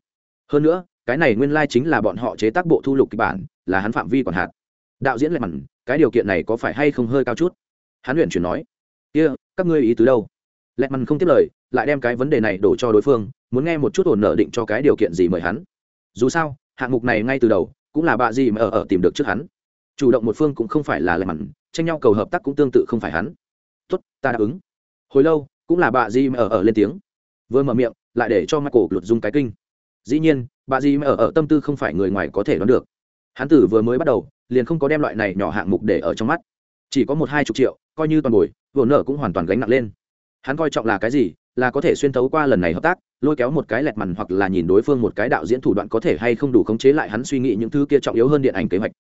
Hơn nữa cái này nguyên lai chính là bọn họ chế tác bộ thu lục kịch bản là hắn phạm vi còn hạt đạo diễn lẹt mằn cái điều kiện này có phải hay không hơi cao chút? Hắn luyện chuyển nói kia、yeah, các ngươi ý tứ đâu? Lẹt mằn không tiếp lời lại đem cái vấn đề này đổ cho đối phương muốn nghe một chút ổn nợ định cho cái điều kiện gì mời hắn. Dù sao hạng mục này ngay từ đầu cũng là bà gì mà ở ở tìm được trước hắn. Chủ động một phương cũng không phải là lẹt mặn, tranh nhau cầu hợp tác cũng tương tự không phải hắn. Tốt, ta đáp ứng. Hồi lâu, cũng là bà gì mà ở ở lên tiếng. Vừa mở miệng, lại để cho michael lụt dung cái kinh. Dĩ nhiên, bà gì mà ở ở tâm tư không phải người ngoài có thể đoán được. Hắn tử vừa mới bắt đầu, liền không có đem loại này nhỏ hạng mục để ở trong mắt. Chỉ có một hai chục triệu, coi như toàn bồi vừa nợ cũng hoàn toàn gánh nặng lên. Hắn coi trọng là cái gì là có thể xuyên thấu qua lần này hợp tác, lôi kéo một cái lẹt mằn hoặc là nhìn đối phương một cái đạo diễn thủ đoạn có thể hay không đủ khống chế lại hắn suy nghĩ những thứ kia trọng yếu hơn điện ảnh kế hoạch.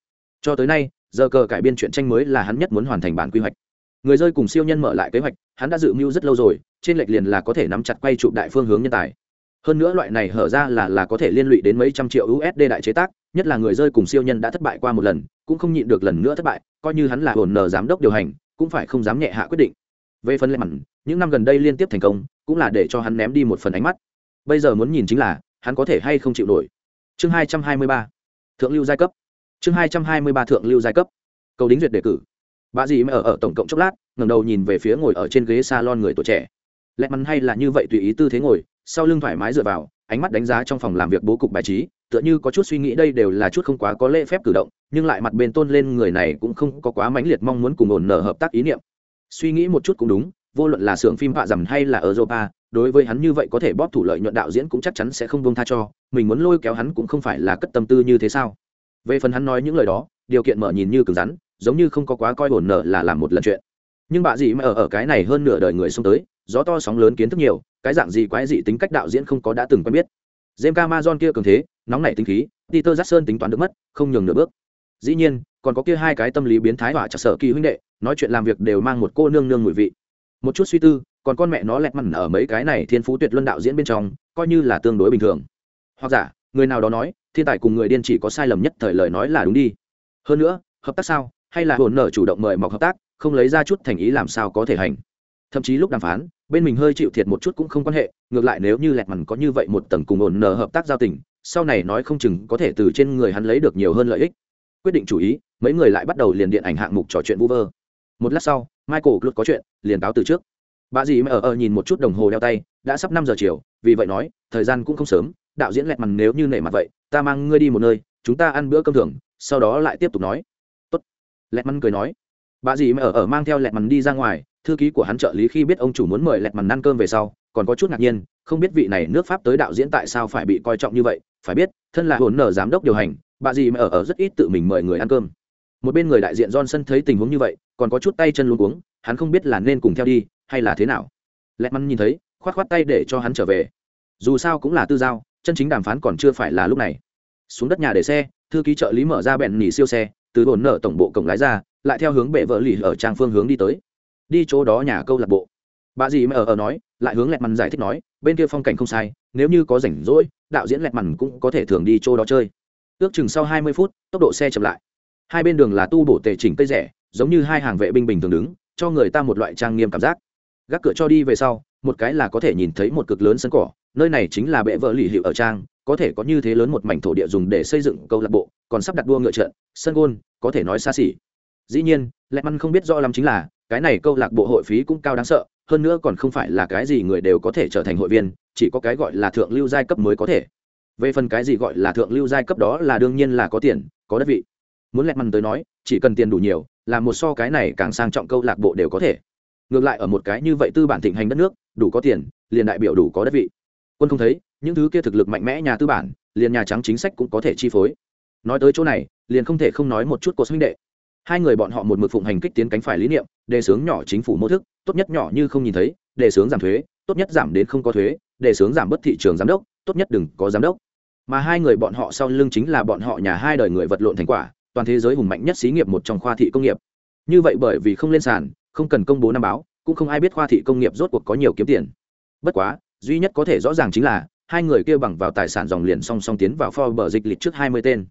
Cho tới nay, giờ cờ cải biên chuyện tranh mới là hắn nhất muốn hoàn thành bản quy hoạch. Người rơi cùng siêu nhân mở lại kế hoạch, hắn đã dự mưu rất lâu rồi, trên lệch liền là có thể nắm chặt quay trụ đại phương hướng nhân tài. Hơn nữa loại này hở ra là là có thể liên lụy đến mấy trăm triệu usd đại chế tác, nhất là người rơi cùng siêu nhân đã thất bại qua một lần, cũng không nhịn được lần nữa thất bại, coi như hắn là hồn nờ giám đốc điều hành, cũng phải không dám nhẹ hạ quyết định về phần lệ mặn những năm gần đây liên tiếp thành công, cũng là để cho hắn ném đi một phần ánh mắt. Bây giờ muốn nhìn chính là, hắn có thể hay không chịu nổi. Chương hai trăm hai mươi ba, thượng lưu giai cấp. Chương hai trăm hai mươi ba, thượng lưu giai cấp. Cầu đính duyệt đề cử. Bà dì mẹ ở ở tổng cộng chốc lát, ngẩng đầu nhìn về phía ngồi ở trên ghế salon người tuổi trẻ. Lẹ mắn hay là như vậy tùy ý tư thế ngồi, sau lưng thoải mái dựa vào, ánh mắt đánh giá trong phòng làm việc bố cục bài trí, tựa như có chút suy nghĩ đây đều là chút không quá có lễ phép cử động, nhưng lại mặt bên tôn lên người này cũng không có quá mãnh liệt mong muốn cùng ổn nở hợp tác ý niệm suy nghĩ một chút cũng đúng, vô luận là xưởng phim họa rằm hay là ở europa, đối với hắn như vậy có thể bóp thủ lợi nhuận đạo diễn cũng chắc chắn sẽ không bông tha cho, mình muốn lôi kéo hắn cũng không phải là cất tâm tư như thế sao? Về phần hắn nói những lời đó, điều kiện mở nhìn như cứng rắn, giống như không có quá coi hồn nở là làm một lần chuyện. Nhưng bà gì mà ở ở cái này hơn nửa đời người xông tới, gió to sóng lớn kiến thức nhiều, cái dạng gì quái dị tính cách đạo diễn không có đã từng quen biết. James camason kia cường thế, nóng nảy tính khí, Peter Jackson tính toán được mất, không nhường nửa bước. Dĩ nhiên, còn có kia hai cái tâm lý biến thái họa chặt sở kỳ huynh đệ nói chuyện làm việc đều mang một cô nương nương mùi vị. Một chút suy tư, còn con mẹ nó lẹt mặn ở mấy cái này thiên phú tuyệt luân đạo diễn bên trong, coi như là tương đối bình thường. Hoặc giả, người nào đó nói, thiên tài cùng người điên chỉ có sai lầm nhất thời lời nói là đúng đi. Hơn nữa, hợp tác sao? Hay là hồn nở chủ động mời mọc hợp tác, không lấy ra chút thành ý làm sao có thể hành? Thậm chí lúc đàm phán, bên mình hơi chịu thiệt một chút cũng không quan hệ, ngược lại nếu như lẹt mằn có như vậy một tầng cùng ổn nở hợp tác giao tình, sau này nói không chừng có thể từ trên người hắn lấy được nhiều hơn lợi ích. Quyết định chủ ý, mấy người lại bắt đầu liền điện ảnh hạng mục trò chuyện vu vơ một lát sau, michael glut có chuyện, liền cáo từ trước. Bà dì mẹ ở ở nhìn một chút đồng hồ đeo tay, đã sắp năm giờ chiều, vì vậy nói, thời gian cũng không sớm, đạo diễn lẹt mằn nếu như nể mặt vậy, ta mang ngươi đi một nơi, chúng ta ăn bữa cơm thường, sau đó lại tiếp tục nói. Tốt. Lẹt mằn cười nói. Bà dì mẹ ở ở mang theo lẹt mằn đi ra ngoài, thư ký của hắn trợ lý khi biết ông chủ muốn mời lẹt mằn ăn cơm về sau, còn có chút ngạc nhiên, không biết vị này nước pháp tới đạo diễn tại sao phải bị coi trọng như vậy, phải biết, thân là hồn nở giám đốc điều hành, bà dì mẹ ở ở rất ít tự mình mời người ăn cơm. Một bên người đại diện johnson thấy tình huống như vậy còn có chút tay chân luống cuống, hắn không biết là nên cùng theo đi, hay là thế nào. Lẹt mắn nhìn thấy, khoát khoát tay để cho hắn trở về. Dù sao cũng là tư giao, chân chính đàm phán còn chưa phải là lúc này. Xuống đất nhà để xe, thư ký trợ lý mở ra bẹn nỉ siêu xe, từ hồn nở tổng bộ cổng lái ra, lại theo hướng bệ vợ lì ở trang phương hướng đi tới. Đi chỗ đó nhà câu lạc bộ. Bà dì mẹ ở ở nói, lại hướng lẹt mằn giải thích nói, bên kia phong cảnh không sai, nếu như có rảnh rỗi, đạo diễn lẹt mằn cũng có thể thường đi chỗ đó chơi. Ước chừng sau hai mươi phút, tốc độ xe chậm lại. Hai bên đường là tu bổ tề chỉnh cây rẻ giống như hai hàng vệ binh bình thường đứng, cho người ta một loại trang nghiêm cảm giác. Gác cửa cho đi về sau, một cái là có thể nhìn thấy một cực lớn sân cỏ, nơi này chính là bệ vợ lì hiệu ở trang, có thể có như thế lớn một mảnh thổ địa dùng để xây dựng câu lạc bộ, còn sắp đặt đua ngựa trận, sân gôn, có thể nói xa xỉ. Dĩ nhiên lẹ măn không biết rõ lắm chính là, cái này câu lạc bộ hội phí cũng cao đáng sợ, hơn nữa còn không phải là cái gì người đều có thể trở thành hội viên, chỉ có cái gọi là thượng lưu giai cấp mới có thể. Về phần cái gì gọi là thượng lưu giai cấp đó là đương nhiên là có tiền, có đất vị. Muốn lẹt măn tới nói, chỉ cần tiền đủ nhiều là một so cái này càng sang trọng câu lạc bộ đều có thể. Ngược lại ở một cái như vậy tư bản thịnh hành đất nước, đủ có tiền, liền đại biểu đủ có đất vị. Quân không thấy, những thứ kia thực lực mạnh mẽ nhà tư bản, liền nhà trắng chính sách cũng có thể chi phối. Nói tới chỗ này, liền không thể không nói một chút của huynh đệ. Hai người bọn họ một mực phụng hành kích tiến cánh phải lý niệm, đề xướng nhỏ chính phủ mô thức, tốt nhất nhỏ như không nhìn thấy, đề xướng giảm thuế, tốt nhất giảm đến không có thuế, đề xướng giảm bất thị trường giám đốc, tốt nhất đừng có giám đốc. Mà hai người bọn họ sau lưng chính là bọn họ nhà hai đời người vật lộn thành quả toàn thế giới hùng mạnh nhất xí nghiệp một trong khoa thị công nghiệp như vậy bởi vì không lên sàn không cần công bố năm báo cũng không ai biết khoa thị công nghiệp rốt cuộc có nhiều kiếm tiền bất quá duy nhất có thể rõ ràng chính là hai người kia bằng vào tài sản dòng liền song song tiến vào Forbes dịch lịch trước hai mươi tên.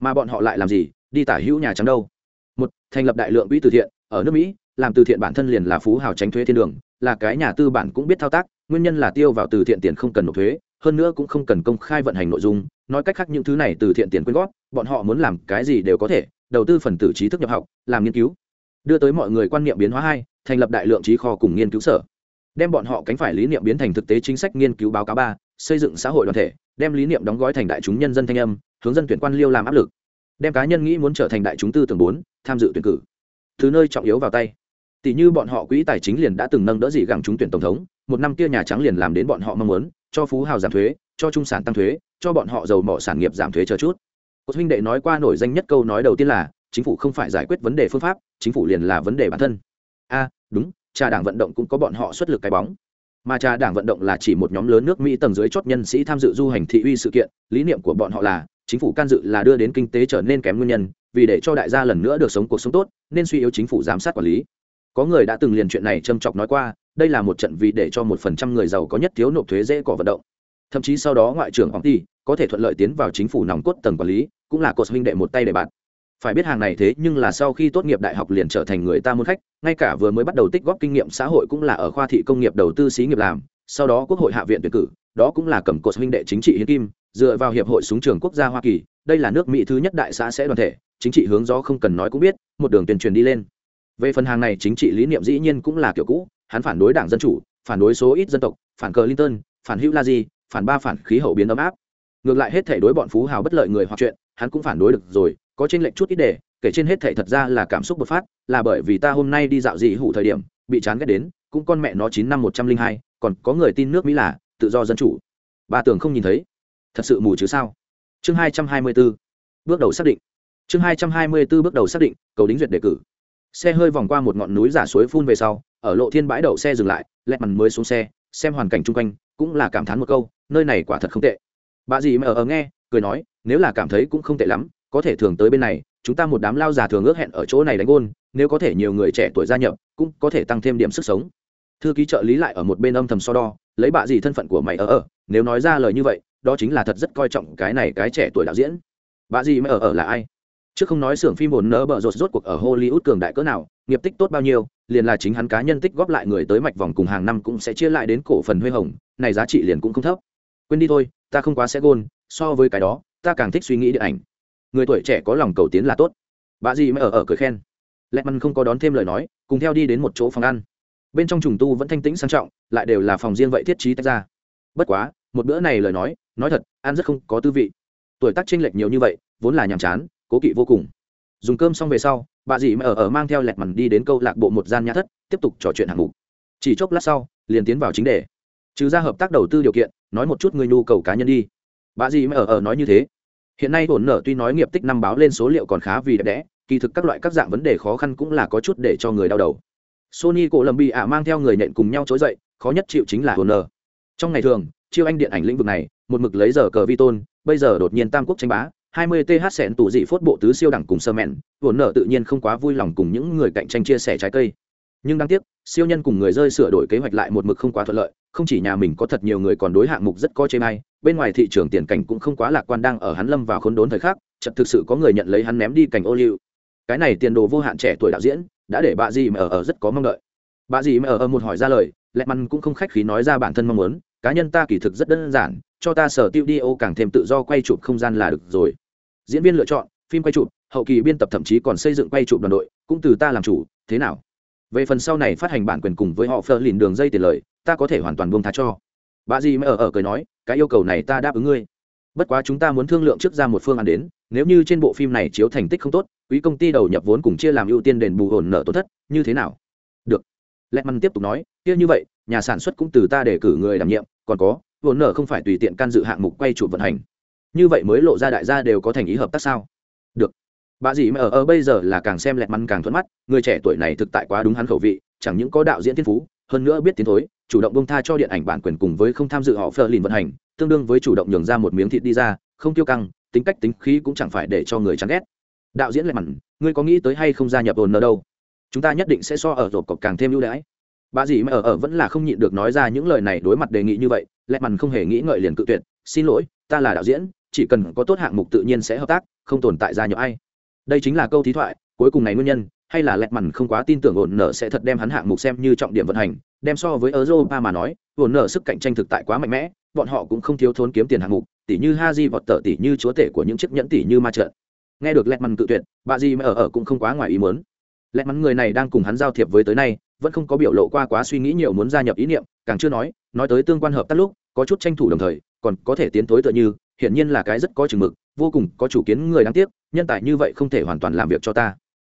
Mà bọn họ lại làm gì? Đi tả hữu nhà trắng đâu? Một, thành lập đại lượng quỹ từ thiện, ở nước Mỹ, làm từ thiện bản thân liền là phú hào tránh thuế thiên đường, là cái nhà tư bản cũng biết thao tác, nguyên nhân là tiêu vào từ thiện tiền không cần nộp thuế, hơn nữa cũng không cần công khai vận hành nội dung, nói cách khác những thứ này từ thiện tiền quyên góp, bọn họ muốn làm cái gì đều có thể, đầu tư phần tử trí thức nhập học, làm nghiên cứu. Đưa tới mọi người quan niệm biến hóa hai, thành lập đại lượng trí kho cùng nghiên cứu sở. Đem bọn họ cánh phải lý niệm biến thành thực tế chính sách nghiên cứu báo cáo ba xây dựng xã hội đoàn thể đem lý niệm đóng gói thành đại chúng nhân dân thanh âm hướng dân tuyển quan liêu làm áp lực. Đem cá nhân nghĩ muốn trở thành đại chúng tư tưởng bốn tham dự tuyển cử. Thứ nơi trọng yếu vào tay. Tỷ như bọn họ quỹ tài chính liền đã từng nâng đỡ gì gặng chúng tuyển tổng thống một năm kia nhà trắng liền làm đến bọn họ mong muốn cho phú hào giảm thuế cho trung sản tăng thuế cho bọn họ giàu mỏ sản nghiệp giảm thuế chờ chút một huynh đệ nói qua nổi danh nhất câu nói đầu tiên là, chính phủ không phải giải quyết vấn đề phương pháp, chính phủ liền là vấn đề bản thân. A, đúng, trà đảng vận động cũng có bọn họ xuất lực cái bóng. Mà trà đảng vận động là chỉ một nhóm lớn nước mỹ tầng dưới chót nhân sĩ tham dự du hành thị uy sự kiện, lý niệm của bọn họ là, chính phủ can dự là đưa đến kinh tế trở nên kém nguyên nhân, vì để cho đại gia lần nữa được sống cuộc sống tốt, nên suy yếu chính phủ giám sát quản lý. Có người đã từng liền chuyện này châm chọc nói qua, đây là một trận vì để cho một phần trăm người giàu có nhất thiếu nộp thuế dễ cỏ vận động thậm chí sau đó ngoại trưởng ông ty có thể thuận lợi tiến vào chính phủ nòng cốt tầng quản lý, cũng là cột huynh đệ một tay để bạn. Phải biết hàng này thế nhưng là sau khi tốt nghiệp đại học liền trở thành người ta muốn khách, ngay cả vừa mới bắt đầu tích góp kinh nghiệm xã hội cũng là ở khoa thị công nghiệp đầu tư xí nghiệp làm, sau đó quốc hội hạ viện tuyển cử, đó cũng là cầm cột huynh đệ chính trị hiến kim, dựa vào hiệp hội súng trường quốc gia hoa kỳ, đây là nước mỹ thứ nhất đại xã sẽ đoàn thể, chính trị hướng gió không cần nói cũng biết, một đường tuyên truyền đi lên. Về phần hàng này chính trị lý niệm dĩ nhiên cũng là kiểu cũ, hắn phản đối đảng dân chủ, phản đối số ít dân tộc, phản cờ linton phản hữu la di phản ba phản khí hậu biến ấm áp. Ngược lại hết thể đối bọn phú hào bất lợi người hoặc chuyện, hắn cũng phản đối được rồi, có trên lệnh chút ít để, kể trên hết thể thật ra là cảm xúc bộc phát, là bởi vì ta hôm nay đi dạo dị hủ thời điểm, bị chán ghét đến, cũng con mẹ nó chín năm một trăm linh hai, còn có người tin nước mỹ là, tự do dân chủ. Ba tưởng không nhìn thấy. Thật sự mù chứ sao? Chương hai trăm hai mươi b ố bước đầu xác định. Chương hai trăm hai mươi b ố bước đầu xác định, cầu đính duyệt đề cử. Xe hơi vòng qua một ngọn núi giả suối phun về sau, ở lộ thiên bãi đậu xe dừng lại, lẹt mằn mới xuống xe, xem hoàn cảnh chung quanh, cũng là cảm thán một câu nơi này quả thật không tệ. Bà dì mà ở, ở nghe cười nói nếu là cảm thấy cũng không tệ lắm có thể thường tới bên này chúng ta một đám lao già thường ước hẹn ở chỗ này đánh gôn nếu có thể nhiều người trẻ tuổi gia nhập cũng có thể tăng thêm điểm sức sống. Thư ký trợ lý lại ở một bên âm thầm so đo lấy bà dì thân phận của mày ở ở nếu nói ra lời như vậy đó chính là thật rất coi trọng cái này cái trẻ tuổi đạo diễn. Bà dì mày ở ở là ai? Chứ không nói xưởng phim ồn nỡ bợ rột rốt cuộc ở hollywood cường đại cỡ nào nghiệp tích tốt bao nhiêu liền là chính hắn cá nhân tích góp lại người tới mạch vòng cùng hàng năm cũng sẽ chia lại đến cổ phần huê hồng này giá trị liền cũng không thấp quên đi thôi, ta không quá sẽ gôn, so với cái đó, ta càng thích suy nghĩ điện ảnh. Người tuổi trẻ có lòng cầu tiến là tốt. Bà gì mới ở ở cười khen. Lẹ măn không có đón thêm lời nói, cùng theo đi đến một chỗ phòng ăn. Bên trong trùng tu vẫn thanh tĩnh sang trọng, lại đều là phòng riêng vậy thiết trí tách ra. Bất quá, một bữa này lời nói nói thật, ăn rất không có tư vị. Tuổi tác chênh lệch nhiều như vậy, vốn là nhàm chán, cố kỵ vô cùng. Dùng cơm xong về sau, bà dì mới ở ở mang theo lẹt mằn đi đến câu lạc bộ một gian nhà thất, tiếp tục trò chuyện hạng mục. Chỉ chốc lát sau, liền tiến vào chính đề. Trừ ra hợp tác đầu tư điều kiện nói một chút người nhu cầu cá nhân đi. Bà dì mà ở ở nói như thế. Hiện nay ổn nở tuy nói nghiệp tích năm báo lên số liệu còn khá vì đẹp đẽ, kỳ thực các loại các dạng vấn đề khó khăn cũng là có chút để cho người đau đầu. Sony cổ lầm bị ạ mang theo người nện cùng nhau trỗi dậy, khó nhất chịu chính là ổn nở. Trong ngày thường, chiêu anh điện ảnh lĩnh vực này, một mực lấy giờ cờ vi tôn bây giờ đột nhiên tam quốc tranh bá 20 th sẹn tủ dị phốt bộ tứ siêu đẳng cùng sơ mẹn, ổn nở tự nhiên không quá vui lòng cùng những người cạnh tranh chia sẻ trái cây nhưng đáng tiếc, siêu nhân cùng người rơi sửa đổi kế hoạch lại một mực không quá thuận lợi, không chỉ nhà mình có thật nhiều người còn đối hạng mục rất có chê may bên ngoài thị trường tiền cảnh cũng không quá lạc quan đang ở hắn lâm vào khốn đốn thời khắc chật thực sự có người nhận lấy hắn ném đi cảnh ô liu. Cái này tiền đồ vô hạn trẻ tuổi đạo diễn, đã để bà dì mà ở ở rất có mong đợi. Bà dì mà ở ở một hỏi ra lời, lẹ măn cũng không khách khí nói ra bản thân mong muốn, cá nhân ta kỳ thực rất đơn giản, cho ta sở tiêu đi ô càng thêm tự do quay chụp không gian là được rồi. Diễn viên lựa chọn, phim quay chụp, hậu kỳ biên tập thậm chí còn xây dựng quay chụp đoàn đội, cũng từ ta làm chủ, thế nào? Về phần sau này phát hành bản quyền cùng với họ phơ lìn đường dây tiền lời, ta có thể hoàn toàn buông tha cho. Bà dì mới ở ở cười nói, cái yêu cầu này ta đáp ứng ngươi. Bất quá chúng ta muốn thương lượng trước ra một phương án đến, nếu như trên bộ phim này chiếu thành tích không tốt, quý công ty đầu nhập vốn cùng chia làm ưu tiên đền bù hồn nợ tổn thất, như thế nào? Được. Lẹt măn tiếp tục nói, kia như vậy, nhà sản xuất cũng từ ta để cử người đảm nhiệm, còn có hồn nợ không phải tùy tiện can dự hạng mục quay trụ vận hành. Như vậy mới lộ ra đại gia đều có thành ý hợp tác sao? Được bà dì mà ở ở bây giờ là càng xem lẹt mắn càng thuận mắt, người trẻ tuổi này thực tại quá đúng hắn khẩu vị, chẳng những có đạo diễn thiên phú, hơn nữa biết tiến thối, chủ động bông tha cho điện ảnh bản quyền cùng với không tham dự họ phờ lìn vận hành, tương đương với chủ động nhường ra một miếng thịt đi ra, không tiêu căng, tính cách tính khí cũng chẳng phải để cho người chán ghét. Đạo diễn lẹt mặn ngươi có nghĩ tới hay không gia nhập ồn nơ đâu? Chúng ta nhất định sẽ so ở rộp cọc càng thêm ưu đãi. Bà dì mà ở ở vẫn là không nhịn được nói ra những lời này đối mặt đề nghị như vậy, lẹt mằn không hề nghĩ ngợi liền cự tuyệt, xin lỗi, ta là đạo diễn, chỉ cần có tốt hạng mục tự nhiên sẽ hợp tác, không tồn tại ra nhỡ ai đây chính là câu thí thoại, cuối cùng này nguyên nhân, hay là lẹt mằn không quá tin tưởng ổn nở sẽ thật đem hắn hạng mục xem như trọng điểm vận hành, đem so với europa mà nói ổn nở sức cạnh tranh thực tại quá mạnh mẽ, bọn họ cũng không thiếu thốn kiếm tiền hạng mục tỷ như haji vọt tờ tỷ như chúa tể của những chiếc nhẫn tỷ như ma trận. Nghe được lẹt mằn cự tuyệt, bà Di mà ở ở cũng không quá ngoài ý muốn. Lẹt mắn người này đang cùng hắn giao thiệp với tới nay, vẫn không có biểu lộ qua quá suy nghĩ nhiều muốn gia nhập ý niệm, càng chưa nói nói tới tương quan hợp tác lúc, có chút tranh thủ đồng thời, còn có thể tiến tối tựa như, hiển nhiên là cái rất có chừng mực vô cùng có chủ kiến người đáng tiếc, nhân tài như vậy không thể hoàn toàn làm việc cho ta.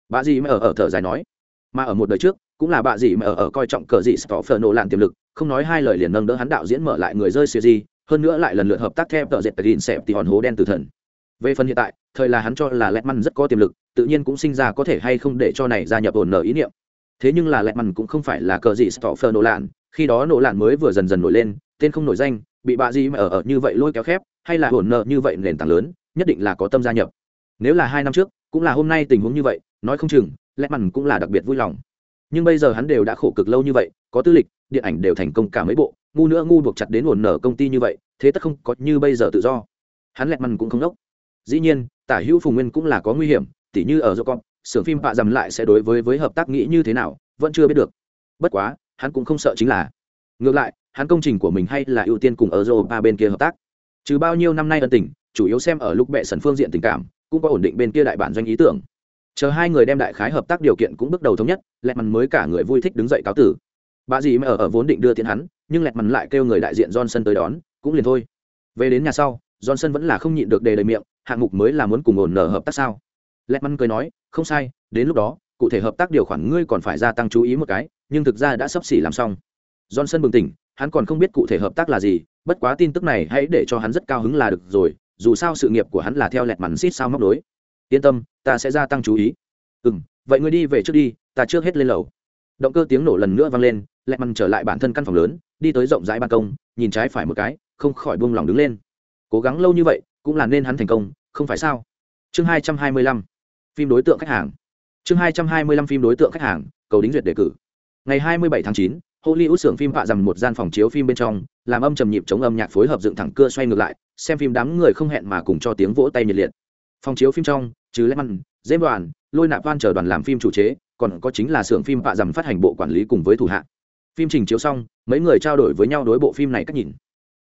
Bà dì mà ở ở thở dài nói. Mà ở một đời trước, cũng là bà dì mà ở ở coi trọng cờ dị stoffer nổ lạn tiềm lực, không nói hai lời liền nâng đỡ hắn đạo diễn mở lại người rơi siêu di, hơn nữa lại lần lượt hợp tác theo tờ dệt tờ xẹp thì hòn hố đen từ thần. Về phần hiện tại, thời là hắn cho là lẹt măn rất có tiềm lực, tự nhiên cũng sinh ra có thể hay không để cho này gia nhập ổn nở ý niệm. Thế nhưng là lẹt măn cũng không phải là cờ gì phờ nổ lạn, khi đó nổ lạn mới vừa dần dần nổi lên, tên không nổi danh, bị bạ gì mà ở ở như vậy lôi kéo khép, hay là ổn nợ như vậy nền tảng lớn nhất định là có tâm gia nhập. Nếu là hai năm trước, cũng là hôm nay tình huống như vậy, nói không chừng lẽ măn cũng là đặc biệt vui lòng. Nhưng bây giờ hắn đều đã khổ cực lâu như vậy, có tư lịch, điện ảnh đều thành công cả mấy bộ, ngu nữa ngu buộc chặt đến ổn nở công ty như vậy, thế tất không có như bây giờ tự do. Hắn lẹt mằn cũng không đốc. Dĩ nhiên, tả hữu phùng nguyên cũng là có nguy hiểm, tỉ như ở dô con xưởng phim bạ dầm lại sẽ đối với với hợp tác nghĩ như thế nào, vẫn chưa biết được. Bất quá, hắn cũng không sợ chính là. Ngược lại, hắn công trình của mình hay là ưu tiên cùng ở dô ba bên kia hợp tác. Trừ bao nhiêu năm nay ân tình chủ yếu xem ở lúc bệ sần phương diện tình cảm cũng có ổn định bên kia đại bản doanh ý tưởng. Chờ hai người đem đại khái hợp tác điều kiện cũng bước đầu thống nhất lẹt mằn mới cả người vui thích đứng dậy cáo tử. Bà dì mà ở, ở vốn định đưa tiến hắn nhưng lẹt mằn lại kêu người đại diện johnson tới đón cũng liền thôi. Về đến nhà sau johnson vẫn là không nhịn được đề đầy miệng hạng mục mới là muốn cùng ổn nở hợp tác sao? Lẹt mằn cười nói không sai đến lúc đó cụ thể hợp tác điều khoản ngươi còn phải gia tăng chú ý một cái nhưng thực ra đã sắp xỉ làm xong. Johnson bừng tỉnh hắn còn không biết cụ thể hợp tác là gì bất quá tin tức này hãy để cho hắn rất cao hứng là được rồi dù sao sự nghiệp của hắn là theo lẹt mắn xít sao móc đối yên tâm, ta sẽ gia tăng chú ý. Ừ m vậy ngươi đi về trước đi, ta trước hết lên lầu. Động cơ tiếng nổ lần nữa vang lên, lẹt mắn trở lại bản thân căn phòng lớn, đi tới rộng rãi ban công, nhìn trái phải một cái, không khỏi buông lòng đứng lên. Cố gắng lâu như vậy, cũng là nên hắn thành công, không phải sao? Chương hai trăm hai mươi lăm, phim đối tượng khách hàng. Chương hai trăm hai mươi lăm, phim đối tượng khách hàng, cầu đính duyệt đề cử. Ngày hai mươi bảy tháng chín, hollywood xưởng phim vạ dầm một gian phòng chiếu phim bên trong, làm âm trầm nhịp chống âm nhạc phối hợp dựng thẳng cưa xoay ngược lại xem phim đám người không hẹn mà cùng cho tiếng vỗ tay nhiệt liệt. Phòng chiếu phim trong, trừ lẽ măn dễ đoàn lôi nạp van chờ đoàn làm phim chủ chế, còn có chính là xưởng phim vạ dầm phát hành bộ quản lý cùng với thủ hạ. Phim trình chiếu xong, mấy người trao đổi với nhau đối bộ phim này cách nhìn.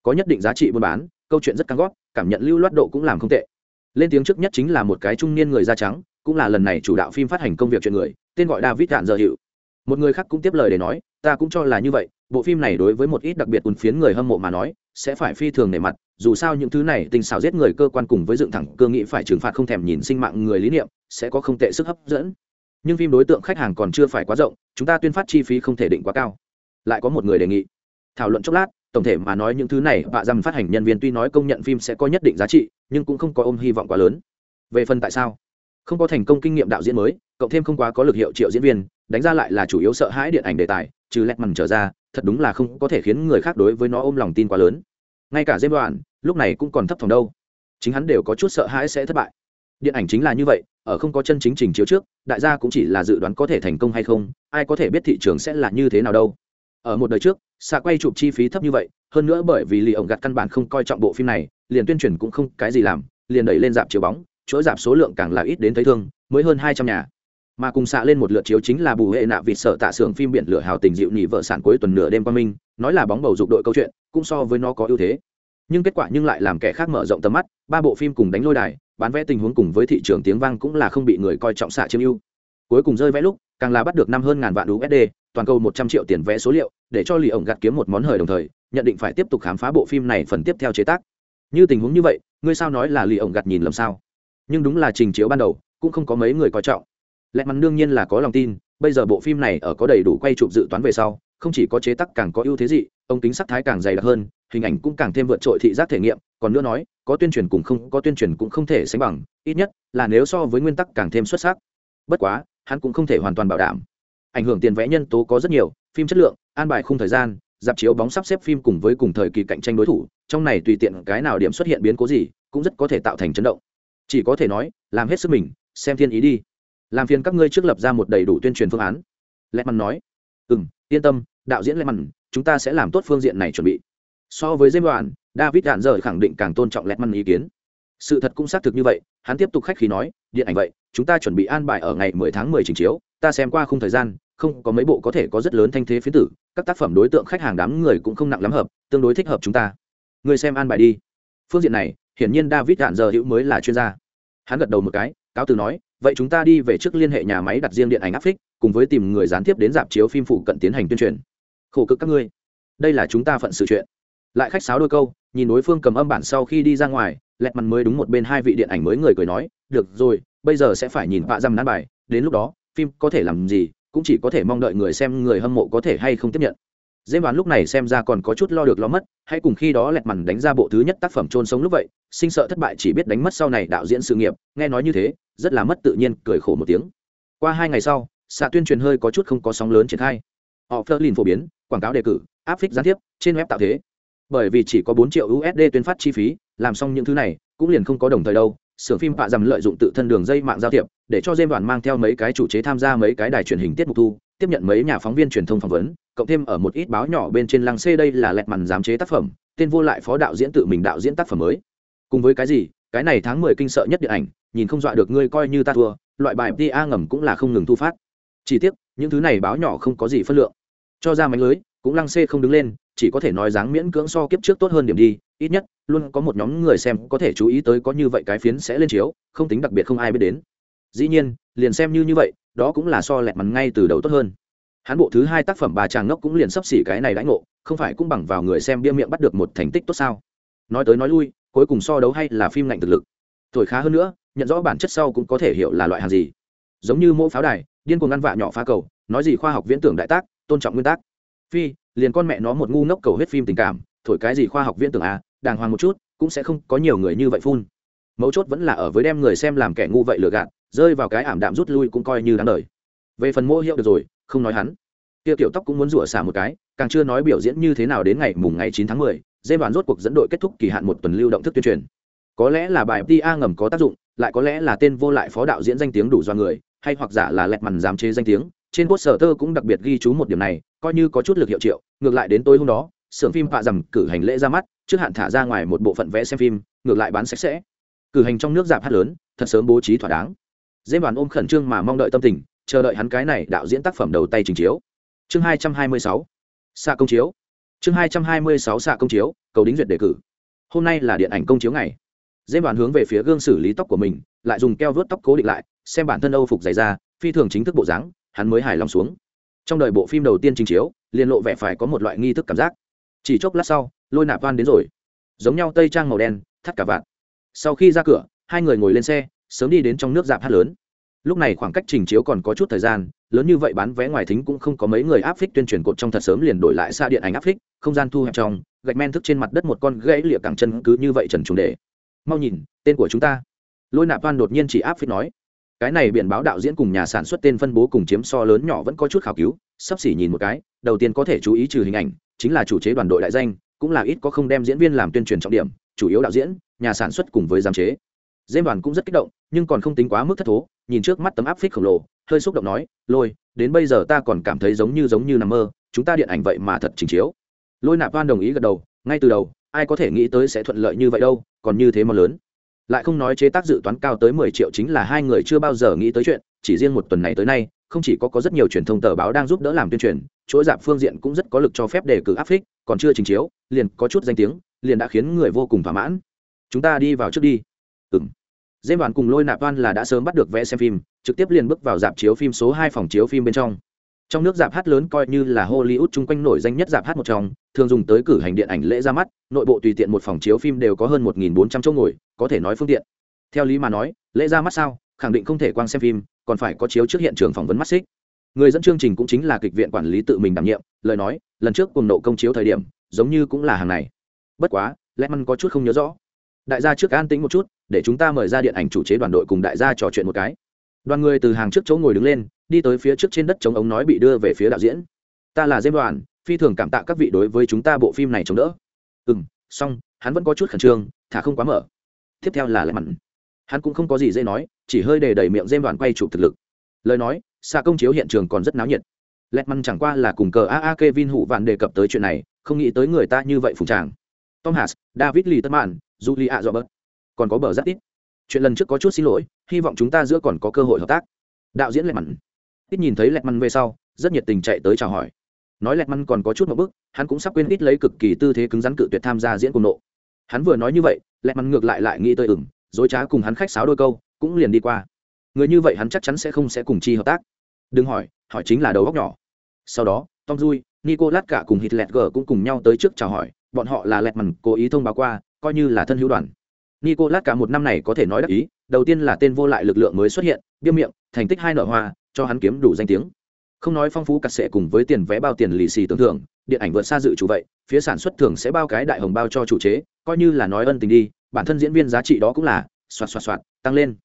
Có nhất định giá trị buôn bán, câu chuyện rất căng gót, cảm nhận lưu loát độ cũng làm không tệ. Lên tiếng trước nhất chính là một cái trung niên người da trắng, cũng là lần này chủ đạo phim phát hành công việc chuyện người, tên gọi david đạn giờ hiệu. Một người khác cũng tiếp lời để nói, ta cũng cho là như vậy, bộ phim này đối với một ít đặc biệt ùn phiến người hâm mộ mà nói, sẽ phải phi thường nề mặt dù sao những thứ này tình xảo giết người cơ quan cùng với dựng thẳng cơ nghị phải trừng phạt không thèm nhìn sinh mạng người lý niệm, sẽ có không tệ sức hấp dẫn. Nhưng phim đối tượng khách hàng còn chưa phải quá rộng, chúng ta tuyên phát chi phí không thể định quá cao. Lại có một người đề nghị. Thảo luận chốc lát, tổng thể mà nói những thứ này bạ dăm phát hành nhân viên tuy nói công nhận phim sẽ có nhất định giá trị, nhưng cũng không có ôm hy vọng quá lớn. Về phần tại sao? Không có thành công kinh nghiệm đạo diễn mới, cộng thêm không quá có lực hiệu triệu diễn viên, đánh ra lại là chủ yếu sợ hãi điện ảnh đề tài, trừ lẹt mằn trở ra, thật đúng là không có thể khiến người khác đối với nó ôm lòng tin quá lớn ngay cả dêm đoàn, lúc này cũng còn thấp thỏm đâu. Chính hắn đều có chút sợ hãi sẽ thất bại. Điện ảnh chính là như vậy ở không có chân chính trình chiếu trước đại gia cũng chỉ là dự đoán có thể thành công hay không ai có thể biết thị trường sẽ là như thế nào đâu. Ở một đời trước xạ quay chụp chi phí thấp như vậy hơn nữa bởi vì lì ổng gặt căn bản không coi trọng bộ phim này liền tuyên truyền cũng không cái gì làm liền đẩy lên dạp chiếu bóng chuỗi dạp số lượng càng là ít đến thấy thương mới hơn hai trăm nhà mà cùng xạ lên một lượt chiếu chính là bù hệ nạ vịt sợ tạ xưởng phim biển lửa hào tình dịu nhị vợ sản cuối tuần nửa đêm qua minh nói là bóng bầu dục đội câu chuyện, cũng so với nó có ưu thế. Nhưng kết quả nhưng lại làm kẻ khác mở rộng tầm mắt, ba bộ phim cùng đánh lôi đài, bán vé tình huống cùng với thị trường tiếng vang cũng là không bị người coi trọng xạ chiếm ưu. Cuối cùng rơi vẽ lúc, càng là bắt được năm hơn ngàn vạn usd toàn cầu một trăm triệu tiền vé số liệu, để cho lì ổng gặt kiếm một món hời đồng thời, nhận định phải tiếp tục khám phá bộ phim này phần tiếp theo chế tác. Như tình huống như vậy, ngươi sao nói là lì ổng gặt nhìn lầm sao? Nhưng đúng là trình chiếu ban đầu, cũng không có mấy người coi trọng lẽ mắn đương nhiên là có lòng tin, bây giờ bộ phim này ở có đầy đủ quay chụp dự toán về sau, không chỉ có chế tác càng có ưu thế gì ông tính sắc thái càng dày đặc hơn, hình ảnh cũng càng thêm vượt trội thị giác thể nghiệm, còn nữa nói, có tuyên truyền cũng không, có tuyên truyền cũng không thể sánh bằng, ít nhất là nếu so với nguyên tắc càng thêm xuất sắc. Bất quá, hắn cũng không thể hoàn toàn bảo đảm. Ảnh hưởng tiền vẽ nhân tố có rất nhiều, phim chất lượng, an bài khung thời gian, dạp chiếu bóng sắp xếp phim cùng với cùng thời kỳ cạnh tranh đối thủ, trong này tùy tiện cái nào điểm xuất hiện biến cố gì, cũng rất có thể tạo thành chấn động. Chỉ có thể nói, làm hết sức mình, xem thiên ý đi làm phiền các ngươi trước lập ra một đầy đủ tuyên truyền phương án. Lẹ mằn nói ừ m yên tâm, đạo diễn lẹ mằn chúng ta sẽ làm tốt phương diện này chuẩn bị. So với dêm đoạn david đạn giờ khẳng định càng tôn trọng lẹ mằn ý kiến. Sự thật cũng xác thực như vậy, hắn tiếp tục khách khí nói, điện ảnh vậy, chúng ta chuẩn bị an bài ở ngày 10 tháng 10 trình chiếu, ta xem qua khung thời gian, không có mấy bộ có thể có rất lớn thanh thế phiến tử, các tác phẩm đối tượng khách hàng đám người cũng không nặng lắm hợp, tương đối thích hợp chúng ta. Người xem an bài đi. Phương diện này, hiển nhiên david đạn giờ hữu mới là chuyên gia. Hắn gật đầu một cái, cáo từ nói vậy chúng ta đi về trước liên hệ nhà máy đặt riêng điện ảnh áp phích, cùng với tìm người gián tiếp đến dạp chiếu phim phụ cận tiến hành tuyên truyền. Khổ cực các ngươi. Đây là chúng ta phận sự chuyện. Lại khách sáo đôi câu, nhìn đối phương cầm âm bản sau khi đi ra ngoài, lẹt mặt mới đúng một bên hai vị điện ảnh mới người cười nói, được rồi, bây giờ sẽ phải nhìn vạ dăm nán bài, đến lúc đó, phim có thể làm gì, cũng chỉ có thể mong đợi người xem người hâm mộ có thể hay không tiếp nhận dễ đoán lúc này xem ra còn có chút lo được lo mất, hãy cùng khi đó lẹt mằn đánh ra bộ thứ nhất tác phẩm trôn sống lúc vậy, sinh sợ thất bại chỉ biết đánh mất sau này đạo diễn sự nghiệp, nghe nói như thế, rất là mất tự nhiên, cười khổ một tiếng. Qua hai ngày sau xạ tuyên truyền hơi có chút không có sóng lớn triển khai. Họ phơ lin phổ biến, quảng cáo đề cử, áp phích gián tiếp, trên web tạo thế. Bởi vì chỉ có bốn triệu usd tuyên phát chi phí, làm xong những thứ này, cũng liền không có đồng thời đâu, xưởng phim bạ dầm lợi dụng tự thân đường dây mạng giao thiệp, để cho dêm đoàn mang theo mấy cái chủ chế tham gia mấy cái đài truyền hình tiết mục thu tiếp nhận mấy nhà phóng viên truyền thông phỏng vấn, cộng thêm ở một ít báo nhỏ bên trên lăng xê đây là lẹt màn giám chế tác phẩm, tên vô lại phó đạo diễn tự mình đạo diễn tác phẩm mới. Cùng với cái gì, cái này tháng mười kinh sợ nhất điện ảnh, nhìn không dọa được ngươi coi như ta thua, loại bài pa ngầm cũng là không ngừng thu phát. Chỉ tiếc, những thứ này báo nhỏ không có gì phân lượng. Cho ra mánh lưới, cũng lăng xê không đứng lên, chỉ có thể nói dáng miễn cưỡng so kiếp trước tốt hơn điểm đi, ít nhất, luôn có một nhóm người xem có thể chú ý tới có như vậy cái phiến sẽ lên chiếu, không tính đặc biệt không ai biết đến. Dĩ nhiên, liền xem như như vậy đó cũng là so lẹt mắn ngay từ đầu tốt hơn. Hắn bộ thứ hai tác phẩm bà chàng ngốc cũng liền sắp xỉ cái này đãi ngộ, không phải cũng bằng vào người xem bia miệng bắt được một thành tích tốt sao? Nói tới nói lui, cuối cùng so đấu hay là phim ngạnh thực lực. Tuổi khá hơn nữa, nhận rõ bản chất sau cũng có thể hiểu là loại hàng gì. Giống như mẫu pháo đài, điên cuồng ngăn vạ nhỏ phá cầu, nói gì khoa học viễn tưởng đại tác, tôn trọng nguyên tắc phi, liền con mẹ nó một ngu ngốc cầu hết phim tình cảm, thổi cái gì khoa học viễn tưởng à đàng hoàng một chút, cũng sẽ không có nhiều người như vậy phun. Mấu chốt vẫn là ở với đem người xem làm kẻ ngu vậy lừa gạt rơi vào cái ảm đạm rút lui cũng coi như đáng đời. Về phần mô hiệu được rồi, không nói hắn. Tiêu tiểu tóc cũng muốn rủa xả một cái, càng chưa nói biểu diễn như thế nào đến ngày mùng ngày chín tháng mười, dê đoàn rốt cuộc dẫn đội kết thúc kỳ hạn một tuần lưu động thức tuyên truyền. Có lẽ là bài ta ngầm có tác dụng, lại có lẽ là tên vô lại phó đạo diễn danh tiếng đủ do người, hay hoặc giả là lẹt mằn giám chế danh tiếng, trên quốc sở tơ cũng đặc biệt ghi chú một điểm này, coi như có chút lực hiệu triệu, ngược lại đến tối hôm đó, xưởng phim pạ dầm cử hành lễ ra mắt, trước hạn thả ra ngoài một bộ phận vẽ xem phim, ngược lại bán sạch sẽ. Cử hành trong nước giảm hát lớn, thật sớm bố trí thỏa đáng dễ đoàn ôm khẩn trương mà mong đợi tâm tình, chờ đợi hắn cái này đạo diễn tác phẩm đầu tay trình chiếu. Chương hai trăm hai mươi sáu. Xạ công chiếu. Chương hai trăm hai mươi sáu xạ công chiếu, cầu đính duyệt đề cử. Hôm nay là điện ảnh công chiếu ngày. Dễ đoàn hướng về phía gương xử lý tóc của mình, lại dùng keo vớt tóc cố định lại, xem bản thân âu phục dày ra phi thường chính thức bộ dáng, hắn mới hài lòng xuống. Trong đời bộ phim đầu tiên trình chiếu, liền lộ vẻ phải có một loại nghi thức cảm giác. Chỉ chốc lát sau, lôi nạp van đến rồi. Giống nhau tây trang màu đen, thắt cả vạt. Sau khi ra cửa, hai người ngồi lên xe sớm đi đến trong nước dạp hát lớn. Lúc này khoảng cách trình chiếu còn có chút thời gian, lớn như vậy bán vé ngoài thính cũng không có mấy người áp phích tuyên truyền cột trong thật sớm liền đổi lại xa điện ảnh áp phích, không gian thu hẹp trong, gạch men thức trên mặt đất một con gãy lịa cẳng chân cứ như vậy trần trùng để. Mau nhìn, tên của chúng ta. Lôi nạp van đột nhiên chỉ áp phích nói. Cái này biển báo đạo diễn cùng nhà sản xuất tên phân bố cùng chiếm so lớn nhỏ vẫn có chút khảo cứu, sắp xỉ nhìn một cái, đầu tiên có thể chú ý trừ hình ảnh, chính là chủ chế đoàn đội đại danh, cũng là ít có không đem diễn viên làm tuyên truyền trọng điểm, chủ yếu đạo diễn, nhà sản xuất cùng với giám chế dêm đoàn cũng rất kích động, nhưng còn không tính quá mức thất thố, nhìn trước mắt tấm áp phích khổng lồ, hơi xúc động nói, lôi, đến bây giờ ta còn cảm thấy giống như giống như nằm mơ, chúng ta điện ảnh vậy mà thật trình chiếu. Lôi nạp van đồng ý gật đầu, ngay từ đầu, ai có thể nghĩ tới sẽ thuận lợi như vậy đâu, còn như thế mà lớn. Lại không nói chế tác dự toán cao tới mười triệu chính là hai người chưa bao giờ nghĩ tới chuyện, chỉ riêng một tuần này tới nay, không chỉ có có rất nhiều truyền thông tờ báo đang giúp đỡ làm tuyên truyền chỗ dạp phương diện cũng rất có lực cho phép đề cử áp phích, còn chưa trình chiếu, liền có chút danh tiếng, liền đã khiến người vô cùng thỏa mãn. Chúng ta đi vào trước đi. Ừng dêm đoàn cùng lôi nạp van là đã sớm bắt được vé xem phim, trực tiếp liền bước vào dạp chiếu phim số hai phòng chiếu phim bên trong. Trong nước dạp hát lớn coi như là hollywood chung quanh nổi danh nhất dạp hát một trong, thường dùng tới cử hành điện ảnh lễ ra mắt, nội bộ tùy tiện một phòng chiếu phim đều có hơn một bốn trăm chỗ ngồi, có thể nói phương tiện. Theo lý mà nói, lễ ra mắt sao, khẳng định không thể quang xem phim, còn phải có chiếu trước hiện trường phỏng vấn mắt xích. Người dẫn chương trình cũng chính là kịch viện quản lý tự mình đảm nhiệm, lời nói, lần trước cùng nộ công chiếu thời điểm, giống như cũng là hàng này. Bất quá lẽ măn có chút không nhớ rõ đại gia trước an tĩnh một chút, để chúng ta mời ra điện ảnh chủ chế đoàn đội cùng đại gia trò chuyện một cái. Đoàn người từ hàng trước chỗ ngồi đứng lên, đi tới phía trước trên đất chống ống nói bị đưa về phía đạo diễn. Ta là dêm đoàn phi thường cảm tạ các vị đối với chúng ta bộ phim này chống đỡ. Ừ m xong, hắn vẫn có chút khẩn trương, thả không quá mở. Tiếp theo là lại mặn hắn cũng không có gì dễ nói, chỉ hơi để đẩy miệng dêm đoàn quay chụp thực lực. Lời nói xa công chiếu hiện trường còn rất náo nhiệt. Lẹt măn chẳng qua là cùng cờ aa Kevin hụ vạn đề cập tới chuyện này, không nghĩ tới người ta như vậy phùng tràng. Tom hass david lee tất mạn julia bớt. Còn có bờ rất ít chuyện lần trước có chút xin lỗi hy vọng chúng ta giữa còn có cơ hội hợp tác. Đạo diễn lẹt mặn. ít nhìn thấy lẹt mặn về sau rất nhiệt tình chạy tới chào hỏi. Nói lẹt mặn còn có chút một bức hắn cũng sắp quên ít lấy cực kỳ tư thế cứng rắn cự tuyệt tham gia diễn cùng nộ. Hắn vừa nói như vậy lẹt mặn ngược lại lại nghĩ tới ửng, dối trá cùng hắn khách sáo đôi câu cũng liền đi qua. Người như vậy hắn chắc chắn sẽ không sẽ cùng chi hợp tác. Đừng hỏi hỏi chính là đầu góc nhỏ. Sau đó tom dui nicolas cả cùng hít lẹt g cũng cùng nhau tới trước chào hỏi bọn họ là lẹt mặn cố ý thông báo qua coi như là thân hữu đoàn. Nicolas cả một năm này có thể nói đắc ý, đầu tiên là tên vô lại lực lượng mới xuất hiện biêm miệng, thành tích hai nở hoa, cho hắn kiếm đủ danh tiếng. Không nói phong phú cặt sệ cùng với tiền vé bao tiền lì xì tưởng thưởng, điện ảnh vượt xa dự chủ vậy, phía sản xuất thường sẽ bao cái đại hồng bao cho chủ chế, coi như là nói ân tình đi, bản thân diễn viên giá trị đó cũng là, xoạt xoạt xoạt, tăng lên.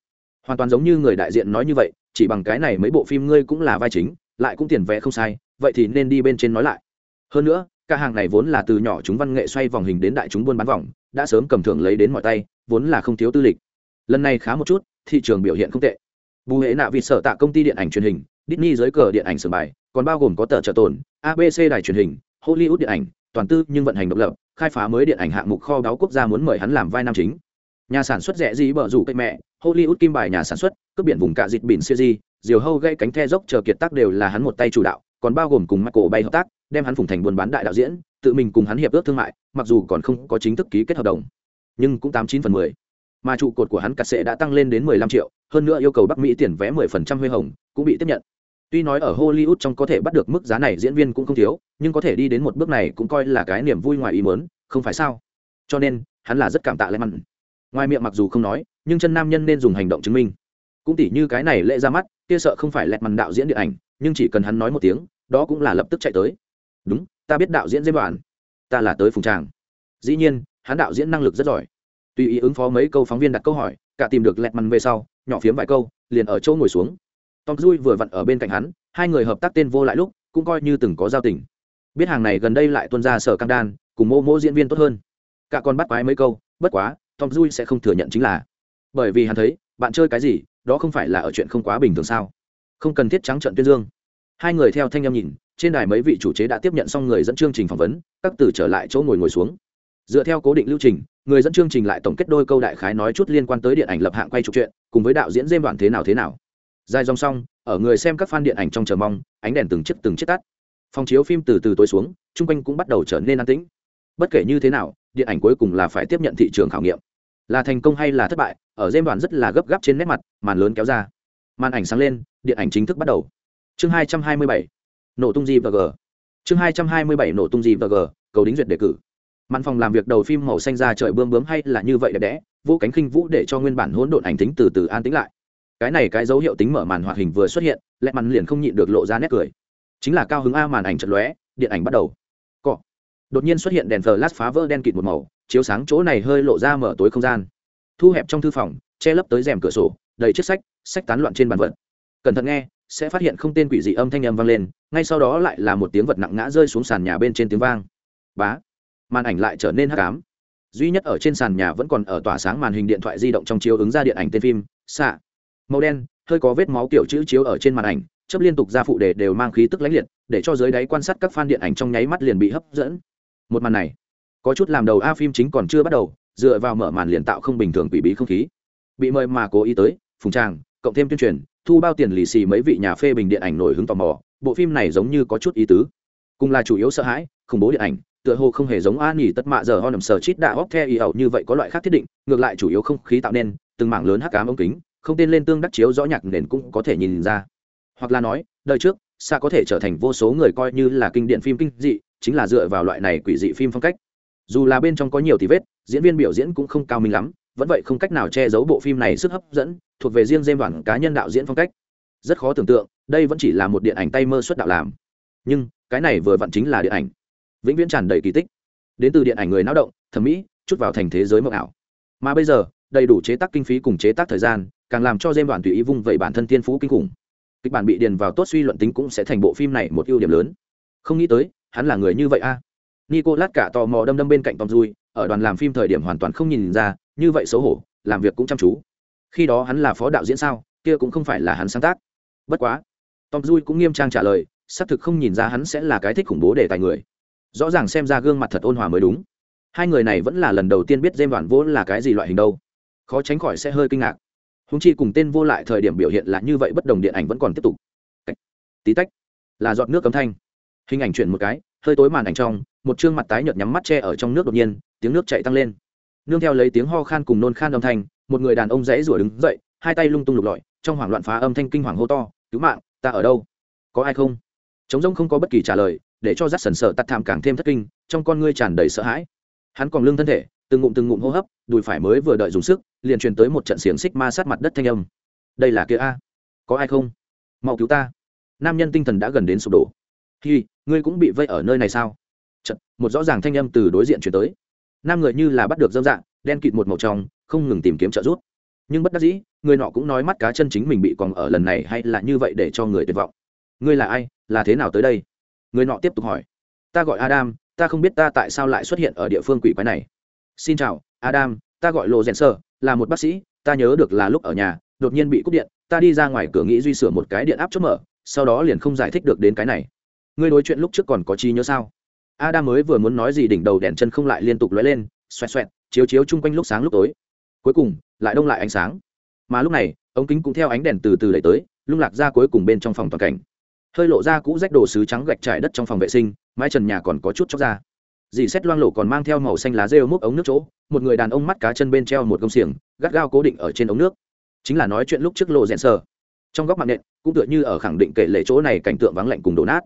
Hoàn toàn giống như người đại diện nói như vậy, chỉ bằng cái này mấy bộ phim ngươi cũng là vai chính, lại cũng tiền vé không sai, vậy thì nên đi bên trên nói lại. Hơn nữa cả hàng này vốn là từ nhỏ chúng văn nghệ xoay vòng hình đến đại chúng buôn bán vòng, đã sớm cầm thưởng lấy đến mọi tay, vốn là không thiếu tư lịch. Lần này khá một chút, thị trường biểu hiện không tệ. Bù hệ nạ vì sở tạ công ty điện ảnh truyền hình, Disney dưới cờ điện ảnh sửa bài, còn bao gồm có tờ trợ tồn abc đài truyền hình, hollywood điện ảnh, toàn tư nhưng vận hành độc lập, khai phá mới điện ảnh hạng mục kho báu quốc gia muốn mời hắn làm vai nam chính. Nhà sản xuất rẻ gì bở rủ cây mẹ, hollywood kim bài nhà sản xuất, cướp biển vùng cạ dịt biển siêu di, diều hâu gây cánh the dốc chờ kiệt tác đều là hắn một tay chủ đạo còn bao gồm cùng michael bay hợp tác đem hắn phụng thành buôn bán đại đạo diễn tự mình cùng hắn hiệp ước thương mại mặc dù còn không có chính thức ký kết hợp đồng nhưng cũng tám chín phần mười. Mà trụ cột của hắn cắt sệ đã tăng lên đến mười lăm triệu hơn nữa yêu cầu bắc mỹ tiền vé mười phần trăm huê hồng cũng bị tiếp nhận. Tuy nói ở hollywood trong có thể bắt được mức giá này diễn viên cũng không thiếu nhưng có thể đi đến một bước này cũng coi là cái niềm vui ngoài ý muốn, không phải sao? Cho nên hắn là rất cảm tạ lẽ mặn ngoài miệng mặc dù không nói nhưng chân nam nhân nên dùng hành động chứng minh. Cũng tỉ như cái này lễ ra mắt kia sợ không phải lẹt mặn đạo diễn điện ảnh nhưng chỉ cần hắn nói một tiếng, đó cũng là lập tức chạy tới. Đúng, ta biết đạo diễn dễ đoạn ta là tới phùng tràng. Dĩ nhiên, hắn đạo diễn năng lực rất giỏi. Tùy ý ứng phó mấy câu phóng viên đặt câu hỏi, cả tìm được lẹt mằn về sau, nhỏ phiếm vài câu, liền ở chỗ ngồi xuống. Tom dui vừa vặn ở bên cạnh hắn, hai người hợp tác tên vô lại lúc, cũng coi như từng có giao tình. Biết hàng này gần đây lại tuân ra sở cam đan, cùng mô mô diễn viên tốt hơn. Cả còn bắt quái mấy câu, bất quá, tom dui sẽ không thừa nhận chính là. Bởi vì hắn thấy, bạn chơi cái gì, đó không phải là ở chuyện không quá bình thường sao? Không cần thiết trắng trận tuyên dương. Hai người theo thanh em nhìn, trên đài mấy vị chủ chế đã tiếp nhận xong người dẫn chương trình phỏng vấn, các từ trở lại chỗ ngồi ngồi xuống. Dựa theo cố định lưu trình, người dẫn chương trình lại tổng kết đôi câu đại khái nói chút liên quan tới điện ảnh lập hạng quay trục chuyện, cùng với đạo diễn dêm đoạn thế nào thế nào. Dài dòng xong, ở người xem các f a n điện ảnh trong chờ mong, ánh đèn từng chiếc từng chiếc tắt. Phòng chiếu phim từ từ tối xuống, chung quanh cũng bắt đầu trở nên an tĩnh. Bất kể như thế nào, điện ảnh cuối cùng là phải tiếp nhận thị trường khảo nghiệm. Là thành công hay là thất bại, ở dêm đoạn rất là gấp gáp trên nét mặt, màn lớn kéo ra. Màn ảnh sáng lên điện ảnh chính thức bắt đầu. Chương hai trăm hai mươi bảy, nổ tung gì và g. Chương hai trăm hai mươi bảy, nổ tung gì và g, cầu đính duyệt đề cử. Màn phòng làm việc đầu phim màu xanh ra trời bươm bướm hay là như vậy đẹp đẽ vô cánh khinh vũ để cho nguyên bản hỗn độn ảnh tính từ từ an tĩnh lại. Cái này cái dấu hiệu tính mở màn hoạt hình vừa xuất hiện, lẹ màn liền không nhịn được lộ ra nét cười. Chính là cao hứng a màn ảnh trận lóe, điện ảnh bắt đầu. Cọ. Đột nhiên xuất hiện đèn flash phá vỡ đen kịt một màu, chiếu sáng chỗ này hơi lộ ra mở tối không gian. Thu hẹp trong thư phòng, che lấp tới rèm cửa sổ, đầy chiếc sách sách tán loạn trên bàn vật cẩn thận nghe, sẽ phát hiện không tên quỷ dị âm thanh âm vang lên, ngay sau đó lại là một tiếng vật nặng ngã rơi xuống sàn nhà bên trên tiếng vang. Bá! Màn ảnh lại trở nên hắc ám. Duy nhất ở trên sàn nhà vẫn còn ở tỏa sáng màn hình điện thoại di động trong chiếu ứng ra điện ảnh tên phim, xạ. Màu đen, hơi có vết máu kiểu chữ chiếu ở trên màn ảnh chấp liên tục ra phụ đề đều mang khí tức lãnh liệt, để cho giới đáy quan sát các fan điện ảnh trong nháy mắt liền bị hấp dẫn. Một màn này, có chút làm đầu a phim chính còn chưa bắt đầu, dựa vào mở màn liền tạo không bình thường quỷ bí không khí. Bị mời mà cố ý tới, phùng tràng, cộng thêm tuyên truyền thu bao tiền lì xì mấy vị nhà phê bình điện ảnh nổi hứng tò mò, bộ phim này giống như có chút ý tứ. Cùng là chủ yếu sợ hãi, khủng bố điện ảnh, tựa hồ không hề giống an nhỉ tất mạ giờ ho nằm sờ chít đạ óc the y ẩu như vậy có loại khác thiết định, ngược lại chủ yếu không khí tạo nên, từng mảng lớn hắc cám ống kính, không tên lên tương đắc chiếu rõ nhạc nền cũng có thể nhìn ra. Hoặc là nói, đời trước xa có thể trở thành vô số người coi như là kinh điện phim kinh dị, chính là dựa vào loại này quỷ dị phim phong cách. Dù là bên trong có nhiều tí vết, diễn viên biểu diễn cũng không cao minh lắm vẫn vậy không cách nào che giấu bộ phim này sức hấp dẫn, thuộc về riêng dêm đoàn cá nhân đạo diễn phong cách. Rất khó tưởng tượng, đây vẫn chỉ là một điện ảnh tay mơ xuất đạo làm. Nhưng, cái này vừa vặn chính là điện ảnh. Vĩnh viễn tràn đầy kỳ tích. Đến từ điện ảnh người lao động, thẩm mỹ, chút vào thành thế giới mộng ảo. Mà bây giờ, đầy đủ chế tác kinh phí cùng chế tác thời gian, càng làm cho dêm đoàn tùy ý vung vẩy bản thân tiên phú kinh khủng. Kịch bản bị điền vào tốt suy luận tính cũng sẽ thành bộ phim này một ưu điểm lớn. Không nghĩ tới, hắn là người như vậy a. À. nico lát cả tò mò đâm đâm bên cạnh tom dui ở đoàn làm phim thời điểm hoàn toàn không nhìn ra như vậy xấu hổ, làm việc cũng chăm chú. Khi đó hắn là phó đạo diễn sao, kia cũng không phải là hắn sáng tác. Bất quá, tom dui cũng nghiêm trang trả lời, xác thực không nhìn ra hắn sẽ là cái thích khủng bố để tài người. Rõ ràng xem ra gương mặt thật ôn hòa mới đúng. Hai người này vẫn là lần đầu tiên biết dêm đoàn vỗ là cái gì loại hình đâu. Khó tránh khỏi sẽ hơi kinh ngạc. Húng chi cùng tên vô lại thời điểm biểu hiện là như vậy bất đồng điện ảnh vẫn còn tiếp tục. Tí tách, là giọt nước cấm thanh. Hình ảnh chuyển một cái, hơi tối màn ảnh trong, một chương mặt tái nhợt nhắm mắt che ở trong nước đột nhiên, tiếng nước chạy tăng lên nương theo lấy tiếng ho khan cùng nôn khan âm thanh một người đàn ông dãy rủa đứng dậy hai tay lung tung lục lọi trong hoảng loạn phá âm thanh kinh hoàng hô to cứu mạng ta ở đâu? Có ai không? Trống rông không có bất kỳ trả lời để cho rắt sần sợ tắt thảm càng thêm thất kinh trong con ngươi tràn đầy sợ hãi. Hắn còn lưng thân thể từng ngụm từng ngụm hô hấp đùi phải mới vừa đợi dùng sức liền truyền tới một trận xiềng xích ma sát mặt đất thanh âm. Đây là kia a. Có ai không? Mau cứu ta. Nam nhân tinh thần đã gần đến sụp đổ. Hi ngươi cũng bị vây ở nơi này sao? Chật, một rõ ràng thanh âm từ đối diện chuyển tới nam người như là bắt được dâm dạng, đen kịt một màu trong, không ngừng tìm kiếm trợ giúp. Nhưng bất đắc dĩ, người nọ cũng nói mắt cá chân chính mình bị còn ở lần này hay là như vậy để cho người tuyệt vọng. Ngươi là ai? Là thế nào tới đây? Người nọ tiếp tục hỏi. Ta gọi adam, ta không biết ta tại sao lại xuất hiện ở địa phương quỷ quái này. Xin chào, adam, ta gọi lộ rèn sơ, là một bác sĩ, ta nhớ được là lúc ở nhà, đột nhiên bị cúp điện, ta đi ra ngoài cửa nghĩ duy sửa một cái điện áp chốt mở, sau đó liền không giải thích được đến cái này. Ngươi đối chuyện lúc trước còn có chi nhớ sao? Adam mới vừa muốn nói gì đỉnh đầu đèn chân không lại liên tục lóe lên, xoẹt xoẹt, chiếu chiếu chung quanh lúc sáng lúc tối. Cuối cùng, lại đông lại ánh sáng. Mà lúc này, ống kính cũng theo ánh đèn từ từ đẩy tới, lung lạc ra cuối cùng bên trong phòng toàn cảnh. Hơi lộ ra cũ rách đồ sứ trắng gạch trải đất trong phòng vệ sinh, mái trần nhà còn có chút chóc ra. Dì xét loang lộ còn mang theo màu xanh lá rêu múc ống nước chỗ, một người đàn ông mắt cá chân bên treo một công xiềng, gắt gao cố định ở trên ống nước. Chính là nói chuyện lúc trước lộ rẽn sờ. Trong góc mạng nện, cũng tựa như ở khẳng định kể lệ chỗ này cảnh tượng vắng lạnh cùng đổ nát.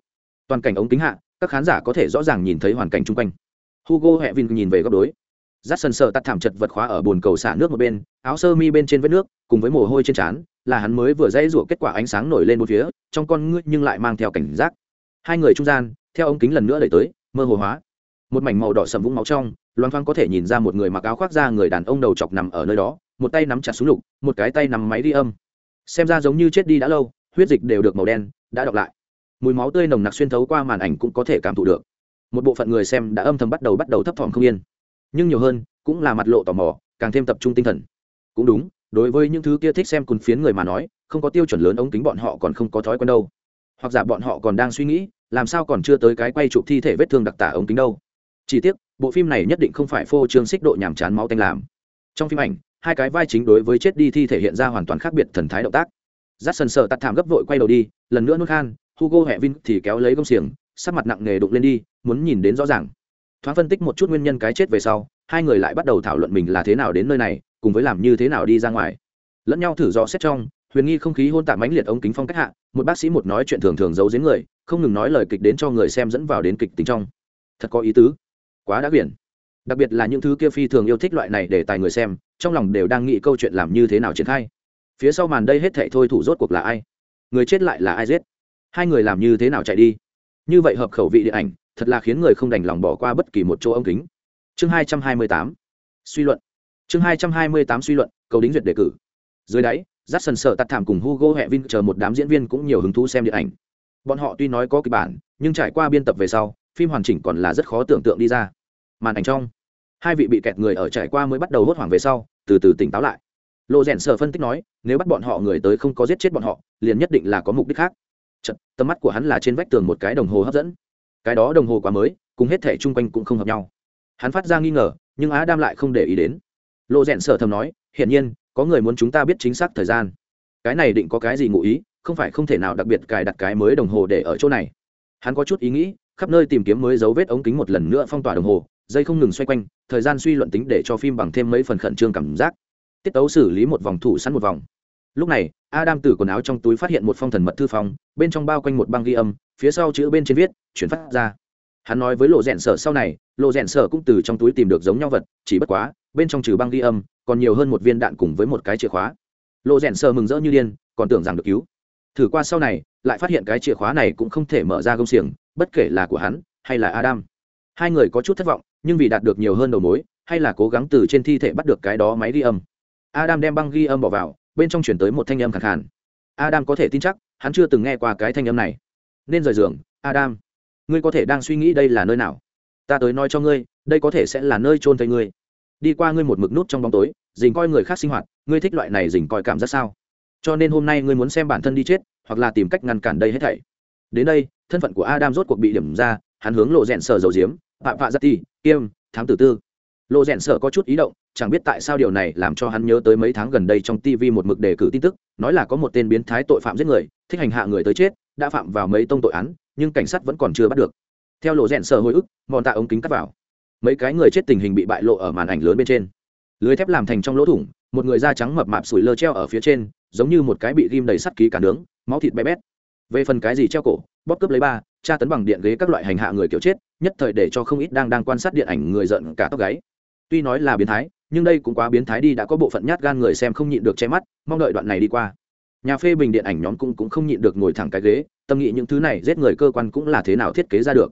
Toàn cảnh ống kính hạ các khán giả có thể rõ ràng nhìn thấy hoàn cảnh chung quanh. Hugo hẹ vin nhìn về góc đối. Rát sần sợ tắt thảm chật vật khóa ở bồn cầu xả nước một bên, áo sơ mi bên trên vết nước, cùng với mồ hôi trên trán, là hắn mới vừa dãy rủa kết quả ánh sáng nổi lên một phía, trong con ngươi nhưng lại mang theo cảnh giác. Hai người trung gian, theo ống kính lần nữa đẩy tới, mơ hồ hóa. Một mảnh màu đỏ sầm vũng máu trong loan thoang có thể nhìn ra một người mặc áo khoác ra người đàn ông đầu chọc nằm ở nơi đó, một tay nắm chặt súng lục, một cái tay nắm máy đi âm. Xem ra giống như chết đi đã lâu, huyết dịch đều được màu đen, đã đọc lại mùi máu tươi nồng nặc xuyên thấu qua màn ảnh cũng có thể cảm thụ được. Một bộ phận người xem đã âm thầm bắt đầu bắt đầu thấp thỏm không yên. Nhưng nhiều hơn, cũng là mặt lộ tò mò, càng thêm tập trung tinh thần. Cũng đúng, đối với những thứ kia thích xem cùn phiến người mà nói, không có tiêu chuẩn lớn ống kính bọn họ còn không có thói quen đâu. Hoặc giả bọn họ còn đang suy nghĩ, làm sao còn chưa tới cái quay chụp thi thể vết thương đặc tả ống kính đâu. Chỉ tiếc, bộ phim này nhất định không phải phô trương xích độ nhàm chán máu tanh làm. Trong phim ảnh, hai cái vai chính đối với chết đi thi thể hiện ra hoàn toàn khác biệt thần thái động tác. Rát sần sợ tắt thảm gấp vội quay đầu đi, lần nữa nuốt khan hugo hẹ vin thì kéo lấy công xiềng, sắc mặt nặng nề đụng lên đi, muốn nhìn đến rõ ràng. Thoáng phân tích một chút nguyên nhân cái chết về sau, hai người lại bắt đầu thảo luận mình là thế nào đến nơi này, cùng với làm như thế nào đi ra ngoài. Lẫn nhau thử dò xét trong, huyền nghi không khí hôn tạm mãnh liệt ống kính phong cách hạ, một bác sĩ một nói chuyện thường thường giấu giếm người, không ngừng nói lời kịch đến cho người xem dẫn vào đến kịch tính trong. Thật có ý tứ. Quá đã biển. Đặc biệt là những thứ kia phi thường yêu thích loại này để tài người xem, trong lòng đều đang nghĩ câu chuyện làm như thế nào triển khai. Phía sau màn đây hết thệ thôi thủ rốt cuộc là ai? Người chết lại là ai giết? Hai người làm như thế nào chạy đi? Như vậy hợp khẩu vị điện ảnh, thật là khiến người không đành lòng bỏ qua bất kỳ một chỗ ống kính. Chương hai trăm hai mươi tám. Suy luận. Chương hai trăm hai mươi tám suy luận, cầu đính duyệt đề cử. Dưới đáy rát sần sợ tắt thảm cùng hugo hẹ vin chờ một đám diễn viên cũng nhiều hứng thú xem điện ảnh. Bọn họ tuy nói có kịch bản, nhưng trải qua biên tập về sau, phim hoàn chỉnh còn là rất khó tưởng tượng đi ra. Màn ảnh trong, hai vị bị kẹt người ở trải qua mới bắt đầu hốt hoảng về sau, từ từ tỉnh táo lại. Lộ rèn sợ phân tích nói, nếu bắt bọn họ người tới không có giết chết bọn họ, liền nhất định là có mục đích khác. Chật, tầm mắt của hắn là trên vách tường một cái đồng hồ hấp dẫn. Cái đó đồng hồ quá mới cùng hết thể chung quanh cũng không hợp nhau. Hắn phát ra nghi ngờ nhưng á đam lại không để ý đến. Lộ Dẹn Sở thầm nói hiển nhiên có người muốn chúng ta biết chính xác thời gian. Cái này định có cái gì ngụ ý không phải không thể nào đặc biệt cài đặt cái mới đồng hồ để ở chỗ này. Hắn có chút ý nghĩ khắp nơi tìm kiếm mới dấu vết ống kính một lần nữa phong tỏa đồng hồ dây không ngừng xoay quanh thời gian suy luận tính để cho phim bằng thêm mấy phần khẩn trương cảm giác. Tiết tấu xử lý một vòng thủ sẵn một vòng lúc này, adam từ quần áo trong túi phát hiện một phong thần mật thư phòng, bên trong bao quanh một băng ghi âm, phía sau chữ bên trên viết, chuyển phát ra. Hắn nói với lộ rẽn sở sau này, lộ rẽn sở cũng từ trong túi tìm được giống nhau vật, chỉ bất quá, bên trong trừ băng ghi âm, còn nhiều hơn một viên đạn cùng với một cái chìa khóa. Lộ rẽn sở mừng rỡ như điên, còn tưởng rằng được cứu. Thử qua sau này, lại phát hiện cái chìa khóa này cũng không thể mở ra gông xiềng, bất kể là của hắn, hay là adam. Hai người có chút thất vọng, nhưng vì đạt được nhiều hơn đầu mối, hay là cố gắng từ trên thi thể bắt được cái đó máy ghi âm. Adam đem băng ghi âm bỏ vào bên trong chuyển tới một thanh âm khẳng khàn. Adam có thể tin chắc, hắn chưa từng nghe qua cái thanh âm này. Nên rời giường, adam. Ngươi có thể đang suy nghĩ đây là nơi nào? Ta tới nói cho ngươi, đây có thể sẽ là nơi trôn thây ngươi. Đi qua ngươi một mực nút trong bóng tối, dình coi người khác sinh hoạt, ngươi thích loại này dình coi cảm giác sao? Cho nên hôm nay ngươi muốn xem bản thân đi chết, hoặc là tìm cách ngăn cản đây hết thảy. Đến đây, thân phận của adam rốt cuộc bị điểm ra, hắn hướng lộ rẽn sở dầu diếm phạm phạ giắt ti kiêm, thám tử tư. Lộ rẽn sở có chút ý động chẳng biết tại sao điều này làm cho hắn nhớ tới mấy tháng gần đây trong tv một mực đề cử tin tức, nói là có một tên biến thái tội phạm giết người, thích hành hạ người tới chết, đã phạm vào mấy tông tội án, nhưng cảnh sát vẫn còn chưa bắt được. Theo lộ rèn sở hồi ức, mòn tạ ống kính cắt vào. Mấy cái người chết tình hình bị bại lộ ở màn ảnh lớn bên trên. Lưới thép làm thành trong lỗ thủng, một người da trắng mập mạp sủi lơ treo ở phía trên, giống như một cái bị ghim đầy sắt ký cả nướng, máu thịt bé bét. Về phần cái gì treo cổ, bóp cướp lấy ba, tra tấn bằng điện ghế các loại hành hạ người kiểu chết, nhất thời để cho không ít đang đang quan sát điện ảnh người giận cả tóc gáy. Tuy nói là biến thái nhưng đây cũng quá biến thái đi, đã có bộ phận nhát gan người xem không nhịn được che mắt, mong đợi đoạn này đi qua. Nhà phê bình điện ảnh nhóm cũng cũng không nhịn được ngồi thẳng cái ghế, tâm nghĩ những thứ này giết người cơ quan cũng là thế nào thiết kế ra được.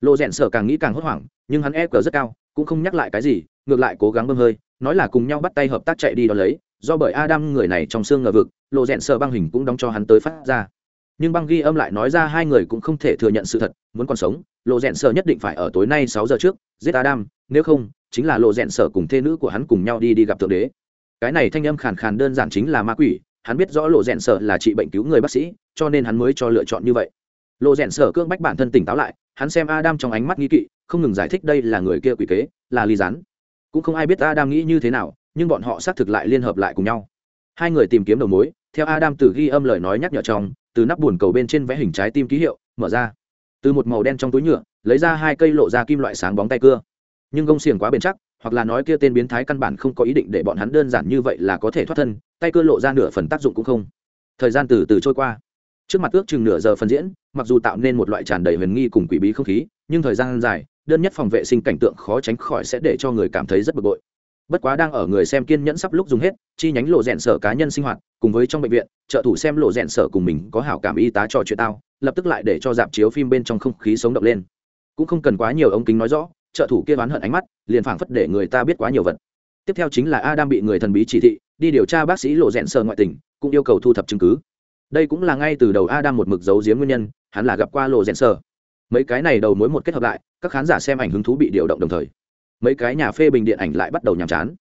Lộ rẽn sở càng nghĩ càng hốt hoảng, nhưng hắn e cờ rất cao, cũng không nhắc lại cái gì, ngược lại cố gắng bơm hơi, nói là cùng nhau bắt tay hợp tác chạy đi đón lấy, do bởi adam người này trong xương ngờ vực, lộ rẽn sở băng hình cũng đóng cho hắn tới phát ra. Nhưng băng ghi âm lại nói ra hai người cũng không thể thừa nhận sự thật, muốn còn sống, lộ rẽn sở nhất định phải ở tối nay sáu giờ trước, giết adam, nếu không chính là lộ rẽn sở cùng thê nữ của hắn cùng nhau đi đi gặp thượng đế. Cái này thanh âm khàn khàn đơn giản chính là ma quỷ, hắn biết rõ lộ rẽn sở là trị bệnh cứu người bác sĩ, cho nên hắn mới cho lựa chọn như vậy. Lộ rẽn sở cương bách bản thân tỉnh táo lại, hắn xem adam trong ánh mắt nghi kỵ, không ngừng giải thích đây là người kia quỷ kế, là ly rắn cũng không ai biết adam nghĩ như thế nào, nhưng bọn họ xác thực lại liên hợp lại cùng nhau. Hai người tìm kiếm đầu mối, theo adam từ ghi âm lời nói nhắc nhở trong, từ nắp buồn cầu bên trên vẽ hình trái tim ký hiệu, mở ra. Từ một màu đen trong túi nhựa, lấy ra hai cây lộ ra kim loại sáng bóng tay cưa nhưng gông xiềng quá bền chắc, hoặc là nói kia tên biến thái căn bản không có ý định để bọn hắn đơn giản như vậy là có thể thoát thân, tay cưa lộ ra nửa phần tác dụng cũng không. Thời gian từ từ trôi qua. Trước mặt ước chừng nửa giờ phân diễn, mặc dù tạo nên một loại tràn đầy huyền nghi cùng quỷ bí không khí, nhưng thời gian dài, đơn nhất phòng vệ sinh cảnh tượng khó tránh khỏi sẽ để cho người cảm thấy rất bực bội. Bất quá đang ở người xem kiên nhẫn sắp lúc dùng hết, chi nhánh lộ rẽn sở cá nhân sinh hoạt, cùng với trong bệnh viện, trợ thủ xem lộ rẽn sở cùng mình có hảo cảm y tá trò chuyện tao, lập tức lại để cho dạp chiếu phim bên trong không khí sống động lên. Cũng không cần quá nhiều ống kính nói rõ trợ thủ kia oán hận ánh mắt, liền phảng phất để người ta biết quá nhiều vật. Tiếp theo chính là Adam bị người thần bí chỉ thị, đi điều tra bác sĩ lộ rẽn sờ ngoại tình, cũng yêu cầu thu thập chứng cứ. Đây cũng là ngay từ đầu adam một mực giấu giếm nguyên nhân, hắn là gặp qua lộ rẽn sờ. Mấy cái này đầu mối một kết hợp lại, các khán giả xem ảnh hứng thú bị điều động đồng thời. Mấy cái nhà phê bình điện ảnh lại bắt đầu nhàm chán.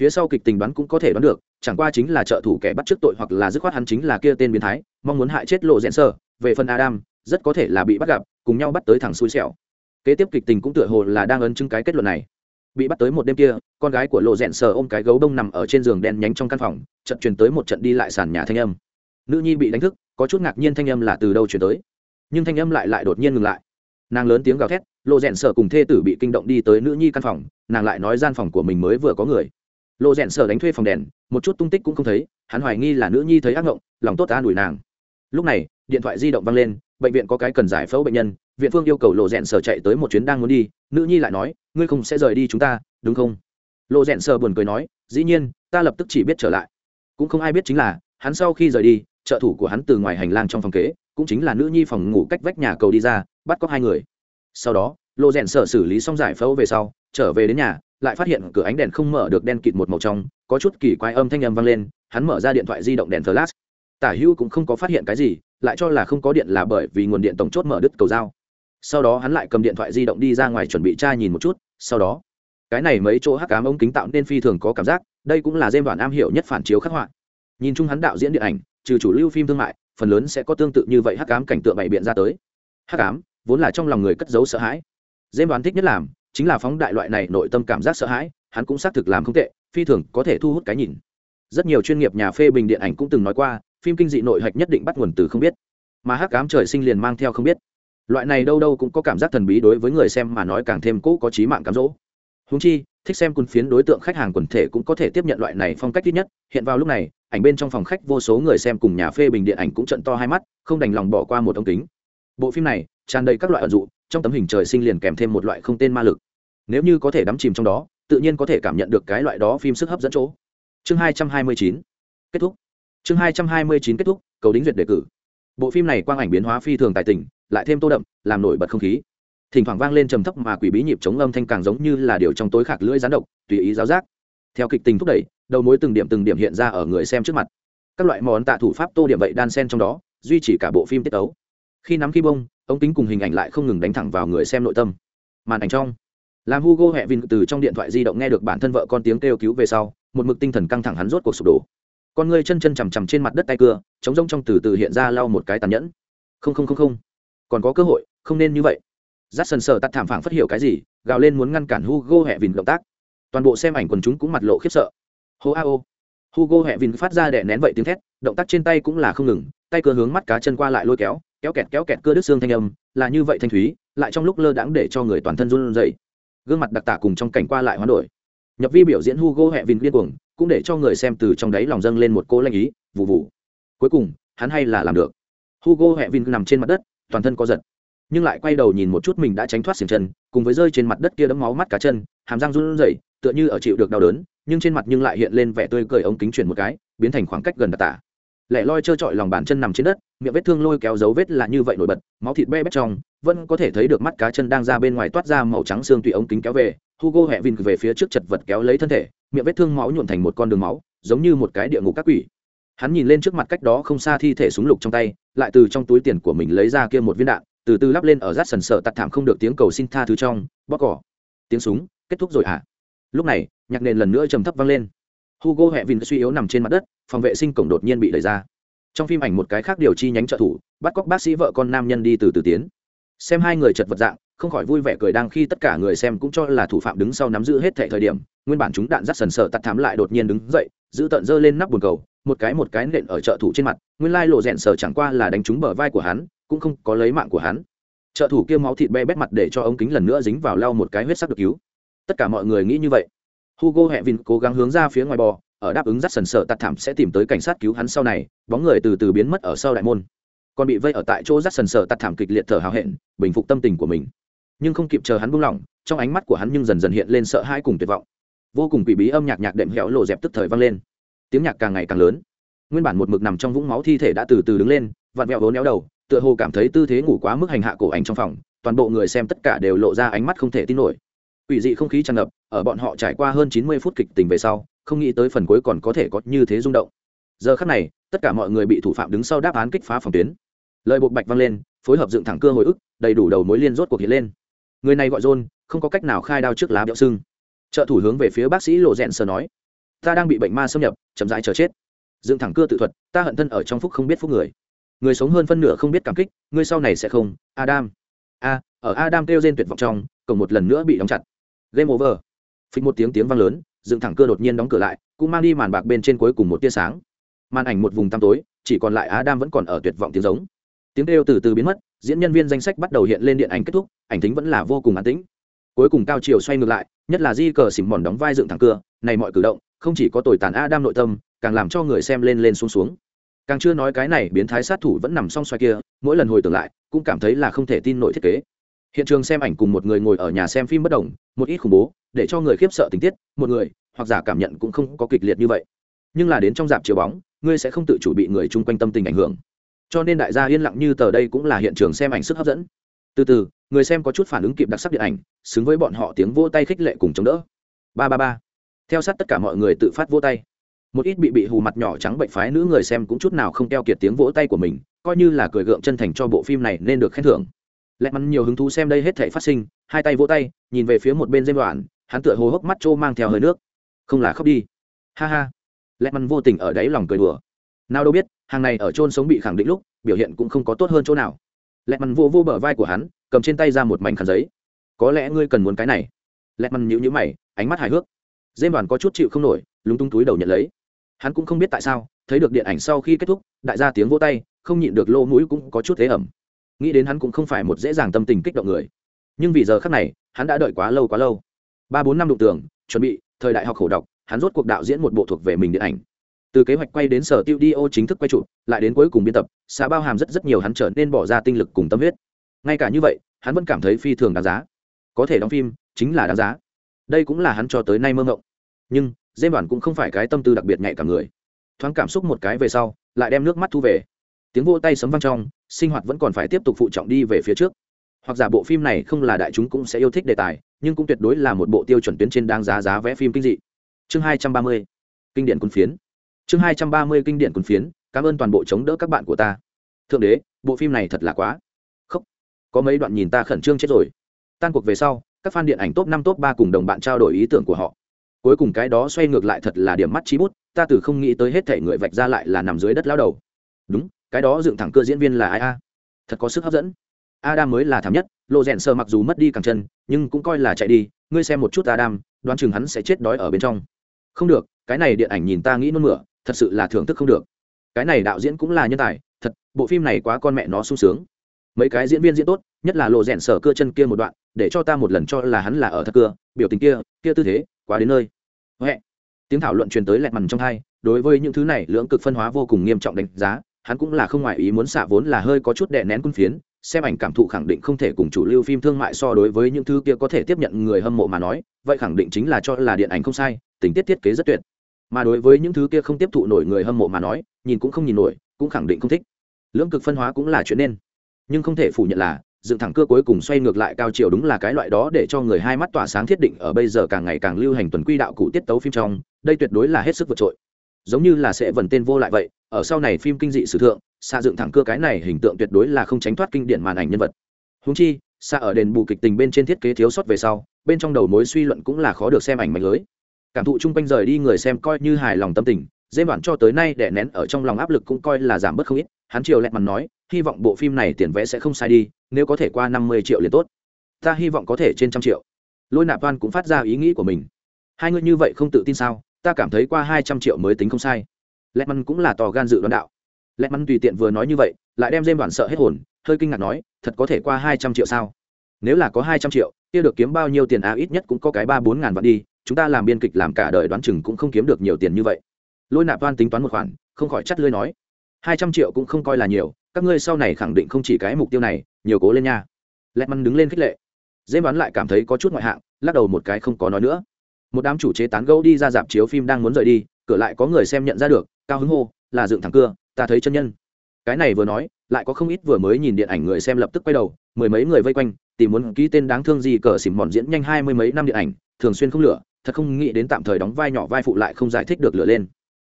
Phía sau kịch tình đoán cũng có thể đoán được, chẳng qua chính là trợ thủ kẻ bắt trước tội hoặc là dứt khoát hắn chính là kia tên biến thái, mong muốn hại chết lộ rẽn sơ về phần adam, rất có thể là bị bắt gặp, cùng nhau bắt tới thằng xui xẻo kế tiếp kịch tình cũng tựa hồ là đang ấn chứng cái kết luận này. Bị bắt tới một đêm kia, con gái của lộ rẽn sờ ôm cái gấu đông nằm ở trên giường đen nhánh trong căn phòng trận truyền tới một trận đi lại sàn nhà thanh âm. Nữ nhi bị đánh thức, có chút ngạc nhiên thanh âm là từ đâu chuyển tới. Nhưng thanh âm lại lại đột nhiên ngừng lại. Nàng lớn tiếng gào thét, lộ rẽn sờ cùng thê tử bị kinh động đi tới nữ nhi căn phòng, nàng lại nói gian phòng của mình mới vừa có người. Lộ rẽn sờ đánh thuê phòng đèn, một chút tung tích cũng không thấy, hắn hoài nghi là nữ nhi thấy ác ngộng, lòng tốt ta đuổi nàng. Lúc này, điện thoại di động văng lên, bệnh viện có cái cần giải phẫu bệnh nhân viện phương yêu cầu lộ rẽn Sở chạy tới một chuyến đang muốn đi, nữ nhi lại nói, ngươi không sẽ rời đi chúng ta, đúng không? Lộ rẽn Sở buồn cười nói, dĩ nhiên, ta lập tức chỉ biết trở lại. Cũng không ai biết chính là, hắn sau khi rời đi, trợ thủ của hắn từ ngoài hành lang trong phòng kế, cũng chính là nữ nhi phòng ngủ cách vách nhà cầu đi ra, bắt cóc hai người. Sau đó, lộ rèn Sở xử lý xong giải phẫu về sau, trở về đến nhà, lại phát hiện cửa ánh đèn không mở được đen kịt một màu trong, có chút kỳ quái âm thanh âm vang lên, hắn mở ra điện thoại di động đèn flash. Tả hữu cũng không có phát hiện cái gì, lại cho là không có điện là bởi vì nguồn điện tổng chốt mở đứt cầu dao sau đó hắn lại cầm điện thoại di động đi ra ngoài chuẩn bị tra nhìn một chút, sau đó, cái này mấy chỗ hắc cám ống kính tạo nên phi thường có cảm giác, đây cũng là dêm đoạn am hiểu nhất phản chiếu khắc họa. Nhìn chung hắn đạo diễn điện ảnh, trừ chủ lưu phim thương mại, phần lớn sẽ có tương tự như vậy hắc cám cảnh tượng bày biện ra tới. Hắc cám vốn là trong lòng người cất giấu sợ hãi. Dêm đoán thích nhất làm, chính là phóng đại loại này nội tâm cảm giác sợ hãi, hắn cũng xác thực làm không tệ, phi thường có thể thu hút cái nhìn. Rất nhiều chuyên nghiệp nhà phê bình điện ảnh cũng từng nói qua, phim kinh dị nội hạch nhất định bắt nguồn từ không biết, mà hắc cám trời sinh liền mang theo không biết loại này đâu đâu cũng có cảm giác thần bí đối với người xem mà nói càng thêm cũ có trí mạng cám dỗ. Húng chi, thích xem quân phiến đối tượng khách hàng quần thể cũng có thể tiếp nhận loại này phong cách ít nhất. Hiện vào lúc này, ảnh bên trong phòng khách vô số người xem cùng nhà phê bình điện ảnh cũng trận to hai mắt, không đành lòng bỏ qua một ống kính. Bộ phim này tràn đầy các loại ẩn dụ, trong tấm hình trời sinh liền kèm thêm một loại không tên ma lực. Nếu như có thể đắm chìm trong đó, tự nhiên có thể cảm nhận được cái loại đó phim sức hấp dẫn chỗ. Chương hai trăm hai mươi chín, kết thúc. Chương hai trăm hai mươi chín kết thúc, cầu đính duyệt đề cử. Bộ phim này quang ảnh biến hóa phi thường tài tình lại thêm tô đậm, làm nổi bật không khí. Thỉnh thoảng vang lên trầm thấp mà quỷ bí nhịp chống âm thanh càng giống như là điều trong tối khạc lưỡi gián độc, tùy ý giáo giác. Theo kịch tình thúc đẩy, đầu mối từng điểm từng điểm hiện ra ở người xem trước mặt. Các loại món tạ thủ pháp tô điểm vậy đan sen trong đó, duy trì cả bộ phim tiết ấu khi nắm khi bông, ống kính cùng hình ảnh lại không ngừng đánh thẳng vào người xem nội tâm. Màn ảnh trong làm hugo hẹ vin từ trong điện thoại di động nghe được bản thân vợ con tiếng kêu cứu về sau, một mực tinh thần căng thẳng hắn rốt cuộc sụp đổ. Con người chân chân chằm chằm trên mặt đất tay cưa chống rông trong từ từ hiện ra lau một cái tàn nhẫn. Không không không không còn có cơ hội, không nên như vậy. Rát sần sờ tắt thảm phảng phát hiểu cái gì, gào lên muốn ngăn cản hugo hẹ vìn động tác. Toàn bộ xem ảnh quần chúng cũng mặt lộ khiếp sợ. Hô a ô. Hugo hẹ vìn phát ra đẻ nén vậy tiếng thét, động tác trên tay cũng là không ngừng, tay cơ hướng mắt cá chân qua lại lôi kéo kéo kẹt kéo kẹt cơ đứt xương thanh âm, là như vậy thanh thúy, lại trong lúc lơ đãng để cho người toàn thân run rẩy. Gương mặt đặc tả cùng trong cảnh qua lại hoán đổi. Nhập vi biểu diễn hugo hẹ vìn điên cuồng, cũng để cho người xem từ trong đáy lòng dâng lên một cô lanh ý vụ vụ cuối cùng, hắn hay là làm được. Hugo hẹ vìn nằm trên mặt đất toàn thân có giật. Nhưng lại quay đầu nhìn một chút mình đã tránh thoát xiềng chân, cùng với rơi trên mặt đất kia đấm máu mắt cá chân, hàm răng run rẩy, tựa như ở chịu được đau đớn, nhưng trên mặt nhưng lại hiện lên vẻ tươi cười ống kính chuyển một cái, biến thành khoảng cách gần đặc tả lẻ loi trơ trọi lòng bàn chân nằm trên đất, miệng vết thương lôi kéo dấu vết là như vậy nổi bật, máu thịt be bét trong, vẫn có thể thấy được mắt cá chân đang ra bên ngoài toát ra màu trắng xương tùy ống kính kéo về, hugo hẹ vin về phía trước chật vật kéo lấy thân thể, miệng vết thương máu nhuộn thành một con đường máu, giống như một cái địa ngục các quỷ hắn nhìn lên trước mặt cách đó không xa thi thể súng lục trong tay, lại từ trong túi tiền của mình lấy ra kia một viên đạn, từ từ lắp lên ở rát sần sợ tặt thảm không được tiếng cầu xin tha thứ trong bóc cỏ. Tiếng súng, kết thúc rồi ạ à. lúc này, nhạc nền lần nữa trầm thấp vang lên. Hugo hẹ vin suy yếu nằm trên mặt đất, phòng vệ sinh cổng đột nhiên bị đẩy ra. Trong phim ảnh một cái khác điều chi nhánh trợ thủ, bắt cóc bác sĩ vợ con nam nhân đi từ từ tiến. Xem hai người chật vật dạng, không khỏi vui vẻ cười đang khi tất cả người xem cũng cho là thủ phạm đứng sau nắm giữ hết thệ thời điểm, nguyên bản chúng đạn rắt sần sợ tắt thám lại đột nhiên đứng dậy, giữ tận dơ lên nắp bồn cầu một cái một cái nện ở trợ thủ trên mặt, nguyên lai lộ rèn sờ chẳng qua là đánh trúng bờ vai của hắn, cũng không có lấy mạng của hắn. Trợ thủ kia máu thịt be bét mặt để cho ống kính lần nữa dính vào lau một cái huyết sắc được cứu. Tất cả mọi người nghĩ như vậy. Hugo hẹ vin cố gắng hướng ra phía ngoài bò, ở đáp ứng dắt sần sợ tạt thảm sẽ tìm tới cảnh sát cứu hắn sau này, bóng người từ từ biến mất ở sau đại môn. Còn bị vây ở tại chỗ dắt sần sợ tạt thảm kịch liệt thở hào hẹn, bình phục tâm tình của mình. Nhưng không kịp chờ hắn buông lỏng, trong ánh mắt của hắn nhưng dần dần hiện lên sợ hãi cùng tuyệt vọng. Vô cùng quỷ bí âm nhạc nhạc đệm hẻo lộ dẹp tức thời vang lên tiếng nhạc càng ngày càng lớn. Nguyên bản một mực nằm trong vũng máu thi thể đã từ từ đứng lên, vặn vẹo vốn éo đầu, tựa hồ cảm thấy tư thế ngủ quá mức hành hạ cổ ảnh trong phòng, toàn bộ người xem tất cả đều lộ ra ánh mắt không thể tin nổi. Ủy dị không khí tràn ngập, ở bọn họ trải qua hơn chín mươi phút kịch tình về sau, không nghĩ tới phần cuối còn có thể có như thế rung động. Giờ khắc này, tất cả mọi người bị thủ phạm đứng sau đáp án kích phá phòng tuyến. Lời buộc bạch vang lên, phối hợp dựng thẳng cơ hồi ức, đầy đủ đầu mối liên rốt cuộc hiện lên. Người này gọi john, không có cách nào khai đao trước lá béo sưng. Trợ thủ hướng về phía bác sĩ lộ rẽn sờ nói ta đang bị bệnh ma xâm nhập, chậm rãi chờ chết. Dựng thẳng cưa tự thuật, ta hận thân ở trong phúc không biết phúc người. Người sống hơn phân nửa không biết cảm kích, người sau này sẽ không, adam. A, ở adam kêu trên tuyệt vọng trong, cổng một lần nữa bị đóng chặt. Game over. Phịch một tiếng tiếng vang lớn, dựng thẳng cơ đột nhiên đóng cửa lại, cũng mang đi màn bạc bên trên cuối cùng một tia sáng. Màn ảnh một vùng tăm tối, chỉ còn lại adam vẫn còn ở tuyệt vọng tiếng giống. Tiếng kêu từ từ biến mất, diễn nhân viên danh sách bắt đầu hiện lên điện ảnh kết thúc, ảnh tính vẫn là vô cùng an tĩnh. Cuối cùng cao chiều xoay ngược lại nhất là di cờ xỉm mòn đóng vai dựng thẳng cưa, này mọi cử động, không chỉ có tồi tàn adam nội tâm, càng làm cho người xem lên lên xuống xuống. Càng chưa nói cái này, biến thái sát thủ vẫn nằm song xoay kia, mỗi lần hồi tưởng lại, cũng cảm thấy là không thể tin nổi thiết kế. Hiện trường xem ảnh cùng một người ngồi ở nhà xem phim bất đồng, một ít khủng bố, để cho người khiếp sợ tình tiết, một người, hoặc giả cảm nhận cũng không có kịch liệt như vậy. Nhưng là đến trong dạp chiếu bóng, ngươi sẽ không tự chủ bị người chung quanh tâm tình ảnh hưởng. Cho nên đại gia yên lặng như tờ đây cũng là hiện trường xem ảnh sức hấp dẫn. Từ từ người xem có chút phản ứng kịp đặc sắc điện ảnh, xứng với bọn họ tiếng vô tay khích lệ cùng chống đỡ. Ba ba ba. Theo sát tất cả mọi người tự phát vô tay. Một ít bị bị hù mặt nhỏ trắng bệnh phái nữ người xem cũng chút nào không keo kiệt tiếng vỗ tay của mình, coi như là cười gượng chân thành cho bộ phim này nên được khen thưởng. Lẹ mắn nhiều hứng thú xem đây hết thể phát sinh, hai tay vỗ tay, nhìn về phía một bên dây đoạn hắn tựa hồ hốc mắt trô mang theo hơi nước. Không là khóc đi. Ha ha. Lẹ mắn vô tình ở đáy lòng cười đùa. Nào đâu biết, hàng này ở chôn sống bị khẳng định lúc, biểu hiện cũng không có tốt hơn chỗ nào. Lẹ mắn vô vô bờ vai của hắn cầm trên tay ra một mảnh khăn giấy. Có lẽ ngươi cần muốn cái này. Lẹt mắn nhíu nhíu mày ánh mắt hài hước. Dêm đoàn có chút chịu không nổi lúng tung túi đầu nhận lấy. Hắn cũng không biết tại sao thấy được điện ảnh sau khi kết thúc đại gia tiếng vỗ tay không nhịn được lô mũi cũng có chút thế ẩm. Nghĩ đến hắn cũng không phải một dễ dàng tâm tình kích động người. Nhưng vì giờ khác này hắn đã đợi quá lâu quá lâu. Ba bốn năm đụng tường chuẩn bị thời đại học khổ đọc hắn rốt cuộc đạo diễn một bộ thuộc về mình điện ảnh. Từ kế hoạch quay đến sở tiêu đi ô chính thức quay trụ, lại đến cuối cùng biên tập xã bao hàm rất rất nhiều hắn trở nên bỏ ra tinh lực cùng tâm huyết ngay cả như vậy, hắn vẫn cảm thấy phi thường đáng giá. Có thể đóng phim chính là đáng giá. Đây cũng là hắn cho tới nay mơ ngộng. Nhưng dê bản cũng không phải cái tâm tư đặc biệt nhạy cảm người. Thoáng cảm xúc một cái về sau, lại đem nước mắt thu về. Tiếng vô tay sấm vang trong, sinh hoạt vẫn còn phải tiếp tục phụ trọng đi về phía trước. Hoặc giả bộ phim này không là đại chúng cũng sẽ yêu thích đề tài, nhưng cũng tuyệt đối là một bộ tiêu chuẩn tuyến trên đáng giá giá vẽ phim kinh dị. Chương hai trăm ba mươi, kinh điển quân phiến. Chương hai trăm ba mươi, kinh điển quân phiến. Cảm ơn toàn bộ chống đỡ các bạn của ta. Thượng đế, bộ phim này thật là quá có mấy đoạn nhìn ta khẩn trương chết rồi. Tan cuộc về sau, các fan điện ảnh top năm, top ba cùng đồng bạn trao đổi ý tưởng của họ. Cuối cùng cái đó xoay ngược lại thật là điểm mắt trí bút, ta từ không nghĩ tới hết thể người vạch ra lại là nằm dưới đất lao đầu. Đúng, cái đó dựng thẳng cơ diễn viên là ai a? Thật có sức hấp dẫn. Adam mới là thảm nhất lộ rèn sơ mặc dù mất đi càng chân, nhưng cũng coi là chạy đi, ngươi xem một chút adam, đoán chừng hắn sẽ chết đói ở bên trong. Không được, cái này điện ảnh nhìn ta nghĩ nôn mửa, thật sự là thưởng thức không được. Cái này đạo diễn cũng là nhân tài, thật, bộ phim này quá con mẹ nó sung sướng mấy cái diễn viên diễn tốt, nhất là lộ rèn sở cưa chân kia một đoạn, để cho ta một lần cho là hắn là ở thật cưa, biểu tình kia kia tư thế, quá đến nơi. Huệ. tiếng thảo luận truyền tới lẹt mằn trong hai, đối với những thứ này, lưỡng cực phân hóa vô cùng nghiêm trọng đánh giá, hắn cũng là không ngoại ý muốn xạ vốn là hơi có chút đè nén quân phiến, xem ảnh cảm thụ khẳng định không thể cùng chủ lưu phim thương mại so đối với những thứ kia có thể tiếp nhận người hâm mộ mà nói, vậy khẳng định chính là cho là điện ảnh không sai, tình tiết thiết kế rất tuyệt. Mà đối với những thứ kia không tiếp thụ nổi người hâm mộ mà nói, nhìn cũng không nhìn nổi, cũng khẳng định không thích. Lưỡng cực phân hóa cũng là chuyện nên nhưng không thể phủ nhận là, dựng thẳng cưa cuối cùng xoay ngược lại cao chiều đúng là cái loại đó để cho người hai mắt tỏa sáng thiết định ở bây giờ càng ngày càng lưu hành tuần quy đạo cụ tiết tấu phim trong, đây tuyệt đối là hết sức vượt trội. Giống như là sẽ vần tên vô lại vậy, ở sau này phim kinh dị sử thượng xa dựng thẳng cưa cái này hình tượng tuyệt đối là không tránh thoát kinh điển màn ảnh nhân vật. Húng chi xa ở đền bù kịch tình bên trên thiết kế thiếu sót về sau, bên trong đầu mối suy luận cũng là khó được xem ảnh mạnh lưới. Cảm thụ chung quanh rời đi người xem coi như hài lòng tâm tình dễ đoạn cho tới nay để nén ở trong lòng áp lực cũng coi là giảm bớt không ít hắn chiều lẹt mặt nói, hy vọng bộ phim này tiền vẽ sẽ không sai đi, nếu có thể qua năm mươi triệu liền tốt. Ta hy vọng có thể trên trăm triệu. Lôi nạp văn cũng phát ra ý nghĩ của mình. Hai người như vậy không tự tin sao? Ta cảm thấy qua hai trăm triệu mới tính không sai. Lẹt măn cũng là tò gan dự đoán đạo. Lẹt măn tùy tiện vừa nói như vậy, lại đem dêm đoàn sợ hết hồn, hơi kinh ngạc nói, thật có thể qua hai trăm triệu sao? Nếu là có hai trăm triệu, kia được kiếm bao nhiêu tiền à ít nhất cũng có cái ba bốn ngàn vạn đi, chúng ta làm biên kịch làm cả đời đoán chừng cũng không kiếm được nhiều tiền như vậy. Lôi nạp văn tính toán một khoản, không khỏi chắt lưới nói hai trăm triệu cũng không coi là nhiều, các ngươi sau này khẳng định không chỉ cái mục tiêu này, nhiều cố lên nha. Lẹt măn đứng lên khích lệ. Dễ đoán lại cảm thấy có chút ngoại hạng, lắc đầu một cái không có nói nữa. Một đám chủ chế tán gẫu đi ra dạp chiếu phim đang muốn rời đi, cửa lại có người xem nhận ra được, cao hứng hô, là dựng thẳng cưa, ta thấy chân nhân. Cái này vừa nói, lại có không ít vừa mới nhìn điện ảnh người xem lập tức quay đầu, mười mấy người vây quanh, tìm muốn ký tên đáng thương gì cờ xỉm mòn diễn nhanh hai mươi mấy năm điện ảnh, thường xuyên không lửa, thật không nghĩ đến tạm thời đóng vai nhỏ vai phụ lại không giải thích được lửa lên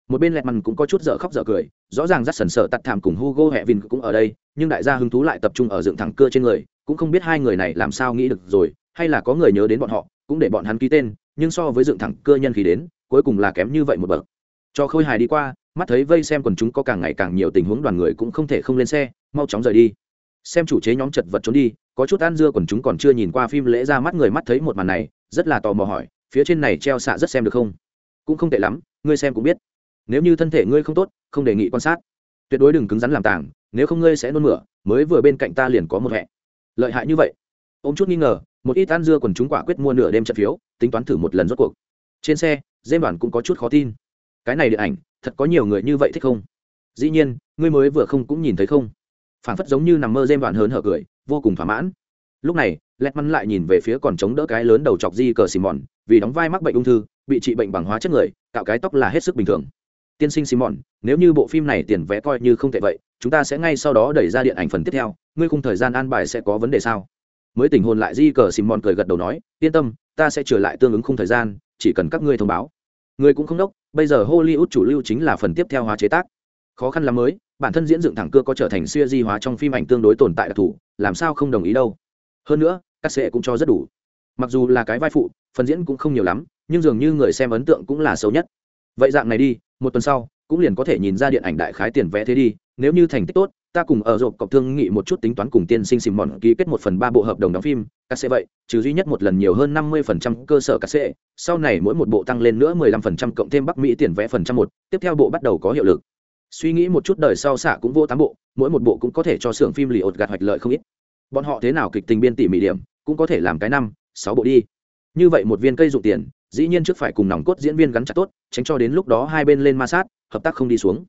một bên lẹt mằn cũng có chút dở khóc dở cười, rõ ràng rất sần sợ tắt thảm cùng hugo hẹ vin cũng ở đây, nhưng đại gia hứng thú lại tập trung ở dựng thẳng cưa trên người, cũng không biết hai người này làm sao nghĩ được rồi, hay là có người nhớ đến bọn họ, cũng để bọn hắn ký tên, nhưng so với dựng thẳng cưa nhân khí đến, cuối cùng là kém như vậy một bậc. Cho khôi hài đi qua, mắt thấy vây xem quần chúng có càng ngày càng nhiều tình huống đoàn người cũng không thể không lên xe, mau chóng rời đi. Xem chủ chế nhóm chật vật trốn đi, có chút ăn dưa quần chúng còn chưa nhìn qua phim lễ ra mắt người mắt thấy một màn này, rất là tò mò hỏi, phía trên này treo xạ rất xem được không? Cũng không tệ lắm, ngươi xem cũng biết nếu như thân thể ngươi không tốt, không đề nghị quan sát. Tuyệt đối đừng cứng rắn làm tàng, nếu không ngươi sẽ nôn mửa, mới vừa bên cạnh ta liền có một hẹ. Lợi hại như vậy. Ô m chút nghi ngờ, một ít ăn dưa quần chúng quả quyết mua nửa đêm trận phiếu, tính toán thử một lần rốt cuộc. Trên xe dêm bản cũng có chút khó tin. Cái này điện ảnh, thật có nhiều người như vậy thích không? Dĩ nhiên, ngươi mới vừa không cũng nhìn thấy không? Phản phất giống như nằm mơ dêm bản hớn hở cười, vô cùng thỏa mãn. Lúc này lẹt mắn lại nhìn về phía còn chống đỡ cái lớn đầu chọc di cờ xì mòn vì đóng vai mắc bệnh ung thư, bị trị bệnh bằng hóa chất người, cạo cái tóc là hết sức bình thường tiên sinh simon, nếu như bộ phim này tiền vé coi như không tệ vậy, chúng ta sẽ ngay sau đó đẩy ra điện ảnh phần tiếp theo, ngươi khung thời gian an bài sẽ có vấn đề sao? Mới tình hồn lại di cờ simon cười gật đầu nói, yên tâm, ta sẽ trở lại tương ứng khung thời gian, chỉ cần các ngươi thông báo. Ngươi cũng không đốc, bây giờ hollywood chủ lưu chính là phần tiếp theo hóa chế tác. Khó khăn lắm mới, bản thân diễn dựng thẳng cưa có trở thành siêu di hóa trong phim ảnh tương đối tồn tại đặc thù, làm sao không đồng ý đâu? Hơn nữa, các sẽ cũng cho rất đủ. Mặc dù là cái vai phụ, phần diễn cũng không nhiều lắm, nhưng dường như người xem ấn tượng cũng là xấu nhất. Vậy dạng này đi một tuần sau, cũng liền có thể nhìn ra điện ảnh đại khái tiền vẽ thế đi, nếu như thành tích tốt, ta cùng ở rộp cọc thương nghị một chút tính toán cùng tiên sinh xìm mòn ký kết một phần ba bộ hợp đồng đóng phim, ca sẽ vậy, trừ duy nhất một lần nhiều hơn năm mươi phần trăm cơ sở ca sẽ sau này mỗi một bộ tăng lên nữa mười lăm phần trăm cộng thêm bắc mỹ tiền vẽ phần trăm một, tiếp theo bộ bắt đầu có hiệu lực. Suy nghĩ một chút đời sau xạ cũng vô tám bộ, mỗi một bộ cũng có thể cho xưởng phim lì ột gạt hoạch lợi không ít. Bọn họ thế nào kịch tình biên tỉ mỉ điểm, cũng có thể làm cái năm, sáu bộ đi. Như vậy một viên cây dụng tiền dĩ nhiên trước phải cùng nòng cốt diễn viên gắn chặt tốt, tránh cho đến lúc đó hai bên lên ma sát, hợp tác không đi xuống.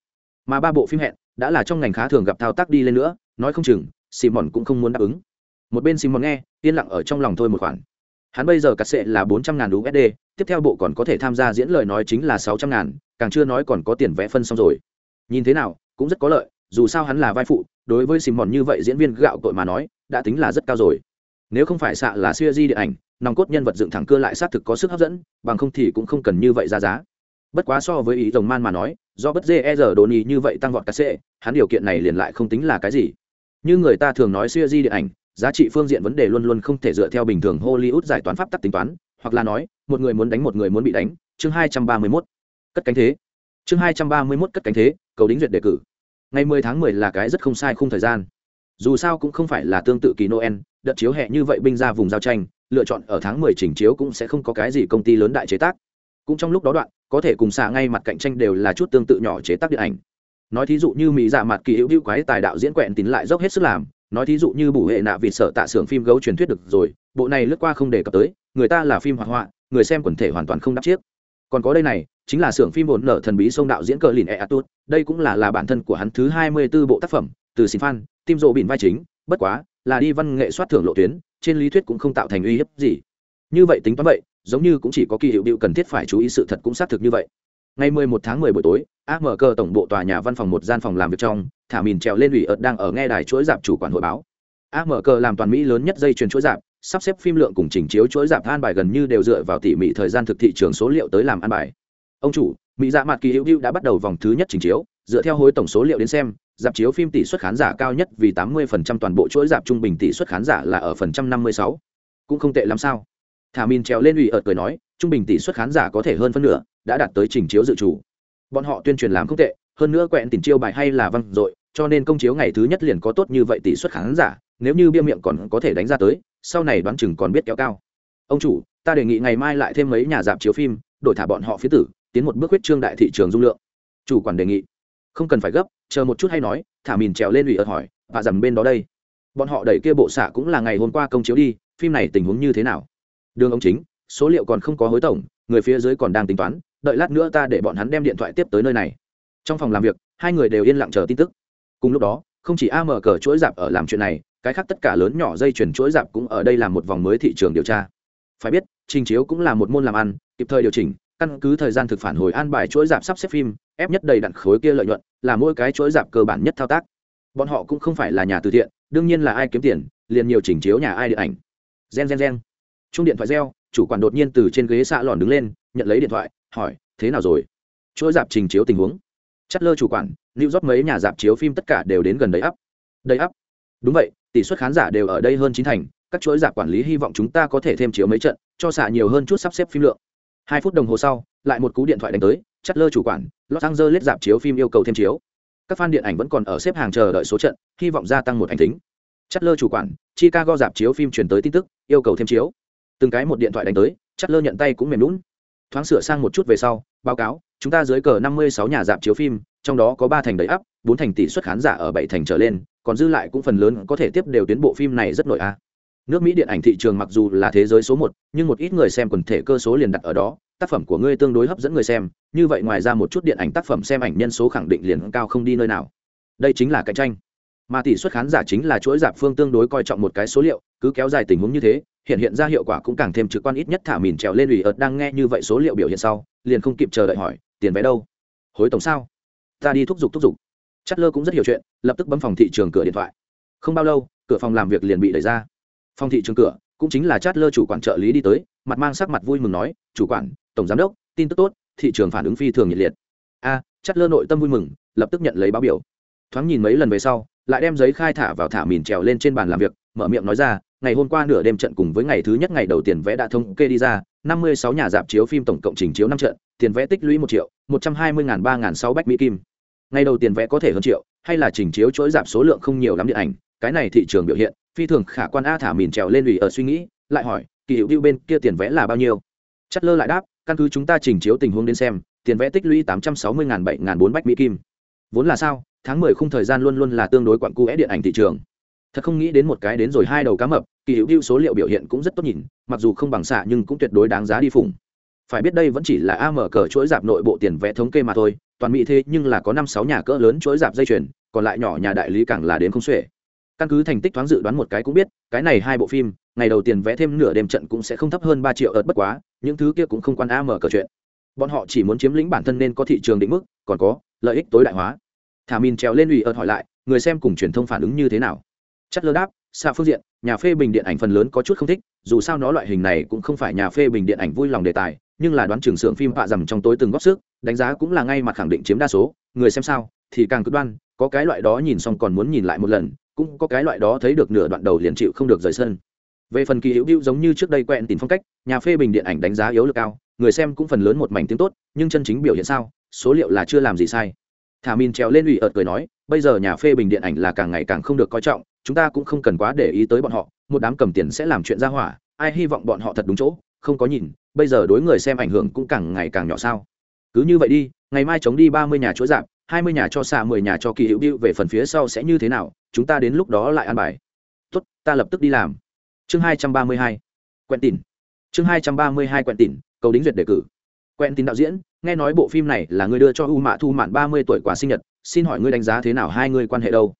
Mà ba bộ phim hẹn đã là trong ngành khá thường gặp thao tác đi lên nữa, nói không chừng, simon cũng không muốn đáp ứng. Một bên simon nghe, yên lặng ở trong lòng thôi một khoản. Hắn bây giờ cắt sệ là bốn trăm ngàn usd tiếp theo bộ còn có thể tham gia diễn lời nói chính là sáu trăm ngàn, càng chưa nói còn có tiền vẽ phân xong rồi. Nhìn thế nào, cũng rất có lợi, dù sao hắn là vai phụ, đối với simon như vậy diễn viên gạo tội mà nói, đã tính là rất cao rồi. Nếu không phải xạ là siêu di điện ảnh nòng cốt nhân vật dựng thẳng cơ lại xác thực có sức hấp dẫn, bằng không thì cũng không cần như vậy ra giá. Bất quá so với ý rồng man mà nói, do bất dê e giờ đồn ý như vậy tăng vọt cá sệ, hắn điều kiện này liền lại không tính là cái gì. Như người ta thường nói siêu di điện ảnh, giá trị phương diện vấn đề luôn luôn không thể dựa theo bình thường hollywood giải toán pháp tắc tính toán, hoặc là nói, một người muốn đánh một người muốn bị đánh, chương hai trăm ba mươi mốt. Cất cánh thế. Chương hai trăm ba mươi mốt cất cánh thế, cầu đính duyệt đề cử. Ngày mười tháng mười là cái rất không sai khung thời gian. Dù sao cũng không phải là tương tự kỳ noel, đợt chiếu hẹ như vậy binh ra vùng giao tranh lựa chọn ở tháng mười chỉnh chiếu cũng sẽ không có cái gì công ty lớn đại chế tác. Cũng trong lúc đó đoạn, có thể cùng xạ ngay mặt cạnh tranh đều là chút tương tự nhỏ chế tác điện ảnh. Nói thí dụ như mỹ dạ mặt kỳ hữu hữu quái tài đạo diễn quẹn tín lại dốc hết sức làm. Nói thí dụ như bù hệ nạ vì sợ tạ xưởng phim gấu truyền thuyết được rồi, bộ này lướt qua không đề cập tới, người ta là phim hoạt họa người xem quần thể hoàn toàn không đắp chiếc. Còn có đây này, chính là xưởng phim vốn nở thần bí sông đạo diễn cờ lìn e atut đây cũng là là bản thân của hắn thứ hai mươi 24 bộ tác phẩm, từ xin fan tim rộ bỉn vai chính, bất quá, là đi văn nghệ soát thưởng lộ tuyến trên lý thuyết cũng không tạo thành uy hiếp gì. Như vậy tính toán vậy, giống như cũng chỉ có kỳ hiệu điệu cần thiết phải chú ý sự thật cũng xác thực như vậy. Ngày 11 tháng 10 buổi tối amg tổng bộ tòa nhà văn phòng một gian phòng làm việc trong, thả mìn trèo lên ủy ợt đang ở nghe đài chuỗi dạp chủ quản hội báo. Amg làm toàn mỹ lớn nhất dây chuyền chuỗi dạp, sắp xếp phim lượng cùng chỉnh chiếu chuỗi dạp an bài gần như đều dựa vào tỉ mỉ thời gian thực thị trường số liệu tới làm an bài. Ông chủ, mỹ dạ mặt kỳ hữu hữu đã bắt đầu vòng thứ nhất chỉnh chiếu, dựa theo hối tổng số liệu đến xem dạp chiếu phim tỷ suất khán giả cao nhất vì 80% toàn bộ chuỗi dạp trung bình tỷ suất khán giả là ở phần trăm 56. cũng không tệ lắm sao? Thả min trèo lên ủy ở cười nói, trung bình tỷ suất khán giả có thể hơn phân nửa, đã đạt tới trình chiếu dự chủ bọn họ tuyên truyền làm không tệ, hơn nữa quẹn tiền chiêu bài hay là văng rồi cho nên công chiếu ngày thứ nhất liền có tốt như vậy tỷ suất khán giả, nếu như bia miệng còn có thể đánh ra tới, sau này đoán chừng còn biết kéo cao. Ông chủ, ta đề nghị ngày mai lại thêm mấy nhà dạp chiếu phim, đổi thả bọn họ phía tử, tiến một bước huyết trương đại thị trường dung lượng. Chủ quản đề nghị. Không cần phải gấp chờ một chút hay nói, thả mìn trèo lên ủy ợt hỏi và dầm bên đó đây? Bọn họ đẩy kia bộ xạ cũng là ngày hôm qua công chiếu đi, phim này tình huống như thế nào? Đường ống chính, số liệu còn không có hối tổng, người phía dưới còn đang tính toán, đợi lát nữa ta để bọn hắn đem điện thoại tiếp tới nơi này. Trong phòng làm việc, hai người đều yên lặng chờ tin tức. Cùng lúc đó, không chỉ A Mở cờ chuỗi dạp ở làm chuyện này, cái khác tất cả lớn nhỏ dây chuyển chuỗi dạp cũng ở đây làm một vòng mới thị trường điều tra. Phải biết, trình chiếu cũng là một môn làm ăn, kịp thời điều chỉnh căn cứ thời gian thực phản hồi an bài chuỗi giảm sắp xếp phim, ép nhất đầy đặn khối kia lợi nhuận, là mỗi cái chuỗi giảm cơ bản nhất thao tác. Bọn họ cũng không phải là nhà từ thiện, đương nhiên là ai kiếm tiền, liền nhiều chỉnh chiếu nhà ai điện ảnh. Gen gen gen. Chung điện thoại reo, chủ quản đột nhiên từ trên ghế xạ lòn đứng lên, nhận lấy điện thoại, hỏi, thế nào rồi? Chuỗi dạp trình chiếu tình huống? Chất lơ chủ quản lưu rót mấy nhà dạp chiếu phim tất cả đều đến gần đầy ắp. Đầy ắp? Đúng vậy, tỷ suất khán giả đều ở đây hơn chín thành, các chuỗi dạp quản lý hy vọng chúng ta có thể thêm chiếu mấy trận, cho xạ nhiều hơn chút sắp xếp phim lượng hai phút đồng hồ sau, lại một cú điện thoại đánh tới chất lơ chủ quản, los angeles dạp chiếu phim yêu cầu thêm chiếu. Các fan điện ảnh vẫn còn ở xếp hàng chờ đợi số trận, hy vọng gia tăng một ảnh tính. Chất lơ chủ quản, chicago dạp chiếu phim truyền tới tin tức, yêu cầu thêm chiếu. Từng cái một điện thoại đánh tới chất lơ nhận tay cũng mềm lún thoáng sửa sang một chút về sau, báo cáo, chúng ta dưới cờ năm mươi sáu nhà dạp chiếu phim, trong đó có ba thành đầy ắp, bốn thành tỷ suất khán giả ở bảy thành trở lên, còn dư lại cũng phần lớn có thể tiếp đều tuyến bộ phim này rất nổi a nước mỹ điện ảnh thị trường mặc dù là thế giới số một, nhưng một ít người xem quần thể cơ số liền đặt ở đó, tác phẩm của ngươi tương đối hấp dẫn người xem, như vậy ngoài ra một chút điện ảnh tác phẩm xem ảnh nhân số khẳng định liền cao không đi nơi nào. Đây chính là cạnh tranh. Mà tỷ suất khán giả chính là chuỗi giảm phương tương đối coi trọng một cái số liệu, cứ kéo dài tình huống như thế, hiện hiện ra hiệu quả cũng càng thêm trực quan ít nhất thả mìn trèo lên ủy ợt đang nghe như vậy số liệu biểu hiện sau, liền không kịp chờ đợi hỏi, tiền vé đâu? Hối tổng sao? Ta đi thúc giục thúc giục. Chất lơ cũng rất hiểu chuyện, lập tức bấm phòng thị trường cửa điện thoại. Không bao lâu, cửa phòng làm việc liền bị đẩy ra phòng thị trường cửa cũng chính là chát lơ chủ quản trợ lý đi tới mặt mang sắc mặt vui mừng nói chủ quản tổng giám đốc tin tức tốt thị trường phản ứng phi thường nhiệt liệt. A à, chát lơ nội tâm vui mừng lập tức nhận lấy báo biểu. Thoáng nhìn mấy lần về sau lại đem giấy khai thả vào thả mìn trèo lên trên bàn làm việc mở miệng nói ra ngày hôm qua nửa đêm trận cùng với ngày thứ nhất ngày đầu tiền vẽ đã thống kê đi ra năm mươi sáu nhà dạp chiếu phim tổng cộng trình chiếu năm trận tiền vẽ tích lũy một triệu một trăm hai mươi ngàn ba ngàn sáu bách mỹ kim. Ngày đầu tiền vẽ có thể hơn triệu hay là trình chiếu chuỗi dạp số lượng không nhiều lắm điện ảnh cái này thị trường biểu hiện phi thường khả quan a thả mìn trèo lên ủy ở suy nghĩ, lại hỏi, kỳ hiệu điêu bên kia tiền vẽ là bao nhiêu? Chất lơ lại đáp, căn cứ chúng ta trình chiếu tình huống đến xem, tiền vẽ tích lũy tám trăm sáu mươi ngàn bảy ngàn bốn bách mỹ kim. Vốn là sao, tháng mười khung thời gian luôn luôn là tương đối quặn cu é điện ảnh thị trường. Thật không nghĩ đến một cái đến rồi hai đầu cá mập, kỳ hữu điêu số liệu biểu hiện cũng rất tốt nhìn, mặc dù không bằng xạ nhưng cũng tuyệt đối đáng giá đi phủng phải biết đây vẫn chỉ là A mở cờ chuỗi dạp nội bộ tiền vẽ thống kê mà thôi, toàn mỹ thế nhưng là có năm sáu nhà cỡ lớn chuỗi dạp dây chuyền, còn lại nhỏ nhà đại lý càng là đến không xuể căn cứ thành tích thoáng dự đoán một cái cũng biết, cái này hai bộ phim, ngày đầu tiền vẽ thêm nửa đêm trận cũng sẽ không thấp hơn ba triệu ợt bất quá, những thứ kia cũng không quan a mở cờ chuyện. Bọn họ chỉ muốn chiếm lĩnh bản thân nên có thị trường định mức, còn có, lợi ích tối đại hóa. Thả mìn trèo lên ủy ợt hỏi lại, người xem cùng truyền thông phản ứng như thế nào? Chất lơ đáp xa phương diện, nhà phê bình điện ảnh phần lớn có chút không thích, dù sao nó loại hình này cũng không phải nhà phê bình điện ảnh vui lòng đề tài nhưng là đoán trường xưởng phim họa dầm trong tối từng góp sức, đánh giá cũng là ngay mặt khẳng định chiếm đa số, người xem sao, thì càng cực đoan, có cái loại đó nhìn xong còn muốn nhìn lại một lần, cũng có cái loại đó thấy được nửa đoạn đầu liền chịu không được rời sân. Về phần kỳ hữu hữu giống như trước đây quen tìm phong cách, nhà phê bình điện ảnh đánh giá yếu lực cao, người xem cũng phần lớn một mảnh tiếng tốt, nhưng chân chính biểu hiện sao, số liệu là chưa làm gì sai. Thả min trèo lên ủy ợt cười nói, bây giờ nhà phê bình điện ảnh là càng ngày càng không được coi trọng, chúng ta cũng không cần quá để ý tới bọn họ, một đám cầm tiền sẽ làm chuyện ra hỏa, ai hy vọng bọn họ thật đúng chỗ không có nhìn, bây giờ đối người xem ảnh hưởng cũng càng ngày càng nhỏ sao. Cứ như vậy đi, ngày mai chống đi ba mươi nhà chuỗi dạp hai mươi nhà cho xạ, mười nhà cho kỳ hữu điệu về phần phía sau sẽ như thế nào, chúng ta đến lúc đó lại ăn bài. Tốt, ta lập tức đi làm. Chương hai trăm ba mươi hai quen tỉn chương hai trăm ba mươi hai quen tỉn cầu đính duyệt đề cử. Quen tin đạo diễn, nghe nói bộ phim này là người đưa cho u mạ thu mạn ba mươi tuổi quả sinh nhật, xin hỏi ngươi đánh giá thế nào, hai người quan hệ đâu?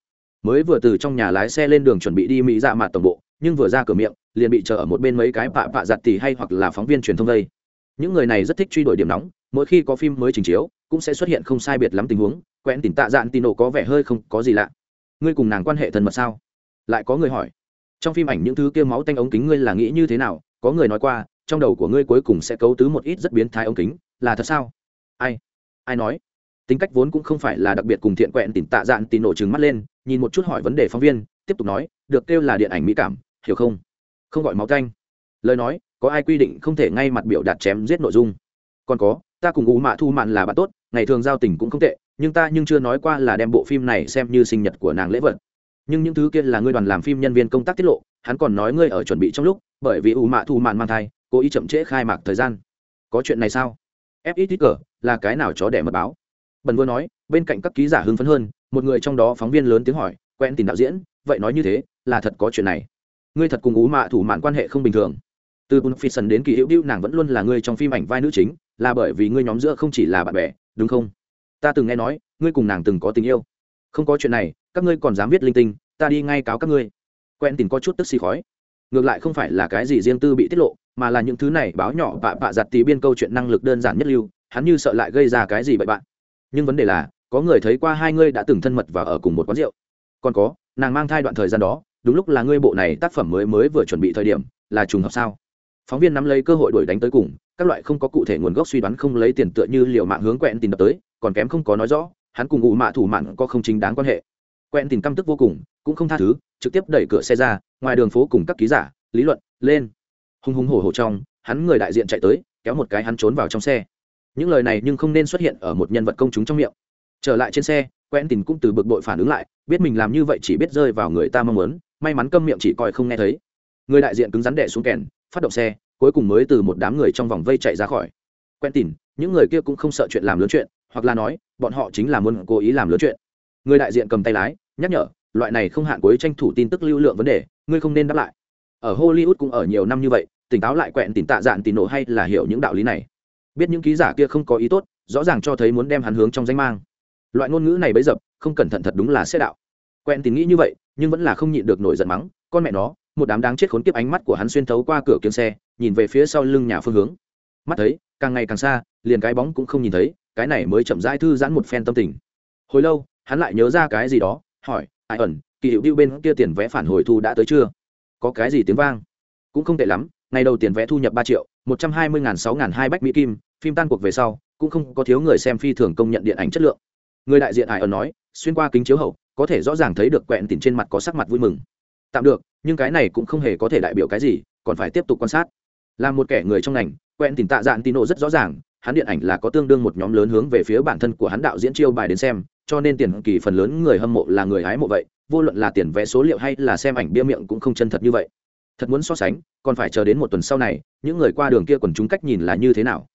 Mới vừa từ trong nhà lái xe lên đường chuẩn bị đi mỹ dạ mạt tổng bộ, nhưng vừa ra cửa miệng liền bị chờ ở một bên mấy cái bạ bạ giặt tỉ hay hoặc là phóng viên truyền thông đây. Những người này rất thích truy đuổi điểm nóng, mỗi khi có phim mới trình chiếu, cũng sẽ xuất hiện không sai biệt lắm tình huống, quen tìm tạ dạn tì nổ có vẻ hơi không có gì lạ. Ngươi cùng nàng quan hệ thân mật sao? Lại có người hỏi. Trong phim ảnh những thứ kia máu tanh ống kính ngươi là nghĩ như thế nào? Có người nói qua, trong đầu của ngươi cuối cùng sẽ cấu tứ một ít rất biến thái ống kính, là thật sao? Ai? Ai nói? Tính cách vốn cũng không phải là đặc biệt cùng thiện quẹn tìm tạ dạn tì nổ trừng mắt lên, nhìn một chút hỏi vấn đề phóng viên, tiếp tục nói, được kêu là điện ảnh mỹ cảm, hiểu không? Không gọi máu canh, lời nói có ai quy định không thể ngay mặt biểu đạt chém giết nội dung? Còn có ta cùng u mạ thu mạn là bạn tốt ngày thường giao tình cũng không tệ nhưng ta nhưng chưa nói qua là đem bộ phim này xem như sinh nhật của nàng lễ vật. Nhưng những thứ kia là ngươi đoàn làm phim nhân viên công tác tiết lộ hắn còn nói ngươi ở chuẩn bị trong lúc bởi vì u mạ thu mạn mang thai cố ý chậm trễ khai mạc thời gian. Có chuyện này sao? Fxx là cái nào chó đẻ mật báo? Bần vừa nói bên cạnh các ký giả hưng phấn hơn một người trong đó phóng viên lớn tiếng hỏi quen tìm đạo diễn vậy nói như thế là thật có chuyện này ngươi thật cùng ú mạ thủ mạn quan hệ không bình thường. Từ bùn phi sần đến kỳ hữu điệu nàng vẫn luôn là ngươi trong phim ảnh vai nữ chính, là bởi vì ngươi nhóm giữa không chỉ là bạn bè, đúng không? Ta từng nghe nói, ngươi cùng nàng từng có tình yêu. Không có chuyện này, các ngươi còn dám viết linh tinh, ta đi ngay cáo các ngươi. Quen tìm có chút tức xì khói. Ngược lại không phải là cái gì riêng tư bị tiết lộ, mà là những thứ này báo nhỏ bạ bạ giặt tí biên câu chuyện năng lực đơn giản nhất lưu, hắn như sợ lại gây ra cái gì bậy bạn. Nhưng vấn đề là, có người thấy qua hai ngươi đã từng thân mật và ở cùng một quán rượu. Còn có, nàng mang thai đoạn thời gian đó đúng lúc là ngươi bộ này tác phẩm mới mới vừa chuẩn bị thời điểm, là trùng hợp sao? Phóng viên nắm lấy cơ hội đuổi đánh tới cùng, các loại không có cụ thể nguồn gốc suy đoán không lấy tiền tựa như liệu mạng hướng quẹn tìm đập tới, còn kém không có nói rõ, hắn cùng ủ mạ thủ mạn có không chính đáng quan hệ. Quẹn tìm căm tức vô cùng, cũng không tha thứ, trực tiếp đẩy cửa xe ra, ngoài đường phố cùng các ký giả, lý luận, lên. Hùng hùng hổ hổ trong, hắn người đại diện chạy tới, kéo một cái hắn trốn vào trong xe. Những lời này nhưng không nên xuất hiện ở một nhân vật công chúng trong miệng. Trở lại trên xe quen tìm cũng từ bực bội phản ứng lại, biết mình làm như vậy chỉ biết rơi vào người ta mong muốn may mắn câm miệng chỉ coi không nghe thấy. Người đại diện cứng rắn đệ xuống kèn, phát động xe, cuối cùng mới từ một đám người trong vòng vây chạy ra khỏi. Quen tìm những người kia cũng không sợ chuyện làm lớn chuyện, hoặc là nói, bọn họ chính là muốn cố ý làm lớn chuyện. Người đại diện cầm tay lái, nhắc nhở, loại này không hạn cuối tranh thủ tin tức lưu lượng vấn đề, ngươi không nên đáp lại. Ở hollywood cũng ở nhiều năm như vậy, tỉnh táo lại quẹn tìm tạ dạn tìm nổ hay là hiểu những đạo lý này. Biết những ký giả kia không có ý tốt, rõ ràng cho thấy muốn đem hắn hướng trong danh mang. Loại ngôn ngữ này bấy dập, không cẩn thận thật đúng là sẽ đạo. Quen tìm nghĩ như vậy nhưng vẫn là không nhịn được nổi giận mắng, con mẹ nó, một đám đáng chết khốn kiếp ánh mắt của hắn xuyên thấu qua cửa kiếm xe, nhìn về phía sau lưng nhà phương hướng. Mắt thấy, càng ngày càng xa, liền cái bóng cũng không nhìn thấy, cái này mới chậm rãi thư giãn một phen tâm tình. Hồi lâu, hắn lại nhớ ra cái gì đó, hỏi, ai ẩn, kỳ hiệu điêu bên kia tiền vé phản hồi thu đã tới chưa? Có cái gì tiếng vang? Cũng không tệ lắm, ngày đầu tiền vé thu nhập ba triệu, một trăm hai mươi sáu hai bách mỹ kim, phim tan cuộc về sau, cũng không có thiếu người xem phi thường công nhận điện ảnh chất lượng. Người đại diện hải ẩn nói, xuyên qua kính chiếu hậu có thể rõ ràng thấy được quẹn tìm trên mặt có sắc mặt vui mừng. Tạm được, nhưng cái này cũng không hề có thể đại biểu cái gì, còn phải tiếp tục quan sát. Là một kẻ người trong ngành, quẹn tìm tạ dạn tino rất rõ ràng, hắn điện ảnh là có tương đương một nhóm lớn hướng về phía bản thân của hắn đạo diễn chiêu bài đến xem, cho nên tiền kỳ phần lớn người hâm mộ là người hái mộ vậy, vô luận là tiền vé số liệu hay là xem ảnh bia miệng cũng không chân thật như vậy. Thật muốn so sánh, còn phải chờ đến một tuần sau này, những người qua đường kia quần chúng cách nhìn là như thế nào.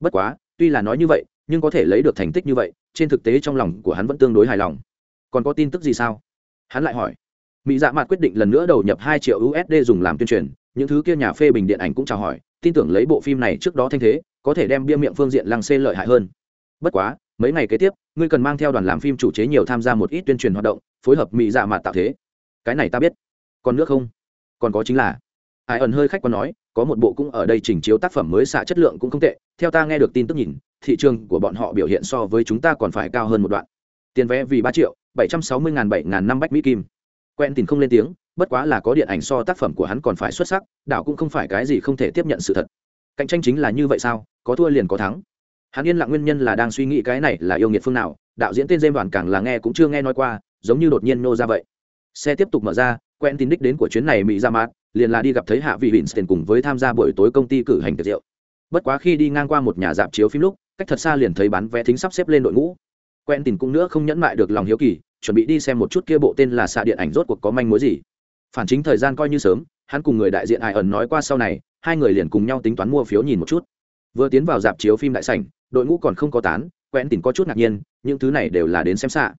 Bất quá, tuy là nói như vậy, nhưng có thể lấy được thành tích như vậy, trên thực tế trong lòng của hắn vẫn tương đối hài lòng còn có tin tức gì sao? Hắn lại hỏi. Mỹ dạ mặt quyết định lần nữa đầu nhập hai triệu usd dùng làm tuyên truyền, những thứ kia nhà phê bình điện ảnh cũng chào hỏi, tin tưởng lấy bộ phim này trước đó thanh thế, có thể đem bia miệng phương diện lăng xê lợi hại hơn. Bất quá, mấy ngày kế tiếp, ngươi cần mang theo đoàn làm phim chủ chế nhiều tham gia một ít tuyên truyền hoạt động, phối hợp mỹ dạ mặt tạo thế. Cái này ta biết. Còn nước không? Còn có chính là. Ai ẩn hơi khách còn nói, có một bộ cũng ở đây chỉnh chiếu tác phẩm mới xạ chất lượng cũng không tệ, theo ta nghe được tin tức nhìn, thị trường của bọn họ biểu hiện so với chúng ta còn phải cao hơn một đoạn. Tiền vé vì ba triệu bảy trăm sáu mươi n g h n bảy n g h n năm bách mỹ kim. Quen tìm không lên tiếng bất quá là có điện ảnh so tác phẩm của hắn còn phải xuất sắc đảo cũng không phải cái gì không thể tiếp nhận sự thật. Cạnh tranh chính là như vậy sao có thua liền có thắng. Hắn yên lặng nguyên nhân là đang suy nghĩ cái này là yêu nghiệt phương nào đạo diễn tên dêm đoàn càng là nghe cũng chưa nghe nói qua giống như đột nhiên nô ra vậy. Xe tiếp tục mở ra quen tin đích đến của chuyến này mỹ ra mát liền là đi gặp thấy hạ vị Winston cùng với tham gia buổi tối công ty cử hành tiệc rượu. Bất quá khi đi ngang qua một nhà dạp chiếu phim lúc, cách thật xa liền thấy bán vé thính sắp xếp lên đội ngũ quen tìm cũng nữa không nhẫn mại được lòng hiếu kỳ, chuẩn bị đi xem một chút kia bộ tên là xạ điện ảnh rốt cuộc có manh mối gì. Phản chính thời gian coi như sớm, hắn cùng người đại diện ai ẩn nói qua sau này, hai người liền cùng nhau tính toán mua phiếu nhìn một chút. Vừa tiến vào dạp chiếu phim đại sảnh, đội ngũ còn không có tán, quen tìm có chút ngạc nhiên, những thứ này đều là đến xem xạ.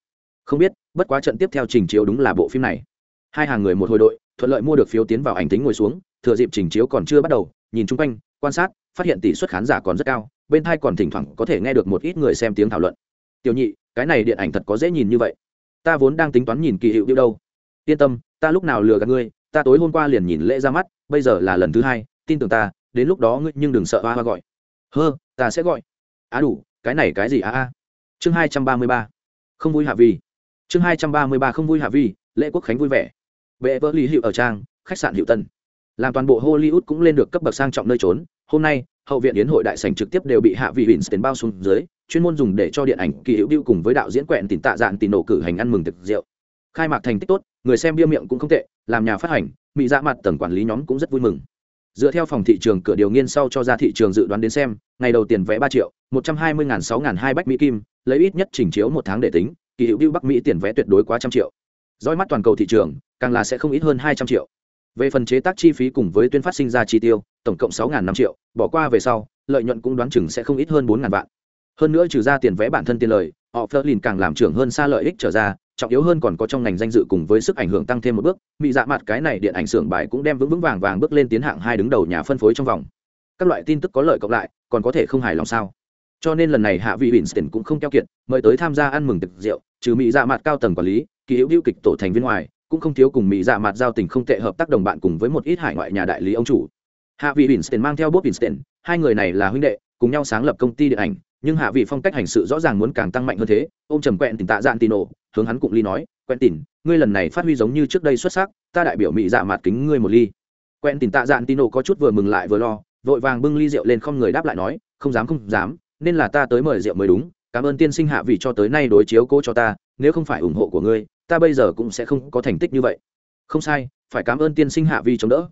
Không biết, bất quá trận tiếp theo trình chiếu đúng là bộ phim này. Hai hàng người một hồi đội, thuận lợi mua được phiếu tiến vào ảnh tính ngồi xuống, thừa dịp trình chiếu còn chưa bắt đầu, nhìn chung quanh, quan sát, phát hiện tỷ suất khán giả còn rất cao, bên thai còn thỉnh thoảng có thể nghe được một ít người xem tiếng thảo luận tiểu nhị, cái này điện ảnh thật có dễ nhìn như vậy. Ta vốn đang tính toán nhìn kỳ hiệu điệu đâu. Yên tâm, ta lúc nào lừa gạt ngươi, ta tối hôm qua liền nhìn lễ ra mắt, bây giờ là lần thứ hai, tin tưởng ta, đến lúc đó ngươi nhưng đừng sợ hoa hoa gọi. Hơ, ta sẽ gọi. Á đủ, cái này cái gì á a chương hai trăm ba mươi ba. Không vui hạ vi chương hai trăm ba mươi ba không vui hạ vi lễ quốc khánh vui vẻ. Vệ vỡ lý hiệu ở trang, khách sạn hiệu tân. Làm toàn bộ hollywood cũng lên được cấp bậc sang trọng nơi trốn, hôm nay hậu viện yến hội đại sành trực tiếp đều bị hạ vị Winston bao xuống dưới, chuyên môn dùng để cho điện ảnh kỳ hữu điêu cùng với đạo diễn quẹn tìm tạ dạn tìm nổ cử hành ăn mừng thực rượu. Khai mạc thành tích tốt, người xem bia miệng cũng không tệ, làm nhà phát hành, mỹ dạ mặt tầng quản lý nhóm cũng rất vui mừng. Dựa theo phòng thị trường cửa điều nghiên sau cho ra thị trường dự đoán đến xem, ngày đầu tiền vé ba triệu, một trăm hai mươi sáu hai bách mỹ kim, lấy ít nhất chỉnh chiếu một tháng để tính, kỳ hữu điêu bắc mỹ tiền vé tuyệt đối quá trăm triệu. Dõi mắt toàn cầu thị trường, càng là sẽ không ít hơn hai trăm triệu về phần chế tác chi phí cùng với tuyên phát sinh ra chi tiêu, tổng cộng sáu năm triệu, bỏ qua về sau, lợi nhuận cũng đoán chừng sẽ không ít hơn bốn vạn. Hơn nữa trừ ra tiền vé bản thân tiền lời, họ phớt lìn càng làm trưởng hơn xa lợi ích trở ra, trọng yếu hơn còn có trong ngành danh dự cùng với sức ảnh hưởng tăng thêm một bước mỹ dạ mặt cái này điện ảnh xưởng bài cũng đem vững vững vàng vàng bước lên tiến hạng hai đứng đầu nhà phân phối trong vòng. Các loại tin tức có lợi cộng lại, còn có thể không hài lòng sao? Cho nên lần này hạ vị Winston cũng không keo kiệt, mời tới tham gia ăn mừng tiệc rượu, trừ mỹ dạ mặt cao tầng quản lý, kỳ hữu hữu kịch tổ thành viên ngoài cũng không thiếu cùng mỹ dạ mặt giao tình không tệ hợp tác đồng bạn cùng với một ít hải ngoại nhà đại lý ông chủ. Hạ vị Winston mang theo Bob Winston, hai người này là huynh đệ, cùng nhau sáng lập công ty điện ảnh, nhưng hạ vị phong cách hành sự rõ ràng muốn càng tăng mạnh hơn thế ô m trầm quẹn tỉnh tạ dạn tì nổ, hướng hắn cụng ly nói, quẹn tìn ngươi lần này phát huy giống như trước đây xuất sắc, ta đại biểu mỹ dạ mặt kính ngươi một ly. Quẹn tỉnh tạ dạn tì nổ có chút vừa mừng lại vừa lo, vội vàng bưng ly rượu lên không người đáp lại nói, không dám không dám, nên là ta tới mời rượu mới đúng, cảm ơn tiên sinh hạ vị cho tới nay đối chiếu cố cho ta, nếu không phải ủng hộ của ngươi ta bây giờ cũng sẽ không có thành tích như vậy. Không sai, phải cảm ơn tiên sinh hạ vi chống đỡ.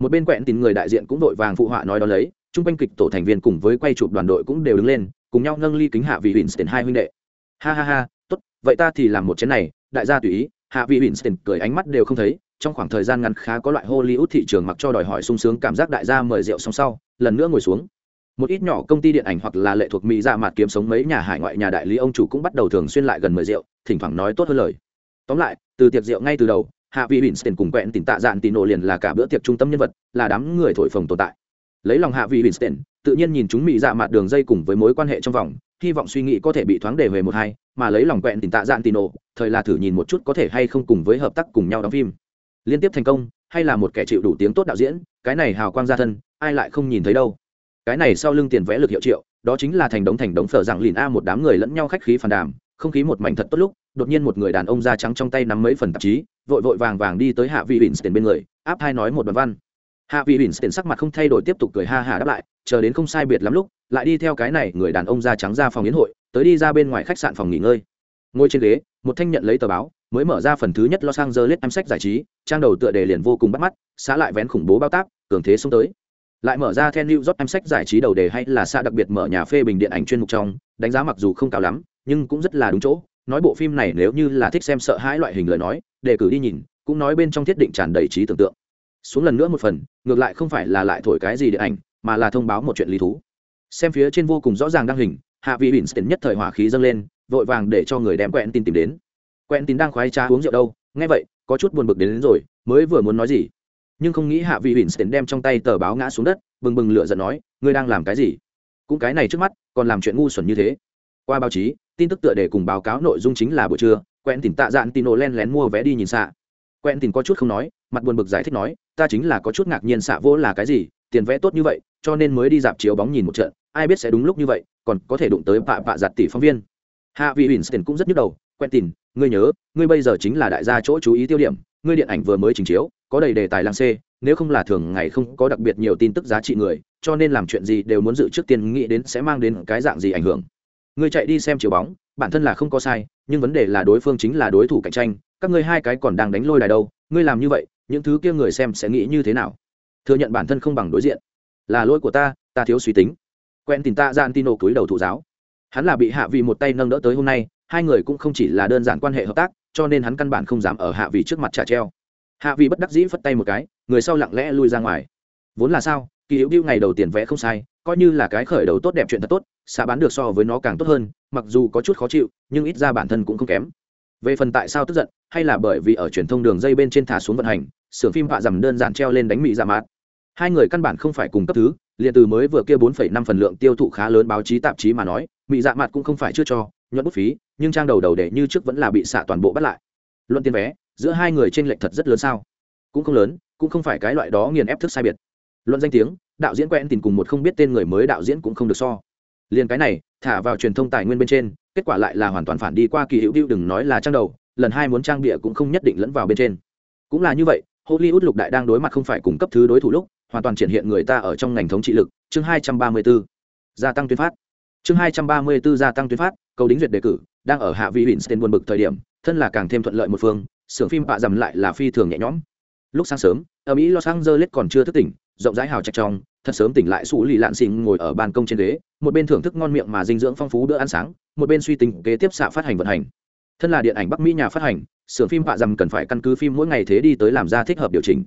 Một bên quẹn tìm người đại diện cũng đội vàng phụ họa nói đó lấy, chung quanh kịch tổ thành viên cùng với quay chụp đoàn đội cũng đều đứng lên, cùng nhau nâng ly kính hạ vị Winston hai huynh đệ. Ha ha ha, tốt, vậy ta thì làm một chén này, đại gia tùy ý. Hạ vị Winston cười ánh mắt đều không thấy, trong khoảng thời gian ngắn khá có loại Hollywood thị trường mặc cho đòi hỏi sung sướng cảm giác đại gia mời rượu xong sau, lần nữa ngồi xuống. Một ít nhỏ công ty điện ảnh hoặc là lệ thuộc mỹ ra mặt kiếm sống mấy nhà hải ngoại nhà đại lý, ông chủ cũng bắt đầu thường xuyên lại gần mời rượu, thỉnh thoảng nói tốt hơn lời tóm lại, từ tiệc rượu ngay từ đầu, hạ vị Winston cùng quẹn tìm tạ dạn tì nổ liền là cả bữa tiệc trung tâm nhân vật, là đám người thổi phồng tồn tại. Lấy lòng hạ vị Winston tự nhiên nhìn chúng mỹ dạ mặt đường dây cùng với mối quan hệ trong vòng, hy vọng suy nghĩ có thể bị thoáng để về một hai, mà lấy lòng quẹn tìm tạ dạn tì nổ thời là thử nhìn một chút có thể hay không cùng với hợp tác cùng nhau đóng phim. Liên tiếp thành công, hay là một kẻ chịu đủ tiếng tốt đạo diễn, cái này hào quang gia thân, ai lại không nhìn thấy đâu. Cái này sau lưng tiền vẽ lực hiệu triệu, đó chính là thành đống thành đống phở rằng lìn a một đám người lẫn nhau khách khí phản đàm, không khí một mảnh thật tốt lúc đột nhiên một người đàn ông da trắng trong tay nắm mấy phần tạp chí, vội vội vàng vàng đi tới hạ vị Winston bên người, áp hai nói một đoạn văn. Hạ vị Winston sắc mặt không thay đổi tiếp tục cười ha hả đáp lại, chờ đến không sai biệt lắm lúc, lại đi theo cái này người đàn ông da trắng ra phòng yến hội, tới đi ra bên ngoài khách sạn phòng nghỉ ngơi. Ngồi trên ghế, một thanh nhận lấy tờ báo, mới mở ra phần thứ nhất los angeles em sách giải trí, trang đầu tựa đề liền vô cùng bắt mắt xã lại vén khủng bố bao tác cường thế xông tới. Lại mở ra theo new york em sách giải trí đầu đề hay là xã đặc biệt mở nhà phê bình điện ảnh chuyên mục trong, đánh giá mặc dù không cao lắm, nhưng cũng rất là đúng chỗ nói bộ phim này nếu như là thích xem sợ hãi loại hình lời nói đề cử đi nhìn cũng nói bên trong thiết định tràn đầy trí tưởng tượng. Xuống lần nữa một phần ngược lại không phải là lại thổi cái gì điện ảnh mà là thông báo một chuyện lý thú. Xem phía trên vô cùng rõ ràng đăng hình hạ vị Winston nhất thời hỏa khí dâng lên vội vàng để cho người đem quen tin tìm đến. Quen tin đang khoái trá uống rượu đâu? Nghe vậy có chút buồn bực đến, đến rồi mới vừa muốn nói gì. Nhưng không nghĩ hạ vị Winston đem trong tay tờ báo ngã xuống đất bừng bừng lửa giận nói ngươi đang làm cái gì? Cũng cái này trước mắt còn làm chuyện ngu xuẩn như thế. Qua báo chí tin tức tựa đề cùng báo cáo nội dung chính là buổi trưa quen tìm tạ dạn tino len lén mua vé đi nhìn xạ. Quen tìm có chút không nói, mặt buồn bực giải thích nói, ta chính là có chút ngạc nhiên xạ vỗ là cái gì, tiền vé tốt như vậy, cho nên mới đi dạp chiếu bóng nhìn một trận, ai biết sẽ đúng lúc như vậy, còn có thể đụng tới bạ bạ giặt tỷ phóng viên. Hạ vị winston cũng rất nhức đầu quen tìm ngươi nhớ, ngươi bây giờ chính là đại gia chỗ chú ý tiêu điểm, ngươi điện ảnh vừa mới trình chiếu, có đầy đề tài lăng xê, nếu không là thường ngày không có đặc biệt nhiều tin tức giá trị người, cho nên làm chuyện gì đều muốn dự trước tiên nghĩ đến sẽ mang đến cái dạng gì ảnh hưởng ngươi chạy đi xem chiếu bóng, bản thân là không có sai, nhưng vấn đề là đối phương chính là đối thủ cạnh tranh, các ngươi hai cái còn đang đánh lôi đài đâu, ngươi làm như vậy, những thứ kia người xem sẽ nghĩ như thế nào? Thừa nhận bản thân không bằng đối diện. Là lỗi của ta ta thiếu suy tính. Quen tin ta gian tino cúi đầu thụ giáo. Hắn là bị hạ vị một tay nâng đỡ tới hôm nay, hai người cũng không chỉ là đơn giản quan hệ hợp tác, cho nên hắn căn bản không dám ở hạ vị trước mặt trả treo. Hạ vị bất đắc dĩ phất tay một cái, người sau lặng lẽ lui ra ngoài. Vốn là sao, kỳ hữu điêu ngày đầu tiền vẽ không sai, coi như là cái khởi đầu tốt đẹp chuyện thật tốt xạ bán được so với nó càng tốt hơn, mặc dù có chút khó chịu, nhưng ít ra bản thân cũng không kém. Về phần tại sao tức giận, hay là bởi vì ở truyền thông đường dây bên trên thả xuống vận hành, xưởng phim họa dầm đơn giản treo lên đánh mỹ giả dạ mát hai người căn bản không phải cùng cấp thứ, liền từ mới vừa kia bốn phẩy năm phần lượng tiêu thụ khá lớn báo chí tạp chí mà nói mỹ dạ mặt cũng không phải chưa cho, nhuận bút phí, nhưng trang đầu đầu để như trước vẫn là bị xạ toàn bộ bắt lại. Luận tiền vé, giữa hai người t r ê n lệch thật rất lớn sao? Cũng không lớn, cũng không phải cái loại đó nghiền ép thức sai biệt. Luận danh tiếng, đạo diễn quen tìm cùng một không biết tên người mới đạo diễn cũng không được so liền cái này, thả vào truyền thông tài nguyên bên trên, kết quả lại là hoàn toàn phản đi qua kỳ hữu điêu đừng nói là trang đầu, lần hai muốn trang bịa cũng không nhất định lẫn vào bên trên. Cũng là như vậy, hollywood lục đại đang đối mặt không phải cung cấp thứ đối thủ lúc, hoàn toàn triển hiện người ta ở trong ngành thống trị lực. Chương hai trăm ba mươi 234. gia tăng tuyên phát. Chương hai trăm ba mươi 234 gia tăng tuyên phát, cầu đính duyệt đề cử, đang ở hạ vị Winston buồn bực thời điểm, thân là càng thêm thuận lợi một phương, xưởng phim bạ dầm lại là phi thường nhẹ nhõm. Lúc sáng sớm, ở mỹ los angeles còn chưa thức tỉnh, rộng rãi hào trạch trong thật sớm tỉnh lại sủ lì lạn xình ngồi ở ban công trên ghế, một bên thưởng thức ngon miệng mà dinh dưỡng phong phú bữa ăn sáng, một bên suy tính kế tiếp xạ phát hành vận hành. Thân là điện ảnh bắc mỹ nhà phát hành, xưởng phim họa dầm cần phải căn cứ phim mỗi ngày thế đi tới làm ra thích hợp điều chỉnh.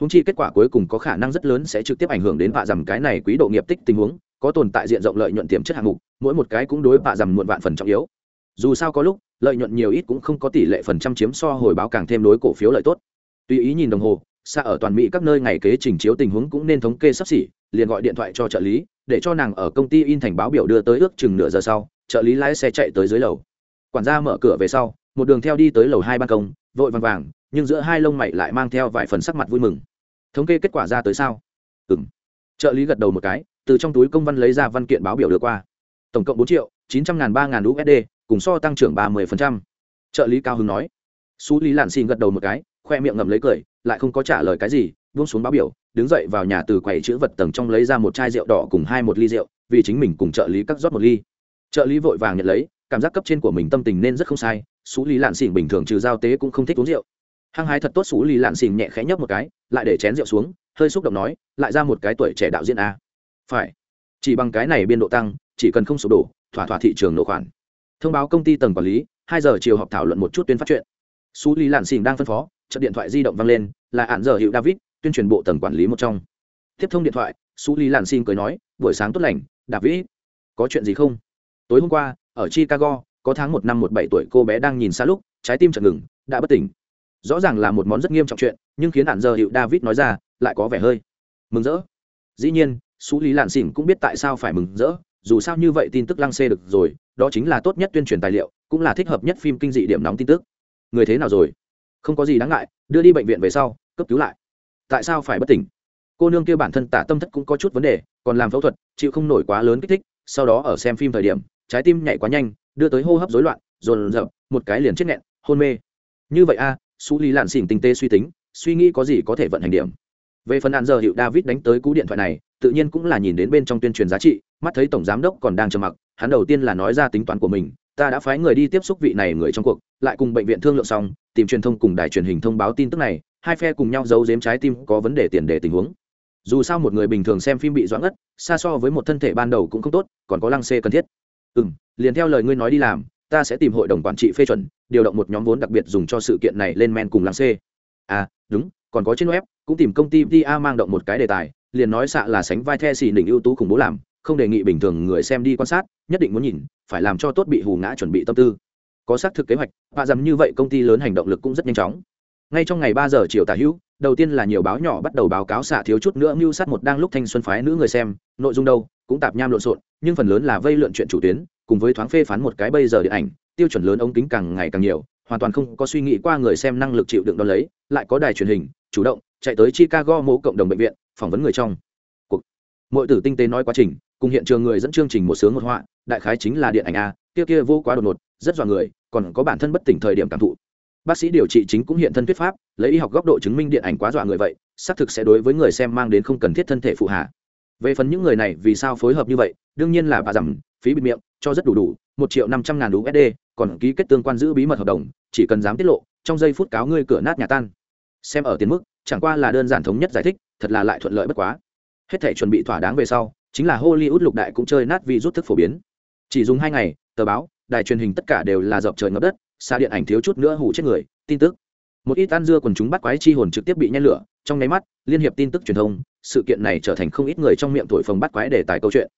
Húng chi kết quả cuối cùng có khả năng rất lớn sẽ trực tiếp ảnh hưởng đến họa dầm cái này quý độ nghiệp tích tình huống, có tồn tại diện rộng lợi nhuận tiềm chất hạng mục, mỗi một cái cũng đối họa dầm muộn vạn phần trọng yếu. Dù sao có lúc, lợi nhuận nhiều ít cũng không có tỷ lệ phần trăm chiếm so hồi báo càng thêm đối cổ phiếu lợi tốt. Tùy ý nhìn đồng hồ xa ở toàn mỹ các nơi ngày kế trình chiếu tình huống cũng nên thống kê sắp xỉ, liền gọi điện thoại cho trợ lý, để cho nàng ở công ty in thành báo biểu đưa tới ước chừng nửa giờ sau, trợ lý lái xe chạy tới dưới lầu. Quản gia mở cửa về sau, một đường theo đi tới lầu hai ban công, vội vàng vàng, nhưng giữa hai lông mày lại mang theo vài phần sắc mặt vui mừng. Thống kê kết quả ra tới sao? Ừ m trợ lý gật đầu một cái, từ trong túi công văn lấy ra văn kiện báo biểu đưa qua. Tổng cộng bốn triệu, chín trăm ngàn ba ngàn usd cùng so tăng trưởng ba mươi trợ lý cao hưng nói. Xú lý lạn xin gật đầu một cái, khoe miệng ngậm lấy cười lại không có trả lời cái gì, buông xuống báo biểu, đứng dậy vào nhà từ quầy chữ vật tầng trong lấy ra một chai rượu đỏ cùng hai một ly rượu, vì chính mình cùng trợ lý cắt rót một ly. Trợ lý vội vàng nhận lấy, cảm giác cấp trên của mình tâm tình nên rất không sai, xú lý lạn xỉn bình thường trừ giao tế cũng không thích uống rượu. Hăng hái thật tốt xú lý lạn xỉn nhẹ khẽ nhấp một cái, lại để chén rượu xuống, hơi xúc động nói, lại ra một cái tuổi trẻ đạo diễn a. Phải. Chỉ bằng cái này biên độ tăng, chỉ cần không sụp đổ, thỏa thỏa thị trường nộp khoản. Thông báo công ty tầng quản lý, hai giờ chiều họp thảo luận một chút tuyên phát chuyện. Xú lý lạn xỉn đang phân phó chợt điện thoại di động vang lên, là ạn giờ hiệu david, tuyên truyền bộ tầng quản lý một trong. Tiếp thông điện thoại, su lý lạn xin cười nói, buổi sáng tốt lành, david. Có chuyện gì không? Tối hôm qua, ở chicago, có tháng một năm một bảy tuổi cô bé đang nhìn xa lúc, trái tim chợt ngừng, đã bất tỉnh. Rõ ràng là một món rất nghiêm trọng chuyện, nhưng khiến ạn giờ hiệu david nói ra, lại có vẻ hơi mừng rỡ. Dĩ nhiên, su lý lạn xỉn cũng biết tại sao phải mừng rỡ, dù sao như vậy tin tức lăng xê được rồi, đó chính là tốt nhất tuyên truyền tài liệu, cũng là thích hợp nhất phim kinh dị điểm nóng tin tức. Người thế nào rồi? Không có gì đáng ngại đưa đi bệnh viện về sau cấp cứu lại. Tại sao phải bất tỉnh? Cô nương kia bản thân tả tâm thất cũng có chút vấn đề còn làm phẫu thuật chịu không nổi quá lớn kích thích sau đó ở xem phim thời điểm trái tim nhảy quá nhanh đưa tới hô hấp rối loạn dồn dập một cái liền chết nghẹn hôn mê. Như vậy a à, su lý lạn xỉn tinh tế suy tính suy nghĩ có gì có thể vận hành điểm. Về phần hạn giờ hiệu david đánh tới cú điện thoại này tự nhiên cũng là nhìn đến bên trong tuyên truyền giá trị mắt thấy tổng giám đốc còn đang trầm mặc hắn đầu tiên là nói ra tính toán của mình ta đã phái người đi tiếp xúc vị này người trong cuộc, lại cùng bệnh viện thương lượng xong, tìm truyền thông cùng đài truyền hình thông báo tin tức này, hai phe cùng nhau giấu giếm trái tim có vấn đề tiền đề tình huống. Dù sao một người bình thường xem phim bị doãn ất xa so với một thân thể ban đầu cũng không tốt, còn có lăng xê cần thiết. Ừ m liền theo lời ngươi nói đi làm, ta sẽ tìm hội đồng quản trị phê chuẩn, điều động một nhóm vốn đặc biệt dùng cho sự kiện này lên men cùng lăng xê. À đúng, còn có trên web, cũng tìm công ty pa mang động một cái đề tài, liền nói xạ là sánh vai the xì đỉnh ưu tú khủng bố làm không đề nghị bình thường người xem đi quan sát, nhất định muốn nhìn, phải làm cho tốt bị hù ngã chuẩn bị tâm tư. Có xác thực kế hoạch, và dầm như vậy công ty lớn hành động lực cũng rất nhanh chóng. Ngay trong ngày ba giờ chiều tả hữu, đầu tiên là nhiều báo nhỏ bắt đầu báo cáo xạ thiếu chút nữa mưu sát một đang lúc thanh xuân phái nữ người xem, nội dung đâu, cũng tạp nham lộn xộn, nhưng phần lớn là vây lượn chuyện chủ tuyến, cùng với thoáng phê phán một cái bây giờ điện ảnh, tiêu chuẩn lớn ống kính càng ngày càng nhiều, hoàn toàn không có suy nghĩ qua người xem năng lực chịu đựng đo lấy, lại có đài truyền hình, chủ động chạy tới chicago mẫu cộng đồng bệnh viện, phỏng vấn người trong. Cuộc, mọi tử tinh tế nói quá trình cùng hiện trường người dẫn chương trình một sướng một họa, đại khái chính là điện ảnh a, kia kia vô quá đột ngột, rất dọa người, còn có bản thân bất tỉnh thời điểm cảm thụ. Bác sĩ điều trị chính cũng hiện thân thuyết pháp, lấy y học góc độ chứng minh điện ảnh quá dọa người vậy, xác thực sẽ đối với người xem mang đến không cần thiết thân thể phụ hạ. Về phần những người này vì sao phối hợp như vậy, đương nhiên là bà giảm, phí bịt miệng, cho rất đủ đủ, một triệu năm trăm ngàn usd còn ký kết tương quan giữ bí mật hợp đồng, chỉ cần dám tiết lộ, trong giây phút cáo ngươi cửa nát nhà tan. Xem ở tiền mức, chẳng qua là đơn giản thống nhất giải thích, thật là lại thuận lợi bất quá. Hết thể chuẩn bị thỏa đáng về sau chính là hollywood lục đại cũng chơi nát vì rút thức phổ biến. Chỉ dùng hai ngày, tờ báo, đài truyền hình tất cả đều là dọc trời ngập đất, xa điện ảnh thiếu chút nữa hủ chết người, tin tức. Một ít ăn dưa quần chúng bắt quái chi hồn trực tiếp bị nhen lửa, trong nháy mắt, liên hiệp tin tức truyền thông, sự kiện này trở thành không ít người trong miệng thổi phồng bắt quái để tài câu chuyện.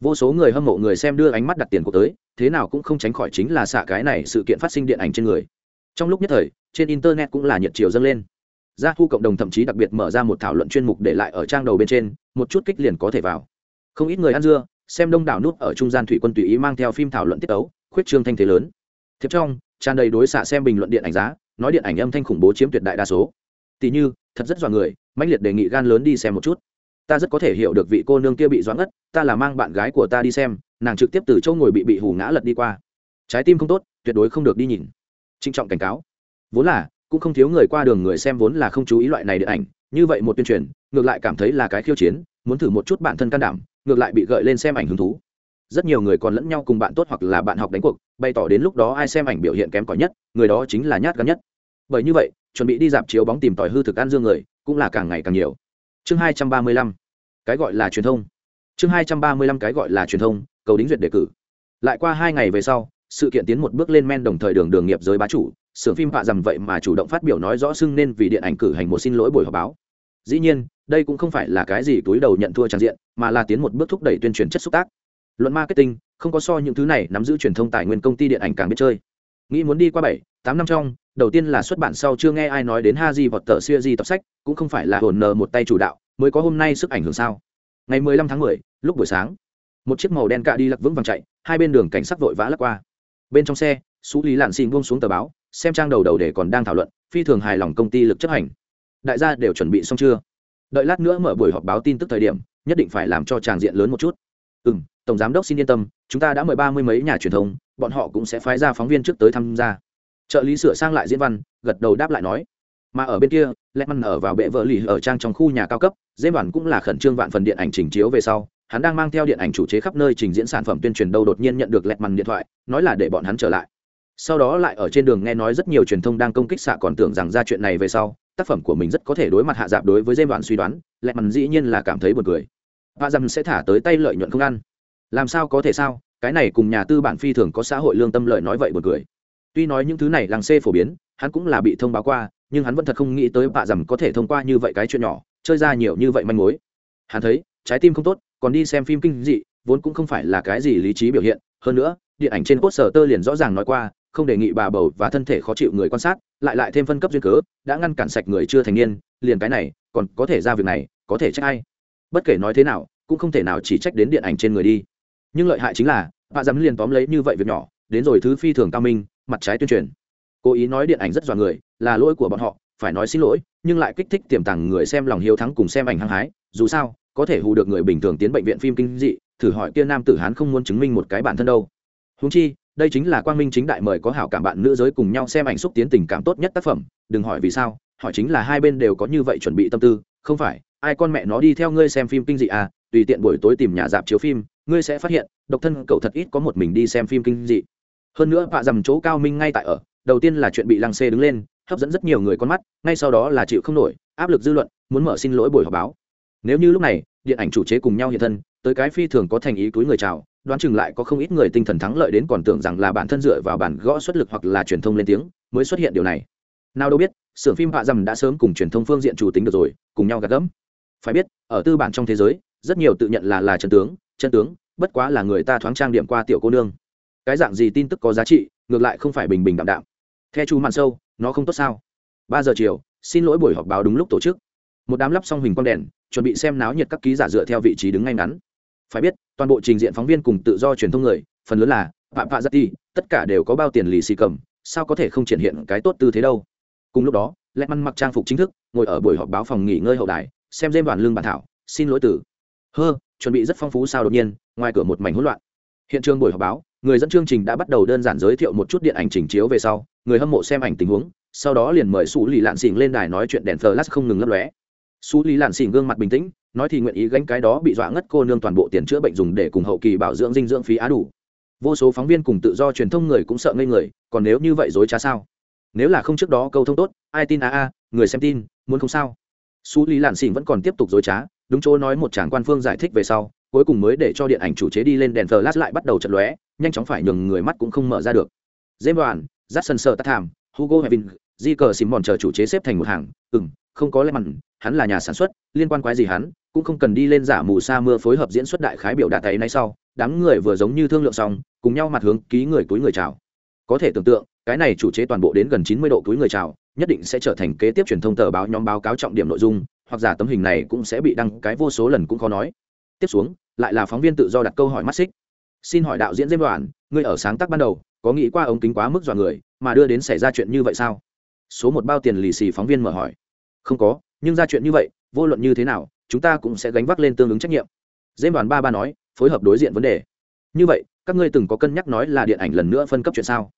Vô số người hâm mộ người xem đưa ánh mắt đặt tiền của tới, thế nào cũng không tránh khỏi chính là xạ cái này sự kiện phát sinh điện ảnh trên người. Trong lúc nhất thời, trên internet cũng là nhiệt chiều dâng lên. Gia thu cộng đồng thậm chí đặc biệt mở ra một thảo luận chuyên mục để lại ở trang đầu bên trên, một chút kích liền có thể vào không ít người ăn dưa, xem đông đảo nút ở trung gian thủy quân tùy ý mang theo phim thảo luận tiết tấu, khuyết trương thanh thế lớn. Thiệp trong, tràn đầy đối xạ xem bình luận điện ảnh giá, nói điện ảnh âm thanh khủng bố chiếm tuyệt đại đa số. Tỷ như, thật rất dọa người, mãnh liệt đề nghị gan lớn đi xem một chút. Ta rất có thể hiểu được vị cô nương kia bị doãn ngất, ta là mang bạn gái của ta đi xem, nàng trực tiếp từ chỗ ngồi bị bị hù ngã lật đi qua. Trái tim không tốt, tuyệt đối không được đi nhìn. Trinh trọng cảnh cáo. Vốn là, cũng không thiếu người qua đường người xem vốn là không chú ý loại này điện ảnh, như vậy một tuyên truyền, ngược lại cảm thấy là cái khiêu chiến, muốn thử một chút bản thân can đảm ngược lại bị gợi lên xem ảnh hứng thú. Rất nhiều người còn lẫn nhau cùng bạn tốt hoặc là bạn học đánh cuộc, bày tỏ đến lúc đó ai xem ảnh biểu hiện kém cỏi nhất, người đó chính là nhát gắn nhất. Bởi như vậy, chuẩn bị đi dạp chiếu bóng tìm tòi hư thực ăn dương người, cũng là càng ngày càng nhiều. Chương hai trăm ba mươi lăm, cái gọi là truyền thông. Chương hai trăm ba mươi lăm, cái gọi là truyền thông, cầu đính duyệt đề cử. Lại qua hai ngày về sau, sự kiện tiến một bước lên men đồng thời đường đường nghiệp giới bá chủ, xưởng phim họa dầm vậy mà chủ động phát biểu nói rõ xưng nên vì điện ảnh cử hành một xin lỗi buổi họp báo dĩ nhiên đây cũng không phải là cái gì túi đầu nhận thua tràn diện mà là tiến một bước thúc đẩy tuyên truyền chất xúc tác. Luận marketing không có so những thứ này nắm giữ truyền thông tài nguyên công ty điện ảnh càng biết chơi. Nghĩ muốn đi qua bảy tám năm trong đầu tiên là xuất bản sau chưa nghe ai nói đến ha di vọt tờ siêu di tập sách cũng không phải là hồn nờ một tay chủ đạo mới có hôm nay sức ảnh hưởng sao? Ngày 15 tháng 10, lúc buổi sáng một chiếc màu đen cạ đi lặc vững vàng chạy hai bên đường cảnh sát vội vã lắc qua. Bên trong xe xú lý lạn xin buông xuống tờ báo xem trang đầu đầu để còn đang thảo luận phi thường hài lòng công ty lực chấp hành đại gia đều chuẩn bị xong chưa? Đợi lát nữa mở buổi họp báo tin tức thời điểm, nhất định phải làm cho tràng diện lớn một chút. Ừ m tổng giám đốc xin yên tâm, chúng ta đã mời ba mươi mấy nhà truyền thông, bọn họ cũng sẽ phái ra phóng viên trước tới tham gia. Trợ lý sửa sang lại diễn văn, gật đầu đáp lại nói. Mà ở bên kia lẽ măn ở vào bệ vợ lì ở trang trong khu nhà cao cấp dễ đoàn cũng là khẩn trương vạn phần điện ảnh trình chiếu về sau, hắn đang mang theo điện ảnh chủ chế khắp nơi trình diễn sản phẩm tuyên truyền đâu đột nhiên nhận được lẹt mằn điện thoại, nói là để bọn hắn trở lại. Sau đó lại ở trên đường nghe nói rất nhiều truyền thông đang công kích xạ còn tưởng rằng ra chuyện này về sau tác phẩm của mình rất có thể đối mặt hạ dạp đối với dây đoạn suy đoán lẹ mằn dĩ nhiên là cảm thấy buồn cười. Và rằng sẽ thả tới tay lợi nhuận không ăn. Làm sao có thể sao? Cái này cùng nhà tư bản phi thường có xã hội lương tâm lợi nói vậy buồn cười. Tuy nói những thứ này làng xê phổ biến, hắn cũng là bị thông báo qua, nhưng hắn vẫn thật không nghĩ tới bạ rằng có thể thông qua như vậy cái chuyện nhỏ, chơi ra nhiều như vậy manh mối. Hắn thấy, trái tim không tốt, còn đi xem phim kinh dị, vốn cũng không phải là cái gì lý trí biểu hiện. Hơn nữa, điện ảnh trên cốt sở tơ liền rõ ràng nói qua, không đề nghị bà bầu và thân thể khó chịu người quan sát lại lại thêm phân cấp duyên cớ, đã ngăn cản sạch người chưa thành niên, liền cái này, còn có thể ra việc này, có thể trách ai? Bất kể nói thế nào, cũng không thể nào chỉ trách đến điện ảnh trên người đi. Nhưng lợi hại chính là bà dám liền tóm lấy như vậy việc nhỏ, đến rồi thứ phi thường cao minh, mặt trái tuyên truyền. Cố ý nói điện ảnh rất dọa người, là lỗi của bọn họ, phải nói xin lỗi, nhưng lại kích thích tiềm tàng người xem lòng hiếu thắng cùng xem ảnh hăng hái, dù sao, có thể hù được người bình thường tiến bệnh viện phim kinh dị, thử hỏi kia nam tử hán không muốn chứng minh một cái bản thân đâu. Húng chi đây chính là quang minh chính đại mời có hảo cảm bạn nữ giới cùng nhau xem ảnh xúc tiến tình cảm tốt nhất tác phẩm, đừng hỏi vì sao, hỏi chính là hai bên đều có như vậy chuẩn bị tâm tư, không phải, ai con mẹ nó đi theo ngươi xem phim kinh dị à tùy tiện buổi tối tìm nhà dạp chiếu phim, ngươi sẽ phát hiện, độc thân cậu thật ít có một mình đi xem phim kinh dị. Hơn nữa, vạ dầm chỗ cao minh ngay tại ở, đầu tiên là chuyện bị lăng xê đứng lên, hấp dẫn rất nhiều người con mắt, ngay sau đó là chịu không nổi, áp lực dư luận, muốn mở xin lỗi buổi họp báo. Nếu như lúc này, điện ảnh chủ chế cùng nhau hiện thân, tới cái phi thường có thành ý túi người chào đoán chừng lại có không ít người tinh thần thắng lợi đến còn tưởng rằng là bản thân dựa vào bản gõ xuất lực hoặc là truyền thông lên tiếng mới xuất hiện điều này. Nào đâu biết, xưởng phim họa dầm đã sớm cùng truyền thông phương diện chủ tính được rồi, cùng nhau gạt gẫm. Phải biết, ở tư bản trong thế giới, rất nhiều tự nhận là là chân tướng chân tướng, bất quá là người ta thoáng trang điểm qua tiểu cô nương. Cái dạng gì tin tức có giá trị, ngược lại không phải bình bình đạm đạm. Theo chú mặn sâu, nó không tốt sao? Ba giờ chiều, xin lỗi buổi họp báo đúng lúc tổ chức. Một đám lắp xong hình quang đèn, chuẩn bị xem náo nhiệt các ký giả dựa theo vị trí đứng ngay ngắn phải biết, toàn bộ trình diện phóng viên cùng tự do truyền thông người, phần lớn là phạm phạ giật ti tất cả đều có bao tiền lì xì cầm, sao có thể không triển hiện cái tốt tư thế đâu? Cùng lúc đó lẹ măn mặc trang phục chính thức, ngồi ở buổi họp báo phòng nghỉ ngơi hậu đài, xem dêm đoàn lương bản thảo, xin lỗi tử. hơ, chuẩn bị rất phong phú sao đột nhiên, ngoài cửa một mảnh hỗn loạn. Hiện trường buổi họp báo, người dẫn chương trình đã bắt đầu đơn giản giới thiệu một chút điện ảnh trình chiếu về sau, người hâm mộ xem ảnh tình huống, sau đó liền mời sủ lì lạn xỉn lên đài nói chuyện đèn flash không ngừng lấp lóe xú lý lạn xỉn gương mặt bình tĩnh nói thì nguyện ý gánh cái đó bị dọa ngất cô nương toàn bộ tiền chữa bệnh dùng để cùng hậu kỳ bảo dưỡng dinh dưỡng phí á đủ. Vô số phóng viên cùng tự do truyền thông người cũng sợ ngây người còn nếu như vậy dối trá sao? Nếu là không trước đó câu thông tốt ai tin a a người xem tin muốn không sao. Xú lý lạn xỉn vẫn còn tiếp tục dối trá đúng chỗ nói một chàng quan phương giải thích về sau cuối cùng mới để cho điện ảnh chủ chế đi lên đèn flash lại bắt đầu chật lóe nhanh chóng phải nhường người mắt cũng không mở ra được. Dêm đoàn jackson sợ tắt thảm, hugo hevin di cờ xìm mòn chờ chủ chế xếp thành một hàng ừ m không có lẽ mặn hắn là nhà sản xuất, liên quan quái gì hắn, cũng không cần đi lên giả mù sa mưa phối hợp diễn xuất đại khái biểu đạt tay nay sau, đám người vừa giống như thương lượng xong, cùng nhau mặt hướng ký người túi người chào. Có thể tưởng tượng, cái này chủ chế toàn bộ đến gần chín mươi độ túi người chào, nhất định sẽ trở thành kế tiếp truyền thông tờ báo nhóm báo cáo trọng điểm nội dung, hoặc giả tấm hình này cũng sẽ bị đăng cái vô số lần cũng khó nói. Tiếp xuống, lại là phóng viên tự do đặt câu hỏi mắt xích. Xin hỏi đạo diễn diêm đoàn, ngươi ở sáng tác ban đầu, có nghĩ qua ống kính quá mức dọa người, mà đưa đến xảy ra chuyện như vậy sao? Số một bao tiền lì xì phóng viên mở hỏi. Không có nhưng ra chuyện như vậy, vô luận như thế nào, chúng ta cũng sẽ gánh vác lên tương ứng trách nhiệm. Dêm đoàn ba ba nói, phối hợp đối diện vấn đề. Như vậy, các ngươi từng có cân nhắc nói là điện ảnh lần nữa phân cấp chuyện sao?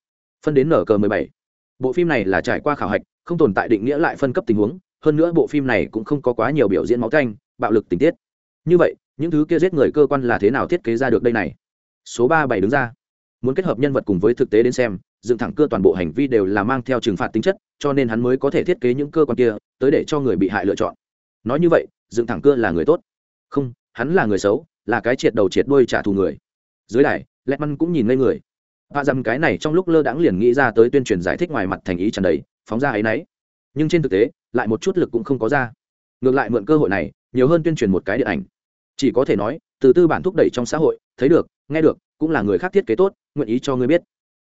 Phân đến nở cờ mười bảy. Bộ phim này là trải qua khảo hạch, không tồn tại định nghĩa lại phân cấp tình huống, hơn nữa bộ phim này cũng không có quá nhiều biểu diễn máu canh, bạo lực tình tiết. Như vậy, những thứ kia giết người cơ quan là thế nào thiết kế ra được đây này? Số ba bảy đứng ra. Muốn kết hợp nhân vật cùng với thực tế đến xem dựng thẳng cơ toàn bộ hành vi đều là mang theo trừng phạt tính chất cho nên hắn mới có thể thiết kế những cơ quan kia tới để cho người bị hại lựa chọn. Nói như vậy dựng thẳng cơ là người tốt. Không hắn là người xấu là cái triệt đầu triệt đuôi trả thù người. Dưới đài lẹt măn cũng nhìn ngây người. Và dầm cái này trong lúc lơ đãng liền nghĩ ra tới tuyên truyền giải thích ngoài mặt thành ý tràn đấy, phóng ra ấy nấy. Nhưng trên thực tế lại một chút lực cũng không có ra. Ngược lại mượn cơ hội này nhiều hơn tuyên truyền một cái điện ảnh. Chỉ có thể nói từ tư bản thúc đẩy trong xã hội thấy được nghe được cũng là người khác thiết kế tốt nguyện ý cho ngươi biết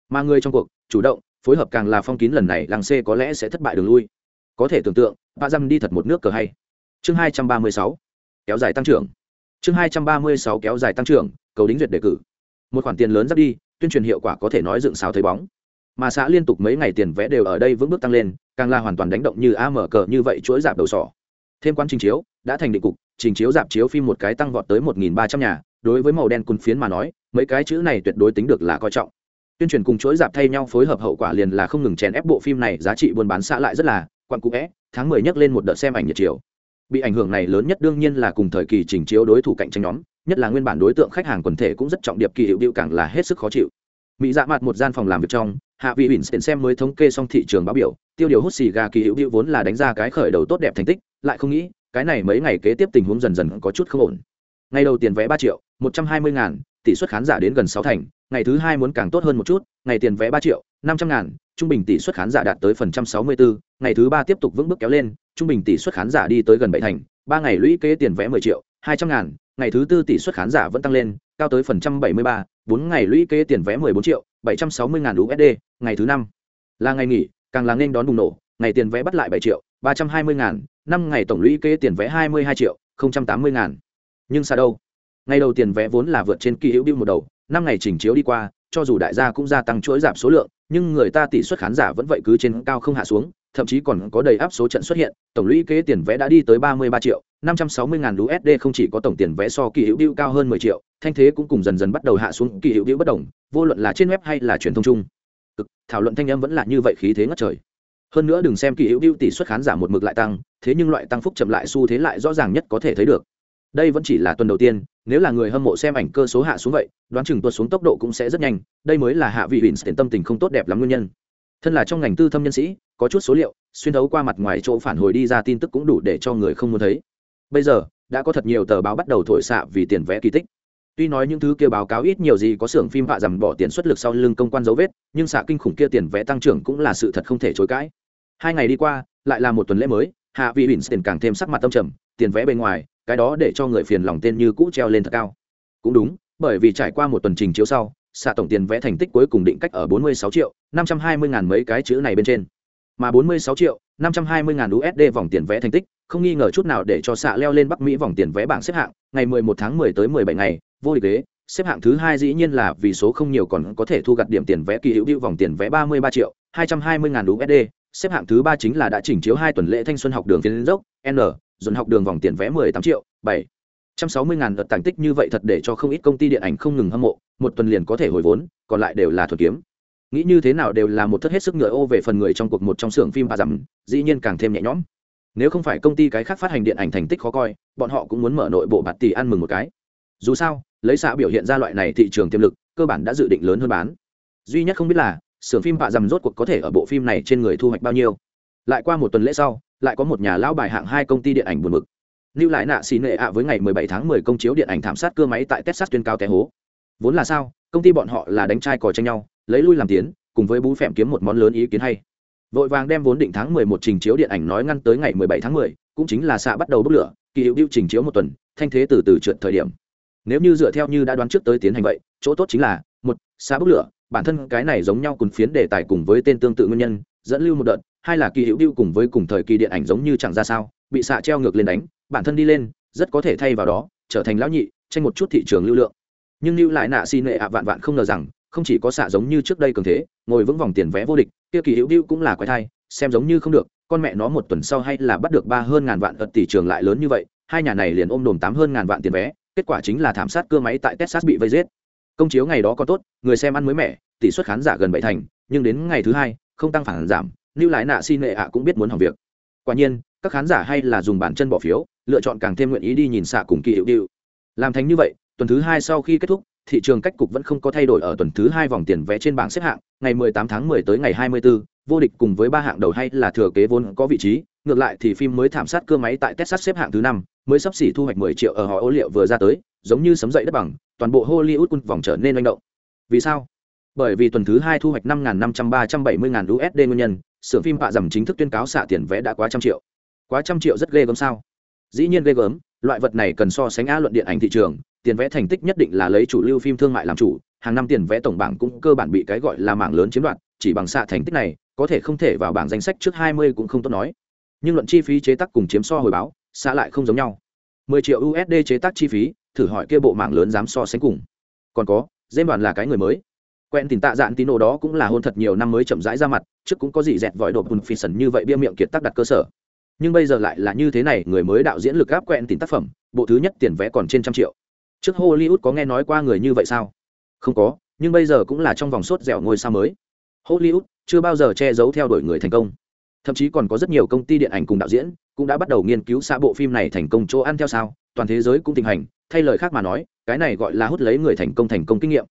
mà người trong cuộc, chủ động, phối hợp càng là phong kín lần này, làng c có lẽ sẽ thất bại đường lui. Có thể tưởng tượng ba dăm đi thật một nước cờ hay. Chương hai trăm ba mươi sáu, kéo dài tăng trưởng. Chương hai trăm ba mươi sáu, kéo dài tăng trưởng, cầu đính duyệt đề cử. Một khoản tiền lớn dắt đi, tuyên truyền hiệu quả có thể nói dựng sáo thấy bóng. Mà xã liên tục mấy ngày tiền vẽ đều ở đây vững bước tăng lên, càng là hoàn toàn đánh động như a mở cờ như vậy chuỗi dạp đầu sỏ. Thêm quan trình chiếu, đã thành định cục, trình chiếu dạp chiếu phim một cái tăng vọt tới một nghìn ba trăm nhà. Đối với màu đen cùn phiến mà nói, mấy cái chữ này tuyệt đối tính được là coi trọng tuyên truyền cùng chuỗi dạp thay nhau phối hợp hậu quả liền là không ngừng chèn ép bộ phim này, giá trị buôn bán xã lại rất là quặn cụ vẽ, tháng mười nhắc lên một đợt xem ảnh nhiệt chiều. Bị ảnh hưởng này lớn nhất đương nhiên là cùng thời kỳ trình chiếu đối thủ cạnh tranh nhóm, nhất là nguyên bản đối tượng khách hàng quần thể cũng rất trọng điệp kỳ hiệu điệu càng là hết sức khó chịu. Mỹ dạ mặt một gian phòng làm việc trong, hạ vị huỳnh xem mới thống kê xong thị trường báo biểu, tiêu điều hút xì gà kỳ hiệu điệu vốn là đánh ra cái khởi đầu tốt đẹp thành tích, lại không nghĩ, cái này mấy ngày kế tiếp tình huống dần dần có chút không ổn. Ngày đầu tiền vé ba triệu, một trăm hai mươi ngàn, tỷ suất khán giả đến gần sáu thành ngày thứ hai muốn càng tốt hơn một chút, ngày tiền vé ba triệu, năm trăm ngàn, trung bình tỷ suất khán giả đạt tới phần trăm sáu mươi bốn, ngày thứ ba tiếp tục vững bước kéo lên, trung bình tỷ suất khán giả đi tới gần bảy thành, ba ngày lũy kế tiền vé mười triệu, hai trăm ngàn, ngày thứ tư tỷ suất khán giả vẫn tăng lên, cao tới phần trăm bảy mươi ba, bốn ngày lũy kế tiền vé mười bốn triệu, bảy trăm sáu mươi ngàn usd ngày thứ năm là ngày nghỉ, càng là nên đón bùng nổ, ngày tiền vé bắt lại bảy triệu, ba trăm hai mươi ngàn, năm ngày tổng lũy kế tiền vé hai mươi hai triệu, không trăm tám mươi ngàn. Nhưng xa đâu? Ngày đầu tiền vé vốn là vượt trên kỳ hữu bill một đầu năm ngày chỉnh chiếu đi qua, cho dù đại gia cũng gia tăng chuỗi giảm số lượng, nhưng người ta tỷ suất khán giả vẫn vậy cứ trên cao không hạ xuống, thậm chí còn có đầy áp số trận xuất hiện, tổng lũy kế tiền vé đã đi tới ba mươi ba triệu, năm trăm sáu mươi ngàn usd không chỉ có tổng tiền vé so kỳ hữu điệu cao hơn mười triệu, thanh thế cũng cùng dần dần bắt đầu hạ xuống, kỳ hữu điệu bất đồng, vô luận là trên web hay là truyền thông chung. Cực, thảo luận thanh âm vẫn là như vậy khí thế ngất trời. Hơn nữa đừng xem kỳ hữu điệu tỷ suất khán giả một mực lại tăng, thế nhưng loại tăng phúc chậm lại xu thế lại rõ ràng nhất có thể thấy được đây vẫn chỉ là tuần đầu tiên, nếu là người hâm mộ xem ảnh cơ số hạ xuống vậy, đoán chừng tuột xuống tốc độ cũng sẽ rất nhanh, đây mới là hạ vị huỳnh tiền tâm tình không tốt đẹp lắm nguyên nhân. Thân là trong ngành tư thâm nhân sĩ, có chút số liệu, xuyên thấu qua mặt ngoài chỗ phản hồi đi ra tin tức cũng đủ để cho người không muốn thấy. Bây giờ, đã có thật nhiều tờ báo bắt đầu thổi xạ vì tiền vẽ kỳ tích. Tuy nói những thứ kia báo cáo ít nhiều gì có xưởng phim vạ dằm bỏ tiền xuất lực sau lưng công quan dấu vết, nhưng xạ kinh khủng kia tiền vẽ tăng trưởng cũng là sự thật không thể chối cãi. Hai ngày đi qua, lại là một tuần lễ mới, hạ vị huỳnh tiền càng thêm sắc mặt tâm trầm, tiền vẽ bên ngoài cái đó để cho người phiền lòng tên như cũ treo lên thật cao. Cũng đúng, bởi vì trải qua một tuần trình chiếu sau, xạ tổng tiền vẽ thành tích cuối cùng định cách ở 46 triệu 520 ngàn mấy cái chữ này bên trên. Mà 46 triệu 520 ngàn USD vòng tiền vẽ thành tích, không nghi ngờ chút nào để cho xạ leo lên Bắc Mỹ vòng tiền vẽ bảng xếp hạng, ngày 11 tháng 10 tới 17 ngày, vô địch đế xếp hạng thứ hai dĩ nhiên là vì số không nhiều còn có thể thu gặt điểm tiền vẽ kỳ hữu hữu vòng tiền vẽ 33 triệu 220 ngàn USD xếp hạng thứ ba chính là đã chỉnh chiếu hai tuần lễ thanh xuân học đường phiên dốc, n dồn học đường vòng tiền vé 18 triệu 7 trăm sáu mươi ngàn đợt thành tích như vậy thật để cho không ít công ty điện ảnh không ngừng hâm mộ một tuần liền có thể hồi vốn còn lại đều là thuật kiếm. Nghĩ như thế nào đều là một thất hết sức ngựa ô về phần người trong cuộc một trong xưởng phim bà rằm, dĩ nhiên càng thêm nhẹ nhõm. Nếu không phải công ty cái khác phát hành điện ảnh thành tích khó coi bọn họ cũng muốn mở nội bộ bạt tỷ ăn mừng một cái. Dù sao lấy xã biểu hiện ra loại này thị trường tiềm lực cơ bản đã dự định lớn hơn bán. Duy nhất không biết là xưởng phim bạ rằm rốt cuộc có thể ở bộ phim này trên người thu hoạch bao nhiêu. Lại qua một tuần lễ sau lại có một nhà lão bài hạng hai công ty điện ảnh buồn bực. Lưu lại nạ xì nệ ạ với ngày 17 tháng 10 công chiếu điện ảnh thảm sát cưa máy tại texas tuyên cao té hố. Vốn là sao công ty bọn họ là đánh trai cò tranh nhau lấy lui làm tiến cùng với bú phèm kiếm một món lớn ý kiến hay. Vội vàng đem vốn định tháng 11 trình chiếu điện ảnh nói ngăn tới ngày 17 tháng 10, cũng chính là xạ bắt đầu bốc lửa kỳ hữu điệu trình chiếu một tuần thanh thế từ từ trượt thời điểm. Nếu như dựa theo như đã đoán trước tới tiến hành vậy chỗ tốt chính là một xạ bốc lửa bản thân cái này giống nhau cùng phiến đề tài cùng với tên tương tự nguyên nhân dẫn lưu một đợt hai là kỳ hữu điệu cùng với cùng thời kỳ điện ảnh giống như chẳng ra sao, bị xạ treo ngược lên đánh, bản thân đi lên, rất có thể thay vào đó, trở thành lão nhị, tranh một chút thị trường lưu lượng. Nhưng lưu lại nạ xi nệ ạ vạn vạn không ngờ rằng, không chỉ có xạ giống như trước đây cường thế, ngồi vững vòng tiền vé vô địch, kia kỳ hữu điệu cũng là quái thai, xem giống như không được, con mẹ nó một tuần sau hay là bắt được ba hơn ngàn vạn ợt tỷ trường lại lớn như vậy, hai nhà này liền ôm đồm tám hơn ngàn vạn tiền vé, kết quả chính là thảm sát cơ máy tại texas bị vây giết. Công chiếu ngày đó có tốt, người xem ăn mới mẻ, tỷ suất khán giả gần bảy thành, nhưng đến ngày thứ hai, không tăng phản giảm lưu lại nạ xin nệ ạ cũng biết muốn hỏng việc. Quả nhiên các khán giả hay là dùng bản chân bỏ phiếu lựa chọn càng thêm nguyện ý đi nhìn xạ cùng kỳ hiệu điệu. Làm thành như vậy tuần thứ hai sau khi kết thúc thị trường cách cục vẫn không có thay đổi ở tuần thứ hai vòng tiền vé trên bảng xếp hạng ngày 18 tháng 10 tới ngày 24, vô địch cùng với ba hạng đầu hay là thừa kế vốn có vị trí ngược lại thì phim mới thảm sát cơ máy tại Texas xếp hạng thứ năm mới sắp xỉ thu hoạch 10 triệu ở họ ô liệu vừa ra tới giống như sấm dậy đất bằng toàn bộ Hollywood quân vòng trở nên manh động. Vì sao? Bởi vì tuần thứ hai thu hoạch 5.500-370.000 USD nguyên nhân xưởng phim bạ dầm chính thức tuyên cáo xạ tiền vé đã quá trăm triệu. Quá trăm triệu rất ghê gớm sao? Dĩ nhiên ghê gớm, loại vật này cần so sánh a luận điện ảnh thị trường, tiền vẽ thành tích nhất định là lấy chủ lưu phim thương mại làm chủ, hàng năm tiền vẽ tổng bảng cũng cơ bản bị cái gọi là mảng lớn chiếm đoạt, chỉ bằng xạ thành tích này, có thể không thể vào bảng danh sách trước 20 cũng không tốt nói. Nhưng luận chi phí chế tác cùng chiếm so hồi báo, xạ lại không giống nhau. 10 triệu USD chế tác chi phí, thử hỏi kia bộ mảng lớn dám so sánh cùng. Còn có dêm đoàn là cái người mới quen tìm tạ dạn tín đồ đó cũng là hôn thật nhiều năm mới chậm rãi ra mặt, trước cũng có gì dẹt vòi đột bùn phi sần như vậy bia miệng kiệt tác đặt cơ sở. Nhưng bây giờ lại là như thế này, người mới đạo diễn lực gáp quen tìm tác phẩm, bộ thứ nhất tiền vẽ còn trên trăm triệu. Trước hollywood có nghe nói qua người như vậy sao? Không có, nhưng bây giờ cũng là trong vòng sốt dẻo ngôi sao mới. Hollywood chưa bao giờ che giấu theo đuổi người thành công. Thậm chí còn có rất nhiều công ty điện ảnh cùng đạo diễn cũng đã bắt đầu nghiên cứu xã bộ phim này thành công chỗ ăn theo sao, toàn thế giới cũng tình hành, thay lời khác mà nói, cái này gọi là hút lấy người thành công thành công kinh nghiệm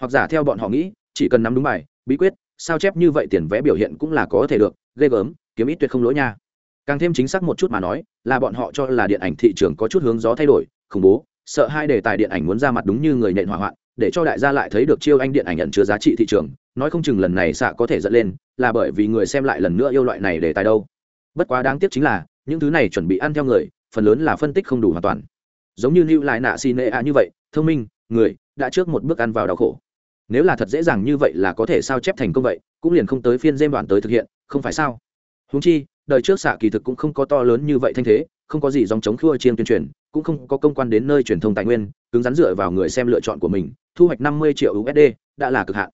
hoặc giả theo bọn họ nghĩ, chỉ cần nắm đúng bài, bí quyết, sao chép như vậy tiền vé biểu hiện cũng là có thể được, ghê gớm, kiếm ít tuyệt không lỗi nha. Càng thêm chính xác một chút mà nói, là bọn họ cho là điện ảnh thị trường có chút hướng gió thay đổi, khủng bố, sợ hai đề tài điện ảnh muốn ra mặt đúng như người nện hỏa hoạn, để cho đại gia lại thấy được chiêu anh điện ảnh nhận chứa giá trị thị trường, nói không chừng lần này xạ có thể dẫn lên, là bởi vì người xem lại lần nữa yêu loại này đề tài đâu. Bất quá đáng tiếc chính là, những thứ này chuẩn bị ăn theo người, phần lớn là phân tích không đủ hoàn toàn. Giống như lưu lại nạ xì nệ ạ như vậy, thông minh, người đã trước một bước ăn vào đau khổ. Nếu là thật dễ dàng như vậy là có thể sao chép thành công vậy, cũng liền không tới phiên dêm đoạn tới thực hiện, không phải sao? Húng chi, đời trước xạ kỳ thực cũng không có to lớn như vậy thanh thế, không có gì dòng chống khua chiên tuyên truyền, cũng không có công quan đến nơi truyền thông tài nguyên, cứng rắn dựa vào người xem lựa chọn của mình, thu hoạch năm mươi triệu usd đã là cực hạn.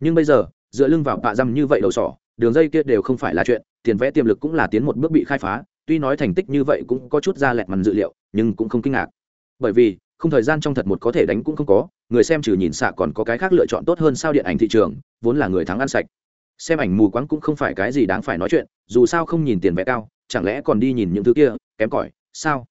Nhưng bây giờ, dựa lưng vào bạ răm như vậy đầu sỏ, đường dây kia đều không phải là chuyện, tiền vẽ tiềm lực cũng là tiến một bước bị khai phá, tuy nói thành tích như vậy cũng có chút ra lẹt mằn dự liệu, nhưng cũng không kinh ngạc. Bởi vì không thời gian trong thật một có thể đánh cũng không có, người xem trừ nhìn xạ còn có cái khác lựa chọn tốt hơn sao điện ảnh thị trường, vốn là người thắng ăn sạch. Xem ảnh mù quáng cũng không phải cái gì đáng phải nói chuyện, dù sao không nhìn tiền vẽ cao, chẳng lẽ còn đi nhìn những thứ kia, kém cỏi, sao?